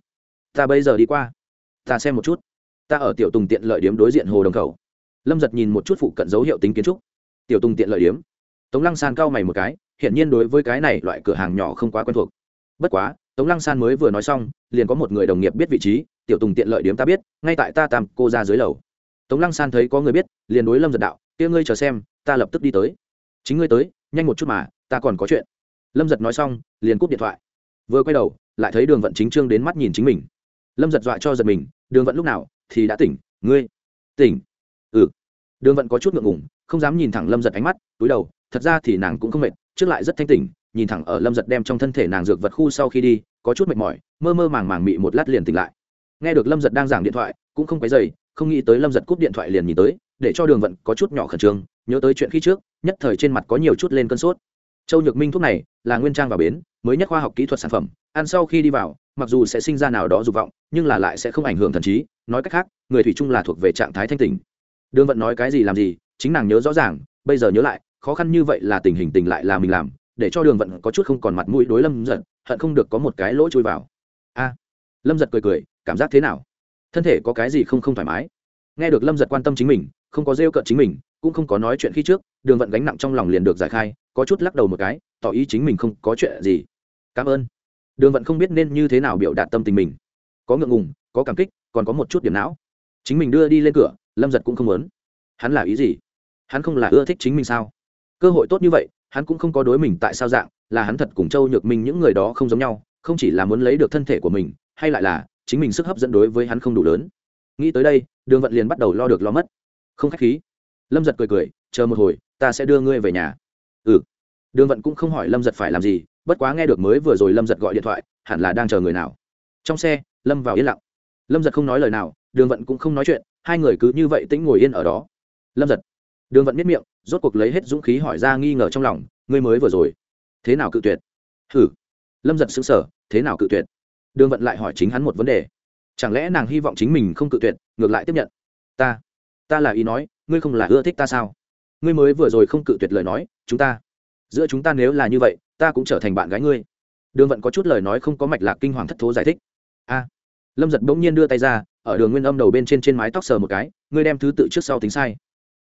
Ta bây giờ đi qua. Ta xem một chút. Ta ở tiểu tùng tiện lợi điếm đối diện hồ đồng khẩu lâm giật nhìn một chút phụ cận dấu hiệu tính kiến trúc. Tiểu tùng tiện lợi điếm. Tống lăng san cao mày một cái, hiển nhiên đối với cái này loại cửa hàng nhỏ không quá quen thuộc. Bất quá, tống lăng san mới vừa nói xong, liền có một người đồng nghiệp biết vị trí, tiểu tùng tiện lợi điếm ta biết, ngay tại ta tam cô ra dưới lầu. Tống lăng san thấy có người biết, liền đối lâm giật đạo, kia ngươi chờ xem, ta lập tức đi tới. Chính ngươi tới, nhanh một chút mà, ta còn có chuyện. Lâm giật nói xong, liền cúp điện thoại. Vừa quay đầu, lại thấy đường vận chính trương đến mắt nhìn chính mình. Lâm giật dọa cho giật mình, đường vận lúc nào thì đã tỉnh, ngươi? Tỉnh đường vận có chút ngượng ngùng, không dám nhìn thẳng lâm giật ánh mắt, túi đầu, thật ra thì nàng cũng không mệt, trước lại rất thanh tỉnh, nhìn thẳng ở lâm giật đem trong thân thể nàng dược vật khu sau khi đi, có chút mệt mỏi, mơ mơ màng màng mị một lát liền tỉnh lại. Nghe được lâm giật đang giảng điện thoại, cũng không quấy dày không nghĩ tới lâm giật cúp điện thoại liền nhìn tới, để cho đường vận có chút nhỏ khẩn trương, nhớ tới chuyện khi trước, nhất thời trên mặt có nhiều chút lên cơn sốt. Châu nhược minh thuốc này, là nguyên trang vào bến, mới nhất khoa học kỹ thuật sản phẩm, ăn sau khi đi vào, mặc dù sẽ sinh ra nào đó dục vọng, nhưng là lại sẽ không ảnh hưởng thần trí, nói cách khác, người thủy chung là thuộc về trạng thái thanh tỉnh đường vận nói cái gì làm gì, chính nàng nhớ rõ ràng, bây giờ nhớ lại, khó khăn như vậy là tình hình tình lại là mình làm, để cho đường vận có chút không còn mặt mũi đối lâm giật, hận không được có một cái lỗ chui vào. A. Lâm giật cười cười, cảm giác thế nào? Thân thể có cái gì không không thoải mái? Nghe được lâm giật quan tâm chính mình, không có rêu cợt chính mình, cũng không có nói chuyện khi trước, đường vận gánh nặng trong lòng liền được giải khai, có chút lắc đầu một cái, tỏ ý chính mình không có chuyện gì. Cảm ơn. Đường vận không biết nên như thế nào biểu đạt tâm tình mình. Có ngượng ngùng, có cảm kích, còn có một chút điểm não. Chính mình đưa đi lên cửa lâm giật cũng không muốn. Hắn là ý gì? Hắn không là ưa thích chính mình sao? Cơ hội tốt như vậy, hắn cũng không có đối mình tại sao dạng, là hắn thật cùng châu nhược minh những người đó không giống nhau, không chỉ là muốn lấy được thân thể của mình, hay lại là chính mình sức hấp dẫn đối với hắn không đủ lớn. Nghĩ tới đây, đường vận liền bắt đầu lo được lo mất. Không k h á c h khí. Lâm giật cười cười, chờ một hồi, ta sẽ đưa ngươi về nhà. Ừ. Đường vận cũng không hỏi lâm giật phải làm gì, bất quá nghe được mới vừa rồi lâm giật gọi điện thoại, hẳn là đang chờ người nào. Trong xe, lâm vào yên lặng. Lâm giật không nói lời nào, đường vận cũng không nói chuyện hai người cứ như vậy tĩnh ngồi yên ở đó. Lâm giật. Đường vận miết miệng, rốt cuộc lấy hết dũng khí hỏi ra nghi ngờ trong lòng, ngươi mới vừa rồi. Thế nào cự tuyệt? Hử. Lâm giật xứng sở thế nào cự tuyệt? Đường vận lại hỏi chính hắn một vấn đề. Chẳng lẽ nàng hy vọng chính mình không cự tuyệt, ngược lại tiếp nhận? Ta. Ta là ý nói, ngươi không là ưa thích ta sao? Ngươi mới vừa rồi không cự tuyệt lời nói, chúng ta. Giữa chúng ta nếu là như vậy, ta cũng trở thành bạn gái ngươi. Đường vận có chút lời nói không có mạch lạc kinh hoàng thất thố giải thích. A. Lâm giật bỗng nhiên đưa tay ra ở đường nguyên âm đầu bên trên trên mái tóc sờ một cái, ngươi đem thứ tự trước sau tính sai.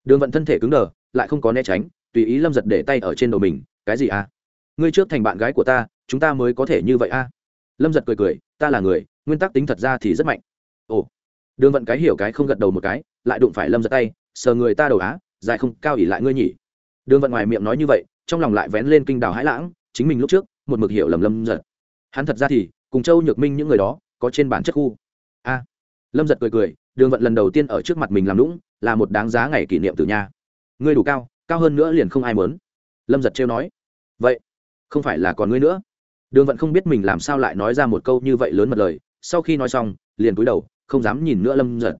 Đường vận thân thể cứng đờ, lại không có né tránh, tùy ý lâm giật để tay ở trên đầu mình, cái gì a ngươi trước thành bạn gái của ta, chúng ta mới có thể như vậy a lâm giật cười cười, ta là người, nguyên tắc tính thật ra thì rất mạnh. Ồ. Đường vận cái hiểu cái không gật đầu một cái, lại đụng phải lâm giật tay, sờ người ta đầu á, dài không, cao ỉ lại ngươi nhỉ. Đường vận ngoài miệng nói như vậy, trong lòng lại vén lên kinh đào hãi lãng, chính mình lúc trước, một mực hiểu lầm lâm giật. Hắn thật ra thì, cùng châu nhược minh những người đó, có trên bản chất khu. A lâm giật cười cười, đường vận lần đầu tiên ở trước mặt mình làm lũng là một đáng giá ngày kỷ niệm từ nhà ngươi đủ cao cao hơn nữa liền không ai mớn lâm giật trêu nói. Vậy, không phải là còn ngươi nữa? Đường vận không biết mình làm sao lại nói ra một câu như vậy lớn mật lời. Sau khi nói xong, liền cúi đầu, không dám nhìn nữa lâm giật.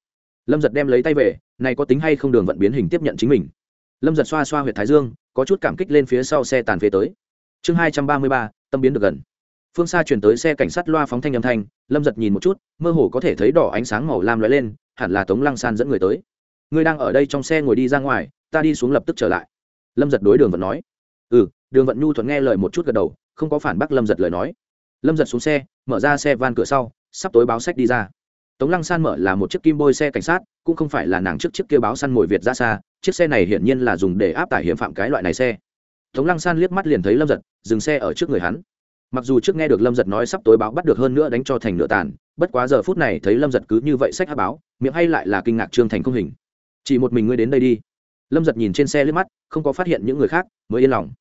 Lâm giật đem lấy tay về, này có tính hay không đường vận biến hình tiếp nhận chính mình. Lâm giật xoa xoa h u y ệ t thái dương, có chút cảm kích lên phía sau xe tàn phế tới. Chương hai trăm ba mươi ba, tâm biến được gần phương xa chuyển tới xe cảnh sát loa phóng thanh âm thanh, lâm giật nhìn một chút, mơ hồ có thể thấy đỏ ánh sáng màu lam lóe lên, hẳn là tống lăng san dẫn người tới. Ngươi đang ở đây trong xe ngồi đi ra ngoài, ta đi xuống lập tức trở lại. Lâm giật đối đường vận nói. Ừ đường vận nhu thuận nghe lời một chút gật đầu, không có phản bác lâm giật lời nói. Lâm giật xuống xe, mở ra xe van cửa sau, sắp tối báo sách đi ra. Tống lăng san mở là một chiếc kim bôi xe cảnh sát, cũng không phải là nàng trước chiếc kia báo săn mồi việt ra xa, chiếc xe này hiển nhiên là dùng để áp tải hiểm phạm cái loại này xe. Tống lăng san liếc mắt liền thấy lâm giật, dừng xe ở trước người hắn mặc dù trước nghe được lâm giật nói sắp tối báo bắt được hơn nữa đánh cho thành nửa tàn, bất quá giờ phút này thấy lâm giật cứ như vậy sách hát báo, miệng hay lại là kinh ngạc trương thành không hình. Chỉ một mình ngươi đến đây đi. Lâm giật nhìn trên xe liếc mắt, không có phát hiện những người khác, mới yên lòng.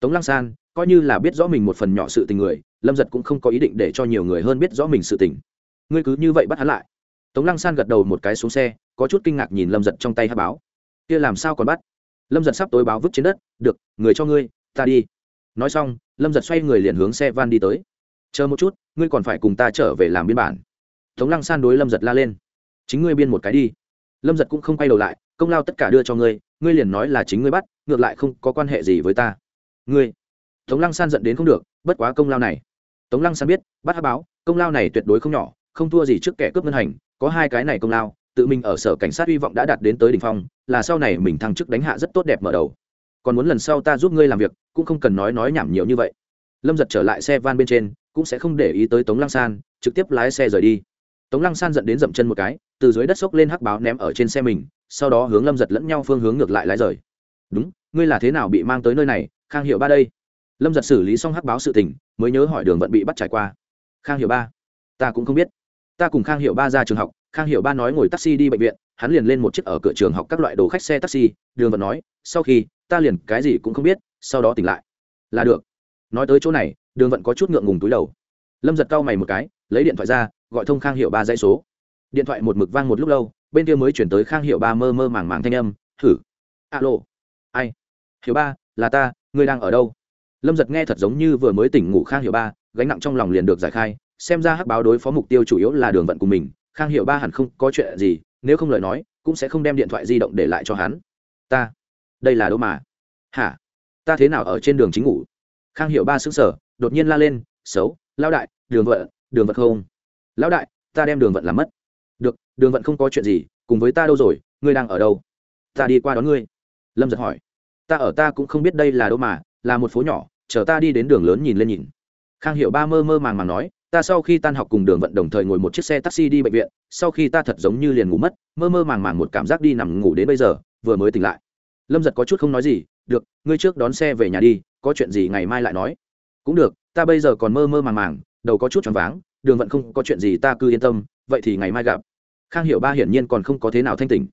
Tống lăng san, coi như là biết rõ mình một phần nhỏ sự tình người, lâm giật cũng không có ý định để cho nhiều người hơn biết rõ mình sự tình. Ngươi cứ như vậy bắt hắn lại. Tống lăng san gật đầu một cái xuống xe, có chút kinh ngạc nhìn lâm giật trong tay hát báo. Kia làm sao còn bắt? Lâm giật sắp tối báo vứt trên đất, được, người cho ngươi, ta đi nói xong, lâm giật xoay người liền hướng xe van đi tới. Chờ một chút, ngươi còn phải cùng ta trở về làm biên bản. Tống lăng san đối lâm giật la lên. Chính ngươi biên một cái đi. Lâm giật cũng không quay đầu lại, công lao tất cả đưa cho ngươi ngươi liền nói là chính ngươi bắt, ngược lại không có quan hệ gì với ta. Ngươi? Tống lăng san giận đến không được, bất quá công lao này. Tống lăng san biết, bắt hát báo, công lao này tuyệt đối không nhỏ, không thua gì trước kẻ cướp ngân hành, có hai cái này công lao, tự mình ở sở cảnh sát hy vọng đã đạt đến tới đ ỉ n h phong, là sau này mình thăng chức đánh hạ rất tốt đẹp mở đầu còn muốn lần sau ta giúp ngươi làm việc, cũng không cần nói nói nhảm nhiều như vậy. Lâm giật trở lại xe van bên trên, cũng sẽ không để ý tới tống lăng san, trực tiếp lái xe rời đi. Tống lăng san dẫn đến dậm chân một cái, từ dưới đất xốc lên hắc báo ném ở trên xe mình, sau đó hướng lâm giật lẫn nhau phương hướng ngược lại lái rời. Đúng, ngươi là thế nào bị mang tới nơi này, khang hiệu ba đây? Lâm giật xử lý xong hắc báo sự tình, mới nhớ hỏi đường vận bị bắt trải qua. Khang hiệu ba, ta cũng không biết. Ta cùng khang hiệu ba ra trường học, khang hiệu ba nói ngồi taxi đi bệnh viện, hắn liền lên một chiếc ở cửa trường học các loại đồ khách xe taxi. Đường vận nói, sau khi ta liền cái gì cũng không biết, sau đó tỉnh lại. Là được. Nói tới chỗ này, đường vận có chút ngượng ngùng túi đầu. Lâm giật cau mày một cái, lấy điện thoại ra, gọi thông khang hiệu ba dãy số. Điện thoại một mực vang một lúc lâu, bên kia mới chuyển tới khang hiệu ba mơ mơ màng màng thanh âm thử alo? Ai? Hiệu ba, là ta, ngươi đang ở đâu? Lâm giật nghe thật giống như vừa mới tỉnh ngủ khang hiệu ba, gánh nặng trong lòng liền được giải khai, xem ra hắc báo đối phó mục tiêu chủ yếu là đường vận của mình, khang hiệu ba hẳn không có chuyện gì, nếu không lời nói, cũng sẽ không đem điện thoại di động để lại cho hắn. Ta đây là đâu mà? Hả? Ta thế nào ở trên đường chính ngủ? Khang hiệu ba xứng sở đột nhiên la lên, xấu, lão đại, đường vận đường vận không? Lão đại, ta đem đường vận làm mất. Được, đường vận không có chuyện gì, cùng với ta đâu rồi, ngươi đang ở đâu? Ta đi qua đón ngươi. Lâm giật hỏi. Ta ở ta cũng không biết đây là đâu mà, là một phố nhỏ, chờ ta đi đến đường lớn nhìn lên nhìn. Khang hiệu ba mơ mơ màng màng nói, ta sau khi tan học cùng đường vận đồng thời ngồi một chiếc xe taxi đi bệnh viện, sau khi ta thật giống như liền ngủ mất, mơ mơ màng màng một cảm giác đi nằm ngủ đến bây giờ, vừa mới tỉnh lại lâm giật có chút không nói gì, được, ngươi trước đón xe về nhà đi, có chuyện gì ngày mai lại nói. Cũng được, ta bây giờ còn mơ mơ màng màng, đầu có chút choáng váng, đường vận không có chuyện gì ta cứ yên tâm, vậy thì ngày mai gặp. Khang hiệu ba hiển nhiên còn không có thế nào thanh tỉnh.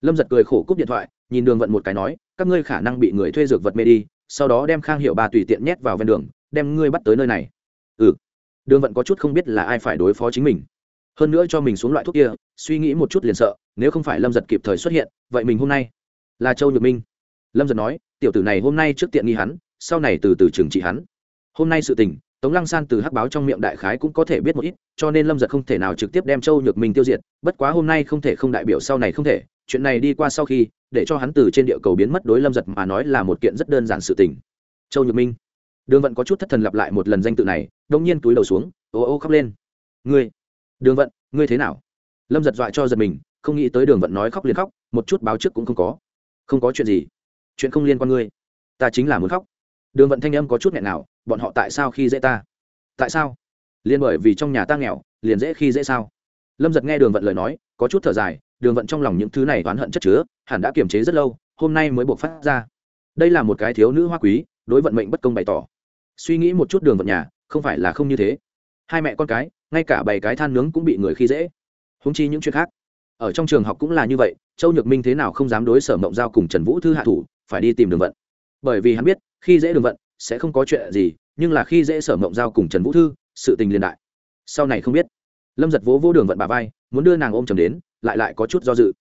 Lâm giật cười khổ cúp điện thoại, nhìn đường vận một cái nói, các ngươi khả năng bị người thuê dược vật mê đi, sau đó đem khang hiệu ba tùy tiện nhét vào ven đường, đem ngươi bắt tới nơi này. Ừ. Đường vận có chút không biết là ai phải đối phó chính mình. Hơn nữa cho mình xuống loại thuốc kia, suy nghĩ một chút liền sợ, nếu không phải lâm giật kịp thời xuất hiện, vậy mình hôm nay là châu nhược minh. Lâm giật nói, tiểu tử này hôm nay trước tiện nghi hắn, sau này từ từ trừng trị hắn. Hôm nay sự tình, tống lăng san từ hắc báo trong miệng đại khái cũng có thể biết một ít, cho nên lâm giật không thể nào trực tiếp đem châu nhược minh tiêu diệt, bất quá hôm nay không thể không đại biểu sau này không thể, chuyện này đi qua sau khi, để cho hắn từ trên địa cầu biến mất đối lâm giật mà nói là một kiện rất đơn giản sự tình. Châu nhược minh. Đường vận có chút thất thần lặp lại một lần danh tự này đông nhiên túi đầu xuống, ô ô khóc lên. Ngươi, đường vận, ngươi thế nào? Lâm giật dọa cho giật mình, không nghĩ tới đường vận nói khóc liền khóc, một chút báo trước cũng không có không có chuyện gì. Chuyện không liên quan ngươi. Ta chính là muốn khóc. Đường vận thanh âm có chút nghẹn nào, bọn họ tại sao khi dễ ta? Tại sao? Liền bởi vì trong nhà ta nghèo, liền dễ khi dễ sao? Lâm giật nghe đường vận lời nói, có chút thở dài, đường vận trong lòng những thứ này oán hận chất chứa, hẳn đã kiềm chế rất lâu, hôm nay mới buộc phát ra. Đây là một cái thiếu nữ hoa quý, đối vận mệnh bất công bày tỏ. Suy nghĩ một chút đường vận nhà, không phải là không như thế. Hai mẹ con cái, ngay cả bảy cái than nướng cũng bị người khi dễ. Húng chi những chuyện khác ở trong trường học cũng là như vậy, châu nhược minh thế nào không dám đối sở mộng giao cùng trần vũ thư hạ thủ, phải đi tìm đường vận. Bởi vì hắn biết, khi dễ đường vận, sẽ không có chuyện gì, nhưng là khi dễ sở mộng giao cùng trần vũ thư, sự tình liên đại. Sau này không biết. Lâm giật vỗ vỗ đường vận bà vai, muốn đưa nàng ôm chầm đến, lại lại có chút do dự.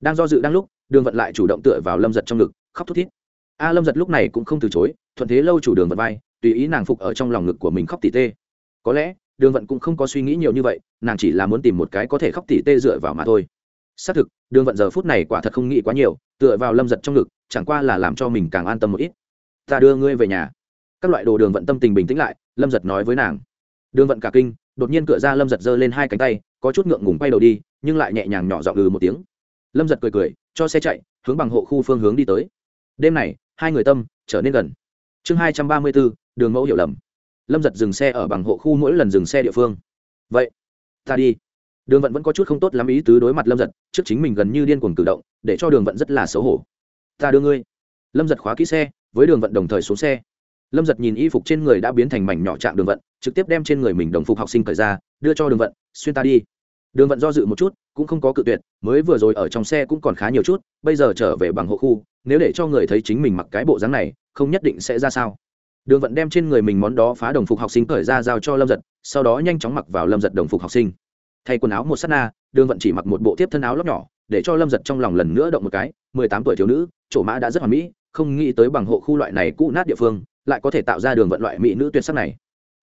Đang do dự đang lúc, đường vận lại chủ động tựa vào lâm giật trong ngực, khóc thút thít. A lâm giật lúc này cũng không từ chối, thuận thế lâu chủ đường vận vai, tùy ý nàng phục ở trong lòng ngực của mình khóc tỉ tê. Có lẽ, đường vận cũng không có suy nghĩ nhiều như vậy, nàng chỉ là muốn tìm một cái có thể khóc tỉ tê dựa vào mà thôi xác thực, đường vận giờ phút này quả thật không nghĩ quá nhiều, tựa vào lâm giật trong ngực, chẳng qua là làm cho mình càng an tâm một ít. Ta đưa ngươi về nhà. Các loại đồ đường vận tâm tình bình tĩnh lại, lâm giật nói với nàng. Đường vận cả kinh, đột nhiên cửa ra lâm giật giơ lên hai cánh tay, có chút ngượng ngùng quay đầu đi, nhưng lại nhẹ nhàng nhỏ dọn ừ một tiếng. Lâm giật cười cười, cho xe chạy, hướng bằng hộ khu phương hướng đi tới. Đêm này, hai người tâm trở nên gần. Chương hai trăm ba mươi bốn, đường mẫu hiểu lầm. Lâm giật dừng xe ở bằng hộ khu mỗi lần dừng xe địa phương. Vậy, ta đi đường vận vẫn có chút không tốt lắm ý tứ đối mặt lâm giật, trước chính mình gần như điên cuồng cử động, để cho đường vận rất là xấu hổ. Ta đưa ngươi. Lâm giật khóa kỹ xe, với đường vận đồng thời xuống xe. Lâm giật nhìn y phục trên người đã biến thành mảnh nhỏ trạng đường vận, trực tiếp đem trên người mình đồng phục học sinh thời ra, đưa cho đường vận, xuyên ta đi. Đường vận do dự một chút, cũng không có cự tuyệt, mới vừa rồi ở trong xe cũng còn khá nhiều chút, bây giờ trở về bằng hộ khu, nếu để cho người thấy chính mình mặc cái bộ dáng này, không nhất định sẽ ra sao. Đường vận đem trên người mình món đó phá đồng phục học sinh cởi ra giao cho lâm giật, sau đó nhanh chóng mặc vào lâm giật đồng phục học sinh thay quần áo một s á t na, đường vận chỉ mặc một bộ tiếp thân áo lóc nhỏ, để cho lâm giật trong lòng lần nữa động một cái. Mười tám tuổi thiếu nữ, chỗ mã đã rất hoàn mỹ, không nghĩ tới bằng hộ khu loại này cũ nát địa phương, lại có thể tạo ra đường vận loại mỹ nữ tuyệt sắc này.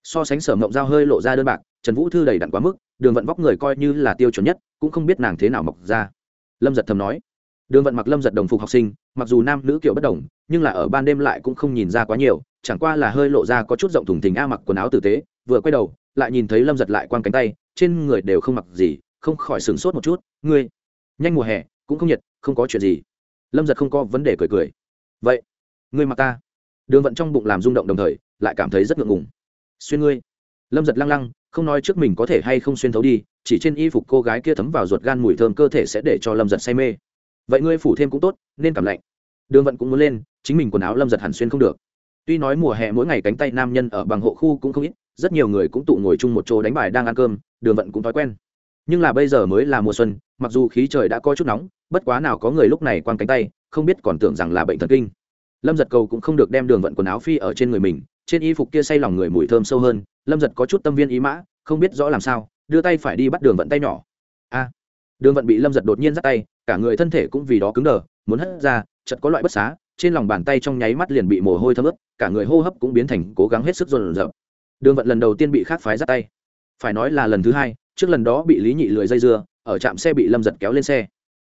So sánh sở mộng giao hơi lộ ra đơn bạc, trần vũ thư đầy đặn quá mức, đường vận vóc người coi như là tiêu chuẩn nhất, cũng không biết nàng thế nào mọc ra. Lâm giật thầm nói. Đường vận mặc lâm giật đồng phục học sinh, mặc dù nam nữ kiểu bất đồng, nhưng là ở ban đêm lại cũng không nhìn ra quá nhiều, chẳng qua là hơi lộ ra có chút rộng thùng thình a mặc quần áo tử tế, vừa quay đầu, lại nhìn thấy lâm giật lại quăng cánh tay trên người đều không mặc gì, không khỏi sửng sốt một chút, ngươi, nhanh mùa hè, cũng không nhiệt, không có chuyện gì. Lâm giật không có vấn đề cười cười. Vậy, ngươi mặc ta. Đường vận trong bụng làm rung động đồng thời, lại cảm thấy rất ngượng ngùng. Xuyên ngươi. Lâm giật lăng lăng, không nói trước mình có thể hay không xuyên thấu đi, chỉ trên y phục cô gái kia thấm vào ruột gan mùi thơm cơ thể sẽ để cho lâm giật say mê. Vậy ngươi phủ thêm cũng tốt, nên cảm lạnh. Đường vận cũng muốn lên, chính mình quần áo lâm giật hẳn xuyên không được. Tuy nói mùa hè mỗi ngày cánh tay nam nhân ở bằng hộ khu cũng không ít rất nhiều người cũng tụ ngồi chung một chỗ đánh bài đang ăn cơm, đường vận cũng thói quen. Nhưng là bây giờ mới là mùa xuân, mặc dù khí trời đã có chút nóng, bất quá nào có người lúc này quăng cánh tay, không biết còn tưởng rằng là bệnh thần kinh. Lâm giật cầu cũng không được đem đường vận quần áo phi ở trên người mình, trên y phục kia say lòng người mùi thơm sâu hơn, lâm giật có chút tâm viên ý mã, không biết rõ làm sao, đưa tay phải đi bắt đường vận tay nhỏ. A! Đường vận bị lâm giật đột nhiên dắt tay, cả người thân thể cũng vì đó cứng đờ, muốn hất ra chật có loại bất xá, trên lòng bàn tay trong nháy mắt liền bị mồ hôi thấm ướt, cả người hô hấp cũng biến thành cố gắng hết sức dồn dập đường vận lần đầu tiên bị khác phái ra tay. Phải nói là lần thứ hai, trước lần đó bị lý nhị lười dây dưa, ở trạm xe bị lâm giật kéo lên xe.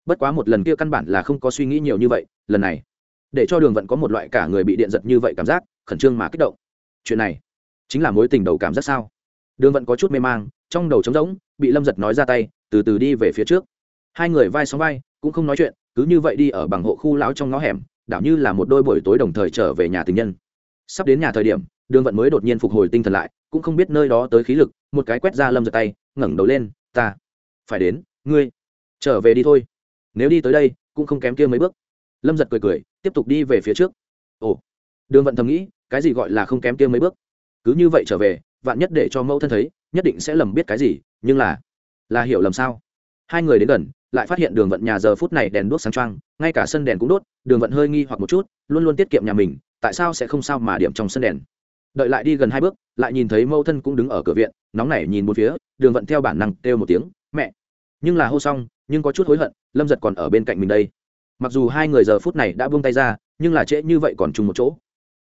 Bất quá một lần kia căn bản là không có suy nghĩ nhiều như vậy, lần này, để cho đường vận có một loại cả người bị điện giật như vậy cảm giác, khẩn trương mà kích động. Chuyện này, chính là mối tình đầu cảm giác sao? Đường vận có chút mê mang, trong đầu trống rỗng, bị lâm giật nói ra tay, từ từ đi về phía trước. Hai người vai sóng vai, cũng không nói chuyện, cứ như vậy đi ở bằng hộ khu láo trong ngõ hẻm, đảo như là một đôi buổi tối đồng thời trở về nhà tình nhân sắp đến nhà thời điểm, đường vận mới đột nhiên phục hồi tinh thần lại, cũng không biết nơi đó tới khí lực, một cái quét ra lâm giật tay, ngẩng đầu lên, ta phải đến, ngươi trở về đi thôi. Nếu đi tới đây, cũng không kém kia mấy bước. Lâm giật cười cười, tiếp tục đi về phía trước. Ồ. Đường vận thầm nghĩ, cái gì gọi là không kém kia mấy bước? Cứ như vậy trở về, vạn nhất để cho mẫu thân thấy, nhất định sẽ lầm biết cái gì, nhưng là là hiểu lầm sao? Hai người đến gần, lại phát hiện đường vận nhà giờ phút này đèn đuốc sáng trăng ngay cả sân đèn cũng đốt, đường vận hơi nghi hoặc một chút, luôn luôn tiết kiệm nhà mình tại sao sẽ không sao mà điểm trong sân đèn? Đợi lại đi gần hai bước, lại nhìn thấy mẫu thân cũng đứng ở cửa viện, nóng nảy nhìn một phía, đường vận theo bản năng kêu một tiếng, mẹ! Nhưng là hô xong, nhưng có chút hối hận, lâm giật còn ở bên cạnh mình đây. Mặc dù hai người giờ phút này đã buông tay ra, nhưng là trễ như vậy còn chung một chỗ.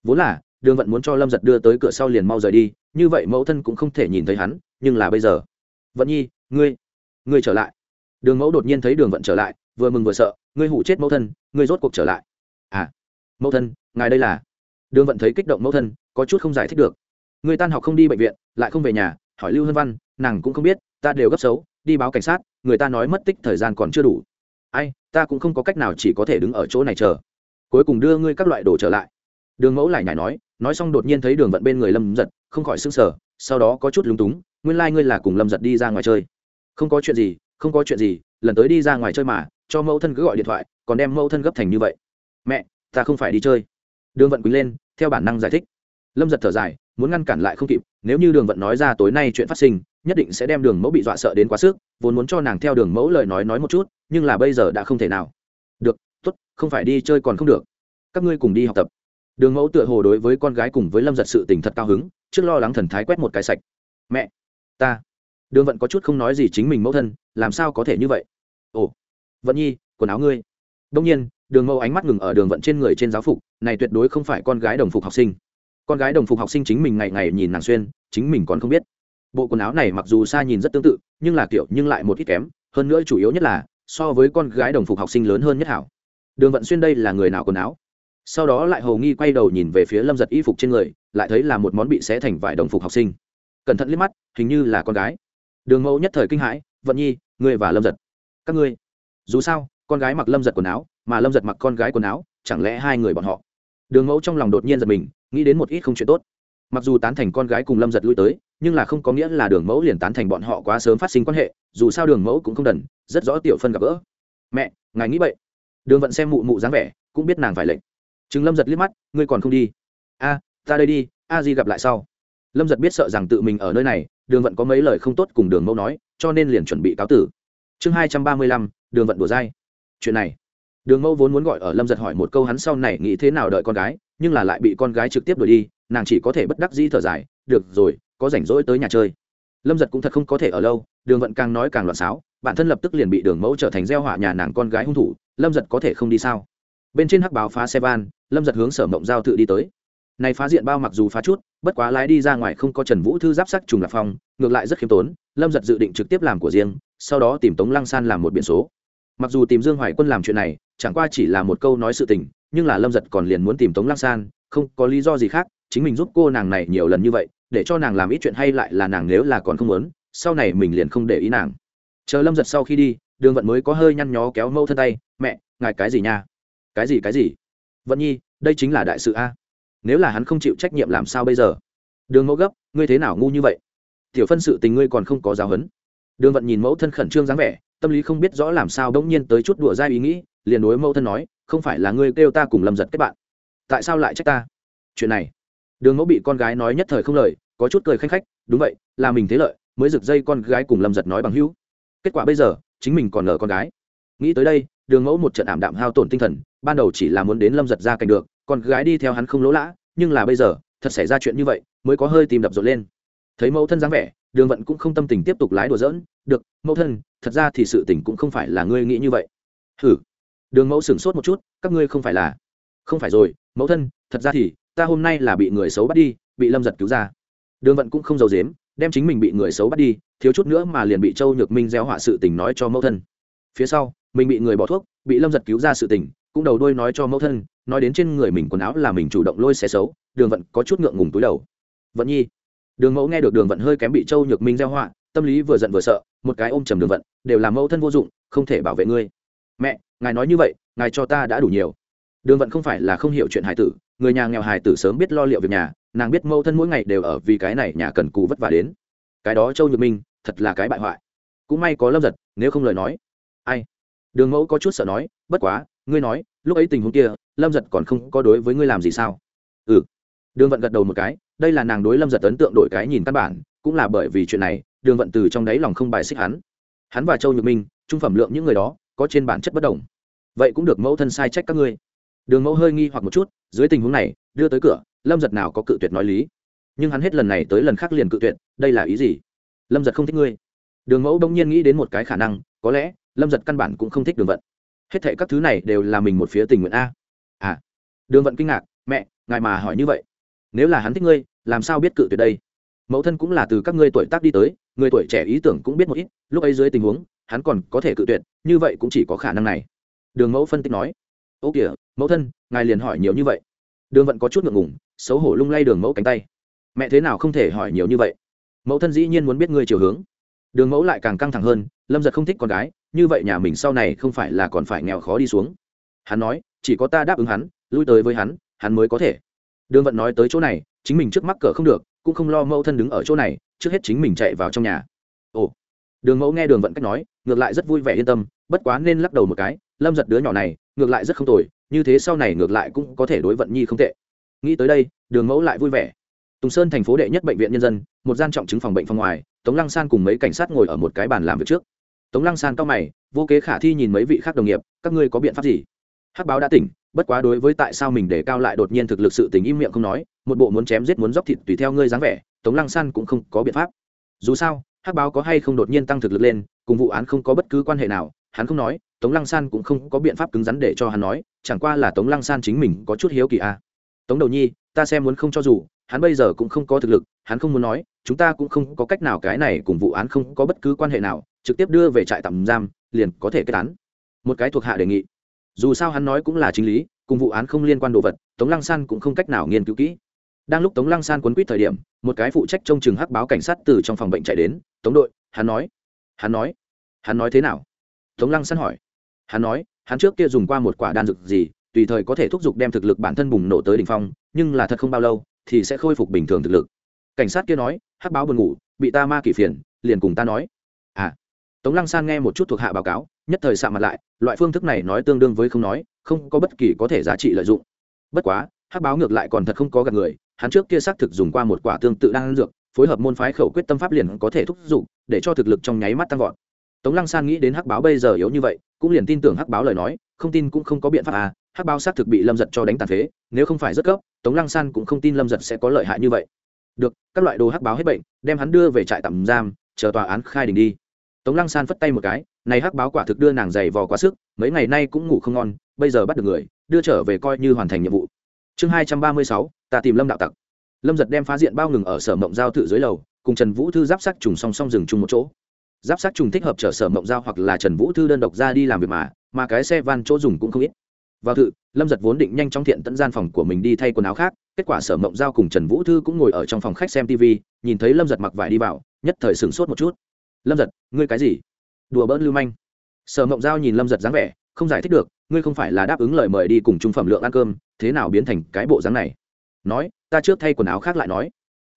Vốn là, đường vận muốn cho lâm giật đưa tới cửa sau liền mau rời đi, như vậy mẫu thân cũng không thể nhìn thấy hắn, nhưng là bây giờ. Vận nhi, ngươi ngươi trở lại. Đường mẫu đột nhiên thấy đường vận trở lại, vừa mừng vừa sợ, ngươi hụ chết mẫu thân, ngươi rốt cuộc trở lại. À mẫu thân, ngài đây là? Đường vận thấy kích động mẫu thân, có chút không giải thích được. Người tan học không đi bệnh viện, lại không về nhà, hỏi lưu hân văn, nàng cũng không biết, ta đều gấp xấu, đi báo cảnh sát, người ta nói mất tích thời gian còn chưa đủ. Ai, ta cũng không có cách nào chỉ có thể đứng ở chỗ này chờ. Cuối cùng đưa ngươi các loại đồ trở lại. Đường mẫu lại nhảy nói nói xong đột nhiên thấy đường vận bên người lâm giật, không khỏi s ư n g sở sau đó có chút lúng túng, nguyên lai、like、ngươi là cùng lâm giật đi ra ngoài chơi. Không có chuyện gì, không có chuyện gì, lần tới đi ra ngoài chơi mà, cho mẫu thân cứ gọi điện thoại, còn đem mẫu thân gấp thành như vậy. Mẹ ta không phải đi chơi. Đường vận quý lên, theo bản năng giải thích. Lâm giật thở dài, muốn ngăn cản lại không kịp, nếu như đường vận nói ra tối nay chuyện phát sinh, nhất định sẽ đem đường mẫu bị dọa sợ đến quá sức, vốn muốn cho nàng theo đường mẫu lời nói nói một chút, nhưng là bây giờ đã không thể nào. Được t ố t không phải đi chơi còn không được. Các ngươi cùng đi học tập. Đường mẫu tựa hồ đối với con gái cùng với lâm giật sự tình thật cao hứng, trước lo lắng thần thái quét một cái sạch. Mẹ, ta. Đường vận có chút không nói gì chính mình mẫu thân, làm sao có thể như vậy? Ồ, vận nhi, quần áo ngươi. Đông nhiên đường mẫu ánh mắt ngừng ở đường vận trên người trên giáo phục, này tuyệt đối không phải con gái đồng phục học sinh. Con gái đồng phục học sinh chính mình ngày ngày nhìn nàng xuyên, chính mình còn không biết. Bộ quần áo này mặc dù xa nhìn rất tương tự, nhưng là kiểu nhưng lại một ít kém, hơn nữa chủ yếu nhất là, so với con gái đồng phục học sinh lớn hơn nhất hảo. Đường vận xuyên đây là người nào quần áo? Sau đó lại hầu nghi quay đầu nhìn về phía lâm giật y phục trên người, lại thấy là một món bị xé thành vải đồng phục học sinh. Cẩn thận liếc mắt, hình như là con gái. Đường mẫu nhất thời kinh hãi, vận nhi, ngươi và lâm giật, các ngươi, dù sao, con gái mặc lâm giật quần áo mà lâm giật mặc con gái quần áo, chẳng lẽ hai người bọn họ? Đường mẫu trong lòng đột nhiên giật mình, nghĩ đến một ít không chuyện tốt. Mặc dù tán thành con gái cùng lâm giật lui tới, nhưng là không có nghĩa là đường mẫu liền tán thành bọn họ quá sớm phát sinh quan hệ, dù sao đường mẫu cũng không đần, rất rõ tiểu phân gặp gỡ. Mẹ, ngài nghĩ vậy đường vận xem mụ mụ dáng vẻ, cũng biết nàng phải lệnh. Chứng lâm giật liếc mắt, ngươi còn không đi? A, ta đây đi, a di gặp lại sau. Lâm giật biết sợ rằng tự mình ở nơi này, đường vận có mấy lời không tốt cùng đường mẫu nói, cho nên liền chuẩn bị cáo tử. Chương hai trăm ba mươi lăm, đường vận đùa dai. Chuyện này đường mẫu vốn muốn gọi ở lâm giật hỏi một câu hắn sau này nghĩ thế nào đợi con gái, nhưng là lại bị con gái trực tiếp đuổi đi, nàng chỉ có thể bất đắc dĩ thở dài, được rồi, có rảnh rỗi tới nhà chơi. Lâm giật cũng thật không có thể ở lâu, đường vận càng nói càng loạn xáo, bản thân lập tức liền bị đường mẫu trở thành gieo họa nhà nàng con gái hung thủ, lâm giật có thể không đi sao? Bên trên hắc báo phá xe van, lâm giật hướng sở mộng giao tự đi tới. Này phá diện bao mặc dù phá chút, bất quá lái đi ra ngoài không có trần vũ thư giáp sắc trùng lạc phong, ngược lại rất khiêm tốn, lâm giật dự định trực tiếp làm của riêng, sau đó tìm tống lăng san làm một biển số. Mặc dù tìm dương hoài quân làm chuyện này chẳng qua chỉ là một câu nói sự tình, nhưng là lâm giật còn liền muốn tìm tống lăng san, không có lý do gì khác, chính mình giúp cô nàng này nhiều lần như vậy, để cho nàng làm ít chuyện hay lại là nàng nếu là còn không muốn, sau này mình liền không để ý nàng. Chờ lâm giật sau khi đi, đường vận mới có hơi nhăn nhó kéo mâu thân tay, mẹ, ngài cái gì nha? Cái gì cái gì? Vận nhi, đây chính là đại sự a. Nếu là hắn không chịu trách nhiệm làm sao bây giờ? Đường mẫu gấp, ngươi thế nào ngu như vậy? Tiểu phân sự tình ngươi còn không có giáo huấn. Đường vận nhìn mẫu thân khẩn trương dáng vẻ, tâm lý không biết rõ làm sao đ ỗ n g nhiên tới chút đùa dai ý nghĩ liền đối mẫu thân nói, không phải là ngươi kêu ta cùng lâm giật kết bạn, tại sao lại trách ta? Chuyện này, đường mẫu bị con gái nói nhất thời không lời, có chút cười khanh khách, đúng vậy, là mình thế lợi, mới rực dây con gái cùng lâm giật nói bằng hữu. Kết quả bây giờ, chính mình còn ngờ con gái. Nghĩ tới đây, đường mẫu một trận ảm đạm hao tổn tinh thần, ban đầu chỉ là muốn đến lâm giật ra cảnh được, con gái đi theo hắn không lỗ lã, nhưng là bây giờ, thật xảy ra chuyện như vậy, mới có hơi tìm đập rộn lên. Thấy mẫu thân dáng vẻ, đường vận cũng không tâm tình tiếp tục lái đùa dỡn được, mẫu thân, thật ra thì sự tình cũng không phải là ngươi nghĩ như vậy. Hử? Đường mẫu sửng sốt một chút, các ngươi không phải là không phải rồi, mẫu thân, thật ra thì, ta hôm nay là bị người xấu bắt đi, bị lâm giật cứu ra. Đường vận cũng không giàu dếm đem chính mình bị người xấu bắt đi, thiếu chút nữa mà liền bị châu nhược minh gieo họa sự tình nói cho mẫu thân. Phía sau, mình bị người bỏ thuốc, bị lâm giật cứu ra sự tình, cũng đầu đôi nói cho mẫu thân, nói đến trên người mình quần áo là mình chủ động lôi xe xấu, đường vận có chút ngượng ngùng túi đầu. Vận nhi. Đường mẫu nghe được đường vận hơi kém bị châu nhược minh gieo họa, tâm lý vừa giận vừa sợ, một cái ôm chầm đường vận, đều là mẫu thân vô dụng, không thể bảo vệ ngươi. Mẹ ngài nói như vậy, ngài cho ta đã đủ nhiều. Đường vận không phải là không hiểu chuyện hài tử, người nhà nghèo hài tử sớm biết lo liệu việc nhà, nàng biết mẫu thân mỗi ngày đều ở vì cái này nhà cần cù vất vả đến. Cái đó châu nhược minh, thật là cái bại hoại. Cũng may có lâm giật, nếu không lời nói. Ai? Đường mẫu có chút sợ nói, bất quá, ngươi nói, lúc ấy tình huống kia, lâm giật còn không có đối với ngươi làm gì sao? Ừ. Đường vận gật đầu một cái, đây là nàng đối lâm giật ấn tượng đổi cái nhìn căn bản, cũng là bởi vì chuyện này, đường vận từ trong đáy lòng không bài xích hắn. Hắn và châu nhược minh, trung phẩm lượng những người đó có trên bản chất bất đồng. Vậy cũng được mẫu thân sai trách các ngươi. Đường mẫu hơi nghi hoặc một chút, dưới tình huống này, đưa tới cửa, lâm giật nào có cự tuyệt nói lý. Nhưng hắn hết lần này tới lần khác liền cự tuyệt, đây là ý gì? Lâm giật không thích ngươi. Đường mẫu đông nhiên nghĩ đến một cái khả năng, có lẽ, lâm giật căn bản cũng không thích đường vận. Hết thệ các thứ này đều là mình một phía tình nguyện a. À. Đường vận kinh ngạc, mẹ, ngài mà hỏi như vậy, nếu là hắn thích ngươi, làm sao biết cự tuyệt đây? Mẫu thân cũng là từ các ngươi tuổi tác đi tới, người tuổi trẻ ý tưởng cũng biết một ít, lúc ấy dưới tình huống hắn còn có thể cự tuyệt, như vậy cũng chỉ có khả năng này. Đường mẫu phân tích nói, ô kìa, mẫu thân, ngài liền hỏi nhiều như vậy. Đường vận có chút ngượng ngùng, xấu hổ lung lay đường mẫu cánh tay. Mẹ thế nào không thể hỏi nhiều như vậy? Mẫu thân dĩ nhiên muốn biết ngươi chiều hướng. Đường mẫu lại càng căng thẳng hơn, lâm giật không thích con gái, như vậy nhà mình sau này không phải là còn phải nghèo khó đi xuống. Hắn nói, chỉ có ta đáp ứng hắn, lui tới với hắn hắn mới có thể. Đường vận nói tới chỗ này, chính mình trước mắc cỡ không được, cũng không lo mẫu thân đứng ở chỗ này, trước hết chính mình chạy vào trong nhà. Ồ. Đường mẫu nghe đường vận cách nói ngược lại rất vui vẻ yên tâm, bất quá nên lắc đầu một cái, lâm giật đứa nhỏ này, ngược lại rất không tồi, như thế sau này ngược lại cũng có thể đối vận nhi không tệ. Nghĩ tới đây, đường mẫu lại vui vẻ. Tùng sơn thành phố đệ nhất bệnh viện nhân dân, một gian trọng chứng phòng bệnh phòng ngoài, tống lăng san cùng mấy cảnh sát ngồi ở một cái bàn làm việc trước. Tống lăng san cao mày, vô kế khả thi nhìn mấy vị khác đồng nghiệp, các ngươi có biện pháp gì? Hắc báo đã tỉnh, bất quá đối với tại sao mình để cao lại đột nhiên thực lực sự tình im miệng không nói, một bộ muốn chém giết muốn dóc thịt tùy theo ngươi dáng vẻ, tống lăng san cũng không có biện pháp. Dù sao, hắc báo có hay không đột nhiên tăng thực lực lên cùng vụ án không có bất cứ quan hệ nào, hắn không nói, tống lăng san cũng không có biện pháp cứng rắn để cho hắn nói, chẳng qua là tống lăng san chính mình có chút hiếu kỳ a à. tống đầu nhi, ta xem muốn không cho dù, hắn bây giờ cũng không có thực lực, hắn không muốn nói, chúng ta cũng không có cách nào cái này cùng vụ án không có bất cứ quan hệ nào, trực tiếp đưa về trại tạm giam, liền có thể kết án. Một cái thuộc hạ đề nghị. Dù sao hắn nói cũng là chính lý, cùng vụ án không liên quan đồ vật, tống lăng san cũng không cách nào nghiên cứu kỹ. Đang lúc tống lăng san quấn quýt thời điểm, một cái phụ trách trông chừng hắc báo cảnh sát từ trong phòng bệnh chạy đến, tống đội, hắn nói hắn nói hắn nói thế nào? Tống lăng san hỏi. Hắn nói, hắn trước kia dùng qua một quả đan dược gì, tùy thời có thể thúc giục đem thực lực bản thân bùng nổ tới đ ỉ n h phong, nhưng là thật không bao lâu thì sẽ khôi phục bình thường thực lực. Cảnh sát kia nói, hắc báo buồn ngủ, bị ta ma kỷ phiền, liền cùng ta nói. À. Tống lăng san nghe một chút thuộc hạ báo cáo, nhất thời sạ mặt lại, loại phương thức này nói tương đương với không nói, không có bất kỳ có thể giá trị lợi dụng. Bất quá, hắc báo ngược lại còn thật không có gặp người, hắn trước kia xác thực dùng qua một quả tương tự đan dược, phối hợp môn phái khẩu quyết tâm pháp liền có thể thúc giục để cho thực lực trong nháy mắt tăng vọt. Tống lăng san nghĩ đến hắc báo bây giờ yếu như vậy, cũng liền tin tưởng hắc báo lời nói, không tin cũng không có biện pháp à hắc báo xác thực bị lâm giật cho đánh tàn phế, nếu không phải rất cấp tống lăng san cũng không tin lâm giật sẽ có lợi hại như vậy. Được, các loại đồ hắc báo hết bệnh, đem hắn đưa về trại tạm giam, chờ tòa án khai đình đi. Tống lăng san phất tay một cái, này hắc báo quả thực đưa nàng dày vò quá sức, mấy ngày nay cũng ngủ không ngon, bây giờ bắt được người, đưa trở về coi như hoàn thành nhiệm vụ. Chương hai trăm ba mươi sáu, ta tìm lâm đạo tặc. Lâm giật đem phá diện bao ngừng ở sở mộng giao tự dưới lầu cùng trần vũ thư giáp sắc trùng song song dừng chung một chỗ. Giáp sắc trùng thích hợp chở sở mộng giao hoặc là trần vũ thư đơn độc ra đi làm việc mà mà cái xe van chỗ dùng cũng không ít. Vào thự, lâm giật vốn định nhanh trong thiện tận gian phòng của mình đi thay quần áo khác, kết quả sở mộng giao cùng trần vũ thư cũng ngồi ở trong phòng khách xem tv nhìn thấy lâm giật mặc vải đi vào, nhất thời sửng sốt một chút. Lâm giật, ngươi cái gì? Đùa bỡn lưu manh. Sở mộng giao nhìn lâm giật dáng vẻ, không giải thích được, ngươi không phải là đáp ứng lời mời đi cùng trung phẩm lượng ăn cơm, thế nào biến thành cái bộ dáng này? Nói, ta trước thay quần áo khác lại nói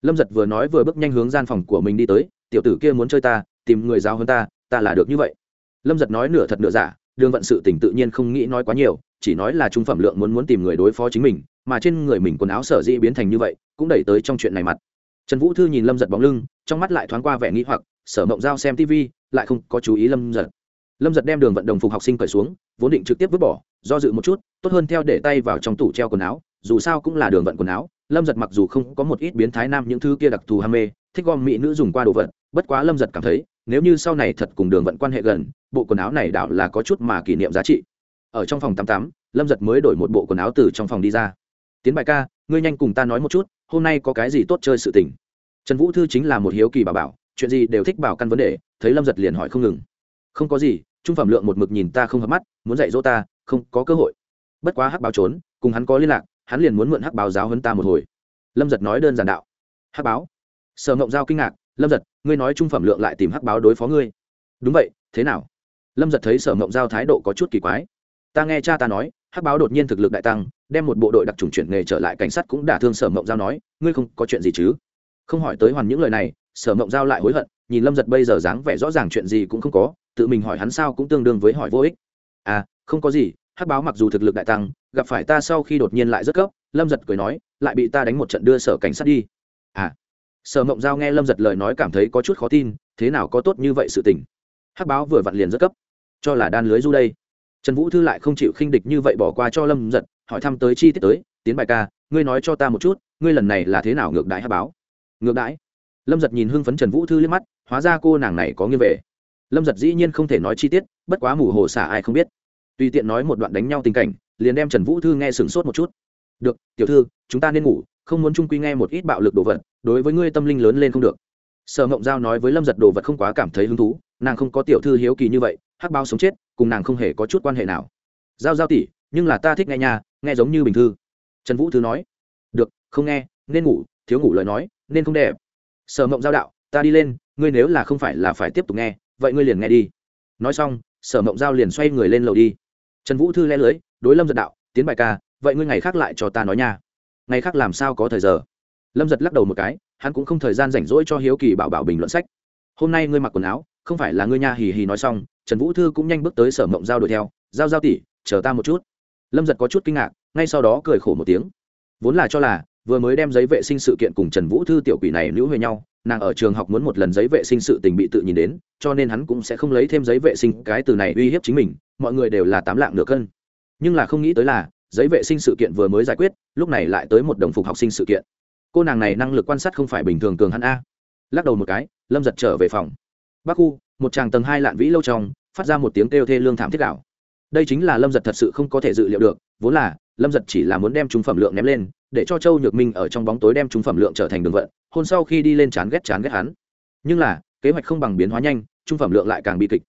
lâm giật vừa nói vừa bước nhanh hướng gian phòng của mình đi tới, tiểu tử kia muốn chơi ta, tìm người giáo hơn ta ta là được như vậy. Lâm giật nói nửa thật nửa giả, đường vận sự tỉnh tự nhiên không nghĩ nói quá nhiều, chỉ nói là trung phẩm lượng muốn muốn tìm người đối phó chính mình, mà trên người mình quần áo sở dĩ biến thành như vậy, cũng đẩy tới trong chuyện này mặt. Trần vũ thư nhìn lâm giật bóng lưng, trong mắt lại thoáng qua vẻ nghĩ hoặc, sở mộng giao xem tv lại không có chú ý lâm giật. Lâm giật đem đường vận đồng phục học sinh cởi xuống, vốn định trực tiếp vứt bỏ, do dự một chút, tốt hơn theo để tay vào trong tủ treo quần áo, dù sao cũng là đường vận quần áo lâm giật mặc dù không có một ít biến thái nam những thứ kia đặc thù ham mê, thích gom mỹ nữ dùng qua đồ vật, bất quá lâm giật cảm thấy, nếu như sau này thật cùng đường vận quan hệ gần, bộ quần áo này đảo là có chút mà kỷ niệm giá trị. Ở trong phòng tám tám, lâm giật mới đổi một bộ quần áo từ trong phòng đi ra. Tiến bài ca, ngươi nhanh cùng ta nói một chút, hôm nay có cái gì tốt chơi sự tình? Trần vũ thư chính là một hiếu kỳ bà bảo, chuyện gì đều thích bảo căn vấn đề, thấy lâm giật liền hỏi không ngừng. Không có gì, trung phẩm lượng một mực nhìn ta không hợp mắt, muốn dạy dỗ ta, không có cơ hội. Bất quá hắc báo trốn, cùng hắn có liên lạc hắn liền muốn mượn hắc báo giáo hơn ta một hồi. Lâm giật nói đơn giản đạo. Hắc báo? Sở ngộng giao kinh ngạc. Lâm giật, ngươi nói trung phẩm lượng lại tìm hắc báo đối phó ngươi. Đúng vậy, thế nào? Lâm giật thấy sở ngộng giao thái độ có chút kỳ quái. Ta nghe cha ta nói, hắc báo đột nhiên thực lực đại tăng, đem một bộ đội đặc trùng chuyển nghề trở lại cảnh sát cũng đả thương sở ngộng giao nói, ngươi không có chuyện gì chứ? Không hỏi tới hoàn những lời này, sở ngộng giao lại hối hận, nhìn lâm giật bây giờ dáng vẻ rõ ràng chuyện gì cũng không có, tự mình hỏi hắn sao cũng tương đương với hỏi vô ích. À không có gì, hắc báo mặc dù thực lực đại tăng gặp phải ta sau khi đột nhiên lại rất cấp lâm giật cười nói, lại bị ta đánh một trận đưa sở cảnh sát đi. À sở mộng giao nghe lâm giật lời nói cảm thấy có chút khó tin, thế nào có tốt như vậy sự tình? Hắc báo vừa vặn liền rất cấp cho là đan lưới du đây. Trần vũ thư lại không chịu khinh địch như vậy bỏ qua cho lâm giật, hỏi thăm tới chi tiết tới, tiến bài ca, ngươi nói cho ta một chút, ngươi lần này là thế nào ngược đãi hắc báo? Ngược đãi? Lâm giật nhìn hưng phấn trần vũ thư liếc mắt, hóa ra cô nàng này có nghiêng về. Lâm giật dĩ nhiên không thể nói chi tiết, bất quá mù hồ xả ai không biết. Tùy tiện nói một đoạn đánh nhau tình cảnh liền đem trần vũ thư nghe sửng sốt một chút. Được, tiểu thư, chúng ta nên ngủ, không muốn trung quy nghe một ít bạo lực đồ vật, đối với ngươi tâm linh lớn lên không được. Sở mộng giao nói với lâm giật đồ vật không quá cảm thấy hứng thú, nàng không có tiểu thư hiếu kỳ như vậy, hắc bao sống chết, cùng nàng không hề có chút quan hệ nào. Giao giao tỉ nhưng là ta thích nghe nhà nghe giống như bình thư. Trần vũ thư nói. Được, không nghe, nên ngủ, thiếu ngủ lời nói, nên không đẹp. Sở mộng giao đạo, ta đi lên, ngươi nếu là không phải là phải tiếp tục nghe, vậy ngươi liền nghe đi. Nói xong, sở mộng giao liền xoay người lên lầu đi. Trần vũ thư le lưới đối lâm giật đạo, tiến bài ca, vậy ngươi ngày khác lại cho ta nói nha. Ngày khác làm sao có thời giờ? Lâm giật lắc đầu một cái, hắn cũng không thời gian rảnh rỗi cho hiếu kỳ bảo bảo bình luận sách. Hôm nay ngươi mặc quần áo, không phải là ngươi nha hì hì nói xong, trần vũ thư cũng nhanh bước tới sở mộng giao đuổi theo, giao giao tỉ chờ ta một chút. Lâm giật có chút kinh ngạc, ngay sau đó cười khổ một tiếng. Vốn là cho là, vừa mới đem giấy vệ sinh sự kiện cùng trần vũ thư tiểu quỷ này nữ huề nhau, nàng ở trường học muốn một lần giấy vệ sinh sự tình bị tự nhìn đến, cho nên hắn cũng sẽ không lấy thêm giấy vệ sinh cái từ này uy hiếp chính mình, mọi người đều là tám lạng nửa cân nhưng là không nghĩ tới là, giấy vệ sinh sự kiện vừa mới giải quyết, lúc này lại tới một đồng phục học sinh sự kiện. Cô nàng này năng lực quan sát không phải bình thường cường hắn a. Lắc đầu một cái, lâm giật trở về phòng. Bắc khu, một tràng tầng hai lạn vĩ lâu trong, phát ra một tiếng kêu thê lương thảm thiết đạo đây chính là lâm giật thật sự không có thể dự liệu được, vốn là, lâm giật chỉ là muốn đem trung phẩm lượng ném lên, để cho châu nhược minh ở trong bóng tối đem trung phẩm lượng trở thành đường vận, hôn sau khi đi lên chán ghét chán ghét hắn. Nhưng là, kế hoạch không bằng biến hóa nhanh, trung phẩm lượng lại càng bị kịch.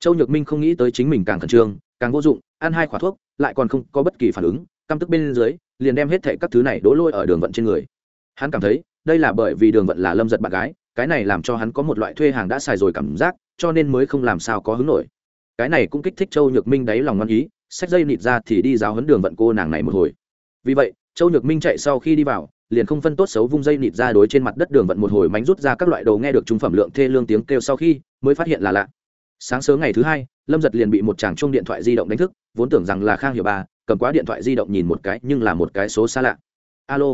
Châu nhược minh không nghĩ tới chính mình càng khẩn trương, càng vô dụng, ăn hai khỏa thuốc lại còn không có bất kỳ phản ứng, căm tức bên dưới, liền đem hết thệ các thứ này đổ lôi ở đường vận trên người. Hắn cảm thấy, đây là bởi vì đường vận là lâm giật bạn gái, cái này làm cho hắn có một loại thuê hàng đã xài rồi cảm giác, cho nên mới không làm sao có hứng nổi. Cái này cũng kích thích châu nhược minh đáy lòng ngon ý sách dây nịt ra thì đi giáo hấn đường vận cô nàng này một hồi. Vì vậy, châu nhược minh chạy sau khi đi vào, liền không phân tốt xấu vung dây nịt ra đối trên mặt đất đường vận một hồi mánh rút ra các loại đồ nghe được trung phẩm lượng thê lương tiếng kêu sau khi, mới phát hiện là lạ sáng sớm ngày thứ hai, lâm giật liền bị một chàng chung điện thoại di động đánh thức, vốn tưởng rằng là khang hiểu bà cầm quá điện thoại di động nhìn một cái, nhưng là một cái số xa lạ. Alo.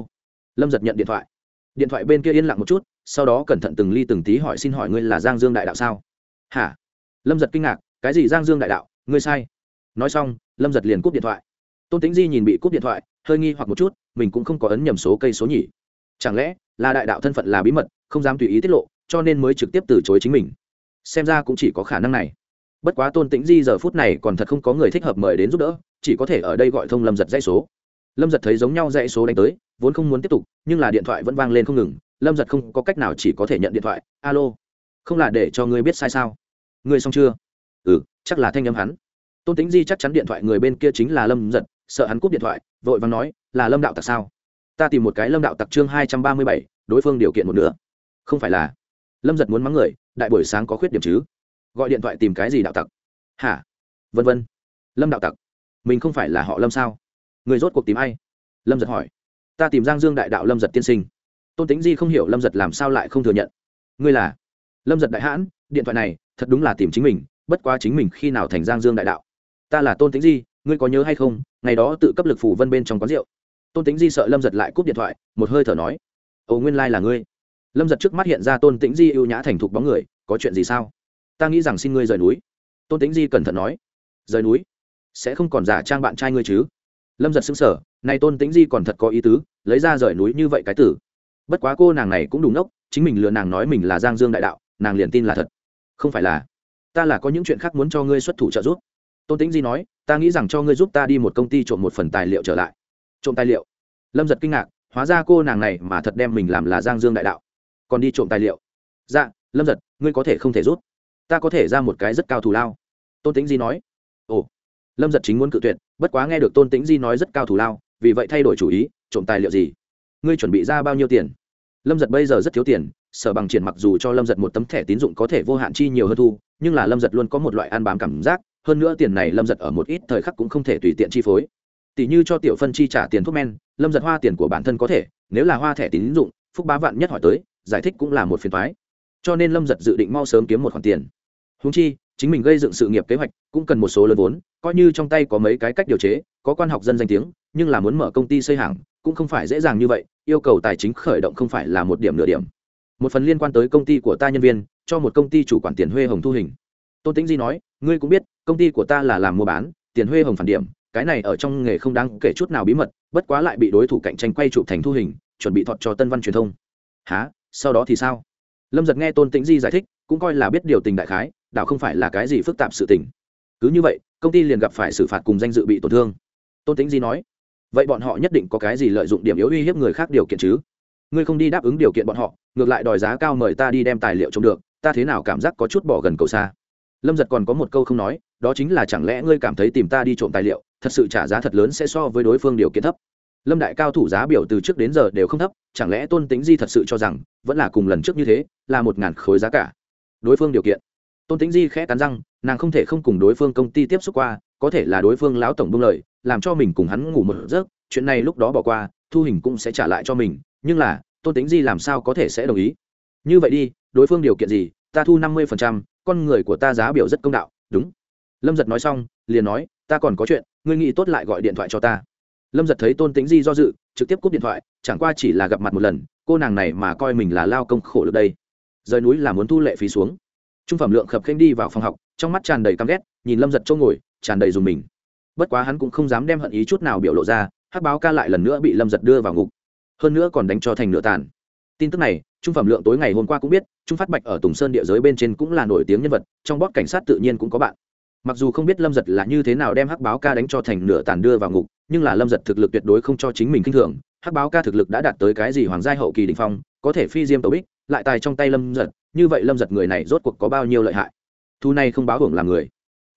Lâm giật nhận điện thoại. Điện thoại bên kia yên lặng một chút, sau đó cẩn thận từng ly từng tí hỏi xin hỏi ngươi là giang dương đại đạo sao? Hả? Lâm giật kinh ngạc, cái gì giang dương đại đạo? Ngươi sai. Nói xong, lâm giật liền cúp điện thoại. Tôn tính di nhìn bị cúp điện thoại, hơi nghi hoặc một chút, mình cũng không có ấn nhầm số cây số nhỉ. Chẳng lẽ là đại đạo thân phận là bí mật, không dám tùy ý tiết lộ, cho nên mới trực tiếp từ chối chính mình? Xem ra cũng chỉ có khả năng này. Bất quá tôn tĩnh di giờ phút này còn thật không có người thích hợp mời đến giúp đỡ, chỉ có thể ở đây gọi thông lâm giật dãy số. Lâm giật thấy giống nhau dãy số đánh tới, vốn không muốn tiếp tục, nhưng là điện thoại vẫn vang lên không ngừng, lâm giật không có cách nào chỉ có thể nhận điện thoại, alo, không là để cho ngươi biết sai sao? Ngươi xong chưa? Ừ chắc là thanh âm hắn. Tôn tính di chắc chắn điện thoại người bên kia chính là lâm giật, sợ hắn cúp điện thoại, vội vàng nói, là lâm đạo tặc sao? Ta tìm một cái lâm đạo tặc chương hai trăm ba mươi bảy, đối phương điều kiện một nửa. Không phải là. Lâm giật muốn mắng người đại buổi sáng có khuyết điểm chứ? Gọi điện thoại tìm cái gì đạo tặc? Hả? Vân vân. Lâm đạo tặc. Mình không phải là họ lâm sao? Người rốt cuộc tìm ai? Lâm giật hỏi. Ta tìm giang dương đại đạo lâm giật tiên sinh. Tôn tính di không hiểu lâm giật làm sao lại không thừa nhận. Ngươi là? Lâm giật đại hãn, điện thoại này, thật đúng là tìm chính mình, bất quá chính mình khi nào thành giang dương đại đạo? Ta là tôn tính di, ngươi có nhớ hay không? Ngày đó tự cấp lực phủ vân bên trong quán rượu. Tôn tính di sợ lâm giật lại cúp điện thoại, một hơi thở nói. Ồ, nguyên lai、like、là ngươi lâm giật trước mắt hiện ra tôn tĩnh di ưu nhã thành thục bóng người, có chuyện gì sao? Ta nghĩ rằng xin ngươi rời núi. Tôn tĩnh di cẩn thận nói. Rời núi? Sẽ không còn giả trang bạn trai ngươi chứ? Lâm giật xứng sở này tôn tĩnh di còn thật có ý tứ, lấy ra rời núi như vậy cái tử. Bất quá cô nàng này cũng đúng ốc chính mình lừa nàng nói mình là giang dương đại đạo, nàng liền tin là thật. Không phải là. Ta là có những chuyện khác muốn cho ngươi xuất thủ trợ giúp. Tôn tĩnh di nói, ta nghĩ rằng cho ngươi giúp ta đi một công ty trộm một phần tài liệu trở lại. Trộm tài liệu. Lâm giật kinh ngạc, hóa ra cô nàng này mà thật đem mình làm là giang dương đại đạo còn đi trộm tài liệu. Dạ lâm giật, ngươi có thể không thể rút. Ta có thể ra một cái rất cao thủ lao. Tôn tính di nói. Ồ. Lâm giật chính muốn cự tuyệt, bất quá nghe được tôn tính di nói rất cao thủ lao, vì vậy thay đổi chủ ý, trộm tài liệu gì? Ngươi chuẩn bị ra bao nhiêu tiền? Lâm giật bây giờ rất thiếu tiền, sở bằng triển mặc dù cho lâm giật một tấm thẻ tín dụng có thể vô hạn chi nhiều hơn thu, nhưng là lâm giật luôn có một loại ăn bám cảm giác, hơn nữa tiền này lâm giật ở một ít thời khắc cũng không thể tùy tiện chi phối. Tỷ như cho tiểu phân chi trả tiền thuốc men, lâm giật hoa tiền của bản thân có thể, nếu là hoa thẻ tín dụng, phúc bá vạn nhất hỏi tới giải thích cũng là một phiền thoái. Cho nên lâm giật dự định mau sớm kiếm một khoản tiền. Húng chi, chính mình gây dựng sự nghiệp kế hoạch cũng cần một số lớn vốn, coi như trong tay có mấy cái cách điều chế, có quan học dân danh tiếng, nhưng là muốn mở công ty xây hàng, cũng không phải dễ dàng như vậy, yêu cầu tài chính khởi động không phải là một điểm nửa điểm. Một phần liên quan tới công ty của ta nhân viên, cho một công ty chủ quản tiền huê hồng thu hình. Tôn tĩnh di nói, ngươi cũng biết, công ty của ta là làm mua bán, tiền huê hồng phản điểm, cái này ở trong nghề không đáng kể chút nào bí mật, bất quá lại bị đối thủ cạnh tranh quay chụp thành thu hình, chuẩn bị thọt cho tân văn truyền thông. Há sau đó thì sao? Lâm giật nghe tôn tĩnh di giải thích, cũng coi là biết điều tình đại khái, đảo không phải là cái gì phức tạp sự tình. Cứ như vậy, công ty liền gặp phải xử phạt cùng danh dự bị tổn thương. Tôn tĩnh di nói, vậy bọn họ nhất định có cái gì lợi dụng điểm yếu uy hiếp người khác điều kiện chứ? Ngươi không đi đáp ứng điều kiện bọn họ, ngược lại đòi giá cao mời ta đi đem tài liệu trông được, ta thế nào cảm giác có chút bỏ gần cầu xa? Lâm giật còn có một câu không nói, đó chính là chẳng lẽ ngươi cảm thấy tìm ta đi trộm tài liệu, thật sự trả giá thật lớn sẽ so với đối phương điều kiện thấp? Lâm đại cao thủ giá biểu từ trước đến giờ đều không thấp, chẳng lẽ tôn tính di thật sự cho rằng, vẫn là cùng lần trước như thế, là một ngàn khối giá cả? Đối phương điều kiện. Tôn tính di khẽ cắn răng, nàng không thể không cùng đối phương công ty tiếp xúc qua, có thể là đối phương lão tổng bưng lời, làm cho mình cùng hắn ngủ một giấc, chuyện này lúc đó bỏ qua, thu hình cũng sẽ trả lại cho mình, nhưng là, tôn tính di làm sao có thể sẽ đồng ý? Như vậy đi, đối phương điều kiện gì, ta thu năm mươi phần trăm, con người của ta giá biểu rất công đạo, đúng. Lâm giật nói xong, liền nói, ta còn có chuyện, ngươi nghĩ tốt lại gọi điện thoại cho ta lâm giật thấy tôn tính di do dự, trực tiếp cúp điện thoại, chẳng qua chỉ là gặp mặt một lần, cô nàng này mà coi mình là lao công khổ được đây. Rời núi là muốn thu lệ phí xuống. Trung phẩm lượng khập khênh đi vào phòng học, trong mắt tràn đầy căm ghét, nhìn lâm giật chỗ ngồi, tràn đầy dùng mình. Bất quá hắn cũng không dám đem hận ý chút nào biểu lộ ra, hắc báo ca lại lần nữa bị lâm giật đưa vào ngục. Hơn nữa còn đánh cho thành nửa tàn. Tin tức này, trung phẩm lượng tối ngày hôm qua cũng biết, trung phát bạch ở tùng sơn địa giới bên trên cũng là nổi tiếng nhân vật, trong bót cảnh sát tự nhiên cũng có bạn. Mặc dù không biết lâm giật là như thế nào đem hắc báo ca đánh cho thành nửa tàn đưa vào ngục nhưng là lâm giật thực lực tuyệt đối không cho chính mình k i n h thường, hắc báo ca thực lực đã đạt tới cái gì hoàng gia hậu kỳ đình phong, có thể phi diêm tấu bích, lại tài trong tay lâm giật, như vậy lâm giật người này rốt cuộc có bao nhiêu lợi hại? Thu này không báo hưởng làm người.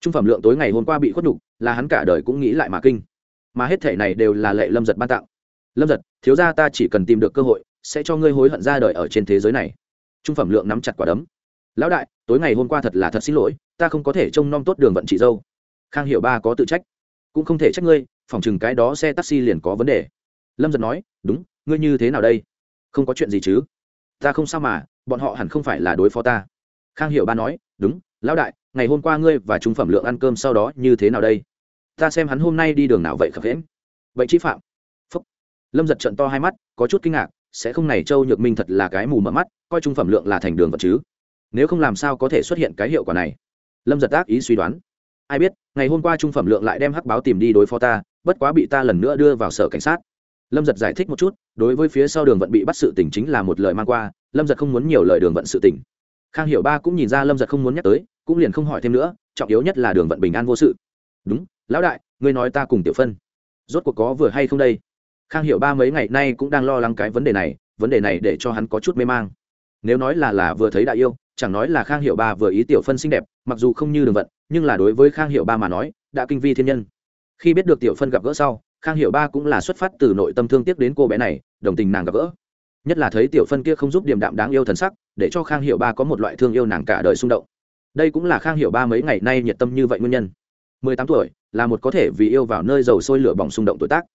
Trung phẩm lượng tối ngày hôm qua bị khuất đục, là hắn cả đời cũng nghĩ lại mà kinh. Mà hết thể này đều là lệ lâm giật ban tặng. Lâm giật, thiếu ra ta chỉ cần tìm được cơ hội, sẽ cho ngươi hối hận ra đời ở trên thế giới này. Trung phẩm lượng nắm chặt quả đấm. Lão đại, tối ngày hôm qua thật là thật xin lỗi, ta không có thể trông nom tốt đường vận chị dâu. Khang hiểu ba có tự trách. Cũng không thể trách ngươi phòng chừng cái đó xe taxi liền có vấn đề. Lâm giật nói, đúng, ngươi như thế nào đây? Không có chuyện gì chứ? Ta không sao mà, bọn họ hẳn không phải là đối phó ta. Khang hiểu ba nói, đúng, lão đại, ngày hôm qua ngươi và trung phẩm lượng ăn cơm sau đó như thế nào đây? Ta xem hắn hôm nay đi đường nào vậy khập hễm vậy chí phạm. Phúc. Lâm giật trận to hai mắt, có chút kinh ngạc, sẽ không này châu nhược minh thật là cái mù mở mắt, coi trung phẩm lượng là thành đường vật chứ? Nếu không làm sao có thể xuất hiện cái hiệu quả này? Lâm giật tác ý suy đoán. Ai biết, ngày hôm qua trung phẩm lượng lại đem hắc báo tìm đi đối phó ta bất quá bị ta lần nữa đưa vào sở cảnh sát. Lâm giật giải thích một chút, đối với phía sau đường vận bị bắt sự tỉnh chính là một lời mang qua, lâm giật không muốn nhiều lời đường vận sự tỉnh. khang hiểu ba cũng nhìn ra lâm giật không muốn nhắc tới, cũng liền không hỏi thêm nữa, trọng yếu nhất là đường vận bình an vô sự. Đúng, lão đại, ngươi nói ta cùng tiểu phân, rốt cuộc có vừa hay không đây? Khang hiểu ba mấy ngày nay cũng đang lo lắng cái vấn đề này, vấn đề này để cho hắn có chút mê mang. Nếu nói là là vừa thấy đại yêu, chẳng nói là khang hiệu ba vừa ý tiểu phân xinh đẹp, mặc dù không như đường vận, nhưng là đối với khang hiệu ba mà nói, đã kinh vi thiên nhân khi biết được tiểu phân gặp gỡ sau, khang hiệu ba cũng là xuất phát từ nội tâm thương tiếc đến cô bé này, đồng tình nàng gặp gỡ. Nhất là thấy tiểu phân kia không giúp điểm đạm đáng yêu thần sắc, để cho khang hiệu ba có một loại thương yêu nàng cả đời xung động. Đây cũng là khang hiệu ba mấy ngày nay nhiệt tâm như vậy nguyên nhân. Mười tám tuổi, là một có thể vì yêu vào nơi dầu sôi lửa bỏng xung động tuổi tác.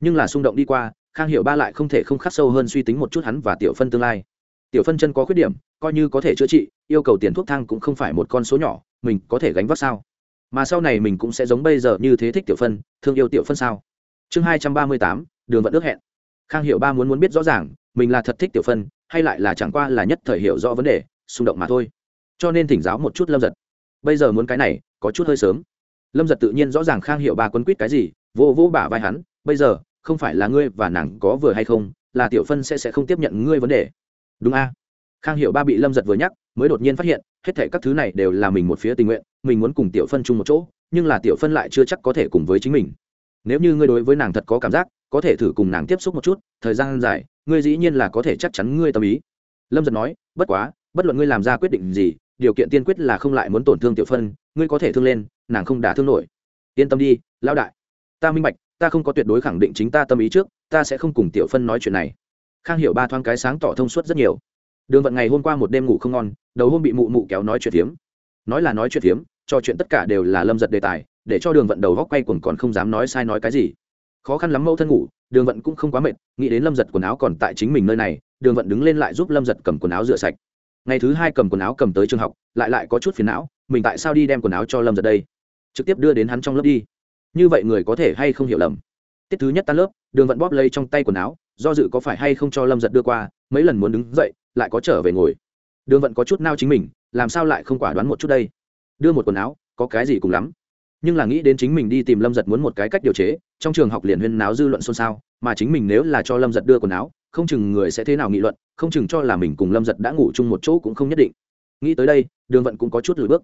Nhưng là xung động đi qua, khang hiệu ba lại không thể không khắc sâu hơn suy tính một chút hắn và tiểu phân tương lai. Tiểu phân chân có khuyết điểm, coi như có thể chữa trị, yêu cầu tiền thuốc thang cũng không phải một con số nhỏ, mình có thể gánh vác sao? Mà sau này mình cũng sẽ giống bây giờ như thế thích tiểu phân, thương yêu tiểu phân sao? Chương hai trăm ba mươi tám, đường vận ước hẹn. Khang hiệu ba muốn muốn biết rõ ràng, mình là thật thích tiểu phân, hay lại là chẳng qua là nhất thời hiểu rõ vấn đề, xung động mà thôi. Cho nên thỉnh giáo một chút lâm giật. Bây giờ muốn cái này, có chút hơi sớm. Lâm giật tự nhiên rõ ràng khang hiệu ba quấn quýt cái gì, vô vô bả vai hắn, bây giờ, không phải là ngươi và nàng có vừa hay không, là tiểu phân sẽ sẽ không tiếp nhận ngươi vấn đề. Đúng a. Khang hiệu ba bị lâm giật vừa nhắc, mới đột nhiên phát hiện, hết thể các thứ này đều là mình một phía tình nguyện mình muốn cùng tiểu phân chung một chỗ, nhưng là tiểu phân lại chưa chắc có thể cùng với chính mình. Nếu như ngươi đối với nàng thật có cảm giác, có thể thử cùng nàng tiếp xúc một chút, thời gian dài, ngươi dĩ nhiên là có thể chắc chắn ngươi tâm ý. Lâm giật nói, bất quá, bất luận ngươi làm ra quyết định gì, điều kiện tiên quyết là không lại muốn tổn thương tiểu phân, ngươi có thể thương lên, nàng không đả thương nổi. Yên tâm đi, lão đại. Ta minh bạch, ta không có tuyệt đối khẳng định chính ta tâm ý trước, ta sẽ không cùng tiểu phân nói chuyện này. Khang hiểu ba thoáng cái sáng tỏ thông suốt rất nhiều. Đường vận ngày hôm qua một đêm ngủ không ngon, đầu hôm bị mụ mụ kéo nói chuyện hiếm nói là nói chuyện phiếm, cho chuyện tất cả đều là lâm giật đề tài, để cho đường vận đầu góc quay quần còn không dám nói sai nói cái gì. Khó khăn lắm mẫu thân ngủ, đường vận cũng không quá mệt, nghĩ đến lâm giật quần áo còn tại chính mình nơi này, đường vận đứng lên lại giúp lâm giật cầm quần áo rửa sạch. Ngày thứ hai cầm quần áo cầm tới trường học, lại lại có chút phiền não, mình tại sao đi đem quần áo cho lâm giật đây? Trực tiếp đưa đến hắn trong lớp đi. Như vậy người có thể hay không hiểu lầm? Tiết thứ nhất tan lớp, đường vận bóp lấy trong tay quần áo, do dự có phải hay không cho lâm giật đưa qua, mấy lần muốn đứng dậy, lại có trở về ngồi. Đường vận có chút nao chính mình làm sao lại không quả đoán một chút đây? Đưa một quần áo, có cái gì cùng lắm. Nhưng là nghĩ đến chính mình đi tìm lâm giật muốn một cái cách điều chế, trong trường học liền huyên náo dư luận xôn xao, mà chính mình nếu là cho lâm giật đưa quần áo, không chừng người sẽ thế nào nghị luận, không chừng cho là mình cùng lâm giật đã ngủ chung một chỗ cũng không nhất định. Nghĩ tới đây, đường vận cũng có chút lùi bước.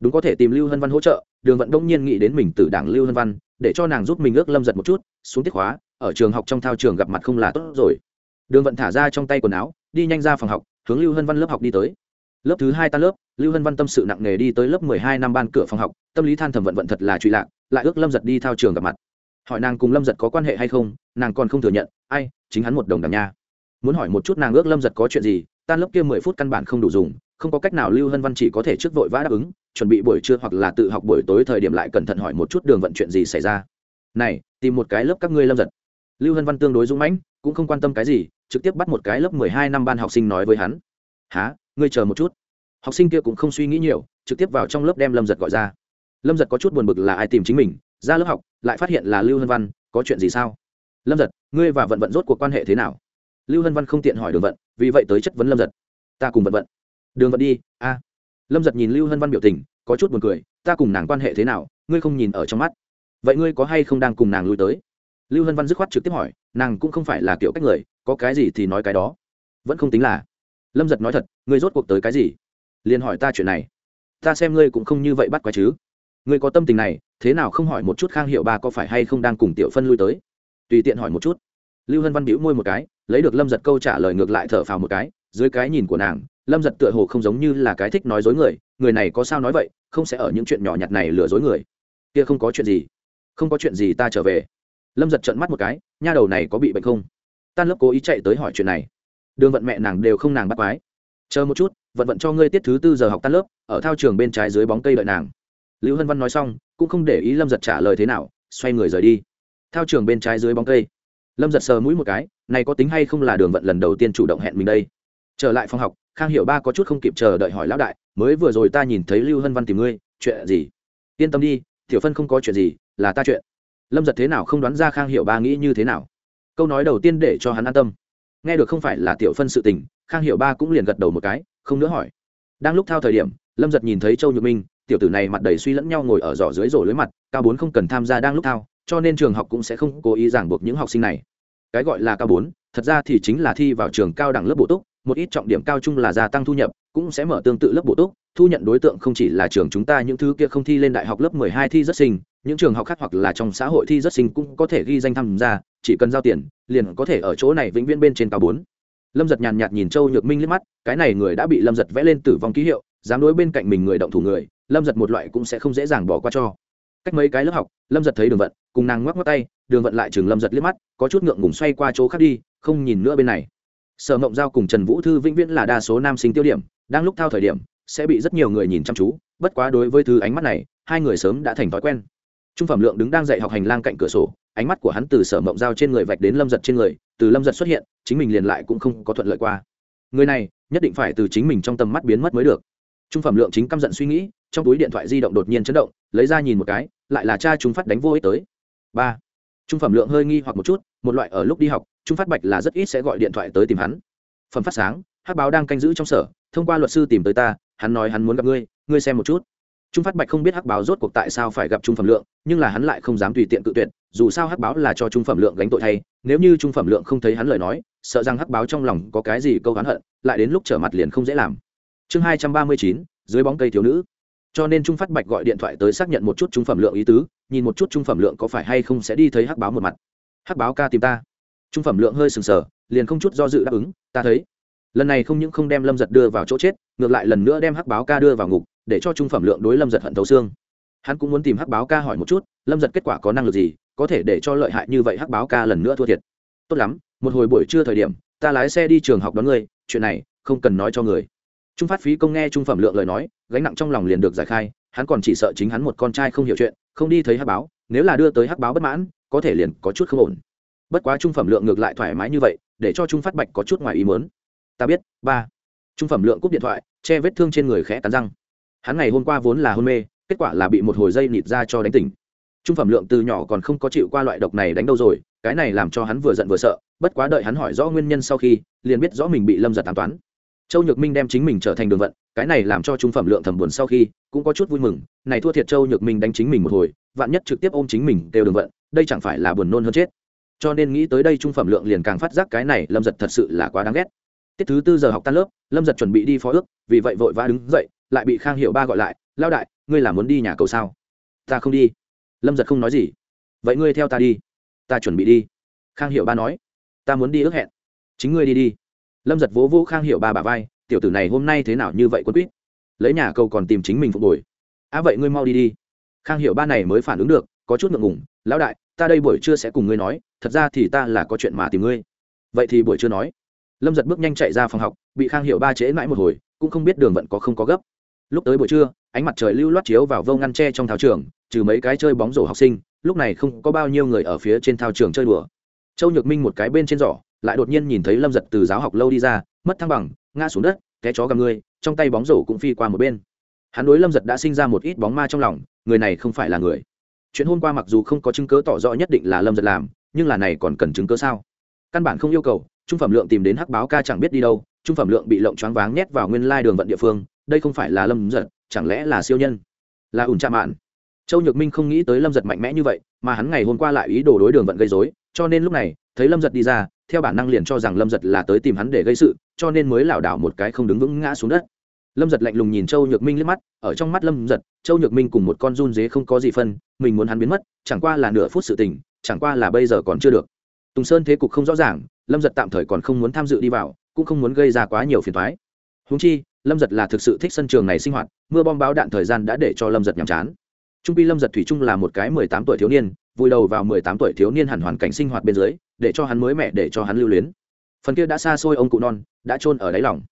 Đúng có thể tìm lưu hân văn hỗ trợ, đường vận đông nhiên nghĩ đến mình từ đảng lưu hân văn, để cho nàng giúp mình ước lâm giật một chút, xuống tiết hóa ở trường học trong thao trường gặp mặt không là tốt rồi. Đường vận thả ra trong tay quần áo, đi nhanh ra phòng học, hướng lưu hân văn lớp học đi tới lớp thứ hai tan lớp, lưu hân văn tâm sự nặng nề đi tới lớp mười hai năm ban cửa phòng học, tâm lý than thầm vận vận thật là truy lạc, lại ước lâm giật đi thao trường gặp mặt. Hỏi nàng cùng lâm giật có quan hệ hay không, nàng còn không thừa nhận, ai, chính hắn một đồng đảng nha. Muốn hỏi một chút nàng ước lâm giật có chuyện gì, tan lớp kia mười phút căn bản không đủ dùng, không có cách nào lưu hân văn chỉ có thể trước vội vã đáp ứng, chuẩn bị buổi trưa hoặc là tự học buổi tối thời điểm lại cẩn thận hỏi một chút đường vận chuyện gì xảy ra. Này, tìm một cái lớp các ngươi lâm giật. Lưu hân văn tương đối dũng mãnh, cũng không quan tâm cái gì, trực tiếp bắt một cái lớp mười hai năm ban học sinh nói với hắn. Há ngươi chờ một chút. Học sinh kia cũng không suy nghĩ nhiều, trực tiếp vào trong lớp đem lâm giật gọi ra. Lâm giật có chút buồn bực là ai tìm chính mình, ra lớp học, lại phát hiện là lưu hân văn, có chuyện gì sao? Lâm giật, ngươi và vận vận rốt cuộc quan hệ thế nào? Lưu hân văn không tiện hỏi đường vận, vì vậy tới chất vấn lâm giật. Ta cùng vận vận. Đường vận đi, a. Lâm giật nhìn lưu hân văn biểu tình, có chút buồn cười, ta cùng nàng quan hệ thế nào, ngươi không nhìn ở trong mắt. Vậy ngươi có hay không đang cùng nàng lui tới? Lưu hân văn dứt khoát trực tiếp hỏi, nàng cũng không phải là kiểu cách người, có cái gì thì nói cái đó. Vẫn không tính là lâm giật nói thật, ngươi rốt cuộc tới cái gì? Liền hỏi ta chuyện này. Ta xem ngươi cũng không như vậy bắt quái chứ. Ngươi có tâm tình này, thế nào không hỏi một chút khang hiệu ba có phải hay không đang cùng tiểu phân lui tới? Tùy tiện hỏi một chút. Lưu hân văn bĩu môi một cái, lấy được lâm giật câu trả lời ngược lại thở phào một cái, dưới cái nhìn của nàng, lâm giật tựa hồ không giống như là cái thích nói dối người người này có sao nói vậy, không sẽ ở những chuyện nhỏ nhặt này lừa dối người. Kia không có chuyện gì. Không có chuyện gì ta trở về. Lâm giật trợn mắt một cái, nha đầu này có bị bệnh không? Tan lớp cố ý chạy tới hỏi chuyện này đường vận mẹ nàng đều không nàng bắt quái. Chờ một chút, vận vận cho ngươi tiết thứ tư giờ học tan lớp, ở thao trường bên trái dưới bóng cây đợi nàng. Lưu hân văn nói xong, cũng không để ý lâm giật trả lời thế nào, xoay người rời đi. Thao trường bên trái dưới bóng cây. Lâm giật sờ mũi một cái, này có tính hay không là đường vận lần đầu tiên chủ động hẹn mình đây? Trở lại phòng học, khang hiểu ba có chút không kịp chờ đợi hỏi lão đại, mới vừa rồi ta nhìn thấy lưu hân văn tìm ngươi, chuyện gì? Yên tâm đi, tiểu phân không có chuyện gì, là ta chuyện. Lâm giật thế nào không đoán ra khang hiểu ba nghĩ như thế nào. Câu nói đầu tiên để cho hắn an tâm nghe được không phải là tiểu phân sự tình, khang hiểu ba cũng liền gật đầu một cái, không nữa hỏi. Đang lúc thao thời điểm, lâm giật nhìn thấy châu nhược minh, tiểu tử này mặt đầy suy lẫn nhau ngồi ở giỏ dưới rổ lưới mặt, cao bốn không cần tham gia đang lúc thao, cho nên trường học cũng sẽ không cố ý giảng buộc những học sinh này. Cái gọi là cao bốn, thật ra thì chính là thi vào trường cao đẳng lớp bổ túc, một ít trọng điểm cao chung là gia tăng thu nhập, cũng sẽ mở tương tự lớp bổ túc, thu nhận đối tượng không chỉ là trường chúng ta những thứ kia không thi lên đại học lớp mười hai thi rất sinh những trường học khác hoặc là trong xã hội thi rất sinh cũng có thể ghi danh tham gia, chỉ cần giao tiền, liền có thể ở chỗ này vĩnh viễn bên trên cao bốn. Lâm giật nhàn nhạt nhìn châu nhược minh liếc mắt, cái này người đã bị lâm giật vẽ lên tử vong ký hiệu, dám đối bên cạnh mình người động thủ người, lâm giật một loại cũng sẽ không dễ dàng bỏ qua cho. Cách mấy cái lớp học, lâm giật thấy đường vận, cùng nàng ngoắc ngoắc tay, đường vận lại chừng lâm giật liếc mắt, có chút ngượng ngùng xoay qua chỗ khác đi, không nhìn nữa bên này. Sở mộng giao cùng trần vũ thư vĩnh viễn là đa số nam sinh tiêu điểm, đang lúc thao thời điểm, sẽ bị rất nhiều người nhìn chăm chú, bất quá đối với thứ ánh mắt này, hai người sớm đã thành thói quen trung phẩm lượng đứng đang dạy học hành lang cạnh cửa sổ, ánh mắt của hắn từ sở mộng giao trên người vạch đến lâm giật trên người, từ lâm giật xuất hiện, chính mình liền lại cũng không có thuận lợi qua. Người này, nhất định phải từ chính mình trong tầm mắt biến mất mới được. Trung phẩm lượng chính căm giận suy nghĩ, trong túi điện thoại di động đột nhiên chấn động, lấy ra nhìn một cái, lại là cha chúng phát đánh vô ích tới. Ba. Trung phẩm lượng hơi nghi hoặc một chút, một loại ở lúc đi học, trung phát bạch là rất ít sẽ gọi điện thoại tới tìm hắn. Phẩm phát sáng hát báo đang canh giữ trong sở, thông qua luật sư tìm tới ta, hắn nói hắn muốn gặp ngươi ngươi xem một chút trung phát bạch không biết hắc báo rốt cuộc tại sao phải gặp trung phẩm lượng, nhưng là hắn lại không dám tùy tiện cự tuyệt, dù sao hắc báo là cho trung phẩm lượng gánh tội thay, nếu như trung phẩm lượng không thấy hắn lời nói, sợ rằng hắc báo trong lòng có cái gì câu hắn hận, lại đến lúc trở mặt liền không dễ làm. Chương hai trăm ba mươi chín, dưới bóng cây thiếu nữ. Cho nên trung phát bạch gọi điện thoại tới xác nhận một chút trung phẩm lượng ý tứ, nhìn một chút trung phẩm lượng có phải hay không sẽ đi thấy hắc báo một mặt. Hắc báo ca tìm ta. Trung phẩm lượng hơi sừng sờ, liền không chút do dự đáp ứng, ta thấy. Lần này không những không đem lâm giật đưa vào chỗ chết, ngược lại lần nữa đem hắc báo ca đưa vào ngục để cho trung phẩm lượng đối lâm giật hận thấu xương. Hắn cũng muốn tìm hắc báo ca hỏi một chút, lâm giật kết quả có năng lực gì, có thể để cho lợi hại như vậy hắc báo ca lần nữa thua thiệt. Tốt lắm, một hồi buổi trưa thời điểm, ta lái xe đi trường học đón ngươi, chuyện này không cần nói cho người. Trung phát phí công nghe trung phẩm lượng lời nói, gánh nặng trong lòng liền được giải khai, hắn còn chỉ sợ chính hắn một con trai không hiểu chuyện, không đi thấy hắc báo, nếu là đưa tới hắc báo bất mãn, có thể liền có chút không ổn. Bất quá trung phẩm lượng ngược lại thoải mái như vậy, để cho trung phát bạch có chút ngoài ý mớn ta biết, ba. Trung phẩm lượng cúp điện thoại, che vết thương trên người khẽ cắn răng hắn ngày hôm qua vốn là hôn mê, kết quả là bị một hồi dây nịt ra cho đánh tỉnh. Trung phẩm lượng từ nhỏ còn không có chịu qua loại độc này đánh đâu rồi, cái này làm cho hắn vừa giận vừa sợ, bất quá đợi hắn hỏi rõ nguyên nhân sau khi, liền biết rõ mình bị lâm giật tám toán. Châu nhược minh đem chính mình trở thành đường vận, cái này làm cho trung phẩm lượng thầm buồn sau khi, cũng có chút vui mừng, này thua thiệt châu nhược minh đánh chính mình một hồi, vạn nhất trực tiếp ôm chính mình đều đường vận, đây chẳng phải là buồn nôn hơn chết. Cho nên nghĩ tới đây trung phẩm lượng liền càng phát giác cái này lâm giật thật sự là quá đáng ghét. Tiết thứ tư giờ học tan lớp, lâm giật chuẩn bị đi phó ước, vì vậy vội vã đứng dậy lại bị khang hiệu ba gọi lại lao đại, ngươi là muốn đi nhà cầu sao? Ta không đi. Lâm giật không nói gì. Vậy ngươi theo ta đi, ta chuẩn bị đi. Khang hiệu ba nói. Ta muốn đi ước hẹn. Chính ngươi đi đi. Lâm giật vỗ vỗ khang hiệu ba bà vai. Tiểu tử này hôm nay thế nào như vậy quân quýt? Lấy nhà cầu còn tìm chính mình phục hồi. Á à vậy ngươi mau đi đi. Khang hiệu ba này mới phản ứng được, có chút ngượng ngùng. Lão đại, ta đây buổi trưa sẽ cùng ngươi nói, thật ra thì ta là có chuyện mà tìm ngươi. Vậy thì buổi trưa nói. Lâm giật bước nhanh chạy ra phòng học, bị khang hiệu ba trễ mãi một hồi, cũng không biết đường vận có không có gấp lúc tới buổi trưa, ánh mặt trời lưu loát chiếu vào vông ngăn tre trong thao trường, trừ mấy cái chơi bóng rổ học sinh, lúc này không có bao nhiêu người ở phía trên thao trường chơi đùa. Châu nhược minh một cái bên trên giỏ, lại đột nhiên nhìn thấy lâm giật từ giáo học lâu đi ra, mất thăng bằng, ngã xuống đất, té chó gầm ngươi trong tay bóng rổ cũng phi qua một bên. Hắn đối lâm giật đã sinh ra một ít bóng ma trong lòng, người này không phải là người. Chuyện hôm qua mặc dù không có chứng cớ tỏ rõ nhất định là lâm giật làm, nhưng là này còn cần chứng cớ sao? Căn bản không yêu cầu, trung phẩm lượng tìm đến hắc báo ca chẳng biết đi đâu, trung phẩm lượng bị lộng choáng váng nhét vào nguyên lai đường vận địa phương đây không phải là lâm giật, chẳng lẽ là siêu nhân? Là ủn chạm mạn. Châu nhược minh không nghĩ tới lâm giật mạnh mẽ như vậy, mà hắn ngày hôm qua lại ý đồ đối đường vận gây dối cho nên lúc này, thấy lâm giật đi ra, theo bản năng liền cho rằng lâm giật là tới tìm hắn để gây sự, cho nên mới lảo đảo một cái không đứng vững ngã xuống đất. Lâm giật lạnh lùng nhìn châu nhược minh liếc mắt, ở trong mắt lâm giật, châu nhược minh cùng một con run dế không có gì phân, mình muốn hắn biến mất, chẳng qua là nửa phút sự tình, chẳng qua là bây giờ còn chưa được. Tùng sơn thế cục không rõ ràng, lâm giật tạm thời còn không muốn tham dự đi vào, cũng không muốn gây ra quá nhiều phiền thoái húng chi lâm giật là thực sự thích sân trường này sinh hoạt, mưa bom báo đạn thời gian đã để cho lâm giật nhàm chán. Trung pi lâm giật thủy trung là một cái mười tám tuổi thiếu niên vui đầu vào mười tám tuổi thiếu niên hẳn hoàn cảnh sinh hoạt bên dưới, để cho hắn mới mẻ, để cho hắn lưu luyến. Phần kia đã xa xôi ông cụ non, đã trôn ở đáy lòng.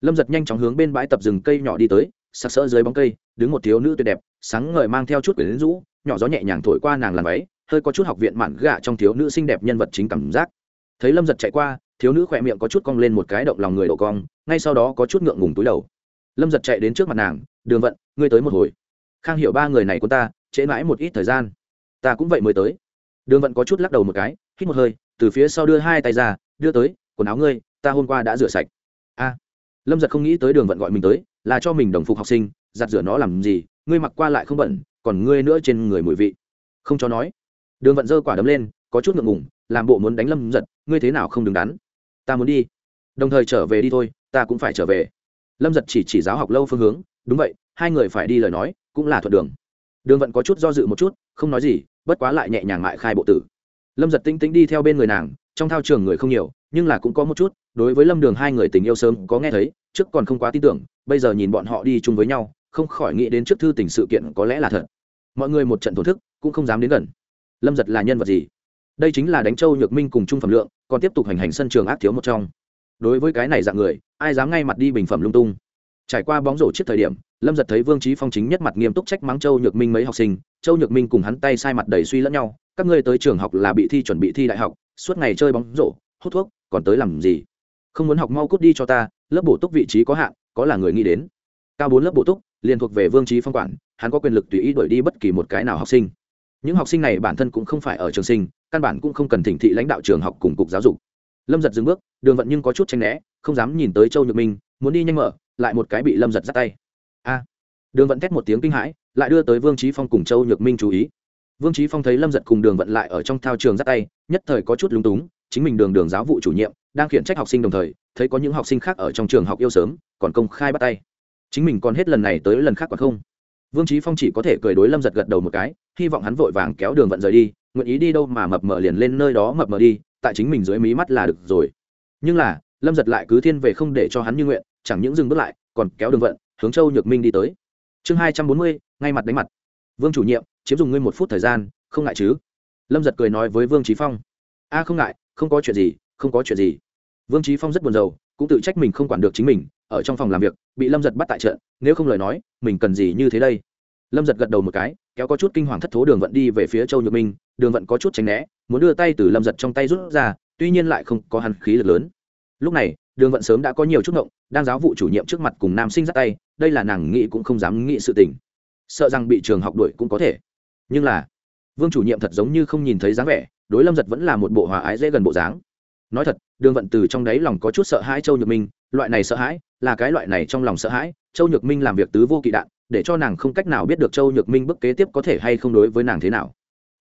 Lâm giật nhanh chóng hướng bên bãi tập rừng cây nhỏ đi tới, sặc sỡ dưới bóng cây, đứng một thiếu nữ tuyệt đẹp, sáng ngời mang theo chút quyển lính rũ, nhỏ gió nhẹ nhàng thổi qua nàng làm váy, hơi có chút học viện mạn gạ trong thiếu nữ xinh đẹp nhân vật chính cảm giác. Thấy lâm giật chạy qua, thiếu nữ khỏe miệng có chút cong lên một cái động lòng người đổ cong ngay sau đó có chút ngượng ngùng túi đầu. Lâm giật chạy đến trước mặt nàng, đường vận, ngươi tới một hồi. Khang hiểu ba người này của ta, trễ mãi một ít thời gian. Ta cũng vậy mới tới. Đường vận có chút lắc đầu một cái, hít một hơi, từ phía sau đưa hai tay ra, đưa tới, quần áo ngươi, ta hôm qua đã rửa sạch. A. Lâm giật không nghĩ tới đường vận gọi mình tới, là cho mình đồng phục học sinh, giặt rửa nó làm gì, ngươi mặc qua lại không bẩn còn ngươi nữa trên người mùi vị. Không cho nói. Đường vận dơ quả đấm lên, có chút ngượng ngùng, làm bộ muốn đánh lâm giật, ngươi thế nào không đứng đắn? Ta muốn đi. Đồng thời trở về đi thôi ta cũng phải trở về. Lâm giật chỉ chỉ giáo học lâu phương hướng, đúng vậy, hai người phải đi lời nói, cũng là thuận đường. Đường vận có chút do dự một chút, không nói gì, bất quá lại nhẹ nhàng mại khai bộ tử. Lâm giật tinh tĩnh đi theo bên người nàng, trong thao trường người không nhiều, nhưng là cũng có một chút, đối với lâm đường hai người tình yêu sớm có nghe thấy, trước còn không quá tin tưởng, bây giờ nhìn bọn họ đi chung với nhau, không khỏi nghĩ đến trước thư tình sự kiện có lẽ là thật. Mọi người một trận thổn thức, cũng không dám đến gần. Lâm giật là nhân vật gì? Đây chính là đánh châu nhược minh cùng trung phẩm lượng, còn tiếp tục hành hành sân trường ác thiếu một trong đối với cái này dạng người, ai dám ngay mặt đi bình phẩm lung tung. Trải qua bóng rổ trước thời điểm, lâm giật thấy vương trí phong chính nhất mặt nghiêm túc trách mắng châu nhược minh mấy học sinh, châu nhược minh cùng hắn tay sai mặt đầy suy lẫn nhau, các ngươi tới trường học là bị thi chuẩn bị thi đại học, suốt ngày chơi bóng rổ, hút thuốc, còn tới làm gì? Không muốn học mau cút đi cho ta, lớp bổ túc vị trí có hạn, có là người nghĩ đến. Cao bốn lớp bổ túc, liền thuộc về vương trí phong quản, hắn có quyền lực tùy ý đuổi đi bất kỳ một cái nào học sinh. Những học sinh này bản thân cũng không phải ở trường sinh, căn bản cũng không cần thỉnh thị lãnh đạo trường học cùng cục giáo dục lâm giật dừng bước, đường vận nhưng có chút tranh né, không dám nhìn tới châu nhược minh, muốn đi nhanh mở, lại một cái bị lâm giật dắt tay. A! Đường vận thét một tiếng kinh hãi, lại đưa tới vương trí phong cùng châu nhược minh chú ý. Vương trí phong thấy lâm giật cùng đường vận lại ở trong thao trường dắt tay, nhất thời có chút lúng túng, chính mình đường đường giáo vụ chủ nhiệm, đang khiển trách học sinh đồng thời, thấy có những học sinh khác ở trong trường học yêu sớm, còn công khai bắt tay. Chính mình còn hết lần này tới lần khác còn không. Vương trí phong chỉ có thể cười đối lâm giật gật đầu một cái, hy vọng hắn vội vàng kéo đường vận rời đi, nguyện ý đi đâu mà mập mờ liền lên nơi đó mập mờ đi tại chính mình dưới mí mắt là được rồi. Nhưng là, lâm giật lại cứ thiên về không để cho hắn như nguyện, chẳng những dừng bước lại, còn kéo đường vận, hướng châu nhược minh đi tới. Chương hai trăm bốn mươi, ngay mặt đánh mặt. Vương chủ nhiệm, chiếm dùng ngươi một phút thời gian, không ngại chứ? Lâm giật cười nói với vương trí phong. A, không ngại, không có chuyện gì, không có chuyện gì. Vương trí phong rất buồn rầu, cũng tự trách mình không quản được chính mình, ở trong phòng làm việc, bị lâm giật bắt tại trận, nếu không lời nói, mình cần gì như thế đây? Lâm giật gật đầu một cái, kéo có chút kinh hoàng thất thố đường vận đi về phía châu nhược minh đường vận có chút tránh né, muốn đưa tay từ lâm giật trong tay rút ra, tuy nhiên lại không có hắn khí lực lớn. Lúc này, đường vận sớm đã có nhiều chút ngộng, đang giáo vụ chủ nhiệm trước mặt cùng nam sinh dắt tay, đây là nàng nghĩ cũng không dám nghĩ sự tình. Sợ rằng bị trường học đuổi cũng có thể. Nhưng là, vương chủ nhiệm thật giống như không nhìn thấy dáng vẻ, đối lâm giật vẫn là một bộ hòa ái dễ gần bộ dáng. Nói thật, đường vận từ trong đáy lòng có chút sợ hãi châu nhược minh, loại này sợ hãi, là cái loại này trong lòng sợ hãi, châu nhược minh làm việc tứ vô kỵ đạn, để cho nàng không cách nào biết được châu nhược minh bước kế tiếp có thể hay không đối với nàng thế nào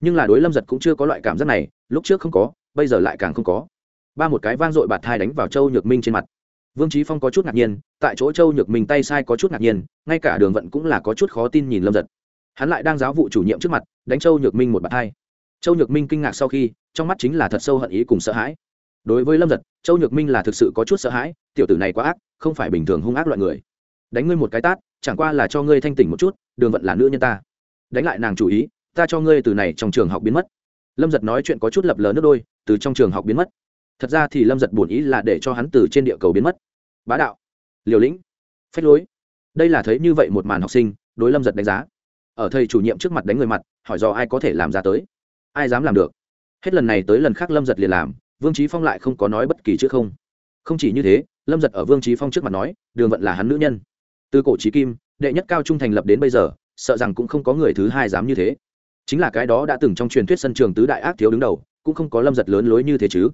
nhưng là đối lâm giật cũng chưa có loại cảm giác này, lúc trước không có, bây giờ lại càng không có. Ba một cái vang dội bạt thai đánh vào châu nhược minh trên mặt. Vương trí phong có chút ngạc nhiên, tại chỗ châu nhược minh tay sai có chút ngạc nhiên, ngay cả đường vận cũng là có chút khó tin nhìn lâm giật. Hắn lại đang giáo vụ chủ nhiệm trước mặt, đánh châu nhược minh một bạt thai. Châu nhược minh kinh ngạc sau khi, trong mắt chính là thật sâu hận ý cùng sợ hãi. Đối với lâm giật, châu nhược minh là thực sự có chút sợ hãi, tiểu tử này quá ác, không phải bình thường hung ác loại người. Đánh ngươi một cái tát, chẳng qua là cho ngươi thanh tỉnh một chút, đường vận là nữ nhân ta. Đánh lại nàng chủ ý ta cho ngươi từ này trong trường học biến mất. Lâm giật nói chuyện có chút lập lờ nước đôi, từ trong trường học biến mất. Thật ra thì lâm giật bổn ý là để cho hắn từ trên địa cầu biến mất. Bá đạo, liều lĩnh, phách lối. Đây là thấy như vậy một màn học sinh, đối lâm giật đánh giá. Ở thầy chủ nhiệm trước mặt đánh người mặt, hỏi do ai có thể làm ra tới. Ai dám làm được? Hết lần này tới lần khác lâm giật liền làm, vương trí phong lại không có nói bất kỳ chữ không. Không chỉ như thế, lâm giật ở vương trí phong trước mặt nói, đường vận là hắn nữ nhân. Từ cổ trí kim, đệ nhất cao trung thành lập đến bây giờ, sợ rằng cũng không có người thứ hai dám như thế chính là cái đó đã từng trong truyền thuyết sân trường tứ đại ác thiếu đứng đầu, cũng không có lâm giật lớn lối như thế chứ.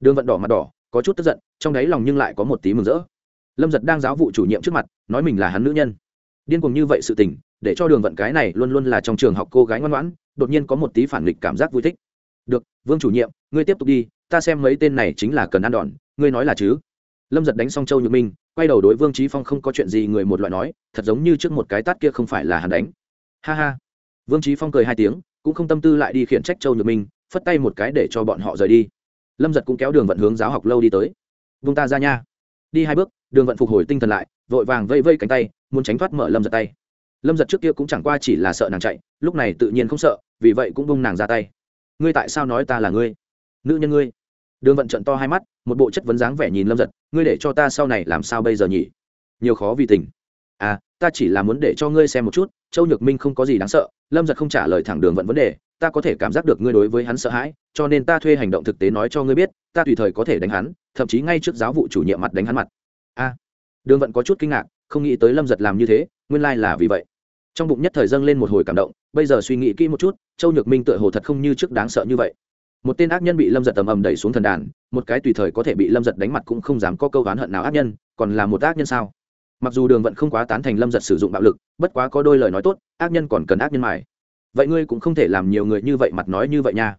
Đường vận đỏ mặt đỏ, có chút tức giận, trong đáy lòng nhưng lại có một tí mừng rỡ. Lâm giật đang giáo vụ chủ nhiệm trước mặt, nói mình là hắn nữ nhân. Điên cùng như vậy sự tình, để cho đường vận cái này luôn luôn là trong trường học cô gái ngoan ngoãn, đột nhiên có một tí phản nghịch cảm giác vui thích. Được, vương chủ nhiệm, ngươi tiếp tục đi, ta xem mấy tên này chính là cần ăn đòn, ngươi nói là chứ? Lâm giật đánh xong châu nhược minh, quay đầu đối vương trí phong không có chuyện gì người một loại nói, thật giống như trước một cái tát kia không phải là hắn đánh. Ha ha vương trí phong cười hai tiếng, cũng không tâm tư lại đi khiển trách châu nhược minh, phất tay một cái để cho bọn họ rời đi. Lâm giật cũng kéo đường vận hướng giáo học lâu đi tới. Vung ta ra nha. Đi hai bước, đường vận phục hồi tinh thần lại, vội vàng vây vây cánh tay, muốn tránh thoát mở lâm giật tay. Lâm giật trước kia cũng chẳng qua chỉ là sợ nàng chạy, lúc này tự nhiên không sợ, vì vậy cũng bung nàng ra tay. Ngươi tại sao nói ta là ngươi? Nữ nhân ngươi. Đường vận trận to hai mắt, một bộ chất vấn dáng vẻ nhìn lâm giật, ngươi để cho ta sau này làm sao bây giờ nhỉ? Nhiều khó vì tình. À ta chỉ là muốn để cho ngươi xem một chút châu nhược minh không có gì đáng sợ lâm giật không trả lời thẳng đường vận vấn đề ta có thể cảm giác được ngươi đối với hắn sợ hãi cho nên ta thuê hành động thực tế nói cho ngươi biết ta tùy thời có thể đánh hắn thậm chí ngay trước giáo vụ chủ nhiệm mặt đánh hắn mặt. A à, đường vận có chút kinh ngạc không nghĩ tới lâm giật làm như thế nguyên lai là vì vậy. Trong bụng nhất thời dâng lên một hồi cảm động bây giờ suy nghĩ kỹ một chút châu nhược minh tựa hồ thật không như trước đáng sợ như vậy. Một tên ác nhân bị lâm giật tầm ầm đẩy xuống thần đàn một cái tùy thời có thể bị lâm giật đánh mặt cũng không dám có câu oán hận nào ác nhân còn là một ác nhân sao? Mặc dù đường vận không quá tán thành lâm giật sử dụng bạo lực, bất quá có đôi lời nói tốt, ác nhân còn cần ác nhân mài. Vậy ngươi cũng không thể làm nhiều người như vậy mặt nói như vậy nha.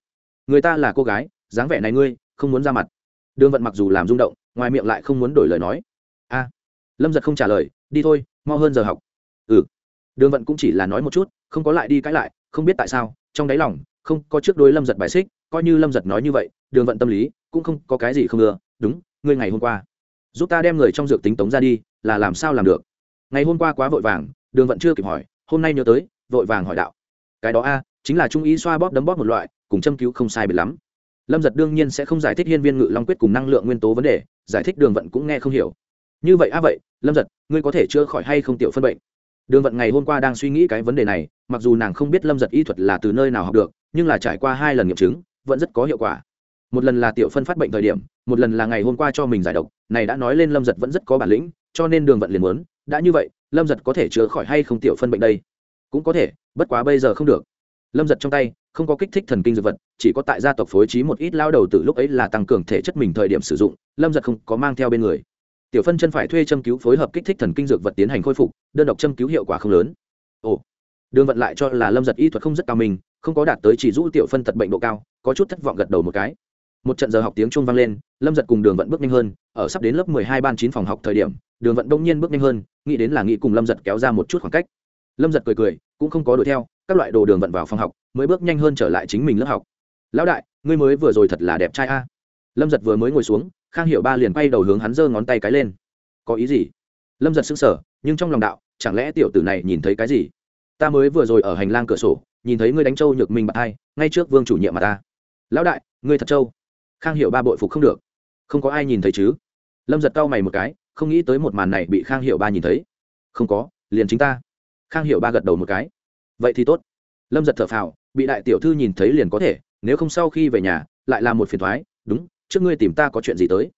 Người ta là cô gái, dáng vẻ này ngươi, không muốn ra mặt. Đường vận mặc dù làm rung động, ngoài miệng lại không muốn đổi lời nói. A. Lâm giật không trả lời, đi thôi, mau hơn giờ học. Ừ. Đường vận cũng chỉ là nói một chút, không có lại đi cãi lại, không biết tại sao, trong đáy lòng, không có trước đôi lâm giật bài xích, coi như lâm giật nói như vậy, đường vận tâm lý cũng không có cái gì không ưa. Đúng, ngươi ngày hôm qua giúp ta đem người trong dược tính tống ra đi, là làm sao làm được? Ngày hôm qua quá vội vàng, đường vận chưa kịp hỏi, hôm nay nhớ tới, vội vàng hỏi đạo. Cái đó a, chính là trung ý xoa bóp đấm bóp một loại, cùng châm cứu không sai biệt lắm. Lâm giật đương nhiên sẽ không giải thích hiên viên ngự long quyết cùng năng lượng nguyên tố vấn đề, giải thích đường vận cũng nghe không hiểu. Như vậy a vậy, lâm giật, ngươi có thể chữa khỏi hay không tiểu phân bệnh? Đường vận ngày hôm qua đang suy nghĩ cái vấn đề này, mặc dù nàng không biết lâm giật y thuật là từ nơi nào học được, nhưng là trải qua hai lần nghiệm chứng, vẫn rất có hiệu quả. Một lần là tiểu phân phát bệnh thời điểm, một lần là ngày hôm qua cho mình giải độc này đã nói lên lâm giật vẫn rất có bản lĩnh, cho nên đường vận liền muốn, đã như vậy, lâm giật có thể chữa khỏi hay không tiểu phân bệnh đây? Cũng có thể, bất quá bây giờ không được. Lâm giật trong tay, không có kích thích thần kinh dược vật, chỉ có tại gia tộc phối trí một ít lao đầu từ lúc ấy là tăng cường thể chất mình thời điểm sử dụng, lâm giật không có mang theo bên người. Tiểu phân chân phải thuê châm cứu phối hợp kích thích thần kinh dược vật tiến hành khôi phục, đơn độc châm cứu hiệu quả không lớn. Ồ, đường vận lại cho là lâm giật y thuật không rất cao mình không có đạt tới chỉ rũ tiểu phân tật bệnh độ cao, có chút thất vọng gật đầu một cái một trận giờ học tiếng trung vang lên, lâm giật cùng đường vận bước nhanh hơn, ở sắp đến lớp mười hai ban chín phòng học thời điểm, đường vận đông nhiên bước nhanh hơn, nghĩ đến là nghĩ cùng lâm giật kéo ra một chút khoảng cách. Lâm giật cười cười, cũng không có đuổi theo, các loại đồ đường vận vào phòng học, mới bước nhanh hơn trở lại chính mình lớp học. Lão đại, ngươi mới vừa rồi thật là đẹp trai a. Lâm giật vừa mới ngồi xuống, khang hiệu ba liền bay đầu hướng hắn giơ ngón tay cái lên. Có ý gì? Lâm giật sững sờ, nhưng trong lòng đạo, chẳng lẽ tiểu tử này nhìn thấy cái gì? Ta mới vừa rồi ở hành lang cửa sổ, nhìn thấy ngươi đánh trâu nhược minh bạc hai, ngay trước vương chủ nhiệm mà ta. Lão đại, ngươi thật trâu khang hiệu ba bội phục không được. Không có ai nhìn thấy chứ? Lâm giật cau mày một cái, không nghĩ tới một màn này bị khang hiệu ba nhìn thấy. Không có, liền chính ta. Khang hiệu ba gật đầu một cái. Vậy thì tốt. Lâm giật thở phào, bị đại tiểu thư nhìn thấy liền có thể, nếu không sau khi về nhà, lại là một phiền thoái. Đúng, trước ngươi tìm ta có chuyện gì tới.